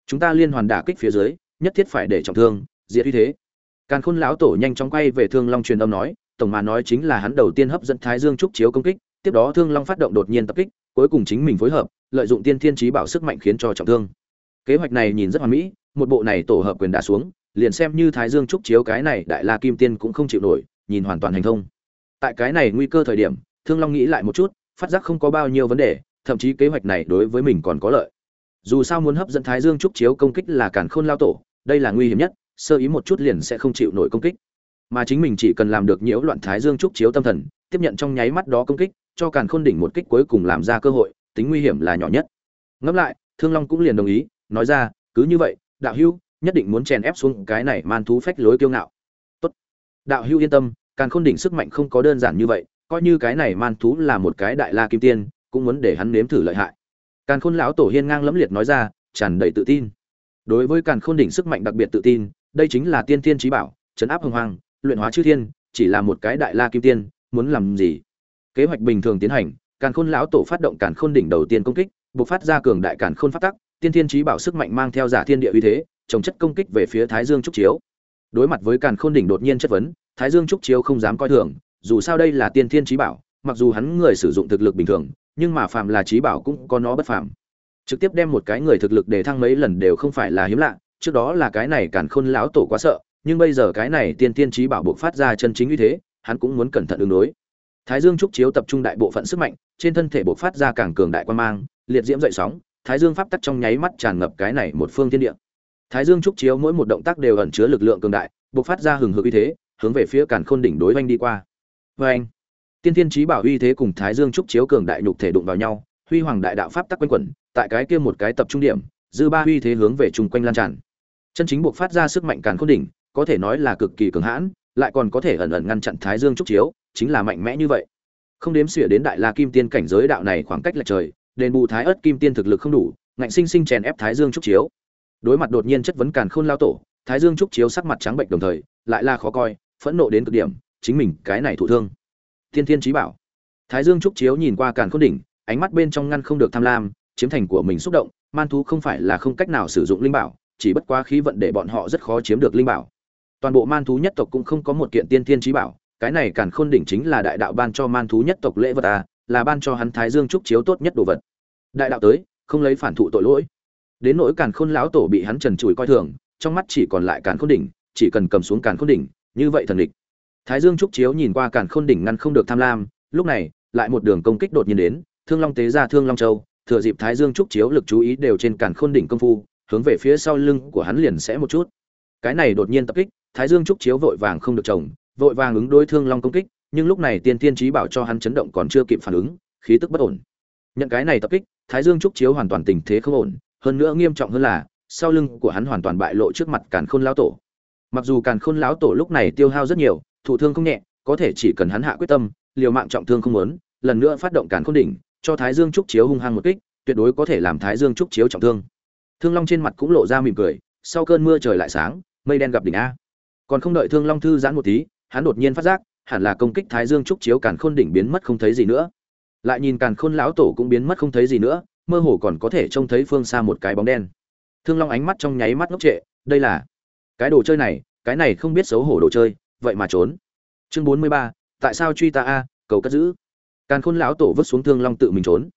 Chúng ta liên hoàn đả kích phía dưới, nhất thiết phải để trọng thương, diệt uy thế. Càn khôn lão tổ nhanh chóng quay về thương long truyền âm nói, tổng mà nói chính là hắn đầu tiên hấp dẫn thái dương trúc chiếu công kích, tiếp đó thương long phát động đột nhiên tập kích, cuối cùng chính mình phối hợp, lợi dụng tiên thiên trí bảo sức mạnh khiến cho trọng thương. Kế hoạch này nhìn rất hoàn mỹ, một bộ này tổ hợp quyền đả xuống, liền xem như thái dương trúc chiếu cái này đại la kim tiên cũng không chịu nổi, nhìn hoàn toàn hành thông tại cái này nguy cơ thời điểm, thương long nghĩ lại một chút, phát giác không có bao nhiêu vấn đề, thậm chí kế hoạch này đối với mình còn có lợi. Dù sao muốn hấp dẫn thái dương trúc chiếu công kích là cản khôn lao tổ, đây là nguy hiểm nhất, sơ ý một chút liền sẽ không chịu nổi công kích. Mà chính mình chỉ cần làm được nhiễu loạn thái dương trúc chiếu tâm thần, tiếp nhận trong nháy mắt đó công kích, cho càn khôn đỉnh một kích cuối cùng làm ra cơ hội, tính nguy hiểm là nhỏ nhất. Ngẫm lại, thương long cũng liền đồng ý, nói ra, cứ như vậy, đạo hưu nhất định muốn chèn ép xuống cái này man thú phách lối kiêu ngạo. Tốt. Đạo hưu yên tâm càn khôn đỉnh sức mạnh không có đơn giản như vậy coi như cái này man thú là một cái đại la kim tiên cũng muốn để hắn nếm thử lợi hại. Càn khôn lão tổ hiên ngang lẫm liệt nói ra tràn đầy tự tin. Đối với càn khôn đỉnh sức mạnh đặc biệt tự tin đây chính là tiên tiên trí bảo chấn áp hồng hoàng, luyện hóa chư thiên chỉ là một cái đại la kim tiên muốn làm gì? Kế hoạch bình thường tiến hành càn khôn lão tổ phát động càn khôn đỉnh đầu tiên công kích buộc phát ra cường đại càn khôn phát tắc tiên thiên trí bảo sức mạnh mang theo giả thiên địa uy thế trồng chất công kích về phía thái dương trúc chiếu đối mặt với càn khôn đỉnh đột nhiên chất vấn, thái dương trúc chiếu không dám coi thường, dù sao đây là tiên thiên trí bảo, mặc dù hắn người sử dụng thực lực bình thường, nhưng mà phàm là trí bảo cũng có nó bất phàm. Trực tiếp đem một cái người thực lực để thăng mấy lần đều không phải là hiếm lạ, trước đó là cái này càn khôn lão tổ quá sợ, nhưng bây giờ cái này tiên tiên trí bảo buộc phát ra chân chính như thế, hắn cũng muốn cẩn thận ứng đối. Thái dương trúc chiếu tập trung đại bộ phận sức mạnh, trên thân thể buộc phát ra càng cường đại quan mang, liệt diễm dậy sóng, thái dương pháp tắc trong nháy mắt tràn ngập cái này một phương thiên địa thái dương trúc chiếu mỗi một động tác đều ẩn chứa lực lượng cường đại buộc phát ra hừng hực uy thế, hướng về phía càn khôn đỉnh đối oanh đi qua. Oanh! Tiên tiên thiên bảo uy thế cùng thái dương trúc chiếu cường đại nhục thể đụng vào nhau, huy hoàng đại đạo pháp tắc quanh quẩn, tại cái kia một cái tập trung điểm, dư ba uy thế hướng về chung quanh lan tràn. Chân chính buộc phát ra sức mạnh càn khôn đỉnh, có thể nói là cực kỳ cường hãn, lại còn có thể ẩn ẩn ngăn chặn thái dương trúc chiếu, chính là mạnh mẽ như vậy. Không đếm xỉa đến đại la kim tiên cảnh giới đạo này khoảng cách là trời, đền bù thái Ức kim tiên thực lực không đủ, ngạnh sinh sinh chèn ép thái dương trúc chiếu đối mặt đột nhiên chất vấn càn khôn lao tổ, thái dương trúc chiếu sắc mặt trắng bệnh đồng thời, lại là khó coi, phẫn nộ đến cực điểm, chính mình cái này thụ thương. Thiên thiên trí bảo. Thái dương trúc chiếu nhìn qua càn khôn đỉnh, ánh mắt bên trong ngăn không được tham lam, chiếm thành của mình xúc động, man thú không phải là không cách nào sử dụng linh bảo, chỉ bất quá khí vận để bọn họ rất khó chiếm được linh bảo. Toàn bộ man thú nhất tộc cũng không có một kiện tiên thiên trí bảo, cái này càn khôn đỉnh chính là đại đạo ban cho man thú nhất tộc lễ vật à là ban cho hắn thái dương trúc chiếu tốt nhất đồ vật. Đại đạo tới, không lấy phản thụ tội lỗi đến nỗi càn khôn lão tổ bị hắn trần trụi coi thường, trong mắt chỉ còn lại càn khôn đỉnh, chỉ cần cầm xuống càn khôn đỉnh, như vậy thần địch. Thái dương trúc chiếu nhìn qua càn khôn đỉnh ngăn không được tham lam, lúc này, lại một đường công kích đột nhiên đến, thương long tế ra thương long châu, thừa dịp thái dương trúc chiếu lực chú ý đều trên càn khôn đỉnh công phu, hướng về phía sau lưng của hắn liền sẽ một chút. Cái này đột nhiên tập kích, thái dương trúc chiếu vội vàng không được trồng vội vàng ứng đối thương long công kích, nhưng lúc này tiên tiên trí bảo cho hắn chấn động còn chưa kịp phản ứng, khí tức bất ổn. Nhận cái này tập kích, thái dương trúc chiếu hoàn toàn tình thế không ổn hơn nữa nghiêm trọng hơn là, sau lưng của hắn hoàn toàn bại lộ trước mặt càn khôn lão tổ. Mặc dù càn khôn lão tổ lúc này tiêu hao rất nhiều, thụ thương không nhẹ, có thể chỉ cần hắn hạ quyết tâm, liều mạng trọng thương không muốn, lần nữa phát động càn khôn đỉnh, cho thái dương trúc chiếu hung hăng một kích, tuyệt đối có thể làm thái dương trúc chiếu trọng thương. Thương long trên mặt cũng lộ ra mỉm cười, sau cơn mưa trời lại sáng, mây đen gặp đỉnh a. Còn không đợi thương long thư giãn một tí, hắn đột nhiên phát giác, hẳn là công kích thái dương trúc chiếu càn khôn đỉnh biến mất không thấy gì nữa. Lại nhìn càn khôn lão tổ cũng biến mất không thấy gì nữa mơ hồ còn có thể trông thấy phương xa một cái bóng đen. Thương long ánh mắt trong nháy mắt ngốc trệ, đây là cái đồ chơi này, cái này không biết xấu hổ đồ chơi, vậy mà trốn. Chương bốn mươi ba, tại sao truy ta a, cầu cất giữ. Càn khôn lão tổ vứt xuống thương long tự mình trốn.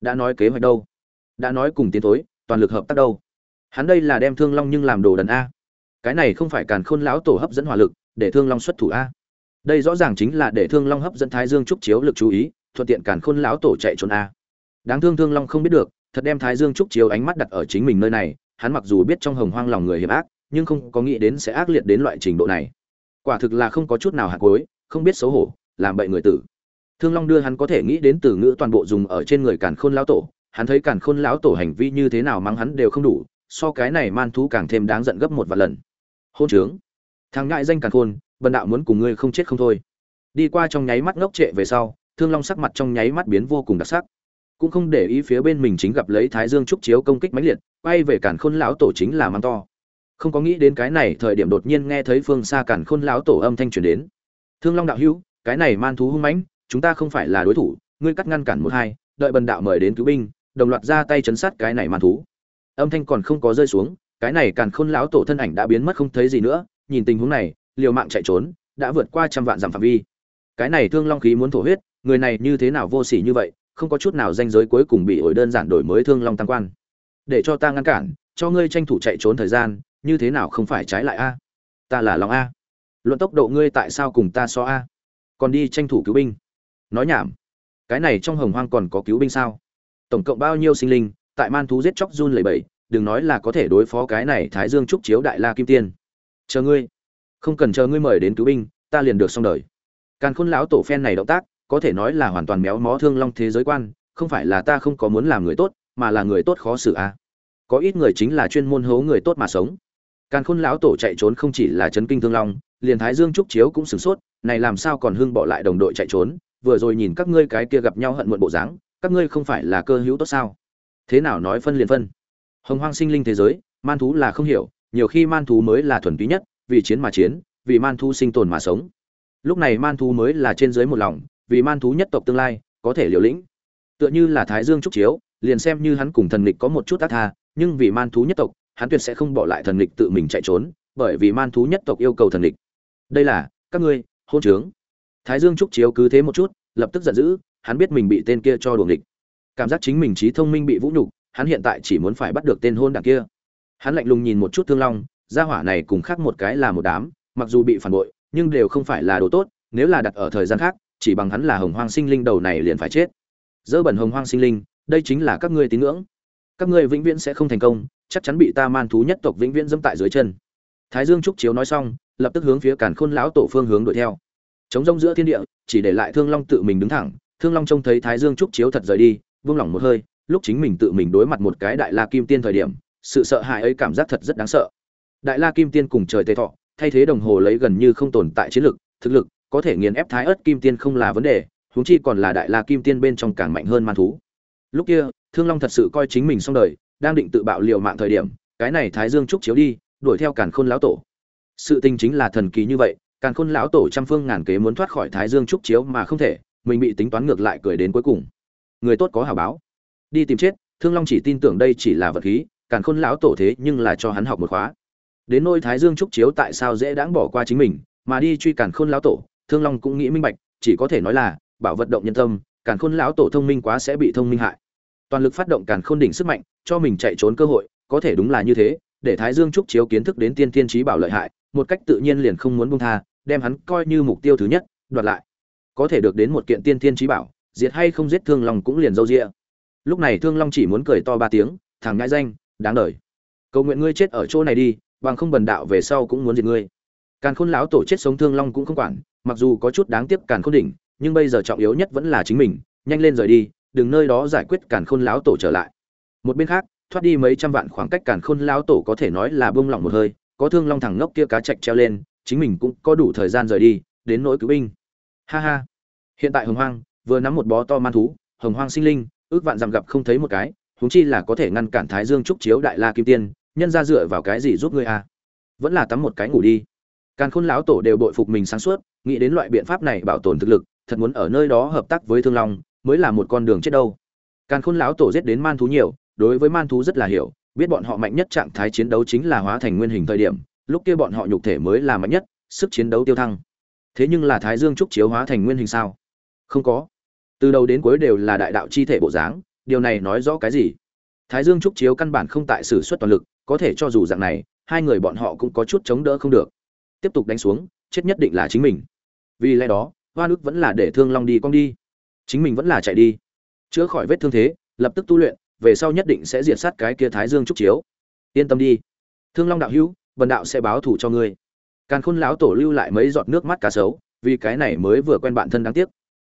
Đã nói kế hoạch đâu? Đã nói cùng tiến tối toàn lực hợp tác đâu? Hắn đây là đem thương long nhưng làm đồ đần a. Cái này không phải càn khôn lão tổ hấp dẫn hỏa lực, để thương long xuất thủ a. Đây rõ ràng chính là để thương long hấp dẫn thái dương trúc chiếu lực chú ý, thuận tiện càn khôn lão tổ chạy trốn a đáng thương thương long không biết được, thật đem thái dương trúc chiếu ánh mắt đặt ở chính mình nơi này, hắn mặc dù biết trong hồng hoang lòng người hiểm ác, nhưng không có nghĩ đến sẽ ác liệt đến loại trình độ này. Quả thực là không có chút nào hạt cối không biết xấu hổ, làm bậy người tử. Thương long đưa hắn có thể nghĩ đến từ ngữ toàn bộ dùng ở trên người càn khôn lão tổ, hắn thấy càn khôn lão tổ hành vi như thế nào mắng hắn đều không đủ, so cái này man thú càng thêm đáng giận gấp một vài lần. Hôn trướng. Thằng ngại danh càn khôn bần đạo muốn cùng ngươi không chết không thôi. Đi qua trong nháy mắt ngốc trệ về sau, thương long sắc mặt trong nháy mắt biến vô cùng đặc sắc cũng không để ý phía bên mình chính gặp lấy thái dương trúc chiếu công kích mãnh liệt, quay về cản khôn lão tổ chính là mắng to. Không có nghĩ đến cái này, thời điểm đột nhiên nghe thấy phương xa cản khôn lão tổ âm thanh truyền đến. Thương long đạo hữu, cái này man thú hung mãnh, chúng ta không phải là đối thủ, ngươi cắt ngăn cản một hai, đợi bần đạo mời đến cứu binh, đồng loạt ra tay chấn sát cái này man thú. Âm thanh còn không có rơi xuống, cái này càn khôn lão tổ thân ảnh đã biến mất không thấy gì nữa, nhìn tình huống này, liều mạng chạy trốn, đã vượt qua trăm vạn dặm phạm vi. Cái này thương long khí muốn thổ huyết, người này như thế nào vô sỉ như vậy không có chút nào danh giới cuối cùng bị ổi đơn giản đổi mới thương long tăng quan. Để cho ta ngăn cản, cho ngươi tranh thủ chạy trốn thời gian, như thế nào không phải trái lại a? Ta là long a. Luận tốc độ ngươi tại sao cùng ta so a? Còn đi tranh thủ cứu binh. Nói nhảm. Cái này trong hồng hoang còn có cứu binh sao? Tổng cộng bao nhiêu sinh linh, tại man thú giết chóc run lẩy bẩy, đừng nói là có thể đối phó cái này thái dương trúc chiếu đại la kim tiên. Chờ ngươi. Không cần chờ ngươi mời đến cứu binh, ta liền được xong đời. Càn khôn lão tổ phen này động tác có thể nói là hoàn toàn méo mó thương long thế giới quan, không phải là ta không có muốn làm người tốt, mà là người tốt khó xử a có ít người chính là chuyên môn hố người tốt mà sống. Càn khôn lão tổ chạy trốn không chỉ là chấn kinh thương long, liền thái dương trúc chiếu cũng sửng sốt, này làm sao còn hưng bỏ lại đồng đội chạy trốn, vừa rồi nhìn các ngươi cái kia gặp nhau hận muộn bộ dáng, các ngươi không phải là cơ hữu tốt sao? Thế nào nói phân liền phân. Hồng hoang sinh linh thế giới, man thú là không hiểu, nhiều khi man thú mới là thuần túy nhất, vì chiến mà chiến, vì man thú sinh tồn mà sống. Lúc này man thú mới là trên dưới một lòng vì man thú nhất tộc tương lai, có thể liều lĩnh. Tựa như là thái dương trúc chiếu, liền xem như hắn cùng thần lịch có một chút tác tha, nhưng vì man thú nhất tộc, hắn tuyệt sẽ không bỏ lại thần lịch tự mình chạy trốn, bởi vì man thú nhất tộc yêu cầu thần lịch đây là, các ngươi, hôn trướng. Thái dương trúc chiếu cứ thế một chút, lập tức giận dữ, hắn biết mình bị tên kia cho đuồng địch cảm giác chính mình trí thông minh bị vũ nhục, hắn hiện tại chỉ muốn phải bắt được tên hôn đảng kia. Hắn lạnh lùng nhìn một chút thương long, gia hỏa này cùng khác một cái là một đám, mặc dù bị phản bội, nhưng đều không phải là đồ tốt, nếu là đặt ở thời gian khác chỉ bằng hắn là hồng hoang sinh linh đầu này liền phải chết. Dơ bẩn hồng hoang sinh linh, đây chính là các ngươi tín ngưỡng. Các ngươi vĩnh viễn sẽ không thành công, chắc chắn bị ta man thú nhất tộc vĩnh viễn dẫm tại dưới chân. Thái dương trúc chiếu nói xong, lập tức hướng phía càn khôn lão tổ phương hướng đuổi theo. Chống rông giữa thiên địa, chỉ để lại thương long tự mình đứng thẳng, thương long trông thấy thái dương trúc chiếu thật rời đi vương lòng một hơi, lúc chính mình tự mình đối mặt một cái đại la kim tiên thời điểm, sự sợ hãi ấy cảm giác thật rất đáng sợ. Đại la kim tiên cùng trời tê thọ, thay thế đồng hồ lấy gần như không tồn tại chiến lực, thực lực có thể nghiền ép thái ớt kim tiên không là vấn đề, huống chi còn là đại la kim tiên bên trong càng mạnh hơn man thú. Lúc kia, thương long thật sự coi chính mình xong đời, đang định tự bạo liều mạng thời điểm, cái này thái dương trúc chiếu đi, đuổi theo càn khôn lão tổ. Sự tình chính là thần kỳ như vậy, càn khôn lão tổ trăm phương ngàn kế muốn thoát khỏi thái dương trúc chiếu mà không thể, mình bị tính toán ngược lại cười đến cuối cùng. Người tốt có hảo báo. Đi tìm chết, thương long chỉ tin tưởng đây chỉ là vật khí, càn khôn lão tổ thế nhưng là cho hắn học một khóa. Đến nôi thái dương trúc chiếu tại sao dễ đãng bỏ qua chính mình, mà đi truy càn khôn lão tổ thương long cũng nghĩ minh bạch, chỉ có thể nói là, bảo vật động nhân tâm, càn khôn lão tổ thông minh quá sẽ bị thông minh hại. Toàn lực phát động càn khôn đỉnh sức mạnh, cho mình chạy trốn cơ hội, có thể đúng là như thế, để thái dương trúc chiếu kiến thức đến tiên thiên trí bảo lợi hại, một cách tự nhiên liền không muốn buông tha, đem hắn coi như mục tiêu thứ nhất, đoạt lại. Có thể được đến một kiện tiên thiên trí bảo, diệt hay không giết thương long cũng liền râu rịa lúc này thương long chỉ muốn cười to ba tiếng, thằng ngãi danh, đáng đời. Cầu nguyện ngươi chết ở chỗ này đi, bằng không bần đạo về sau cũng muốn diệt ngươi càn khôn lão tổ chết sống thương long cũng không quản, mặc dù có chút đáng tiếc càn khôn đỉnh, nhưng bây giờ trọng yếu nhất vẫn là chính mình, nhanh lên rời đi, đừng nơi đó giải quyết càn khôn lão tổ trở lại. Một bên khác, thoát đi mấy trăm vạn khoảng cách càn khôn lão tổ có thể nói là bông lỏng một hơi, có thương long thẳng ngốc kia cá chạch treo lên, chính mình cũng có đủ thời gian rời đi, đến nỗi cứu binh. Ha ha. Hiện tại hồng hoang, vừa nắm một bó to man thú, hồng hoang sinh linh, ước vạn dặm gặp không thấy một cái, huống chi là có thể ngăn cản thái dương trúc chiếu đại la kim tiên, nhân ra dựa vào cái gì giúp ngươi à? Vẫn là tắm một cái ngủ đi càn khôn lão tổ đều bội phục mình sáng suốt, nghĩ đến loại biện pháp này bảo tồn thực lực, thật muốn ở nơi đó hợp tác với thương long, mới là một con đường chết đâu. Càn khôn lão tổ giết đến man thú nhiều, đối với man thú rất là hiểu, biết bọn họ mạnh nhất trạng thái chiến đấu chính là hóa thành nguyên hình thời điểm, lúc kia bọn họ nhục thể mới là mạnh nhất, sức chiến đấu tiêu thăng. Thế nhưng là thái dương trúc chiếu hóa thành nguyên hình sao? Không có. Từ đầu đến cuối đều là đại đạo chi thể bộ dáng, điều này nói rõ cái gì? Thái dương trúc chiếu căn bản không tại sử xuất toàn lực, có thể cho dù dạng này, hai người bọn họ cũng có chút chống đỡ không được tiếp tục đánh xuống, chết nhất định là chính mình. Vì lẽ đó, hoa nước vẫn là để thương long đi con đi. Chính mình vẫn là chạy đi. Chữa khỏi vết thương thế, lập tức tu luyện, về sau nhất định sẽ diệt sát cái kia thái dương trúc chiếu. Yên tâm đi. Thương long đạo hữu, bần đạo sẽ báo thù cho ngươi. Càn khôn lão tổ lưu lại mấy giọt nước mắt cá sấu, vì cái này mới vừa quen bạn thân đáng tiếc.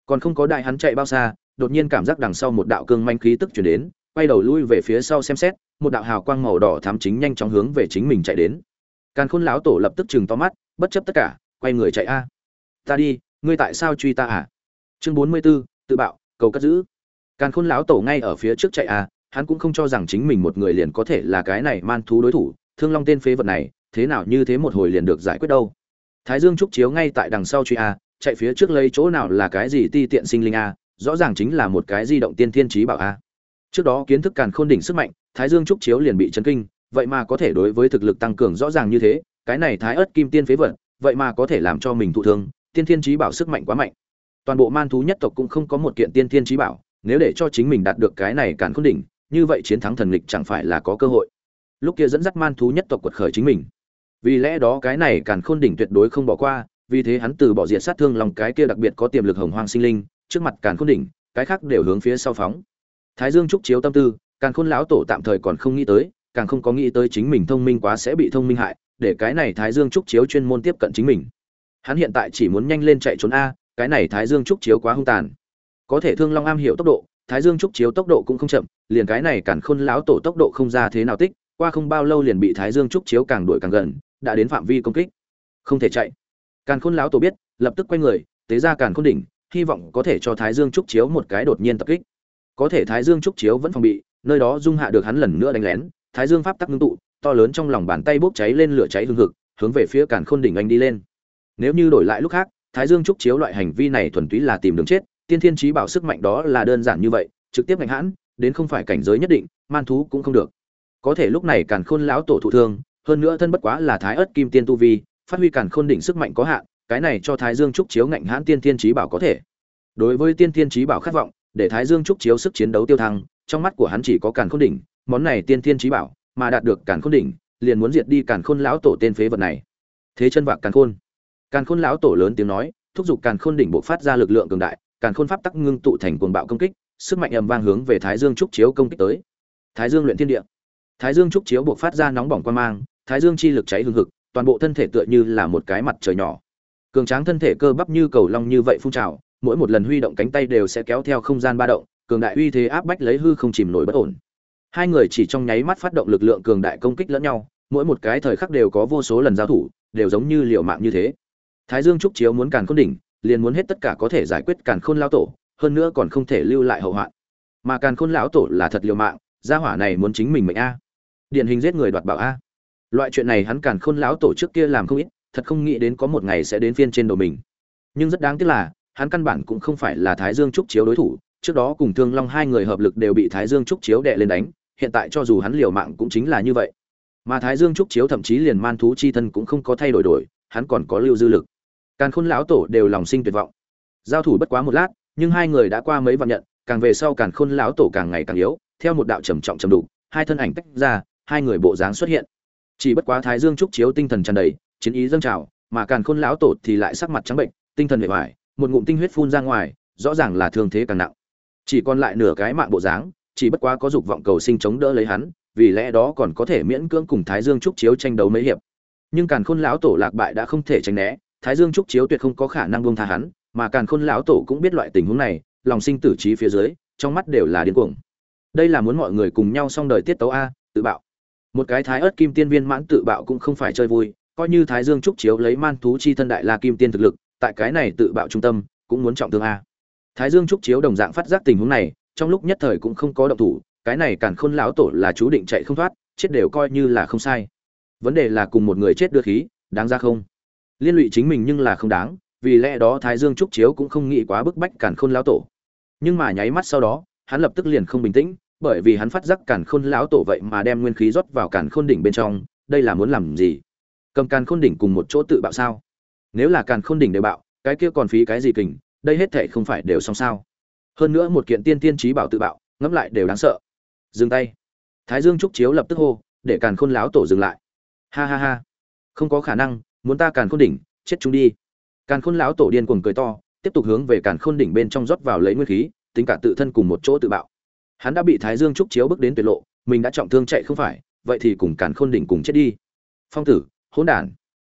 Còn không có đại hắn chạy bao xa, đột nhiên cảm giác đằng sau một đạo cương manh khí tức chuyển đến, quay đầu lui về phía sau xem xét, một đạo hào quang màu đỏ thám chính nhanh chóng hướng về chính mình chạy đến càn khôn lão tổ lập tức chừng to mắt bất chấp tất cả quay người chạy a. Ta đi ngươi tại sao truy ta à? Chương bốn mươi 44, tự bạo cầu cất giữ. Càn khôn lão tổ ngay ở phía trước chạy a hắn cũng không cho rằng chính mình một người liền có thể là cái này man thú đối thủ thương long tên phế vật này thế nào như thế một hồi liền được giải quyết đâu. Thái dương trúc chiếu ngay tại đằng sau truy a chạy phía trước lấy chỗ nào là cái gì ti tiện sinh linh a rõ ràng chính là một cái di động tiên thiên trí bảo a. Trước đó kiến thức càn khôn đỉnh sức mạnh thái dương trúc chiếu liền bị chấn kinh vậy mà có thể đối với thực lực tăng cường rõ ràng như thế, cái này thái ớt kim tiên phế vật, vậy mà có thể làm cho mình thụ thương, tiên thiên trí bảo sức mạnh quá mạnh. Toàn bộ man thú nhất tộc cũng không có một kiện tiên thiên trí bảo, nếu để cho chính mình đạt được cái này càn khôn đỉnh, như vậy chiến thắng thần lịch chẳng phải là có cơ hội. Lúc kia dẫn dắt man thú nhất tộc quật khởi chính mình. Vì lẽ đó cái này càn khôn đỉnh tuyệt đối không bỏ qua, vì thế hắn từ bỏ diệt sát thương lòng cái kia đặc biệt có tiềm lực hồng hoang sinh linh, trước mặt càn khôn đỉnh, cái khác đều hướng phía sau phóng. Thái dương trúc chiếu tâm tư, càn khôn lão tổ tạm thời còn không nghĩ tới càng không có nghĩ tới chính mình thông minh quá sẽ bị thông minh hại, để cái này thái dương trúc chiếu chuyên môn tiếp cận chính mình. Hắn hiện tại chỉ muốn nhanh lên chạy trốn a, cái này thái dương trúc chiếu quá hung tàn. Có thể thương long am hiểu tốc độ, thái dương trúc chiếu tốc độ cũng không chậm, liền cái này càn khôn lão tổ tốc độ không ra thế nào tích, qua không bao lâu liền bị thái dương trúc chiếu càng đuổi càng gần, đã đến phạm vi công kích. Không thể chạy. Càn khôn lão tổ biết, lập tức quay người, tế ra càn khôn đỉnh, hy vọng có thể cho thái dương trúc chiếu một cái đột nhiên tập kích. Có thể thái dương trúc chiếu vẫn phòng bị, nơi đó dung hạ được hắn lần nữa đánh lén thái dương pháp tắc ngưng tụ, to lớn trong lòng bàn tay bốc cháy lên lửa cháy hương hực, hướng về phía càn khôn đỉnh anh đi lên. Nếu như đổi lại lúc khác, thái dương trúc chiếu loại hành vi này thuần túy là tìm đường chết, tiên thiên trí bảo sức mạnh đó là đơn giản như vậy, trực tiếp ngạnh hãn, đến không phải cảnh giới nhất định, man thú cũng không được. Có thể lúc này càn khôn lão tổ thụ thương, hơn nữa thân bất quá là thái ớt kim tiên tu vi, phát huy càn khôn đỉnh sức mạnh có hạn, cái này cho thái dương trúc chiếu ngạnh hãn tiên thiên trí bảo có thể. Đối với tiên thiên trí bảo khát vọng, để thái dương trúc chiếu sức chiến đấu tiêu thăng, trong mắt của hắn chỉ có càn khôn đỉnh món này tiên thiên trí bảo, mà đạt được càn khôn đỉnh, liền muốn diệt đi càn khôn lão tổ tên phế vật này. Thế chân vạc càn khôn. Càn khôn lão tổ lớn tiếng nói, thúc giục càn khôn đỉnh buộc phát ra lực lượng cường đại, càn khôn pháp tắc ngưng tụ thành cuồng bạo công kích, sức mạnh ầm vang hướng về thái dương trúc chiếu công kích tới. Thái dương luyện thiên địa. Thái dương trúc chiếu buộc phát ra nóng bỏng quan mang, thái dương chi lực cháy hương hực, toàn bộ thân thể tựa như là một cái mặt trời nhỏ. Cường tráng thân thể cơ bắp như cầu long như vậy phun trào, mỗi một lần huy động cánh tay đều sẽ kéo theo không gian ba động, cường đại uy thế áp bách lấy hư không chìm nổi bất ổn hai người chỉ trong nháy mắt phát động lực lượng cường đại công kích lẫn nhau, mỗi một cái thời khắc đều có vô số lần giao thủ, đều giống như liều mạng như thế. Thái dương trúc chiếu muốn càn khôn đỉnh, liền muốn hết tất cả có thể giải quyết càn khôn lao tổ, hơn nữa còn không thể lưu lại hậu hoạn. Mà càn khôn lão tổ là thật liều mạng, gia hỏa này muốn chính mình mệnh a. Điển hình giết người đoạt bảo a. Loại chuyện này hắn càn khôn lão tổ trước kia làm không ít, thật không nghĩ đến có một ngày sẽ đến phiên trên đầu mình. Nhưng rất đáng tiếc là, hắn căn bản cũng không phải là thái dương trúc chiếu đối thủ, trước đó cùng thương long hai người hợp lực đều bị thái dương trúc chiếu đệ lên đánh hiện tại cho dù hắn liều mạng cũng chính là như vậy. Mà thái dương trúc chiếu thậm chí liền man thú chi thân cũng không có thay đổi đổi, hắn còn có lưu dư lực. Càn khôn lão tổ đều lòng sinh tuyệt vọng. Giao thủ bất quá một lát, nhưng hai người đã qua mấy vạn nhận, càng về sau càn khôn lão tổ càng ngày càng yếu, theo một đạo trầm trọng trầm đục, hai thân ảnh tách ra, hai người bộ dáng xuất hiện. Chỉ bất quá thái dương trúc chiếu tinh thần tràn đầy, chiến ý dâng trào, mà càn khôn lão tổ thì lại sắc mặt trắng bệnh, tinh thần bề ngoài một ngụm tinh huyết phun ra ngoài, rõ ràng là thương thế càng nặng. Chỉ còn lại nửa cái mạng bộ dáng chỉ bất quá có dục vọng cầu sinh chống đỡ lấy hắn, vì lẽ đó còn có thể miễn cưỡng cùng thái dương trúc chiếu tranh đấu mấy hiệp. Nhưng càn khôn lão tổ lạc bại đã không thể tránh né, thái dương trúc chiếu tuyệt không có khả năng buông tha hắn, mà càn khôn lão tổ cũng biết loại tình huống này, lòng sinh tử trí phía dưới, trong mắt đều là điên cuồng. Đây là muốn mọi người cùng nhau xong đời tiết tấu a, tự bạo. Một cái thái Ức kim tiên viên mãn tự bạo cũng không phải chơi vui, coi như thái dương trúc chiếu lấy man thú chi thân đại la kim tiên thực lực, tại cái này tự bạo trung tâm, cũng muốn trọng thương a. Thái dương trúc chiếu đồng dạng phát giác tình huống này trong lúc nhất thời cũng không có động thủ, cái này càn khôn lão tổ là chú định chạy không thoát, chết đều coi như là không sai. Vấn đề là cùng một người chết đưa khí, đáng ra không? Liên lụy chính mình nhưng là không đáng, vì lẽ đó thái dương trúc chiếu cũng không nghĩ quá bức bách càn khôn lão tổ. Nhưng mà nháy mắt sau đó, hắn lập tức liền không bình tĩnh, bởi vì hắn phát giác càn khôn lão tổ vậy mà đem nguyên khí rót vào càn khôn đỉnh bên trong, đây là muốn làm gì? Cầm càn khôn đỉnh cùng một chỗ tự bạo sao? Nếu là càn khôn đỉnh đều bạo, cái kia còn phí cái gì kình, đây hết thệ không phải đều xong sao? Hơn nữa một kiện tiên tiên trí bảo tự bạo, ngẫm lại đều đáng sợ. Dừng tay. Thái dương trúc chiếu lập tức hô, để càn khôn láo tổ dừng lại. Ha ha ha. Không có khả năng, muốn ta càn khôn đỉnh, chết chúng đi. Càn khôn láo tổ điên cuồng cười to, tiếp tục hướng về càn khôn đỉnh bên trong rót vào lấy nguyên khí, tính cả tự thân cùng một chỗ tự bạo. Hắn đã bị thái dương trúc chiếu bước đến tuyệt lộ, mình đã trọng thương chạy không phải, vậy thì cùng càn khôn đỉnh cùng chết đi. Phong tử, hỗn đản.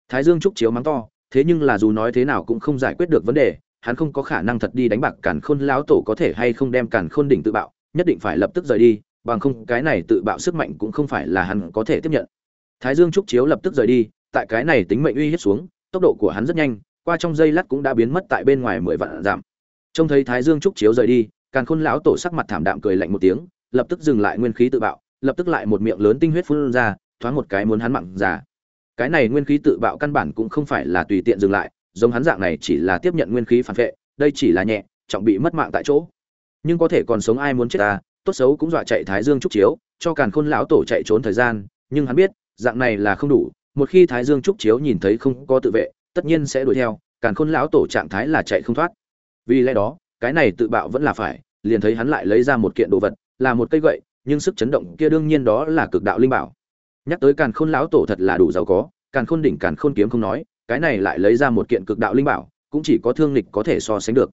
Thái dương trúc chiếu mắng to, thế nhưng là dù nói thế nào cũng không giải quyết được vấn đề hắn không có khả năng thật đi đánh bạc, càn khôn lão tổ có thể hay không đem càn khôn đỉnh tự bạo, nhất định phải lập tức rời đi, bằng không cái này tự bạo sức mạnh cũng không phải là hắn có thể tiếp nhận. Thái dương trúc chiếu lập tức rời đi, tại cái này tính mệnh uy hiếp xuống, tốc độ của hắn rất nhanh, qua trong giây lát cũng đã biến mất tại bên ngoài mười vạn giảm trông thấy thái dương trúc chiếu rời đi, càn khôn lão tổ sắc mặt thảm đạm cười lạnh một tiếng, lập tức dừng lại nguyên khí tự bạo, lập tức lại một miệng lớn tinh huyết phun ra, thoáng một cái muốn hắn mặn già. Cái này nguyên khí tự bạo căn bản cũng không phải là tùy tiện dừng lại giống hắn dạng này chỉ là tiếp nhận nguyên khí phản vệ, đây chỉ là nhẹ, trọng bị mất mạng tại chỗ. Nhưng có thể còn sống ai muốn chết ta, tốt xấu cũng dọa chạy thái dương trúc chiếu, cho càn khôn lão tổ chạy trốn thời gian, nhưng hắn biết, dạng này là không đủ, một khi thái dương trúc chiếu nhìn thấy không có tự vệ, tất nhiên sẽ đuổi theo, càn khôn lão tổ trạng thái là chạy không thoát. Vì lẽ đó, cái này tự bạo vẫn là phải, liền thấy hắn lại lấy ra một kiện đồ vật, là một cây gậy, nhưng sức chấn động kia đương nhiên đó là cực đạo linh bảo. Nhắc tới càn khôn lão tổ thật là đủ giàu có, càn khôn đỉnh càn khôn kiếm không nói cái này lại lấy ra một kiện cực đạo linh bảo, cũng chỉ có thương lịch có thể so sánh được.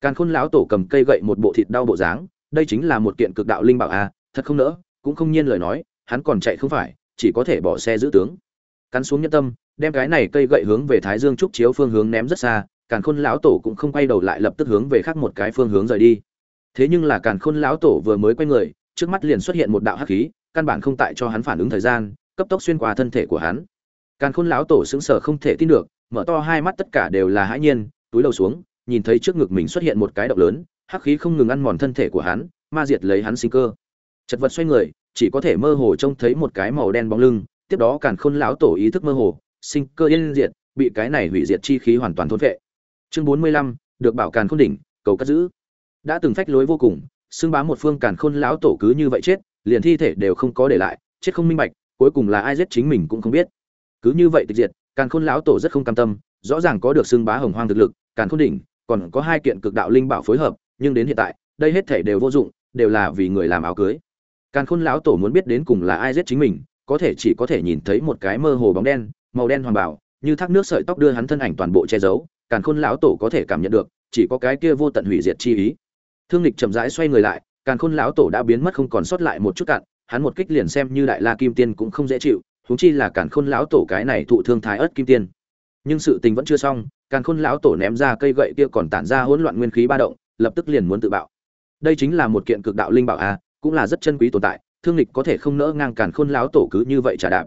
Càn khôn lão tổ cầm cây gậy một bộ thịt đau bộ dáng, đây chính là một kiện cực đạo linh bảo à thật không nỡ, cũng không nhiên lời nói, hắn còn chạy không phải, chỉ có thể bỏ xe giữ tướng. Cắn xuống nhân tâm, đem cái này cây gậy hướng về thái dương trúc chiếu phương hướng ném rất xa, càn khôn lão tổ cũng không quay đầu lại lập tức hướng về khác một cái phương hướng rời đi. Thế nhưng là càn khôn lão tổ vừa mới quay người, trước mắt liền xuất hiện một đạo hắc khí, căn bản không tại cho hắn phản ứng thời gian, cấp tốc xuyên qua thân thể của hắn càn khôn lão tổ sững sờ không thể tin được, mở to hai mắt tất cả đều là hãi nhiên, túi đầu xuống, nhìn thấy trước ngực mình xuất hiện một cái động lớn, hắc khí không ngừng ăn mòn thân thể của hắn, ma diệt lấy hắn sinh cơ. Chật vật xoay người, chỉ có thể mơ hồ trông thấy một cái màu đen bóng lưng, tiếp đó càn khôn lão tổ ý thức mơ hồ, sinh cơ yên diệt, bị cái này hủy diệt chi khí hoàn toàn thôn vệ chương bốn mươi lăm, được bảo càn khôn đỉnh, cầu cất giữ. Đã từng phách lối vô cùng, xưng bá một phương càn khôn lão tổ cứ như vậy chết, liền thi thể đều không có để lại, chết không minh bạch, cuối cùng là ai giết chính mình cũng không biết cứ như vậy tịch diệt, càn khôn lão tổ rất không cam tâm, rõ ràng có được xưng bá hồng hoang thực lực, càn khôn đỉnh, còn có hai kiện cực đạo linh bảo phối hợp, nhưng đến hiện tại, đây hết thể đều vô dụng, đều là vì người làm áo cưới. Càn khôn lão tổ muốn biết đến cùng là ai giết chính mình, có thể chỉ có thể nhìn thấy một cái mơ hồ bóng đen, màu đen hoàn bảo, như thác nước sợi tóc đưa hắn thân ảnh toàn bộ che giấu, càn khôn lão tổ có thể cảm nhận được, chỉ có cái kia vô tận hủy diệt chi ý. Thương lịch chậm rãi xoay người lại, càn khôn lão tổ đã biến mất không còn sót lại một chút cạn hắn một kích liền xem như đại la kim tiên cũng không dễ chịu huống chi là càn khôn lão tổ cái này thụ thương thái ớt kim tiên. Nhưng sự tình vẫn chưa xong, càn khôn lão tổ ném ra cây gậy kia còn tản ra hỗn loạn nguyên khí ba động, lập tức liền muốn tự bạo. Đây chính là một kiện cực đạo linh bảo a, cũng là rất chân quý tồn tại, thương lịch có thể không nỡ ngang càn khôn lão tổ cứ như vậy trả đạp.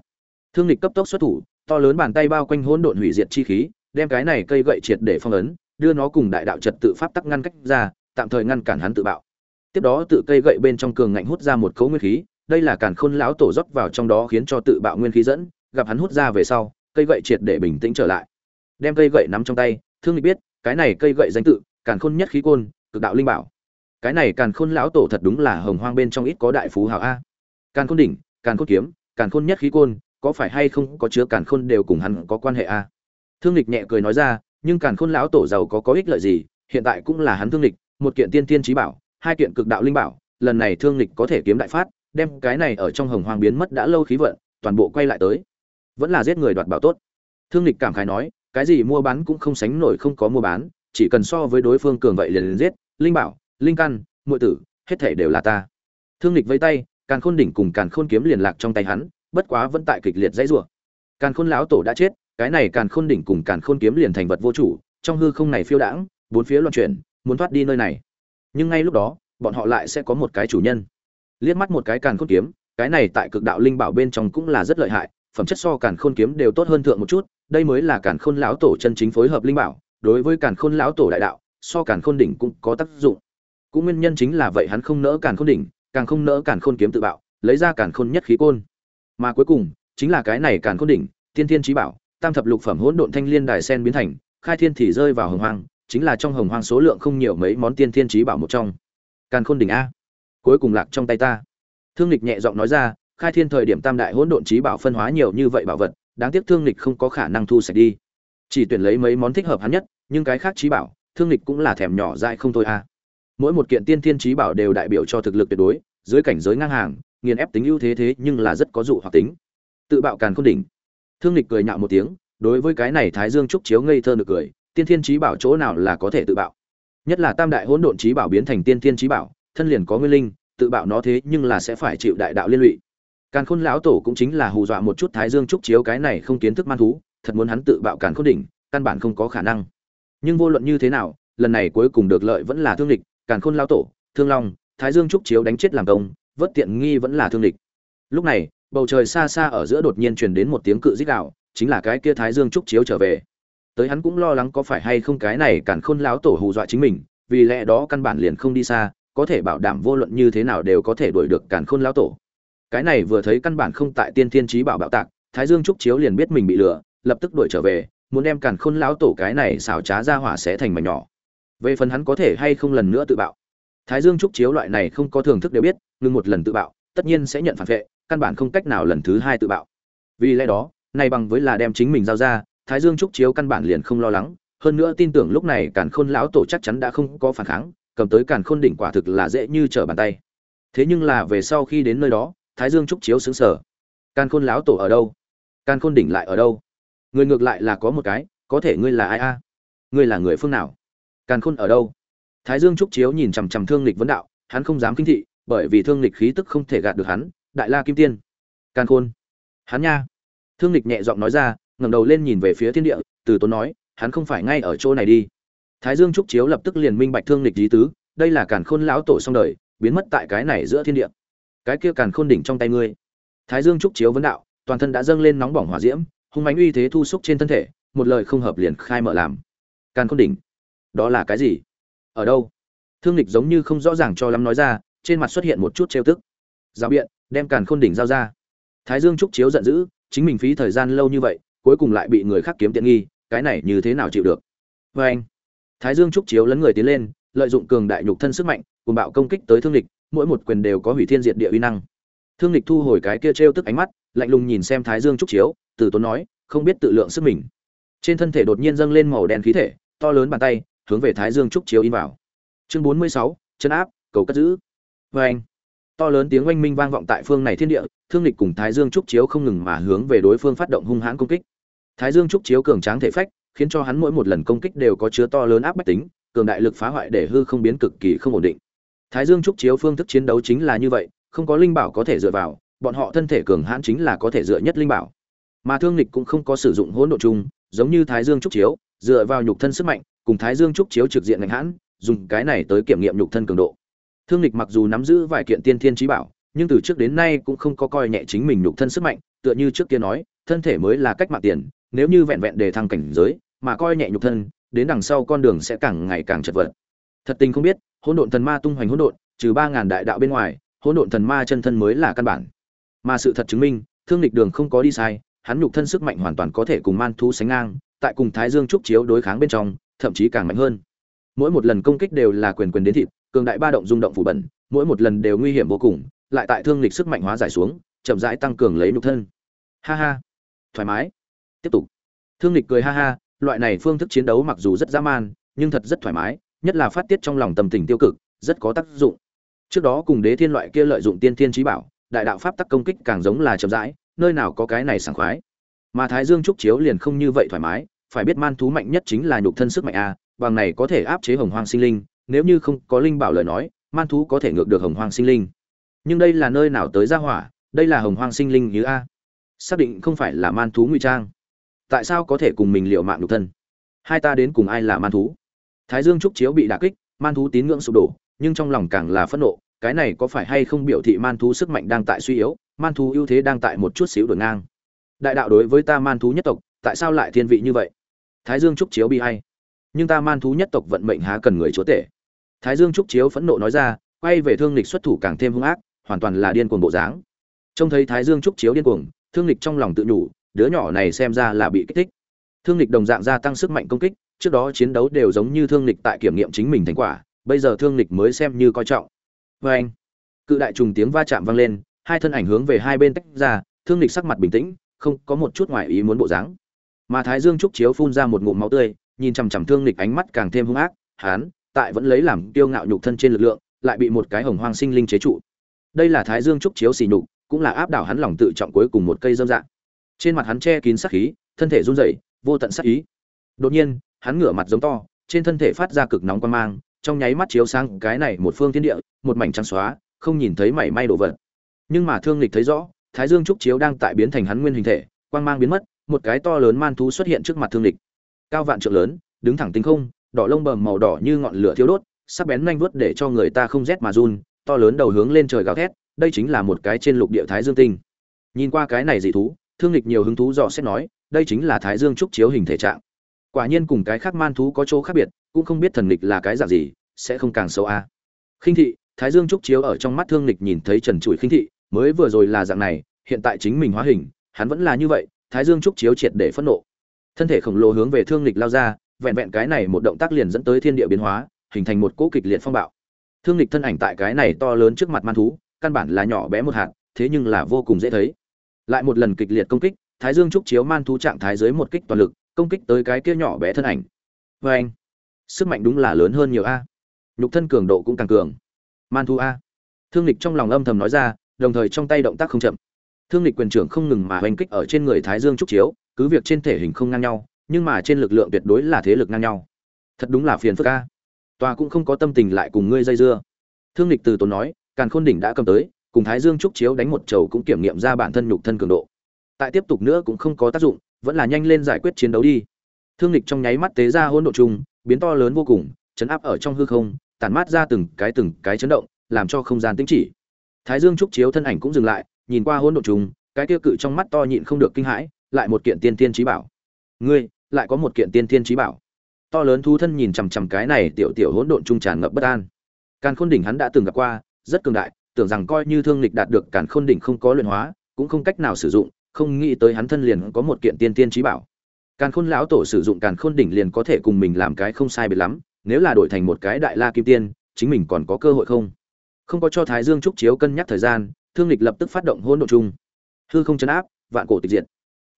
Thương lịch cấp tốc xuất thủ, to lớn bàn tay bao quanh hỗn độn hủy diệt chi khí, đem cái này cây gậy triệt để phong ấn, đưa nó cùng đại đạo trật tự pháp tắc ngăn cách ra, tạm thời ngăn cản hắn tự bạo. Tiếp đó tự cây gậy bên trong cường ngạnh hút ra một cấu nguyên khí đây là càn khôn lão tổ rót vào trong đó khiến cho tự bạo nguyên khí dẫn, gặp hắn hút ra về sau, cây gậy triệt để bình tĩnh trở lại. Đem cây gậy nắm trong tay, thương lịch biết, cái này cây gậy danh tự, càn khôn nhất khí côn, cực đạo linh bảo. Cái này càn khôn lão tổ thật đúng là hồng hoang bên trong ít có đại phú hào a. Càn khôn đỉnh, càn khôn kiếm, càn khôn nhất khí côn, có phải hay không có chứa càn khôn đều cùng hắn có quan hệ a? Thương lịch nhẹ cười nói ra, nhưng càn khôn lão tổ giàu có có ích lợi gì, hiện tại cũng là hắn thương lịch, một kiện tiên tiên trí bảo, hai kiện cực đạo linh bảo, lần này thương lịch có thể kiếm đại phát đem cái này ở trong hồng hoang biến mất đã lâu khí vận toàn bộ quay lại tới. Vẫn là giết người đoạt bảo tốt. Thương lịch cảm khái nói cái gì mua bán cũng không sánh nổi không có mua bán chỉ cần so với đối phương cường vậy liền, liền giết linh bảo linh căn muội tử hết thể đều là ta. Thương lịch vây tay càn khôn đỉnh cùng càn khôn kiếm liền lạc trong tay hắn bất quá vẫn tại kịch liệt dãy rủa. Càn khôn lão tổ đã chết cái này càn khôn đỉnh cùng càn khôn kiếm liền thành vật vô chủ trong hư không này phiêu đãng bốn phía loạn chuyển muốn thoát đi nơi này. Nhưng ngay lúc đó bọn họ lại sẽ có một cái chủ nhân liếc mắt một cái càn khôn kiếm, cái này tại cực đạo linh bảo bên trong cũng là rất lợi hại, phẩm chất so càn khôn kiếm đều tốt hơn thượng một chút, đây mới là càn khôn lão tổ chân chính phối hợp linh bảo, đối với càn khôn lão tổ đại đạo, so càn khôn đỉnh cũng có tác dụng. Cũng nguyên nhân chính là vậy hắn không nỡ càn khôn đỉnh, càng không nỡ càn khôn kiếm tự bạo, lấy ra càn khôn nhất khí côn. Mà cuối cùng, chính là cái này càn khôn đỉnh, tiên thiên trí bảo, tam thập lục phẩm hỗn độn thanh liên đài sen biến thành, khai thiên thì rơi vào hồng hoang, chính là trong hồng hoang số lượng không nhiều mấy món tiên thiên trí bảo một trong. Càn khôn đỉnh a cuối cùng lạc trong tay ta. Thương lịch nhẹ giọng nói ra, khai thiên thời điểm tam đại hỗn độn trí bảo phân hóa nhiều như vậy bảo vật, đáng tiếc thương lịch không có khả năng thu sạch đi. Chỉ tuyển lấy mấy món thích hợp hắn nhất, nhưng cái khác trí bảo, thương lịch cũng là thèm nhỏ dại không thôi a mỗi một kiện tiên thiên trí bảo đều đại biểu cho thực lực tuyệt đối, dưới cảnh giới ngang hàng, nghiền ép tính ưu thế thế nhưng là rất có dụ hoặc tính. Tự bạo càn không đỉnh. Thương lịch cười nhạo một tiếng, đối với cái này thái dương trúc chiếu ngây thơ được cười, tiên thiên trí bảo chỗ nào là có thể tự bạo? Nhất là tam đại hỗn độn trí bảo biến thành tiên thiên trí bảo thân liền có nguyên linh, tự bạo nó thế nhưng là sẽ phải chịu đại đạo liên lụy càn khôn lão tổ cũng chính là hù dọa một chút thái dương trúc chiếu cái này không kiến thức man thú, thật muốn hắn tự bạo càn khôn đỉnh, căn bản không có khả năng nhưng vô luận như thế nào, lần này cuối cùng được lợi vẫn là thương địch. càn khôn lão tổ, thương long, thái dương trúc chiếu đánh chết làm công Vớt tiện nghi vẫn là thương địch. lúc này, bầu trời xa xa ở giữa đột nhiên truyền đến một tiếng cự dích đạo chính là cái kia thái dương trúc chiếu trở về tới hắn cũng lo lắng có phải hay không cái này càn khôn lão tổ hù dọa chính mình, vì lẽ đó căn bản liền không đi xa có thể bảo đảm vô luận như thế nào đều có thể đuổi được càn khôn lão tổ. Cái này vừa thấy căn bản không tại tiên thiên trí bảo bạo tạc, thái dương trúc chiếu liền biết mình bị lừa, lập tức đuổi trở về, muốn đem càn khôn lão tổ cái này xảo trá ra hỏa sẽ thành mảnh nhỏ. Về phần hắn có thể hay không lần nữa tự bạo. Thái dương trúc chiếu loại này không có thưởng thức đều biết, ngừng một lần tự bạo, tất nhiên sẽ nhận phản vệ, căn bản không cách nào lần thứ hai tự bạo. Vì lẽ đó, này bằng với là đem chính mình giao ra, thái dương trúc chiếu căn bản liền không lo lắng, hơn nữa tin tưởng lúc này càn khôn lão tổ chắc chắn đã không có phản kháng cầm tới càn khôn đỉnh quả thực là dễ như trở bàn tay. Thế nhưng là về sau khi đến nơi đó, thái dương trúc chiếu xứng sở. Càn khôn lão tổ ở đâu? Càn khôn đỉnh lại ở đâu? Người ngược lại là có một cái, có thể ngươi là ai a? Ngươi là người phương nào? Càn khôn ở đâu? Thái dương trúc chiếu nhìn chằm chằm thương lịch vấn đạo, hắn không dám kinh thị, bởi vì thương lịch khí tức không thể gạt được hắn, đại la kim tiên. Càn khôn. Hắn nha. Thương lịch nhẹ giọng nói ra, ngẩng đầu lên nhìn về phía thiên địa, từ tốn nói, hắn không phải ngay ở chỗ này đi thái dương trúc chiếu lập tức liền minh bạch thương lịch lý tứ, đây là càn khôn lão tổ xong đời, biến mất tại cái này giữa thiên địa. Cái kia càn khôn đỉnh trong tay ngươi. Thái dương trúc chiếu vấn đạo, toàn thân đã dâng lên nóng bỏng hỏa diễm, hung mãnh uy thế thu xúc trên thân thể, một lời không hợp liền khai mở làm. Càn khôn đỉnh, đó là cái gì? Ở đâu? Thương lịch giống như không rõ ràng cho lắm nói ra, trên mặt xuất hiện một chút trêu tức. Giao biện, đem càn khôn đỉnh giao ra. Thái dương trúc chiếu giận dữ, chính mình phí thời gian lâu như vậy, cuối cùng lại bị người khác kiếm tiện nghi, cái này như thế nào chịu được? Vê anh thái dương trúc chiếu lấn người tiến lên, lợi dụng cường đại nhục thân sức mạnh, cùng bạo công kích tới thương lịch mỗi một quyền đều có hủy thiên diệt địa uy năng. Thương lịch thu hồi cái kia trêu tức ánh mắt, lạnh lùng nhìn xem thái dương trúc chiếu, từ tốn nói, không biết tự lượng sức mình. Trên thân thể đột nhiên dâng lên màu đen khí thể, to lớn bàn tay, hướng về thái dương trúc chiếu in vào. Chương bốn mươi sáu, chân áp, cầu cất giữ. Vê anh to lớn tiếng oanh minh vang vọng tại phương này thiên địa, thương lịch cùng thái dương trúc chiếu không ngừng mà hướng về đối phương phát động hung hãn công kích. Thái dương trúc chiếu cường tráng thể phách khiến cho hắn mỗi một lần công kích đều có chứa to lớn áp bách tính, cường đại lực phá hoại để hư không biến cực kỳ không ổn định. Thái dương trúc chiếu phương thức chiến đấu chính là như vậy, không có linh bảo có thể dựa vào, bọn họ thân thể cường hãn chính là có thể dựa nhất linh bảo. Mà thương lịch cũng không có sử dụng hỗn độ chung, giống như thái dương trúc chiếu, dựa vào nhục thân sức mạnh, cùng thái dương trúc chiếu trực diện ngành hãn, dùng cái này tới kiểm nghiệm nhục thân cường độ. Thương lịch mặc dù nắm giữ vài kiện tiên thiên trí bảo, nhưng từ trước đến nay cũng không có coi nhẹ chính mình nhục thân sức mạnh, tựa như trước kia nói, thân thể mới là cách mạng tiền nếu như vẹn vẹn đề thăng cảnh giới, mà coi nhẹ nhục thân, đến đằng sau con đường sẽ càng ngày càng chật vật. Thật tình không biết, hỗn độn thần ma tung hoành hỗn độn, trừ ba ngàn đại đạo bên ngoài, hỗn độn thần ma chân thân mới là căn bản. Mà sự thật chứng minh, thương lịch đường không có đi sai, hắn nhục thân sức mạnh hoàn toàn có thể cùng man thú sánh ngang, tại cùng thái dương trúc chiếu đối kháng bên trong, thậm chí càng mạnh hơn. Mỗi một lần công kích đều là quyền quyền đến thịt, cường đại ba động rung động phủ bẩn, mỗi một lần đều nguy hiểm vô cùng, lại tại thương lịch sức mạnh hóa giải xuống, chậm rãi tăng cường lấy nhục thân. Ha ha. Thoải mái tiếp tục. Thương lịch cười ha ha, loại này phương thức chiến đấu mặc dù rất dã man, nhưng thật rất thoải mái, nhất là phát tiết trong lòng tâm tình tiêu cực, rất có tác dụng. Trước đó cùng đế thiên loại kia lợi dụng tiên thiên trí bảo, đại đạo pháp tắc công kích càng giống là chậm rãi, nơi nào có cái này sảng khoái. Mà thái dương trúc chiếu liền không như vậy thoải mái, phải biết man thú mạnh nhất chính là nhục thân sức mạnh a, bằng này có thể áp chế hồng hoang sinh linh, nếu như không có linh bảo lời nói, man thú có thể ngược được hồng hoang sinh linh. Nhưng đây là nơi nào tới ra hỏa, đây là hồng hoang sinh linh như a. Xác định không phải là man thú ngụy trang tại sao có thể cùng mình liệu mạng nhục thân? Hai ta đến cùng ai là man thú? Thái dương trúc chiếu bị đả kích, man thú tín ngưỡng sụp đổ, nhưng trong lòng càng là phẫn nộ, cái này có phải hay không biểu thị man thú sức mạnh đang tại suy yếu, man thú ưu thế đang tại một chút xíu đổi ngang? Đại đạo đối với ta man thú nhất tộc, tại sao lại thiên vị như vậy? Thái dương trúc chiếu bị hay. Nhưng ta man thú nhất tộc vận mệnh há cần người chúa tể. Thái dương trúc chiếu phẫn nộ nói ra, quay về thương lịch xuất thủ càng thêm hung ác, hoàn toàn là điên cuồng bộ dáng. Trông thấy thái dương trúc chiếu điên cuồng, thương lịch trong lòng tự nhủ đứa nhỏ này xem ra là bị kích thích. Thương lịch đồng dạng gia tăng sức mạnh công kích, trước đó chiến đấu đều giống như thương lịch tại kiểm nghiệm chính mình thành quả, bây giờ thương lịch mới xem như coi trọng. Vê anh, cự đại trùng tiếng va chạm vang lên, hai thân ảnh hướng về hai bên tách ra, thương lịch sắc mặt bình tĩnh, không có một chút ngoại ý muốn bộ dáng. Mà thái dương trúc chiếu phun ra một ngụm máu tươi, nhìn chằm chằm thương lịch ánh mắt càng thêm hung ác, hán, tại vẫn lấy làm kiêu ngạo nhục thân trên lực lượng, lại bị một cái hồng hoang sinh linh chế trụ. Đây là thái dương trúc chiếu xì nhục, cũng là áp đảo hắn lòng tự trọng cuối cùng một cây dâm dạng trên mặt hắn che kín sát khí, thân thể run rẩy, vô tận sát ý. Đột nhiên, hắn ngửa mặt giống to, trên thân thể phát ra cực nóng quan mang, trong nháy mắt chiếu sang cái này một phương thiên địa, một mảnh trắng xóa, không nhìn thấy mảy may đồ vật. Nhưng mà thương lịch thấy rõ, thái dương trúc chiếu đang tại biến thành hắn nguyên hình thể, quang mang biến mất, một cái to lớn man thú xuất hiện trước mặt thương lịch cao vạn trượng lớn, đứng thẳng tinh không, đỏ lông bầm màu đỏ như ngọn lửa thiêu đốt, sắc bén nhanh vớt để cho người ta không rét mà run, to lớn đầu hướng lên trời gào thét, đây chính là một cái trên lục địa thái dương tinh. Nhìn qua cái này dị thú thương lịch nhiều hứng thú dò xét nói, đây chính là thái dương trúc chiếu hình thể trạng. Quả nhiên cùng cái khác man thú có chỗ khác biệt, cũng không biết thần lịch là cái dạng gì, sẽ không càng xấu a. À. khinh thị, thái dương trúc chiếu ở trong mắt thương lịch nhìn thấy trần trụi khinh thị, mới vừa rồi là dạng này, hiện tại chính mình hóa hình, hắn vẫn là như vậy, thái dương trúc chiếu triệt để phẫn nộ. Thân thể khổng lồ hướng về thương lịch lao ra, vẹn vẹn cái này một động tác liền dẫn tới thiên địa biến hóa, hình thành một cỗ kịch liệt phong bạo. Thương lịch thân ảnh tại cái này to lớn trước mặt man thú, căn bản là nhỏ bé một hạt, thế nhưng là vô cùng dễ thấy lại một lần kịch liệt công kích, thái dương trúc chiếu man thú trạng thái dưới một kích toàn lực, công kích tới cái kia nhỏ bé thân ảnh. Vê anh, sức mạnh đúng là lớn hơn nhiều a. Nhục thân cường độ cũng càng cường. Man thú a. Thương lịch trong lòng âm thầm nói ra, đồng thời trong tay động tác không chậm. Thương lịch quyền trưởng không ngừng mà hoành kích ở trên người thái dương trúc chiếu, cứ việc trên thể hình không ngang nhau, nhưng mà trên lực lượng tuyệt đối là thế lực ngang nhau. Thật đúng là phiền phức a. Tòa cũng không có tâm tình lại cùng ngươi dây dưa. Thương lịch từ tốn nói, càn khôn đỉnh đã cầm tới cùng thái dương trúc chiếu đánh một chầu cũng kiểm nghiệm ra bản thân nhục thân cường độ. Tại tiếp tục nữa cũng không có tác dụng, vẫn là nhanh lên giải quyết chiến đấu đi. Thương lịch trong nháy mắt tế ra hỗn độ chung biến to lớn vô cùng, chấn áp ở trong hư không, tản mát ra từng cái từng cái chấn động, làm cho không gian tĩnh chỉ. Thái dương trúc chiếu thân ảnh cũng dừng lại, nhìn qua hỗn độ chung cái tiêu cự trong mắt to nhịn không được kinh hãi, lại một kiện tiên tiên trí bảo. Ngươi, lại có một kiện tiên tiên trí bảo. To lớn thu thân nhìn chằm chằm cái này tiểu tiểu hỗn độn trung tràn ngập bất an. Càn khôn đỉnh hắn đã từng gặp qua, rất cường đại tưởng rằng coi như thương lịch đạt được càn khôn đỉnh không có luyện hóa, cũng không cách nào sử dụng, không nghĩ tới hắn thân liền có một kiện tiên tiên trí bảo. Càn khôn lão tổ sử dụng càn khôn đỉnh liền có thể cùng mình làm cái không sai biệt lắm, nếu là đổi thành một cái đại la kim tiên, chính mình còn có cơ hội không? Không có cho thái dương trúc chiếu cân nhắc thời gian, thương lịch lập tức phát động hỗn độn trung hư không chấn áp, vạn cổ tịch diệt.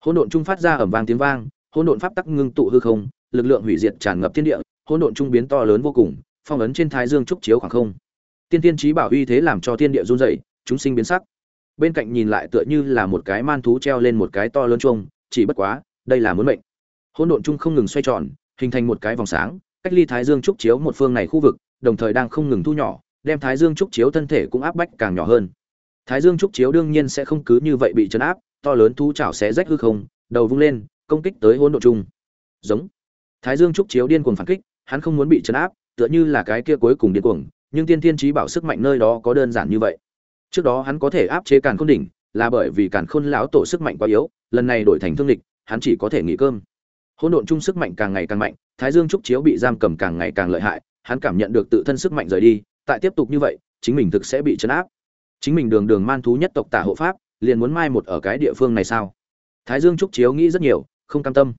Hỗn độn trung phát ra ầm vang tiếng vang, hỗn độn pháp tắc ngưng tụ hư không, lực lượng hủy diệt tràn ngập thiên địa, hỗn độn trung biến to lớn vô cùng, phong ấn trên thái dương trúc chiếu khoảng không tiên tiên trí bảo uy thế làm cho thiên địa run rẩy, chúng sinh biến sắc. Bên cạnh nhìn lại tựa như là một cái man thú treo lên một cái to lớn chuông, chỉ bất quá, đây là muốn mệnh. Hỗn độn chung không ngừng xoay tròn, hình thành một cái vòng sáng, cách ly thái dương trúc chiếu một phương này khu vực, đồng thời đang không ngừng thu nhỏ, đem thái dương trúc chiếu thân thể cũng áp bách càng nhỏ hơn. Thái dương trúc chiếu đương nhiên sẽ không cứ như vậy bị chấn áp, to lớn thú chảo xé rách hư không, đầu vung lên, công kích tới hỗn độn chung. Giống. Thái dương trúc chiếu điên cuồng phản kích, hắn không muốn bị chấn áp, tựa như là cái kia cuối cùng điên cuồng nhưng tiên thiên trí bảo sức mạnh nơi đó có đơn giản như vậy. Trước đó hắn có thể áp chế càn khôn đỉnh là bởi vì càn khôn lão tổ sức mạnh quá yếu lần này đổi thành thương địch, hắn chỉ có thể nghỉ cơm. Hỗn độn chung sức mạnh càng ngày càng mạnh thái dương trúc chiếu bị giam cầm càng ngày càng lợi hại hắn cảm nhận được tự thân sức mạnh rời đi tại tiếp tục như vậy chính mình thực sẽ bị chấn áp. Chính mình đường đường man thú nhất tộc tả hộ pháp liền muốn mai một ở cái địa phương này sao? Thái dương trúc chiếu nghĩ rất nhiều không cam tâm.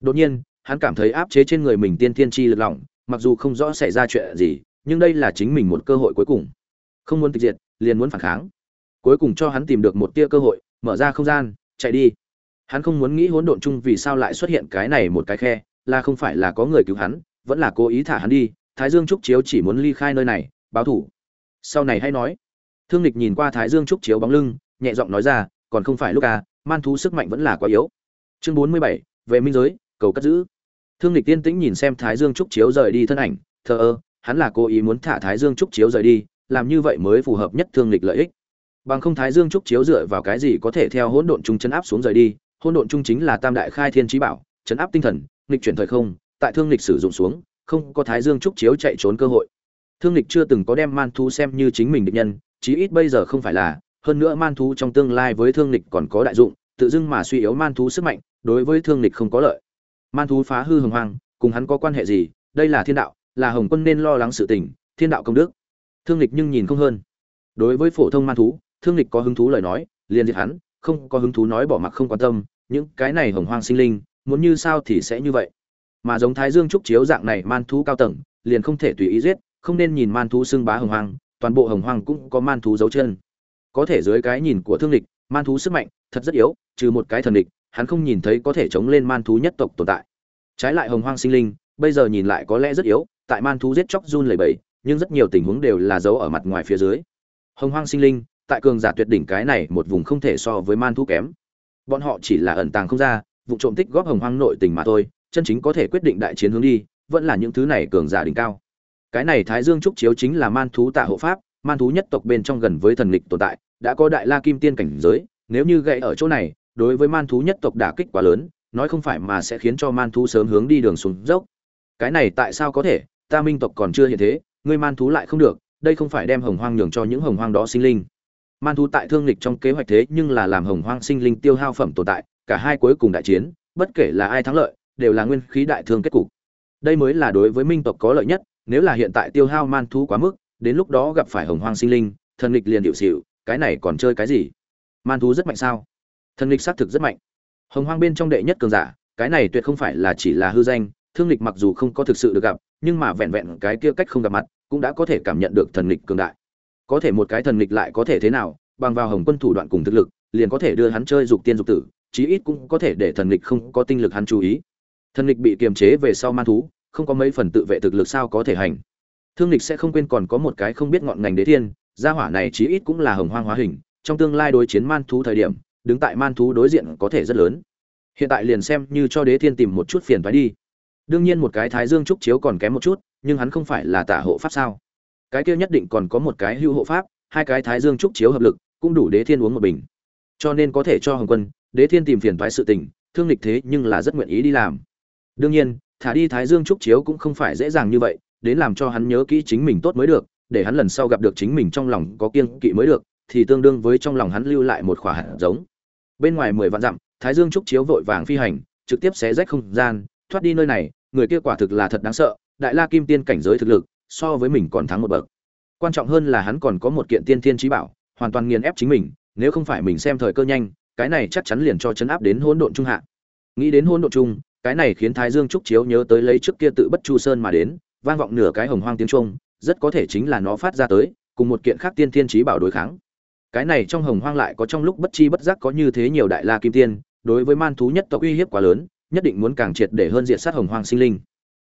Đột nhiên hắn cảm thấy áp chế trên người mình tiên tiên chi lực lỏng mặc dù không rõ xảy ra chuyện gì nhưng đây là chính mình một cơ hội cuối cùng. Không muốn tịch diệt, liền muốn phản kháng. Cuối cùng cho hắn tìm được một tia cơ hội, mở ra không gian, chạy đi. Hắn không muốn nghĩ hỗn độn chung vì sao lại xuất hiện cái này một cái khe, là không phải là có người cứu hắn, vẫn là cố ý thả hắn đi, thái dương trúc chiếu chỉ muốn ly khai nơi này, báo thủ. Sau này hay nói. Thương lịch nhìn qua thái dương trúc chiếu bóng lưng, nhẹ giọng nói ra, còn không phải lúc à man thú sức mạnh vẫn là quá yếu. Chương bốn mươi bảy, về minh giới, cầu cất giữ. Thương lịch tiên tĩnh nhìn xem thái dương trúc chiếu rời đi thân ảnh, thờ ơ hắn là cố ý muốn thả thái dương trúc chiếu rời đi, làm như vậy mới phù hợp nhất thương lịch lợi ích. Bằng không thái dương trúc chiếu dựa vào cái gì có thể theo hỗn độn trung chấn áp xuống rời đi? Hỗn độn trung chính là tam đại khai thiên trí bảo, chấn áp tinh thần, nghịch chuyển thời không, tại thương lịch sử dụng xuống, không có thái dương trúc chiếu chạy trốn cơ hội. Thương lịch chưa từng có đem man thú xem như chính mình định nhân, chí ít bây giờ không phải là, hơn nữa man thú trong tương lai với thương lịch còn có đại dụng, tự dưng mà suy yếu man thú sức mạnh, đối với thương lịch không có lợi. Man thú phá hư hồng hoang, cùng hắn có quan hệ gì? Đây là thiên đạo là hồng quân nên lo lắng sự tình, thiên đạo công đức. Thương lịch nhưng nhìn không hơn. Đối với phổ thông man thú, thương lịch có hứng thú lời nói, liền diệt hắn, không có hứng thú nói bỏ mặc không quan tâm, những cái này hồng hoang sinh linh, muốn như sao thì sẽ như vậy. Mà giống thái dương trúc chiếu dạng này man thú cao tầng, liền không thể tùy ý giết, không nên nhìn man thú xưng bá hồng hoang, toàn bộ hồng hoang cũng có man thú dấu chân. Có thể dưới cái nhìn của thương lịch, man thú sức mạnh thật rất yếu, trừ một cái thần địch, hắn không nhìn thấy có thể chống lên man thú nhất tộc tồn tại. Trái lại hồng hoang sinh linh, bây giờ nhìn lại có lẽ rất yếu tại man thú giết chóc run lẩy bẩy, nhưng rất nhiều tình huống đều là giấu ở mặt ngoài phía dưới. Hồng hoang sinh linh, tại cường giả tuyệt đỉnh cái này một vùng không thể so với man thú kém. Bọn họ chỉ là ẩn tàng không ra, vụ trộm tích góp hồng hoang nội tình mà thôi, chân chính có thể quyết định đại chiến hướng đi, vẫn là những thứ này cường giả đỉnh cao. Cái này thái dương trúc chiếu chính là man thú tạ hộ pháp, man thú nhất tộc bên trong gần với thần lịch tồn tại, đã có đại la kim tiên cảnh giới, nếu như gậy ở chỗ này, đối với man thú nhất tộc đả kích quá lớn, nói không phải mà sẽ khiến cho man thú sớm hướng đi đường xuống dốc. Cái này tại sao có thể? Ta minh tộc còn chưa hiện thế, ngươi man thú lại không được, đây không phải đem hồng hoang nhường cho những hồng hoang đó sinh linh. Man thú tại thương lịch trong kế hoạch thế nhưng là làm hồng hoang sinh linh tiêu hao phẩm tồn tại, cả hai cuối cùng đại chiến, bất kể là ai thắng lợi, đều là nguyên khí đại thương kết cục. Đây mới là đối với minh tộc có lợi nhất, nếu là hiện tại tiêu hao man thú quá mức, đến lúc đó gặp phải hồng hoang sinh linh, thần lịch liền điệu xịu cái này còn chơi cái gì? Man thú rất mạnh sao? Thần lịch xác thực rất mạnh. Hồng hoang bên trong đệ nhất cường giả, cái này tuyệt không phải là chỉ là hư danh, thương lịch mặc dù không có thực sự được gặp nhưng mà vẹn vẹn cái kia cách không gặp mặt cũng đã có thể cảm nhận được thần lịch cường đại. Có thể một cái thần lịch lại có thể thế nào, bằng vào hồng quân thủ đoạn cùng thực lực, liền có thể đưa hắn chơi dục tiên dục tử, chí ít cũng có thể để thần lịch không có tinh lực hắn chú ý. Thần lịch bị kiềm chế về sau man thú, không có mấy phần tự vệ thực lực sao có thể hành. Thương lịch sẽ không quên còn có một cái không biết ngọn ngành đế thiên, gia hỏa này chí ít cũng là hồng hoang hóa hình, trong tương lai đối chiến man thú thời điểm, đứng tại man thú đối diện có thể rất lớn. Hiện tại liền xem như cho đế thiên tìm một chút phiền thoái đi đương nhiên một cái thái dương trúc chiếu còn kém một chút, nhưng hắn không phải là tả hộ pháp sao? Cái kia nhất định còn có một cái hưu hộ pháp, hai cái thái dương trúc chiếu hợp lực, cũng đủ đế thiên uống một bình. Cho nên có thể cho hồng quân, đế thiên tìm phiền thoái sự tình, thương lịch thế nhưng là rất nguyện ý đi làm. Đương nhiên, thả đi thái dương trúc chiếu cũng không phải dễ dàng như vậy, đến làm cho hắn nhớ kỹ chính mình tốt mới được, để hắn lần sau gặp được chính mình trong lòng có kiêng kỵ mới được, thì tương đương với trong lòng hắn lưu lại một khỏa hạt giống. Bên ngoài mười vạn dặm, thái dương trúc chiếu vội vàng phi hành, trực tiếp xé rách không gian thoát đi nơi này, người kia quả thực là thật đáng sợ, đại la kim tiên cảnh giới thực lực, so với mình còn thắng một bậc. Quan trọng hơn là hắn còn có một kiện tiên thiên trí bảo, hoàn toàn nghiền ép chính mình, nếu không phải mình xem thời cơ nhanh, cái này chắc chắn liền cho chấn áp đến hỗn độn trung hạ. Nghĩ đến hỗn độn trung, cái này khiến thái dương trúc chiếu nhớ tới lấy trước kia tự bất chu sơn mà đến, vang vọng nửa cái hồng hoang tiếng trung rất có thể chính là nó phát ra tới, cùng một kiện khác tiên thiên trí bảo đối kháng. Cái này trong hồng hoang lại có trong lúc bất chi bất giác có như thế nhiều đại la kim tiên, đối với man thú nhất tộc uy hiếp quá lớn nhất định muốn càng triệt để hơn diệt sát hồng hoang sinh linh.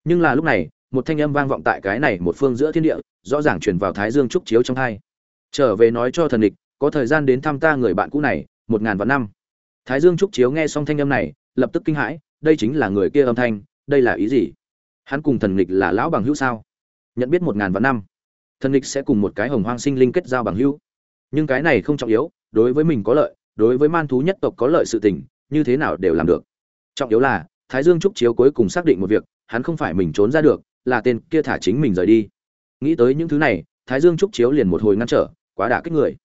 Nhưng là lúc này, một thanh âm vang vọng tại cái này một phương giữa thiên địa, rõ ràng truyền vào thái dương trúc chiếu trong hai. Trở về nói cho thần địch, có thời gian đến thăm ta người bạn cũ này, một ngàn vạn năm. Thái dương trúc chiếu nghe xong thanh âm này, lập tức kinh hãi, đây chính là người kia âm thanh, đây là ý gì? Hắn cùng thần địch là lão bằng hữu sao? Nhận biết một ngàn vạn năm, thần địch sẽ cùng một cái hồng hoang sinh linh kết giao bằng hữu. Nhưng cái này không trọng yếu, đối với mình có lợi, đối với man thú nhất tộc có lợi sự tình, như thế nào đều làm được trọng yếu là, thái dương trúc chiếu cuối cùng xác định một việc, hắn không phải mình trốn ra được, là tên kia thả chính mình rời đi. Nghĩ tới những thứ này, thái dương trúc chiếu liền một hồi ngăn trở, quá đả kích người.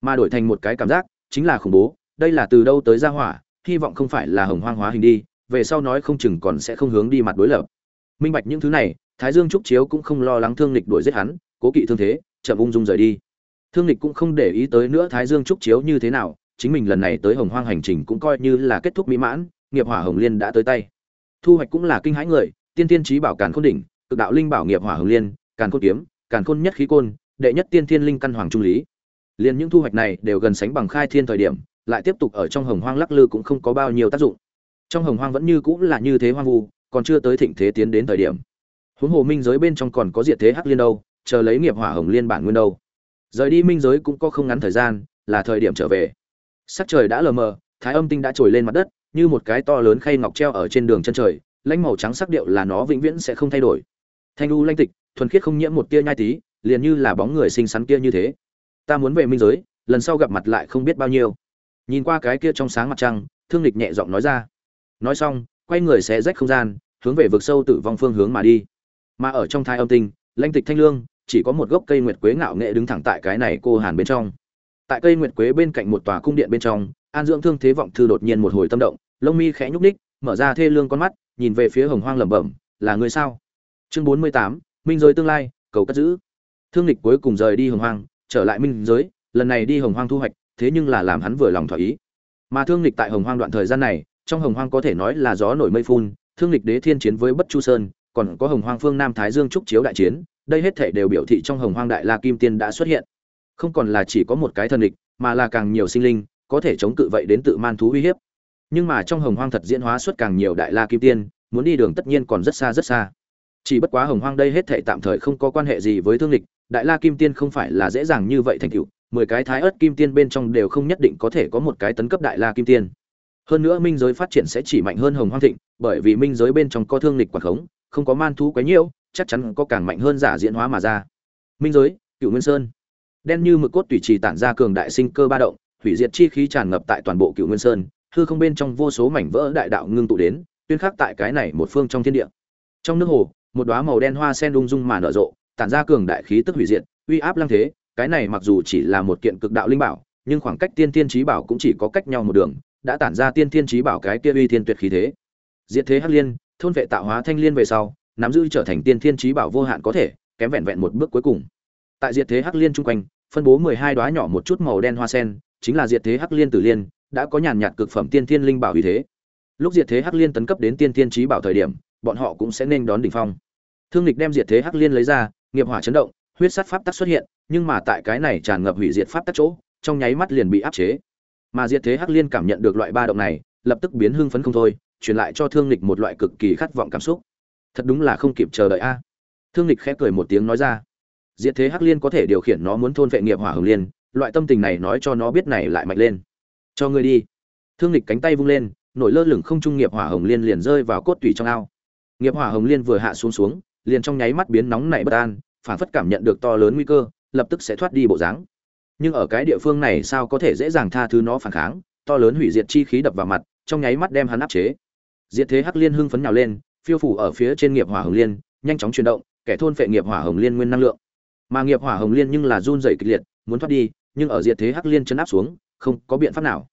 Mà đổi thành một cái cảm giác, chính là khủng bố, đây là từ đâu tới ra hỏa, hy vọng không phải là hồng hoang hóa hình đi, về sau nói không chừng còn sẽ không hướng đi mặt đối lập. Minh bạch những thứ này, thái dương trúc chiếu cũng không lo lắng thương lịch đuổi giết hắn, cố kỵ thương thế, chậm ung dung rời đi. Thương lịch cũng không để ý tới nữa thái dương trúc chiếu như thế nào, chính mình lần này tới hồng hoang hành trình cũng coi như là kết thúc mỹ mãn nghiệp hỏa hồng liên đã tới tay. Thu hoạch cũng là kinh hãi người, tiên tiên trí bảo càn khôn đỉnh, cực đạo linh bảo nghiệp hỏa hồng liên, càn khôn kiếm, càn khôn nhất khí côn, đệ nhất tiên thiên linh căn hoàng trung lý. Liền những thu hoạch này đều gần sánh bằng khai thiên thời điểm, lại tiếp tục ở trong hồng hoang lắc lư cũng không có bao nhiêu tác dụng. Trong hồng hoang vẫn như cũng là như thế hoang vu, còn chưa tới thịnh thế tiến đến thời điểm. Huống hồ minh giới bên trong còn có diệt thế hắc liên đâu, chờ lấy nghiệp hỏa hồng liên bản nguyên đâu. Rời đi minh giới cũng có không ngắn thời gian, là thời điểm trở về. Sắc trời đã lờ mờ, thái âm tinh đã trồi lên mặt đất như một cái to lớn khay ngọc treo ở trên đường chân trời, lãnh màu trắng sắc điệu là nó vĩnh viễn sẽ không thay đổi. Thanh u lanh tịch, thuần khiết không nhiễm một tia nhai tí, liền như là bóng người xinh xắn kia như thế. Ta muốn về minh giới, lần sau gặp mặt lại không biết bao nhiêu. Nhìn qua cái kia trong sáng mặt trăng, thương lịch nhẹ giọng nói ra. Nói xong, quay người sẽ rách không gian, hướng về vực sâu tử vong phương hướng mà đi. Mà ở trong thai âm tinh, lãnh tịch thanh lương, chỉ có một gốc cây nguyệt quế ngạo nghệ đứng thẳng tại cái này cô hàn bên trong. Tại cây nguyệt quế bên cạnh một tòa cung điện bên trong an dưỡng thương thế vọng thư đột nhiên một hồi tâm động, lông mi khẽ nhúc ních mở ra thê lương con mắt, nhìn về phía hồng hoang lẩm bẩm, là người sao? Chương bốn mươi tám, minh giới tương lai, cầu cất giữ. Thương lịch cuối cùng rời đi hồng hoang, trở lại minh giới, lần này đi hồng hoang thu hoạch, thế nhưng là làm hắn vừa lòng thỏa ý. Mà thương lịch tại hồng hoang đoạn thời gian này, trong hồng hoang có thể nói là gió nổi mây phun, thương lịch đế thiên chiến với bất chu sơn, còn có hồng hoang phương nam thái dương trúc chiếu đại chiến, đây hết thể đều biểu thị trong hồng hoang đại la kim tiên đã xuất hiện. Không còn là chỉ có một cái thần lịch mà là càng nhiều sinh linh có thể chống cự vậy đến tự man thú uy hiếp. Nhưng mà trong hồng hoang thật diễn hóa xuất càng nhiều đại la kim tiên, muốn đi đường tất nhiên còn rất xa rất xa. Chỉ bất quá hồng hoang đây hết thệ tạm thời không có quan hệ gì với thương lịch, đại la kim tiên không phải là dễ dàng như vậy thành tựu, mười cái thái ớt kim tiên bên trong đều không nhất định có thể có một cái tấn cấp đại la kim tiên. Hơn nữa minh giới phát triển sẽ chỉ mạnh hơn hồng hoang thịnh, bởi vì minh giới bên trong có thương lịch quản khống, không có man thú quấy nhiễu, chắc chắn có càng mạnh hơn giả diễn hóa mà ra. Minh giới cựu nguyên sơn. Đen như mực cốt tùy trì tản ra cường đại sinh cơ ba động hủy diệt chi khí tràn ngập tại toàn bộ cựu nguyên sơn, hư không bên trong vô số mảnh vỡ đại đạo ngưng tụ đến, tuyên khắc tại cái này một phương trong thiên địa. Trong nước hồ, một đóa màu đen hoa sen ung dung mà nở rộ, tản ra cường đại khí tức hủy diệt, uy áp lăng thế, cái này mặc dù chỉ là một kiện cực đạo linh bảo, nhưng khoảng cách tiên tiên trí bảo cũng chỉ có cách nhau một đường, đã tản ra tiên tiên trí bảo cái kia uy thiên tuyệt khí thế. Diệt thế hắc liên, thôn vệ tạo hóa thanh liên về sau, nắm giữ trở thành tiên thiên trí bảo vô hạn có thể, kém vẹn vẹn một bước cuối cùng. Tại diệt thế hắc liên chung quanh, phân bố mười hai đóa nhỏ một chút màu đen hoa sen chính là diệt thế hắc liên tử liên, đã có nhàn nhạt cực phẩm tiên thiên linh bảo vì thế. Lúc diệt thế hắc liên tấn cấp đến tiên thiên trí bảo thời điểm, bọn họ cũng sẽ nên đón đỉnh phong. Thương lịch đem diệt thế hắc liên lấy ra, nghiệp hỏa chấn động, huyết sát pháp tắc xuất hiện, nhưng mà tại cái này tràn ngập hủy diệt pháp tắc chỗ, trong nháy mắt liền bị áp chế. Mà diệt thế hắc liên cảm nhận được loại ba động này, lập tức biến hưng phấn không thôi, truyền lại cho thương lịch một loại cực kỳ khát vọng cảm xúc. Thật đúng là không kịp chờ đợi a. Thương lịch khẽ cười một tiếng nói ra. Diệt thế hắc liên có thể điều khiển nó muốn thôn vệ nghiệp hỏa hồng liên loại tâm tình này nói cho nó biết này lại mạnh lên. Cho ngươi đi. Thương lịch cánh tay vung lên, nổi lơ lửng không trung nghiệp hỏa hồng liên liền rơi vào cốt tủy trong ao. Nghiệp hỏa hồng liên vừa hạ xuống xuống, liền trong nháy mắt biến nóng nảy bất an, phản phất cảm nhận được to lớn nguy cơ, lập tức sẽ thoát đi bộ dáng. Nhưng ở cái địa phương này sao có thể dễ dàng tha thứ nó phản kháng, to lớn hủy diệt chi khí đập vào mặt, trong nháy mắt đem hắn áp chế. Diệt thế hắc liên hưng phấn nhào lên, phiêu phủ ở phía trên nghiệp hỏa hồng liên, nhanh chóng chuyển động, kẻ thôn phệ nghiệp hỏa hồng liên nguyên năng lượng. Mà nghiệp hỏa hồng liên nhưng là run rẩy kịch liệt, muốn thoát đi nhưng ở diệt thế hắc liên chấn áp xuống, không có biện pháp nào.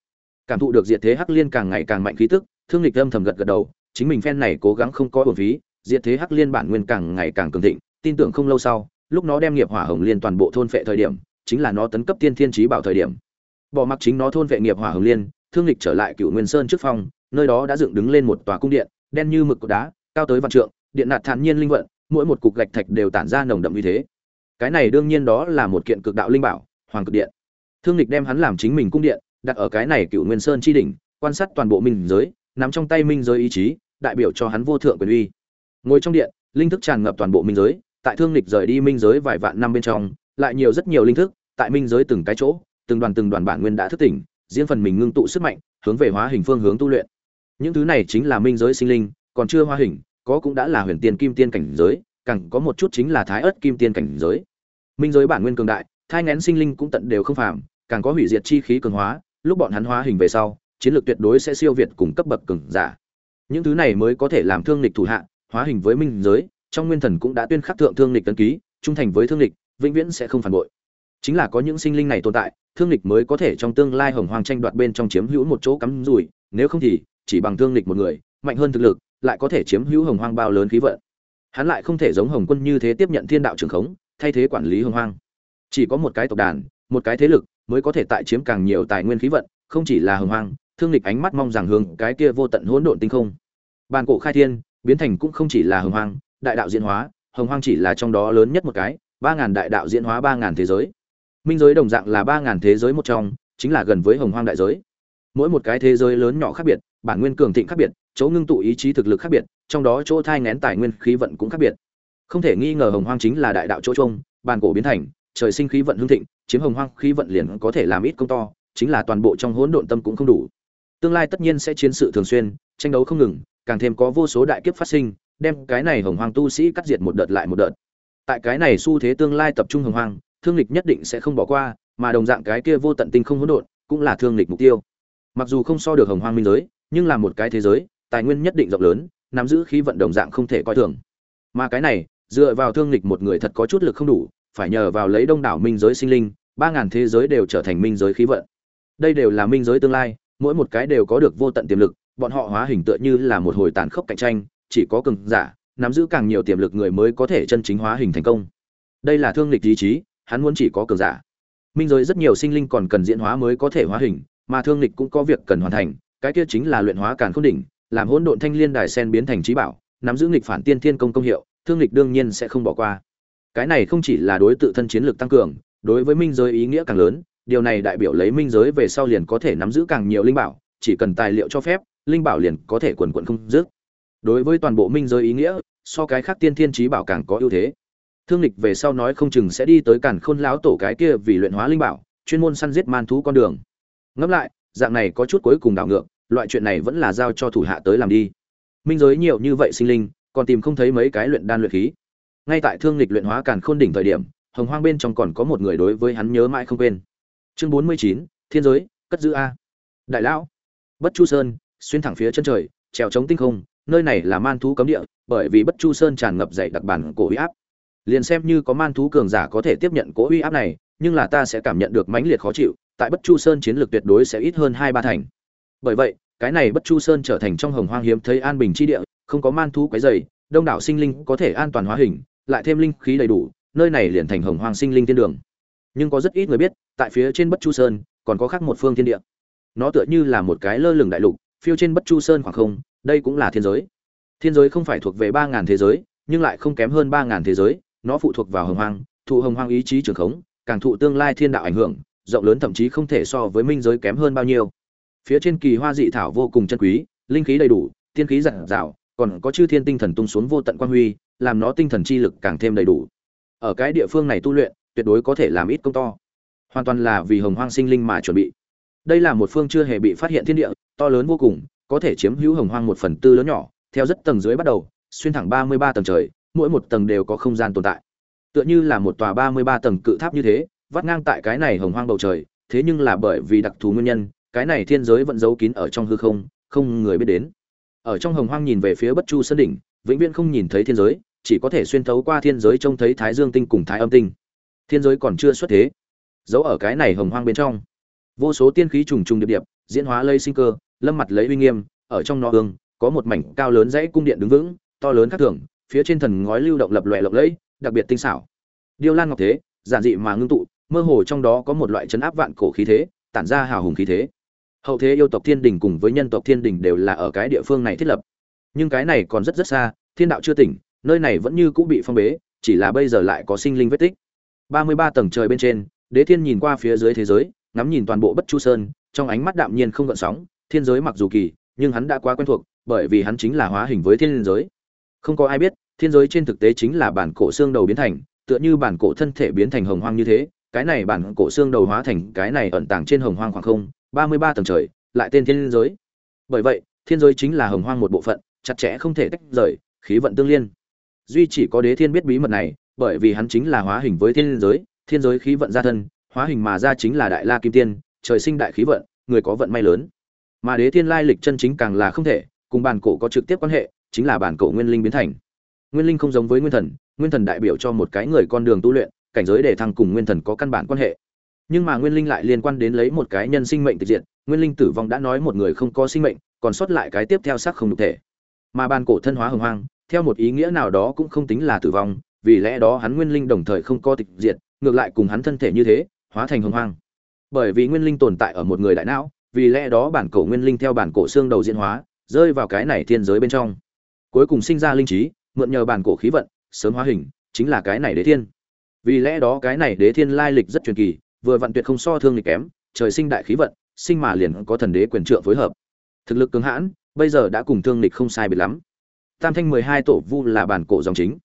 Cảm thụ được diệt thế hắc liên càng ngày càng mạnh khí tức, thương lịch âm thầm gật gật đầu, chính mình phen này cố gắng không có bổn phí, diệt thế hắc liên bản nguyên càng ngày càng cường thịnh, tin tưởng không lâu sau, lúc nó đem nghiệp hỏa hồng liên toàn bộ thôn phệ thời điểm, chính là nó tấn cấp tiên thiên trí bảo thời điểm. Bỏ mặc chính nó thôn vệ nghiệp hỏa hồng liên, thương lịch trở lại cựu nguyên sơn trước phòng, nơi đó đã dựng đứng lên một tòa cung điện, đen như mực cột đá, cao tới vạn trượng, điện nạt thản nhiên linh vận, mỗi một cục gạch thạch đều tản ra nồng đậm như thế. Cái này đương nhiên đó là một kiện cực đạo linh bảo hoàng cực điện. Thương lịch đem hắn làm chính mình cung điện, đặt ở cái này cựu nguyên sơn tri đỉnh, quan sát toàn bộ minh giới, nắm trong tay minh giới ý chí, đại biểu cho hắn vô thượng quyền uy. Ngồi trong điện, linh thức tràn ngập toàn bộ minh giới, tại thương lịch rời đi minh giới vài vạn năm bên trong, lại nhiều rất nhiều linh thức, tại minh giới từng cái chỗ, từng đoàn từng đoàn bản nguyên đã thức tỉnh diễn phần mình ngưng tụ sức mạnh, hướng về hóa hình phương hướng tu luyện. Những thứ này chính là minh giới sinh linh, còn chưa hóa hình, có cũng đã là huyền tiên kim tiên cảnh giới, càng có một chút chính là thái ớt kim tiên cảnh giới. Minh giới bản nguyên cường đại thai ngén sinh linh cũng tận đều không phàm, càng có hủy diệt chi khí cường hóa, lúc bọn hắn hóa hình về sau, chiến lược tuyệt đối sẽ siêu việt cùng cấp bậc cường giả. Những thứ này mới có thể làm thương lịch thủ hạ, hóa hình với minh giới, trong nguyên thần cũng đã tuyên khắc thượng thương lịch tấn ký, trung thành với thương lịch, vĩnh viễn sẽ không phản bội. Chính là có những sinh linh này tồn tại, thương lịch mới có thể trong tương lai hồng hoàng tranh đoạt bên trong chiếm hữu một chỗ cắm rủi, nếu không thì, chỉ bằng thương lịch một người, mạnh hơn thực lực, lại có thể chiếm hữu hồng hoang bao lớn khí vận. Hắn lại không thể giống hồng quân như thế tiếp nhận thiên đạo trường khống, thay thế quản lý hồng hoang chỉ có một cái tộc đàn, một cái thế lực mới có thể tại chiếm càng nhiều tài nguyên khí vận, không chỉ là hồng hoang, thương lịch ánh mắt mong rằng hướng cái kia vô tận hỗn độn tinh không. Bàn cổ khai thiên, biến thành cũng không chỉ là hồng hoang, đại đạo diễn hóa, hồng hoang chỉ là trong đó lớn nhất một cái, ba ngàn đại đạo diễn hóa ba ngàn thế giới. Minh giới đồng dạng là ba ngàn thế giới một trong, chính là gần với hồng hoang đại giới. Mỗi một cái thế giới lớn nhỏ khác biệt, bản nguyên cường thịnh khác biệt, chỗ ngưng tụ ý chí thực lực khác biệt, trong đó chỗ thai ngén tài nguyên khí vận cũng khác biệt. Không thể nghi ngờ hồng hoang chính là đại đạo chỗ trông, bàn cổ biến thành trời sinh khí vận hưng thịnh, chiếm hồng hoang khí vận liền có thể làm ít công to, chính là toàn bộ trong hỗn độn tâm cũng không đủ. Tương lai tất nhiên sẽ chiến sự thường xuyên, tranh đấu không ngừng, càng thêm có vô số đại kiếp phát sinh, đem cái này hồng hoang tu sĩ cắt diệt một đợt lại một đợt. Tại cái này xu thế tương lai tập trung hồng hoang, thương lịch nhất định sẽ không bỏ qua, mà đồng dạng cái kia vô tận tinh không hỗn độn cũng là thương lịch mục tiêu. Mặc dù không so được hồng hoang minh giới, nhưng là một cái thế giới, tài nguyên nhất định rộng lớn, nắm giữ khí vận đồng dạng không thể coi thường. Mà cái này, dựa vào thương lịch một người thật có chút lực không đủ phải nhờ vào lấy đông đảo minh giới sinh linh, ba ngàn thế giới đều trở thành minh giới khí vận. Đây đều là minh giới tương lai, mỗi một cái đều có được vô tận tiềm lực, bọn họ hóa hình tựa như là một hồi tàn khốc cạnh tranh, chỉ có cường giả, nắm giữ càng nhiều tiềm lực người mới có thể chân chính hóa hình thành công. Đây là thương lịch ý chí, hắn muốn chỉ có cường giả. Minh giới rất nhiều sinh linh còn cần diễn hóa mới có thể hóa hình, mà thương lịch cũng có việc cần hoàn thành, cái kia chính là luyện hóa càn khôn đỉnh, làm hỗn độn thanh liên đài sen biến thành trí bảo, nắm giữ nghịch phản tiên thiên công công hiệu, thương lịch đương nhiên sẽ không bỏ qua cái này không chỉ là đối tự thân chiến lược tăng cường, đối với minh giới ý nghĩa càng lớn, điều này đại biểu lấy minh giới về sau liền có thể nắm giữ càng nhiều linh bảo, chỉ cần tài liệu cho phép, linh bảo liền có thể quần quận không dứt. Đối với toàn bộ minh giới ý nghĩa, so cái khác tiên thiên trí bảo càng có ưu thế. Thương lịch về sau nói không chừng sẽ đi tới càn khôn lão tổ cái kia vì luyện hóa linh bảo, chuyên môn săn giết man thú con đường. Ngẫm lại, dạng này có chút cuối cùng đảo ngược, loại chuyện này vẫn là giao cho thủ hạ tới làm đi. Minh giới nhiều như vậy sinh linh, còn tìm không thấy mấy cái luyện đan luyện khí ngay tại thương lịch luyện hóa càn khôn đỉnh thời điểm, hồng hoang bên trong còn có một người đối với hắn nhớ mãi không quên. Chương bốn mươi chín, thiên giới, cất giữ a. Đại lão. Bất chu sơn, xuyên thẳng phía chân trời, trèo trống tinh không, nơi này là man thú cấm địa, bởi vì bất chu sơn tràn ngập dày đặc bản cổ uy áp. Liền xem như có man thú cường giả có thể tiếp nhận cỗ uy áp này, nhưng là ta sẽ cảm nhận được mãnh liệt khó chịu, tại bất chu sơn chiến lược tuyệt đối sẽ ít hơn hai ba thành. Bởi vậy, cái này bất chu sơn trở thành trong hồng hoang hiếm thấy an bình chi địa, không có man thú quấy dày đông đảo sinh linh có thể an toàn hóa hình lại thêm linh khí đầy đủ, nơi này liền thành hồng hoang sinh linh thiên đường. Nhưng có rất ít người biết, tại phía trên bất chu sơn, còn có khác một phương thiên địa. Nó tựa như là một cái lơ lửng đại lục, phiêu trên bất chu sơn khoảng không, đây cũng là thiên giới. Thiên giới không phải thuộc về ba ngàn thế giới, nhưng lại không kém hơn ba ngàn thế giới, nó phụ thuộc vào hồng hoang, thụ hồng hoang ý chí trường khống, càng thụ tương lai thiên đạo ảnh hưởng, rộng lớn thậm chí không thể so với minh giới kém hơn bao nhiêu. Phía trên kỳ hoa dị thảo vô cùng chân quý, linh khí đầy đủ, tiên khí giản dạo, còn có chư thiên tinh thần tung xuống vô tận quang huy làm nó tinh thần chi lực càng thêm đầy đủ. Ở cái địa phương này tu luyện, tuyệt đối có thể làm ít công to. Hoàn toàn là vì hồng hoang sinh linh mà chuẩn bị. Đây là một phương chưa hề bị phát hiện thiên địa, to lớn vô cùng, có thể chiếm hữu hồng hoang một phần tư lớn nhỏ, theo rất tầng dưới bắt đầu, xuyên thẳng ba mươi ba tầng trời, mỗi một tầng đều có không gian tồn tại. Tựa như là một tòa ba mươi ba tầng cự tháp như thế, vắt ngang tại cái này hồng hoang bầu trời, thế nhưng là bởi vì đặc thù nguyên nhân, cái này thiên giới vẫn giấu kín ở trong hư không không người biết đến. Ở trong hồng hoang nhìn về phía bất chu sơn đỉnh, vĩnh viễn không nhìn thấy thiên giới chỉ có thể xuyên thấu qua thiên giới trông thấy thái dương tinh cùng thái âm tinh. Thiên giới còn chưa xuất thế, giấu ở cái này hồng hoang bên trong. Vô số tiên khí trùng trùng điệp điệp, diễn hóa lây sinh cơ, lâm mặt lấy uy nghiêm, ở trong nó ương có một mảnh cao lớn dãy cung điện đứng vững, to lớn khác thường, phía trên thần ngói lưu động lập lòe lộng lẫy, đặc biệt tinh xảo. Điêu lan ngọc thế, giản dị mà ngưng tụ, mơ hồ trong đó có một loại chấn áp vạn cổ khí thế, tản ra hào hùng khí thế. Hậu thế yêu tộc thiên đình cùng với nhân tộc thiên đình đều là ở cái địa phương này thiết lập. Nhưng cái này còn rất rất xa, thiên đạo chưa tỉnh nơi này vẫn như cũ bị phong bế, chỉ là bây giờ lại có sinh linh vết tích. Ba mươi ba tầng trời bên trên, đế thiên nhìn qua phía dưới thế giới, ngắm nhìn toàn bộ bất chu sơn, trong ánh mắt đạm nhiên không gợn sóng, thiên giới mặc dù kỳ, nhưng hắn đã quá quen thuộc, bởi vì hắn chính là hóa hình với thiên giới. Không có ai biết, thiên giới trên thực tế chính là bản cổ xương đầu biến thành, tựa như bản cổ thân thể biến thành hồng hoang như thế, cái này bản cổ xương đầu hóa thành cái này ẩn tàng trên hồng hoang khoảng không, ba mươi ba tầng trời, lại tên thiên giới. Bởi vậy, thiên giới chính là hồng hoang một bộ phận, chặt chẽ không thể tách rời, khí vận tương liên duy chỉ có đế thiên biết bí mật này, bởi vì hắn chính là hóa hình với thiên giới thiên giới khí vận gia thân, hóa hình mà ra chính là đại la kim tiên, trời sinh đại khí vận, người có vận may lớn. Mà đế thiên lai lịch chân chính càng là không thể, cùng bản cổ có trực tiếp quan hệ, chính là bản cổ nguyên linh biến thành. Nguyên linh không giống với nguyên thần nguyên thần đại biểu cho một cái người con đường tu luyện, cảnh giới để thăng cùng nguyên thần có căn bản quan hệ. Nhưng mà nguyên linh lại liên quan đến lấy một cái nhân sinh mệnh tịch diện nguyên linh tử vong đã nói một người không có sinh mệnh, còn sót lại cái tiếp theo sắc không được thể. Mà bàn cổ thân hóa hồng hoang theo một ý nghĩa nào đó cũng không tính là tử vong, vì lẽ đó hắn nguyên linh đồng thời không có tịch diệt, ngược lại cùng hắn thân thể như thế, hóa thành hồng hoang. Bởi vì nguyên linh tồn tại ở một người đại não, vì lẽ đó bản cổ nguyên linh theo bản cổ xương đầu diễn hóa, rơi vào cái này thiên giới bên trong. Cuối cùng sinh ra linh trí, mượn nhờ bản cổ khí vận, sớm hóa hình, chính là cái này đế thiên. Vì lẽ đó cái này đế thiên lai lịch rất truyền kỳ, vừa vặn tuyệt không so thương lịch kém, trời sinh đại khí vận, sinh mà liền có thần đế quyền trượng phối hợp. Thực lực cứng hãn, bây giờ đã cùng thương lịch không sai biệt lắm tam thanh mười hai tổ vu là bản cổ dòng chính.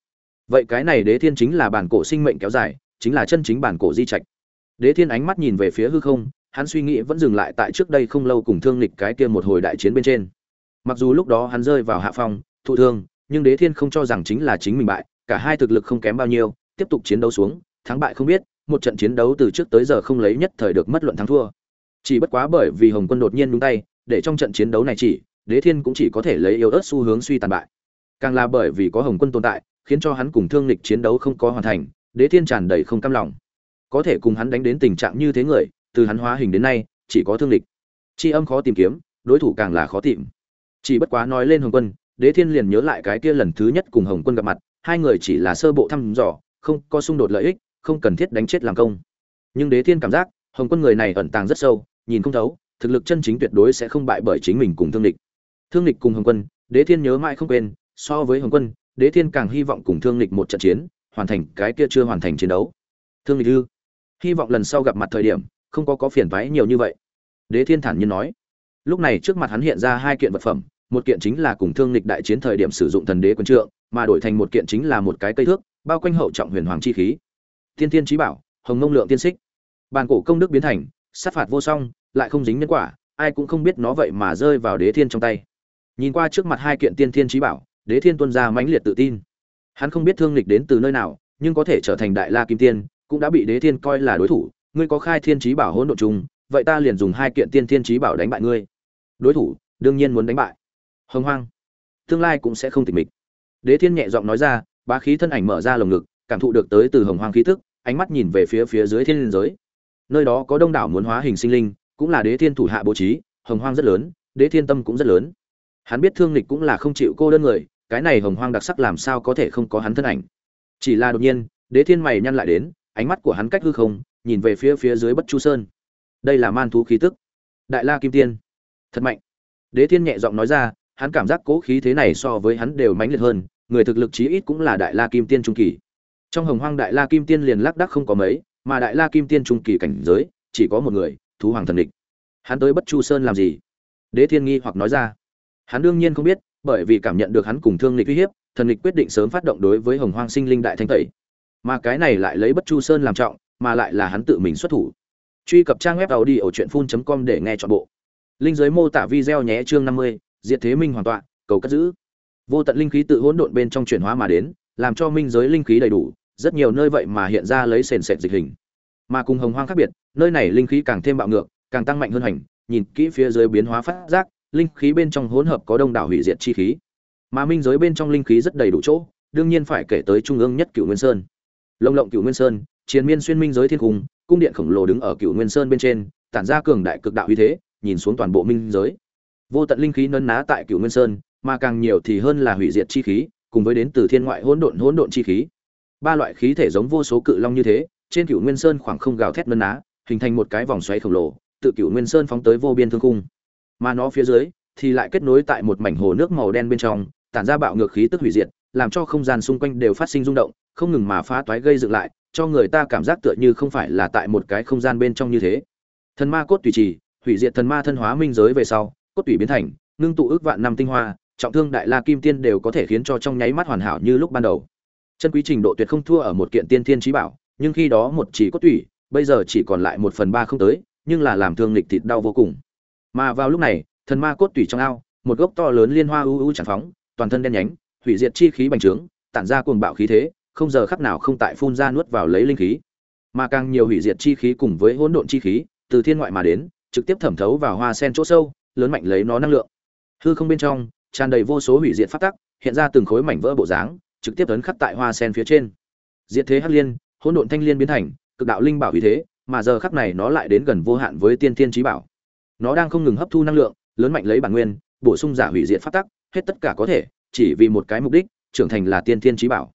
Vậy cái này đế thiên chính là bản cổ sinh mệnh kéo dài, chính là chân chính bản cổ di trạch. Đế thiên ánh mắt nhìn về phía hư không, hắn suy nghĩ vẫn dừng lại tại trước đây không lâu cùng thương lịch cái kia một hồi đại chiến bên trên. Mặc dù lúc đó hắn rơi vào hạ phong, thụ thương, nhưng đế thiên không cho rằng chính là chính mình bại, cả hai thực lực không kém bao nhiêu, tiếp tục chiến đấu xuống, thắng bại không biết, một trận chiến đấu từ trước tới giờ không lấy nhất thời được mất luận thắng thua. Chỉ bất quá bởi vì hồng quân đột nhiên đúng tay, để trong trận chiến đấu này chỉ, đế thiên cũng chỉ có thể lấy yếu ớt xu hướng suy tàn bại càng là bởi vì có hồng quân tồn tại, khiến cho hắn cùng thương lịch chiến đấu không có hoàn thành, đế thiên tràn đầy không cam lòng. Có thể cùng hắn đánh đến tình trạng như thế người, từ hắn hóa hình đến nay, chỉ có thương lịch. Tri âm khó tìm kiếm, đối thủ càng là khó tìm. Chỉ bất quá nói lên hồng quân, đế thiên liền nhớ lại cái kia lần thứ nhất cùng hồng quân gặp mặt, hai người chỉ là sơ bộ thăm dò, không có xung đột lợi ích, không cần thiết đánh chết làm công. Nhưng đế thiên cảm giác, hồng quân người này ẩn tàng rất sâu, nhìn không thấu, thực lực chân chính tuyệt đối sẽ không bại bởi chính mình cùng thương địch thương địch cùng hồng quân, đế thiên nhớ mãi không quên so với hồng quân, đế thiên càng hy vọng cùng thương lịch một trận chiến, hoàn thành cái kia chưa hoàn thành chiến đấu. Thương lịch ư hy vọng lần sau gặp mặt thời điểm, không có có phiền toái nhiều như vậy. Đế thiên thản nhiên nói. Lúc này trước mặt hắn hiện ra hai kiện vật phẩm, một kiện chính là cùng thương lịch đại chiến thời điểm sử dụng thần đế quân trượng, mà đổi thành một kiện chính là một cái cây thước, bao quanh hậu trọng huyền hoàng chi khí. Thiên thiên trí bảo, hồng ngông lượng tiên xích. Bàn cổ công đức biến thành, sát phạt vô song, lại không dính nhân quả, ai cũng không biết nó vậy mà rơi vào đế thiên trong tay. Nhìn qua trước mặt hai kiện tiên thiên trí bảo đế thiên tuân ra mãnh liệt tự tin. Hắn không biết thương lịch đến từ nơi nào, nhưng có thể trở thành đại la kim tiên, cũng đã bị đế thiên coi là đối thủ. Ngươi có khai thiên trí bảo hỗn độn chung vậy ta liền dùng hai kiện tiên thiên trí bảo đánh bại ngươi. Đối thủ, đương nhiên muốn đánh bại. Hồng hoang. Tương lai cũng sẽ không tịch mịch. Đế thiên nhẹ giọng nói ra, bá khí thân ảnh mở ra lồng ngực, cảm thụ được tới từ hồng hoang khí tức, ánh mắt nhìn về phía phía dưới thiên liên giới. Nơi đó có đông đảo muốn hóa hình sinh linh, cũng là đế thiên thủ hạ bố trí, hồng hoang rất lớn, đế thiên tâm cũng rất lớn. Hắn biết thương lịch cũng là không chịu cô đơn người cái này hồng hoang đặc sắc làm sao có thể không có hắn thân ảnh? Chỉ là đột nhiên, đế thiên mày nhăn lại đến, ánh mắt của hắn cách hư không, nhìn về phía phía dưới bất chu sơn. Đây là man thú khí tức. Đại la kim tiên. Thật mạnh. Đế thiên nhẹ giọng nói ra, hắn cảm giác cố khí thế này so với hắn đều mãnh liệt hơn, người thực lực chí ít cũng là đại la kim tiên trung kỳ. Trong hồng hoang đại la kim tiên liền lác đắc không có mấy, mà đại la kim tiên trung kỳ cảnh giới, chỉ có một người, thú hoàng thần địch. Hắn tới bất chu sơn làm gì? Đế thiên nghi hoặc nói ra. Hắn đương nhiên không biết bởi vì cảm nhận được hắn cùng thương lịch uy hiếp, thần lịch quyết định sớm phát động đối với hồng hoang sinh linh đại thanh tẩy. Mà cái này lại lấy bất chu sơn làm trọng, mà lại là hắn tự mình xuất thủ. Truy cập trang web tàu đi ở truyện phun com để nghe chọn bộ. Linh giới mô tả video nhé chương năm mươi, diệt thế minh hoàn toàn cầu cất giữ. Vô tận linh khí tự hỗn độn bên trong chuyển hóa mà đến, làm cho minh giới linh khí đầy đủ, rất nhiều nơi vậy mà hiện ra lấy sền sệt dịch hình. Mà cùng hồng hoang khác biệt, nơi này linh khí càng thêm bạo ngược, càng tăng mạnh hơn hành, nhìn kỹ phía dưới biến hóa phát giác linh khí bên trong hỗn hợp có đông đảo hủy diệt chi khí. Mà minh giới bên trong linh khí rất đầy đủ chỗ, đương nhiên phải kể tới trung ương nhất cựu nguyên sơn. Lồng lộng cựu nguyên sơn chiến miên xuyên minh giới thiên cung cung điện khổng lồ đứng ở cựu nguyên sơn bên trên, tản ra cường đại cực đạo uy thế, nhìn xuống toàn bộ minh giới. Vô tận linh khí nấn ná tại cựu nguyên sơn, mà càng nhiều thì hơn là hủy diệt chi khí, cùng với đến từ thiên ngoại hỗn độn hỗn độn chi khí. Ba loại khí thể giống vô số cự long như thế, trên cựu nguyên sơn khoảng không gào thét nấn ná, hình thành một cái vòng xoáy khổng lồ, tự cựu nguyên sơn phóng tới vô biên thương cung mà nó phía dưới thì lại kết nối tại một mảnh hồ nước màu đen bên trong, tản ra bạo ngược khí tức hủy diệt, làm cho không gian xung quanh đều phát sinh rung động, không ngừng mà phá toái gây dựng lại, cho người ta cảm giác tựa như không phải là tại một cái không gian bên trong như thế. Thần ma cốt tùy trì, hủy diệt thần ma thân hóa minh giới về sau, cốt tùy biến thành, ngưng tụ ước vạn năm tinh hoa, trọng thương đại la kim tiên đều có thể khiến cho trong nháy mắt hoàn hảo như lúc ban đầu. Chân quý trình độ tuyệt không thua ở một kiện tiên thiên trí bảo, nhưng khi đó một chỉ cốt tủy, bây giờ chỉ còn lại một phần ba không tới, nhưng là làm thương lịch thịt đau vô cùng mà vào lúc này, thần ma cốt tủy trong ao, một gốc to lớn liên hoa u u tràn phóng, toàn thân đen nhánh, hủy diệt chi khí bành trướng, tản ra cuồng bạo khí thế, không giờ khắc nào không tại phun ra nuốt vào lấy linh khí. Mà càng nhiều hủy diệt chi khí cùng với hỗn độn chi khí, từ thiên ngoại mà đến, trực tiếp thẩm thấu vào hoa sen chỗ sâu, lớn mạnh lấy nó năng lượng. Hư không bên trong, tràn đầy vô số hủy diệt phát tắc, hiện ra từng khối mảnh vỡ bộ dáng, trực tiếp ấn khắc tại hoa sen phía trên. Diệt thế hắc liên, hỗn độn thanh liên biến thành, cực đạo linh bảo hủy thế, mà giờ khắc này nó lại đến gần vô hạn với tiên thiên trí bảo nó đang không ngừng hấp thu năng lượng, lớn mạnh lấy bản nguyên, bổ sung giả hủy diệt phát tắc, hết tất cả có thể, chỉ vì một cái mục đích, trưởng thành là tiên thiên trí bảo.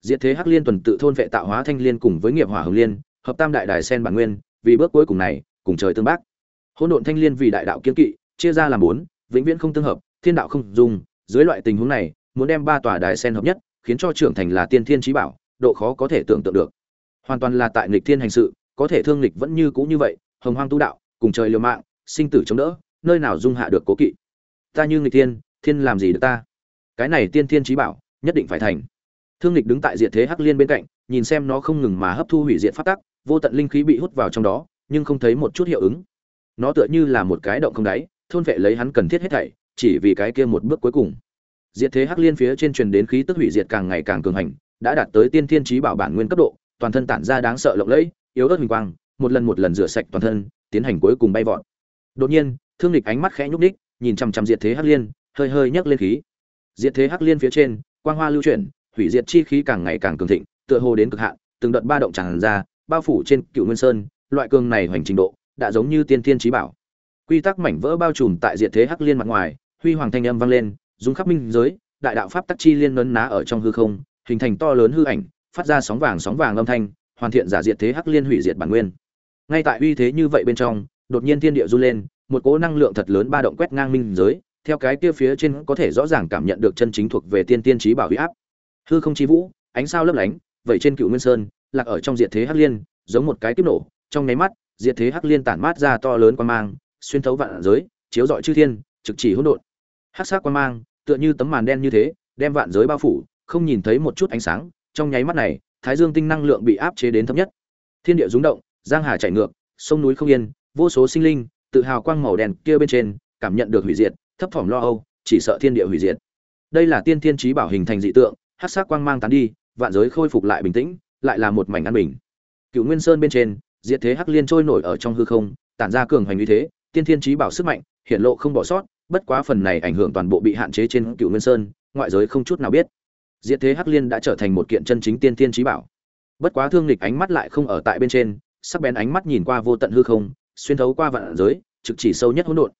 Diệt thế hắc liên tuần tự thôn vệ tạo hóa thanh liên cùng với nghiệp hỏa hồng liên, hợp tam đại đài sen bản nguyên, vì bước cuối cùng này, cùng trời tương bác. Hỗn độn thanh liên vì đại đạo kiên kỵ, chia ra làm bốn, vĩnh viễn không tương hợp, thiên đạo không dùng, dưới loại tình huống này, muốn đem ba tòa đài sen hợp nhất, khiến cho trưởng thành là tiên thiên trí bảo, độ khó có thể tưởng tượng được. Hoàn toàn là tại nghịch thiên hành sự, có thể thương nghịch vẫn như cũ như vậy, hồng hoang tu đạo, cùng trời liều mạng sinh tử chống đỡ, nơi nào dung hạ được cố kỵ. Ta như người thiên thiên làm gì được ta? Cái này tiên thiên trí bảo, nhất định phải thành. Thương lịch đứng tại diện thế hắc liên bên cạnh, nhìn xem nó không ngừng mà hấp thu hủy diệt phát tắc, vô tận linh khí bị hút vào trong đó, nhưng không thấy một chút hiệu ứng. Nó tựa như là một cái động không đáy, thôn vệ lấy hắn cần thiết hết thảy, chỉ vì cái kia một bước cuối cùng. Diệt thế hắc liên phía trên truyền đến khí tức hủy diệt càng ngày càng cường hành, đã đạt tới tiên thiên trí bảo bản nguyên cấp độ, toàn thân tản ra đáng sợ lộng lẫy, yếu ớt huỳnh quang, một lần một lần rửa sạch toàn thân, tiến hành cuối cùng bay vọt đột nhiên, thương lịch ánh mắt khẽ nhúc đích nhìn chằm chằm diệt thế hắc liên, hơi hơi nhấc lên khí. Diệt thế hắc liên phía trên, quang hoa lưu chuyển, hủy diệt chi khí càng ngày càng cường thịnh, tựa hồ đến cực hạn, từng đợt ba động tràn ra, bao phủ trên cựu nguyên sơn, loại cường này hoành trình độ, đã giống như tiên thiên trí bảo. Quy tắc mảnh vỡ bao trùm tại diệt thế hắc liên mặt ngoài, huy hoàng thanh âm vang lên, dùng khắp minh giới, đại đạo pháp tắc chi liên nấn ná ở trong hư không, hình thành to lớn hư ảnh, phát ra sóng vàng sóng vàng âm thanh, hoàn thiện giả diệt thế hắc liên hủy diệt bản nguyên. Ngay tại uy thế như vậy bên trong đột nhiên thiên địa run lên, một cỗ năng lượng thật lớn ba động quét ngang minh giới, theo cái kia phía trên có thể rõ ràng cảm nhận được chân chính thuộc về tiên tiên trí bảo uy áp. Hư không chi vũ, ánh sao lấp lánh vậy trên cựu nguyên sơn, lạc ở trong diệt thế hắc liên, giống một cái kiếp nổ, trong nháy mắt, diệt thế hắc liên tản mát ra to lớn quan mang, xuyên thấu vạn giới, chiếu rọi chư thiên, trực chỉ hỗn độn. Hắc sắc quan mang, tựa như tấm màn đen như thế, đem vạn giới bao phủ, không nhìn thấy một chút ánh sáng, trong nháy mắt này, thái dương tinh năng lượng bị áp chế đến thấp nhất. Thiên địa rung động, giang hà chảy ngược, sông núi không yên vô số sinh linh, tự hào quang màu đen kia bên trên, cảm nhận được hủy diệt, thấp thỏm lo âu, chỉ sợ thiên địa hủy diệt. Đây là tiên thiên trí bảo hình thành dị tượng hát sắc quang mang tán đi, vạn giới khôi phục lại bình tĩnh, lại là một mảnh an bình. Cựu nguyên sơn bên trên, diệt thế hắc liên trôi nổi ở trong hư không, tản ra cường hoành uy thế, tiên thiên trí bảo sức mạnh, hiện lộ không bỏ sót, bất quá phần này ảnh hưởng toàn bộ bị hạn chế trên cựu nguyên sơn, ngoại giới không chút nào biết. Diệt thế hắc liên đã trở thành một kiện chân chính tiên thiên trí bảo. Bất quá thương lịch ánh mắt lại không ở tại bên trên, sắc bén ánh mắt nhìn qua vô tận hư không xuyên thấu qua vạn giới, trực chỉ sâu nhất hỗn độn.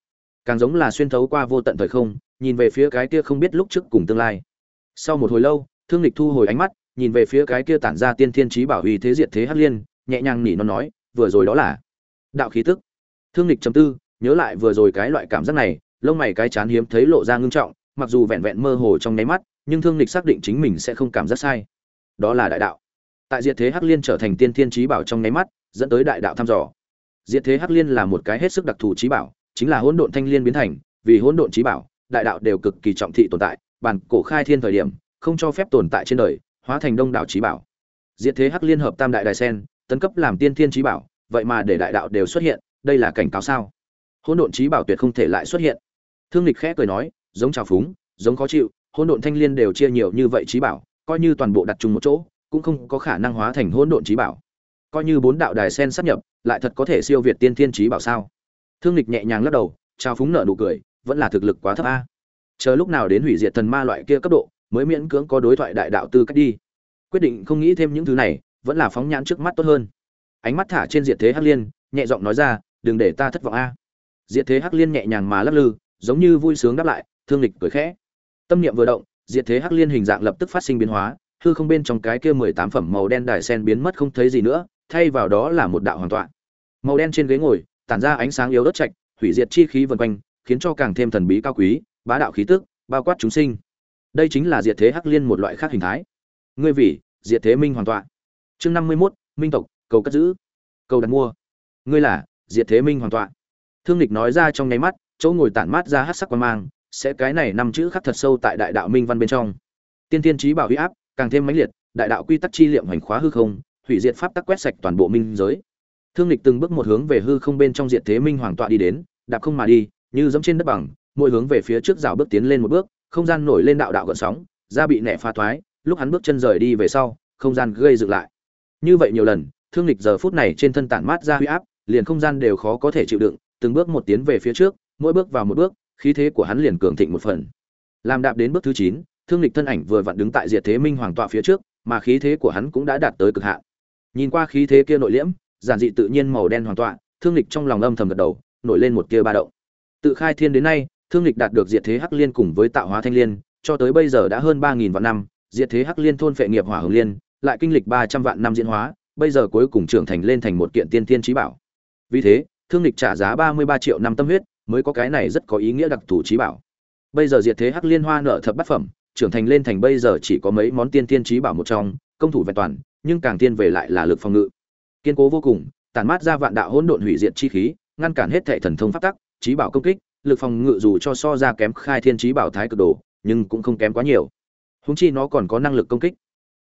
Càng giống là xuyên thấu qua vô tận thời không, nhìn về phía cái kia không biết lúc trước cùng tương lai. Sau một hồi lâu, thương lịch thu hồi ánh mắt, nhìn về phía cái kia tản ra tiên thiên trí bảo uy thế diệt thế hắc liên, nhẹ nhàng nỉ nó nói, vừa rồi đó là đạo khí tức. Thương lịch chấm tư, nhớ lại vừa rồi cái loại cảm giác này, lông mày cái chán hiếm thấy lộ ra ngưng trọng, mặc dù vẹn vẹn mơ hồ trong nháy mắt, nhưng thương lịch xác định chính mình sẽ không cảm giác sai. Đó là đại đạo. Tại diệt thế hắc liên trở thành tiên thiên trí bảo trong nháy mắt, dẫn tới đại đạo thăm dò diệt thế hắc liên là một cái hết sức đặc thù trí bảo, chính là hỗn độn thanh liên biến thành, vì hỗn độn trí bảo, đại đạo đều cực kỳ trọng thị tồn tại, bản cổ khai thiên thời điểm, không cho phép tồn tại trên đời, hóa thành đông đảo trí bảo. Diệt thế hắc liên hợp tam đại đài sen, tấn cấp làm tiên thiên trí bảo, vậy mà để đại đạo đều xuất hiện, đây là cảnh cáo sao? Hỗn độn trí bảo tuyệt không thể lại xuất hiện. Thương lịch khẽ cười nói, giống trào phúng, giống khó chịu, hỗn độn thanh liên đều chia nhiều như vậy trí bảo, coi như toàn bộ đặt chung một chỗ, cũng không có khả năng hóa thành hỗn độn trí bảo coi như bốn đạo đài sen sắp nhập, lại thật có thể siêu việt tiên thiên trí bảo sao? Thương lịch nhẹ nhàng lắc đầu, trao phúng nợ nụ cười, vẫn là thực lực quá thấp a. Chờ lúc nào đến hủy diệt thần ma loại kia cấp độ, mới miễn cưỡng có đối thoại đại đạo tư cách đi. Quyết định không nghĩ thêm những thứ này, vẫn là phóng nhãn trước mắt tốt hơn. Ánh mắt thả trên diệt thế hắc liên, nhẹ giọng nói ra, đừng để ta thất vọng a. Diệt thế hắc liên nhẹ nhàng mà lắc lư, giống như vui sướng đáp lại, thương lịch cười khẽ. Tâm niệm vừa động, diệt thế hắc liên hình dạng lập tức phát sinh biến hóa, hư không bên trong cái kia mười tám phẩm màu đen đài sen biến mất không thấy gì nữa thay vào đó là một đạo hoàn toàn màu đen trên ghế ngồi tản ra ánh sáng yếu ớt trạch hủy diệt chi khí vần quanh khiến cho càng thêm thần bí cao quý bá đạo khí tức bao quát chúng sinh. Đây chính là diệt thế hắc liên một loại khác hình thái. Ngươi vì diệt thế minh hoàn toàn chương năm mươi 51, minh tộc cầu cất giữ. Cầu đặt mua. Ngươi là diệt thế minh hoàn toàn thương lịch nói ra trong nháy mắt chỗ ngồi tản mát ra hắc sắc quan mang sẽ cái này năm chữ khắc thật sâu tại đại đạo minh văn bên trong. Tiên tiên trí bảo huy áp càng thêm mãnh liệt đại đạo quy tắc chi liệm hành khóa hư không hủy diệt pháp tắc quét sạch toàn bộ minh giới. Thương lịch từng bước một hướng về hư không bên trong diệt thế minh hoàng tọa đi đến, đạp không mà đi, như giống trên đất bằng, mỗi hướng về phía trước dạo bước tiến lên một bước, không gian nổi lên đạo đạo gợn sóng, da bị nẻ pha thoái, lúc hắn bước chân rời đi về sau, không gian gây dựng lại. Như vậy nhiều lần, thương lịch giờ phút này trên thân tản mát ra huy áp, liền không gian đều khó có thể chịu đựng, từng bước một tiến về phía trước, mỗi bước vào một bước, khí thế của hắn liền cường thịnh một phần. Làm đạp đến bước thứ chín, thương lịch thân ảnh vừa vặn đứng tại diệt thế minh hoàng tọa phía trước, mà khí thế của hắn cũng đã đạt tới cực hạn nhìn qua khí thế kia nội liễm giản dị tự nhiên màu đen hoàn toàn, thương lịch trong lòng âm thầm gật đầu nổi lên một kia ba động. Tự khai thiên đến nay thương lịch đạt được diệt thế hắc liên cùng với tạo hóa thanh liên cho tới bây giờ đã hơn ba nghìn vạn năm diệt thế hắc liên thôn phệ nghiệp hỏa hồng liên lại kinh lịch ba trăm vạn năm diễn hóa bây giờ cuối cùng trưởng thành lên thành một kiện tiên thiên trí bảo. Vì thế thương lịch trả giá ba mươi ba triệu năm tâm huyết mới có cái này rất có ý nghĩa đặc thù trí bảo. Bây giờ diệt thế hắc liên hoa nợ thập bát phẩm trưởng thành lên thành bây giờ chỉ có mấy món tiên tiên trí bảo một trong công thủ vẹn toàn nhưng càng tiên về lại là lực phòng ngự. Kiên cố vô cùng, tản mát ra vạn đạo hỗn độn hủy diệt chi khí, ngăn cản hết thệ thần thông pháp tắc, trí bảo công kích, lực phòng ngự dù cho so ra kém khai thiên trí bảo thái cực đồ, nhưng cũng không kém quá nhiều. Húng chi nó còn có năng lực công kích.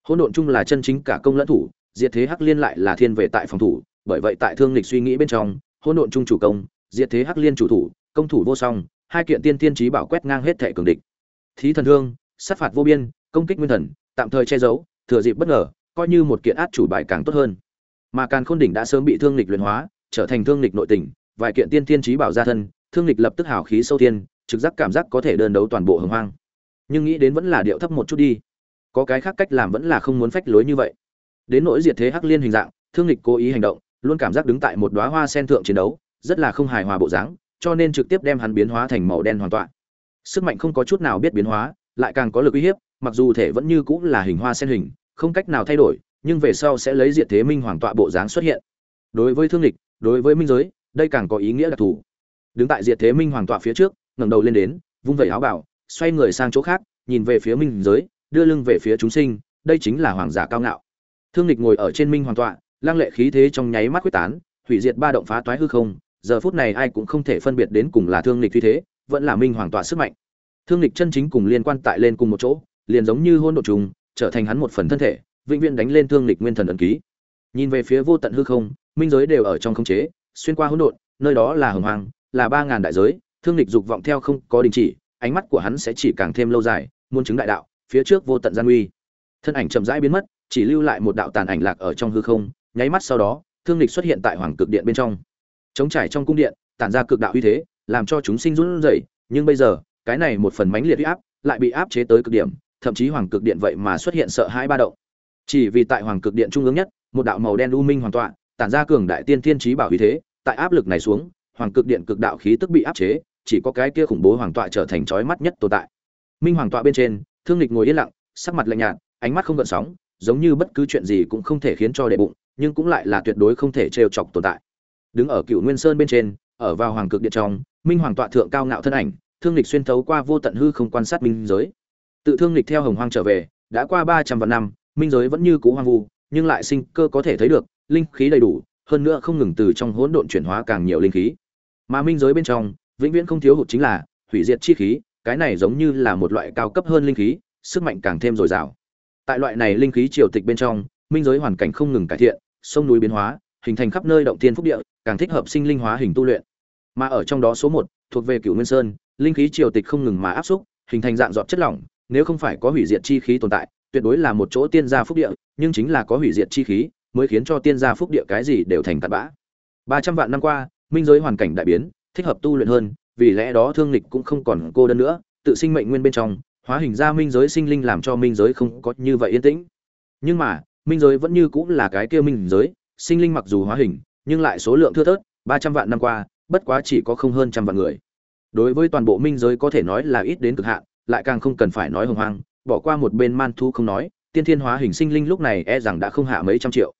Hỗn độn chung là chân chính cả công lẫn thủ, diệt thế hắc liên lại là thiên về tại phòng thủ, bởi vậy tại thương lịch suy nghĩ bên trong, hỗn độn chung chủ công, diệt thế hắc liên chủ thủ, công thủ vô song, hai kiện tiên tiên trí bảo quét ngang hết thệ cường địch. Thí thần thương, sát phạt vô biên, công kích nguyên thần, tạm thời che giấu, thừa dịp bất ngờ coi như một kiện át chủ bài càng tốt hơn. Mà càn khôn đỉnh đã sớm bị thương lịch luyện hóa, trở thành thương lịch nội tình, vài kiện tiên tiên trí bảo gia thân, thương lịch lập tức hào khí sâu thiên, trực giác cảm giác có thể đơn đấu toàn bộ hồng hoang. Nhưng nghĩ đến vẫn là điệu thấp một chút đi. Có cái khác cách làm vẫn là không muốn phách lối như vậy. Đến nỗi diệt thế hắc liên hình dạng, thương lịch cố ý hành động, luôn cảm giác đứng tại một đóa hoa sen thượng chiến đấu, rất là không hài hòa bộ dáng, cho nên trực tiếp đem hắn biến hóa thành màu đen hoàn toàn. Sức mạnh không có chút nào biết biến hóa, lại càng có lực uy hiếp, mặc dù thể vẫn như cũng là hình hoa sen hình không cách nào thay đổi, nhưng về sau sẽ lấy diệt thế minh hoàng tọa bộ dáng xuất hiện. Đối với thương lịch, đối với minh giới, đây càng có ý nghĩa đặc thù. Đứng tại diệt thế minh hoàng tọa phía trước, ngẩng đầu lên đến, vung vẩy áo bảo xoay người sang chỗ khác, nhìn về phía minh giới, đưa lưng về phía chúng sinh, đây chính là hoàng giả cao ngạo. Thương lịch ngồi ở trên minh hoàng tọa lang lệ khí thế trong nháy mắt quyết tán, hủy diệt ba động phá toái hư không, giờ phút này ai cũng không thể phân biệt đến cùng là thương lịch như thế, vẫn là minh hoàng tọa sức mạnh. Thương lịch chân chính cùng liên quan tại lên cùng một chỗ, liền giống như hôn độ trùng trở thành hắn một phần thân thể, vĩnh viễn đánh lên thương lịch nguyên thần ấn ký. Nhìn về phía vô tận hư không, minh giới đều ở trong khống chế, xuyên qua hỗn độn, nơi đó là hồng hoàng là ba ngàn đại giới, thương lịch dục vọng theo không có đình chỉ, ánh mắt của hắn sẽ chỉ càng thêm lâu dài muôn chứng đại đạo, phía trước vô tận gian uy. Thân ảnh chậm rãi biến mất, chỉ lưu lại một đạo tàn ảnh lạc ở trong hư không, nháy mắt sau đó, thương lịch xuất hiện tại hoàng cực điện bên trong. Chống trải trong cung điện, tản ra cực đạo uy thế, làm cho chúng sinh run rẩy, nhưng bây giờ, cái này một phần mãnh liệt uy áp lại bị áp chế tới cực điểm thậm chí hoàng cực điện vậy mà xuất hiện sợ hãi ba động. Chỉ vì tại hoàng cực điện trung ương nhất, một đạo màu đen u minh hoàn toàn tản ra cường đại tiên thiên trí bảo uy thế, tại áp lực này xuống, hoàng cực điện cực đạo khí tức bị áp chế, chỉ có cái kia khủng bố hoàng tọa trở thành chói mắt nhất tồn tại. Minh hoàng tọa bên trên, thương lịch ngồi yên lặng, sắc mặt lạnh nhạt, ánh mắt không gợn sóng, giống như bất cứ chuyện gì cũng không thể khiến cho đệ bụng, nhưng cũng lại là tuyệt đối không thể trêu chọc tồn tại. Đứng ở cựu nguyên sơn bên trên, ở vào hoàng cực điện trong, minh hoàng tọa thượng cao ngạo thân ảnh, thương lịch xuyên thấu qua vô tận hư không quan sát minh giới tự thương lịch theo hồng hoang trở về, đã qua ba trăm vạn năm, minh giới vẫn như cũ hoang vu, nhưng lại sinh cơ có thể thấy được, linh khí đầy đủ, hơn nữa không ngừng từ trong hỗn độn chuyển hóa càng nhiều linh khí. Mà minh giới bên trong, vĩnh viễn không thiếu hụt chính là hủy diệt chi khí, cái này giống như là một loại cao cấp hơn linh khí, sức mạnh càng thêm dồi dào. Tại loại này linh khí triều tịch bên trong, minh giới hoàn cảnh không ngừng cải thiện, sông núi biến hóa, hình thành khắp nơi động tiên phúc địa, càng thích hợp sinh linh hóa hình tu luyện. Mà ở trong đó số một, thuộc về cửu nguyên sơn, linh khí triều tịch không ngừng mà áp xúc, hình thành dạng dọn chất lỏng nếu không phải có hủy diệt chi khí tồn tại, tuyệt đối là một chỗ tiên gia phúc địa, nhưng chính là có hủy diệt chi khí, mới khiến cho tiên gia phúc địa cái gì đều thành tạt bã. Ba trăm vạn năm qua, minh giới hoàn cảnh đại biến, thích hợp tu luyện hơn, vì lẽ đó thương lịch cũng không còn cô đơn nữa, tự sinh mệnh nguyên bên trong, hóa hình ra minh giới sinh linh làm cho minh giới không có như vậy yên tĩnh. Nhưng mà, minh giới vẫn như cũng là cái kia minh giới, sinh linh mặc dù hóa hình, nhưng lại số lượng thưa thớt, ba trăm vạn năm qua, bất quá chỉ có không hơn trăm vạn người. Đối với toàn bộ minh giới có thể nói là ít đến cực hạn lại càng không cần phải nói hồng hoang, bỏ qua một bên man thu không nói, tiên thiên hóa hình sinh linh lúc này e rằng đã không hạ mấy trăm triệu.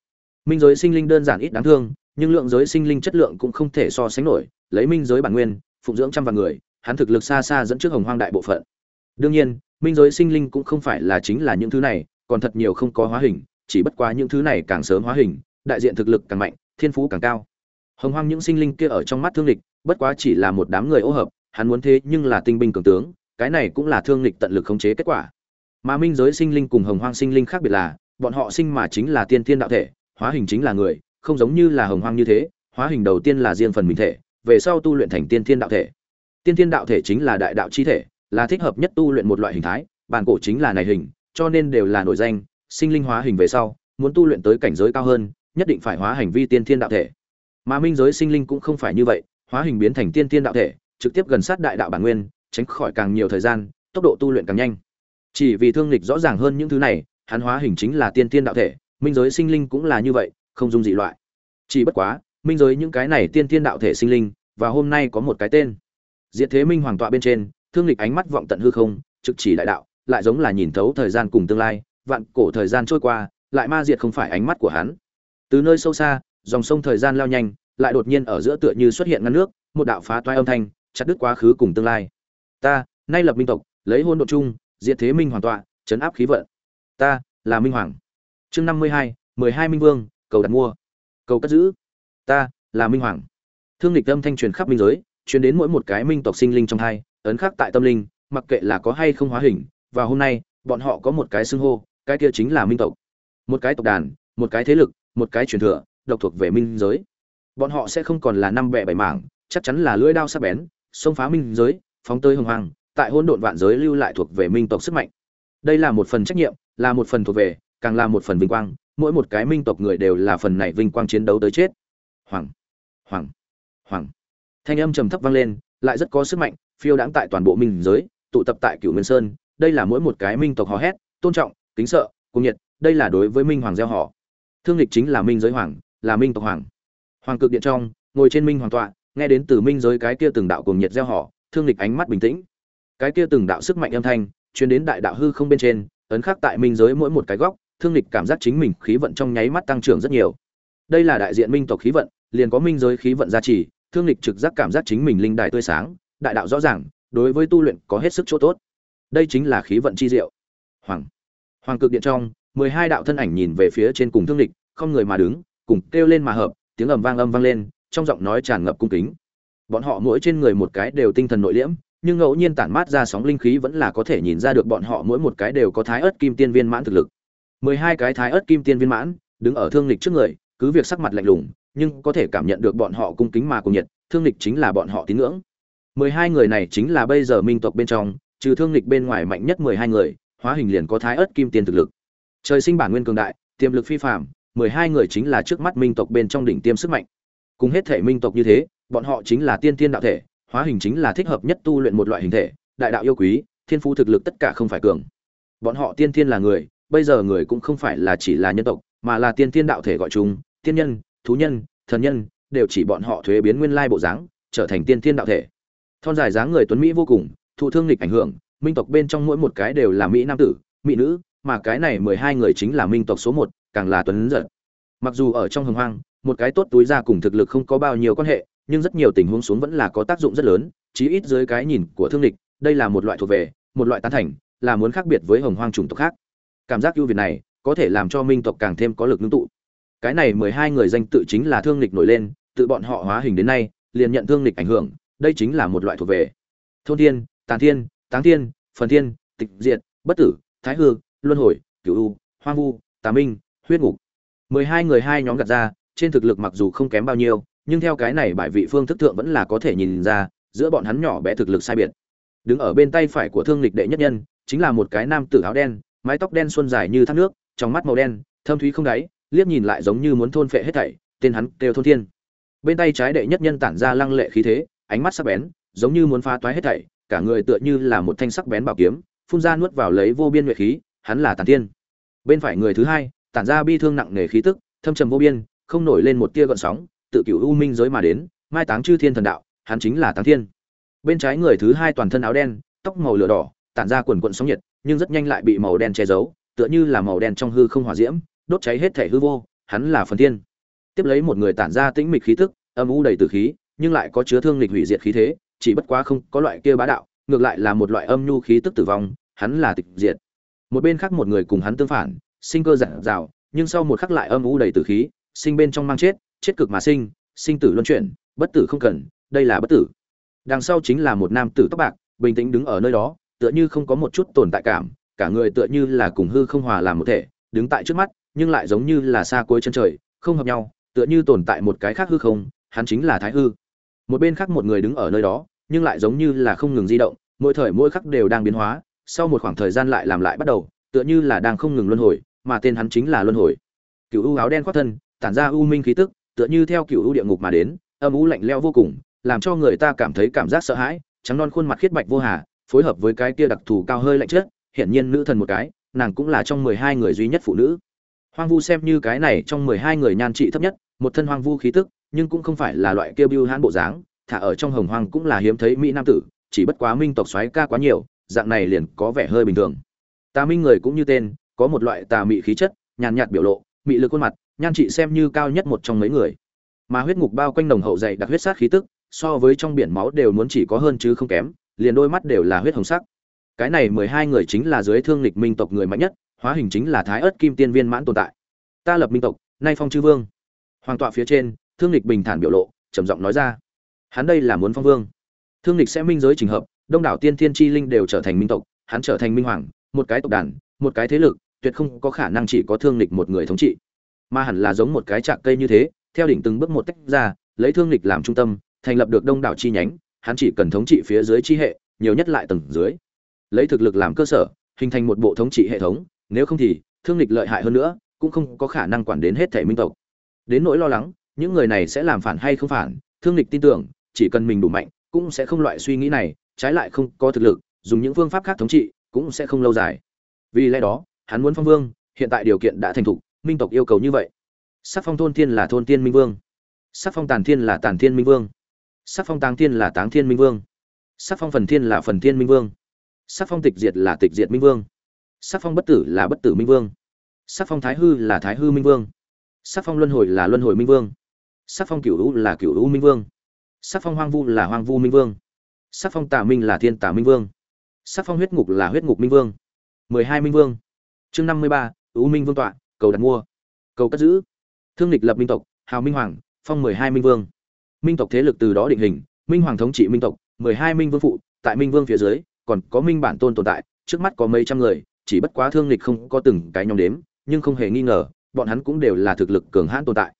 Minh giới sinh linh đơn giản ít đáng thương, nhưng lượng giới sinh linh chất lượng cũng không thể so sánh nổi, lấy minh giới bản nguyên, phụng dưỡng trăm vạn người, hắn thực lực xa xa dẫn trước hồng hoang đại bộ phận. Đương nhiên, minh giới sinh linh cũng không phải là chính là những thứ này, còn thật nhiều không có hóa hình, chỉ bất quá những thứ này càng sớm hóa hình, đại diện thực lực càng mạnh, thiên phú càng cao. Hồng hoang những sinh linh kia ở trong mắt thương lịch bất quá chỉ là một đám người ô hợp, hắn muốn thế nhưng là tinh binh cường tướng cái này cũng là thương lịch tận lực khống chế kết quả. Mà minh giới sinh linh cùng hồng hoang sinh linh khác biệt là, bọn họ sinh mà chính là tiên thiên đạo thể, hóa hình chính là người, không giống như là hồng hoang như thế, hóa hình đầu tiên là riêng phần mình thể, về sau tu luyện thành tiên thiên đạo thể. Tiên thiên đạo thể chính là đại đạo chi thể, là thích hợp nhất tu luyện một loại hình thái, bản cổ chính là này hình, cho nên đều là nổi danh, sinh linh hóa hình về sau, muốn tu luyện tới cảnh giới cao hơn, nhất định phải hóa hành vi tiên thiên đạo thể. Mà minh giới sinh linh cũng không phải như vậy, hóa hình biến thành tiên thiên đạo thể, trực tiếp gần sát đại đạo bản nguyên tránh khỏi càng nhiều thời gian, tốc độ tu luyện càng nhanh. Chỉ vì thương lịch rõ ràng hơn những thứ này, hắn hóa hình chính là tiên tiên đạo thể, minh giới sinh linh cũng là như vậy, không dung dị loại. Chỉ bất quá, minh giới những cái này tiên tiên đạo thể sinh linh, và hôm nay có một cái tên. Diệt thế minh hoàng tọa bên trên, thương lịch ánh mắt vọng tận hư không, trực chỉ đại đạo, lại giống là nhìn thấu thời gian cùng tương lai, vạn cổ thời gian trôi qua, lại ma diệt không phải ánh mắt của hắn. Từ nơi sâu xa, dòng sông thời gian lao nhanh, lại đột nhiên ở giữa tựa như xuất hiện ngăn nước, một đạo phá toai âm thanh, chặt đứt quá khứ cùng tương lai ta, nay lập minh tộc, lấy hôn độ chung diện thế minh hoàn tọa, chấn áp khí vận. Ta, là minh hoàng. Chương năm mươi hai, mười hai minh vương, cầu đặt mua. Cầu cất giữ. Ta, là minh hoàng. Thương lịch âm thanh truyền khắp minh giới, truyền đến mỗi một cái minh tộc sinh linh trong hai, ấn khắc tại tâm linh, mặc kệ là có hay không hóa hình, và hôm nay, bọn họ có một cái xưng hô, cái kia chính là minh tộc. Một cái tộc đàn, một cái thế lực, một cái truyền thừa, độc thuộc về minh giới. Bọn họ sẽ không còn là năm bẹ bảy mảng, chắc chắn là lưỡi đao sắc bén, xông phá minh giới phóng tới hồng hoang, tại hỗn độn vạn giới lưu lại thuộc về minh tộc sức mạnh. Đây là một phần trách nhiệm, là một phần thuộc về, càng là một phần vinh quang, mỗi một cái minh tộc người đều là phần này vinh quang chiến đấu tới chết. Hoàng hoàng hoàng. Thanh âm trầm thấp vang lên, lại rất có sức mạnh, phiêu đãng tại toàn bộ minh giới, tụ tập tại cửu nguyên sơn. Đây là mỗi một cái minh tộc hò hét, tôn trọng, kính sợ cung nhiệt, đây là đối với minh hoàng gieo họ. Thương lịch chính là minh giới hoàng, là minh tộc hoàng. Hoàng cực điện trong, ngồi trên minh hoàng tọa, nghe đến từ minh giới cái kia từng đạo cùng nhiệt gieo họ thương lịch ánh mắt bình tĩnh. Cái kia từng đạo sức mạnh âm thanh, truyền đến đại đạo hư không bên trên, ấn khắc tại minh giới mỗi một cái góc, thương lịch cảm giác chính mình khí vận trong nháy mắt tăng trưởng rất nhiều. Đây là đại diện minh tộc khí vận, liền có minh giới khí vận gia trì, thương lịch trực giác cảm giác chính mình linh đài tươi sáng, đại đạo rõ ràng, đối với tu luyện có hết sức chỗ tốt. Đây chính là khí vận chi diệu. Hoàng hoàng cực điện trong, mười hai đạo thân ảnh nhìn về phía trên cùng thương lịch không người mà đứng, cùng kêu lên mà hợp, tiếng ầm vang âm vang lên, trong giọng nói tràn ngập cung kính bọn họ mỗi trên người một cái đều tinh thần nội liễm, nhưng ngẫu nhiên tản mát ra sóng linh khí vẫn là có thể nhìn ra được bọn họ mỗi một cái đều có thái ớt kim tiên viên mãn thực lực. Mười hai cái thái ớt kim tiên viên mãn, đứng ở thương lịch trước người, cứ việc sắc mặt lạnh lùng, nhưng có thể cảm nhận được bọn họ cung kính mà cùng nhiệt, thương lịch chính là bọn họ tín ngưỡng. Mười hai người này chính là bây giờ minh tộc bên trong, trừ thương lịch bên ngoài mạnh nhất mười hai người, hóa hình liền có thái ớt kim tiên thực lực. Trời sinh bản nguyên cường đại, tiềm lực phi phạm mười hai người chính là trước mắt minh tộc bên trong đỉnh tiêm sức mạnh cùng hết thể minh tộc như thế, bọn họ chính là tiên tiên đạo thể, hóa hình chính là thích hợp nhất tu luyện một loại hình thể, đại đạo yêu quý, thiên phú thực lực tất cả không phải cường. Bọn họ tiên tiên là người, bây giờ người cũng không phải là chỉ là nhân tộc, mà là tiên tiên đạo thể gọi chúng tiên nhân, thú nhân, thần nhân, đều chỉ bọn họ thuế biến nguyên lai bộ dáng, trở thành tiên tiên đạo thể. Thon dài dáng người tuấn mỹ vô cùng, thụ thương lịch ảnh hưởng, minh tộc bên trong mỗi một cái đều là mỹ nam tử, mỹ nữ, mà cái này mười hai người chính là minh tộc số một, càng là tuấn giật. Mặc dù ở trong hồng hoang một cái tốt túi ra cùng thực lực không có bao nhiêu quan hệ, nhưng rất nhiều tình huống xuống vẫn là có tác dụng rất lớn, chí ít dưới cái nhìn của thương lịch, đây là một loại thuộc về, một loại tán thành, là muốn khác biệt với hồng hoang chủng tộc khác. Cảm giác ưu việt này, có thể làm cho minh tộc càng thêm có lực ngưng tụ. Cái này mười hai người danh tự chính là thương lịch nổi lên, tự bọn họ hóa hình đến nay, liền nhận thương lịch ảnh hưởng, đây chính là một loại thuộc về. Thôn thiên, tàn thiên, táng thiên, phần thiên, tịch diệt, bất tử, thái hư, luân hồi, cửu u, hoang vu, tà minh, huyết ngục. Mười hai người hai nhóm gặt ra trên thực lực mặc dù không kém bao nhiêu, nhưng theo cái này bài vị phương thức thượng vẫn là có thể nhìn ra, giữa bọn hắn nhỏ bé thực lực sai biệt. Đứng ở bên tay phải của thương lịch đệ nhất nhân, chính là một cái nam tử áo đen, mái tóc đen xuân dài như thác nước, trong mắt màu đen, thâm thúy không đáy, liếc nhìn lại giống như muốn thôn phệ hết thảy, tên hắn kêu thôn thiên. Bên tay trái đệ nhất nhân tản ra lăng lệ khí thế, ánh mắt sắc bén, giống như muốn phá toái hết thảy, cả người tựa như là một thanh sắc bén bảo kiếm, phun ra nuốt vào lấy vô biên nguyệt khí, hắn là tản tiên bên phải người thứ hai, tản ra bi thương nặng nề khí tức, thâm trầm vô biên không nổi lên một tia gợn sóng, tự cửu u minh giới mà đến, mai táng chư thiên thần đạo, hắn chính là táng thiên. Bên trái người thứ hai toàn thân áo đen, tóc màu lửa đỏ, tản ra quần quần sóng nhiệt, nhưng rất nhanh lại bị màu đen che giấu, tựa như là màu đen trong hư không hỏa diễm, đốt cháy hết thể hư vô, hắn là phần thiên. Tiếp lấy một người tản ra tĩnh mịch khí tức, âm u đầy tử khí, nhưng lại có chứa thương lịch hủy diệt khí thế, chỉ bất quá không có loại kia bá đạo, ngược lại là một loại âm nhu khí tức tử vong, hắn là tịch diệt. Một bên khác một người cùng hắn tương phản, sinh cơ giản dào, nhưng sau một khắc lại âm u đầy tử khí sinh bên trong mang chết chết cực mà sinh sinh tử luân chuyển, bất tử không cần, đây là bất tử. Đằng sau chính là một nam tử tóc bạc, bình tĩnh đứng ở nơi đó, tựa như không có một chút tồn tại cảm, cả người tựa như là cùng hư không hòa làm một thể, đứng tại trước mắt, nhưng lại giống như là xa cuối chân trời, không hợp nhau, tựa như tồn tại một cái khác hư không, hắn chính là thái hư. Một bên khác một người đứng ở nơi đó, nhưng lại giống như là không ngừng di động, mỗi thời mỗi khắc đều đang biến hóa, sau một khoảng thời gian lại làm lại bắt đầu, tựa như là đang không ngừng luân hồi, mà tên hắn chính là luân hồi. Cựu u áo đen khoác thân tản ra u minh khí tức, tựa như theo cựu u địa ngục mà đến, âm u lạnh lẽo vô cùng, làm cho người ta cảm thấy cảm giác sợ hãi, trắng non khuôn mặt khiết bạch vô hà, phối hợp với cái kia đặc thù cao hơi lạnh chết hiển nhiên nữ thần một cái, nàng cũng là trong mười hai người duy nhất phụ nữ. Hoang vu xem như cái này trong mười hai người nhan trị thấp nhất, một thân hoang vu khí tức, nhưng cũng không phải là loại kêu bưu hãn bộ dáng, thả ở trong hồng hoang cũng là hiếm thấy mỹ nam tử, chỉ bất quá minh tộc xoáy ca quá nhiều, dạng này liền có vẻ hơi bình thường. Tà minh người cũng như tên, có một loại tà mị khí chất, nhàn nhạt biểu lộ, mị lực khuôn mặt nhan trị xem như cao nhất một trong mấy người. Mà huyết ngục bao quanh nồng hậu dày đặc huyết sát khí tức, so với trong biển máu đều muốn chỉ có hơn chứ không kém, liền đôi mắt đều là huyết hồng sắc. Cái này mười hai người chính là dưới thương lịch minh tộc người mạnh nhất, hóa hình chính là thái ớt kim tiên viên mãn tồn tại. Ta lập minh tộc, nay phong chư vương. Hoàng tọa phía trên, thương lịch bình thản biểu lộ, trầm giọng nói ra. Hắn đây là muốn phong vương. Thương lịch sẽ minh giới trình hợp, đông đảo tiên thiên chi linh đều trở thành minh tộc, hắn trở thành minh hoàng, một cái tộc đàn, một cái thế lực, tuyệt không có khả năng chỉ có thương lịch một người thống trị mà hẳn là giống một cái trạc cây như thế, theo đỉnh từng bước một tách ra, lấy thương lịch làm trung tâm, thành lập được đông đảo chi nhánh, hắn chỉ cần thống trị phía dưới chi hệ, nhiều nhất lại tầng dưới. Lấy thực lực làm cơ sở, hình thành một bộ thống trị hệ thống, nếu không thì, thương lịch lợi hại hơn nữa, cũng không có khả năng quản đến hết thể minh tộc. Đến nỗi lo lắng, những người này sẽ làm phản hay không phản, thương lịch tin tưởng, chỉ cần mình đủ mạnh, cũng sẽ không loại suy nghĩ này, trái lại không có thực lực, dùng những phương pháp khác thống trị, cũng sẽ không lâu dài. Vì lẽ đó, hắn muốn phong vương, hiện tại điều kiện đã thành thục minh tộc yêu cầu như vậy sắc phong thôn thiên là thôn thiên minh vương sắc phong tàn thiên là tàn thiên minh vương sắc phong táng thiên là táng thiên minh vương sắc phong phần thiên là phần thiên minh vương sắc phong tịch diệt là tịch diệt minh vương sắc phong bất tử là bất tử minh vương sắc phong thái hư là thái hư minh vương sắc phong luân hồi là luân hồi minh vương sắc phong cửu u là cửu u minh vương sắc phong hoang vu là hoang vu minh vương sắc phong tà minh là thiên tà minh vương sắc phong huyết ngục là huyết ngục minh vương mười hai minh vương chương năm mươi ba u minh vương tọa cầu đặt mua. Cầu cất giữ. Thương lịch lập minh tộc, hào minh hoàng, phong mười hai minh vương. Minh tộc thế lực từ đó định hình, minh hoàng thống trị minh tộc, mười hai minh vương phụ, tại minh vương phía dưới, còn có minh bản tôn tồn tại, trước mắt có mấy trăm người, chỉ bất quá thương lịch không có từng cái nhóm đếm, nhưng không hề nghi ngờ, bọn hắn cũng đều là thực lực cường hãn tồn tại.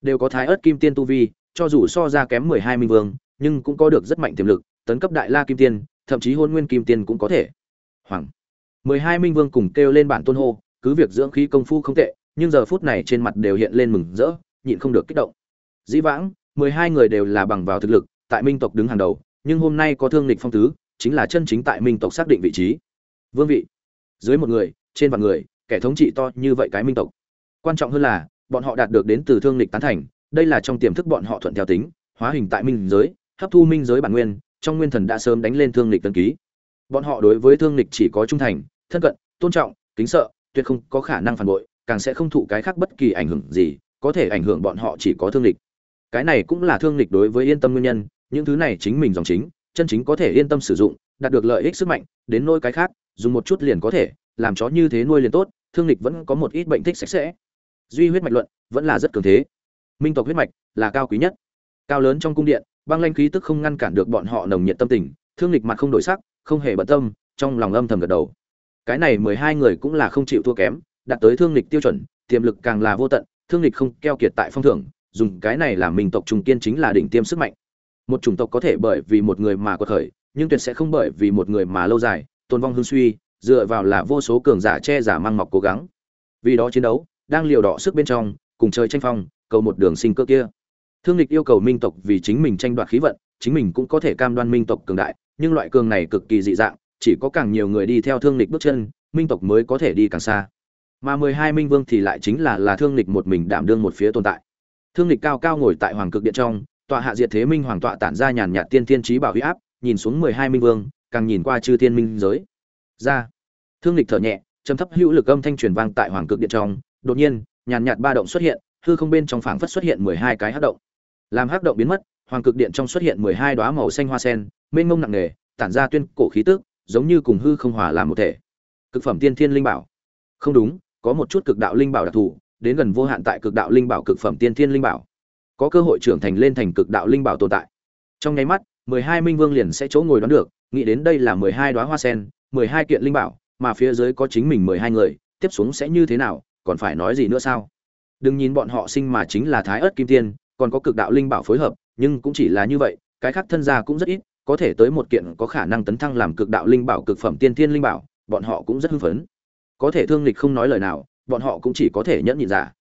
Đều có thái ớt kim tiên tu vi, cho dù so ra kém mười hai minh vương, nhưng cũng có được rất mạnh tiềm lực, tấn cấp đại la kim tiên, thậm chí hôn nguyên kim tiên cũng có thể. Hoàng. mười hai minh vương cùng kêu lên bản tôn hô cứ việc dưỡng khí công phu không tệ, nhưng giờ phút này trên mặt đều hiện lên mừng rỡ, nhịn không được kích động. Dĩ vãng, mười hai người đều là bằng vào thực lực, tại minh tộc đứng hàng đầu, nhưng hôm nay có thương lịch phong tứ, chính là chân chính tại minh tộc xác định vị trí. Vương vị. Dưới một người, trên vạn người, kẻ thống trị to như vậy cái minh tộc. Quan trọng hơn là, bọn họ đạt được đến từ thương lịch tán thành, đây là trong tiềm thức bọn họ thuận theo tính, hóa hình tại minh giới, hấp thu minh giới bản nguyên, trong nguyên thần đã sớm đánh lên thương lịch tân ký. Bọn họ đối với thương lịch chỉ có trung thành, thân cận, tôn trọng, kính sợ tuyệt không có khả năng phản bội, càng sẽ không thụ cái khác bất kỳ ảnh hưởng gì, có thể ảnh hưởng bọn họ chỉ có thương lịch cái này cũng là thương lịch đối với yên tâm nguyên nhân, những thứ này chính mình dòng chính, chân chính có thể yên tâm sử dụng, đạt được lợi ích sức mạnh, đến nôi cái khác, dùng một chút liền có thể, làm chó như thế nuôi liền tốt, thương lịch vẫn có một ít bệnh thích sạch sẽ. Duy huyết mạch luận, vẫn là rất cường thế. Minh tộc huyết mạch là cao quý nhất. Cao lớn trong cung điện, băng lanh khí tức không ngăn cản được bọn họ nồng nhiệt tâm tình, thương lịch mặt không đổi sắc, không hề bận tâm, trong lòng âm thầm gật đầu cái này mười hai người cũng là không chịu thua kém, đạt tới thương lịch tiêu chuẩn, tiềm lực càng là vô tận, thương lịch không keo kiệt tại phong thưởng, dùng cái này làm mình tộc trung kiên chính là đỉnh tiêm sức mạnh. Một chủng tộc có thể bởi vì một người mà quật khởi, nhưng tuyệt sẽ không bởi vì một người mà lâu dài, tồn vong hương suy, dựa vào là vô số cường giả che giả mang mọc cố gắng. Vì đó chiến đấu, đang liều đỏ sức bên trong, cùng chơi tranh phong, cầu một đường sinh cơ kia. Thương lịch yêu cầu minh tộc vì chính mình tranh đoạt khí vận, chính mình cũng có thể cam đoan minh tộc cường đại, nhưng loại cường này cực kỳ dị dạng chỉ có càng nhiều người đi theo thương lịch bước chân, minh tộc mới có thể đi càng xa. Mà mười hai minh vương thì lại chính là là thương lịch một mình đảm đương một phía tồn tại. Thương lịch cao cao ngồi tại hoàng cực điện trong, tọa hạ diệt thế minh hoàng tọa tản ra nhàn nhạt tiên tiên trí bảo huy áp, nhìn xuống mười hai minh vương, càng nhìn qua chư tiên minh giới. Ra. Thương lịch thở nhẹ, trầm thấp hữu lực âm thanh truyền vang tại hoàng cực điện trong, đột nhiên, nhàn nhạt ba động xuất hiện, hư không bên trong phảng phất xuất hiện mười hai cái hắc động. Làm hắc động biến mất, hoàng cực điện trong xuất hiện mười hai đoá màu xanh hoa sen, mênh mông nặng nề, tản ra tuyên cổ khí tức giống như cùng hư không hòa làm một thể. Cực phẩm tiên thiên linh bảo. Không đúng, có một chút cực đạo linh bảo đặc thù, đến gần vô hạn tại cực đạo linh bảo cực phẩm tiên thiên linh bảo. Có cơ hội trưởng thành lên thành cực đạo linh bảo tồn tại. Trong nháy mắt, mười hai minh vương liền sẽ chỗ ngồi đoán được, nghĩ đến đây là mười hai hoa sen, mười hai kiện linh bảo, mà phía dưới có chính mình mười hai người, tiếp xuống sẽ như thế nào, còn phải nói gì nữa sao? Đừng nhìn bọn họ sinh mà chính là thái ớt kim tiên, còn có cực đạo linh bảo phối hợp, nhưng cũng chỉ là như vậy, cái khác thân gia cũng rất ít có thể tới một kiện có khả năng tấn thăng làm cực đạo linh bảo, cực phẩm tiên thiên linh bảo, bọn họ cũng rất hưng phấn. Có thể thương lịch không nói lời nào, bọn họ cũng chỉ có thể nhẫn nhịn giả.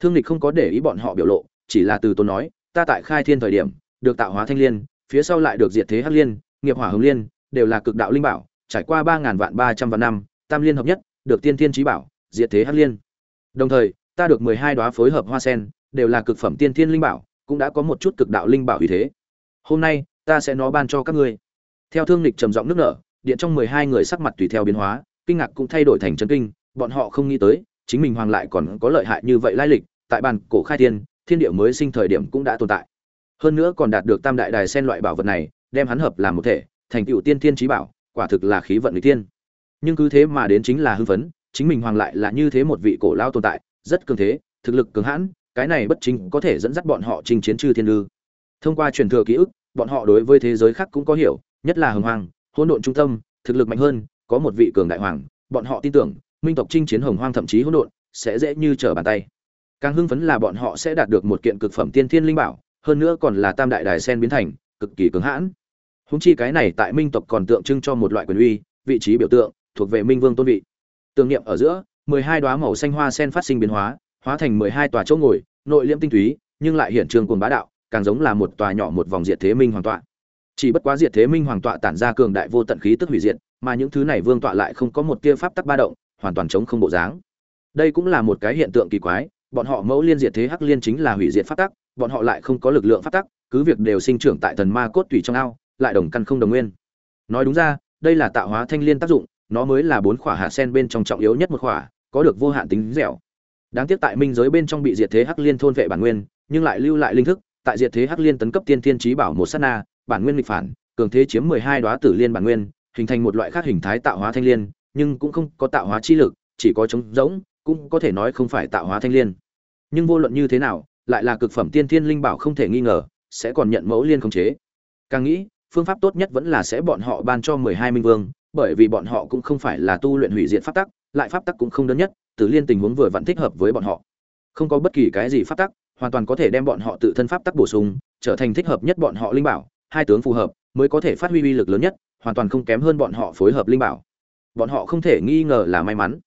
Thương lịch không có để ý bọn họ biểu lộ, chỉ là từ tôi nói, ta tại khai thiên thời điểm, được tạo hóa thanh liên, phía sau lại được diệt thế hắc liên, nghiệp hỏa hồng liên, đều là cực đạo linh bảo, trải qua ba ngàn vạn ba trăm vạn năm, tam liên hợp nhất, được tiên thiên trí bảo, diệt thế hắc liên. Đồng thời, ta được mười hai đoá phối hợp hoa sen, đều là cực phẩm tiên thiên linh bảo, cũng đã có một chút cực đạo linh bảo vì thế. Hôm nay ta sẽ nó ban cho các ngươi. Theo thương lịch trầm giọng nước nở, điện trong mười hai người sắc mặt tùy theo biến hóa, kinh ngạc cũng thay đổi thành chấn kinh, bọn họ không nghĩ tới, chính mình hoàng lại còn có lợi hại như vậy lai lịch, tại bàn cổ khai thiên thiên địa mới sinh thời điểm cũng đã tồn tại. Hơn nữa còn đạt được tam đại đài sen loại bảo vật này, đem hắn hợp làm một thể, thành tựu tiên thiên trí bảo, quả thực là khí vận người tiên nhưng cứ thế mà đến chính là hưng phấn, chính mình hoàng lại là như thế một vị cổ lao tồn tại, rất cường thế, thực lực cường hãn, cái này bất chính có thể dẫn dắt bọn họ chinh chiến chư thiên lư. Thông qua truyền thừa ký ức bọn họ đối với thế giới khác cũng có hiểu, nhất là hồng hoàng hỗn độn trung tâm, thực lực mạnh hơn, có một vị cường đại hoàng, bọn họ tin tưởng, minh tộc chinh chiến hồng hoang thậm chí hỗn độn, sẽ dễ như trở bàn tay. Càng hưng phấn là bọn họ sẽ đạt được một kiện cực phẩm tiên thiên linh bảo, hơn nữa còn là tam đại đài sen biến thành, cực kỳ cứng hãn. Húng chi cái này tại minh tộc còn tượng trưng cho một loại quyền uy, vị trí biểu tượng, thuộc về minh vương tôn vị. Tưởng niệm ở giữa, mười hai màu xanh hoa sen phát sinh biến hóa hóa thành mười hai tòa chỗ ngồi, nội liễm tinh túy, nhưng lại hiển trường cuồng bá đạo càng giống là một tòa nhỏ một vòng diệt thế minh hoàng tọa. Chỉ bất quá diệt thế minh hoàng tọa tản ra cường đại vô tận khí tức hủy diệt, mà những thứ này vương tọa lại không có một tia pháp tắc ba động, hoàn toàn chống không bộ dáng. Đây cũng là một cái hiện tượng kỳ quái, bọn họ mẫu liên diệt thế hắc liên chính là hủy diệt pháp tắc, bọn họ lại không có lực lượng pháp tắc, cứ việc đều sinh trưởng tại thần ma cốt tùy trong ao, lại đồng căn không đồng nguyên. Nói đúng ra, đây là tạo hóa thanh liên tác dụng, nó mới là bốn khỏa hạ sen bên trong trọng yếu nhất một khỏa, có được vô hạn tính dẻo. Đáng tiếc tại minh giới bên trong bị diệt thế hắc liên thôn vệ bản nguyên, nhưng lại lưu lại linh thức tại diệt thế hắc liên tấn cấp tiên thiên trí bảo một sát na, bản nguyên nghịch phản, cường thế chiếm mười hai đoá tử liên bản nguyên, hình thành một loại khác hình thái tạo hóa thanh liên, nhưng cũng không có tạo hóa chi lực, chỉ có trống rỗng, cũng có thể nói không phải tạo hóa thanh liên. Nhưng vô luận như thế nào, lại là cực phẩm tiên thiên linh bảo không thể nghi ngờ, sẽ còn nhận mẫu liên không chế. Càng nghĩ, phương pháp tốt nhất vẫn là sẽ bọn họ ban cho mười hai minh vương, bởi vì bọn họ cũng không phải là tu luyện hủy diệt pháp tắc, lại pháp tắc cũng không đơn nhất, tử liên tình huống vừa vặn thích hợp với bọn họ. Không có bất kỳ cái gì pháp tắc hoàn toàn có thể đem bọn họ tự thân pháp tắc bổ sung trở thành thích hợp nhất bọn họ linh bảo hai tướng phù hợp mới có thể phát huy uy lực lớn nhất hoàn toàn không kém hơn bọn họ phối hợp linh bảo. Bọn họ không thể nghi ngờ là may mắn.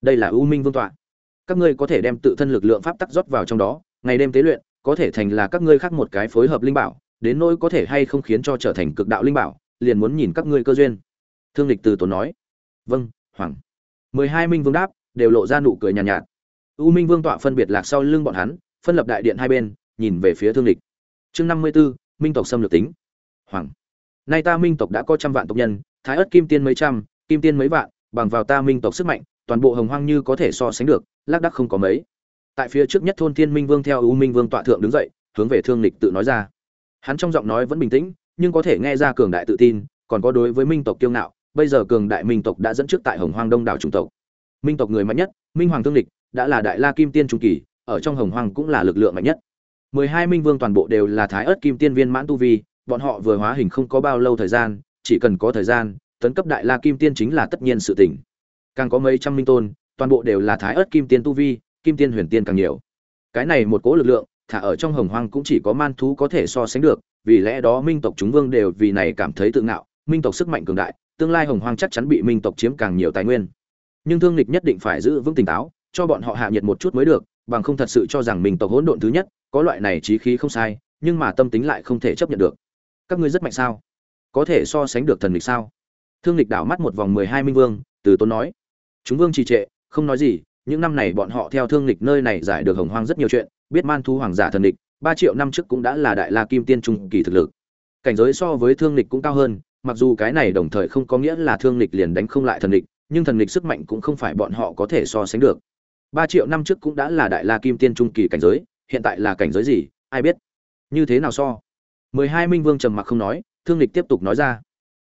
Đây là u minh vương tọa. Các ngươi có thể đem tự thân lực lượng pháp tắc rót vào trong đó ngày đêm tế luyện có thể thành là các ngươi khác một cái phối hợp linh bảo đến nỗi có thể hay không khiến cho trở thành cực đạo linh bảo liền muốn nhìn các ngươi cơ duyên. Thương lịch từ tốn nói. Vâng hoàng. Mười hai minh vương đáp đều lộ ra nụ cười nhàn nhạt, nhạt u minh vương tọa phân biệt lạc sau lưng bọn hắn phân lập đại điện hai bên, nhìn về phía thương lịch. Chương năm mươi b ố minh tộc xâm lược tính. Hoàng. Nay ta minh tộc đã có trăm vạn tộc nhân, thái ất kim tiên mấy trăm, kim tiên mấy vạn, bằng vào ta minh tộc sức mạnh, toàn bộ hồng hoang như có thể so sánh được, lác đắc không có mấy. Tại phía trước nhất thôn thiên minh vương theo u minh vương tọa thượng đứng dậy, hướng về thương lịch tự nói ra. Hắn trong giọng nói vẫn bình tĩnh, nhưng có thể nghe ra cường đại tự tin, còn có đối với minh tộc kiêu ngạo, bây giờ cường đại minh tộc đã dẫn trước tại hồng hoang đông đảo chủng tộc. Minh tộc người mạnh nhất, minh hoàng thương lịch, đã là đại la kim tiên trung kỳ ở trong hồng hoang cũng là lực lượng mạnh nhất. Mười hai minh vương toàn bộ đều là thái ớt kim tiên viên mãn tu vi, bọn họ vừa hóa hình không có bao lâu thời gian, chỉ cần có thời gian, tấn cấp đại la kim tiên chính là tất nhiên sự tỉnh. Càng có mấy trăm minh tôn, toàn bộ đều là thái ớt kim tiên tu vi, kim tiên huyền tiên càng nhiều. Cái này một cỗ lực lượng, thả ở trong hồng hoang cũng chỉ có man thú có thể so sánh được, vì lẽ đó minh tộc chúng vương đều vì này cảm thấy tự ngạo, minh tộc sức mạnh cường đại, tương lai hồng hoang chắc chắn bị minh tộc chiếm càng nhiều tài nguyên. Nhưng thương lịch nhất định phải giữ vững tỉnh táo, cho bọn họ hạ nhiệt một chút mới được bằng không thật sự cho rằng mình tộc hỗn độn thứ nhất, có loại này trí khí không sai, nhưng mà tâm tính lại không thể chấp nhận được. Các ngươi rất mạnh sao? Có thể so sánh được thần lịch sao? Thương lịch đảo mắt một vòng mười hai minh vương, từ tốn nói. Chúng vương trì trệ, không nói gì, những năm này bọn họ theo thương lịch nơi này giải được hồng hoang rất nhiều chuyện, biết man thu hoàng giả thần lịch ba triệu năm trước cũng đã là đại la kim tiên trung kỳ thực lực. Cảnh giới so với thương lịch cũng cao hơn, mặc dù cái này đồng thời không có nghĩa là thương lịch liền đánh không lại thần lịch nhưng thần lịch sức mạnh cũng không phải bọn họ có thể so sánh được ba triệu năm trước cũng đã là đại la kim tiên trung kỳ cảnh giới, hiện tại là cảnh giới gì, ai biết? Như thế nào so? Mười hai minh vương trầm mặc không nói, thương lịch tiếp tục nói ra.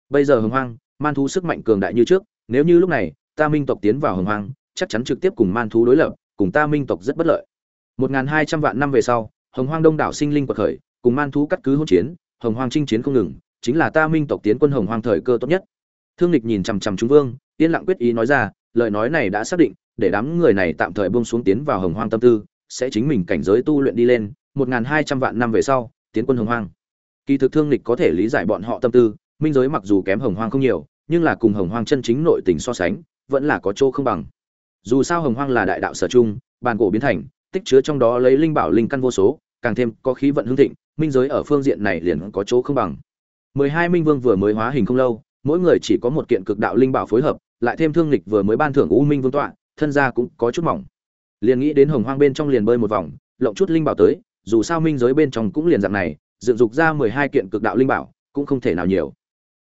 Bây giờ hồng hoang, man thú sức mạnh cường đại như trước, nếu như lúc này, ta minh tộc tiến vào hồng hoang, chắc chắn trực tiếp cùng man thú đối lập, cùng ta minh tộc rất bất lợi. Một n g h n hai trăm vạn năm về sau, hồng hoang đông đảo sinh linh quật khởi, cùng man thú cắt cứ hỗn chiến, hồng hoang chinh chiến không ngừng, chính là ta minh tộc tiến quân hồng hoang thời cơ tốt nhất. Thương lịch nhìn chằm chằm trung vương, yên lặng quyết ý nói ra, lời nói này đã xác định để đám người này tạm thời buông xuống tiến vào hồng hoang tâm tư, sẽ chính mình cảnh giới tu luyện đi lên, một n g h n hai trăm vạn năm về sau, tiến quân hồng hoang. Kỳ thực thương lịch có thể lý giải bọn họ tâm tư, minh giới mặc dù kém hồng hoang không nhiều, nhưng là cùng hồng hoang chân chính nội tình so sánh, vẫn là có chỗ không bằng. Dù sao hồng hoang là đại đạo sở trung bàn cổ biến thành, tích chứa trong đó lấy linh bảo linh căn vô số, càng thêm có khí vận hưng thịnh, minh giới ở phương diện này liền có chỗ không bằng. mười hai minh vương vừa mới hóa hình không lâu, mỗi người chỉ có một kiện cực đạo linh bảo phối hợp, lại thêm thương lịch vừa mới ban thưởng u minh vương tọa thân gia cũng có chút mỏng. Liền nghĩ đến hồng hoang bên trong liền bơi một vòng, lộng chút linh bảo tới, dù sao minh giới bên trong cũng liền dạng này, dựng dục ra mười hai kiện cực đạo linh bảo, cũng không thể nào nhiều.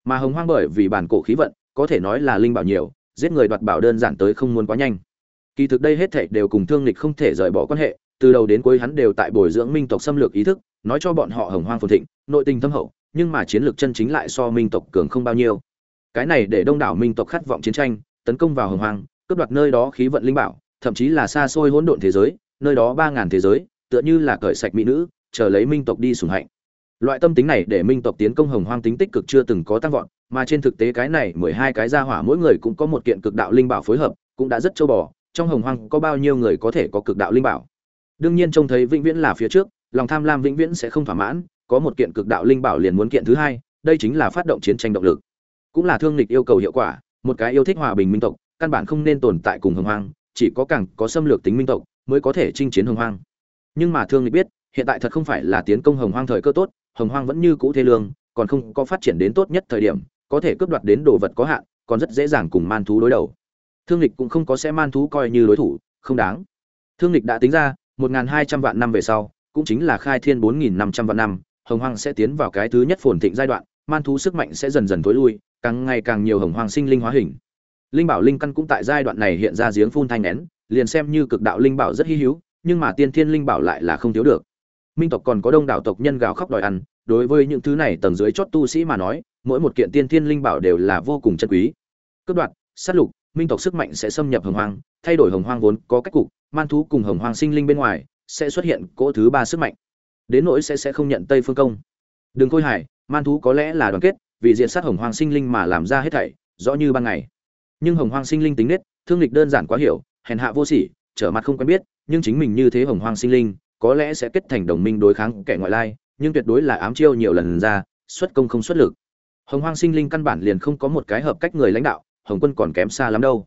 Mà hồng hoang bởi vì bản cổ khí vận, có thể nói là linh bảo nhiều, giết người đoạt bảo đơn giản tới không muốn quá nhanh. Kỳ thực đây hết thảy đều cùng thương lịch không thể rời bỏ quan hệ, từ đầu đến cuối hắn đều tại bồi dưỡng minh tộc xâm lược ý thức, nói cho bọn họ hồng hoang phồn thịnh, nội tình thâm hậu, nhưng mà chiến lược chân chính lại so minh tộc cường không bao nhiêu. Cái này để đông đảo minh tộc khát vọng chiến tranh, tấn công vào hồng hoang cướp đoạt nơi đó khí vận linh bảo, thậm chí là xa xôi hỗn độn thế giới, nơi đó ba ngàn thế giới, tựa như là cởi sạch mỹ nữ, chờ lấy minh tộc đi sủng hạnh. Loại tâm tính này để minh tộc tiến công hồng hoang tính tích cực chưa từng có tăng vọt, mà trên thực tế cái này mười hai cái gia hỏa mỗi người cũng có một kiện cực đạo linh bảo phối hợp, cũng đã rất châu bò, trong hồng hoang có bao nhiêu người có thể có cực đạo linh bảo. Đương nhiên trông thấy vĩnh viễn là phía trước, lòng tham lam vĩnh viễn sẽ không thỏa mãn, có một kiện cực đạo linh bảo liền muốn kiện thứ hai, đây chính là phát động chiến tranh động lực. Cũng là thương lịch yêu cầu hiệu quả, một cái yêu thích hòa bình minh tộc căn bản không nên tồn tại cùng hồng hoang, chỉ có càng có xâm lược tính minh tộc mới có thể chinh chiến hồng hoang. Nhưng mà thương lịch biết, hiện tại thật không phải là tiến công hồng hoang thời cơ tốt, hồng hoang vẫn như cũ thế lương, còn không có phát triển đến tốt nhất thời điểm, có thể cướp đoạt đến đồ vật có hạn, còn rất dễ dàng cùng man thú đối đầu. Thương lịch cũng không có sẽ man thú coi như đối thủ, không đáng. Thương lịch đã tính ra, một hai trăm vạn năm về sau, cũng chính là khai thiên bốn nghìn năm trăm vạn năm, hồng hoang sẽ tiến vào cái thứ nhất phồn thịnh giai đoạn, man thú sức mạnh sẽ dần dần tối lui, càng ngày càng nhiều hồng hoang sinh linh hóa hình linh bảo linh căn cũng tại giai đoạn này hiện ra giếng phun thanh nén, liền xem như cực đạo linh bảo rất hy hữu, nhưng mà tiên thiên linh bảo lại là không thiếu được. Minh tộc còn có đông đảo tộc nhân gào khóc đòi ăn, đối với những thứ này tầng dưới chót tu sĩ mà nói, mỗi một kiện tiên thiên linh bảo đều là vô cùng chân quý. Cướp đoạt, sát lục, minh tộc sức mạnh sẽ xâm nhập hồng hoang, thay đổi hồng hoang vốn có cách cục, man thú cùng hồng hoang sinh linh bên ngoài sẽ xuất hiện cỗ thứ ba sức mạnh. Đến nỗi sẽ sẽ không nhận tây phương công. Đừng khôi hải, man thú có lẽ là đoàn kết, vì diện sát hồng hoang sinh linh mà làm ra hết thảy, rõ như ban ngày nhưng hồng hoang sinh linh tính nết, thương lịch đơn giản quá hiểu, hèn hạ vô sỉ, trở mặt không quen biết, nhưng chính mình như thế hồng hoang sinh linh, có lẽ sẽ kết thành đồng minh đối kháng kẻ ngoại lai, nhưng tuyệt đối là ám chiêu nhiều lần ra, xuất công không xuất lực. Hồng hoang sinh linh căn bản liền không có một cái hợp cách người lãnh đạo, hồng quân còn kém xa lắm đâu.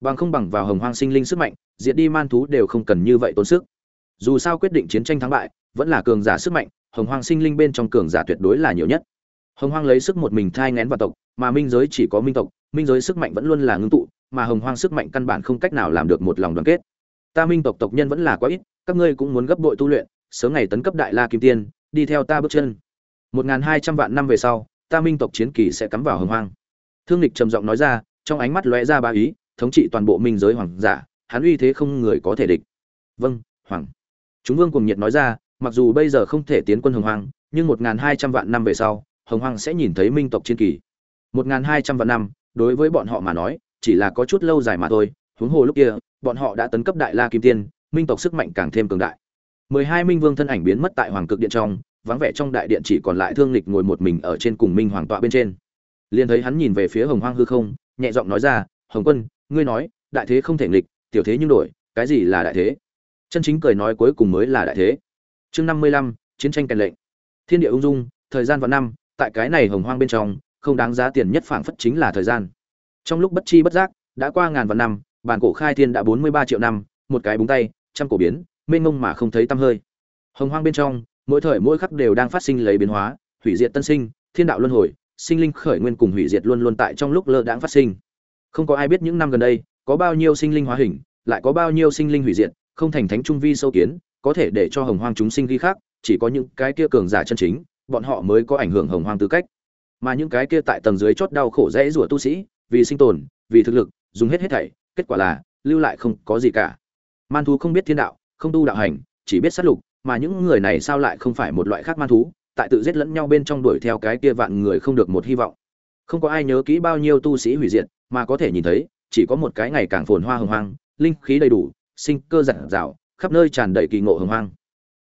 Bằng không bằng vào hồng hoang sinh linh sức mạnh, diệt đi man thú đều không cần như vậy tốn sức. Dù sao quyết định chiến tranh thắng bại, vẫn là cường giả sức mạnh, hồng hoang sinh linh bên trong cường giả tuyệt đối là nhiều nhất. Hồng hoang lấy sức một mình thai ngén vào tộc, mà minh giới chỉ có minh tộc minh giới sức mạnh vẫn luôn là ngưng tụ, mà hồng hoang sức mạnh căn bản không cách nào làm được một lòng đoàn kết. Ta minh tộc tộc nhân vẫn là quá ít, các ngươi cũng muốn gấp bội tu luyện, sớm ngày tấn cấp đại la kim tiên, đi theo ta bước chân. Một n hai trăm vạn năm về sau, ta minh tộc chiến kỳ sẽ cắm vào hồng hoang. Thương lịch trầm giọng nói ra, trong ánh mắt lóe ra ba ý, thống trị toàn bộ minh giới hoàng giả, hắn uy thế không người có thể địch. Vâng hoàng. Chúng vương cùng nhiệt nói ra, mặc dù bây giờ không thể tiến quân hồng hoang, nhưng một n hai trăm vạn năm về sau, hồng hoang sẽ nhìn thấy minh tộc chiến kỳ. Một n hai trăm vạn năm đối với bọn họ mà nói, chỉ là có chút lâu dài mà thôi, huống hồ lúc kia, bọn họ đã tấn cấp đại la kim tiên, minh tộc sức mạnh càng thêm cường đại. Mười hai minh vương thân ảnh biến mất tại hoàng cực điện trong, vắng vẻ trong đại điện chỉ còn lại thương lịch ngồi một mình ở trên cùng minh hoàng tọa bên trên. Liền thấy hắn nhìn về phía hồng hoang hư không, nhẹ giọng nói ra, hồng quân, ngươi nói, đại thế không thể nghịch, tiểu thế nhưng đổi, cái gì là đại thế? Chân chính cười nói cuối cùng mới là đại thế. Chương năm mươi lăm, chiến tranh kèn lệnh. Thiên địa ung dung, thời gian và năm, tại cái này hồng hoang bên trong không đáng giá tiền nhất phảng phất chính là thời gian. Trong lúc bất chi bất giác, đã qua ngàn vạn năm, bản cổ khai thiên đã bốn mươi ba triệu năm, một cái búng tay, trăm cổ biến, mênh mông mà không thấy tăm hơi. Hồng hoang bên trong, mỗi thời mỗi khắc đều đang phát sinh lấy biến hóa, hủy diệt tân sinh, thiên đạo luân hồi, sinh linh khởi nguyên cùng hủy diệt luôn luôn tại trong lúc lơ đãng phát sinh. Không có ai biết những năm gần đây, có bao nhiêu sinh linh hóa hình, lại có bao nhiêu sinh linh hủy diệt, không thành thánh trung vi sâu kiến, có thể để cho hồng hoang chúng sinh ghi khác chỉ có những cái kia cường giả chân chính, bọn họ mới có ảnh hưởng hồng hoang tư cách mà những cái kia tại tầng dưới chót đau khổ dễ rủa tu sĩ, vì sinh tồn, vì thực lực, dùng hết hết thảy, kết quả là, lưu lại không có gì cả. Man thú không biết thiên đạo, không tu đạo hành, chỉ biết sát lục, mà những người này sao lại không phải một loại khác man thú, tại tự giết lẫn nhau bên trong đuổi theo cái kia vạn người không được một hy vọng. Không có ai nhớ kỹ bao nhiêu tu sĩ hủy diệt, mà có thể nhìn thấy, chỉ có một cái ngày càng phồn hoa hồng hoang, linh khí đầy đủ, sinh cơ giản dào, khắp nơi tràn đầy kỳ ngộ hồng hoang.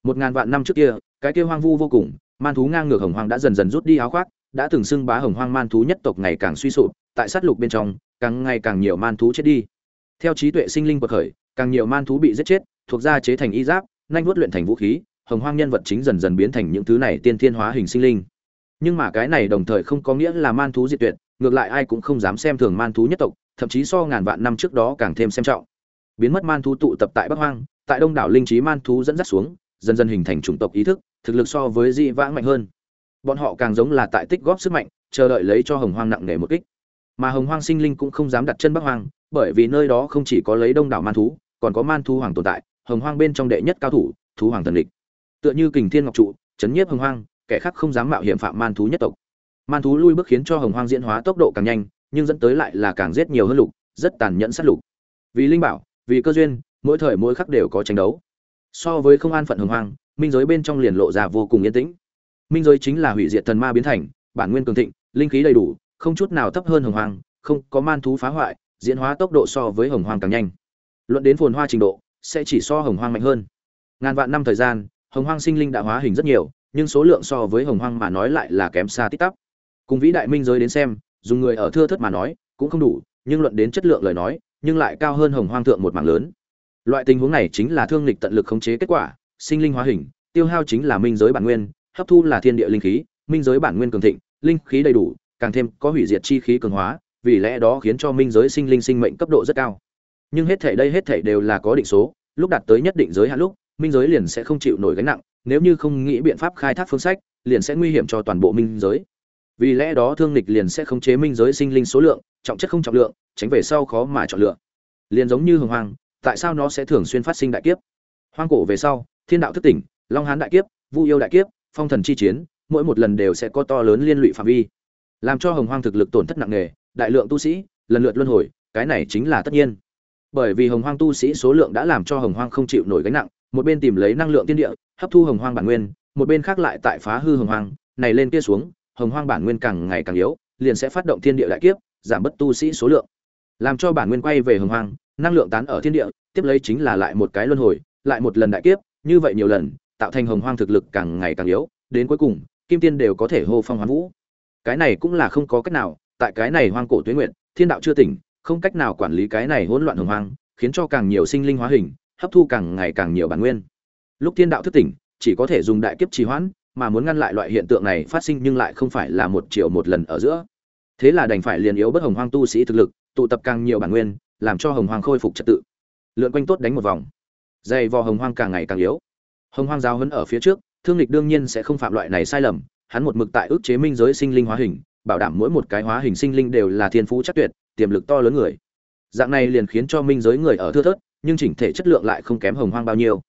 Một ngàn vạn năm trước kia, cái kia hoang vu vô cùng, man thú ngang ngược hồng hoang đã dần dần rút đi áo khoác đã từng xưng bá hồng hoang man thú nhất tộc ngày càng suy sụp, tại sát lục bên trong, càng ngày càng nhiều man thú chết đi. Theo trí tuệ sinh linh bậc khởi, càng nhiều man thú bị giết chết, thuộc ra chế thành y giáp, nhanh vuốt luyện thành vũ khí, hồng hoang nhân vật chính dần dần biến thành những thứ này tiên thiên hóa hình sinh linh. Nhưng mà cái này đồng thời không có nghĩa là man thú diệt tuyệt, ngược lại ai cũng không dám xem thường man thú nhất tộc, thậm chí so ngàn vạn năm trước đó càng thêm xem trọng. Biến mất man thú tụ tập tại bắc hoang, tại đông đảo linh trí man thú dẫn dắt xuống, dần dần hình thành chủng tộc ý thức, thực lực so với di vãng mạnh hơn bọn họ càng giống là tại tích góp sức mạnh, chờ đợi lấy cho hồng hoang nặng nề một kích. Mà hồng hoang sinh linh cũng không dám đặt chân bắc hoang, bởi vì nơi đó không chỉ có lấy đông đảo man thú, còn có man thú hoàng tồn tại, hồng hoang bên trong đệ nhất cao thủ, thú hoàng thần địch. Tựa như kình thiên ngọc trụ, chấn nhiếp hồng hoang, kẻ khác không dám mạo hiểm phạm man thú nhất tộc. Man thú lui bước khiến cho hồng hoang diễn hóa tốc độ càng nhanh, nhưng dẫn tới lại là càng giết nhiều hơn lục, rất tàn nhẫn sát lục. Vì linh bảo, vì cơ duyên, mỗi thời mỗi khắc đều có tranh đấu. So với không an phận hồng hoang, minh giới bên trong liền lộ ra vô cùng yên tĩnh minh giới chính là hủy diệt thần ma biến thành bản nguyên cường thịnh linh khí đầy đủ không chút nào thấp hơn hồng Hoàng, không có man thú phá hoại diễn hóa tốc độ so với hồng Hoàng càng nhanh. Luận đến phồn hoa trình độ sẽ chỉ so hồng Hoàng mạnh hơn. Ngàn vạn năm thời gian hồng Hoàng sinh linh đã hóa hình rất nhiều nhưng số lượng so với hồng Hoàng mà nói lại là kém xa tích tắp. Cùng vĩ đại minh giới đến xem dùng người ở thưa thất mà nói cũng không đủ nhưng luận đến chất lượng lời nói nhưng lại cao hơn hồng hoang thượng một mảng lớn. Loại tình huống này chính là thương lịch tận lực khống chế kết quả sinh linh hóa hình tiêu hao chính là minh giới bản nguyên hấp thu là thiên địa linh khí minh giới bản nguyên cường thịnh linh khí đầy đủ càng thêm có hủy diệt chi khí cường hóa vì lẽ đó khiến cho minh giới sinh linh sinh mệnh cấp độ rất cao. Nhưng hết thảy đây hết thảy đều là có định số lúc đạt tới nhất định giới hạn lúc minh giới liền sẽ không chịu nổi gánh nặng nếu như không nghĩ biện pháp khai thác phương sách liền sẽ nguy hiểm cho toàn bộ minh giới. Vì lẽ đó thương lịch liền sẽ khống chế minh giới sinh linh số lượng trọng chất không trọng lượng tránh về sau khó mà chọn lựa. Liền giống như hồng hoàng, tại sao nó sẽ thường xuyên phát sinh đại kiếp? Hoang cổ về sau thiên đạo thức tỉnh long hán đại kiếp vu yêu đại kiếp phong thần chi chiến, mỗi một lần đều sẽ có to lớn liên lụy phạm vi. Làm cho hồng hoang thực lực tổn thất nặng nề, đại lượng tu sĩ, lần lượt luân hồi, cái này chính là tất nhiên. Bởi vì hồng hoang tu sĩ số lượng đã làm cho hồng hoang không chịu nổi gánh nặng, một bên tìm lấy năng lượng tiên địa, hấp thu hồng hoang bản nguyên, một bên khác lại tại phá hư hồng hoang, này lên kia xuống, hồng hoang bản nguyên càng ngày càng yếu, liền sẽ phát động thiên địa đại kiếp, giảm bớt tu sĩ số lượng. Làm cho bản nguyên quay về hồng hoang, năng lượng tán ở thiên địa, tiếp lấy chính là lại một cái luân hồi, lại một lần đại kiếp, như vậy nhiều lần tạo thành hồng hoang thực lực càng ngày càng yếu, đến cuối cùng, kim tiên đều có thể hô phong hoán vũ. Cái này cũng là không có cách nào, tại cái này hoang cổ tuyến nguyện, thiên đạo chưa tỉnh, không cách nào quản lý cái này hỗn loạn hồng hoang, khiến cho càng nhiều sinh linh hóa hình, hấp thu càng ngày càng nhiều bản nguyên. Lúc thiên đạo thức tỉnh, chỉ có thể dùng đại kiếp trì hoãn, mà muốn ngăn lại loại hiện tượng này phát sinh nhưng lại không phải là một triệu một lần ở giữa. Thế là đành phải liền yếu bất hồng hoang tu sĩ thực lực, tụ tập càng nhiều bản nguyên, làm cho hồng hoang khôi phục trật tự. Lượn quanh tốt đánh một vòng. Dày vò hồng hoang càng ngày càng yếu hồng hoang giáo hấn ở phía trước, thương lịch đương nhiên sẽ không phạm loại này sai lầm, hắn một mực tại ước chế minh giới sinh linh hóa hình, bảo đảm mỗi một cái hóa hình sinh linh đều là thiên phú chắc tuyệt, tiềm lực to lớn người. Dạng này liền khiến cho minh giới người ở thưa thớt, nhưng chỉnh thể chất lượng lại không kém hồng hoang bao nhiêu.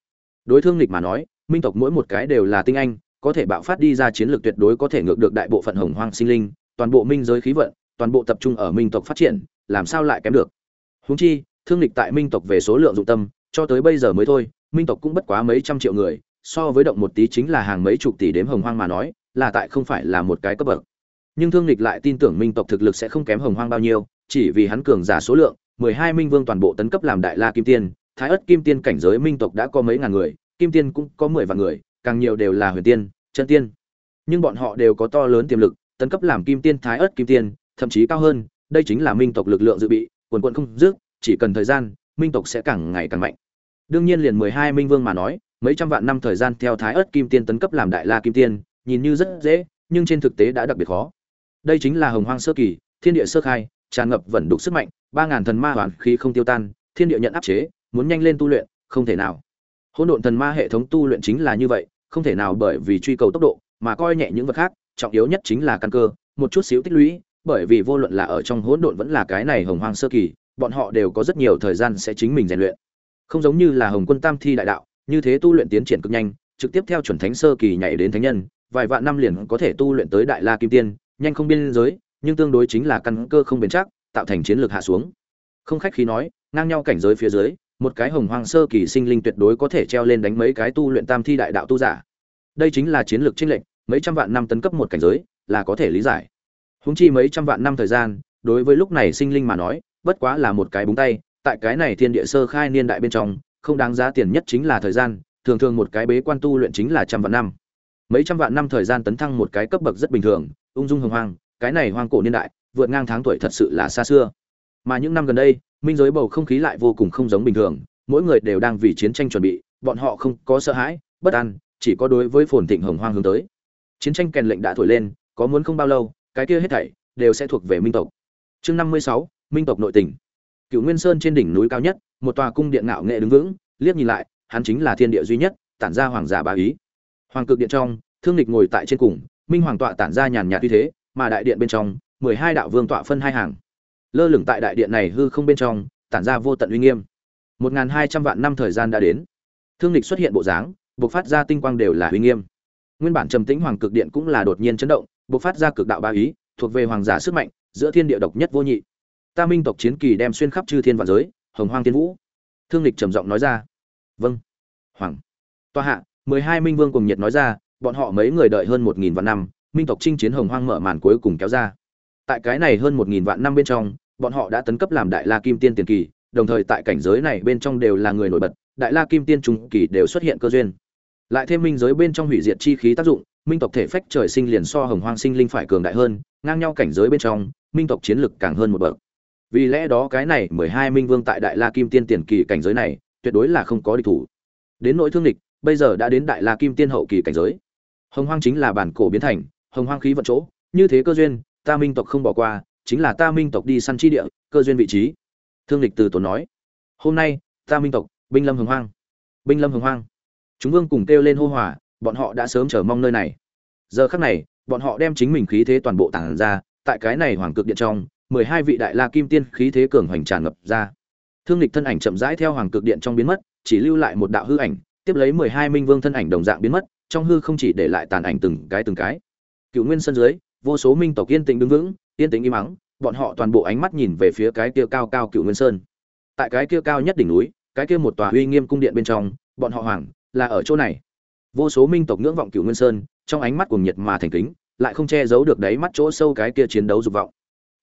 Đối thương lịch mà nói, minh tộc mỗi một cái đều là tinh anh, có thể bạo phát đi ra chiến lược tuyệt đối có thể ngược được đại bộ phận hồng hoang sinh linh, toàn bộ minh giới khí vận, toàn bộ tập trung ở minh tộc phát triển, làm sao lại kém được? Huống chi, thương lịch tại minh tộc về số lượng dụng tâm, cho tới bây giờ mới thôi minh tộc cũng bất quá mấy trăm triệu người, so với động một tí chính là hàng mấy chục tỷ đếm hồng hoang mà nói, là tại không phải là một cái cấp bậc. Nhưng thương lịch lại tin tưởng minh tộc thực lực sẽ không kém hồng hoang bao nhiêu, chỉ vì hắn cường giả số lượng, mười hai minh vương toàn bộ tấn cấp làm đại la kim tiên, thái ất kim tiên cảnh giới minh tộc đã có mấy ngàn người, kim tiên cũng có mười vạn người, càng nhiều đều là huyền tiên, chân tiên. Nhưng bọn họ đều có to lớn tiềm lực, tấn cấp làm kim tiên, thái ất kim tiên, thậm chí cao hơn, đây chính là minh tộc lực lượng dự bị, quần quận không dứt, chỉ cần thời gian, minh tộc sẽ càng ngày càng mạnh đương nhiên liền mười hai minh vương mà nói, mấy trăm vạn năm thời gian theo thái ớt kim tiên tấn cấp làm đại la kim tiên, nhìn như rất dễ, nhưng trên thực tế đã đặc biệt khó. Đây chính là hồng hoang sơ kỳ, thiên địa sơ khai, tràn ngập vẩn đục sức mạnh, ba ngàn thần ma hoàn khí không tiêu tan, thiên địa nhận áp chế, muốn nhanh lên tu luyện, không thể nào. Hỗn độn thần ma hệ thống tu luyện chính là như vậy, không thể nào bởi vì truy cầu tốc độ, mà coi nhẹ những vật khác, trọng yếu nhất chính là căn cơ, một chút xíu tích lũy, bởi vì vô luận là ở trong hỗn độn vẫn là cái này hồng hoang sơ kỳ, bọn họ đều có rất nhiều thời gian sẽ chính mình rèn luyện không giống như là hồng quân tam thi đại đạo, như thế tu luyện tiến triển cực nhanh, trực tiếp theo chuẩn thánh sơ kỳ nhảy đến thánh nhân, vài vạn năm liền có thể tu luyện tới đại la kim tiên, nhanh không biên giới, nhưng tương đối chính là căn cơ không bền chắc, tạo thành chiến lược hạ xuống. Không khách khí nói, ngang nhau cảnh giới phía dưới, một cái hồng hoang sơ kỳ sinh linh tuyệt đối có thể treo lên đánh mấy cái tu luyện tam thi đại đạo tu giả. Đây chính là chiến lược chênh lệch, mấy trăm vạn năm tấn cấp một cảnh giới, là có thể lý giải. Húng chi mấy trăm vạn năm thời gian, đối với lúc này sinh linh mà nói, bất quá là một cái búng tay tại cái này thiên địa sơ khai niên đại bên trong, không đáng giá tiền nhất chính là thời gian, thường thường một cái bế quan tu luyện chính là trăm vạn năm. Mấy trăm vạn năm thời gian tấn thăng một cái cấp bậc rất bình thường, ung dung hồng hoang, cái này hoang cổ niên đại, vượt ngang tháng tuổi thật sự là xa xưa. Mà những năm gần đây, minh giới bầu không khí lại vô cùng không giống bình thường, mỗi người đều đang vì chiến tranh chuẩn bị, bọn họ không có sợ hãi, bất an, chỉ có đối với phồn thịnh hồng hoang hướng tới. Chiến tranh kèn lệnh đã thổi lên, có muốn không bao lâu, cái kia hết thảy đều sẽ thuộc về minh tộc. Chương năm mươi sáu, minh tộc nội tình cựu nguyên sơn trên đỉnh núi cao nhất, một tòa cung điện ngạo nghệ đứng vững, liếc nhìn lại, hắn chính là thiên địa duy nhất, tản ra hoàng giả bá ý. Hoàng cực điện trong, thương lịch ngồi tại trên cùng, minh hoàng tọa tản ra nhàn nhạt uy thế, mà đại điện bên trong, mười hai đạo vương tọa phân hai hàng. Lơ lửng tại đại điện này hư không bên trong, tản ra vô tận uy nghiêm. Một n hai trăm vạn năm thời gian đã đến. Thương lịch xuất hiện bộ dáng buộc phát ra tinh quang đều là uy nghiêm. Nguyên bản trầm tĩnh hoàng cực điện cũng là đột nhiên chấn động buộc phát ra cực đạo ba ý, thuộc về hoàng giả sức mạnh, giữa thiên địa độc nhất vô nhị ta minh tộc chiến kỳ đem xuyên khắp chư thiên vạn giới, hồng hoang tiên vũ. Thương lịch trầm giọng nói ra. Vâng. Hoàng. Toa hạ, mười hai minh vương cùng nhiệt nói ra, bọn họ mấy người đợi hơn một nghìn vạn năm, minh tộc chinh chiến hồng hoang mở màn cuối cùng kéo ra. Tại cái này hơn một nghìn vạn năm bên trong, bọn họ đã tấn cấp làm đại la kim tiên tiền kỳ, đồng thời tại cảnh giới này bên trong đều là người nổi bật, đại la kim tiên trung kỳ đều xuất hiện cơ duyên. Lại thêm minh giới bên trong hủy diệt chi khí tác dụng, minh tộc thể phách trời sinh liền so hồng hoang sinh linh phải cường đại hơn, ngang nhau cảnh giới bên trong, minh tộc chiến lực càng hơn một bậc vì lẽ đó cái này mười hai minh vương tại đại la kim tiên tiền kỳ cảnh giới này, tuyệt đối là không có địch thủ. Đến nỗi thương địch, bây giờ đã đến đại la kim tiên hậu kỳ cảnh giới. Hồng hoang chính là bản cổ biến thành, hồng hoang khí vận chỗ, như thế cơ duyên, ta minh tộc không bỏ qua, chính là ta minh tộc đi săn chi địa, cơ duyên vị trí. Thương địch từ tốn nói, hôm nay, ta minh tộc, binh lâm hồng hoang. Binh lâm hồng hoang. Chúng vương cùng kêu lên hô hỏa bọn họ đã sớm chờ mong nơi này. Giờ khắc này, bọn họ đem chính mình khí thế toàn bộ tản ra, tại cái này hoàng cực điện trong mười hai vị đại la kim tiên khí thế cường hoành tràn ngập ra. Thương lịch thân ảnh chậm rãi theo hoàng cực điện trong biến mất, chỉ lưu lại một đạo hư ảnh, tiếp lấy mười hai minh vương thân ảnh đồng dạng biến mất, trong hư không chỉ để lại tàn ảnh từng cái từng cái. Cựu nguyên sân dưới, vô số minh tộc yên tĩnh đứng vững, yên tĩnh im ắng, bọn họ toàn bộ ánh mắt nhìn về phía cái kia cao cao cựu nguyên sơn. Tại cái kia cao nhất đỉnh núi, cái kia một tòa uy nghiêm cung điện bên trong, bọn họ hoàng là ở chỗ này. Vô số minh tộc ngưỡng vọng cựu nguyên sơn, trong ánh mắt cuồng nhiệt mà thành kính, lại không che giấu được đáy mắt chỗ sâu cái kia chiến đấu dục vọng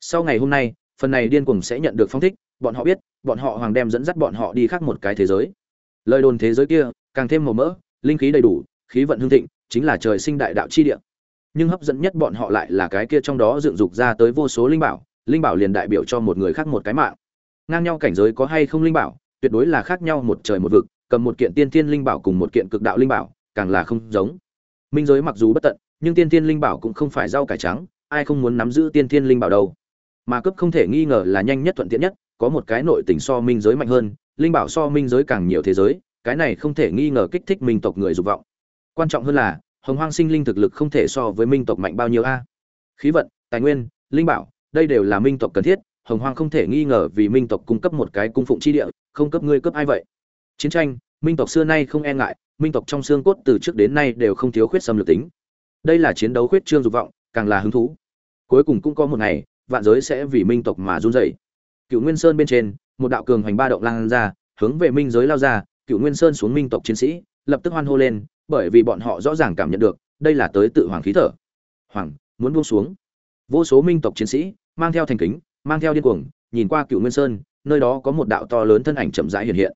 sau ngày hôm nay, phần này điên cuồng sẽ nhận được phong thích, bọn họ biết, bọn họ hoàng đem dẫn dắt bọn họ đi khác một cái thế giới. Lời đồn thế giới kia, càng thêm màu mỡ, linh khí đầy đủ, khí vận hương thịnh, chính là trời sinh đại đạo chi địa. Nhưng hấp dẫn nhất bọn họ lại là cái kia trong đó dựng dục ra tới vô số linh bảo linh bảo liền đại biểu cho một người khác một cái mạng. Ngang nhau cảnh giới có hay không linh bảo, tuyệt đối là khác nhau một trời một vực, cầm một kiện tiên tiên linh bảo cùng một kiện cực đạo linh bảo, càng là không giống. Minh giới mặc dù bất tận, nhưng tiên tiên linh bảo cũng không phải rau cải trắng, ai không muốn nắm giữ tiên tiên linh bảo đâu mà cấp không thể nghi ngờ là nhanh nhất thuận tiện nhất, có một cái nội tình so minh giới mạnh hơn, linh bảo so minh giới càng nhiều thế giới, cái này không thể nghi ngờ kích thích minh tộc người dục vọng. Quan trọng hơn là, hồng hoang sinh linh thực lực không thể so với minh tộc mạnh bao nhiêu a? Khí vận, tài nguyên, linh bảo, đây đều là minh tộc cần thiết, hồng hoang không thể nghi ngờ vì minh tộc cung cấp một cái cung phụng chi địa, không cấp ngươi cấp ai vậy? Chiến tranh, minh tộc xưa nay không e ngại, minh tộc trong xương cốt từ trước đến nay đều không thiếu khuyết xâm lược tính. Đây là chiến đấu khuyết trương dục vọng, càng là hứng thú. Cuối cùng cũng có một ngày vạn giới sẽ vì minh tộc mà run rẩy. Cựu nguyên sơn bên trên, một đạo cường hoành ba động lan ra, hướng về minh giới lao ra, cựu nguyên sơn xuống minh tộc chiến sĩ, lập tức hoan hô lên, bởi vì bọn họ rõ ràng cảm nhận được, đây là tới tự hoàng khí thở. Hoàng, muốn buông xuống. Vô số minh tộc chiến sĩ, mang theo thành kính, mang theo điên cuồng, nhìn qua cựu nguyên sơn, nơi đó có một đạo to lớn thân ảnh chậm rãi hiện hiện.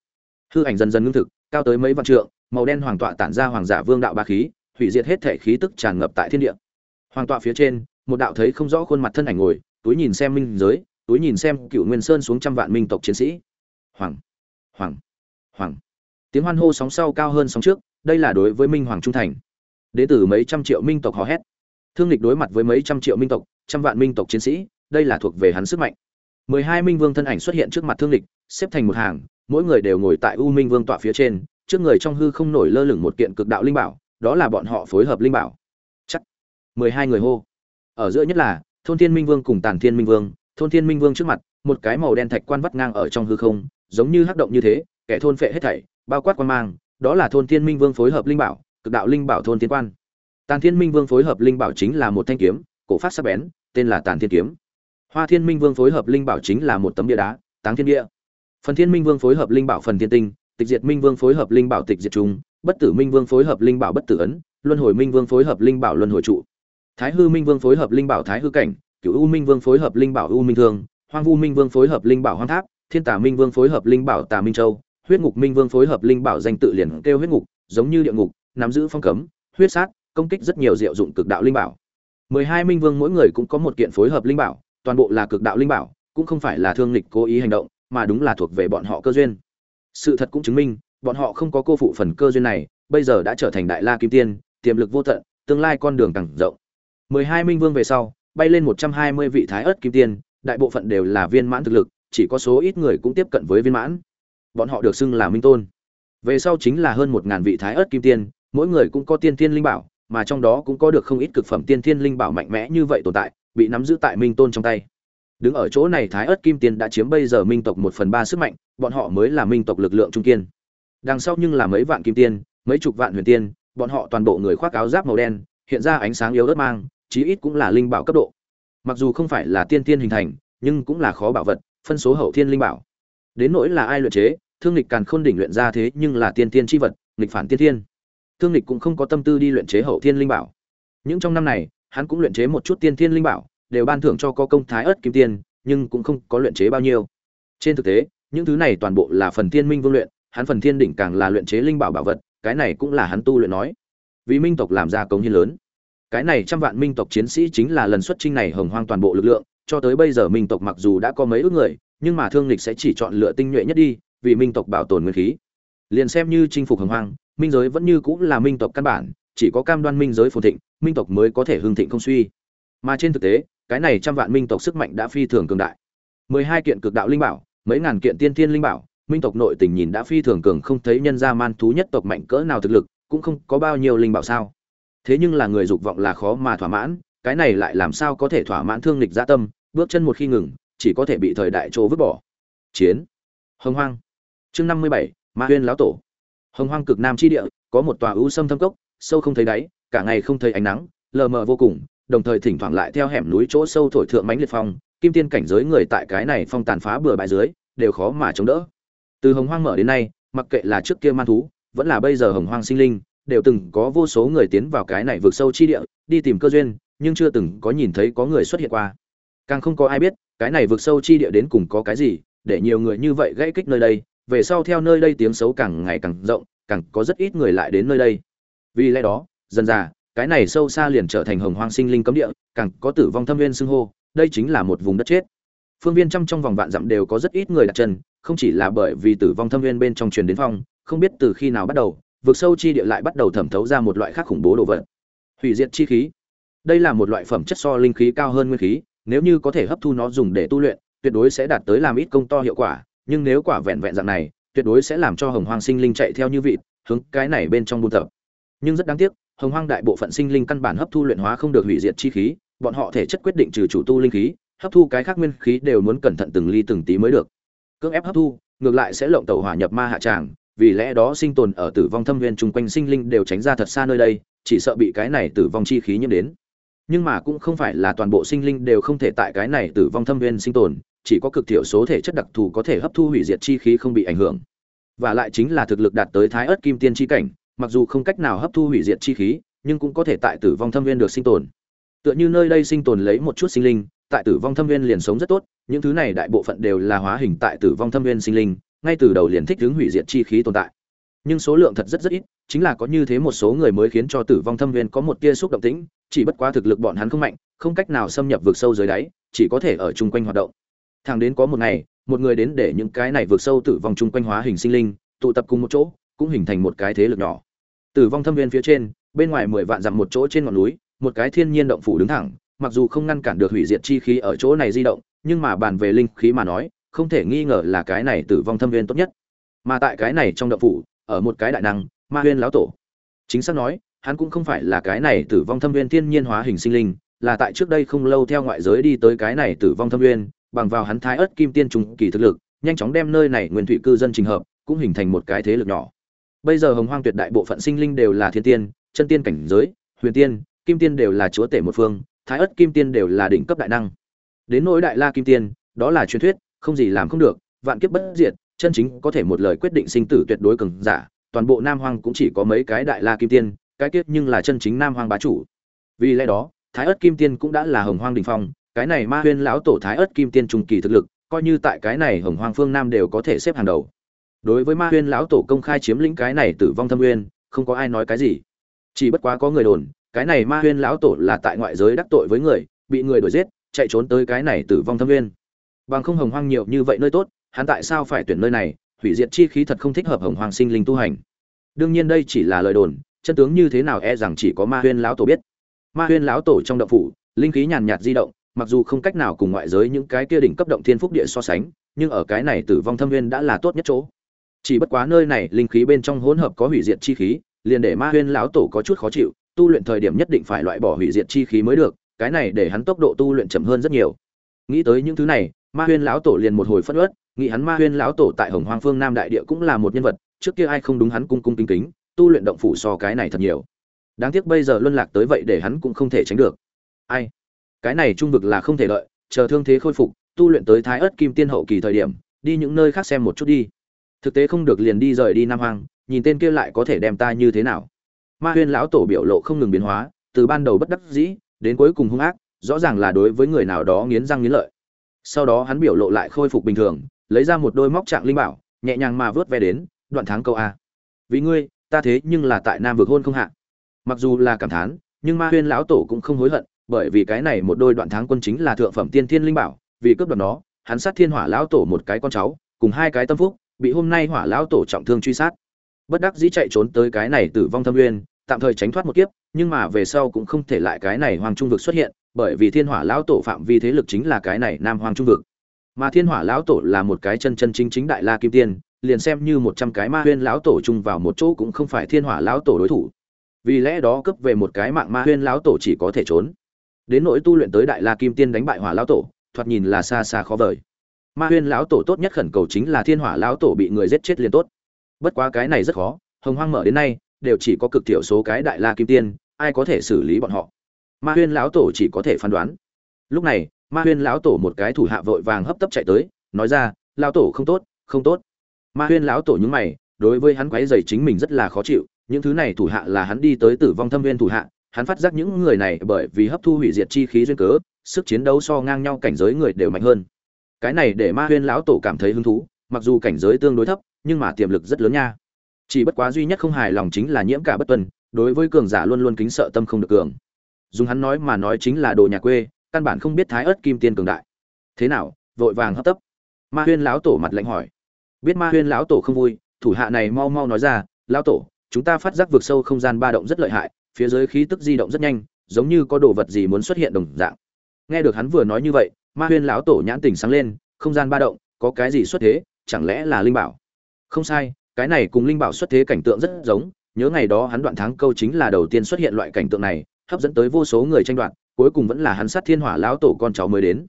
Hư ảnh dần dần ngưng thực, cao tới mấy vạn trượng, màu đen hoàng tọa tản ra hoàng giả vương đạo ba khí, hủy diệt hết thể khí tức tràn ngập tại thiên địa. Hoàng tọa phía trên, một đạo thấy không rõ khuôn mặt thân ảnh ngồi túi nhìn xem minh giới, túi nhìn xem cựu nguyên sơn xuống trăm vạn minh tộc chiến sĩ. Hoàng hoàng hoàng. Tiếng hoan hô sóng sau cao hơn sóng trước, đây là đối với minh hoàng trung thành. Đến từ mấy trăm triệu minh tộc hò hét. Thương lịch đối mặt với mấy trăm triệu minh tộc, trăm vạn minh tộc chiến sĩ, đây là thuộc về hắn sức mạnh. Mười hai minh vương thân ảnh xuất hiện trước mặt thương lịch xếp thành một hàng, mỗi người đều ngồi tại u minh vương tọa phía trên, trước người trong hư không nổi lơ lửng một kiện cực đạo linh bảo, đó là bọn họ phối hợp linh bảo. Chắc. Mười hai người hô. Ở giữa nhất là thôn thiên minh vương cùng tàn thiên minh vương, thôn thiên minh vương trước mặt, một cái màu đen thạch quan vắt ngang ở trong hư không, giống như hắc động như thế, kẻ thôn phệ hết thảy, bao quát quan mang, đó là thôn thiên minh vương phối hợp linh bảo, cực đạo linh bảo thôn thiên quan. Tàn thiên minh vương phối hợp linh bảo chính là một thanh kiếm, cổ phát sắc bén, tên là tàn thiên kiếm. Hoa thiên minh vương phối hợp linh bảo chính là một tấm bia đá, táng thiên địa phần thiên minh vương phối hợp linh bảo phần thiên tinh, tịch diệt minh vương phối hợp linh bảo tịch diệt trung, bất tử minh vương phối hợp linh bảo bất tử ấn, luân hồi minh vương phối hợp linh bảo luân hồi trụ thái hư minh vương phối hợp linh bảo thái hư cảnh cựu u minh vương phối hợp linh bảo u minh thương, hoang vu minh vương phối hợp linh bảo hoang tháp, thiên tả minh vương phối hợp linh bảo tà minh châu, huyết ngục minh vương phối hợp linh bảo danh tự liền kêu huyết ngục, giống như địa ngục, nắm giữ phong cấm, huyết sát, công kích rất nhiều diệu dụng cực đạo linh bảo. Mười hai minh vương mỗi người cũng có một kiện phối hợp linh bảo, toàn bộ là cực đạo linh bảo, cũng không phải là thương lịch cố ý hành động, mà đúng là thuộc về bọn họ cơ duyên. Sự thật cũng chứng minh, bọn họ không có cô phụ phần cơ duyên này, bây giờ đã trở thành đại la kim tiên, tiềm lực vô tận, tương lai con đường càng rộng mười hai minh vương về sau, bay lên một trăm hai mươi vị thái ớt kim tiên, đại bộ phận đều là viên mãn thực lực, chỉ có số ít người cũng tiếp cận với viên mãn. Bọn họ được xưng là minh tôn. Về sau chính là hơn một ngàn vị thái ớt kim tiên, mỗi người cũng có tiên thiên linh bảo, mà trong đó cũng có được không ít cực phẩm tiên thiên linh bảo mạnh mẽ như vậy tồn tại, bị nắm giữ tại minh tôn trong tay. Đứng ở chỗ này thái ớt kim tiên đã chiếm bây giờ minh tộc một phần ba sức mạnh, bọn họ mới là minh tộc lực lượng trung kiên. Đằng sau nhưng là mấy vạn kim tiên, mấy chục vạn huyền tiên, bọn họ toàn bộ người khoác áo giáp màu đen, hiện ra ánh sáng yếu ớt mang chí ít cũng là linh bảo cấp độ. Mặc dù không phải là tiên tiên hình thành nhưng cũng là khó bảo vật phân số hậu thiên linh bảo. Đến nỗi là ai luyện chế thương lịch càn khôn đỉnh luyện ra thế nhưng là tiên tiên chi vật nghịch phản tiên thiên. Thương lịch cũng không có tâm tư đi luyện chế hậu thiên linh bảo. Những trong năm này hắn cũng luyện chế một chút tiên thiên linh bảo đều ban thưởng cho có công thái ớt kim tiền, nhưng cũng không có luyện chế bao nhiêu. Trên thực tế những thứ này toàn bộ là phần thiên minh vương luyện hắn phần thiên đỉnh càng là luyện chế linh bảo bảo vật cái này cũng là hắn tu luyện nói. Vì minh tộc làm ra công hiến lớn cái này trăm vạn minh tộc chiến sĩ chính là lần xuất trinh này hồng hoang toàn bộ lực lượng, cho tới bây giờ minh tộc mặc dù đã có mấy ước người, nhưng mà thương lịch sẽ chỉ chọn lựa tinh nhuệ nhất đi, vì minh tộc bảo tồn nguyên khí. Liền xem như chinh phục hồng hoang, minh giới vẫn như cũng là minh tộc căn bản, chỉ có cam đoan minh giới phồn thịnh, minh tộc mới có thể hưng thịnh không suy. Mà trên thực tế, cái này trăm vạn minh tộc sức mạnh đã phi thường cường đại. Mười hai kiện cực đạo linh bảo, mấy ngàn kiện tiên thiên linh bảo, minh tộc nội tình nhìn đã phi thường cường, không thấy nhân gia man thú nhất tộc mạnh cỡ nào thực lực, cũng không có bao nhiêu linh bảo sao thế nhưng là người dục vọng là khó mà thỏa mãn, cái này lại làm sao có thể thỏa mãn thương lịch gia tâm, bước chân một khi ngừng, chỉ có thể bị thời đại chỗ vứt bỏ. Chiến. Hồng hoang. Chương năm mươi bảy, ma huyên lão tổ. Hồng hoang cực nam chi địa, có một tòa ưu sâm thâm cốc, sâu không thấy đáy, cả ngày không thấy ánh nắng, lờ mờ vô cùng, đồng thời thỉnh thoảng lại theo hẻm núi chỗ sâu thổi thượng mánh liệt phong, kim tiên cảnh giới người tại cái này phong tàn phá bừa bãi dưới, đều khó mà chống đỡ. Từ hồng hoang mở đến nay, mặc kệ là trước kia man thú, vẫn là bây giờ hồng hoang sinh linh đều từng có vô số người tiến vào cái này vượt sâu chi địa, đi tìm cơ duyên, nhưng chưa từng có nhìn thấy có người xuất hiện qua. Càng không có ai biết, cái này vượt sâu chi địa đến cùng có cái gì, để nhiều người như vậy gãy kích nơi đây, về sau theo nơi đây tiếng xấu càng ngày càng rộng, càng có rất ít người lại đến nơi đây. Vì lẽ đó, dần dà, cái này sâu xa liền trở thành hồng hoang sinh linh cấm địa, càng có tử vong thâm viên xưng hô, đây chính là một vùng đất chết. Phương viên trăm trong vòng vạn dặm đều có rất ít người đặt chân, không chỉ là bởi vì tử vong thâm viên bên trong truyền đến phong, không biết từ khi nào bắt đầu vực sâu chi địa lại bắt đầu thẩm thấu ra một loại khác khủng bố đồ vật. Hủy diệt chi khí. Đây là một loại phẩm chất so linh khí cao hơn nguyên khí, nếu như có thể hấp thu nó dùng để tu luyện, tuyệt đối sẽ đạt tới làm ít công to hiệu quả, nhưng nếu quả vẹn vẹn dạng này, tuyệt đối sẽ làm cho hồng hoang sinh linh chạy theo như vị hướng cái này bên trong buôn tập. Nhưng rất đáng tiếc, hồng hoang đại bộ phận sinh linh căn bản hấp thu luyện hóa không được hủy diệt chi khí, bọn họ thể chất quyết định trừ chủ tu linh khí, hấp thu cái khác nguyên khí đều muốn cẩn thận từng ly từng tí mới được. Cưỡng ép hấp thu, ngược lại sẽ lộng tẩu hỏa nhập ma hạ tràng vì lẽ đó sinh tồn ở tử vong thâm viên chung quanh sinh linh đều tránh ra thật xa nơi đây, chỉ sợ bị cái này tử vong chi khí nhiễm đến. Nhưng mà cũng không phải là toàn bộ sinh linh đều không thể tại cái này tử vong thâm viên sinh tồn, chỉ có cực thiểu số thể chất đặc thù có thể hấp thu hủy diệt chi khí không bị ảnh hưởng. Và lại chính là thực lực đạt tới thái ớt kim tiên chi cảnh, mặc dù không cách nào hấp thu hủy diệt chi khí, nhưng cũng có thể tại tử vong thâm viên được sinh tồn. Tựa như nơi đây sinh tồn lấy một chút sinh linh, tại tử vong thâm viên liền sống rất tốt, những thứ này đại bộ phận đều là hóa hình tại tử vong thâm viên sinh linh ngay từ đầu liền thích hướng hủy diệt chi khí tồn tại. Nhưng số lượng thật rất rất ít, chính là có như thế một số người mới khiến cho tử vong thâm viên có một tia xúc động tĩnh, chỉ bất quá thực lực bọn hắn không mạnh, không cách nào xâm nhập vực sâu dưới đáy, chỉ có thể ở chung quanh hoạt động. Thẳng đến có một ngày, một người đến để những cái này vượt sâu tử vong chung quanh hóa hình sinh linh, tụ tập cùng một chỗ, cũng hình thành một cái thế lực nhỏ. Tử vong thâm viên phía trên, bên ngoài mười vạn dặm một chỗ trên ngọn núi, một cái thiên nhiên động phủ đứng thẳng, mặc dù không ngăn cản được hủy diệt chi khí ở chỗ này di động, nhưng mà bàn về linh khí mà nói không thể nghi ngờ là cái này tử vong thâm viên tốt nhất. Mà tại cái này trong động phủ, ở một cái đại năng, ma huyên lão tổ. Chính xác nói, hắn cũng không phải là cái này tử vong thâm viên thiên nhiên hóa hình sinh linh, là tại trước đây không lâu theo ngoại giới đi tới cái này tử vong thâm viên, bằng vào hắn thái ớt kim tiên trùng kỳ thực lực, nhanh chóng đem nơi này nguyên thủy cư dân trình hợp, cũng hình thành một cái thế lực nhỏ. Bây giờ hồng hoang tuyệt đại bộ phận sinh linh đều là thiên tiên, chân tiên cảnh giới, huyền tiên, kim tiên đều là chúa tể một phương, thái ớt kim tiên đều là đỉnh cấp đại năng. Đến nỗi đại la kim tiên, đó là truyền thuyết không gì làm không được vạn kiếp bất diệt chân chính có thể một lời quyết định sinh tử tuyệt đối cường giả toàn bộ nam hoang cũng chỉ có mấy cái đại la kim tiên cái kiếp nhưng là chân chính nam hoang bá chủ. Vì lẽ đó thái Ức kim tiên cũng đã là hồng hoang đỉnh phong cái này ma huyên lão tổ thái Ức kim tiên trung kỳ thực lực coi như tại cái này hồng hoang phương nam đều có thể xếp hàng đầu. Đối với ma huyên lão tổ công khai chiếm lĩnh cái này tử vong thâm nguyên, không có ai nói cái gì. Chỉ bất quá có người đồn cái này ma huyên lão tổ là tại ngoại giới đắc tội với người bị người đuổi giết chạy trốn tới cái này tử vong thâm nguyên bằng không hồng hoang nhiều như vậy nơi tốt, hắn tại sao phải tuyển nơi này? Hủy diệt chi khí thật không thích hợp hồng hoang sinh linh tu hành. Đương nhiên đây chỉ là lời đồn, chân tướng như thế nào e rằng chỉ có ma huyên lão tổ biết. Ma huyên lão tổ trong động phủ, linh khí nhàn nhạt di động, mặc dù không cách nào cùng ngoại giới những cái kia đỉnh cấp động thiên phúc địa so sánh, nhưng ở cái này tử vong thâm viên đã là tốt nhất chỗ. Chỉ bất quá nơi này linh khí bên trong hỗn hợp có hủy diệt chi khí, liền để ma huyên lão tổ có chút khó chịu, tu luyện thời điểm nhất định phải loại bỏ hủy diệt chi khí mới được, cái này để hắn tốc độ tu luyện chậm hơn rất nhiều. Nghĩ tới những thứ này ma huyên lão tổ liền một hồi phất ớt nghĩ hắn ma huyên lão tổ tại hồng Hoang phương nam đại địa cũng là một nhân vật, trước kia ai không đúng hắn cung cung kính kính, tu luyện động phủ so cái này thật nhiều. Đáng tiếc bây giờ luân lạc tới vậy để hắn cũng không thể tránh được. Ai? Cái này trung vực là không thể lợi chờ thương thế khôi phục, tu luyện tới thái ớt kim tiên hậu kỳ thời điểm, đi những nơi khác xem một chút đi. Thực tế không được liền đi rời đi nam hoang, nhìn tên kia lại có thể đem ta như thế nào. Ma huyên lão tổ biểu lộ không ngừng biến hóa, từ ban đầu bất đắc dĩ, đến cuối cùng hung ác, rõ ràng là đối với người nào đó nghiến răng nghiến lợi sau đó hắn biểu lộ lại khôi phục bình thường, lấy ra một đôi móc trạng linh bảo, nhẹ nhàng mà vớt ve đến, đoạn tháng câu a. Vì ngươi, ta thế nhưng là tại nam vực hôn không hạ. Mặc dù là cảm thán, nhưng ma huyên lão tổ cũng không hối hận, bởi vì cái này một đôi đoạn tháng quân chính là thượng phẩm tiên thiên linh bảo, vì cướp đoạt nó, hắn sát thiên hỏa lão tổ một cái con cháu, cùng hai cái tâm phúc, bị hôm nay hỏa lão tổ trọng thương truy sát. Bất đắc dĩ chạy trốn tới cái này tử vong thâm uyên tạm thời tránh thoát một kiếp, nhưng mà về sau cũng không thể lại cái này hoàng trung vực xuất hiện bởi vì thiên hỏa lão tổ phạm vi thế lực chính là cái này nam hoàng trung vực. Mà thiên hỏa lão tổ là một cái chân chân chính chính đại la kim tiên, liền xem như một trăm cái ma huyên lão tổ chung vào một chỗ cũng không phải thiên hỏa lão tổ đối thủ. Vì lẽ đó cấp về một cái mạng ma huyên lão tổ chỉ có thể trốn. Đến nỗi tu luyện tới đại la kim tiên đánh bại hỏa lão tổ, thoạt nhìn là xa xa khó vời. Ma huyên lão tổ tốt nhất khẩn cầu chính là thiên hỏa lão tổ bị người giết chết liền tốt. Bất quá cái này rất khó, hồng hoang mở đến nay, đều chỉ có cực thiểu số cái đại la kim tiên, ai có thể xử lý bọn họ ma huyên lão tổ chỉ có thể phán đoán. Lúc này, ma huyên lão tổ một cái thủ hạ vội vàng hấp tấp chạy tới, nói ra, lão tổ không tốt không tốt. Ma huyên lão tổ nhúng mày, đối với hắn quấy dày chính mình rất là khó chịu, những thứ này thủ hạ là hắn đi tới tử vong thâm viên thủ hạ, hắn phát giác những người này bởi vì hấp thu hủy diệt chi khí duyên cớ, sức chiến đấu so ngang nhau cảnh giới người đều mạnh hơn. Cái này để ma huyên lão tổ cảm thấy hứng thú, mặc dù cảnh giới tương đối thấp, nhưng mà tiềm lực rất lớn nha. Chỉ bất quá duy nhất không hài lòng chính là nhiễm cả bất tuân đối với cường giả luôn luôn kính sợ tâm không được cường dùng hắn nói mà nói chính là đồ nhà quê, căn bản không biết thái ớt kim tiên cường đại. Thế nào? Vội vàng hấp tấp. Ma huyên lão tổ mặt lạnh hỏi. Biết ma huyên lão tổ không vui, thủ hạ này mau mau nói ra, lão tổ, chúng ta phát giác vượt sâu không gian ba động rất lợi hại, phía dưới khí tức di động rất nhanh, giống như có đồ vật gì muốn xuất hiện đồng dạng. Nghe được hắn vừa nói như vậy, ma huyên lão tổ nhãn tình sáng lên, không gian ba động, có cái gì xuất thế? Chẳng lẽ là linh bảo? Không sai, cái này cùng linh bảo xuất thế cảnh tượng rất giống, nhớ ngày đó hắn đoạn tháng câu chính là đầu tiên xuất hiện loại cảnh tượng này hấp dẫn tới vô số người tranh đoạt, cuối cùng vẫn là hắn sát thiên hỏa lão tổ con cháu mới đến.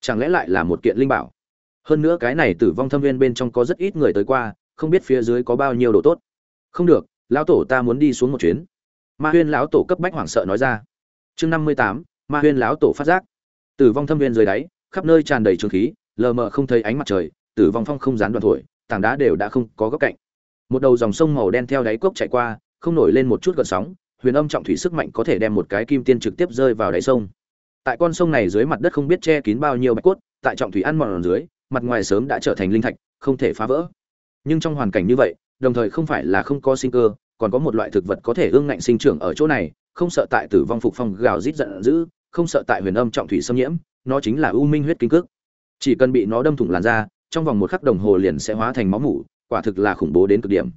Chẳng lẽ lại là một kiện linh bảo? Hơn nữa cái này tử vong thâm viên bên trong có rất ít người tới qua, không biết phía dưới có bao nhiêu đồ tốt. Không được, lão tổ ta muốn đi xuống một chuyến. Ma huyên lão tổ cấp bách hoảng sợ nói ra. Chương năm mươi tám, ma huyên lão tổ phát giác. Tử vong thâm viên dưới đáy, khắp nơi tràn đầy trường khí, lờ mờ không thấy ánh mặt trời, tử vong phong không dán đoạn thổi, tảng đá đều đã không có góc cạnh. Một đầu dòng sông màu đen theo đáy cốc chạy qua, không nổi lên một chút gợn sóng huyền âm trọng thủy sức mạnh có thể đem một cái kim tiên trực tiếp rơi vào đáy sông. Tại con sông này dưới mặt đất không biết che kín bao nhiêu bạch cốt, tại trọng thủy ăn mòn dưới, mặt ngoài sớm đã trở thành linh thạch, không thể phá vỡ. Nhưng trong hoàn cảnh như vậy, đồng thời không phải là không có sinh cơ, còn có một loại thực vật có thể ương ngạnh sinh trưởng ở chỗ này, không sợ tại tử vong phục phong gào rít giận dữ, không sợ tại huyền âm trọng thủy xâm nhiễm, nó chính là u minh huyết kinh cước. Chỉ cần bị nó đâm thủng làn da, trong vòng một khắc đồng hồ liền sẽ hóa thành máu mủ, quả thực là khủng bố đến cực điểm.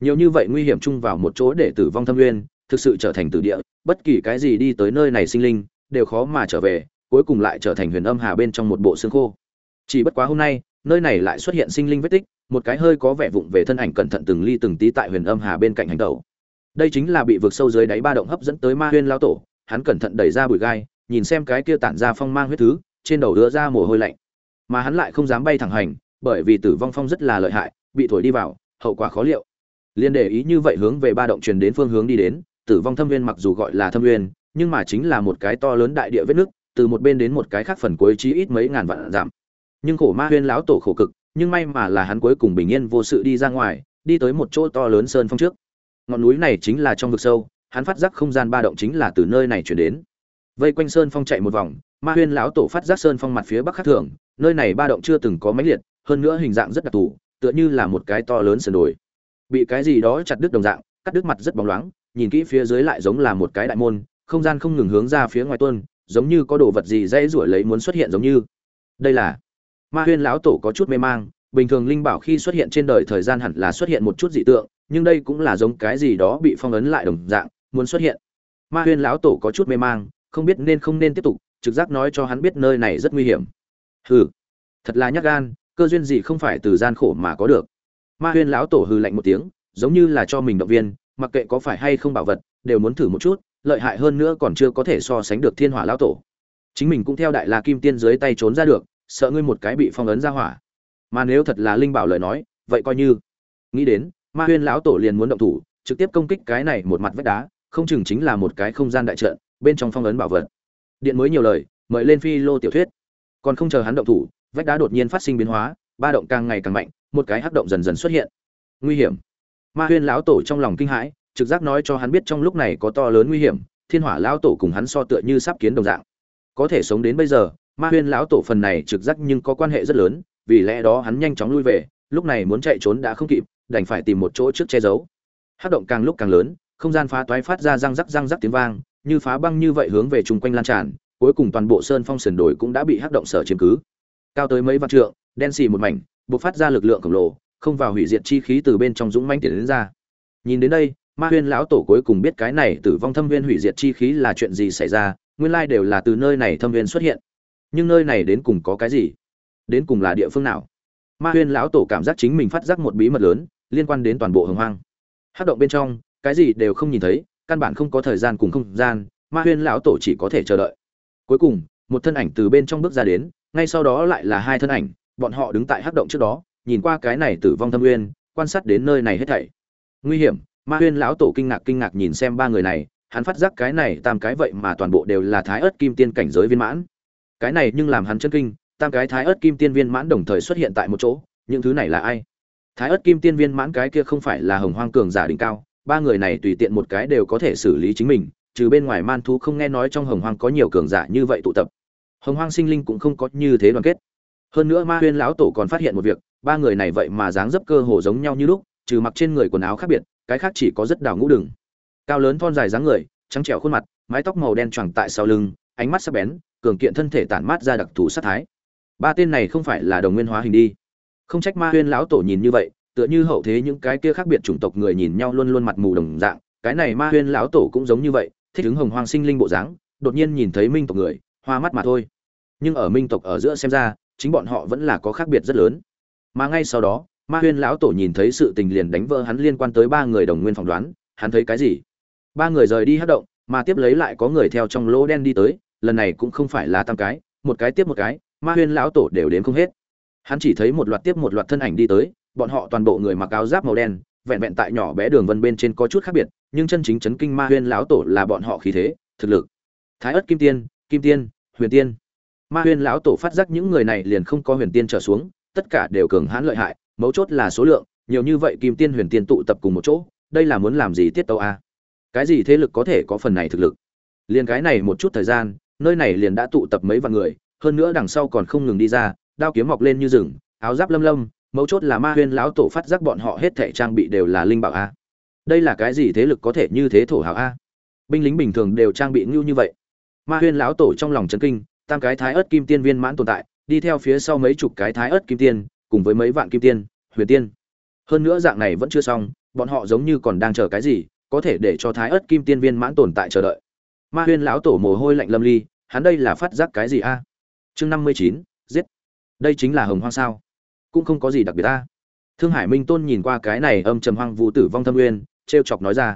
Nhiều như vậy nguy hiểm chung vào một chỗ để tử vong thâm nguyên thực sự trở thành tử địa, bất kỳ cái gì đi tới nơi này sinh linh, đều khó mà trở về, cuối cùng lại trở thành huyền âm hà bên trong một bộ xương khô. Chỉ bất quá hôm nay, nơi này lại xuất hiện sinh linh vết tích, một cái hơi có vẻ vụng về thân ảnh cẩn thận từng ly từng tí tại huyền âm hà bên cạnh hành tẩu. Đây chính là bị vượt sâu dưới đáy ba động hấp dẫn tới ma huyên lao tổ, hắn cẩn thận đẩy ra bụi gai, nhìn xem cái kia tản ra phong mang huyết thứ, trên đầu đưa ra mồ hôi lạnh. Mà hắn lại không dám bay thẳng hành, bởi vì tử vong phong rất là lợi hại, bị thổi đi vào, hậu quả khó liệu. Liên để ý như vậy hướng về ba động truyền đến phương hướng đi đến tử vong thâm viên mặc dù gọi là thâm viên, nhưng mà chính là một cái to lớn đại địa vết nước, từ một bên đến một cái khác phần cuối chí ít mấy ngàn vạn giảm nhưng khổ ma huyên lão tổ khổ cực, nhưng may mà là hắn cuối cùng bình yên vô sự đi ra ngoài, đi tới một chỗ to lớn sơn phong trước. Ngọn núi này chính là trong vực sâu, hắn phát giác không gian ba động chính là từ nơi này chuyển đến. Vây quanh sơn phong chạy một vòng, ma huyên lão tổ phát giác sơn phong mặt phía bắc khác thường, nơi này ba động chưa từng có máy liệt, hơn nữa hình dạng rất đặc thù, tựa như là một cái to lớn sườn đồi. Bị cái gì đó chặt đứt đồng dạng, cắt đứt mặt rất bóng loáng nhìn kỹ phía dưới lại giống là một cái đại môn, không gian không ngừng hướng ra phía ngoài tuôn, giống như có đồ vật gì dễ rủi lấy muốn xuất hiện giống như. Đây là ma huyên lão tổ có chút mê mang, bình thường linh bảo khi xuất hiện trên đời thời gian hẳn là xuất hiện một chút dị tượng, nhưng đây cũng là giống cái gì đó bị phong ấn lại đồng dạng, muốn xuất hiện. Ma huyên lão tổ có chút mê mang, không biết nên không nên tiếp tục, trực giác nói cho hắn biết nơi này rất nguy hiểm. Hừ, thật là nhát gan, cơ duyên gì không phải từ gian khổ mà có được. Ma huyên lão tổ hừ lạnh một tiếng, giống như là cho mình động viên mặc kệ có phải hay không bảo vật, đều muốn thử một chút, lợi hại hơn nữa còn chưa có thể so sánh được thiên hỏa lão tổ. Chính mình cũng theo đại la kim tiên dưới tay trốn ra được, sợ ngươi một cái bị phong ấn ra hỏa. Mà nếu thật là linh bảo lời nói, vậy coi như. Nghĩ đến, ma huyên lão tổ liền muốn động thủ, trực tiếp công kích cái này một mặt vách đá, không chừng chính là một cái không gian đại trận, bên trong phong ấn bảo vật. Điện mới nhiều lời, mời lên phi lô tiểu thuyết. Còn không chờ hắn động thủ, vách đá đột nhiên phát sinh biến hóa, ba động càng ngày càng mạnh, một cái hắc động dần dần xuất hiện. Nguy hiểm ma huyên lão tổ trong lòng kinh hãi, trực giác nói cho hắn biết trong lúc này có to lớn nguy hiểm, thiên hỏa lão tổ cùng hắn so tựa như sắp kiến đồng dạng. Có thể sống đến bây giờ, ma huyên lão tổ phần này trực giác nhưng có quan hệ rất lớn, vì lẽ đó hắn nhanh chóng lui về, lúc này muốn chạy trốn đã không kịp, đành phải tìm một chỗ trước che giấu. Hát động càng lúc càng lớn, không gian phá toái phát ra răng rắc răng rắc tiếng vang, như phá băng như vậy hướng về chung quanh lan tràn, cuối cùng toàn bộ sơn phong sườn đồi cũng đã bị hát động sở chiếm cứ. Cao tới mấy vạn trượng, đen xì một mảnh buộc phát ra lực lượng khổng lồ không vào hủy diệt chi khí từ bên trong dũng manh tiến đến ra. Nhìn đến đây, ma huyên lão tổ cuối cùng biết cái này tử vong thâm viên hủy diệt chi khí là chuyện gì xảy ra, nguyên lai đều là từ nơi này thâm viên xuất hiện. Nhưng nơi này đến cùng có cái gì? Đến cùng là địa phương nào? Ma huyên lão tổ cảm giác chính mình phát giác một bí mật lớn, liên quan đến toàn bộ hồng hoang. Hát động bên trong, cái gì đều không nhìn thấy, căn bản không có thời gian cùng không gian, ma huyên lão tổ chỉ có thể chờ đợi. Cuối cùng, một thân ảnh từ bên trong bước ra đến, ngay sau đó lại là hai thân ảnh, bọn họ đứng tại hát động trước đó nhìn qua cái này tử vong thâm uyên, quan sát đến nơi này hết thảy. Nguy hiểm, ma huyên lão tổ kinh ngạc kinh ngạc nhìn xem ba người này, hắn phát giác cái này tam cái vậy mà toàn bộ đều là thái ớt kim tiên cảnh giới viên mãn. Cái này nhưng làm hắn chân kinh, tam cái thái ớt kim tiên viên mãn đồng thời xuất hiện tại một chỗ, những thứ này là ai? Thái ớt kim tiên viên mãn cái kia không phải là hồng hoang cường giả đỉnh cao, ba người này tùy tiện một cái đều có thể xử lý chính mình, trừ bên ngoài man thú không nghe nói trong hồng hoang có nhiều cường giả như vậy tụ tập. Hồng hoang sinh linh cũng không có như thế đoàn kết. Hơn nữa ma huyên lão tổ còn phát hiện một việc ba người này vậy mà dáng dấp cơ hồ giống nhau như lúc, trừ mặc trên người quần áo khác biệt, cái khác chỉ có rất đào ngũ đừng. Cao lớn thon dài dáng người, trắng trẻo khuôn mặt, mái tóc màu đen choàng tại sau lưng, ánh mắt sắc bén, cường kiện thân thể tản mát ra đặc thù sát thái. Ba tên này không phải là đồng nguyên hóa hình đi. Không trách ma huyên lão tổ nhìn như vậy, tựa như hậu thế những cái kia khác biệt chủng tộc người nhìn nhau luôn luôn mặt mù đồng dạng, cái này ma huyên lão tổ cũng giống như vậy, thích ứng hồng hoang sinh linh bộ dáng, đột nhiên nhìn thấy minh tộc người, hoa mắt mà thôi. Nhưng ở minh tộc ở giữa xem ra, chính bọn họ vẫn là có khác biệt rất lớn mà ngay sau đó, ma huyên lão tổ nhìn thấy sự tình liền đánh vỡ hắn liên quan tới ba người đồng nguyên phỏng đoán, hắn thấy cái gì? Ba người rời đi hát động, mà tiếp lấy lại có người theo trong lỗ đen đi tới, lần này cũng không phải là tam cái, một cái tiếp một cái, ma huyên lão tổ đều đến không hết. Hắn chỉ thấy một loạt tiếp một loạt thân ảnh đi tới, bọn họ toàn bộ người mặc áo giáp màu đen, vẹn vẹn tại nhỏ bé đường vân bên trên có chút khác biệt, nhưng chân chính chấn kinh ma huyên lão tổ là bọn họ khí thế, thực lực. Thái ất kim tiên kim tiên, huyền tiên. Ma huyên lão tổ phát giác những người này liền không có huyền tiên trở xuống tất cả đều cường hãn lợi hại, mấu chốt là số lượng, nhiều như vậy kim tiên huyền tiên tụ tập cùng một chỗ, đây là muốn làm gì tiết tâu a? Cái gì thế lực có thể có phần này thực lực? Liền cái này một chút thời gian, nơi này liền đã tụ tập mấy vạn người, hơn nữa đằng sau còn không ngừng đi ra, đao kiếm mọc lên như rừng, áo giáp lâm lâm mấu chốt là ma huyên lão tổ phát giác bọn họ hết thẻ trang bị đều là linh bảo a. Đây là cái gì thế lực có thể như thế thổ hào a? Binh lính bình thường đều trang bị ngưu như vậy. Ma huyên lão tổ trong lòng chấn kinh, tam cái thái ớt kim tiên viên mãn tồn tại đi theo phía sau mấy chục cái thái ớt kim tiên, cùng với mấy vạn kim tiên, huyền tiên. Hơn nữa dạng này vẫn chưa xong, bọn họ giống như còn đang chờ cái gì, có thể để cho thái ớt kim tiên viên mãn tồn tại chờ đợi. Ma huyên lão tổ mồ hôi lạnh lâm ly, hắn đây là phát giác cái gì a? Chương năm mươi chín, giết. Đây chính là hồng hoang sao? Cũng không có gì đặc biệt ta thương hải minh tôn nhìn qua cái này âm trầm hoang vu tử vong thâm uyên t r e o chọc nói ra.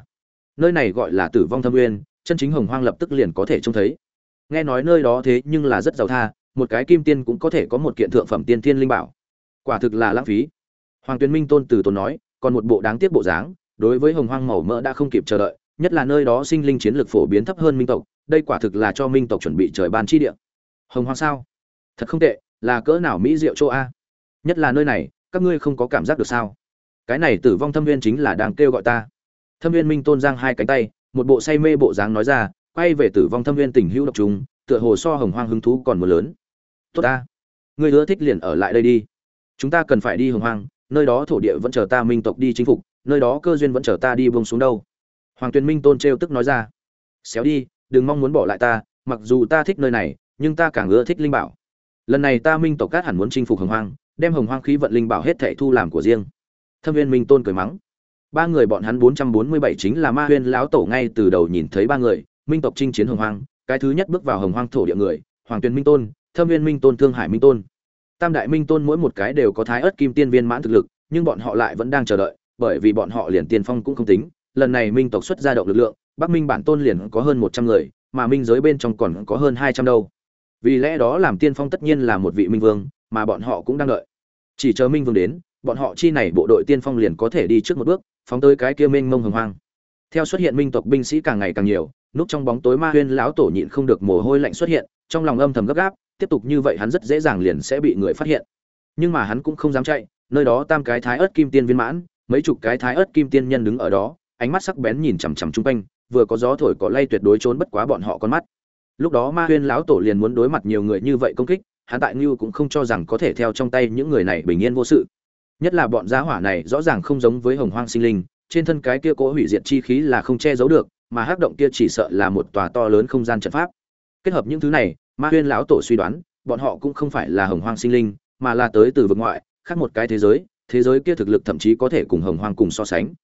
Nơi này gọi là tử vong thâm uyên chân chính hồng hoang lập tức liền có thể trông thấy. Nghe nói nơi đó thế nhưng là rất giàu tha một cái kim tiên cũng có thể có một kiện thượng phẩm tiên thiên linh bảo. Quả thực là lãng phí. Hoàng tuyền minh tôn từ tốn nói, còn một bộ đáng tiếc bộ dáng, đối với hồng hoang màu mỡ đã không kịp chờ đợi, nhất là nơi đó sinh linh chiến lược phổ biến thấp hơn minh tộc, đây quả thực là cho minh tộc chuẩn bị trời ban chi địa. Hồng hoang sao? Thật không tệ, là cỡ nào mỹ diệu chỗ a? Nhất là nơi này, các ngươi không có cảm giác được sao? Cái này tử vong thâm viên chính là đang kêu gọi ta. Thâm viên minh tôn giang hai cánh tay, một bộ say mê bộ dáng nói ra, quay về tử vong thâm viên tình hữu độc trùng, tựa hồ so hồng hoang hứng thú còn một lớn tốt ta. Ngươi ưa thích liền ở lại đây đi. Chúng ta cần phải đi hồng hoang, nơi đó thổ địa vẫn chờ ta minh tộc đi chinh phục, nơi đó cơ duyên vẫn chờ ta đi buông xuống đâu. Hoàng tuyền minh tôn trêu tức nói ra. Xéo đi, đừng mong muốn bỏ lại ta, mặc dù ta thích nơi này, nhưng ta càng ưa thích linh bảo. Lần này ta minh tộc cát hẳn muốn chinh phục hồng hoang, đem hồng hoang khí vận linh bảo hết thảy thu làm của riêng. Thâm viên minh tôn cười mắng. Ba người bọn hắn bốn trăm bốn mươi bảy chính là ma huyên lão tổ ngay từ đầu nhìn thấy ba người, minh tộc chinh chiến hồng hoang, cái thứ nhất bước vào hồng hoang thổ địa người, hoàng tuyền minh tôn thâm viên minh tôn thương hải minh tôn. Tam đại minh tôn mỗi một cái đều có thái ớt kim tiên viên mãn thực lực, nhưng bọn họ lại vẫn đang chờ đợi, bởi vì bọn họ liền tiên phong cũng không tính. Lần này minh tộc xuất ra động lực lượng, bắc minh bản tôn liền có hơn một trăm người, mà minh giới bên trong còn có hơn hai trăm đâu. Vì lẽ đó làm tiên phong tất nhiên là một vị minh vương, mà bọn họ cũng đang đợi. Chỉ chờ minh vương đến, bọn họ chi này bộ đội tiên phong liền có thể đi trước một bước, phóng tới cái kia mênh mông hồng hoang. Theo xuất hiện minh tộc binh sĩ càng ngày càng nhiều, núp trong bóng tối ma huyên lão tổ nhịn không được mồ hôi lạnh xuất hiện, trong lòng âm thầm gấp gáp tiếp tục như vậy hắn rất dễ dàng liền sẽ bị người phát hiện. Nhưng mà hắn cũng không dám chạy, nơi đó tam cái thái ớt kim tiên viên mãn, mấy chục cái thái ớt kim tiên nhân đứng ở đó, ánh mắt sắc bén nhìn chằm chằm chung quanh, vừa có gió thổi có lay tuyệt đối trốn bất quá bọn họ con mắt. Lúc đó ma huyên lão tổ liền muốn đối mặt nhiều người như vậy công kích, hắn tại ngưu cũng không cho rằng có thể theo trong tay những người này bình yên vô sự. Nhất là bọn giá hỏa này rõ ràng không giống với hồng hoang sinh linh, trên thân cái kia cố hủy diệt chi khí là không che giấu được, mà hắc động kia chỉ sợ là một tòa to lớn không gian trận pháp. Kết hợp những thứ này ma huyên lão tổ suy đoán, bọn họ cũng không phải là hồng hoang sinh linh, mà là tới từ vực ngoại, khác một cái thế giới thế giới kia thực lực thậm chí có thể cùng hồng hoang cùng so sánh.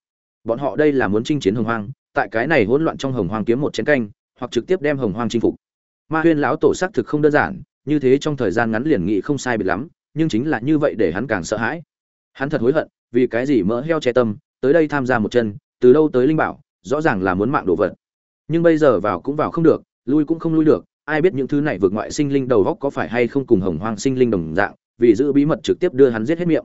Bọn họ đây là muốn chinh chiến hồng hoang, tại cái này hỗn loạn trong hồng hoang kiếm một chén canh, hoặc trực tiếp đem hồng hoang chinh phục. Ma huyên lão tổ xác thực không đơn giản, như thế trong thời gian ngắn liền nghị không sai biệt lắm, nhưng chính là như vậy để hắn càng sợ hãi. Hắn thật hối hận, vì cái gì mỡ heo che tâm, tới đây tham gia một chân, từ đâu tới linh bảo, rõ ràng là muốn mạng đồ vật. Nhưng bây giờ vào cũng vào không được, lui cũng không lui được ai biết những thứ này vượt ngoại sinh linh đầu góc có phải hay không cùng hồng hoang sinh linh đồng dạng, vì giữ bí mật trực tiếp đưa hắn giết hết miệng.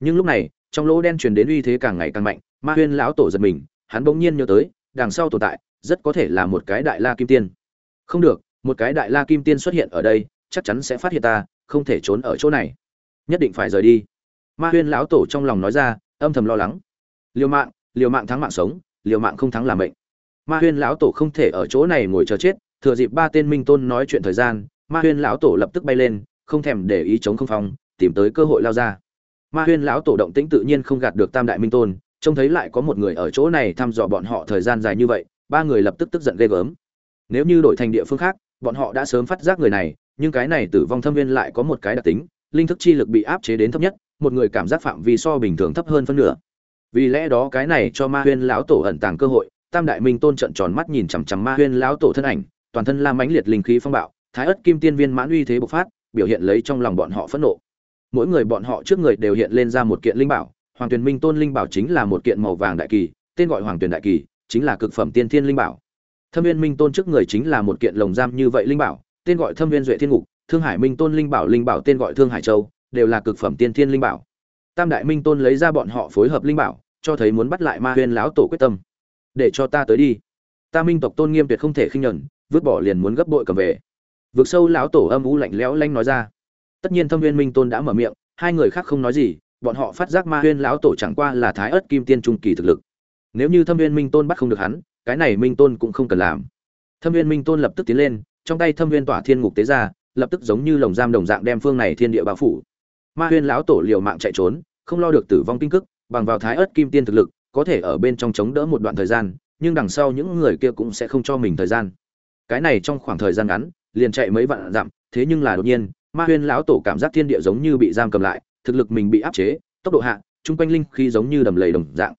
Nhưng lúc này, trong lỗ đen truyền đến uy thế càng ngày càng mạnh, ma huyên lão tổ giật mình, hắn bỗng nhiên nhớ tới, đằng sau tồn tại, rất có thể là một cái đại la kim tiên. Không được, một cái đại la kim tiên xuất hiện ở đây, chắc chắn sẽ phát hiện ta, không thể trốn ở chỗ này. Nhất định phải rời đi. Ma huyên lão tổ trong lòng nói ra, âm thầm lo lắng. Liều mạng liều mạng thắng mạng sống, liều mạng không thắng là mệnh. Ma huyên lão tổ không thể ở chỗ này ngồi chờ chết thừa dịp ba tên minh tôn nói chuyện thời gian, ma huyên lão tổ lập tức bay lên, không thèm để ý chống không phong, tìm tới cơ hội lao ra. Ma huyên lão tổ động tĩnh tự nhiên không gạt được tam đại minh tôn, trông thấy lại có một người ở chỗ này thăm dò bọn họ thời gian dài như vậy, ba người lập tức tức giận ghê gớm. Nếu như đổi thành địa phương khác, bọn họ đã sớm phát giác người này, nhưng cái này tử vong thâm viên lại có một cái đặc tính, linh thức chi lực bị áp chế đến thấp nhất, một người cảm giác phạm vi so bình thường thấp hơn phân nửa. Vì lẽ đó cái này cho ma huyên lão tổ ẩn tàng cơ hội, tam đại minh tôn trận tròn mắt nhìn chằm chằm ma huyên lão tổ thân ảnh toàn thân la mãnh liệt linh khí phong bạo, thái ất kim tiên viên mãn uy thế bộc phát, biểu hiện lấy trong lòng bọn họ phẫn nộ. Mỗi người bọn họ trước người đều hiện lên ra một kiện linh bảo, hoàng tuyền minh tôn linh bảo chính là một kiện màu vàng đại kỳ, tên gọi hoàng tuyền đại kỳ, chính là cực phẩm tiên thiên linh bảo. Thâm viên minh tôn trước người chính là một kiện lồng giam như vậy linh bảo, tên gọi thâm viên duệ thiên ngục, thương hải minh tôn linh bảo linh bảo tên gọi thương hải châu, đều là cực phẩm tiên thiên linh bảo. Tam đại minh tôn lấy ra bọn họ phối hợp linh bảo, cho thấy muốn bắt lại ma huyên lão tổ quyết tâm. Để cho ta tới đi. Ta minh tộc tôn nghiêm tuyệt không thể khinh nhẫn vứt bỏ liền muốn gấp bội cầm về. Vượt sâu lão tổ âm u lạnh lẽo lanh nói ra. Tất nhiên thâm viên minh tôn đã mở miệng, hai người khác không nói gì, bọn họ phát giác ma huyên lão tổ chẳng qua là thái ớt kim tiên trung kỳ thực lực. Nếu như thâm viên minh tôn bắt không được hắn, cái này minh tôn cũng không cần làm. Thâm viên minh tôn lập tức tiến lên, trong tay thâm viên tỏa thiên ngục tế ra, lập tức giống như lồng giam đồng dạng đem phương này thiên địa bao phủ. Ma huyên lão tổ liều mạng chạy trốn, không lo được tử vong kinh cức, bằng vào thái ớt kim tiên thực lực, có thể ở bên trong chống đỡ một đoạn thời gian, nhưng đằng sau những người kia cũng sẽ không cho mình thời gian cái này trong khoảng thời gian ngắn, liền chạy mấy vạn dặm, thế nhưng là đột nhiên, ma huyên lão tổ cảm giác thiên địa giống như bị giam cầm lại, thực lực mình bị áp chế, tốc độ hạ, chung quanh linh khi giống như đầm lầy đồng dạng.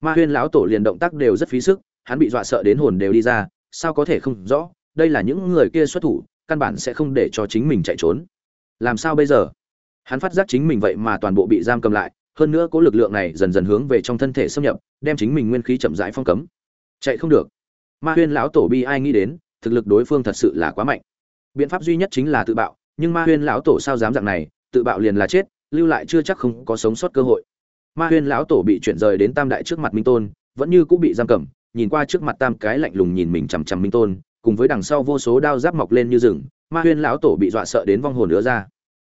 Ma huyên lão tổ liền động tác đều rất phí sức, hắn bị dọa sợ đến hồn đều đi ra, sao có thể không rõ, đây là những người kia xuất thủ, căn bản sẽ không để cho chính mình chạy trốn. Làm sao bây giờ? Hắn phát giác chính mình vậy mà toàn bộ bị giam cầm lại, hơn nữa cố lực lượng này dần dần hướng về trong thân thể xâm nhập, đem chính mình nguyên khí chậm rãi phong cấm. Chạy không được. Ma huyên lão tổ bi ai nghĩ đến thực lực đối phương thật sự là quá mạnh. Biện pháp duy nhất chính là tự bạo, nhưng ma huyên lão tổ sao dám dạng này, tự bạo liền là chết, lưu lại chưa chắc không có sống sót cơ hội. Ma huyên lão tổ bị chuyển rời đến tam đại trước mặt minh tôn, vẫn như cũng bị giam cầm, nhìn qua trước mặt tam cái lạnh lùng nhìn mình chằm chằm minh tôn, cùng với đằng sau vô số đao giáp mọc lên như rừng, ma huyên lão tổ bị dọa sợ đến vong hồn nữa ra.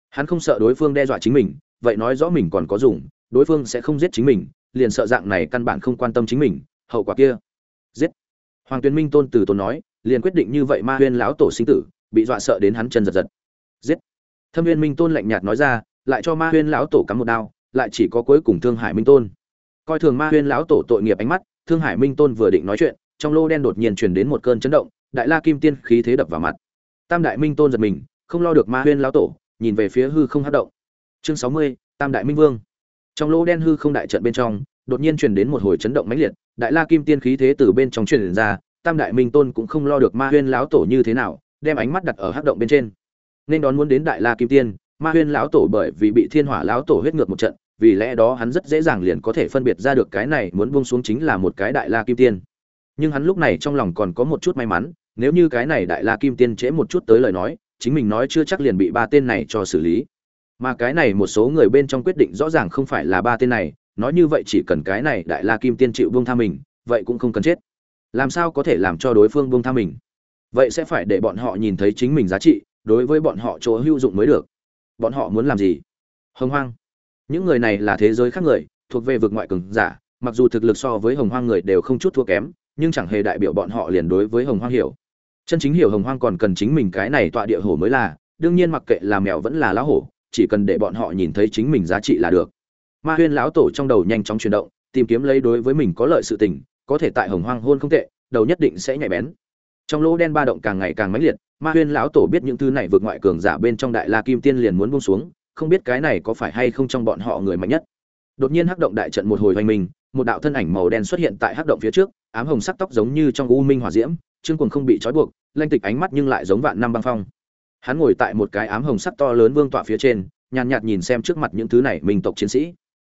Hắn không sợ đối phương đe dọa chính mình, vậy nói rõ mình còn có dùng, đối phương sẽ không giết chính mình, liền sợ dạng này căn bản không quan tâm chính mình, hậu quả kia. Giết. Hoàng tuyền minh tôn từ tôn nói liền quyết định như vậy ma huyên lão tổ sinh tử, bị dọa sợ đến hắn chân giật giật. Giết! Thâm viên minh tôn lạnh nhạt nói ra, lại cho ma huyên lão tổ cắm một đao, lại chỉ có cuối cùng thương hải minh tôn. Coi thường ma huyên lão tổ tội nghiệp ánh mắt, thương hải minh tôn vừa định nói chuyện, trong lô đen đột nhiên truyền đến một cơn chấn động, đại la kim tiên khí thế đập vào mặt. Tam đại minh tôn giật mình, không lo được ma huyên lão tổ, nhìn về phía hư không hát động. Chương sáu mươi, tam đại minh vương. Trong lô đen hư không đại trận bên trong, đột nhiên truyền đến một hồi chấn động mãnh liệt, đại la kim tiên khí thế từ bên trong truyền ra tam đại minh tôn cũng không lo được ma huyên lão tổ như thế nào, đem ánh mắt đặt ở hắc động bên trên. Nên đón muốn đến đại la kim tiên, ma huyên lão tổ bởi vì bị thiên hỏa lão tổ huyết ngược một trận, vì lẽ đó hắn rất dễ dàng liền có thể phân biệt ra được cái này muốn buông xuống chính là một cái đại la kim tiên. Nhưng hắn lúc này trong lòng còn có một chút may mắn, nếu như cái này đại la kim tiên trễ một chút tới lời nói, chính mình nói chưa chắc liền bị ba tên này cho xử lý. Mà cái này một số người bên trong quyết định rõ ràng không phải là ba tên này, nói như vậy chỉ cần cái này đại la kim tiên chịu buông tha mình, vậy cũng không cần chết làm sao có thể làm cho đối phương buông tha mình? Vậy sẽ phải để bọn họ nhìn thấy chính mình giá trị, đối với bọn họ chỗ hữu dụng mới được. Bọn họ muốn làm gì? Hồng hoang. Những người này là thế giới khác người, thuộc về vực ngoại cường giả, mặc dù thực lực so với hồng hoang người đều không chút thua kém, nhưng chẳng hề đại biểu bọn họ liền đối với hồng hoang hiểu. Chân chính hiểu hồng hoang còn cần chính mình cái này tọa địa hổ mới là, đương nhiên mặc kệ là mèo vẫn là lá hổ, chỉ cần để bọn họ nhìn thấy chính mình giá trị là được. Ma huyên lão tổ trong đầu nhanh chóng chuyển động, tìm kiếm lấy đối với mình có lợi sự tình có thể tại hồng hoang hôn không tệ, đầu nhất định sẽ nhạy bén. Trong lỗ đen ba động càng ngày càng mãnh liệt, ma huyên lão tổ biết những thứ này vượt ngoại cường giả bên trong đại la kim tiên liền muốn buông xuống, không biết cái này có phải hay không trong bọn họ người mạnh nhất. Đột nhiên hắc động đại trận một hồi hoành mình, một đạo thân ảnh màu đen xuất hiện tại hắc động phía trước, ám hồng sắc tóc giống như trong u minh hỏa diễm, trương quần không bị trói buộc, lanh tịch ánh mắt nhưng lại giống vạn năm băng phong. Hắn ngồi tại một cái ám hồng sắc to lớn vương tọa phía trên, nhàn nhạt nhìn xem trước mặt những thứ này minh tộc chiến sĩ.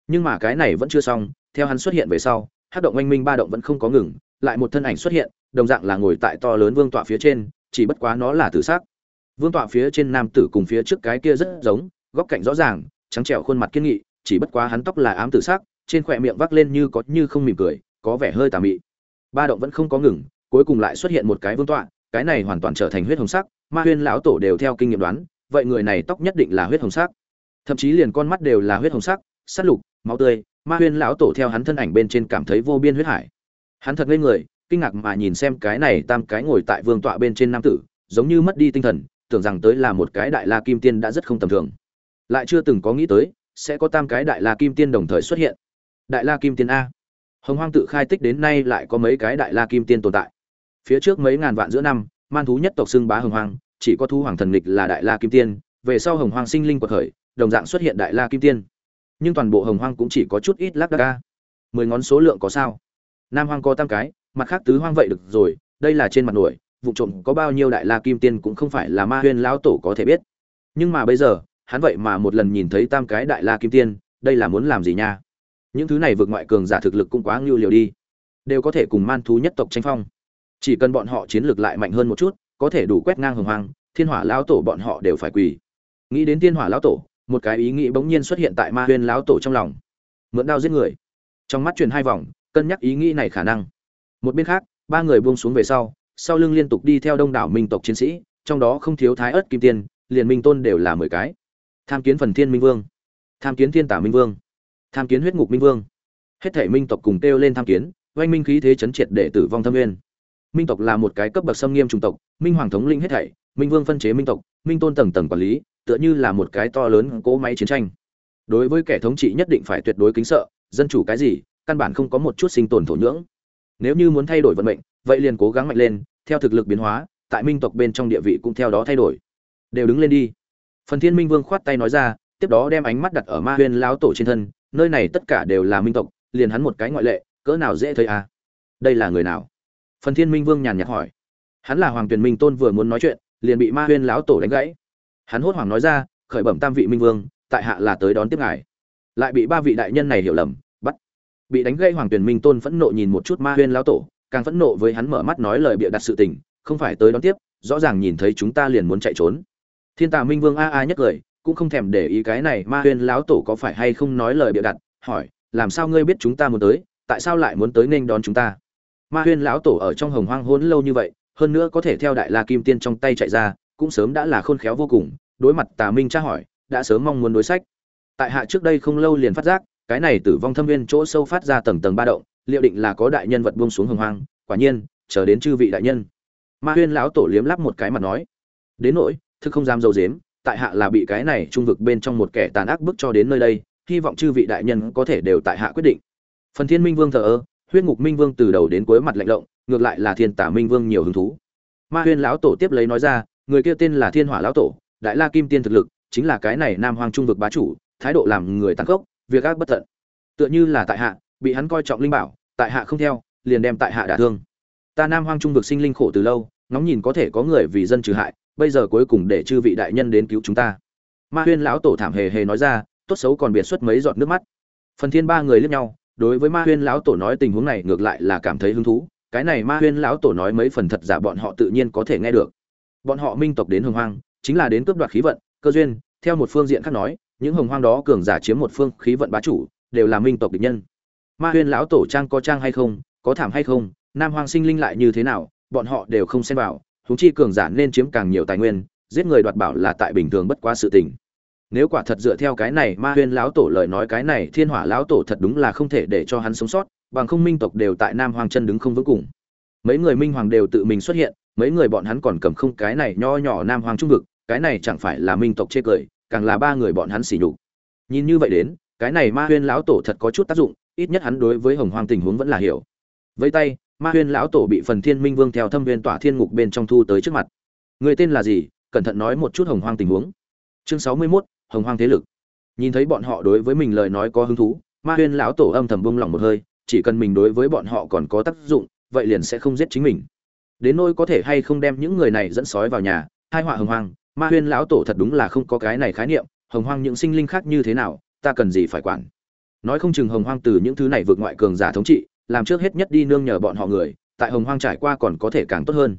Nhưng mà cái này vẫn chưa xong, theo hắn xuất hiện về sau Hát động oanh minh ba động vẫn không có ngừng, lại một thân ảnh xuất hiện, đồng dạng là ngồi tại to lớn vương tọa phía trên, chỉ bất quá nó là tử sắc. Vương tọa phía trên nam tử cùng phía trước cái kia rất giống, góc cạnh rõ ràng, trắng trẻo khuôn mặt kiên nghị, chỉ bất quá hắn tóc là ám tử sắc, trên khỏe miệng vác lên như có như không mỉm cười, có vẻ hơi tà mị. Ba động vẫn không có ngừng, cuối cùng lại xuất hiện một cái vương tọa, cái này hoàn toàn trở thành huyết hồng sắc, ma huyên lão tổ đều theo kinh nghiệm đoán, vậy người này tóc nhất định là huyết hồng sắc. Thậm chí liền con mắt đều là huyết hồng sắc, sắt lục, máu tươi ma huyên lão tổ theo hắn thân ảnh bên trên cảm thấy vô biên huyết hải. Hắn thật ngây người, kinh ngạc mà nhìn xem cái này tam cái ngồi tại vương tọa bên trên nam tử, giống như mất đi tinh thần, tưởng rằng tới là một cái đại la kim tiên đã rất không tầm thường. Lại chưa từng có nghĩ tới, sẽ có tam cái đại la kim tiên đồng thời xuất hiện. Đại la kim tiên a. Hồng hoang tự khai tích đến nay lại có mấy cái đại la kim tiên tồn tại. Phía trước mấy ngàn vạn giữa năm, man thú nhất tộc xưng bá hồng hoang, chỉ có thu hoàng thần nghịch là đại la kim tiên, về sau hồng hoang sinh linh quật khởi, đồng dạng xuất hiện đại la kim tiên nhưng toàn bộ hồng hoang cũng chỉ có chút ít lác đác ca. Mười ngón số lượng có sao? Nam hoang có tam cái, mặt khác tứ hoang vậy được rồi, đây là trên mặt nổi, vụ trộm có bao nhiêu đại la kim tiên cũng không phải là ma huyên lão tổ có thể biết. Nhưng mà bây giờ, hắn vậy mà một lần nhìn thấy tam cái đại la kim tiên, đây là muốn làm gì nha? Những thứ này vượt ngoại cường giả thực lực cũng quá ngưu liều đi. Đều có thể cùng man thú nhất tộc tranh phong. Chỉ cần bọn họ chiến lược lại mạnh hơn một chút, có thể đủ quét ngang hồng hoang, thiên hỏa lão tổ bọn họ đều phải quỳ. Nghĩ đến thiên hỏa lão tổ một cái ý nghĩ bỗng nhiên xuất hiện tại ma huyên lão tổ trong lòng. Mượn đao giết người. Trong mắt truyền hai vòng, cân nhắc ý nghĩ này khả năng. Một bên khác, ba người buông xuống về sau sau lưng liên tục đi theo đông đảo minh tộc chiến sĩ, trong đó không thiếu thái ớt kim tiên, liền minh tôn đều là mười cái. Tham kiến phần thiên minh vương. Tham kiến thiên tả minh vương. Tham kiến huyết ngục minh vương. Hết thể minh tộc cùng kêu lên tham kiến, oanh minh khí thế chấn triệt để tử vong thâm nguyên. Minh tộc là một cái cấp bậc xâm nghiêm chủng tộc, minh hoàng thống linh hết thảy, minh vương phân chế minh tộc, minh tôn tầng tầng quản lý tựa như là một cái to lớn cỗ máy chiến tranh. Đối với kẻ thống trị nhất định phải tuyệt đối kính sợ, dân chủ cái gì, căn bản không có một chút sinh tồn thổ nhưỡng. Nếu như muốn thay đổi vận mệnh, vậy liền cố gắng mạnh lên, theo thực lực biến hóa, tại minh tộc bên trong địa vị cũng theo đó thay đổi. Đều đứng lên đi. Phần thiên minh vương khoát tay nói ra, tiếp đó đem ánh mắt đặt ở ma huyên lão tổ trên thân, nơi này tất cả đều là minh tộc, liền hắn một cái ngoại lệ, cỡ nào dễ thấy à? Đây là người nào? Phần thiên minh vương nhàn nhạt hỏi. Hắn là hoàng tuyền minh tôn vừa muốn nói chuyện, liền bị ma huyên lão tổ đánh gãy hắn hốt hoảng nói ra khởi bẩm tam vị minh vương tại hạ là tới đón tiếp ngài. Lại bị ba vị đại nhân này hiểu lầm bắt. Bị đánh gây hoàng tuyền minh tôn phẫn nộ nhìn một chút ma huyên lão tổ càng phẫn nộ với hắn mở mắt nói lời bịa đặt sự tình không phải tới đón tiếp rõ ràng nhìn thấy chúng ta liền muốn chạy trốn. Thiên tà minh vương a a nhất cười, cũng không thèm để ý cái này ma huyên lão tổ có phải hay không nói lời bịa đặt hỏi làm sao ngươi biết chúng ta muốn tới tại sao lại muốn tới nên đón chúng ta? Ma huyên lão tổ ở trong hồng hoang hôn lâu như vậy hơn nữa có thể theo đại la kim tiên trong tay chạy ra cũng sớm đã là khôn khéo vô cùng, đối mặt tà minh tra hỏi, đã sớm mong muốn đối sách. Tại hạ trước đây không lâu liền phát giác, cái này tử vong thâm viên chỗ sâu phát ra tầng tầng ba động, liệu định là có đại nhân vật buông xuống hồng hoang, quả nhiên, chờ đến chư vị đại nhân. Ma huyên lão tổ liếm lắp một cái mặt nói, đến nỗi thức không dám dâu dếm, tại hạ là bị cái này trung vực bên trong một kẻ tàn ác bức cho đến nơi đây, hy vọng chư vị đại nhân có thể đều tại hạ quyết định. Phần thiên minh vương thờ ơ, huyết ngục minh vương từ đầu đến cuối mặt lạnh lộng, ngược lại là thiên tả minh vương nhiều hứng thú. Ma huyên lão tổ tiếp lấy nói ra người kia tên là thiên hỏa lão tổ, đại la kim tiên thực lực, chính là cái này nam hoang trung vực bá chủ, thái độ làm người tăng cốc việc ác bất tận. Tựa như là tại hạ, bị hắn coi trọng linh bảo, tại hạ không theo, liền đem tại hạ đả thương. Ta nam hoang trung vực sinh linh khổ từ lâu, ngóng nhìn có thể có người vì dân trừ hại, bây giờ cuối cùng để chư vị đại nhân đến cứu chúng ta. Ma huyên lão tổ thảm hề hề nói ra, tốt xấu còn biệt xuất mấy giọt nước mắt. Phần thiên ba người liếc nhau, đối với ma huyên lão tổ nói tình huống này ngược lại là cảm thấy hứng thú, cái này ma huyên lão tổ nói mấy phần thật giả bọn họ tự nhiên có thể nghe được bọn họ minh tộc đến hồng hoang, chính là đến cướp đoạt khí vận, cơ duyên, theo một phương diện khác nói, những hồng hoang đó cường giả chiếm một phương khí vận bá chủ, đều là minh tộc địch nhân. Ma huyên lão tổ trang có trang hay không, có thảm hay không, nam hoang sinh linh lại như thế nào, bọn họ đều không xem vào, huống chi cường giả nên chiếm càng nhiều tài nguyên, giết người đoạt bảo là tại bình thường bất quá sự tình. Nếu quả thật dựa theo cái này, ma huyên lão tổ lời nói cái này, thiên hỏa lão tổ thật đúng là không thể để cho hắn sống sót, bằng không minh tộc đều tại nam hoàng chân đứng không vững cùng. Mấy người minh hoàng đều tự mình xuất hiện mấy người bọn hắn còn cầm không cái này nho nhỏ nam hoàng trung vực cái này chẳng phải là minh tộc chê cười càng là ba người bọn hắn xỉ nhục. Nhìn như vậy đến cái này ma huyên lão tổ thật có chút tác dụng ít nhất hắn đối với hồng hoàng tình huống vẫn là hiểu. Với tay ma huyên lão tổ bị phần thiên minh vương theo thâm viên tỏa thiên ngục bên trong thu tới trước mặt. Người tên là gì? Cẩn thận nói một chút hồng hoang tình huống. Chương sáu mươi 61, hồng hoang thế lực. Nhìn thấy bọn họ đối với mình lời nói có hứng thú ma huyên lão tổ âm thầm bông lòng một hơi chỉ cần mình đối với bọn họ còn có tác dụng vậy liền sẽ không giết chính mình đến nỗi có thể hay không đem những người này dẫn sói vào nhà hai họa hồng hoang, ma huyên lão tổ thật đúng là không có cái này khái niệm, hồng hoang những sinh linh khác như thế nào, ta cần gì phải quản. Nói không chừng hồng hoang từ những thứ này vượt ngoại cường giả thống trị, làm trước hết nhất đi nương nhờ bọn họ người, tại hồng hoang trải qua còn có thể càng tốt hơn.